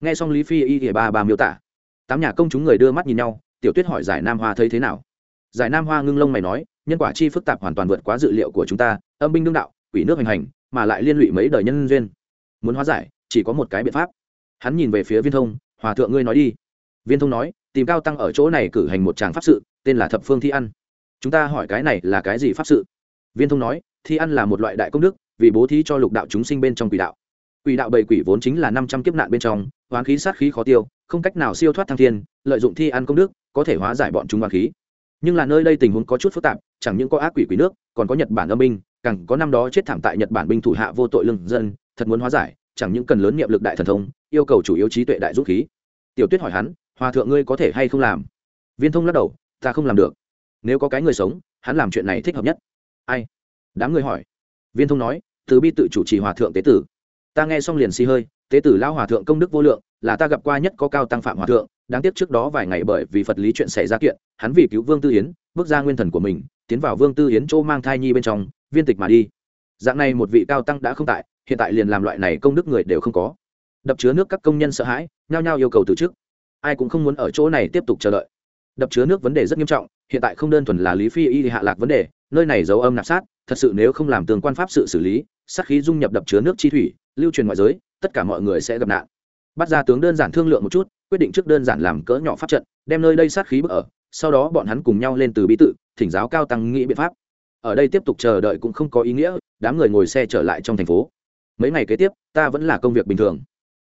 Nghe xong lý phi y ỉa ba bà miêu tả, tám nhà công chúng người đưa mắt nhìn nhau, tiểu tuyết hỏi giải nam hoa thấy thế nào? Giải nam hoa ngưng lông mày nói, nhân quả chi phức tạp hoàn toàn vượt quá dự liệu của chúng ta âm binh đương đạo, quỷ nước hành hành, mà lại liên lụy mấy đời nhân duyên. Muốn hóa giải, chỉ có một cái biện pháp. Hắn nhìn về phía viên thông, hòa thượng ngươi nói đi. Viên thông nói, tìm cao tăng ở chỗ này cử hành một tràng pháp sự, tên là thập phương thi ăn. Chúng ta hỏi cái này là cái gì pháp sự? Viên thông nói, thi ăn là một loại đại công đức, vì bố thí cho lục đạo chúng sinh bên trong quỷ đạo. Quỷ đạo bầy quỷ vốn chính là năm trăm kiếp nạn bên trong hoán khí sát khí khó tiêu, không cách nào siêu thoát thăng thiên, lợi dụng thi ăn công đức, có thể hóa giải bọn chúng hoán khí nhưng là nơi đây tình huống có chút phức tạp, chẳng những có ác quỷ quỷ nước, còn có nhật bản âm binh, càng có năm đó chết thảm tại nhật bản binh thủ hạ vô tội lương dân, thật muốn hóa giải, chẳng những cần lớn niệm lực đại thần thông, yêu cầu chủ yếu trí tuệ đại dũng khí. Tiểu tuyết hỏi hắn, hòa thượng ngươi có thể hay không làm? Viên thông lắc đầu, ta không làm được. Nếu có cái người sống, hắn làm chuyện này thích hợp nhất. Ai? Đám người hỏi. Viên thông nói, từ bi tự chủ trì hòa thượng tế tử. Ta nghe xong liền xì hơi, tế tử lao hòa thượng công đức vô lượng, là ta gặp qua nhất có cao tăng phạm hòa thượng đáng tiếc trước đó vài ngày bởi vì phật lý chuyện xảy ra kiện, hắn vì cứu vương tư yến, bước ra nguyên thần của mình, tiến vào vương tư yến chỗ mang thai nhi bên trong, viên tịch mà đi. Dạng này một vị cao tăng đã không tại, hiện tại liền làm loại này công đức người đều không có. Đập chứa nước các công nhân sợ hãi, nhao nhao yêu cầu từ chức. Ai cũng không muốn ở chỗ này tiếp tục chờ đợi. Đập chứa nước vấn đề rất nghiêm trọng, hiện tại không đơn thuần là lý phi y hạ lạc vấn đề, nơi này giấu âm nạp sát, thật sự nếu không làm tường quan pháp sự xử lý, sát khí dung nhập đập chứa nước chi thủy, lưu truyền ngoại giới, tất cả mọi người sẽ gặp nạn. Bắt ra tướng đơn giản thương lượng một chút quyết định trước đơn giản làm cỡ nhỏ pháp trận, đem nơi đây sát khí bức ở, sau đó bọn hắn cùng nhau lên từ bí tự, thỉnh giáo cao tăng nghĩ biện pháp. Ở đây tiếp tục chờ đợi cũng không có ý nghĩa, đám người ngồi xe trở lại trong thành phố. Mấy ngày kế tiếp, ta vẫn là công việc bình thường.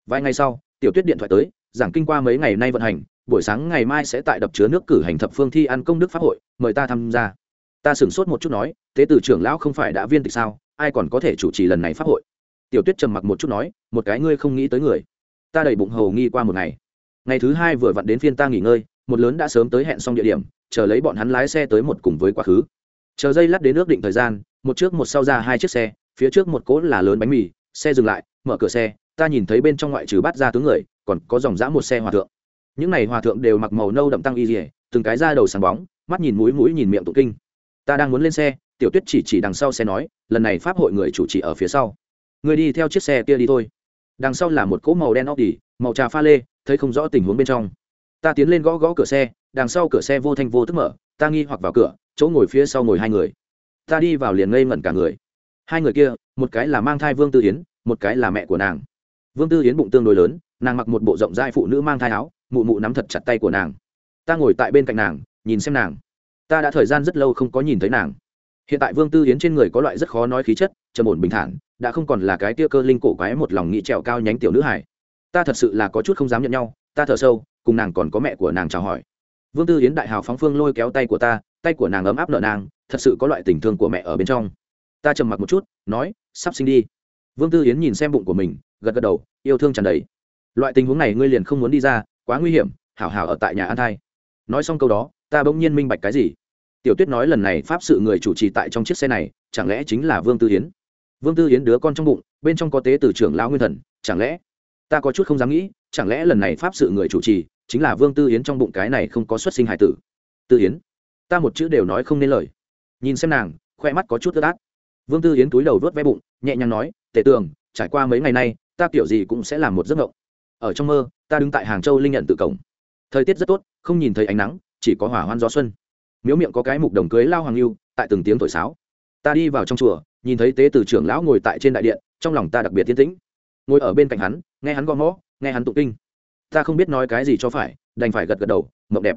Vài ngày sau, tiểu tuyết điện thoại tới, giảng kinh qua mấy ngày nay vận hành, buổi sáng ngày mai sẽ tại đập chứa nước cử hành thập phương thi ăn công đức pháp hội, mời ta tham gia. Ta sửng sốt một chút nói tế tử trưởng lão không phải đã viên tịch sao? Ai còn có thể chủ trì lần này pháp hội? Tiểu tuyết trầm mặc một chút nói, một cái ngươi không nghĩ tới người. Ta đầy bụng hầu nghi qua một ngày ngày thứ hai vừa vặn đến phiên ta nghỉ ngơi, một lớn đã sớm tới hẹn xong địa điểm, chờ lấy bọn hắn lái xe tới một cùng với quá khứ. Chờ dây lát đến ước định thời gian, một trước một sau ra hai chiếc xe, phía trước một cỗ là lớn bánh mì, xe dừng lại, mở cửa xe, ta nhìn thấy bên trong ngoại trừ bắt ra tướng người, còn có dòng dã một xe hòa thượng. Những n à y hòa thượng đều mặc màu nâu đậm tăng y dỉa từng cái ra đầu sáng bóng, mắt nhìn mũi mũi nhìn miệng tụ kinh. Ta đang muốn lên xe, tiểu tuyết chỉ chỉ đằng sau xe nói, lần này pháp hội người chủ trì ở phía sau. Người đi theo chiếc xe kia đi thôi. Đằng sau là một cỗ màu đen óc đỉ, màu trà pha lê thấy không rõ tình huống bên trong. Ta tiến lên gõ gõ cửa xe, đằng sau cửa xe vô thanh vô tức mở, ta nghi hoặc vào cửa, chỗ ngồi phía sau ngồi hai người. Ta đi vào liền ngây ngẩn cả người. Hai người kia, một cái là mang thai vương tư yến, một cái là mẹ của nàng. Vương tư yến bụng tương đối lớn, nàng mặc một bộ rộng rãi phụ nữ mang thai áo, mụ mụ nắm thật chặt tay của nàng. Ta ngồi tại bên cạnh nàng, nhìn xem nàng. Ta đã thời gian rất lâu không có nhìn thấy nàng. Hiện tại vương tư yến trên người có loại rất khó nói khí chất, trầm ổn bình thản, đã không còn là cái tia cơ linh cổ quái một lòng nghĩ trèo cao nhánh tiểu nữ hải ta thật sự là có chút không dám nhận nhau, ta thở sâu, cùng nàng còn có mẹ của nàng chào hỏi. Vương tư yến đại hào phóng phương lôi kéo tay của ta, tay của nàng ấm áp nợ nàng, thật sự có loại tình thương của mẹ ở bên trong. Ta trầm mặc một chút, nói, sắp sinh đi. Vương tư yến nhìn xem bụng của mình, gật gật đầu, yêu thương tràn đầy. Loại tình huống này ngươi liền không muốn đi ra, quá nguy hiểm, hảo hảo ở tại nhà an thai. Nói xong câu đó, ta bỗng nhiên minh bạch cái gì. Tiểu tuyết nói lần này pháp sự người chủ trì tại trong chiếc xe này, chẳng lẽ chính là vương tư yến? Vương tư yến đứa con trong bụng, bên trong có tế từ trưởng lão nguyên thần, chẳng lẽ ta có chút không dám nghĩ, chẳng lẽ lần này pháp sự người chủ trì chính là vương tư yến trong bụng cái này không có xuất sinh hải tử? Tư yến, ta một chữ đều nói không nên lời. Nhìn xem nàng, khoe mắt có chút ướt át. Vương tư yến túi đầu vớt ve bụng, nhẹ nhàng nói tể tường, trải qua mấy ngày nay, ta kiểu gì cũng sẽ làm một giấc mộng. Ở trong mơ, ta đứng tại hàng châu linh nhận tự cổng. Thời tiết rất tốt, không nhìn thấy ánh nắng, chỉ có hỏa hoan gió xuân. Miếu miệng có cái mục đồng cưới lao hoàng lưu tại từng tiếng thổi sáo. Ta đi vào trong chùa, nhìn thấy tế từ trưởng lão ngồi tại trên đại điện, trong lòng ta đặc biệt tiến tĩnh ngồi ở bên cạnh hắn, nghe hắn gõ mõ, nghe hắn tụng kinh. Ta không biết nói cái gì cho phải, đành phải gật gật đầu, mộng đẹp.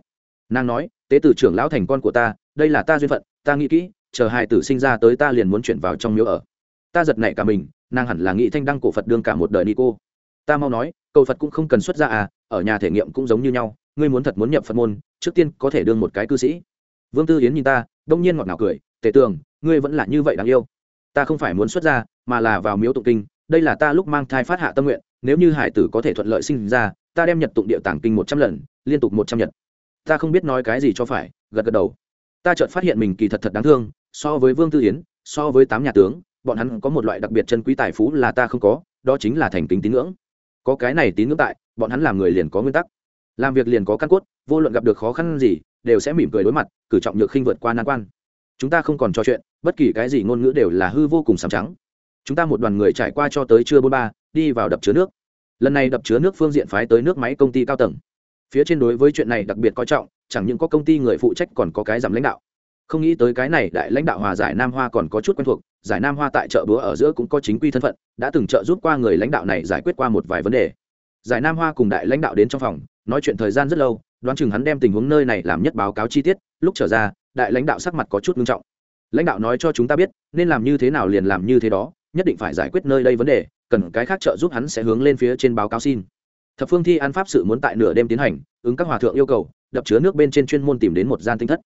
Nàng nói, tế tử trưởng lão thành con của ta, đây là ta duyên phận, ta nghĩ kỹ, chờ hai tử sinh ra tới ta liền muốn chuyển vào trong miếu ở. Ta giật nảy cả mình, nàng hẳn là nghĩ thanh đăng cổ phật đương cả một đời ni cô. Ta mau nói, cầu phật cũng không cần xuất ra à ở nhà thể nghiệm cũng giống như nhau, ngươi muốn thật muốn nhập phật môn, trước tiên có thể đương một cái cư sĩ. Vương tư yến nhìn ta, đông nhiên ngọt ngào cười, tề tường, ngươi vẫn là như vậy đáng yêu. Ta không phải muốn xuất ra mà là vào miếu tụng kinh đây là ta lúc mang thai phát hạ tâm nguyện, nếu như hải tử có thể thuận lợi sinh ra, ta đem nhật tụng địa tàng kinh một trăm lần, liên tục một trăm nhật. Ta không biết nói cái gì cho phải, gật gật đầu. Ta chợt phát hiện mình kỳ thật thật đáng thương, so với vương tư yến, so với tám nhà tướng, bọn hắn có một loại đặc biệt chân quý tài phú là ta không có, đó chính là thành kính tín ngưỡng. Có cái này tín ngưỡng tại, bọn hắn làm người liền có nguyên tắc. Làm việc liền có căn cốt, vô luận gặp được khó khăn gì, đều sẽ mỉm cười đối mặt, cử trọng nhược khinh vượt qua nan quan. Chúng ta không còn trò chuyện, bất kỳ cái gì ngôn ngữ đều là hư vô cùng sàm trắng chúng ta một đoàn người trải qua cho tới trưa bốn ba, đi vào đập chứa nước. Lần này đập chứa nước phương diện phái tới nước máy công ty cao tầng. Phía trên đối với chuyện này đặc biệt coi trọng, chẳng những có công ty người phụ trách còn có cái giảm lãnh đạo. Không nghĩ tới cái này đại lãnh đạo hòa giải nam hoa còn có chút quen thuộc, giải nam hoa tại chợ búa ở giữa cũng có chính quy thân phận, đã từng trợ giúp qua người lãnh đạo này giải quyết qua một vài vấn đề. Giải nam hoa cùng đại lãnh đạo đến trong phòng, nói chuyện thời gian rất lâu, đoán chừng hắn đem tình huống nơi này làm nhất báo cáo chi tiết, lúc trở ra, đại lãnh đạo sắc mặt có chút nghiêm trọng. Lãnh đạo nói cho chúng ta biết, nên làm như thế nào liền làm như thế đó nhất định phải giải quyết nơi đây vấn đề, cần cái khác trợ giúp hắn sẽ hướng lên phía trên báo cáo xin. Thập phương thi an pháp sự muốn tại nửa đêm tiến hành, ứng các hòa thượng yêu cầu, đập chứa nước bên trên chuyên môn tìm đến một gian tinh thất.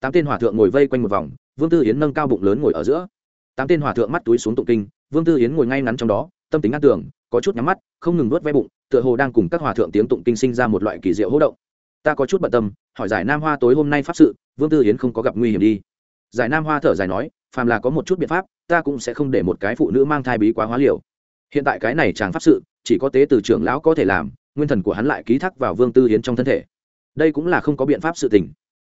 Tám tên hòa thượng ngồi vây quanh một vòng, vương tư yến nâng cao bụng lớn ngồi ở giữa. Tám tên hòa thượng mắt túi xuống tụng kinh, vương tư yến ngồi ngay ngắn trong đó, tâm tính an tưởng có chút nhắm mắt, không ngừng nuốt ve bụng, tựa hồ đang cùng các hòa thượng tiếng tụng kinh sinh ra một loại kỳ diệu hỗ động. Ta có chút bận tâm, hỏi giải nam hoa tối hôm nay pháp sự, vương tư yến không có gặp nguy hiểm đi. Giải nam hoa thở dài nói phàm là có một chút biện pháp, ta cũng sẽ không để một cái phụ nữ mang thai bí quá hóa liều. Hiện tại cái này chàng pháp sự, chỉ có tế từ trưởng lão có thể làm, nguyên thần của hắn lại ký thác vào vương tư hiến trong thân thể. Đây cũng là không có biện pháp sự tình.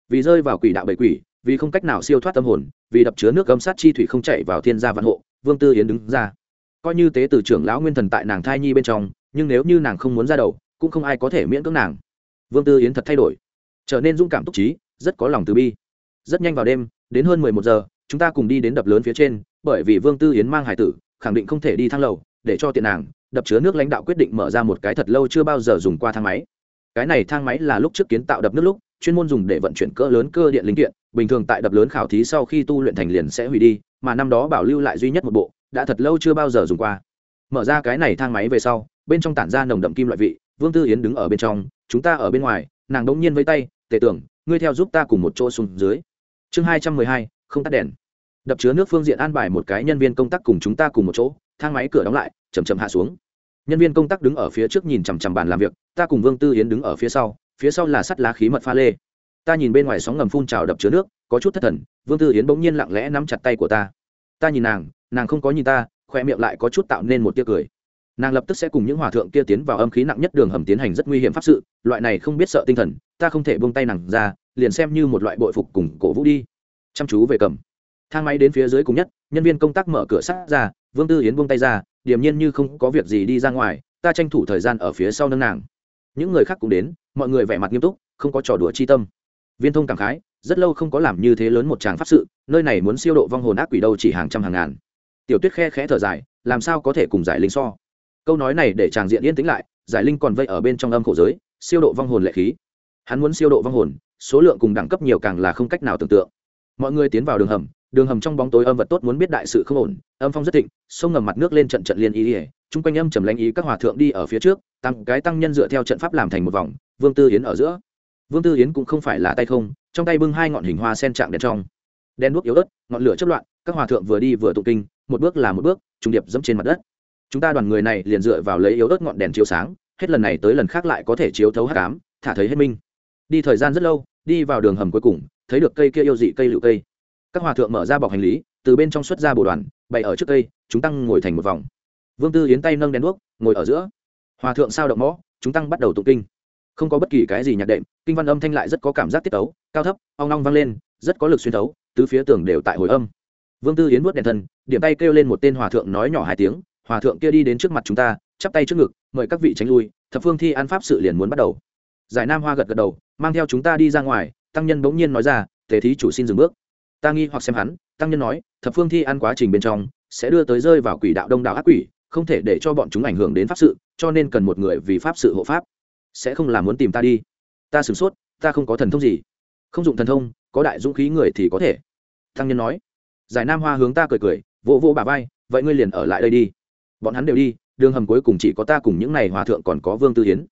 Vì rơi vào quỷ đạo bảy quỷ, vì không cách nào siêu thoát tâm hồn, vì đập chứa nước âm sát chi thủy không chạy vào thiên gia vạn hộ, vương tư hiến đứng ra. Coi như tế từ trưởng lão nguyên thần tại nàng thai nhi bên trong, nhưng nếu như nàng không muốn ra đầu, cũng không ai có thể miễn cưỡng nàng. Vương tư Hiến thật thay đổi. Trở nên dũng cảm túc trí, rất có lòng từ bi. Rất nhanh vào đêm, đến hơn mười một giờ chúng ta cùng đi đến đập lớn phía trên, bởi vì vương tư yến mang hải tử, khẳng định không thể đi thang lầu, để cho tiện nàng, đập chứa nước lãnh đạo quyết định mở ra một cái thật lâu chưa bao giờ dùng qua thang máy. Cái này thang máy là lúc trước kiến tạo đập nước lúc, chuyên môn dùng để vận chuyển cỡ lớn cơ điện linh kiện, bình thường tại đập lớn khảo thí sau khi tu luyện thành liền sẽ hủy đi, mà năm đó bảo lưu lại duy nhất một bộ, đã thật lâu chưa bao giờ dùng qua. Mở ra cái này thang máy về sau, bên trong tản ra nồng đậm kim loại vị, vương tư yến đứng ở bên trong, chúng ta ở bên ngoài, nàng đống nhiên với tay, tề tưởng, ngươi theo giúp ta cùng một chỗ xuống dưới. Chương hai trăm mười hai không tắt đèn. Đập chứa nước phương diện an bài một cái nhân viên công tác cùng chúng ta cùng một chỗ, thang máy cửa đóng lại chầm chậm hạ xuống. Nhân viên công tác đứng ở phía trước nhìn chằm chằm bàn làm việc, ta cùng vương tư yến đứng ở phía sau phía sau là sắt lá khí mật pha lê. Ta nhìn bên ngoài sóng ngầm phun trào đập chứa nước, có chút thất thần, vương tư yến bỗng nhiên lặng lẽ nắm chặt tay của ta. Ta nhìn nàng nàng không có nhìn ta khoe miệng lại có chút tạo nên một tia cười. Nàng lập tức sẽ cùng những hòa thượng kia tiến vào âm khí nặng nhất đường hầm tiến hành rất nguy hiểm pháp sự, loại này không biết sợ tinh thần, ta không thể buông tay nàng ra, liền xem như một loại bội phục cùng cổ vũ đi chăm chú về cầm. Thang máy đến phía dưới cùng nhất, nhân viên công tác mở cửa sắt ra, vương tư yến buông tay ra, điềm nhiên như không có việc gì đi ra ngoài, ta tranh thủ thời gian ở phía sau nâng nàng. Những người khác cũng đến, mọi người vẻ mặt nghiêm túc, không có trò đùa chi tâm. Viên thông cảm khái, rất lâu không có làm như thế lớn một tràng pháp sự, nơi này muốn siêu độ vong hồn ác quỷ đâu chỉ hàng trăm hàng ngàn. Tiểu tuyết khe khẽ thở dài, làm sao có thể cùng giải linh so? Câu nói này để chàng diện yên tĩnh lại, giải linh còn vây ở bên trong âm khổ giới, siêu độ vong hồn lệ khí. Hắn muốn siêu độ vong hồn, số lượng cùng đẳng cấp nhiều càng là không cách nào tưởng tượng mọi người tiến vào đường hầm đường hầm trong bóng tối âm vật tốt muốn biết đại sự không ổn, âm phong rất thịnh, sông ngầm mặt nước lên trận trận liên ý ỉa, chung quanh âm trầm lãnh ý các hòa thượng đi ở phía trước, tăng cái tăng nhân dựa theo trận pháp làm thành một vòng, vương tư yến ở giữa. Vương tư yến cũng không phải là tay không, trong tay bưng hai ngọn hình hoa sen trạng đèn trong. Đen đuốc yếu ớt, ngọn lửa chất loạn, các hòa thượng vừa đi vừa tụng kinh, một bước là một bước, trùng điệp dẫm trên mặt đất. Chúng ta đoàn người này liền dựa vào lấy yếu ớt ngọn đèn chiếu sáng, hết lần này tới lần khác lại có thể chiếu thấu hát cám thả thấy hết minh. Đi thời gian rất lâu, đi vào đường hầm cuối cùng thấy được cây kia yêu dị cây lựu cây. Các hòa thượng mở ra bọc hành lý, từ bên trong xuất ra bồ đoàn, bày ở trước cây, chúng tăng ngồi thành một vòng. Vương tư yến tay nâng đèn đuốc, ngồi ở giữa. Hòa thượng sao động mõ, chúng tăng bắt đầu tụng kinh. Không có bất kỳ cái gì nhạc đệm, kinh văn âm thanh lại rất có cảm giác tiết tấu, cao thấp, ong long vang lên, rất có lực xuyên thấu, tứ phía tường đều tại hồi âm. Vương tư yến vuốt đèn thần, điểm tay kêu lên một tên hòa thượng nói nhỏ hai tiếng, hòa thượng kia đi đến trước mặt chúng ta, chắp tay trước ngực, mời các vị tránh lui, thập phương thi an pháp sự liền muốn bắt đầu. Giải nam hoa gật gật đầu, mang theo chúng ta đi ra ngoài tăng nhân bỗng nhiên nói ra, tề thí chủ xin dừng bước. Ta nghi hoặc xem hắn, tăng nhân nói, thập phương thi ăn quá trình bên trong, sẽ đưa tới rơi vào quỷ đạo đông đảo ác quỷ, không thể để cho bọn chúng ảnh hưởng đến pháp sự, cho nên cần một người vì pháp sự hộ pháp. Sẽ không làm muốn tìm ta đi. Ta sửng sốt, ta không có thần thông gì. Không dụng thần thông, có đại dũng khí người thì có thể. Tăng nhân nói. Giải nam hoa hướng ta cười cười vỗ vỗ bà vai, vậy ngươi liền ở lại đây đi. Bọn hắn đều đi, đường hầm cuối cùng chỉ có ta cùng những n à y hòa thượng còn có vương tư hiến.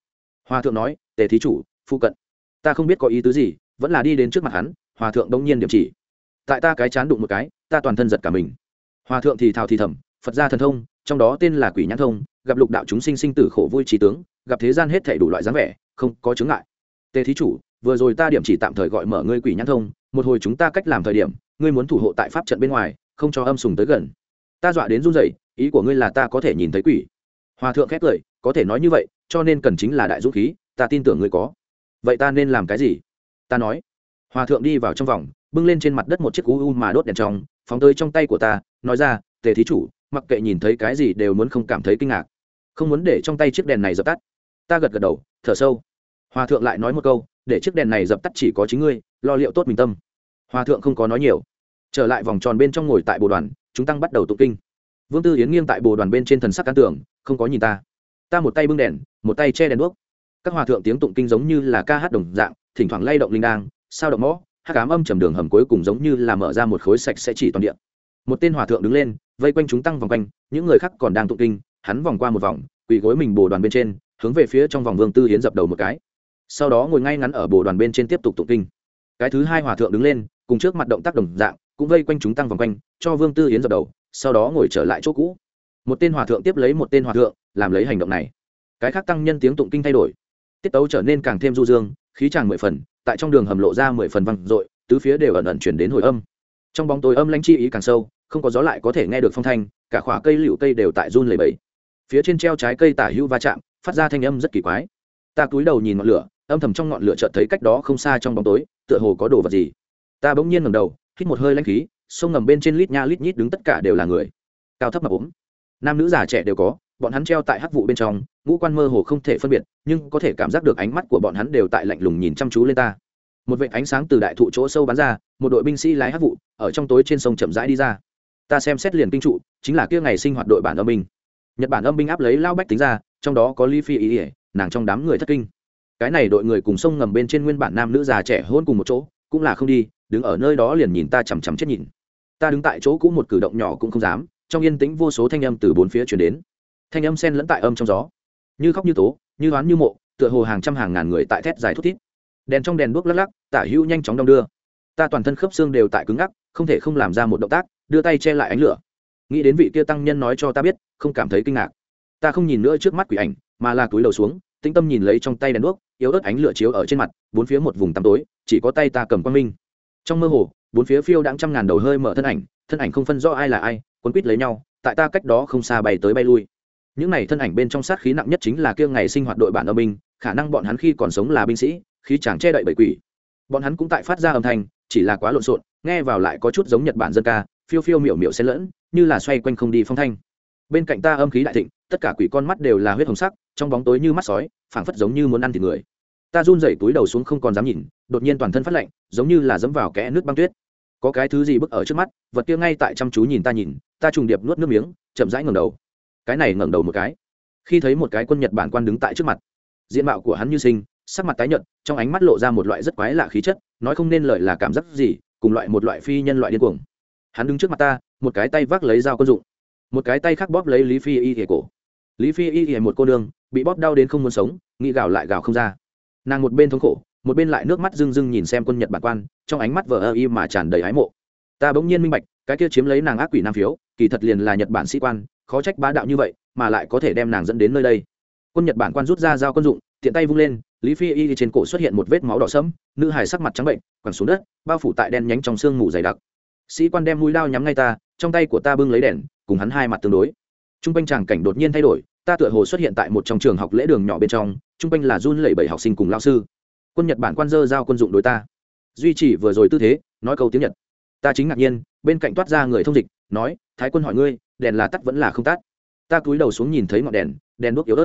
Hòa thượng nói, tề thí chủ phụ cận, ta không biết có ý tứ gì vẫn là đi đến trước mặt hắn, hòa thượng đông nhiên điểm chỉ. Tại ta cái chán đụng một cái, ta toàn thân giật cả mình. Hòa thượng thì thào thì thầm, phật gia thần thông, trong đó tên là quỷ nhãn thông, gặp lục đạo chúng sinh sinh tử khổ vui trí tướng, gặp thế gian hết thể đủ loại dáng vẻ, không có chứng ngại. Tề thí chủ, vừa rồi ta điểm chỉ tạm thời gọi mở ngươi quỷ nhãn thông, một hồi chúng ta cách làm thời điểm, ngươi muốn thủ hộ tại pháp trận bên ngoài, không cho âm sùng tới gần. Ta dọa đến run rẩy, ý của ngươi là ta có thể nhìn thấy quỷ. Hòa thượng khép lời, có thể nói như vậy, cho nên cần chính là đại dũng khí, ta tin tưởng ngươi có. Vậy ta nên làm cái gì? Ta nói. Hòa thượng đi vào trong vòng, bưng lên trên mặt đất một chiếc cú u mà đốt đèn trong, phóng tới trong tay của ta, nói ra, tề thí chủ, mặc kệ nhìn thấy cái gì đều muốn không cảm thấy kinh ngạc. Không muốn để trong tay chiếc đèn này dập tắt. Ta gật gật đầu, thở sâu. Hòa thượng lại nói một câu, để chiếc đèn này dập tắt chỉ có chính ngươi, lo liệu tốt mình tâm. Hòa thượng không có nói nhiều. Trở lại vòng tròn bên trong ngồi tại bồ đoàn, chúng tăng bắt đầu tụng kinh. Vương tư yến nghiêng tại bồ đoàn bên trên thần sắc can tưởng, không có nhìn ta. Ta một tay bưng đèn, một tay che đèn đuốc các hòa thượng tiếng tụng kinh giống như là ca hát đồng dạng, thỉnh thoảng lay động linh đang sao động mõ, hát cám âm trầm đường hầm cuối cùng giống như là mở ra một khối sạch sẽ chỉ toàn điện một tên hòa thượng đứng lên, vây quanh chúng tăng vòng quanh, những người khác còn đang tụng kinh, hắn vòng qua một vòng, quỳ gối mình bồ đoàn bên trên, hướng về phía trong vòng vương tư hiến dập đầu một cái. Sau đó ngồi ngay ngắn ở bồ đoàn bên trên tiếp tục tụng kinh. Cái thứ hai hòa thượng đứng lên, cùng trước mặt động tác đồng dạng, cũng vây quanh chúng tăng vòng quanh, cho vương tư hiến dập đầu, sau đó ngồi trở lại chỗ cũ. Một tên hòa thượng tiếp lấy một tên hòa thượng, làm lấy hành động này. Cái khác tăng nhân tiếng tụng kinh thay đổi tiết tấu trở nên càng thêm du dương, khí tràng mười phần, tại trong đường hầm lộ ra mười phần văng dội, tứ phía đều ẩn ẩn chuyển đến hồi âm. Trong bóng tối âm lãnh chi ý càng sâu, không có gió lại có thể nghe được phong thanh, cả khỏa cây lựu cây đều tại run lầy bẫy phía trên treo trái cây tả hữu va chạm, phát ra thanh âm rất kỳ quái. Ta cúi đầu nhìn ngọn lửa, âm thầm trong ngọn lửa chợt thấy cách đó không xa trong bóng tối, tựa hồ có đồ vật gì. Ta bỗng nhiên ngầm đầu, hít một hơi lãnh khí, sông ngầm bên trên lít nha lít nhít đứng tất cả đều là người. Cao thấp mập ốm nam nữ già trẻ đều có bọn hắn treo tại hắc vụ bên trong, ngũ quan mơ hồ không thể phân biệt, nhưng có thể cảm giác được ánh mắt của bọn hắn đều tại lạnh lùng nhìn chăm chú lên ta. Một vệ ánh sáng từ đại thụ chỗ sâu bắn ra, một đội binh sĩ lái hắc vụ, ở trong tối trên sông chậm rãi đi ra. Ta xem xét liền kinh trụ, chính là kia ngày sinh hoạt đội bản âm binh. Nhật bản âm binh áp lấy lao bách tính ra, trong đó có ly phi ý ỉa nàng trong đám người thất kinh. Cái này đội người cùng sông ngầm bên trên nguyên bản nam nữ già trẻ hôn cùng một chỗ, cũng là không đi, đứng ở nơi đó liền nhìn ta chằm chằm chết nhìn. Ta đứng tại chỗ cũ một cử động nhỏ cũng không dám, trong yên tĩnh vô số thanh âm từ bốn phía chuyển đến thanh âm sen lẫn tại âm trong gió. Như khóc như tố, như oán như mộ, tựa hồ hàng trăm hàng ngàn người tại thét dài thút thít. Đèn trong đèn đuốc lắc lắc, tả hữu nhanh chóng đong đưa. Ta toàn thân khớp xương đều tại cứng ngắc, không thể không làm ra một động tác, đưa tay che lại ánh lửa. Nghĩ đến vị kia tăng nhân nói cho ta biết, không cảm thấy kinh ngạc. Ta không nhìn nữa trước mắt quỷ ảnh, mà là túi đầu xuống, tĩnh tâm nhìn lấy trong tay đèn đuốc, yếu ớt ánh lửa chiếu ở trên mặt, bốn phía một vùng tăm tối, chỉ có tay ta cầm quang minh. Trong mơ hồ, bốn phía phiêu đãng trăm ngàn đầu hơi mở thân ảnh thân ảnh không phân rõ ai là ai quấn quýt lấy nhau, tại ta cách đó không xa bay tới bay lui những này thân ảnh bên trong sát khí nặng nhất chính là kia ngày sinh hoạt đội bản âm binh, khả năng bọn hắn khi còn sống là binh sĩ, khí chẳng che đậy bậy quỷ. Bọn hắn cũng tại phát ra âm thanh, chỉ là quá lộn xộn, nghe vào lại có chút giống nhật bản dân ca, phiêu phiêu miểu miểu xen lẫn, như là xoay quanh không đi phong thanh. Bên cạnh ta âm khí đại thịnh, tất cả quỷ con mắt đều là huyết hồng sắc, trong bóng tối như mắt sói, phảng phất giống như muốn ăn thịt người. Ta run rẩy túi đầu xuống không còn dám nhìn, đột nhiên toàn thân phát lạnh, giống như là dẫm vào kẽ nước băng tuyết. Có cái thứ gì bức ở trước mắt, vật kia ngay tại chăm chú nhìn ta nhìn, ta trùng điệp nuốt nước miếng, chậm rãi ngẩng đầu cái này ngẩng đầu một cái. Khi thấy một cái quân nhật bản quan đứng tại trước mặt, diện mạo của hắn như sinh, sắc mặt tái nhợt, trong ánh mắt lộ ra một loại rất quái lạ khí chất, nói không nên lời là cảm giác gì, cùng loại một loại phi nhân loại điên cuồng. Hắn đứng trước mặt ta, một cái tay vác lấy dao quân dụng, một cái tay khác bóp lấy lý phi y thể cổ. Lý phi y thể một cô đường bị bóp đau đến không muốn sống, nghĩ gào lại gào không ra. Nàng một bên thống khổ, một bên lại nước mắt rưng rưng nhìn xem quân nhật bản quan, trong ánh mắt vờ ơ y mà tràn đầy ái mộ. Ta bỗng nhiên minh bạch cái kia chiếm lấy nàng ác quỷ nam phiếu, kỳ thật liền là nhật bản sĩ quan, khó trách bá đạo như vậy, mà lại có thể đem nàng dẫn đến nơi đây. Quân nhật bản quan rút ra dao quân dụng, tiện tay vung lên, lý phi y trên cổ xuất hiện một vết máu đỏ sẫm, nữ hài sắc mặt trắng bệnh, quẳng xuống đất, bao phủ tại đen nhánh trong sương mù dày đặc. Sĩ quan đem mũi đao nhắm ngay ta, trong tay của ta bưng lấy đèn, cùng hắn hai mặt tương đối. T r u n g quanh tràng cảnh đột nhiên thay đổi, ta tựa hồ xuất hiện tại một trong trường học lễ đường nhỏ bên trong t r u n g quanh là run lẩy bẩy học sinh cùng lao sư. Quân nhật bản quan dơ giao quân dụng đối ta. Duy trì vừa rồi tư thế, nói câu tiếng nhật ta chính ngạc nhiên, bên cạnh toát ra người thông dịch, nói, thái quân hỏi ngươi, đèn là tắt vẫn là không tắt? Ta cúi đầu xuống nhìn thấy ngọn đèn đèn đuốc yếu ớt.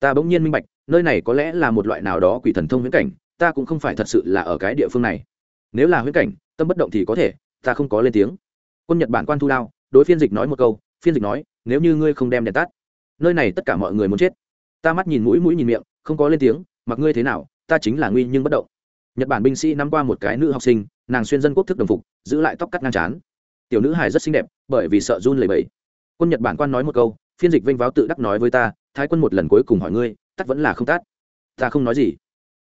Ta bỗng nhiên minh bạch, nơi này có lẽ là một loại nào đó quỷ thần thông huyễn cảnh, ta cũng không phải thật sự là ở cái địa phương này. Nếu là huyễn cảnh, tâm bất động thì có thể, ta không có lên tiếng. Quân nhật bản quan thu lao đối phiên dịch nói một câu, phiên dịch nói, nếu như ngươi không đem đèn tắt, nơi này tất cả mọi người muốn chết. Ta mắt nhìn mũi mũi nhìn miệng, không có lên tiếng, mặc ngươi thế nào, ta chính là nguy nhưng bất động nhật bản binh sĩ nắm qua một cái nữ học sinh, nàng xuyên dân quốc thức đồng phục, giữ lại tóc cắt ngang trán. Tiểu nữ hải rất xinh đẹp, bởi vì sợ run lầy bẫy quân nhật bản quan nói một câu, phiên dịch vênh váo tự đắc nói với ta, thái quân một lần cuối cùng hỏi ngươi, tắt vẫn là không tắt. Ta không nói gì.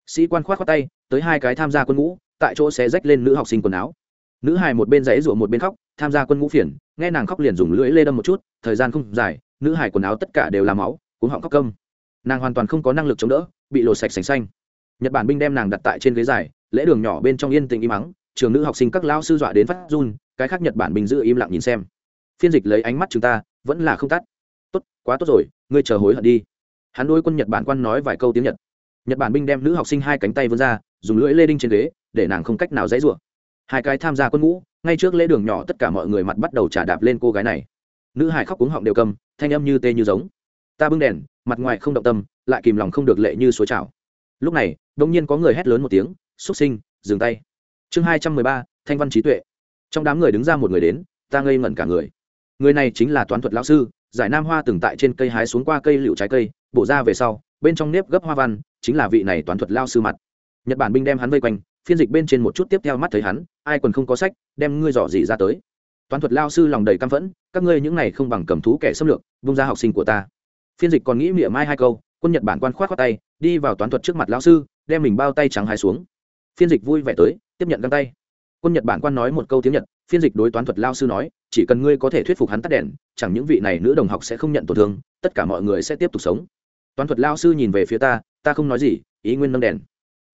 Sĩ quan khoát khoát tay, tới hai cái tham gia quân ngũ, tại chỗ sẽ rách lên nữ học sinh quần áo. Nữ hài một bên dãy rụa một bên khóc, tham gia quân ngũ phiền, nghe nàng khóc liền dùng lưỡi lê đâm một chút, thời gian không dài, nữ hài quần áo tất cả đều là máu cũng họng khóc công nàng hoàn toàn không có năng lực chống đỡ, bị lột sạch sành xanh nhật bản binh đem nàng đặt tại trên ghế dài, lễ đường nhỏ bên trong yên tĩnh im mắng trường nữ học sinh các lao sư dọa đến phát run, cái khác nhật bản binh giữ im lặng nhìn xem. Phiên dịch lấy ánh mắt chúng ta, vẫn là không tắt. Tốt, quá tốt rồi, ngươi chờ hối hận đi. Hắn đôi quân nhật bản quan nói vài câu tiếng nhật. Nhật bản binh đem nữ học sinh hai cánh tay vươn ra, dùng lưỡi lê đinh trên ghế, để nàng không cách nào dãy rủa. Hai cái tham gia quân ngũ, ngay trước lễ đường nhỏ tất cả mọi người mặt bắt đầu trả đạp lên cô gái này. Nữ hải khóc cuống họng đều cầm, thanh âm như tê như giống. Ta bưng đèn, mặt ngoài không động tâm, lại kìm lòng không được lệ như suối trào lúc này đông nhiên có người hét lớn một tiếng, xúc sinh, dừng tay. Chương hai trăm mười ba, thanh văn trí tuệ. Trong đám người đứng ra một người đến, ta ngây ngẩn cả người. Người này chính là toán thuật lão sư, giải nam hoa từng tại trên cây hái xuống qua cây liệu trái cây, bổ ra về sau, bên trong nếp gấp hoa văn, chính là vị này toán thuật lao sư mặt. Nhật bản binh đem hắn vây quanh, phiên dịch bên trên một chút tiếp theo mắt thấy hắn, ai còn không có sách, đem ngươi dò gì ra tới. Toán thuật lao sư lòng đầy căm phẫn, các ngươi những này không bằng cầm thú kẻ xâm lược, vung ra học sinh của ta. Phiên dịch còn nghĩ miệng mai hai câu quân nhật bản quan khoát khoát tay đi vào toán thuật trước mặt lão sư đem mình bao tay trắng hai xuống phiên dịch vui vẻ tới tiếp nhận găng tay quân nhật bản quan nói một câu tiếng nhật phiên dịch đối toán thuật lao sư nói chỉ cần ngươi có thể thuyết phục hắn tắt đèn chẳng những vị này nữ đồng học sẽ không nhận tổn thương tất cả mọi người sẽ tiếp tục sống toán thuật lao sư nhìn về phía ta ta không nói gì ý nguyên nâng đèn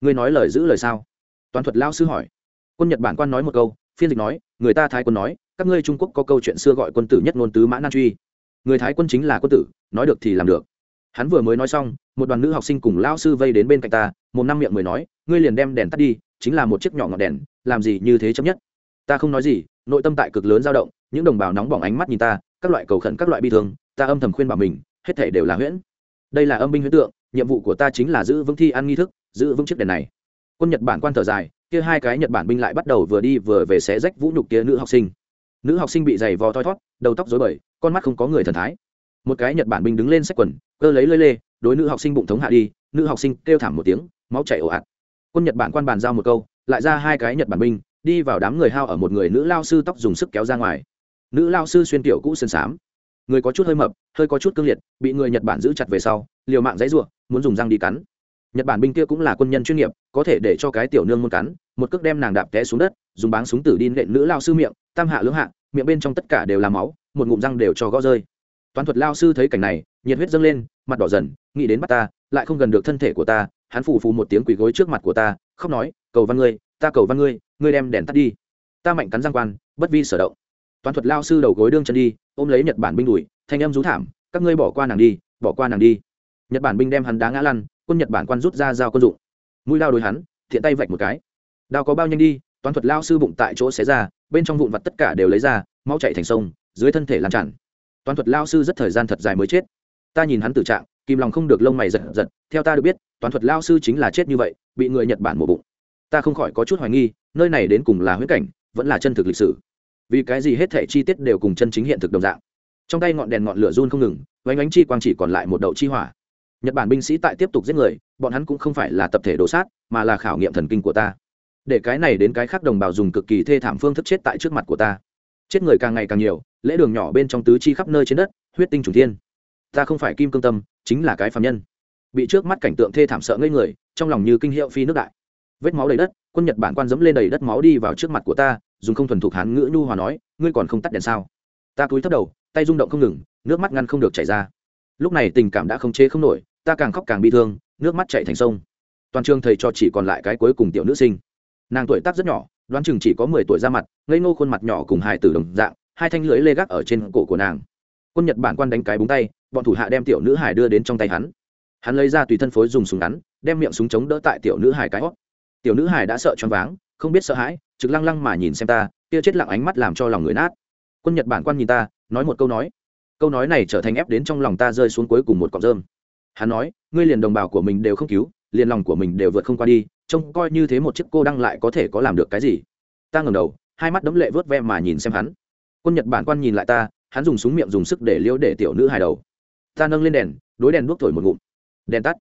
ngươi nói lời giữ lời sao toán thuật lao sư hỏi quân nhật bản quan nói một câu phiên dịch nói người ta thái quân nói các ngươi trung quốc có câu chuyện xưa gọi quân tử nhất ngôn tứ mã nan truy người thái quân chính là quân tử nói được thì làm được hắn vừa mới nói xong, một đoàn nữ học sinh cùng lao sư vây đến bên cạnh ta, một năm miệng mới nói, ngươi liền đem đèn tắt đi, chính là một chiếc nhỏ ngọn đèn, làm gì như thế chấp nhất? Ta không nói gì, nội tâm tại cực lớn dao động, những đồng bào nóng bỏng ánh mắt nhìn ta, các loại cầu khẩn, các loại bi thương, ta âm thầm khuyên bảo mình, hết thể đều là huyễn. Đây là âm binh huyễn tượng, nhiệm vụ của ta chính là giữ vững thi ăn nghi thức, giữ vững chiếc đèn này. Quân nhật bản quan thở dài, kia hai cái nhật bản binh lại bắt đầu vừa đi vừa về xé rách vũ nhục kia nữ học sinh. Nữ học sinh bị giày vò thoi thót đầu tóc rối bời, con mắt không có người thần thái. Một cái nhật bản binh đứng lên xách quần cơ lấy lơi lê, đối nữ học sinh bụng thống hạ đi, nữ học sinh kêu thảm một tiếng, máu chảy ồ ạt. Quân nhật bản quan bàn giao một câu, lại ra hai cái nhật bản binh, đi vào đám người hao ở một người nữ lao sư tóc dùng sức kéo ra ngoài. Nữ lao sư xuyên tiểu cũ sơn xám người có chút hơi mập, hơi có chút cương liệt, bị người nhật bản giữ chặt về sau, liều mạng dãy ruộng muốn dùng răng đi cắn. Nhật bản binh kia cũng là quân nhân chuyên nghiệp, có thể để cho cái tiểu nương muốn cắn, một cước đem nàng đạp té xuống đất, dùng báng súng tử đi nện nữ lao sư miệng, tam hạ lưỡng hạ, miệng bên trong tất cả đều là máu, một ngụm răng đều cho gõ rơi toán thuật lao sư thấy cảnh này, nhiệt huyết dâng lên, mặt đỏ dần, nghĩ đến bắt ta, lại không gần được thân thể của ta, hắn phù phù một tiếng quỳ gối trước mặt của ta, khóc nói, cầu văn ngươi, ta cầu văn ngươi ngươi đem đèn tắt đi. Ta mạnh cắn răng quan, bất vi sở động. Toán thuật lao sư đầu gối đương chân đi, ôm lấy nhật bản binh đùi, thanh em rú thảm, các ngươi bỏ qua nàng đi, bỏ qua nàng đi. Nhật bản binh đem hắn đá ngã lăn, quân nhật bản quan rút ra dao quân dụng. Mũi lao đối hắn, thiện tay vạch một cái. Đao có bao nhanh đi, toán thuật lao sư bụng tại chỗ xé ra, bên trong vụn vặt tất cả đều lấy ra, máu chạy thành sông, dưới thân thể làm tràn toán thuật lao sư rất thời gian thật dài mới chết. Ta nhìn hắn tử trạng, kìm lòng không được lông mày giật giật, theo ta được biết, toán thuật lao sư chính là chết như vậy, bị người nhật bản mổ bụng. Ta không khỏi có chút hoài nghi, nơi này đến cùng là huyết cảnh, vẫn là chân thực lịch sử. Vì cái gì hết thể chi tiết đều cùng chân chính hiện thực đồng dạng. Trong tay ngọn đèn ngọn lửa run không ngừng vánh ánh chi quang chỉ còn lại một đậu chi hỏa. Nhật bản binh sĩ tại tiếp tục giết người, bọn hắn cũng không phải là tập thể đồ sát, mà là khảo nghiệm thần kinh của ta. Để cái này đến cái khác đồng bào dùng cực kỳ thê thảm phương thức chết tại trước mặt của ta. Chết người càng ngày càng nhiều lễ đường nhỏ bên trong tứ chi khắp nơi trên đất, huyết tinh trùng thiên. Ta không phải kim cương tâm, chính là cái phạm nhân. Bị trước mắt cảnh tượng thê thảm sợ ngây người, trong lòng như kinh hiệu phi nước đại. Vết máu đầy đất, quân nhật bản quan dẫm lên đầy đất máu đi vào trước mặt của ta, dùng không thuần thục hán ngữ nhu hòa nói, ngươi còn không tắt đèn sao? Ta cúi thấp đầu, tay rung động không ngừng, nước mắt ngăn không được chảy ra. Lúc này tình cảm đã không chế không nổi, ta càng khóc càng bị thương, nước mắt chảy thành sông. Toàn trường thầy cho chỉ còn lại cái cuối cùng tiểu nữ sinh. Nàng tuổi tác rất nhỏ, đoán chừng chỉ có mười tuổi ra mặt, ngây ngô khuôn mặt nhỏ cùng hài tử đồng dạng hai thanh lưỡi lê gác ở trên cổ của nàng. Quân nhật bản quan đánh cái búng tay, bọn thủ hạ đem tiểu nữ hải đưa đến trong tay hắn. Hắn lấy ra tùy thân phối dùng súng ngắn, đem miệng súng chống đỡ tại tiểu nữ hải cái hót. Tiểu nữ hải đã sợ choáng váng, không biết sợ hãi, trực lăng lăng mà nhìn xem ta, kia chết lặng ánh mắt làm cho lòng người nát. Quân nhật bản quan nhìn ta, nói một câu nói. Câu nói này trở thành ép đến trong lòng ta rơi xuống cuối cùng một cọng rơm. Hắn nói, ngươi liền đồng bào của mình đều không cứu, liền lòng của mình đều vượt không qua đi, trông coi như thế một chiếc cô đăng lại có thể có làm được cái gì. Ta ngẩng đầu, hai mắt đấm lệ vớt ve mà nhìn xem hắn quân nhật bản quan nhìn lại ta, hắn dùng súng miệng dùng sức để liêu để tiểu nữ hài đầu. Ta nâng lên đèn, đối đèn đuốc thổi một ngụm. Đèn tắt.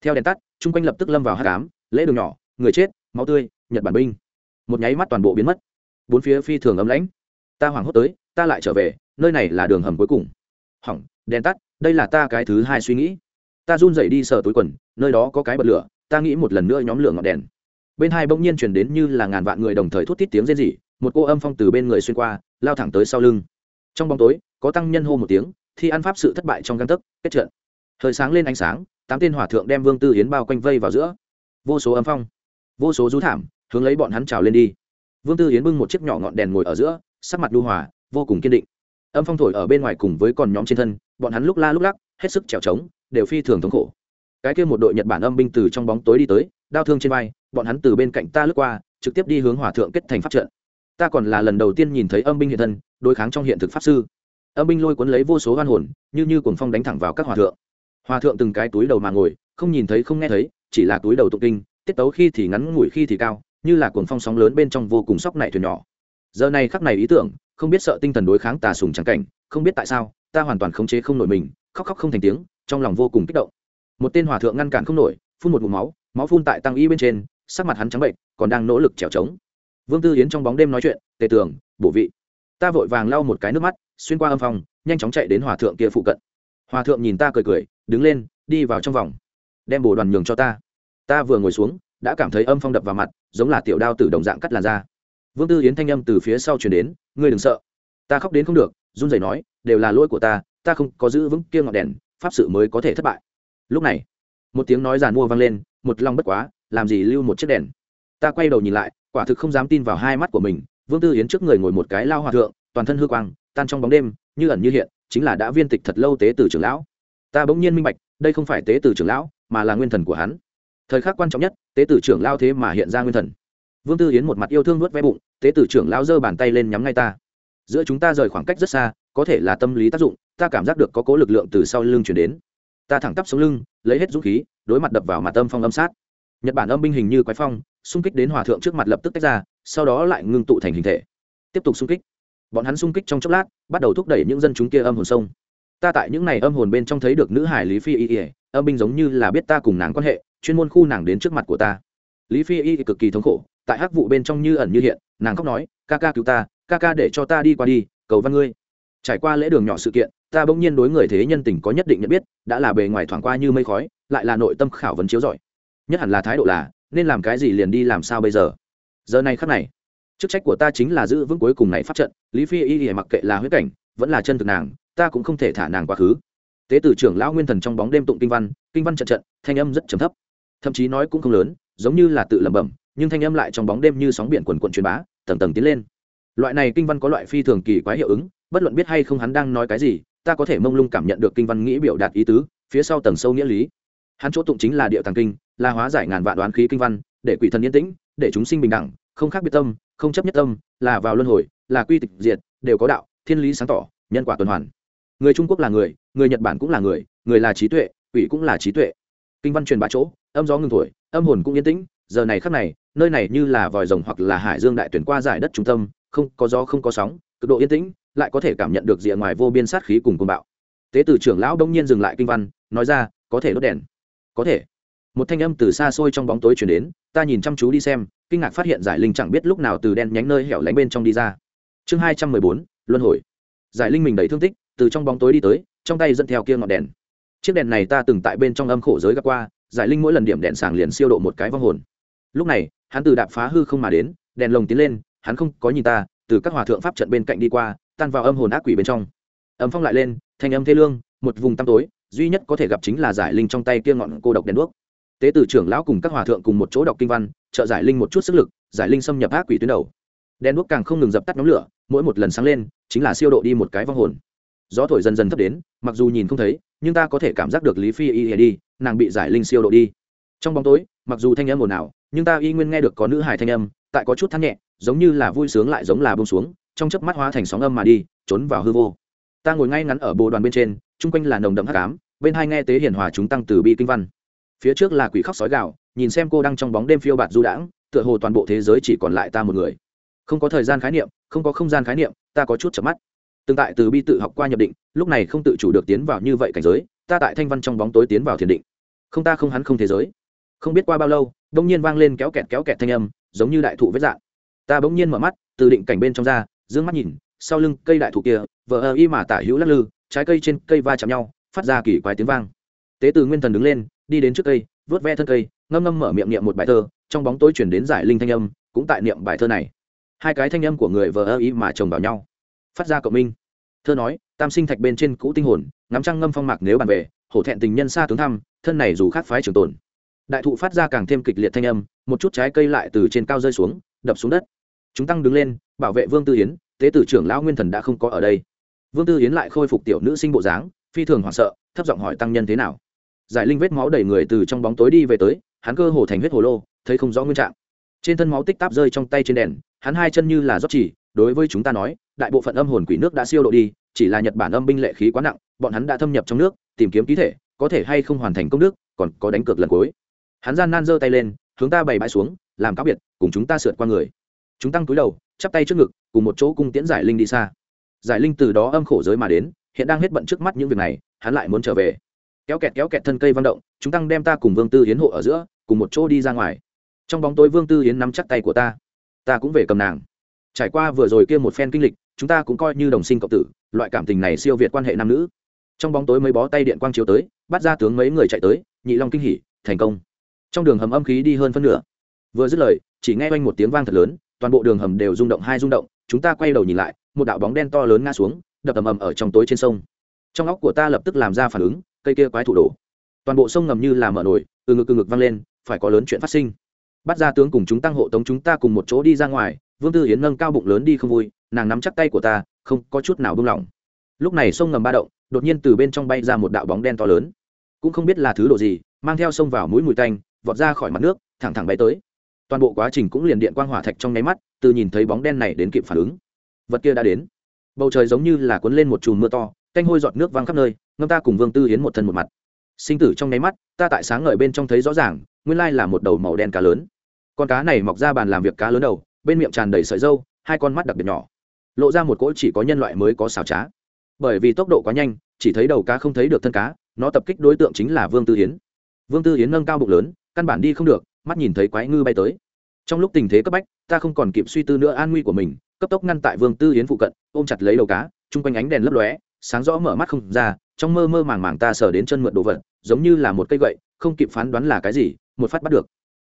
Theo đèn tắt, chung quanh lập tức lâm vào hát cám lễ đường nhỏ, người chết, máu tươi, nhật bản binh. Một nháy mắt toàn bộ biến mất. Bốn phía phi thường ấm lãnh. Ta hoảng hốt tới, ta lại trở về, nơi này là đường hầm cuối cùng. Hỏng, đèn tắt, đây là ta cái thứ hai suy nghĩ. Ta run dậy đi sờ túi quần, nơi đó có cái bật lửa, ta nghĩ một lần nữa nhóm lửa ngọn đèn. Bên hai bỗng nhiên chuyển đến như là ngàn vạn người đồng thời thút thít tiếng rên rỉ, một cô âm phong từ bên người xuyên qua lao thẳng tới sau lưng. Trong bóng tối, có tăng nhân hô một tiếng, thi ăn pháp sự thất bại trong găng tấc, kết trận. Thời sáng lên ánh sáng, tám tên hỏa thượng đem vương tư hiến bao quanh vây vào giữa. Vô số âm phong, vô số rú thảm, hướng lấy bọn hắn trào lên đi. Vương tư hiến bưng một chiếc nhỏ ngọn đèn ngồi ở giữa, sắc mặt lưu hòa, vô cùng kiên định. Âm phong thổi ở bên ngoài cùng với còn nhóm trên thân, bọn hắn lúc la lúc lắc, hết sức trèo trống, đều phi thường thống khổ. Cái kia một đội nhật bản âm binh từ trong bóng tối đi tới, đao thương trên vai, bọn hắn từ bên cạnh ta lướt qua, trực tiếp đi hướng hòa thượng kết thành pháp trận ta còn là lần đầu tiên nhìn thấy âm binh hiện thân, đối kháng trong hiện thực pháp sư. Âm binh lôi cuốn lấy vô số hoan hồn, như như cuồng phong đánh thẳng vào các hòa thượng. Hòa thượng từng cái túi đầu mà ngồi, không nhìn thấy không nghe thấy, chỉ là túi đầu tụng kinh, tiết tấu khi thì ngắn ngủi khi thì cao, như là cuồng phong sóng lớn bên trong vô cùng sóc nảy thuyền nhỏ. Giờ này khắc này ý tưởng, không biết sợ tinh thần đối kháng tà sùng trắng cảnh, không biết tại sao, ta hoàn toàn khống chế không nổi mình, khóc khóc không thành tiếng, trong lòng vô cùng kích động. Một tên hòa thượng ngăn cản không nổi, phun một ngụm máu máu phun tại tăng y bên trên, sắc mặt hắn trắng bệnh, còn đang nỗ lực trèo trống vương tư yến trong bóng đêm nói chuyện, tề tường, bổ vị. Ta vội vàng lau một cái nước mắt, xuyên qua âm phòng nhanh chóng chạy đến hòa thượng kia phụ cận. Hòa thượng nhìn ta cười cười, đứng lên, đi vào trong vòng. Đem bồ đoàn nhường cho ta. Ta vừa ngồi xuống, đã cảm thấy âm phong đập vào mặt, giống là tiểu đao từ đồng dạng cắt làn da. Vương tư yến thanh âm từ phía sau chuyển đến, ngươi đừng sợ. Ta khóc đến không được, run rẩy nói, đều là lỗi của ta ta không có giữ vững kia ngọn đèn, pháp sự mới có thể thất bại. Lúc này, một tiếng nói giàn mua vang lên, một lòng bất quá, làm gì lưu một chiếc đèn? Ta quay đầu nhìn lại quả thực không dám tin vào hai mắt của mình, vương tư yến trước người ngồi một cái lao hòa thượng, toàn thân hư quang, tan trong bóng đêm, như ẩn như hiện, chính là đã viên tịch thật lâu tế từ trưởng lão. Ta bỗng nhiên minh bạch, đây không phải tế từ trưởng lão, mà là nguyên thần của hắn. Thời khắc quan trọng nhất, tế tử trưởng lao thế mà hiện ra nguyên thần. Vương tư yến một mặt yêu thương nuốt ve bụng, tế tử trưởng lao giơ bàn tay lên nhắm ngay ta. Giữa chúng ta rời khoảng cách rất xa, có thể là tâm lý tác dụng, ta cảm giác được có cố lực lượng từ sau lưng chuyển đến. Ta thẳng tắp sống lưng, lấy hết dũng khí, đối mặt đập vào mặt âm phong âm sát. Nhật bản âm binh hình như quái phong xung kích đến hòa thượng trước mặt lập tức tách ra, sau đó lại ngưng tụ thành hình thể. Tiếp tục xung kích. Bọn hắn xung kích trong chốc lát, bắt đầu thúc đẩy những dân chúng kia âm hồn sông. Ta tại những n à y âm hồn bên trong thấy được nữ hải lý phi y ỉa âm binh giống như là biết ta cùng nàng quan hệ, chuyên môn khu nàng đến trước mặt của ta. Lý phi y cực kỳ thống khổ, tại hắc vụ bên trong như ẩn như hiện, nàng khóc nói, ca ca cứu ta, ca ca để cho ta đi qua đi, cầu văn ngươi. Trải qua lễ đường nhỏ sự kiện, ta bỗng nhiên đối người thế nhân tình có nhất định nhận biết, đã là bề ngoài thoảng qua như mây khói, lại là nội tâm khảo vấn chiếu giỏi nhất hẳn là thái độ là nên làm cái gì liền đi làm sao bây giờ? Giờ này khắc này, chức trách của ta chính là giữ vững cuối cùng này phát trận, lý phi y mặc kệ là huyết cảnh, vẫn là chân thực nàng, ta cũng không thể thả nàng quá khứ. Tế tử trưởng lão nguyên thần trong bóng đêm tụng kinh văn kinh văn trận trận, thanh âm rất trầm thấp. Thậm chí nói cũng không lớn, giống như là tự lẩm bẩm, nhưng thanh âm lại trong bóng đêm như sóng biển quần quận truyền bá, tầng tầng tiến lên. Loại này kinh văn có loại phi thường kỳ quái hiệu ứng, bất luận biết hay không hắn đang nói cái gì, ta có thể mông lung cảm nhận được kinh văn nghĩ biểu đạt ý tứ, phía sau tầng sâu nghĩa lý hắn chỗ tụng chính là điệu tàng kinh, là hóa giải ngàn vạn đoán khí kinh văn, để quỷ thần yên tĩnh, để chúng sinh bình đẳng, không khác biệt tâm, không chấp nhất tâm, là vào luân hồi, là quy tịch diệt, đều có đạo, thiên lý sáng tỏ, nhân quả tuần hoàn. Người trung quốc là người người nhật bản cũng là người người là trí tuệ, quỷ cũng là trí tuệ. Kinh văn truyền bá chỗ, âm gió ngừng thổi, âm hồn cũng yên tĩnh, giờ này khắc này, nơi này như là vòi rồng hoặc là hải dương đại tuyển qua giải đất trung tâm, không có gió không có sóng, cực độ yên tĩnh, lại có thể cảm nhận được rìa ngoài vô biên sát khí cùng côn bạo. Tế tử trưởng lão đông nhiên dừng lại kinh văn, nói ra, có thể đốt đèn có thể. Một thanh âm từ xa xôi trong bóng tối chuyển đến, ta nhìn chăm chú đi xem, kinh ngạc phát hiện giải linh chẳng biết lúc nào từ đen nhánh nơi hẻo lánh bên trong đi ra. Chương hai trăm mười bốn, luân hồi. Giải linh mình đầy thương tích, từ trong bóng tối đi tới, trong tay dẫn theo kia ngọn đèn. Chiếc đèn này ta từng tại bên trong âm khổ giới gặp qua, giải linh mỗi lần điểm đèn sàng liền siêu độ một cái vong hồn. Lúc này, hắn từ đạp phá hư không mà đến, đèn lồng tiến lên, hắn không có nhìn ta, từ các hòa thượng pháp trận bên cạnh đi qua, tan vào âm hồn ác quỷ bên trong. Ấm phong lại lên, thanh âm thê lương, một vùng tăm tối duy nhất có thể gặp chính là giải linh trong tay kia ngọn cô độc đèn đuốc. Tế tử trưởng lão cùng các hòa thượng cùng một chỗ đọc kinh văn, trợ giải linh một chút sức lực, giải linh xâm nhập ác quỷ tuyến đầu. Đèn đuốc càng không ngừng dập tắt nhóm lửa, mỗi một lần sáng lên, chính là siêu độ đi một cái vong hồn. Gió thổi dần dần thấp đến, mặc dù nhìn không thấy, nhưng ta có thể cảm giác được lý phi y đi, nàng bị giải linh siêu độ đi. Trong bóng tối, mặc dù thanh âm ồn ào, nhưng ta y nguyên nghe được có nữ hài thanh âm, tại có chút thắt nhẹ, giống như là vui sướng lại giống là bông xuống, trong chớp mắt hóa thành sóng âm mà đi, trốn vào hư vô ta ngồi ngay ngắn ở bồ đoàn bên trên, chung quanh là nồng đậm hắc ám, bên hai nghe tế hiển hòa chúng tăng từ bi kinh văn. Phía trước là quỷ khóc sói gạo nhìn xem cô đang trong bóng đêm phiêu bạt du đãng, tựa hồ toàn bộ thế giới chỉ còn lại ta một người. Không có thời gian khái niệm, không có không gian khái niệm, ta có chút chậm mắt. Tương tại từ bi tự học qua nhập định, lúc này không tự chủ được tiến vào như vậy cảnh giới, ta tại thanh văn trong bóng tối tiến vào thiền định. Không ta không hắn không thế giới. Không biết qua bao lâu đông nhiên vang lên kéo kẹt kéo kẹt thanh âm, giống như đại thụ vết dạng. Ta bỗng nhiên mở mắt, từ định cảnh bên trong ra d ư ơ n g mắt nhìn sau lưng cây đại thụ kia, vờ ơ y mà tả hữu lắc lư, trái cây trên cây va chạm nhau, phát ra kỳ quái tiếng vang. Tế từ nguyên thần đứng lên, đi đến trước cây, vớt ve thân cây, ngâm ngâm mở miệng niệm một bài thơ, trong bóng tối chuyển đến giải linh thanh âm, cũng tại niệm bài thơ này. Hai cái thanh âm của người vờ ơ y mà chồng vào nhau, phát ra cộng minh. Thơ nói, tam sinh thạch bên trên cũ tinh hồn, ngắm trăng ngâm phong mạc nếu bàn về, hổ thẹn tình nhân xa tướng thăm, thân này dù khác phái trường tồn. Đại thụ phát ra càng thêm kịch liệt thanh âm, một chút trái cây lại từ trên cao rơi xuống, đập xuống đất. Chúng tăng đứng lên, bảo vệ vương tư yến tế tử trưởng lão nguyên thần đã không có ở đây. Vương tư yến lại khôi phục tiểu nữ sinh bộ dáng, phi thường hoảng sợ, thấp giọng hỏi tăng nhân thế nào. Giải linh vết máu đầy người từ trong bóng tối đi về tới, hắn cơ hồ thành huyết hồ lô, thấy không rõ nguyên trạng. Trên thân máu tích táp rơi trong tay trên đèn, hắn hai chân như là rót chỉ, đối với chúng ta nói, đại bộ phận âm hồn quỷ nước đã siêu độ đi, chỉ là nhật bản âm binh lệ khí quá nặng, bọn hắn đã thâm nhập trong nước, tìm kiếm ký thể, có thể hay không hoàn thành công đức, còn có đánh cược lần cuối. Hắn gian nan giơ tay lên, hướng ta bày bãi xuống, làm cáo biệt, cùng chúng ta sượt qua người. Chúng tăng túi đầu, chắp tay trước ngực cùng một chỗ cung tiễn giải linh đi xa. Giải linh từ đó âm khổ giới mà đến, hiện đang hết bận trước mắt những việc này, hắn lại muốn trở về. Kéo kẹt kéo kẹt thân cây văn động, chúng tăng đem ta cùng vương tư hiến hộ ở giữa, cùng một chỗ đi ra ngoài. Trong bóng tối vương tư hiến nắm chắc tay của ta. Ta cũng về cầm nàng. Trải qua vừa rồi kia một phen kinh lịch, chúng ta cũng coi như đồng sinh cộng tử, loại cảm tình này siêu việt quan hệ nam nữ. Trong bóng tối mấy bó tay điện quang chiếu tới, bắt ra tướng mấy người chạy tới, nhị long kinh hỉ, thành công. Trong đường hầm âm khí đi hơn phân nửa. Vừa dứt lời, chỉ nghe oanh một tiếng vang thật lớn, toàn bộ đường hầm đều rung động hai rung động chúng ta quay đầu nhìn lại, một đạo bóng đen to lớn ngã xuống, đập ầm ầm ở trong tối trên sông. Trong óc của ta lập tức làm ra phản ứng, cây kia quái thủ đổ. Toàn bộ sông ngầm như là mở nổi, từ ngực từ ngực văng lên, phải có lớn chuyện phát sinh. Bắt ra tướng cùng chúng tăng hộ tống chúng ta cùng một chỗ đi ra ngoài, vương tư hiến nâng cao bụng lớn đi không vui, nàng nắm chắc tay của ta, không có chút nào buông lỏng. Lúc này sông ngầm ba động, đột nhiên từ bên trong bay ra một đạo bóng đen to lớn. Cũng không biết là thứ đồ gì, mang theo sông vào mũi mùi tanh, vọt ra khỏi mặt nước, thẳng thẳng bay tới toàn bộ quá trình cũng liền điện quang hỏa thạch trong nháy mắt, từ nhìn thấy bóng đen này đến kịp phản ứng. Vật kia đã đến. Bầu trời giống như là cuốn lên một chùm mưa to, canh hôi giọt nước văng khắp nơi, ngâm ta cùng vương tư hiến một thân một mặt. Sinh tử trong nháy mắt, ta tại sáng ngời bên trong thấy rõ ràng, nguyên lai là một đầu màu đen cá lớn. Con cá này mọc ra bàn làm việc cá lớn đầu, bên miệng tràn đầy sợi dâu, hai con mắt đặc biệt nhỏ. Lộ ra một cỗ chỉ có nhân loại mới có xào trá. Bởi vì tốc độ quá nhanh, chỉ thấy đầu cá không thấy được thân cá, nó tập kích đối tượng chính là vương tư hiến vương tư hiến nâng cao bụng lớn, căn bản đi không được mắt nhìn thấy quái ngư bay tới. Trong lúc tình thế cấp bách, ta không còn kịp suy tư nữa an nguy của mình, cấp tốc ngăn tại vương tư Yến phụ cận, ôm chặt lấy đầu cá, chung quanh ánh đèn lấp lóe, sáng rõ mở mắt không ra, trong mơ mơ màng màng ta sờ đến chân mượn đồ vật, giống như là một cây gậy, không kịp phán đoán là cái gì, một phát bắt được.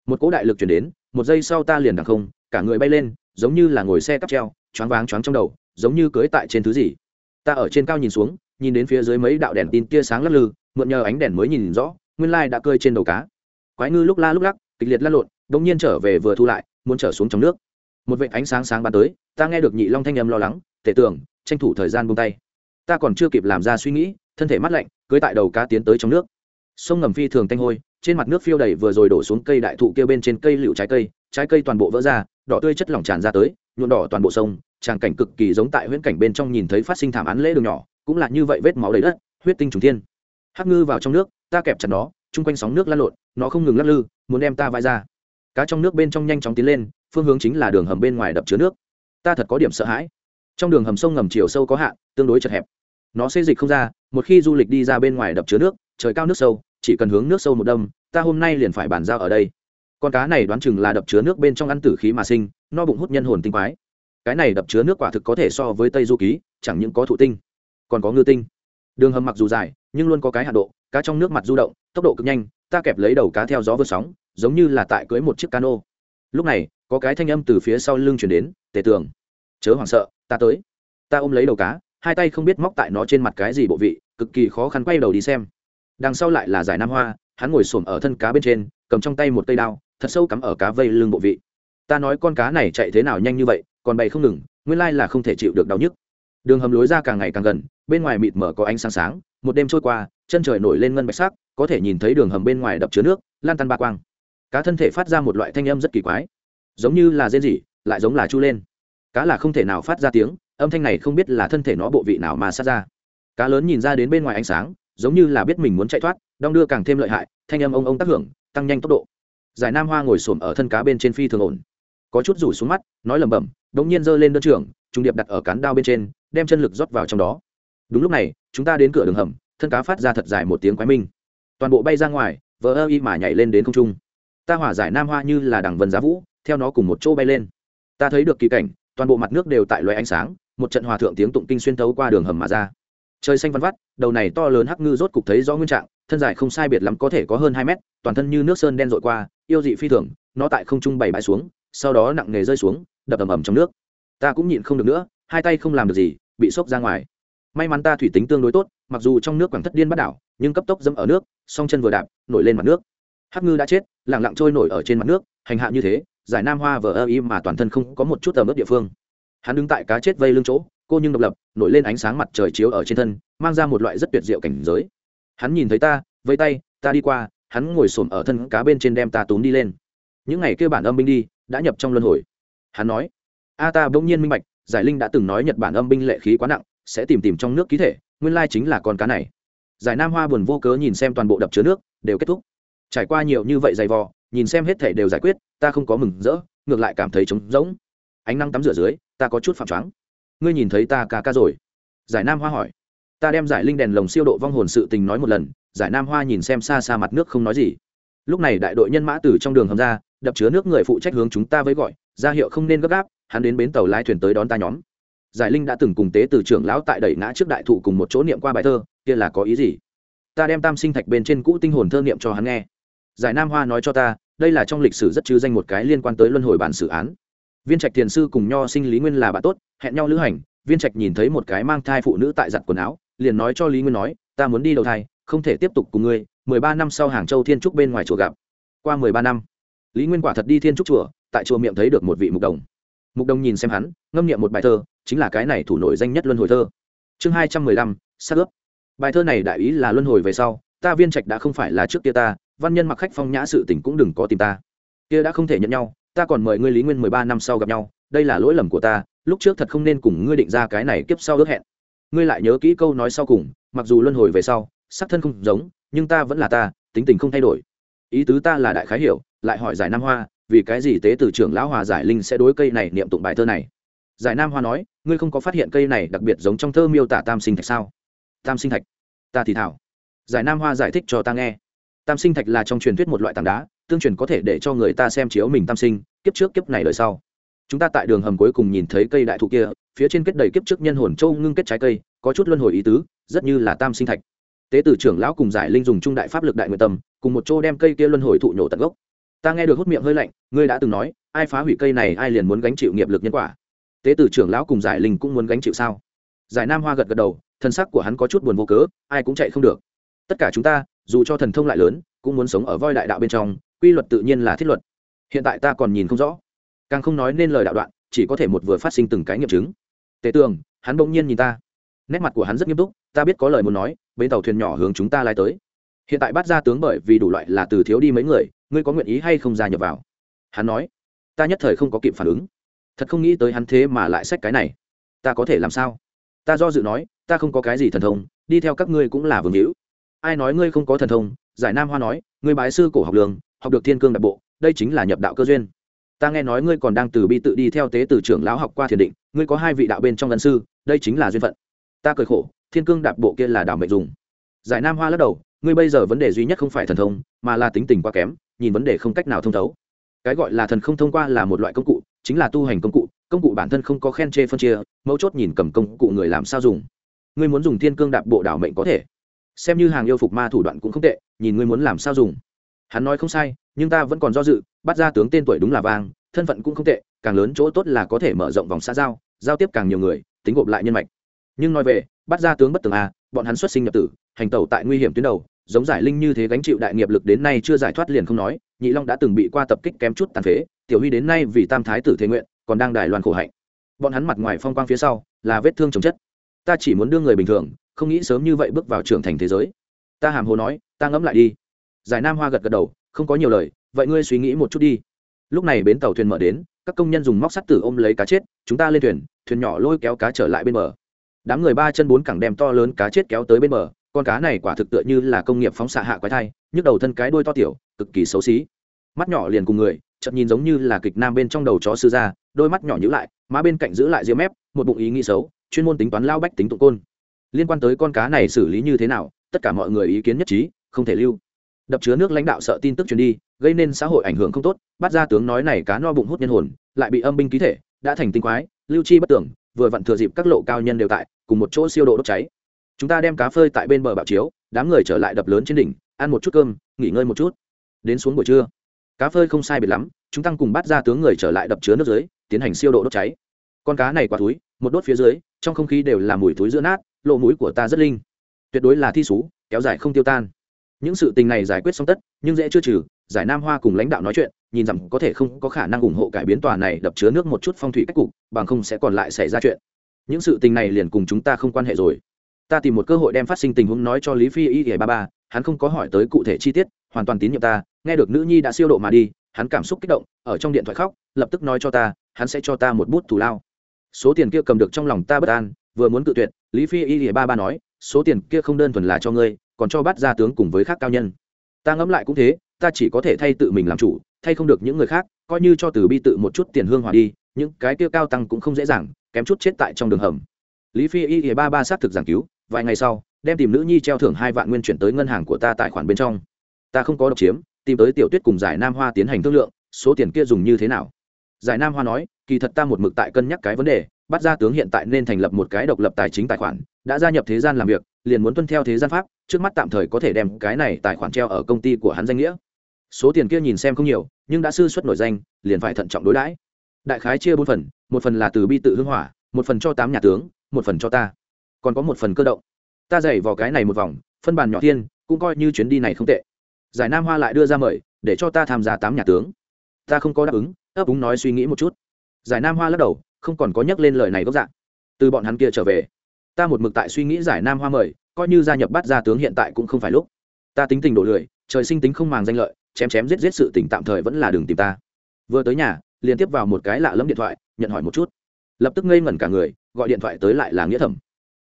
Một cỗ đại lực chuyển đến, một giây sau ta liền đằng không, cả người bay lên, giống như là ngồi xe cắp treo, choáng váng choáng trong đầu, giống như cưới tại trên thứ gì. Ta ở trên cao nhìn xuống, nhìn đến phía dưới mấy đạo đèn tin tia sáng lắc lư, mượn nhờ ánh đèn mới nhìn rõ, nguyên lai đã cơi trên đầu cá. Quái ngư lúc la lúc lắc kịch liệt lăn lộn đồng nhiên trở về vừa thu lại, muốn trở xuống trong nước. Một vệ ánh sáng sáng bắn tới, ta nghe được nhị long thanh âm lo lắng tể tưởng tranh thủ thời gian buông tay. Ta còn chưa kịp làm ra suy nghĩ, thân thể mát lạnh, cưới tại đầu cá tiến tới trong nước. Sông ngầm phi thường tanh hôi, trên mặt nước phiêu đầy vừa rồi đổ xuống cây đại thụ kia bên trên cây lựu trái cây trái cây toàn bộ vỡ ra, đỏ tươi chất lỏng tràn ra tới nhuộn đỏ toàn bộ sông, tràng cảnh cực kỳ giống tại huyễn cảnh bên trong nhìn thấy phát sinh thảm án lễ đường nhỏ, cũng là như vậy vết máu đầy đất, huyết tinh trùng thiên. Hắc ngư vào trong nước, ta kẹp chặt nó chung quanh sóng nước lăn lộn, nó không ngừng lắc lư, muốn đem ta vai ra. Cá trong nước bên trong nhanh chóng tiến lên, phương hướng chính là đường hầm bên ngoài đập chứa nước. Ta thật có điểm sợ hãi. Trong đường hầm sông ngầm chiều sâu có hạn, tương đối chật hẹp. Nó xê dịch không ra, một khi du lịch đi ra bên ngoài đập chứa nước, trời cao nước sâu, chỉ cần hướng nước sâu một đâm, ta hôm nay liền phải bàn giao ở đây. Con cá này đoán chừng là đập chứa nước bên trong ăn tử khí mà sinh, no bụng hút nhân hồn tinh quái. Cái này đập chứa nước quả thực có thể so với tây du ký, chẳng những có thụ tinh, còn có ngư tinh. Đường hầm mặc dù dài, nhưng luôn có cái hạ độ cá trong nước mặt du động, tốc độ cực nhanh, ta kẹp lấy đầu cá theo gió vượt sóng, giống như là tại cưới một chiếc cano. Lúc này, có cái thanh âm từ phía sau lưng chuyển đến, tề tường, chớ hoảng sợ, ta tới. Ta ôm lấy đầu cá, hai tay không biết móc tại nó trên mặt cái gì bộ vị, cực kỳ khó khăn quay đầu đi xem. Đằng sau lại là giải nam hoa, hắn ngồi xổm ở thân cá bên trên, cầm trong tay một cây đao, thật sâu cắm ở cá vây lưng bộ vị. Ta nói con cá này chạy thế nào nhanh như vậy, còn bày không ngừng, nguyên lai là không thể chịu được đau nhức. Đường hầm lối ra càng ngày càng gần, bên ngoài mịt mở có ánh sáng sáng, một đêm trôi qua chân trời nổi lên ngân bạch sắc, có thể nhìn thấy đường hầm bên ngoài đập chứa nước, lan tan ba quang. Cá thân thể phát ra một loại thanh âm rất kỳ quái. Giống như là rên rỉ, lại giống là chu lên. Cá là không thể nào phát ra tiếng, âm thanh này không biết là thân thể nó bộ vị nào mà sát ra. Cá lớn nhìn ra đến bên ngoài ánh sáng, giống như là biết mình muốn chạy thoát, đong đưa càng thêm lợi hại, thanh âm ông ông tác hưởng, tăng nhanh tốc độ. Giải nam hoa ngồi xổm ở thân cá bên trên phi thường ổn. Có chút rủ xuống mắt, nói lẩm bẩm, đống nhiên giơ lên đơn trưởng trung điệp đặt ở cán đao bên trên, đem chân lực rót vào trong đó. Đúng lúc này, chúng ta đến cửa đường hầm thân cá phát ra thật dài một tiếng quái minh. Toàn bộ bay ra ngoài vỡ ơ y mà nhảy lên đến không trung. Ta hỏa giải nam hoa như là đằng vân giá vũ, theo nó cùng một chỗ bay lên. Ta thấy được kỳ cảnh, toàn bộ mặt nước đều tại loài ánh sáng, một trận hòa thượng tiếng tụng kinh xuyên tấu qua đường hầm mà ra. Trời xanh văn vắt, đầu này to lớn hắc ngư rốt cục thấy rõ nguyên trạng, thân dài không sai biệt lắm có thể có hơn hai mét, toàn thân như nước sơn đen rội qua, yêu dị phi thường, nó tại không trung bày bãi xuống, sau đó nặng nề rơi xuống, đập ầm ầm trong nước. Ta cũng nhịn không được nữa, hai tay không làm được gì, bị sốc ra ngoài may mắn ta thủy tính tương đối tốt, mặc dù trong nước quảng thất điên bắt đảo, nhưng cấp tốc dẫm ở nước, song chân vừa đạp, nổi lên mặt nước. Hắc ngư đã chết lẳng lặng trôi nổi ở trên mặt nước, hành hạ như thế, giải nam hoa vờ ơ y mà toàn thân không có một chút tầm ướp địa phương. Hắn đứng tại cá chết vây lưng chỗ, cô nhưng độc lập, nổi lên ánh sáng mặt trời chiếu ở trên thân, mang ra một loại rất tuyệt diệu cảnh giới. Hắn nhìn thấy ta, vây tay, ta đi qua, hắn ngồi xổm ở thân cá bên trên đem ta túm đi lên. Những ngày kêu bản âm binh đi, đã nhập trong luân hồi. Hắn nói, a ta bỗng nhiên minh bạch, giải linh đã từng nói nhật bản âm binh lệ khí quá nặng sẽ tìm tìm trong nước ký thể, nguyên lai chính là con cá này. Giải nam hoa buồn vô cớ nhìn xem toàn bộ đập chứa nước, đều kết thúc. Trải qua nhiều như vậy dày vò, nhìn xem hết thể đều giải quyết, ta không có mừng rỡ, ngược lại cảm thấy trống rỗng. Ánh năng tắm rửa dưới, ta có chút phạm choáng. Ngươi nhìn thấy ta ca ca rồi? Giải nam hoa hỏi. Ta đem giải linh đèn lồng siêu độ vong hồn sự tình nói một lần, giải nam hoa nhìn xem xa xa mặt nước không nói gì. Lúc này đại đội nhân mã từ trong đường hầm ra, đập chứa nước người phụ trách hướng chúng ta với gọi, ra hiệu không nên gấp gáp, hắn đến bến tàu lái thuyền tới đón ta nhóm giải linh đã từng cùng tế từ trưởng lão tại đẩy ngã trước đại thụ cùng một chỗ niệm qua bài thơ, kia là có ý gì? Ta đem tam sinh thạch bên trên cũ tinh hồn thơ niệm cho hắn nghe. Giải nam hoa nói cho ta, đây là trong lịch sử rất chứ danh một cái liên quan tới luân hồi bản xử án. Viên trạch thiền sư cùng nho sinh lý nguyên là bạn tốt, hẹn nhau lữ hành, viên trạch nhìn thấy một cái mang thai phụ nữ tại giặt quần áo, liền nói cho lý nguyên nói, ta muốn đi đầu thai, không thể tiếp tục cùng ngươi, mười ba năm sau hàng châu thiên trúc bên ngoài chùa gặp. Qua mười ba năm, lý nguyên quả thật đi thiên trúc chùa, tại chùa miệng thấy được một vị mục đồng. Mục đồng nhìn xem hắn, ngâm niệm một bài thơ chính là cái này thủ nổi danh nhất luân hồi thơ. Chương hai trăm mười lăm, sát ướp. Bài thơ này đại ý là luân hồi về sau, ta viên trạch đã không phải là trước kia ta, văn nhân mặc khách phong nhã sự tình cũng đừng có tìm ta. Kia đã không thể nhận nhau, ta còn mời ngươi lý nguyên mười ba năm sau gặp nhau, đây là lỗi lầm của ta, lúc trước thật không nên cùng ngươi định ra cái này kiếp sau ước hẹn. Ngươi lại nhớ kỹ câu nói sau cùng, mặc dù luân hồi về sau, sắc thân không giống, nhưng ta vẫn là ta, tính tình không thay đổi. Ý tứ ta là đại khái hiểu, lại hỏi giải nam hoa, vì cái gì tế từ trưởng lão hòa giải linh sẽ đối cây này niệm tụng bài thơ này? Giải nam hoa nói, ngươi không có phát hiện cây này đặc biệt giống trong thơ miêu tả tam sinh thạch sao? Tam sinh thạch? Ta thì thảo. Giải nam hoa giải thích cho ta nghe. Tam sinh thạch là trong truyền thuyết một loại tảng đá, tương truyền có thể để cho người ta xem chiếu mình tam sinh, kiếp trước kiếp này đời sau. Chúng ta tại đường hầm cuối cùng nhìn thấy cây đại thụ kia, phía trên kết đầy kiếp trước nhân hồn châu ngưng kết trái cây, có chút luân hồi ý tứ, rất như là tam sinh thạch. Tế tử trưởng lão cùng giải linh dùng trung đại pháp lực đại nguyện tâm, cùng một chỗ đem cây kia luân hồi thụ nhổ tận gốc. Ta nghe được hút miệng hơi lạnh, ngươi đã từng nói, ai phá hủy cây này ai liền muốn gánh chịu nghiệp lực nhân quả tế tử trưởng lão cùng giải linh cũng muốn gánh chịu sao? Giải nam hoa gật gật đầu, thân sắc của hắn có chút buồn vô cớ, ai cũng chạy không được. Tất cả chúng ta, dù cho thần thông lại lớn, cũng muốn sống ở voi đại đạo bên trong, quy luật tự nhiên là thiết luật. Hiện tại ta còn nhìn không rõ. Càng không nói nên lời đạo đoạn, chỉ có thể một vừa phát sinh từng cái nghiệm chứng. Tế tường, hắn bỗng nhiên nhìn ta. Nét mặt của hắn rất nghiêm túc, ta biết có lời muốn nói, bến tàu thuyền nhỏ hướng chúng ta lai tới. Hiện tại bắt ra tướng bởi vì đủ loại là từ thiếu đi mấy người, ngươi có nguyện ý hay không gia nhập vào? Hắn nói. Ta nhất thời không có kịp phản ứng thật không nghĩ tới hắn thế mà lại xách cái này. Ta có thể làm sao? Ta do dự nói, ta không có cái gì thần thông, đi theo các ngươi cũng là vương hữu. Ai nói ngươi không có thần thông? Giải nam hoa nói, ngươi bái sư cổ học đường, học được thiên cương đặc bộ, đây chính là nhập đạo cơ duyên. Ta nghe nói ngươi còn đang từ bi tự đi theo tế từ trưởng lão học qua thiền định, ngươi có hai vị đạo bên trong ân sư, đây chính là duyên phận. Ta cười khổ, thiên cương đạp bộ kia là đạo mệnh dùng. Giải nam hoa lắc đầu, ngươi bây giờ vấn đề duy nhất không phải thần thông, mà là tính tình quá kém, nhìn vấn đề không cách nào thông thấu. Cái gọi là thần không thông qua là một loại công cụ chính là tu hành công cụ công cụ bản thân không có khen chê phân chia, mấu chốt nhìn cầm công cụ người làm sao dùng. Ngươi muốn dùng thiên cương đạp bộ đảo mệnh có thể. Xem như hàng yêu phục ma thủ đoạn cũng không tệ, nhìn ngươi muốn làm sao dùng. Hắn nói không sai, nhưng ta vẫn còn do dự, bắt ra tướng tên tuổi đúng là vang, thân phận cũng không tệ, càng lớn chỗ tốt là có thể mở rộng vòng xã giao giao tiếp càng nhiều người, tính gộp lại nhân mạch. Nhưng nói về, bắt ra tướng bất tường a bọn hắn xuất sinh nhập tử, hành tẩu tại nguy hiểm tuyến đầu, giống giải linh như thế gánh chịu đại nghiệp lực đến nay chưa giải thoát liền không nói, nhị long đã từng bị qua tập kích kém chút tàn phế tiểu huy đến nay vì tam thái tử thế nguyện, còn đang đài loan khổ hạnh. Bọn hắn mặt ngoài phong quang phía sau, là vết thương chồng chất. Ta chỉ muốn đưa người bình thường, không nghĩ sớm như vậy bước vào trưởng thành thế giới. Ta hàm hồ nói, ta ngẫm lại đi. Giải nam hoa gật gật đầu, không có nhiều lời, vậy ngươi suy nghĩ một chút đi. Lúc này bến tàu thuyền mở đến, các công nhân dùng móc sắt tử ôm lấy cá chết, chúng ta lên thuyền thuyền nhỏ lôi kéo cá trở lại bên bờ. Đám người ba chân bốn cẳng đem to lớn cá chết kéo tới bên bờ, con cá này quả thực tựa như là công nghiệp phóng xạ hạ quái thai, nhức đầu thân cái đuôi to tiểu, cực kỳ xấu xí. Mắt nhỏ liền cùng người chậm nhìn giống như là kịch nam bên trong đầu chó sư ra đôi mắt nhỏ nhữ lại, má bên cạnh giữ lại ria mép, một bụng ý nghĩ xấu, chuyên môn tính toán lao bách tính tụng côn. Liên quan tới con cá này xử lý như thế nào, tất cả mọi người ý kiến nhất trí, không thể lưu. Đập chứa nước lãnh đạo sợ tin tức truyền đi, gây nên xã hội ảnh hưởng không tốt, bắt ra tướng nói này cá no bụng hút nhân hồn, lại bị âm binh ký thể, đã thành tinh quái, lưu chi bất tưởng, vừa vặn thừa dịp các lộ cao nhân đều tại, cùng một chỗ siêu độ đốt cháy. Chúng ta đem cá phơi tại bên bờ bạo chiếu, đám người trở lại đập lớn trên đỉnh, ăn một chút cơm, nghỉ ngơi một chút. Đến xuống buổi trưa cá phơi không sai biệt lắm, chúng tăng cùng bắt ra tướng người trở lại đập chứa nước dưới, tiến hành siêu độ đốt cháy. Con cá này quả túi, một đốt phía dưới, trong không khí đều là mùi túi giữa nát lộ mũi của ta rất linh. Tuyệt đối là thi sú kéo dài không tiêu tan. Những sự tình này giải quyết xong tất, nhưng dễ chưa trừ, giải nam hoa cùng lãnh đạo nói chuyện, nhìn rằng có thể không có khả năng ủng hộ cải biến tòa này đập chứa nước một chút phong thủy cách cục, bằng không sẽ còn lại xảy ra chuyện. Những sự tình này liền cùng chúng ta không quan hệ rồi. Ta tìm một cơ hội đem phát sinh tình huống nói cho lý phi y ba ba, hắn không có hỏi tới cụ thể chi tiết hoàn toàn tín nhiệm ta, nghe được nữ nhi đã siêu độ mà đi, hắn cảm xúc kích động, ở trong điện thoại khóc, lập tức nói cho ta, hắn sẽ cho ta một bút thù lao. Số tiền kia cầm được trong lòng ta bất an, vừa muốn cự tuyệt, lý phi y ba ba nói, số tiền kia không đơn thuần là cho ngươi, còn cho bắt ra tướng cùng với khác cao nhân. Ta ngẫm lại cũng thế, ta chỉ có thể thay tự mình làm chủ, thay không được những người khác, coi như cho từ bi tự một chút tiền hương hòa đi, những cái kia cao tăng cũng không dễ dàng, kém chút chết tại trong đường hầm. Lý phi y y ba ba xác thực giảng cứu, vài ngày sau, đem tìm nữ nhi treo thưởng hai vạn nguyên chuyển tới ngân hàng của ta tài khoản bên trong ta không có độc chiếm, tìm tới tiểu tuyết cùng giải nam hoa tiến hành thương lượng, số tiền kia dùng như thế nào? Giải nam hoa nói, kỳ thật ta một mực tại cân nhắc cái vấn đề, bắt ra tướng hiện tại nên thành lập một cái độc lập tài chính tài khoản, đã gia nhập thế gian làm việc, liền muốn tuân theo thế gian pháp, trước mắt tạm thời có thể đem cái này tài khoản treo ở công ty của hắn danh nghĩa. Số tiền kia nhìn xem không nhiều, nhưng đã sư xuất nổi danh, liền phải thận trọng đối đãi. Đại khái chia bốn phần, một phần là từ bi tự hưng hỏa, một phần cho tám nhà tướng, một phần cho ta. Còn có một phần cơ động. Ta dày vào cái này một vòng, phân bàn nhỏ thiên, cũng coi như chuyến đi này không tệ giải nam hoa lại đưa ra mời, để cho ta tham gia tám nhà tướng. Ta không có đáp ứng, ấp úng nói suy nghĩ một chút. Giải nam hoa lắc đầu, không còn có nhắc lên lời này gốc dạng. Từ bọn hắn kia trở về, ta một mực tại suy nghĩ giải nam hoa mời, coi như gia nhập bắt gia tướng hiện tại cũng không phải lúc. Ta tính tình đổ lười, trời sinh tính không màng danh lợi, chém chém giết giết sự tỉnh tạm thời vẫn là đường tìm ta. Vừa tới nhà liên tiếp vào một cái lạ lẫm điện thoại, nhận hỏi một chút. Lập tức ngây ngẩn cả người, gọi điện thoại tới lại là nghĩa thẩm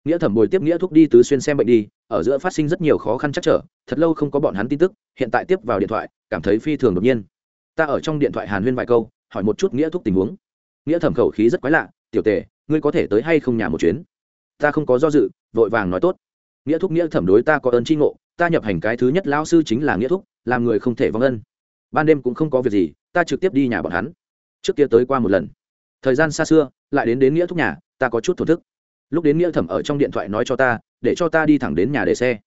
nghĩa thẩm bồi tiếp nghĩa thúc đi tứ xuyên xem bệnh đi, ở giữa phát sinh rất nhiều khó khăn chắc trở, thật lâu không có bọn hắn tin tức, hiện tại tiếp vào điện thoại, cảm thấy phi thường đột nhiên. Ta ở trong điện thoại hàn huyên vài câu, hỏi một chút nghĩa thúc tình huống. Nghĩa thẩm khẩu khí rất quái lạ, tiểu tề, ngươi có thể tới hay không nhà một chuyến? Ta không có do dự, vội vàng nói tốt. Nghĩa thúc nghĩa thẩm đối ta có ơn tri ngộ, ta nhập hành cái thứ nhất lão sư chính là nghĩa thúc, làm người không thể vong ân. Ban đêm cũng không có việc gì, ta trực tiếp đi nhà bọn hắn. Trước kia tới qua một lần. Thời gian xa xưa, lại đến đến nghĩa thúc nhà, ta có chút thổn thức lúc đến nghĩa thẩm ở trong điện thoại nói cho ta, để cho ta đi thẳng đến nhà để xe.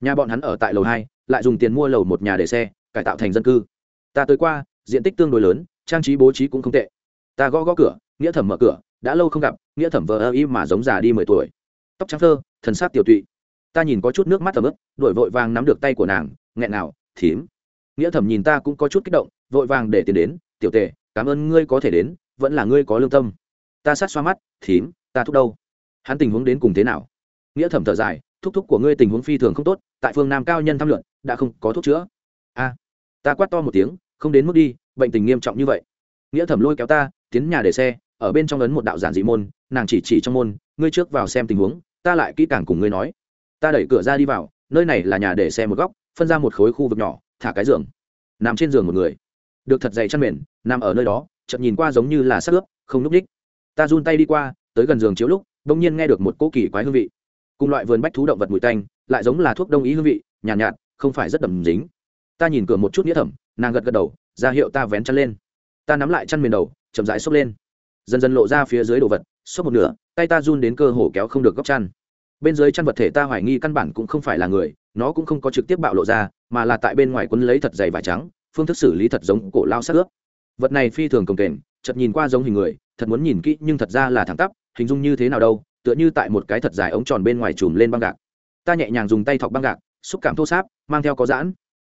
Nhà bọn hắn ở tại lầu hai, lại dùng tiền mua lầu một nhà để xe, cải tạo thành dân cư. Ta tới qua, diện tích tương đối lớn, trang trí bố trí cũng không tệ. Ta gõ gõ cửa, nghĩa thẩm mở cửa, đã lâu không gặp, nghĩa thẩm vờ ơ y mà giống già đi mười tuổi. Tóc trắng thơ, thần sát tiểu tụy. Ta nhìn có chút nước mắt thầm ướp đổi vội vàng nắm được tay của nàng, nghẹn nào thím. Nghĩa thẩm nhìn ta cũng có chút kích động, vội vàng để tiền đến, tiểu tề, cảm ơn ngươi có thể đến, vẫn là ngươi có lương tâm. Ta sát xoa mắt, thím, ta thúc đâu? Hắn tình huống đến cùng thế nào? Nghĩa thẩm thở dài, thúc thúc của ngươi tình huống phi thường không tốt, tại phương nam cao nhân tham luận, đã không có thuốc chữa. A, ta quát to một tiếng, không đến mức đi, bệnh tình nghiêm trọng như vậy. Nghĩa thẩm lôi kéo ta, tiến nhà để xe, ở bên trong ấn một đạo giản dị môn, nàng chỉ chỉ trong môn, ngươi trước vào xem tình huống, ta lại kỹ càng cùng ngươi nói. Ta đẩy cửa ra đi vào, nơi này là nhà để xe một góc, phân ra một khối khu vực nhỏ, thả cái giường. Nằm trên giường một người. Được thật dày chăn mền, nằm ở nơi đó chậm nhìn qua giống như là sắc ướp, không núp ních ta run tay đi qua, tới gần giường chiếu lúc đông nhiên nghe được một cỗ kỳ quái hương vị. Cùng loại vườn bách thú động vật mùi tanh lại giống là thuốc đông ý hương vị nhàn nhạt, nhạt không phải rất đầm dính. Ta nhìn cửa một chút nghĩa thẩm nàng gật gật đầu ra hiệu ta vén chăn lên. Ta nắm lại chăn miền đầu chậm rãi xốc lên. Dần dần lộ ra phía dưới đồ vật xốc một nửa tay ta run đến cơ hồ kéo không được góc chăn. Bên dưới chăn vật thể ta hoài nghi căn bản cũng không phải là người nó cũng không có trực tiếp bạo lộ ra mà là tại bên ngoài quấn lấy thật dày vải trắng phương thức xử lý thật giống cổ lao sát ướp. Vật này phi thường cồng kềnh chật nhìn qua giống hình người thật muốn nhìn kỹ nhưng thật ra là thẳng tắp hình dung như thế nào đâu, tựa như tại một cái thật dài ống tròn bên ngoài chùm lên băng gạc. Ta nhẹ nhàng dùng tay thọc băng gạc, xúc cảm thô sáp, mang theo có giãn.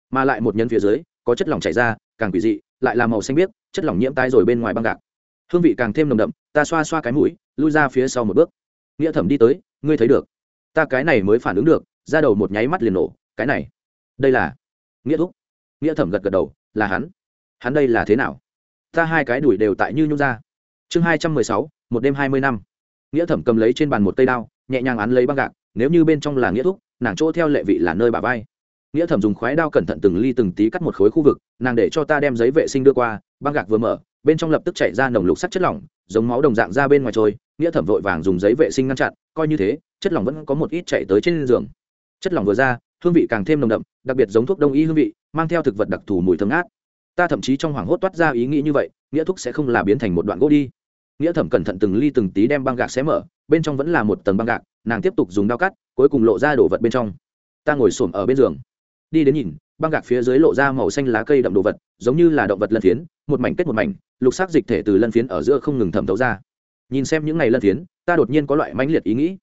Mà lại một nhân phía dưới, có chất lỏng chảy ra, càng quỷ dị, lại là màu xanh biếc, chất lỏng nhiễm tai rồi bên ngoài băng gạc. Hương vị càng thêm nồng đậm, ta xoa xoa cái mũi, lui ra phía sau một bước. Nghĩa thẩm đi tới, ngươi thấy được. Ta cái này mới phản ứng được ra đầu một nháy mắt liền nổ, cái này. Đây là nghĩa thúc. Nghĩa thẩm gật gật đầu, là hắn. Hắn đây là thế nào? Ta hai cái đùi đều tại như nhung ra. Chương hai trăm mười sáu, một đêm hai mươi năm nghĩa thẩm cầm lấy trên bàn một tay đao, nhẹ nhàng án lấy băng gạc, nếu như bên trong là nghĩa thúc, nàng chỗ theo lệ vị là nơi bà vai. Nghĩa thẩm dùng khoái đao cẩn thận từng ly từng tí cắt một khối khu vực, nàng để cho ta đem giấy vệ sinh đưa qua, băng gạc vừa mở, bên trong lập tức chạy ra nồng lục sắt chất lỏng, giống máu đồng dạng ra bên ngoài trôi. Nghĩa thẩm vội vàng dùng giấy vệ sinh ngăn chặn, coi như thế, chất lỏng vẫn có một ít chạy tới trên giường. Chất lỏng vừa ra, hương vị càng thêm nồng đậm, đặc biệt giống thuốc đông y hương vị, mang theo thực vật đặc thù mùi thơm ngát. Ta thậm chí trong hoảng hốt toát ra ý nghĩ như vậy, nghĩa thuốc sẽ không là biến thành một đoạn gỗ đi nghĩa thẩm cẩn thận từng ly từng tí đem băng gạc xé mở, bên trong vẫn là một tầng băng gạc, nàng tiếp tục dùng dao cắt, cuối cùng lộ ra đồ vật bên trong. Ta ngồi xổm ở bên giường. Đi đến nhìn, băng gạc phía dưới lộ ra màu xanh lá cây đậm đồ vật, giống như là động vật lân phiến, một mảnh kết một mảnh, lục sắc dịch thể từ lân phiến ở giữa không ngừng thẩm thấu ra. Nhìn xem những ngày lân phiến, ta đột nhiên có loại mãnh liệt ý nghĩ.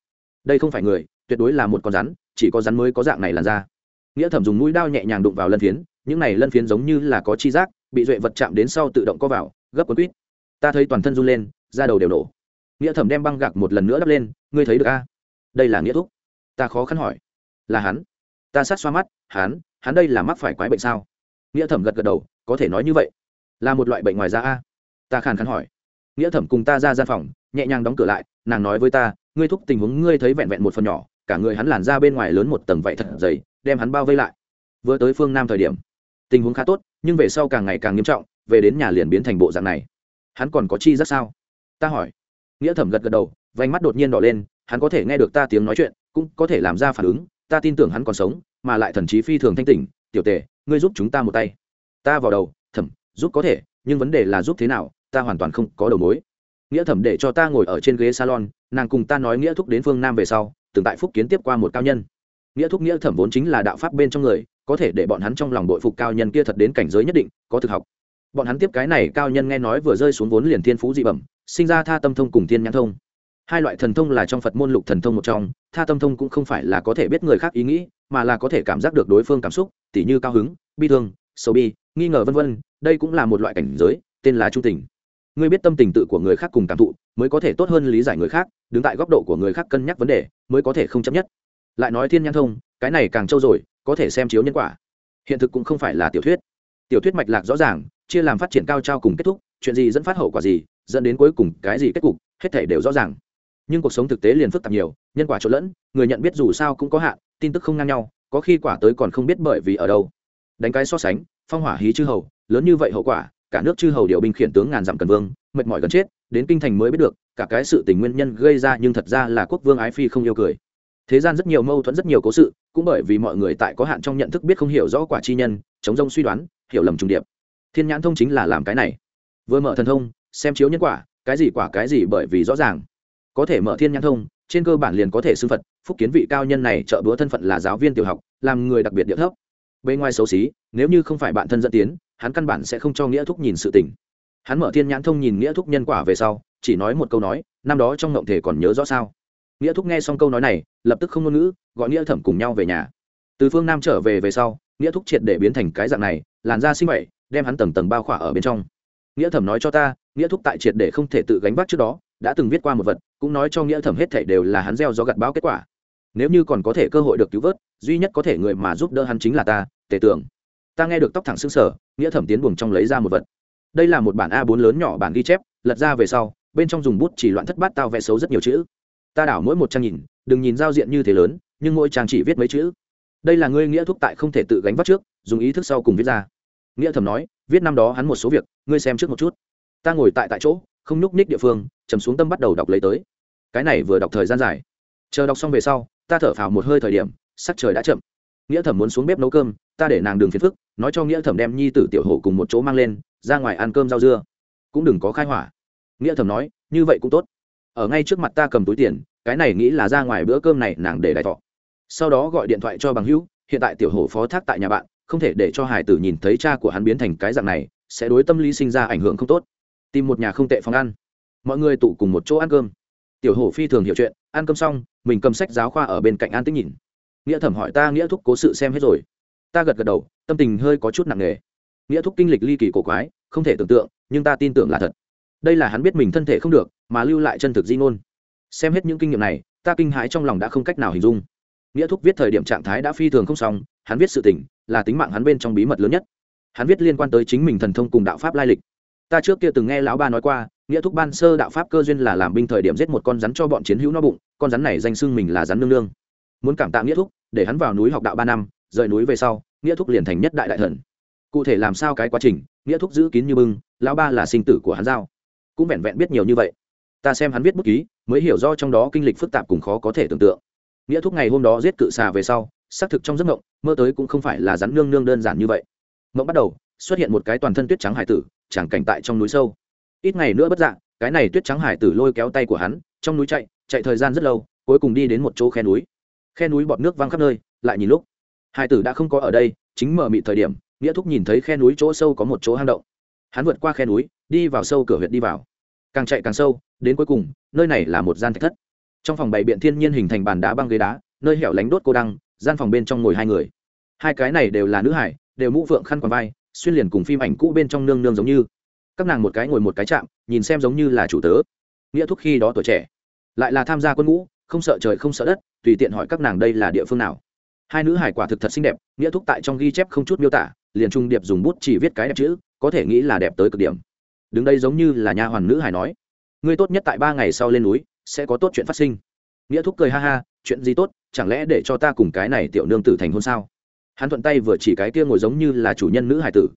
Đây không phải người, tuyệt đối là một con rắn, chỉ có rắn mới có dạng này làn ra nghĩa thẩm dùng mũi đao nhẹ nhàng đụng vào lân phiến, những này lân phiến giống như là có chi giác, bị duệ vật chạm đến sau tự động co vào, gấp quấn quýt. Ta thấy toàn thân run lên da đầu đều nổ. Nghĩa thẩm đem băng gạc một lần nữa đắp lên, ngươi thấy được a? Đây là nghĩa thúc. Ta khó khăn hỏi. Là hắn. Ta sát xoa mắt, hắn hắn đây là mắc phải quái bệnh sao? Nghĩa thẩm gật gật đầu, có thể nói như vậy. Là một loại bệnh ngoài da a. Ta khàn khàn hỏi. Nghĩa thẩm cùng ta ra gian phòng, nhẹ nhàng đóng cửa lại, nàng nói với ta, ngươi thúc tình huống ngươi thấy vẹn vẹn một phần nhỏ, cả người hắn làn ra bên ngoài lớn một tầng vậy. thật dày, đem hắn bao vây lại. Vừa tới phương nam thời điểm, tình huống khá tốt, nhưng về sau càng ngày càng nghiêm trọng, về đến nhà liền biến thành bộ dạng này. Hắn còn có chi rất sao? Ta hỏi. Nghĩa thẩm gật gật đầu, vành mắt đột nhiên đỏ lên, hắn có thể nghe được ta tiếng nói chuyện, cũng có thể làm ra phản ứng, ta tin tưởng hắn còn sống, mà lại thần trí phi thường thanh tỉnh, tiểu tề, ngươi giúp chúng ta một tay. Ta vào đầu, thẩm, giúp có thể, nhưng vấn đề là giúp thế nào, ta hoàn toàn không có đầu mối. Nghĩa thẩm để cho ta ngồi ở trên ghế salon, nàng cùng ta nói nghĩa thúc đến phương nam về sau, từng tại phúc kiến tiếp qua một cao nhân. Nghĩa thúc nghĩa thẩm vốn chính là đạo pháp bên trong người, có thể để bọn hắn trong lòng đội phục cao nhân kia thật đến cảnh giới nhất định, có thực học. Bọn hắn tiếp cái này, cao nhân nghe nói vừa rơi xuống vốn liền thiên phú dị bẩm sinh ra tha tâm thông cùng thiên nhãn thông. Hai loại thần thông là trong phật môn lục thần thông một trong, tha tâm thông cũng không phải là có thể biết người khác ý nghĩ, mà là có thể cảm giác được đối phương cảm xúc, tỉ như cao hứng, bi thương, sầu bi, nghi ngờ vân vân, đây cũng là một loại cảnh giới, tên là trung tình. Ngươi biết tâm tình tự của người khác cùng cảm thụ, mới có thể tốt hơn lý giải người khác, đứng tại góc độ của người khác cân nhắc vấn đề, mới có thể không chấp nhất. Lại nói thiên nhãn thông, cái này càng trâu rồi, có thể xem chiếu nhân quả. Hiện thực cũng không phải là tiểu thuyết. Tiểu thuyết mạch lạc rõ ràng, chia làm phát triển cao trao cùng kết thúc, chuyện gì dẫn phát hậu quả gì dẫn đến cuối cùng cái gì kết cục, hết thể đều rõ ràng. Nhưng cuộc sống thực tế liền phức tạp nhiều, nhân quả trộn lẫn, người nhận biết dù sao cũng có hạn, tin tức không ngang nhau, có khi quả tới còn không biết bởi vì ở đâu. Đánh cái so sánh, phong hỏa hí chư hầu, lớn như vậy hậu quả, cả nước chư hầu điều binh khiển tướng ngàn dặm cần vương, mệt mỏi gần chết, đến kinh thành mới biết được, cả cái sự tình nguyên nhân gây ra nhưng thật ra là quốc vương ái phi không yêu cười. Thế gian rất nhiều mâu thuẫn rất nhiều cố sự, cũng bởi vì mọi người tại có hạn trong nhận thức biết không hiểu rõ quả chi nhân, chống rông suy đoán, hiểu lầm trùng điệp. Thiên nhãn thông chính là làm cái này. Vừa mở thần thông xem chiếu nhân quả, cái gì quả cái gì bởi vì rõ ràng. Có thể mở thiên nhãn thông, trên cơ bản liền có thể xưng phật, phúc kiến vị cao nhân này trợ búa thân phận là giáo viên tiểu học, làm người đặc biệt địa thấp. Bên ngoài xấu xí, nếu như không phải bạn thân dẫn tiến, hắn căn bản sẽ không cho nghĩa thúc nhìn sự tình. Hắn mở thiên nhãn thông nhìn nghĩa thúc nhân quả về sau, chỉ nói một câu nói, năm đó trong ngộng thể còn nhớ rõ sao? Nghĩa thúc nghe xong câu nói này, lập tức không ngôn ngữ, gọi nghĩa thẩm cùng nhau về nhà. Từ phương nam trở về về sau, nghĩa thúc triệt để biến thành cái dạng này, làn da sinh vậy đem hắn tầng tầng bao khỏa ở bên trong. Nghĩa thẩm nói cho ta nghĩa thúc tại triệt để không thể tự gánh vác trước đó, đã từng viết qua một vật, cũng nói cho nghĩa thẩm hết thể đều là hắn gieo do gặt báo kết quả. Nếu như còn có thể cơ hội được cứu vớt, duy nhất có thể người mà giúp đỡ hắn chính là ta, tề tưởng ta nghe được tóc thẳng xương sở nghĩa thẩm tiến buồng trong lấy ra một vật. Đây là một bản a 4 lớn nhỏ bản ghi chép, lật ra về sau, bên trong dùng bút chỉ loạn thất bát tao vẽ xấu rất nhiều chữ. Ta đảo mỗi một trang nhìn, đừng nhìn giao diện như thế lớn, nhưng mỗi trang chỉ viết mấy chữ. Đây là ngươi nghĩa thúc tại không thể tự gánh vác trước, dùng ý thức sau cùng viết ra. Nghĩa thẩm nói, viết năm đó hắn một số việc, ngươi xem trước một chút ta ngồi tại tại chỗ, không nhúc ních địa phương, trầm xuống tâm bắt đầu đọc lấy tới. Cái này vừa đọc thời gian dài. Chờ đọc xong về sau, ta thở phào một hơi thời điểm, sắc trời đã chậm. Nghĩa thẩm muốn xuống bếp nấu cơm, ta để nàng đường phiền phức, nói cho nghĩa thẩm đem nhi tử tiểu hổ cùng một chỗ mang lên, ra ngoài ăn cơm rau dưa. Cũng đừng có khai hỏa. Nghĩa thẩm nói, như vậy cũng tốt. Ở ngay trước mặt ta cầm túi tiền, cái này nghĩ là ra ngoài bữa cơm này nàng để đại thọ. Sau đó gọi điện thoại cho bằng hữu, hiện tại tiểu hổ phó thác tại nhà bạn, không thể để cho hải tử nhìn thấy cha của hắn biến thành cái dạng này, sẽ đối tâm lý sinh ra ảnh hưởng không tốt tìm một nhà không tệ phòng ăn. Mọi người tụ cùng một chỗ ăn cơm. Tiểu hổ phi thường hiểu chuyện, ăn cơm xong, mình cầm sách giáo khoa ở bên cạnh an tích nhìn. Nghĩa thẩm hỏi ta nghĩa thúc cố sự xem hết rồi. Ta gật gật đầu, tâm tình hơi có chút nặng nề. Nghĩa thúc kinh lịch ly kỳ cổ quái, không thể tưởng tượng, nhưng ta tin tưởng là thật. Đây là hắn biết mình thân thể không được, mà lưu lại chân thực di ngôn. Xem hết những kinh nghiệm này, ta kinh hãi trong lòng đã không cách nào hình dung. Nghĩa thúc viết thời điểm trạng thái đã phi thường không xong, hắn viết sự tình, là tính mạng hắn bên trong bí mật lớn nhất. Hắn viết liên quan tới chính mình thần thông cùng đạo pháp lai lịch ta trước kia từng nghe lão ba nói qua, nghĩa thúc ban sơ đạo pháp cơ duyên là làm binh thời điểm giết một con rắn cho bọn chiến hữu no bụng, con rắn này danh xưng mình là rắn nương nương. Muốn cảm tạ nghĩa thúc, để hắn vào núi học đạo ba năm, rời núi về sau, nghĩa thúc liền thành nhất đại đại thần. Cụ thể làm sao cái quá trình, nghĩa thúc giữ kín như bưng, lão ba là sinh tử của hắn giao. Cũng vẹn vẹn biết nhiều như vậy. Ta xem hắn viết bút ký, mới hiểu do trong đó kinh lịch phức tạp cùng khó có thể tưởng tượng. Nghĩa thúc ngày hôm đó giết cự xà về sau, xác thực trong giấc mộng, mơ tới cũng không phải là rắn nương nương đơn giản như vậy. Mộng bắt đầu xuất hiện một cái toàn thân tuyết trắng hải tử chẳng cảnh tại trong núi sâu. Ít ngày nữa bất dạng cái này tuyết trắng hải tử lôi kéo tay của hắn, trong núi chạy chạy thời gian rất lâu, cuối cùng đi đến một chỗ khe núi. Khe núi bọt nước văng khắp nơi, lại nhìn lúc, hải tử đã không có ở đây, chính mở mị thời điểm, nghĩa thúc nhìn thấy khe núi chỗ sâu có một chỗ hang động. Hắn vượt qua khe núi, đi vào sâu cửa huyện đi vào. Càng chạy càng sâu, đến cuối cùng, nơi này là một gian thạch thất. Trong phòng bày biện thiên nhiên hình thành bàn đá băng ghế đá, nơi hẻo lánh đốt cô đăng, gian phòng bên trong ngồi hai người. Hai cái này đều là nữ hải, đều mũ phượng khăn quàng vai xuyên liền cùng phim ảnh cũ bên trong nương nương giống như. Các nàng một cái ngồi một cái chạm, nhìn xem giống như là chủ tớ. Nghĩa thúc khi đó tuổi trẻ, lại là tham gia quân ngũ, không sợ trời không sợ đất, tùy tiện hỏi các nàng đây là địa phương nào. Hai nữ hải quả thực thật xinh đẹp, nghĩa thúc tại trong ghi chép không chút miêu tả, liền trung điệp dùng bút chỉ viết cái đẹp chữ, có thể nghĩ là đẹp tới cực điểm. Đứng đây giống như là nha hoàn nữ hải nói, ngươi tốt nhất tại ba ngày sau lên núi, sẽ có tốt chuyện phát sinh. Nghĩa thúc cười ha ha, chuyện gì tốt, chẳng lẽ để cho ta cùng cái này tiểu nương tử thành hôn sao? Hắn thuận tay vừa chỉ cái kia ngồi giống như là chủ nhân nữ hải tử.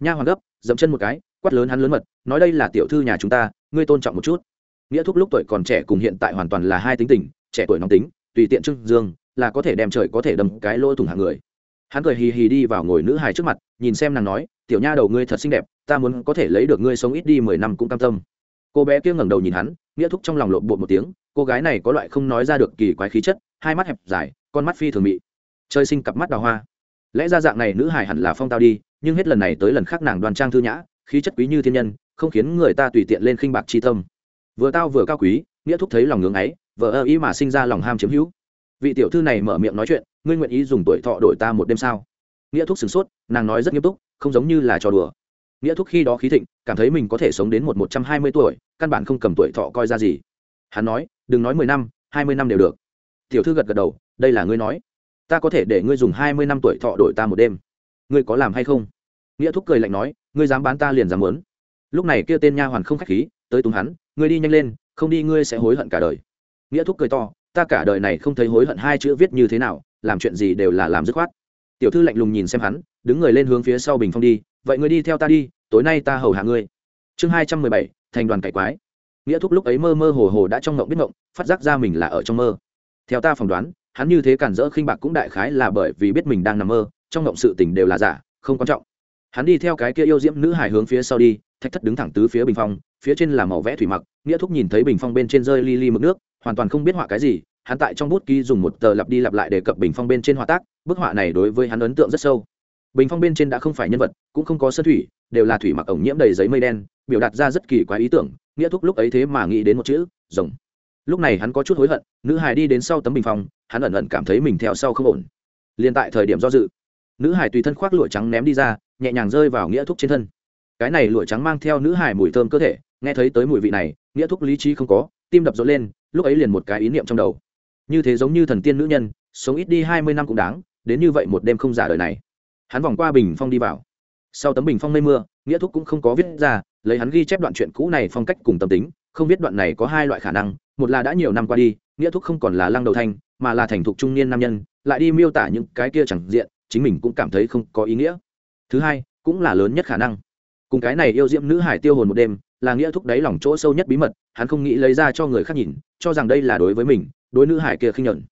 Nha hoàn gấp, dậm chân một cái, quát lớn hắn lớn mật, nói đây là tiểu thư nhà chúng ta, ngươi tôn trọng một chút. Nghĩa thúc lúc tuổi còn trẻ cùng hiện tại hoàn toàn là hai tính tình, trẻ tuổi nóng tính, tùy tiện trưng dương, là có thể đem trời có thể đâm cái lỗ thủng hàng người. Hắn cười hì hì đi vào ngồi nữ hài trước mặt, nhìn xem nàng nói, tiểu nha đầu ngươi thật xinh đẹp, ta muốn có thể lấy được ngươi sống ít đi mười năm cũng cam tâm. Cô bé kia ngẩng đầu nhìn hắn, nghĩa thúc trong lòng lộn bột một tiếng, cô gái này có loại không nói ra được kỳ quái khí chất, hai mắt hẹp dài, con mắt phi thường mị. Chơi sinh cặp mắt đào hoa lẽ ra dạng này nữ hài hẳn là phong tao đi, nhưng hết lần này tới lần khác nàng đoan trang thư nhã, khí chất quý như thiên nhân, không khiến người ta tùy tiện lên khinh bạc chi tâm. Vừa tao vừa cao quý, nghĩa thúc thấy lòng ngưỡng ấy, vợ ơ ý mà sinh ra lòng ham chiếm hữu. Vị tiểu thư này mở miệng nói chuyện, ngươi nguyện ý dùng tuổi thọ đổi ta một đêm sao? Nghĩa thúc sửng sốt, nàng nói rất nghiêm túc, không giống như là trò đùa. Nghĩa thúc khi đó khí thịnh, cảm thấy mình có thể sống đến một một trăm hai mươi tuổi, căn bản không cầm tuổi thọ coi ra gì. Hắn nói, đừng nói mười năm, hai mươi năm đều được. Tiểu thư gật gật đầu, đây là ngươi nói ta có thể để ngươi dùng hai mươi năm tuổi thọ đổi ta một đêm. Ngươi có làm hay không? Nghĩa thúc cười lạnh nói, ngươi dám bán ta liền dám muốn. Lúc này kia tên nha hoàn không khách khí, tới túng hắn, ngươi đi nhanh lên, không đi ngươi sẽ hối hận cả đời. Nghĩa thúc cười to, ta cả đời này không thấy hối hận hai chữ viết như thế nào, làm chuyện gì đều là làm dứt khoát. Tiểu thư lạnh lùng nhìn xem hắn, đứng người lên hướng phía sau bình phong đi, vậy ngươi đi theo ta đi, tối nay ta hầu hạ ngươi. Chương hai trăm mười bảy, thành đoàn cải quái. Nghĩa thúc lúc ấy mơ mơ hồ hồ đã trong ngộng biết ngộng, phát giác ra mình là ở trong mơ. Theo ta phỏng đoán hắn như thế cản rỡ khinh bạc cũng đại khái là bởi vì biết mình đang nằm mơ, trong ngộng sự tình đều là giả, không quan trọng. Hắn đi theo cái kia yêu diễm nữ hải hướng phía sau đi, thách thất đứng thẳng tứ phía bình phong, phía trên là màu vẽ thủy mặc, nghĩa thúc nhìn thấy bình phong bên trên rơi li li mực nước, hoàn toàn không biết họa cái gì, hắn tại trong bút ký dùng một tờ lặp đi lặp lại để cập bình phong bên trên họa tác, bức họa này đối với hắn ấn tượng rất sâu. Bình phong bên trên đã không phải nhân vật, cũng không có sơn thủy, đều là thủy mặc ổng nhiễm đầy giấy mây đen, biểu đạt ra rất kỳ quái ý tưởng, nghĩa thúc lúc ấy thế mà nghĩ đến một chữ, rồng. Lúc này hắn có chút hối hận, nữ hài đi đến sau tấm bình phong hắn ẩn ẩn cảm thấy mình theo sau không ổn. Liền tại thời điểm do dự, nữ hài tùy thân khoác lụa trắng ném đi ra, nhẹ nhàng rơi vào nghĩa thúc trên thân. Cái này lụa trắng mang theo nữ hài mùi thơm cơ thể, nghe thấy tới mùi vị này, nghĩa thúc lý trí không có, tim đập rộn lên, lúc ấy liền một cái ý niệm trong đầu. Như thế giống như thần tiên nữ nhân, sống ít đi hai mươi năm cũng đáng, đến như vậy một đêm không giả đời này. Hắn vòng qua bình phong đi vào. Sau tấm bình phong mây mưa, nghĩa thúc cũng không có viết ra, lấy hắn ghi chép đoạn chuyện cũ này phong cách cùng tâm tính, không biết đoạn này có hai loại khả năng, một là đã nhiều năm qua đi, nghĩa thúc không còn là lăng đầu thanh mà là thành thục trung niên nam nhân, lại đi miêu tả những cái kia chẳng diện, chính mình cũng cảm thấy không có ý nghĩa. Thứ hai, cũng là lớn nhất khả năng. Cùng cái này yêu diễm nữ hải tiêu hồn một đêm, là nghĩa thúc đáy lòng chỗ sâu nhất bí mật, hắn không nghĩ lấy ra cho người khác nhìn, cho rằng đây là đối với mình, đối nữ hải kia khinh nhuận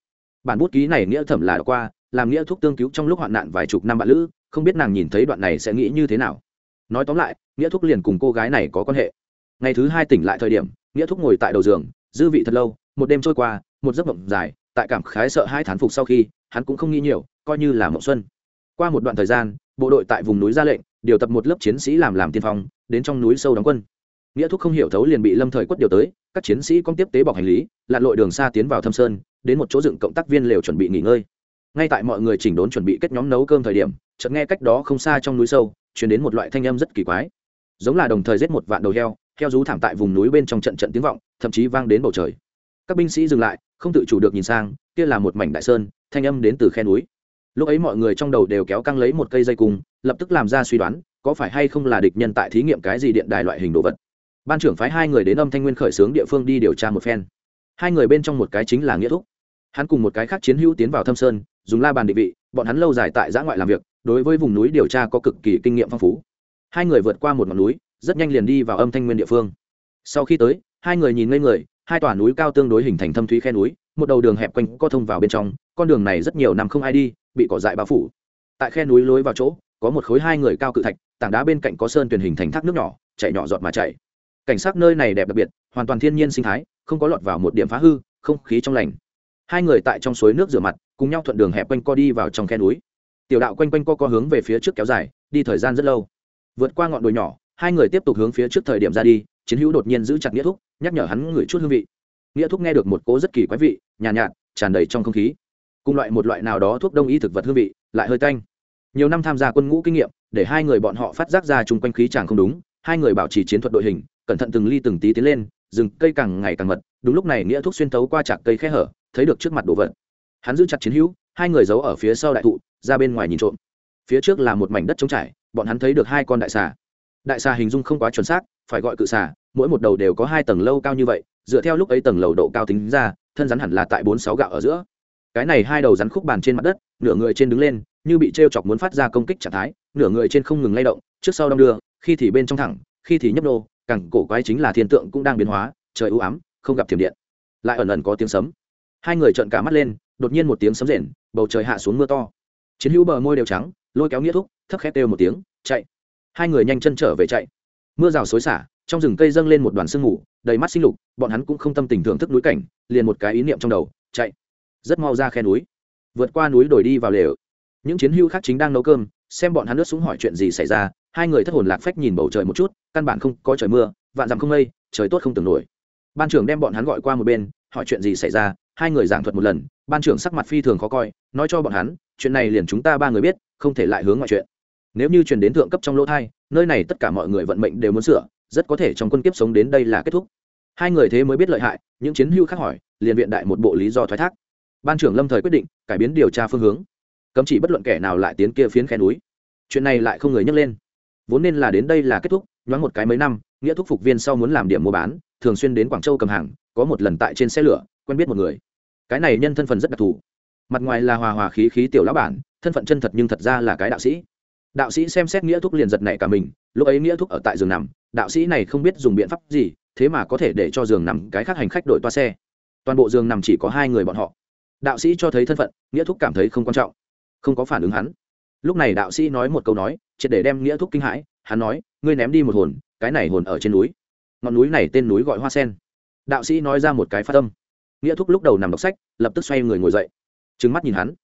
bản bút ký này nghĩa thẩm là qua, làm nghĩa thúc tương cứu trong lúc hoạn nạn vài chục năm bạn lữ, không biết nàng nhìn thấy đoạn này sẽ nghĩ như thế nào. Nói tóm lại, nghĩa thúc liền cùng cô gái này có quan hệ. Ngày thứ hai tỉnh lại thời điểm, nghĩa thúc ngồi tại đầu giường, dư vị thật lâu, một đêm trôi qua, một giấc mộng dài tại cảm khái sợ hai thán phục sau khi, hắn cũng không nghĩ nhiều, coi như là mộng xuân. Qua một đoạn thời gian, bộ đội tại vùng núi ra lệnh, điều tập một lớp chiến sĩ làm làm tiên phong, đến trong núi sâu đóng quân. Nghĩa thúc không hiểu thấu liền bị lâm thời quất điều tới, các chiến sĩ con tiếp tế bọc hành lý, lặn lội đường xa tiến vào thâm sơn, đến một chỗ dựng cộng tác viên lều chuẩn bị nghỉ ngơi. Ngay tại mọi người chỉnh đốn chuẩn bị kết nhóm nấu cơm thời điểm, chợt nghe cách đó không xa trong núi sâu chuyển đến một loại thanh âm rất kỳ quái. Giống là đồng thời giết một vạn đầu heo heo rú thảm tại vùng núi bên trong trận trận tiếng vọng, thậm chí vang đến bầu trời. Các binh sĩ dừng lại không tự chủ được nhìn sang, kia là một mảnh đại sơn, thanh âm đến từ khe núi. Lúc ấy mọi người trong đầu đều kéo căng lấy một cây dây cung, lập tức làm ra suy đoán, có phải hay không là địch nhân tại thí nghiệm cái gì điện đài loại hình đồ vật. Ban trưởng phái hai người đến âm thanh nguyên khởi xướng địa phương đi điều tra một phen. Hai người bên trong một cái chính là nghĩa thúc. Hắn cùng một cái khác chiến hữu tiến vào thâm sơn, dùng la bàn định vị, bọn hắn lâu dài tại giã ngoại làm việc, đối với vùng núi điều tra có cực kỳ kinh nghiệm phong phú. Hai người vượt qua một ngọn núi, rất nhanh liền đi vào âm thanh nguyên địa phương. Sau khi tới, hai người nhìn ngây người hai tòa núi cao tương đối hình thành thâm thúy khe núi, một đầu đường hẹp quanh co thông vào bên trong, con đường này rất nhiều năm không ai đi, bị cỏ dại bao phủ. Tại khe núi lối vào chỗ, có một khối hai người cao cự thạch, tảng đá bên cạnh có sơn tuyển hình thành thác nước nhỏ chạy nhỏ giọt mà chạy cảnh sát nơi này đẹp đặc biệt, hoàn toàn thiên nhiên sinh thái, không có lọt vào một điểm phá hư, không khí trong lành. Hai người tại trong suối nước rửa mặt, cùng nhau thuận đường hẹp quanh co đi vào trong khe núi. Tiểu đạo quanh quanh co co hướng về phía trước kéo dài, đi thời gian rất lâu. Vượt qua ngọn đồi nhỏ, hai người tiếp tục hướng phía trước thời điểm ra đi chiến hữu đột nhiên giữ chặt nghĩa thúc nhắc nhở hắn ngửi chút hương vị. Nghĩa thúc nghe được một cố rất kỳ quái vị nhàn nhạt, nhạt tràn đầy trong không khí. Cùng loại một loại nào đó thuốc đông y thực vật hương vị lại hơi tanh. Nhiều năm tham gia quân ngũ kinh nghiệm để hai người bọn họ phát giác ra chung quanh khí chàng không đúng hai người bảo trì chiến thuật đội hình cẩn thận từng ly từng tí tiến lên rừng cây càng ngày càng mật đúng lúc này nghĩa thuốc xuyên tấu qua chạc cây khe hở thấy được trước mặt đồ vật. Hắn giữ chặt chiến hữu hai người giấu ở phía sau đại thụ ra bên ngoài nhìn trộm. Phía trước là một mảnh đất trống trải bọn hắn thấy được hai con đại xà. Đại xà hình dung không quá chuẩn xác phải gọi cự xà, mỗi một đầu đều có hai tầng lâu cao như vậy, dựa theo lúc ấy tầng lầu độ cao tính ra, thân rắn hẳn là tại bốn sáu gạo ở giữa. Cái này hai đầu rắn khúc bàn trên mặt đất, nửa người trên đứng lên, như bị t r e o chọc muốn phát ra công kích trạng thái, nửa người trên không ngừng lay động, trước sau đong đưa, khi thì bên trong thẳng, khi thì nhấp nô, cẳng cổ quái chính là thiên tượng cũng đang biến hóa, trời ưu ám, không gặp thiểm điện. Lại ẩn ẩn có tiếng sấm. Hai người trợn cả mắt lên, đột nhiên một tiếng sấm rền, bầu trời hạ xuống mưa to. Chiến hữu bờ môi đều trắng, lôi kéo nghĩa thúc, thấp khét đều một tiếng, chạy. Hai người nhanh chân trở về chạy mưa rào xối xả, trong rừng cây dâng lên một đoàn sương mù, đầy mắt sinh lục, bọn hắn cũng không tâm tình thưởng thức núi cảnh, liền một cái ý niệm trong đầu, chạy, rất mau ra khe núi, vượt qua núi đổi đi vào lều. Những chiến hưu khác chính đang nấu cơm, xem bọn hắn nước xuống hỏi chuyện gì xảy ra, hai người thất hồn lạc phách nhìn bầu trời một chút, căn bản không có trời mưa, vạn dặm không mây, trời tốt không tưởng nổi. Ban trưởng đem bọn hắn gọi qua một bên, hỏi chuyện gì xảy ra, hai người giảng thuật một lần, ban trưởng sắc mặt phi thường khó coi, nói cho bọn hắn, chuyện này liền chúng ta ba người biết, không thể lại hướng ngoại chuyện nếu như truyền đến thượng cấp trong lỗ thai, nơi này tất cả mọi người vận mệnh đều muốn sửa, rất có thể trong quân kiếp sống đến đây là kết thúc. Hai người thế mới biết lợi hại, những chiến hưu khác hỏi, liền viện đại một bộ lý do thoái thác. Ban trưởng lâm thời quyết định, cải biến điều tra phương hướng. Cấm chỉ bất luận kẻ nào lại tiến kia phiến khe núi. Chuyện này lại không người nhắc lên. Vốn nên là đến đây là kết thúc, nhoáng một cái mấy năm, nghĩa thúc phục viên sau muốn làm điểm mua bán, thường xuyên đến quảng châu cầm hàng, có một lần tại trên xe lửa, quen biết một người. Cái này nhân thân phần rất đặc thù. Mặt ngoài là hòa hòa khí khí tiểu lão bản, thân phận chân thật nhưng thật ra là cái đạo sĩ đạo sĩ xem xét nghĩa thúc liền giật nảy cả mình, lúc ấy nghĩa thúc ở tại giường nằm, đạo sĩ này không biết dùng biện pháp gì, thế mà có thể để cho giường nằm cái khác hành khách đội toa xe. Toàn bộ giường nằm chỉ có hai người bọn họ. Đạo sĩ cho thấy thân phận, nghĩa thúc cảm thấy không quan trọng, không có phản ứng hắn. Lúc này đạo sĩ nói một câu nói, triệt để đem nghĩa thúc kinh hãi, hắn nói, ngươi ném đi một hồn, cái này hồn ở trên núi. Ngọn núi này tên núi gọi hoa sen. Đạo sĩ nói ra một cái phát tâm nghĩa thúc lúc đầu nằm đọc sách, lập tức xoay người ngồi dậy. Trứng mắt nhìn hắn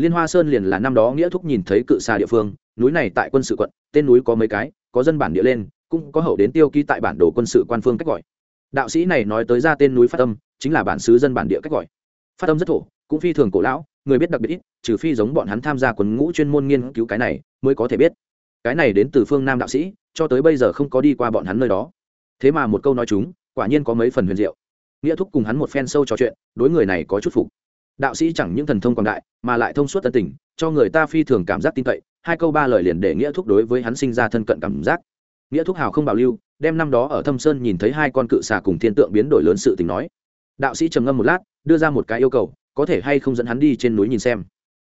liên hoa sơn liền là năm đó nghĩa thúc nhìn thấy cự xa địa phương núi này tại quân sự quận tên núi có mấy cái có dân bản địa lên cũng có hậu đến tiêu ký tại bản đồ quân sự quan phương cách gọi. Đạo sĩ này nói tới ra tên núi phát âm, chính là bản xứ dân bản địa cách gọi. Phát âm rất thổ cũng phi thường cổ lão người biết đặc biệt ít trừ phi giống bọn hắn tham gia quần ngũ chuyên môn nghiên cứu cái này mới có thể biết. Cái này đến từ phương nam đạo sĩ cho tới bây giờ không có đi qua bọn hắn nơi đó. Thế mà một câu nói chúng quả nhiên có mấy phần huyền diệu. Nghĩa thúc cùng hắn một phen sâu trò chuyện đối người này có chút phục đạo sĩ chẳng những thần thông quảng đại, mà lại thông suốt tân tình, cho người ta phi thường cảm giác tin cậy. Hai câu ba lời liền để nghĩa thúc đối với hắn sinh ra thân cận cảm giác. Nghĩa thúc hào không bảo lưu, đem năm đó ở thâm sơn nhìn thấy hai con cự xà cùng thiên tượng biến đổi lớn sự tình nói. Đạo sĩ trầm ngâm một lát, đưa ra một cái yêu cầu, có thể hay không dẫn hắn đi trên núi nhìn xem.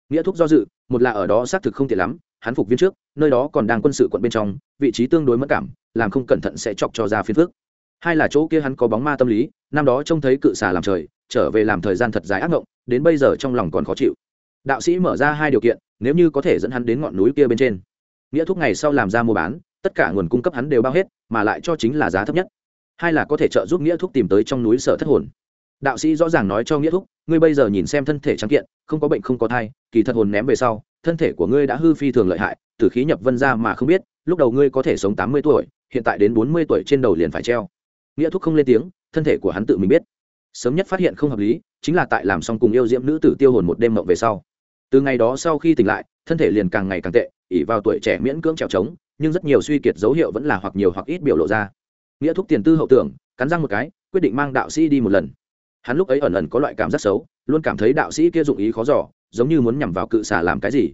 Nghĩa thúc do dự, một là ở đó xác thực không tiện lắm, hắn phục viên trước, nơi đó còn đang quân sự quận bên trong, vị trí tương đối mất cảm, làm không cẩn thận sẽ chọc cho ra phiên phước hai là chỗ kia hắn có bóng ma tâm lý, năm đó trông thấy cự xà làm trời trở về làm thời gian thật dài ác ngộng, đến bây giờ trong lòng còn khó chịu. Đạo sĩ mở ra hai điều kiện, nếu như có thể dẫn hắn đến ngọn núi kia bên trên. Nghĩa thúc ngày sau làm ra mua bán, tất cả nguồn cung cấp hắn đều bao hết, mà lại cho chính là giá thấp nhất. Hai là có thể trợ giúp nghĩa thúc tìm tới trong núi sở thất hồn. Đạo sĩ rõ ràng nói cho nghĩa thúc, ngươi bây giờ nhìn xem thân thể trắng kiện, không có bệnh không có thai, kỳ thật hồn ném về sau, thân thể của ngươi đã hư phi thường lợi hại, từ khí nhập vân ra mà không biết, lúc đầu ngươi có thể sống tám mươi tuổi, hiện tại đến bốn mươi tuổi trên đầu liền phải treo. Nghĩa thúc không lên tiếng, thân thể của hắn tự mình biết sớm nhất phát hiện không hợp lý, chính là tại làm xong cùng yêu diễm nữ tử tiêu hồn một đêm mộng về sau. Từ ngày đó sau khi tỉnh lại, thân thể liền càng ngày càng tệ ỉ vào tuổi trẻ miễn cưỡng trèo trống, nhưng rất nhiều suy kiệt dấu hiệu vẫn là hoặc nhiều hoặc ít biểu lộ ra. Nghĩa thúc tiền tư hậu tưởng, cắn răng một cái, quyết định mang đạo sĩ đi một lần. Hắn lúc ấy ẩn ẩn có loại cảm giác xấu, luôn cảm thấy đạo sĩ kia dụng ý khó giỏ giống như muốn nhằm vào cự xà làm cái gì.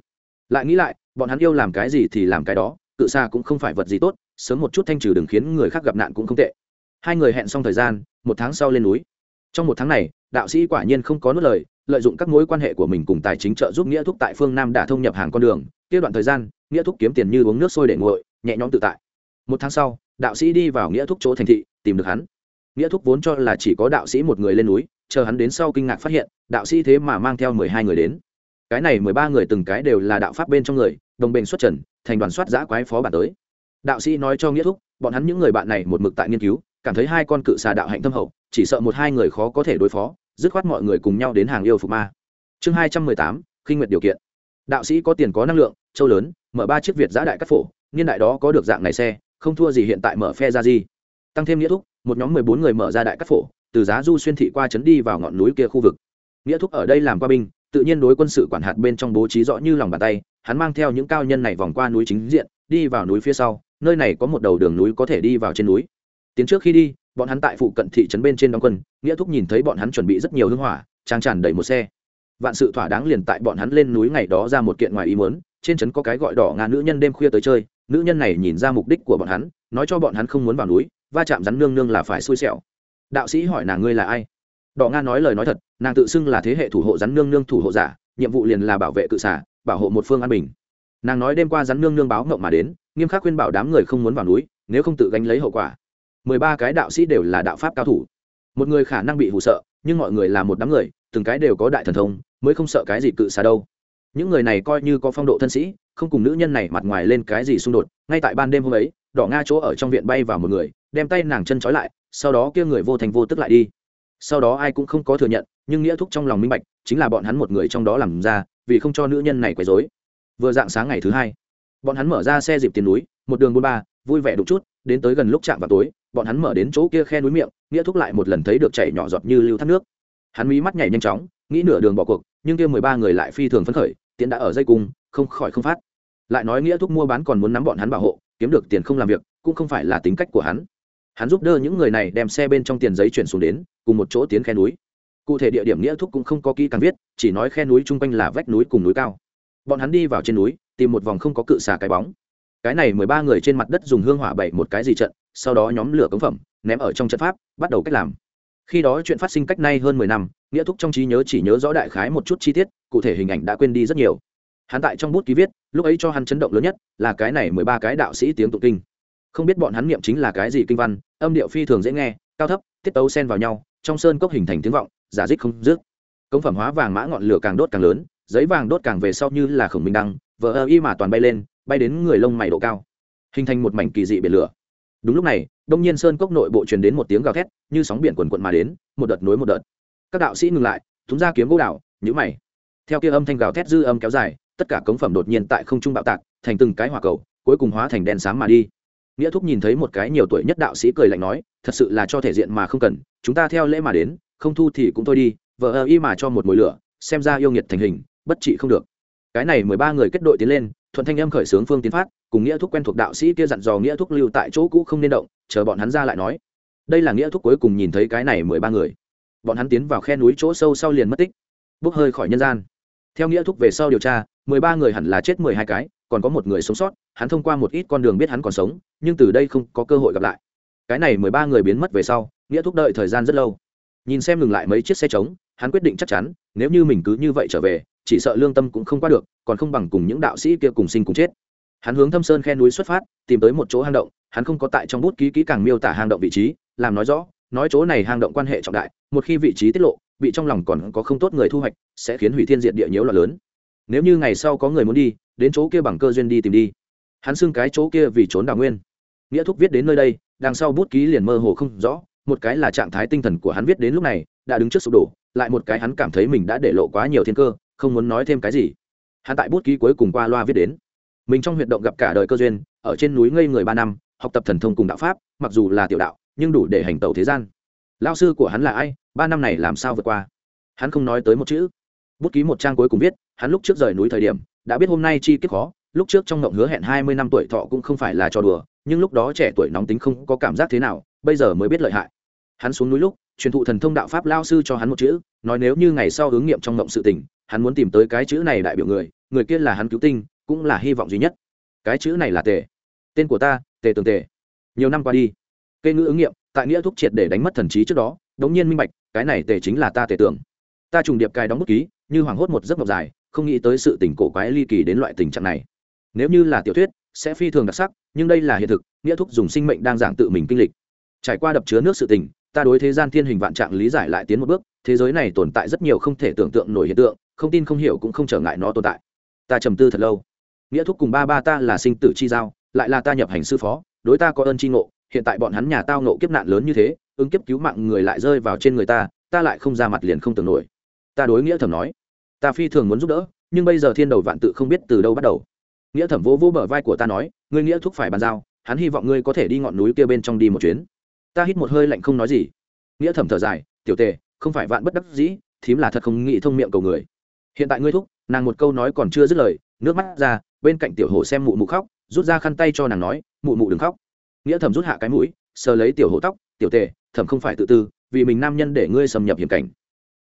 Lại nghĩ lại, bọn hắn yêu làm cái gì thì làm cái đó, cự xà cũng không phải vật gì tốt, sớm một chút thanh trừ đừng khiến người khác gặp nạn cũng không tệ. Hai người hẹn xong thời gian, một tháng sau lên núi trong một tháng này, đạo sĩ quả nhiên không có nốt lời, lợi dụng các mối quan hệ của mình cùng tài chính trợ giúp nghĩa thúc tại phương nam đã thông nhập hàng con đường, kia đoạn thời gian, nghĩa thúc kiếm tiền như uống nước sôi để nguội, nhẹ nhõm tự tại. Một tháng sau, đạo sĩ đi vào nghĩa thúc chỗ thành thị, tìm được hắn. Nghĩa thúc vốn cho là chỉ có đạo sĩ một người lên núi, chờ hắn đến sau kinh ngạc phát hiện, đạo sĩ thế mà mang theo mười hai người đến. Cái này mười ba người từng cái đều là đạo pháp bên trong người, đồng bền xuất trần, thành đoàn soát giã quái phó bản tới. Đạo sĩ nói cho nghĩa thúc, bọn hắn những người bạn này một mực tại nghiên cứu, cảm thấy hai con cự xà đạo hạnh thâm hậu chỉ sợ một hai người khó có thể đối phó, dứt khoát mọi người cùng nhau đến hàng yêu phục ma. Chương hai trăm mười tám khi nguyệt điều kiện. Đạo sĩ có tiền có năng lượng, châu lớn, mở ba chiếc việt giã đại cắt phổ, niên đại đó có được dạng này xe, không thua gì hiện tại mở phe ra gì. Tăng thêm nghĩa thúc, một nhóm mười bốn người mở ra đại cắt phổ, từ giá du xuyên thị qua trấn đi vào ngọn núi kia khu vực. Nghĩa thúc ở đây làm qua binh, tự nhiên đối quân sự quản hạt bên trong bố trí rõ như lòng bàn tay, hắn mang theo những cao nhân này vòng qua núi chính diện, đi vào núi phía sau, nơi này có một đầu đường núi có thể đi vào trên núi. Tiến trước khi đi bọn hắn tại phụ cận thị trấn bên trên đóng quân, nghĩa thúc nhìn thấy bọn hắn chuẩn bị rất nhiều hương hỏa, trang tràn đầy một xe. Vạn sự thỏa đáng liền tại bọn hắn lên núi ngày đó ra một kiện ngoài ý muốn, trên trấn có cái gọi đỏ nga nữ nhân đêm khuya tới chơi, nữ nhân này nhìn ra mục đích của bọn hắn, nói cho bọn hắn không muốn vào núi, va chạm rắn nương nương là phải xui xẻo. Đạo sĩ hỏi nàng ngươi là ai? Đỏ nga nói lời nói thật, nàng tự xưng là thế hệ thủ hộ rắn nương nương thủ hộ giả, nhiệm vụ liền là bảo vệ cự xả bảo hộ một phương an bình. Nàng nói đêm qua rắn nương nương báo ngộng mà đến, nghiêm khắc khuyên bảo đám người không muốn vào núi, nếu không tự gánh lấy hậu quả mười ba cái đạo sĩ đều là đạo pháp cao thủ. Một người khả năng bị hụ sợ, nhưng mọi người là một đám người, từng cái đều có đại thần thông, mới không sợ cái gì cự xà đâu. Những người này coi như có phong độ thân sĩ, không cùng nữ nhân này mặt ngoài lên cái gì xung đột, ngay tại ban đêm hôm ấy, đỏ nga chỗ ở trong viện bay vào một người, đem tay nàng chân trói lại, sau đó kia người vô thành vô tức lại đi. Sau đó ai cũng không có thừa nhận, nhưng nghĩa thúc trong lòng minh bạch, chính là bọn hắn một người trong đó làm ra, vì không cho nữ nhân này quấy dối vừa dạng sáng ngày thứ hai, bọn hắn mở ra xe dịp tiền núi, một đường buôn ba, vui vẻ đụng chút đến tới gần lúc chạm vào tối, bọn hắn mở đến chỗ kia khe núi miệng, nghĩa thúc lại một lần thấy được chảy nhỏ giọt như lưu thác nước. Hắn mí mắt nhảy nhanh chóng, nghĩ nửa đường bỏ cuộc, nhưng kia mười ba người lại phi thường phấn khởi, tiện đã ở dây cung, không khỏi không phát. Lại nói nghĩa thúc mua bán còn muốn nắm bọn hắn bảo hộ, kiếm được tiền không làm việc, cũng không phải là tính cách của hắn. Hắn giúp đỡ những người này đem xe bên trong tiền giấy chuyển xuống đến, cùng một chỗ tiến khe núi. Cụ thể địa điểm nghĩa thúc cũng không có kỹ càng viết, chỉ nói khe núi chung quanh là vách núi cùng núi cao. Bọn hắn đi vào trên núi, tìm một vòng không có cự xà cái bóng cái này mười ba người trên mặt đất dùng hương hỏa bảy một cái gì trận, sau đó nhóm lửa cống phẩm, ném ở trong trận pháp, bắt đầu cách làm. Khi đó chuyện phát sinh cách nay hơn mười năm, nghĩa thúc trong trí nhớ chỉ nhớ rõ đại khái một chút chi tiết, cụ thể hình ảnh đã quên đi rất nhiều. Hắn tại trong bút ký viết, lúc ấy cho hắn chấn động lớn nhất là cái này mười ba cái đạo sĩ tiếng tụng kinh. Không biết bọn hắn niệm chính là cái gì kinh văn, âm điệu phi thường dễ nghe, cao thấp, tiết tấu xen vào nhau, trong sơn cốc hình thành tiếng vọng, giả dích không dứt. Công phẩm hóa vàng mã ngọn lửa càng đốt càng lớn, giấy vàng đốt càng về sau như là khổng minh đăng vỡ ơ y mà toàn bay lên bay đến người lông mày độ cao, hình thành một mảnh kỳ dị biển lửa. Đúng lúc này, đông nhiên sơn cốc nội bộ truyền đến một tiếng gào thét, như sóng biển quần quận mà đến, một đợt nối một đợt. Các đạo sĩ ngừng lại, thúng ra kiếm gỗ đảo nhữ mày. Theo kia âm thanh gào thét dư âm kéo dài, tất cả cống phẩm đột nhiên tại không trung bạo tạc, thành từng cái hỏa cầu, cuối cùng hóa thành đèn sáng mà đi. Nghĩa thúc nhìn thấy một cái nhiều tuổi nhất đạo sĩ cười lạnh nói, thật sự là cho thể diện mà không cần, chúng ta theo lễ mà đến, không thu thì cũng thôi đi vợ ơ y mà cho một mồi lửa, xem ra yêu nghiệt thành hình, bất trị không được. Cái này mười ba người kết đội tiến lên thuận thanh âm khởi xướng phương tiến phát, cùng nghĩa thúc quen thuộc đạo sĩ kia dặn dò nghĩa thúc lưu tại chỗ cũ không nên động, chờ bọn hắn ra lại nói. Đây là nghĩa thúc cuối cùng nhìn thấy cái này mười ba người. Bọn hắn tiến vào khe núi chỗ sâu sau liền mất tích, bốc hơi khỏi nhân gian. Theo nghĩa thúc về sau điều tra, mười ba người hẳn là chết mười hai cái, còn có một người sống sót, hắn thông qua một ít con đường biết hắn còn sống, nhưng từ đây không có cơ hội gặp lại. Cái này mười ba người biến mất về sau, nghĩa thúc đợi thời gian rất lâu. Nhìn xem ngừng lại mấy chiếc xe trống, hắn quyết định chắc chắn, nếu như mình cứ như vậy trở về chỉ sợ lương tâm cũng không qua được, còn không bằng cùng những đạo sĩ kia cùng sinh cùng chết. Hắn hướng thâm sơn khe núi xuất phát, tìm tới một chỗ hang động, hắn không có tại trong bút ký kỹ càng miêu tả hang động vị trí, làm nói rõ, nói chỗ này hang động quan hệ trọng đại, một khi vị trí tiết lộ, bị trong lòng còn có không tốt người thu hoạch, sẽ khiến hủy thiên diệt địa nhiễu loạn lớn. Nếu như ngày sau có người muốn đi, đến chỗ kia bằng cơ duyên đi tìm đi. Hắn xưng cái chỗ kia vì trốn đào nguyên. Nghĩa thúc viết đến nơi đây, đằng sau bút ký liền mơ hồ không rõ, một cái là trạng thái tinh thần của hắn viết đến lúc này, đã đứng trước sụp đổ, lại một cái hắn cảm thấy mình đã để lộ quá nhiều thiên cơ không muốn nói thêm cái gì. Hắn tại bút ký cuối cùng qua loa viết đến. Mình trong huyệt động gặp cả đời cơ duyên, ở trên núi ngây người ba năm, học tập thần thông cùng đạo pháp, mặc dù là tiểu đạo, nhưng đủ để hành tẩu thế gian. Lao sư của hắn là ai, ba năm này làm sao vượt qua? Hắn không nói tới một chữ. Bút ký một trang cuối cùng viết, hắn lúc trước rời núi thời điểm, đã biết hôm nay chi kiếp khó, lúc trước trong ngộng hứa hẹn hai mươi năm tuổi thọ cũng không phải là trò đùa, nhưng lúc đó trẻ tuổi nóng tính không có cảm giác thế nào, bây giờ mới biết lợi hại. Hắn xuống núi lúc, truyền thụ thần thông đạo pháp lao sư cho hắn một chữ, nói nếu như ngày sau hướng nghiệm trong ngộng sự tình hắn muốn tìm tới cái chữ này đại biểu người người kia là hắn cứu tinh, cũng là hy vọng duy nhất. Cái chữ này là tề. Tên của ta, tề tường tề. Nhiều năm qua đi, cây ngữ ứng nghiệm, tại nghĩa thúc triệt để đánh mất thần trí trước đó, đống nhiên minh bạch, cái này tề chính là ta tề tưởng ta trùng điệp cài đóng bút ký, như hoảng hốt một giấc ngọc dài, không nghĩ tới sự tình cổ quái ly kỳ đến loại tình trạng này. Nếu như là tiểu thuyết, sẽ phi thường đặc sắc, nhưng đây là hiện thực, nghĩa thúc dùng sinh mệnh đang giảng tự mình kinh lịch. Trải qua đập chứa nước sự tình, ta đối thế gian thiên hình vạn trạng lý giải lại tiến một bước, thế giới này tồn tại rất nhiều không thể tưởng tượng nổi hiện tượng không tin không hiểu cũng không trở ngại nó tồn tại. Ta trầm tư thật lâu. Nghĩa thúc cùng ba ba ta là sinh tử chi giao, lại là ta nhập hành sư phó, đối ta có ơn chi ngộ, hiện tại bọn hắn nhà tao ngộ kiếp nạn lớn như thế, ứng kiếp cứu mạng người lại rơi vào trên người ta ta lại không ra mặt liền không tưởng nổi. Ta đối nghĩa thẩm nói, ta phi thường muốn giúp đỡ, nhưng bây giờ thiên đầu vạn tự không biết từ đâu bắt đầu. Nghĩa thẩm vỗ vỗ bờ vai của ta nói, ngươi nghĩa thúc phải bàn giao, hắn hy vọng ngươi có thể đi ngọn núi kia bên trong đi một chuyến. Ta hít một hơi lạnh không nói gì. Nghĩa thẩm thở dài, tiểu tề, không phải vạn bất đắc dĩ, thím là thật không nghĩ thông miệng cầu người hiện tại ngươi thúc, nàng một câu nói còn chưa dứt lời, nước mắt ra, bên cạnh tiểu hổ xem mụ mụ khóc, rút ra khăn tay cho nàng nói, mụ mụ đừng khóc. Nghĩa thẩm rút hạ cái mũi, sờ lấy tiểu hổ tóc, tiểu tề, thẩm không phải tự tư, vì mình nam nhân để ngươi xâm nhập hiểm cảnh.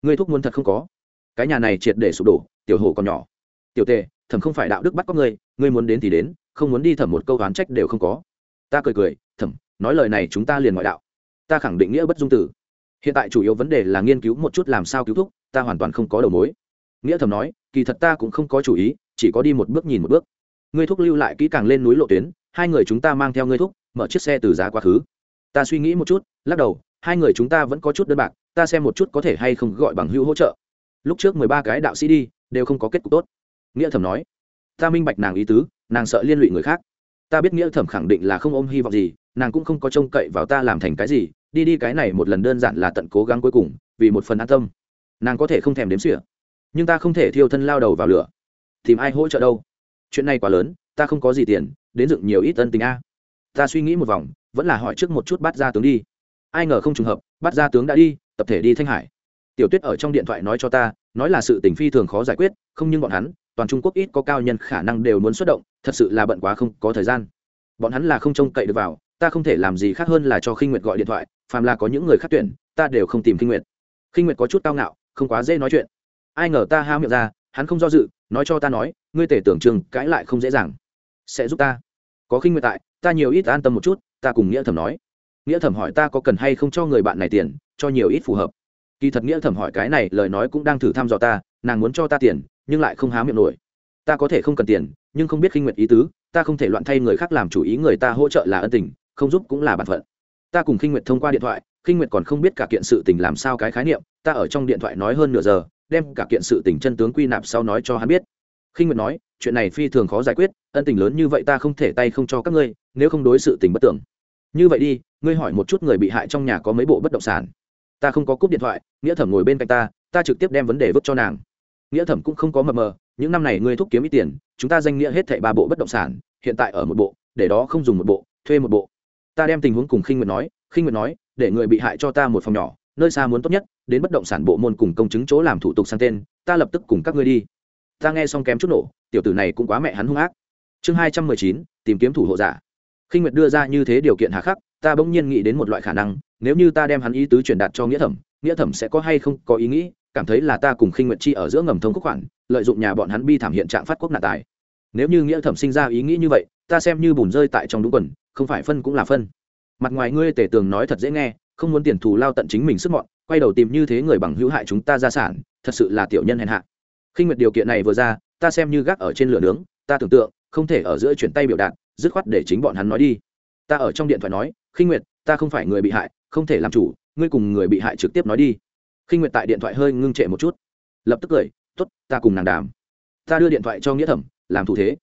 Ngươi thúc muốn thật không có. Cái nhà này triệt để sụp đổ, tiểu hổ còn nhỏ. Tiểu tề, thẩm không phải đạo đức bắt có ngươi ngươi muốn đến thì đến, không muốn đi thẩm một câu oán trách đều không có. Ta cười cười, thẩm, nói lời này chúng ta liền ngoại đạo. Ta khẳng định nghĩa bất dung tử. Hiện tại chủ yếu vấn đề là nghiên cứu một chút làm sao cứu thúc, ta hoàn toàn không có đầu mối nghĩa thầm nói, kỳ thật ta cũng không có chủ ý, chỉ có đi một bước nhìn một bước. Ngươi thúc lưu lại kỹ càng lên núi lộ tuyến, hai người chúng ta mang theo ngươi thúc, mở chiếc xe từ giá quá khứ. Ta suy nghĩ một chút, lắc đầu, hai người chúng ta vẫn có chút đơn bạc, ta xem một chút có thể hay không gọi bằng hữu hỗ trợ. Lúc trước mười ba cái đạo sĩ đi, đều không có kết cục tốt. Nghĩa thẩm nói, ta minh bạch nàng ý tứ, nàng sợ liên lụy người khác. Ta biết nghĩa thẩm khẳng định là không ôm hy vọng gì, nàng cũng không có trông cậy vào ta làm thành cái gì, đi đi cái này một lần đơn giản là tận cố gắng cuối cùng, vì một phần an tâm. Nàng có thể không thèm đếm xỉa nhưng ta không thể thiêu thân lao đầu vào lửa. Tìm ai hỗ trợ đâu? Chuyện này quá lớn, ta không có gì tiền, đến dựng nhiều ít ân tình a. Ta suy nghĩ một vòng, vẫn là hỏi trước một chút bắt ra tướng đi. Ai ngờ không trùng hợp, bắt ra tướng đã đi, tập thể đi thanh hải. Tiểu tuyết ở trong điện thoại nói cho ta, nói là sự tình phi thường khó giải quyết, không nhưng bọn hắn, toàn trung quốc ít có cao nhân khả năng đều muốn xuất động, thật sự là bận quá không có thời gian. Bọn hắn là không trông cậy được vào, ta không thể làm gì khác hơn là cho khinh nguyệt gọi điện thoại, phàm là có những người khác tuyển, ta đều không tìm khinh nguyệt. Khinh nguyệt có chút cao ngạo, không quá dễ nói chuyện ai ngờ ta hao miệng ra, hắn không do dự, nói cho ta nói, ngươi tể tưởng trường cãi lại không dễ dàng. Sẽ giúp ta. Có khinh nguyệt tại, ta nhiều ít an tâm một chút, ta cùng nghĩa thẩm nói. Nghĩa thẩm hỏi ta có cần hay không cho người bạn này tiền, cho nhiều ít phù hợp. Kỳ thật nghĩa thẩm hỏi cái này, lời nói cũng đang thử thăm dò ta, nàng muốn cho ta tiền, nhưng lại không há miệng nổi. Ta có thể không cần tiền, nhưng không biết khinh nguyệt ý tứ, ta không thể loạn thay người khác làm chủ ý người ta hỗ trợ là ân tình, không giúp cũng là bản phận. Ta cùng khinh nguyệt thông qua điện thoại, khinh nguyệt còn không biết cả kiện sự tình làm sao cái khái niệm, ta ở trong điện thoại nói hơn nửa giờ đem cả kiện sự tình chân tướng quy nạp sau nói cho hắn biết. Khinh nguyệt nói, chuyện này phi thường khó giải quyết, ân tình lớn như vậy ta không thể tay không cho các ngươi, nếu không đối sự tình bất tưởng. Như vậy đi, ngươi hỏi một chút người bị hại trong nhà có mấy bộ bất động sản. Ta không có cúp điện thoại, nghĩa thẩm ngồi bên cạnh ta ta trực tiếp đem vấn đề vứt cho nàng. Nghĩa thẩm cũng không có mờ mờ, những năm này ngươi thúc kiếm ít tiền, chúng ta danh nghĩa hết thảy ba bộ bất động sản, hiện tại ở một bộ, để đó không dùng một bộ, thuê một bộ. Ta đem tình huống cùng khinh nguyệt nói, khinh nguyệt nói, để người bị hại cho ta một phòng nhỏ, nơi xa muốn tốt nhất đến bất động sản bộ môn cùng công chứng chỗ làm thủ tục sang tên, ta lập tức cùng các ngươi đi. Ta nghe xong kém chút nổ, tiểu tử này cũng quá mẹ hắn hung ác. Chương hai trăm mười chín, tìm kiếm thủ hộ giả. Khinh nguyệt đưa ra như thế điều kiện hà khắc, ta bỗng nhiên nghĩ đến một loại khả năng, nếu như ta đem hắn ý tứ truyền đạt cho nghĩa thẩm nghĩa thẩm sẽ có hay không có ý nghĩ, cảm thấy là ta cùng khinh nguyệt chi ở giữa ngầm thông quốc khoản, lợi dụng nhà bọn hắn bi thảm hiện trạng phát quốc nạn tài. Nếu như nghĩa thẩm sinh ra ý nghĩ như vậy, ta xem như bùn rơi tại trong đúng quần, không phải phân cũng là phân. Mặt ngoài ngươi tể tường nói thật dễ nghe, không muốn tiền thù lao tận chính mình sức mọn quay đầu tìm như thế người bằng hữu hại chúng ta gia sản, thật sự là tiểu nhân hèn hạ. Khinh nguyệt điều kiện này vừa ra, ta xem như gác ở trên lửa nướng, ta tưởng tượng, không thể ở giữa chuyển tay biểu đạt, dứt khoát để chính bọn hắn nói đi. Ta ở trong điện thoại nói, khinh nguyệt, ta không phải người bị hại, không thể làm chủ, ngươi cùng người bị hại trực tiếp nói đi. Khinh nguyệt tại điện thoại hơi ngưng trệ một chút, lập tức cười t ố t ta cùng nàng đàm. Ta đưa điện thoại cho nghĩa thẩm, làm thủ thế.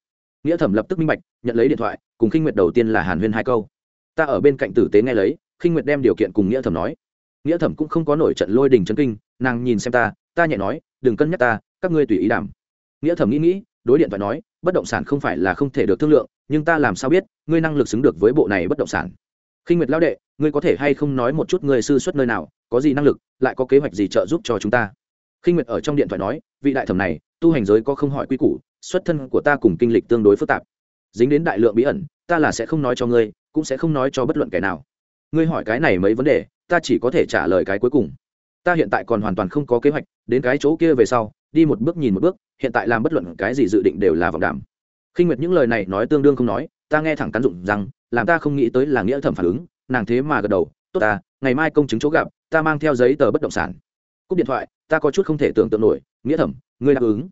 Nghĩa thẩm lập tức minh bạch, nhận lấy điện thoại, cùng khinh nguyệt đầu tiên là hàn huyên hai câu. Ta ở bên cạnh tử tế nghe lấy, khinh nguyệt đem điều kiện cùng nghĩa thẩm nói nghĩa thẩm cũng không có nổi trận lôi đình chấn kinh, nàng nhìn xem ta ta nhẹ nói, đừng cân nhắc ta, các ngươi tùy ý đảm nghĩa thẩm nghĩ nghĩ, đối điện thoại nói, bất động sản không phải là không thể được thương lượng, nhưng ta làm sao biết, ngươi năng lực xứng được với bộ này bất động sản? Khinh nguyệt lao đệ, ngươi có thể hay không nói một chút ngươi sư xuất nơi nào, có gì năng lực, lại có kế hoạch gì trợ giúp cho chúng ta? Khinh nguyệt ở trong điện thoại nói, vị đại thẩm này, tu hành giới có không hỏi quy củ, xuất thân của ta cùng kinh lịch tương đối phức tạp. Dính đến đại lượng bí ẩn, ta là sẽ không nói cho ngươi, cũng sẽ không nói cho bất luận kẻ nào. Ngươi hỏi cái này mấy vấn đề ta chỉ có thể trả lời cái cuối cùng. Ta hiện tại còn hoàn toàn không có kế hoạch, đến cái chỗ kia về sau, đi một bước nhìn một bước, hiện tại làm bất luận cái gì dự định đều là vọng đảm khinh nguyệt những lời này nói tương đương không nói, ta nghe thẳng cắn dụng rằng, làm ta không nghĩ tới là nghĩa thẩm phản ứng, nàng thế mà gật đầu, tốt ta, ngày mai công chứng chỗ gặp, ta mang theo giấy tờ bất động sản. Cúp điện thoại, ta có chút không thể tưởng tượng nổi, nghĩa thẩm, ngươi đáp ứng?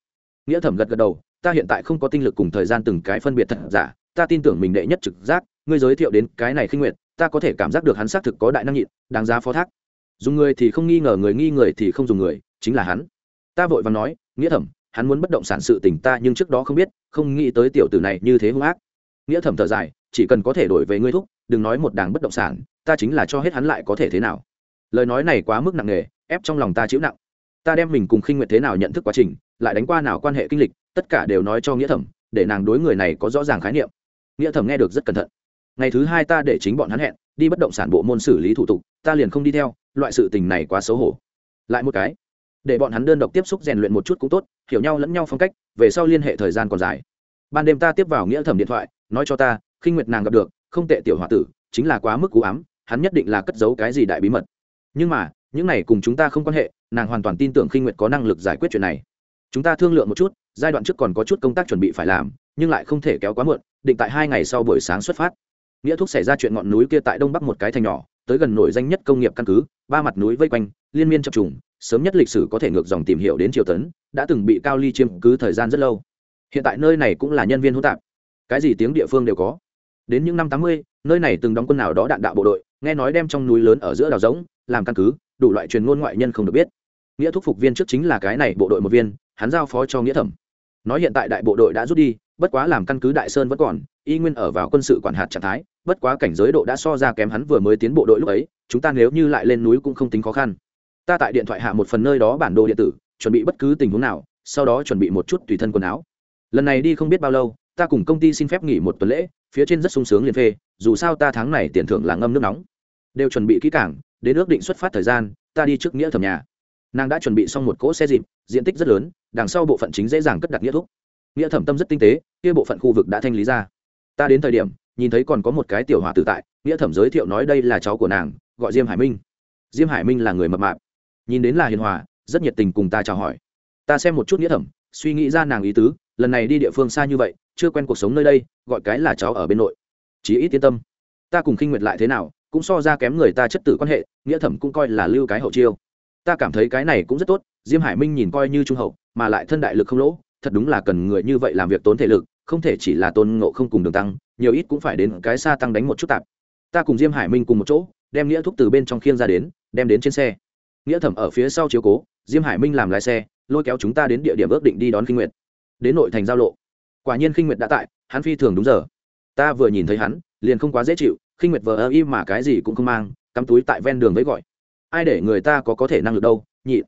Nghĩa thẩm gật gật đầu, ta hiện tại không có tinh lực cùng thời gian từng cái phân biệt thật giả, ta tin tưởng mình đệ nhất trực giác, ngươi giới thiệu đến cái này khinh nguyệt ta có thể cảm giác được hắn xác thực có đại năng nhịn, đáng giá phó thác. Dùng người thì không nghi ngờ người nghi người thì không dùng người, chính là hắn. Ta vội và nói, nghĩa thẩm, hắn muốn bất động sản sự tình ta nhưng trước đó không biết, không nghĩ tới tiểu tử này như thế hung ác. Nghĩa thẩm thở dài, chỉ cần có thể đổi về ngươi thúc, đừng nói một đảng bất động sản, ta chính là cho hết hắn lại có thể thế nào. Lời nói này quá mức nặng nề, ép trong lòng ta chịu nặng. Ta đem mình cùng khinh nguyệt thế nào nhận thức quá trình, lại đánh qua nào quan hệ kinh lịch, tất cả đều nói cho nghĩa thẩm, để nàng đối người này có rõ ràng khái niệm. Nghĩa thẩm nghe được rất cẩn thận ngày thứ hai ta để chính bọn hắn hẹn, đi bất động sản bộ môn xử lý thủ tục, ta liền không đi theo, loại sự tình này quá xấu hổ. Lại một cái, để bọn hắn đơn độc tiếp xúc rèn luyện một chút cũng tốt, hiểu nhau lẫn nhau phong cách, về sau liên hệ thời gian còn dài. Ban đêm ta tiếp vào nghĩa thẩm điện thoại, nói cho ta khi nguyệt nàng gặp được, không tệ tiểu h o a tử, chính là quá mức cú ám, hắn nhất định là cất giấu cái gì đại bí mật. Nhưng mà, những này cùng chúng ta không quan hệ, nàng hoàn toàn tin tưởng khi nguyệt có năng lực giải quyết chuyện này. Chúng ta thương lượng một chút, giai đoạn trước còn có chút công tác chuẩn bị phải làm, nhưng lại không thể kéo quá muộn, định tại hai ngày sau buổi sáng xuất phát nghĩa Thuốc xảy ra chuyện ngọn núi kia tại đông bắc một cái thành nhỏ, tới gần nổi danh nhất công nghiệp căn cứ, ba mặt núi vây quanh, liên miên chập trùng, sớm nhất lịch sử có thể ngược dòng tìm hiểu đến triều tấn, đã từng bị cao ly chiếm cứ thời gian rất lâu. Hiện tại nơi này cũng là nhân viên hỗn tạp. Cái gì tiếng địa phương đều có. Đến những năm tám mươi, nơi này từng đóng quân nào đó đạn đạo bộ đội, nghe nói đem trong núi lớn ở giữa đào giống, làm căn cứ, đủ loại truyền ngôn ngoại nhân không được biết. Nghĩa thúc phục viên trước chính là cái này bộ đội một viên, hắn giao phó cho nghĩa thẩm. Nói hiện tại đại bộ đội đã rút đi, bất quá làm căn cứ đại sơn vẫn còn y nguyên ở vào quân sự quản hạt trạng thái, bất quá cảnh giới độ đã so ra kém hắn vừa mới tiến bộ đội lúc ấy, chúng ta nếu như lại lên núi cũng không tính khó khăn. Ta tại điện thoại hạ một phần nơi đó bản đồ điện tử, chuẩn bị bất cứ tình huống nào, sau đó chuẩn bị một chút tùy thân quần áo. Lần này đi không biết bao lâu, ta cùng công ty xin phép nghỉ một tuần lễ, phía trên rất sung sướng liền phê, dù sao ta tháng này tiền thưởng là ngâm nước nóng. Đều chuẩn bị kỹ cảng đến ước định xuất phát thời gian, ta đi trước nghĩa thẩm nhà. Nàng đã chuẩn bị xong một cỗ xe dịp, diện tích rất lớn, đằng sau bộ phận chính dễ dàng cất đặt nghĩa thúc. Nghĩa thẩm tâm rất tinh tế, kia bộ phận khu vực đã thanh lý ra ta đến thời điểm, nhìn thấy còn có một cái tiểu hòa tự tại, nghĩa thẩm giới thiệu nói đây là cháu của nàng, gọi diêm hải minh. Diêm hải minh là người mập mạp. Nhìn đến là hiền hòa, rất nhiệt tình cùng ta chào hỏi. Ta xem một chút nghĩa thẩm, suy nghĩ ra nàng ý tứ, lần này đi địa phương xa như vậy, chưa quen cuộc sống nơi đây, gọi cái là cháu ở bên nội. Chí ít yên tâm. Ta cùng khinh nguyệt lại thế nào, cũng so ra kém người ta chất tử quan hệ, nghĩa thẩm cũng coi là lưu cái hậu chiêu. Ta cảm thấy cái này cũng rất tốt, diêm hải minh nhìn coi như trung hậu, mà lại thân đại lực không lỗ, thật đúng là cần người như vậy làm việc tốn thể lực không thể chỉ là tôn ngộ không cùng đường tăng, nhiều ít cũng phải đến cái xa tăng đánh một chút tạp. Ta cùng diêm hải minh cùng một chỗ, đem nghĩa thuốc từ bên trong khiên ra đến, đem đến trên xe. Nghĩa thẩm ở phía sau chiếu cố, diêm hải minh làm lái xe, lôi kéo chúng ta đến địa điểm ước định đi đón kinh nguyệt. Đến nội thành giao lộ. Quả nhiên khinh nguyệt đã tại, hắn phi thường đúng giờ. Ta vừa nhìn thấy hắn, liền không quá dễ chịu khinh nguyệt vờ ơ im mà cái gì cũng không mang, cắm túi tại ven đường với gọi. Ai để người ta có có thể năng lực đâu, nhị.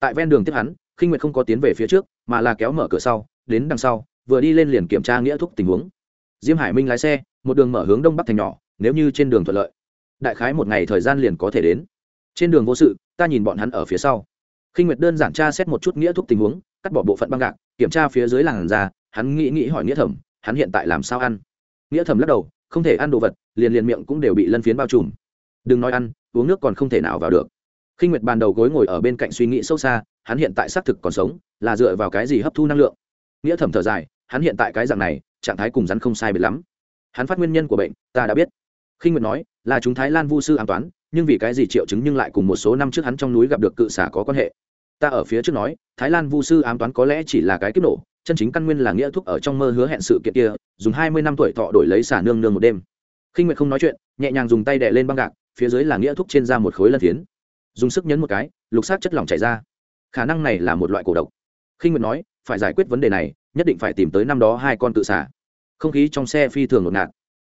Tại ven đường tiếp hắn khinh nguyệt không có tiến về phía trước, mà là kéo mở cửa sau, đến đằng sau vừa đi lên liền kiểm tra nghĩa thúc tình huống. Diêm hải minh lái xe, một đường mở hướng đông bắc thành nhỏ, nếu như trên đường thuận lợi, đại khái một ngày thời gian liền có thể đến. Trên đường vô sự, ta nhìn bọn hắn ở phía sau. Khinh nguyệt đơn giản tra xét một chút nghĩa thúc tình huống, cắt bỏ bộ phận băng gạc, kiểm tra phía dưới làn da, hắn nghĩ nghĩ hỏi nghĩa thẩm, hắn hiện tại làm sao ăn? Nghĩa thẩm lắc đầu, không thể ăn đồ vật, liền liền miệng cũng đều bị lân phiến bao trùm. Đừng nói ăn, uống nước còn không thể nào vào được. Khinh nguyệt bàn đầu gối ngồi ở bên cạnh suy nghĩ sâu xa, hắn hiện tại xác thực còn sống, là dựa vào cái gì hấp thu năng lượng? Nghĩa thẩm thở dài hắn hiện tại cái dạng này, trạng thái cùng rắn không sai biệt lắm. Hắn phát nguyên nhân của bệnh, ta đã biết. Khi nguyệt nói, là chúng thái lan vu sư an toán, nhưng vì cái gì triệu chứng nhưng lại cùng một số năm trước hắn trong núi gặp được cự xả có quan hệ? Ta ở phía trước nói, thái lan vu sư ám toán có lẽ chỉ là cái kiếp nổ, chân chính căn nguyên là nghĩa thúc ở trong mơ hứa hẹn sự kiện kia, dùng hai mươi năm tuổi thọ đổi lấy xả nương nương một đêm. Khinh nguyệt không nói chuyện, nhẹ nhàng dùng tay đè lên băng gạc, phía dưới là nghĩa thúc trên da một khối lân thiến dùng sức nhấn một cái, lục sát chất lỏng chảy ra. Khả năng này là một loại cổ độc. Khinh nguyệt nói, phải giải quyết vấn đề này nhất định phải tìm tới năm đó hai con tự xả không khí trong xe phi thường ngột ngạt.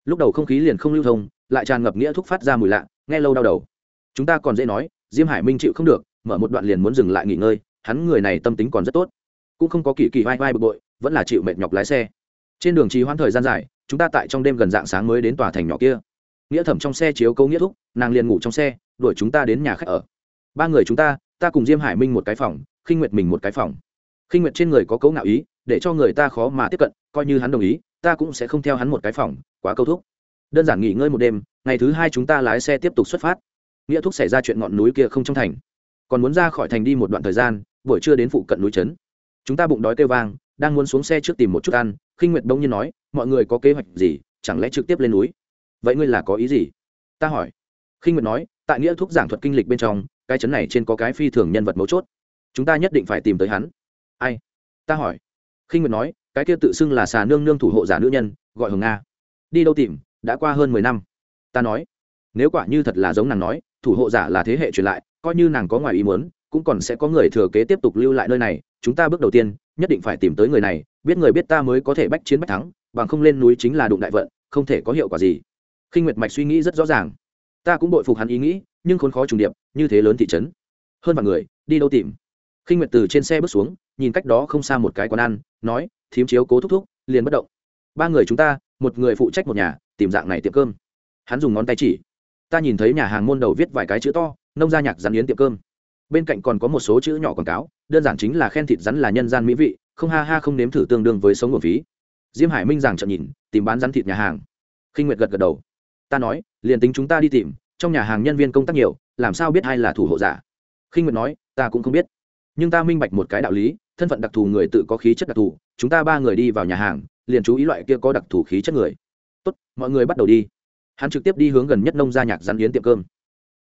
Lúc đầu không khí liền không lưu thông, lại tràn ngập nghĩa thúc phát ra mùi lạ, nghe lâu đau đầu. Chúng ta còn dễ nói, diêm hải minh chịu không được, mở một đoạn liền muốn dừng lại nghỉ ngơi, hắn người này tâm tính còn rất tốt. Cũng không có kỳ kỳ vai vai bực bội, vẫn là chịu mệt nhọc lái xe. Trên đường trì hoãn thời gian dài, chúng ta tại trong đêm gần dạng sáng mới đến tòa thành nhỏ kia. Nghĩa thẩm trong xe chiếu câu nghĩa thúc, nàng liền ngủ trong xe, đuổi chúng ta đến nhà khách ở. Ba người chúng ta ta cùng diêm hải minh một cái phòng, khinh nguyệt mình một cái phòng. Khinh nguyệt trên người có cấu ngạo ý để cho người ta khó mà tiếp cận, coi như hắn đồng ý, ta cũng sẽ không theo hắn một cái phòng, quá câu thúc. Đơn giản nghỉ ngơi một đêm, ngày thứ hai chúng ta lái xe tiếp tục xuất phát. Nghĩa thúc xảy ra chuyện ngọn núi kia không trong thành. Còn muốn ra khỏi thành đi một đoạn thời gian, buổi trưa đến phụ cận núi trấn. Chúng ta bụng đói kêu vang, đang muốn xuống xe trước tìm một chút ăn, khinh nguyệt bỗng nhiên nói, mọi người có kế hoạch gì? Chẳng lẽ trực tiếp lên núi? Vậy ngươi là có ý gì? Ta hỏi. Khinh nguyệt nói, tại nghĩa thúc giảng thuật kinh lịch bên trong, cái chấn này trên có cái phi thường nhân vật mấu chốt. Chúng ta nhất định phải tìm tới hắn. Ai? Ta hỏi khinh nguyệt nói, cái kia tự xưng là xà nương nương thủ hộ giả nữ nhân, gọi hồng nga. Đi đâu tìm, đã qua hơn mười năm. Ta nói, nếu quả như thật là giống nàng nói, thủ hộ giả là thế hệ truyền lại, coi như nàng có ngoài ý muốn, cũng còn sẽ có người thừa kế tiếp tục lưu lại nơi này. Chúng ta bước đầu tiên, nhất định phải tìm tới người này, biết người biết ta mới có thể bách chiến bách thắng, bằng không lên núi chính là đụng đại vận, không thể có hiệu quả gì. Khinh nguyệt mạch suy nghĩ rất rõ ràng. Ta cũng bội phục hắn ý nghĩ, nhưng khốn khó trùng điệp, như thế lớn thị trấn. Hơn vạn người, đi đâu tìm? Khinh nguyệt từ trên xe bước xuống nhìn cách đó không xa một cái quán ăn, nói, thím chiếu cố thúc thúc, liền bất động. Ba người chúng ta, một người phụ trách một nhà, tìm dạng này tiệm cơm. Hắn dùng ngón tay chỉ. Ta nhìn thấy nhà hàng môn đầu viết vài cái chữ to, nông gia nhạc rắn yến tiệm cơm. Bên cạnh còn có một số chữ nhỏ quảng cáo, đơn giản chính là khen thịt rắn là nhân gian mỹ vị, không ha ha không nếm thử tương đương với sống nguồn phí. Diêm hải minh giảng trận nhìn, tìm bán rắn thịt nhà hàng. Khinh nguyệt gật gật đầu. Ta nói, liền tính chúng ta đi tìm, trong nhà hàng nhân viên công tác nhiều, làm sao biết ai là thủ hộ giả? Khinh nguyệt nói, ta cũng không biết. Nhưng ta minh bạch một cái đạo lý thân phận đặc thù người tự có khí chất đặc thù, chúng ta ba người đi vào nhà hàng, liền chú ý loại kia có đặc thù khí chất người. Tốt, mọi người bắt đầu đi. Hắn trực tiếp đi hướng gần nhất nông gia nhạc rắn yến tiệm cơm.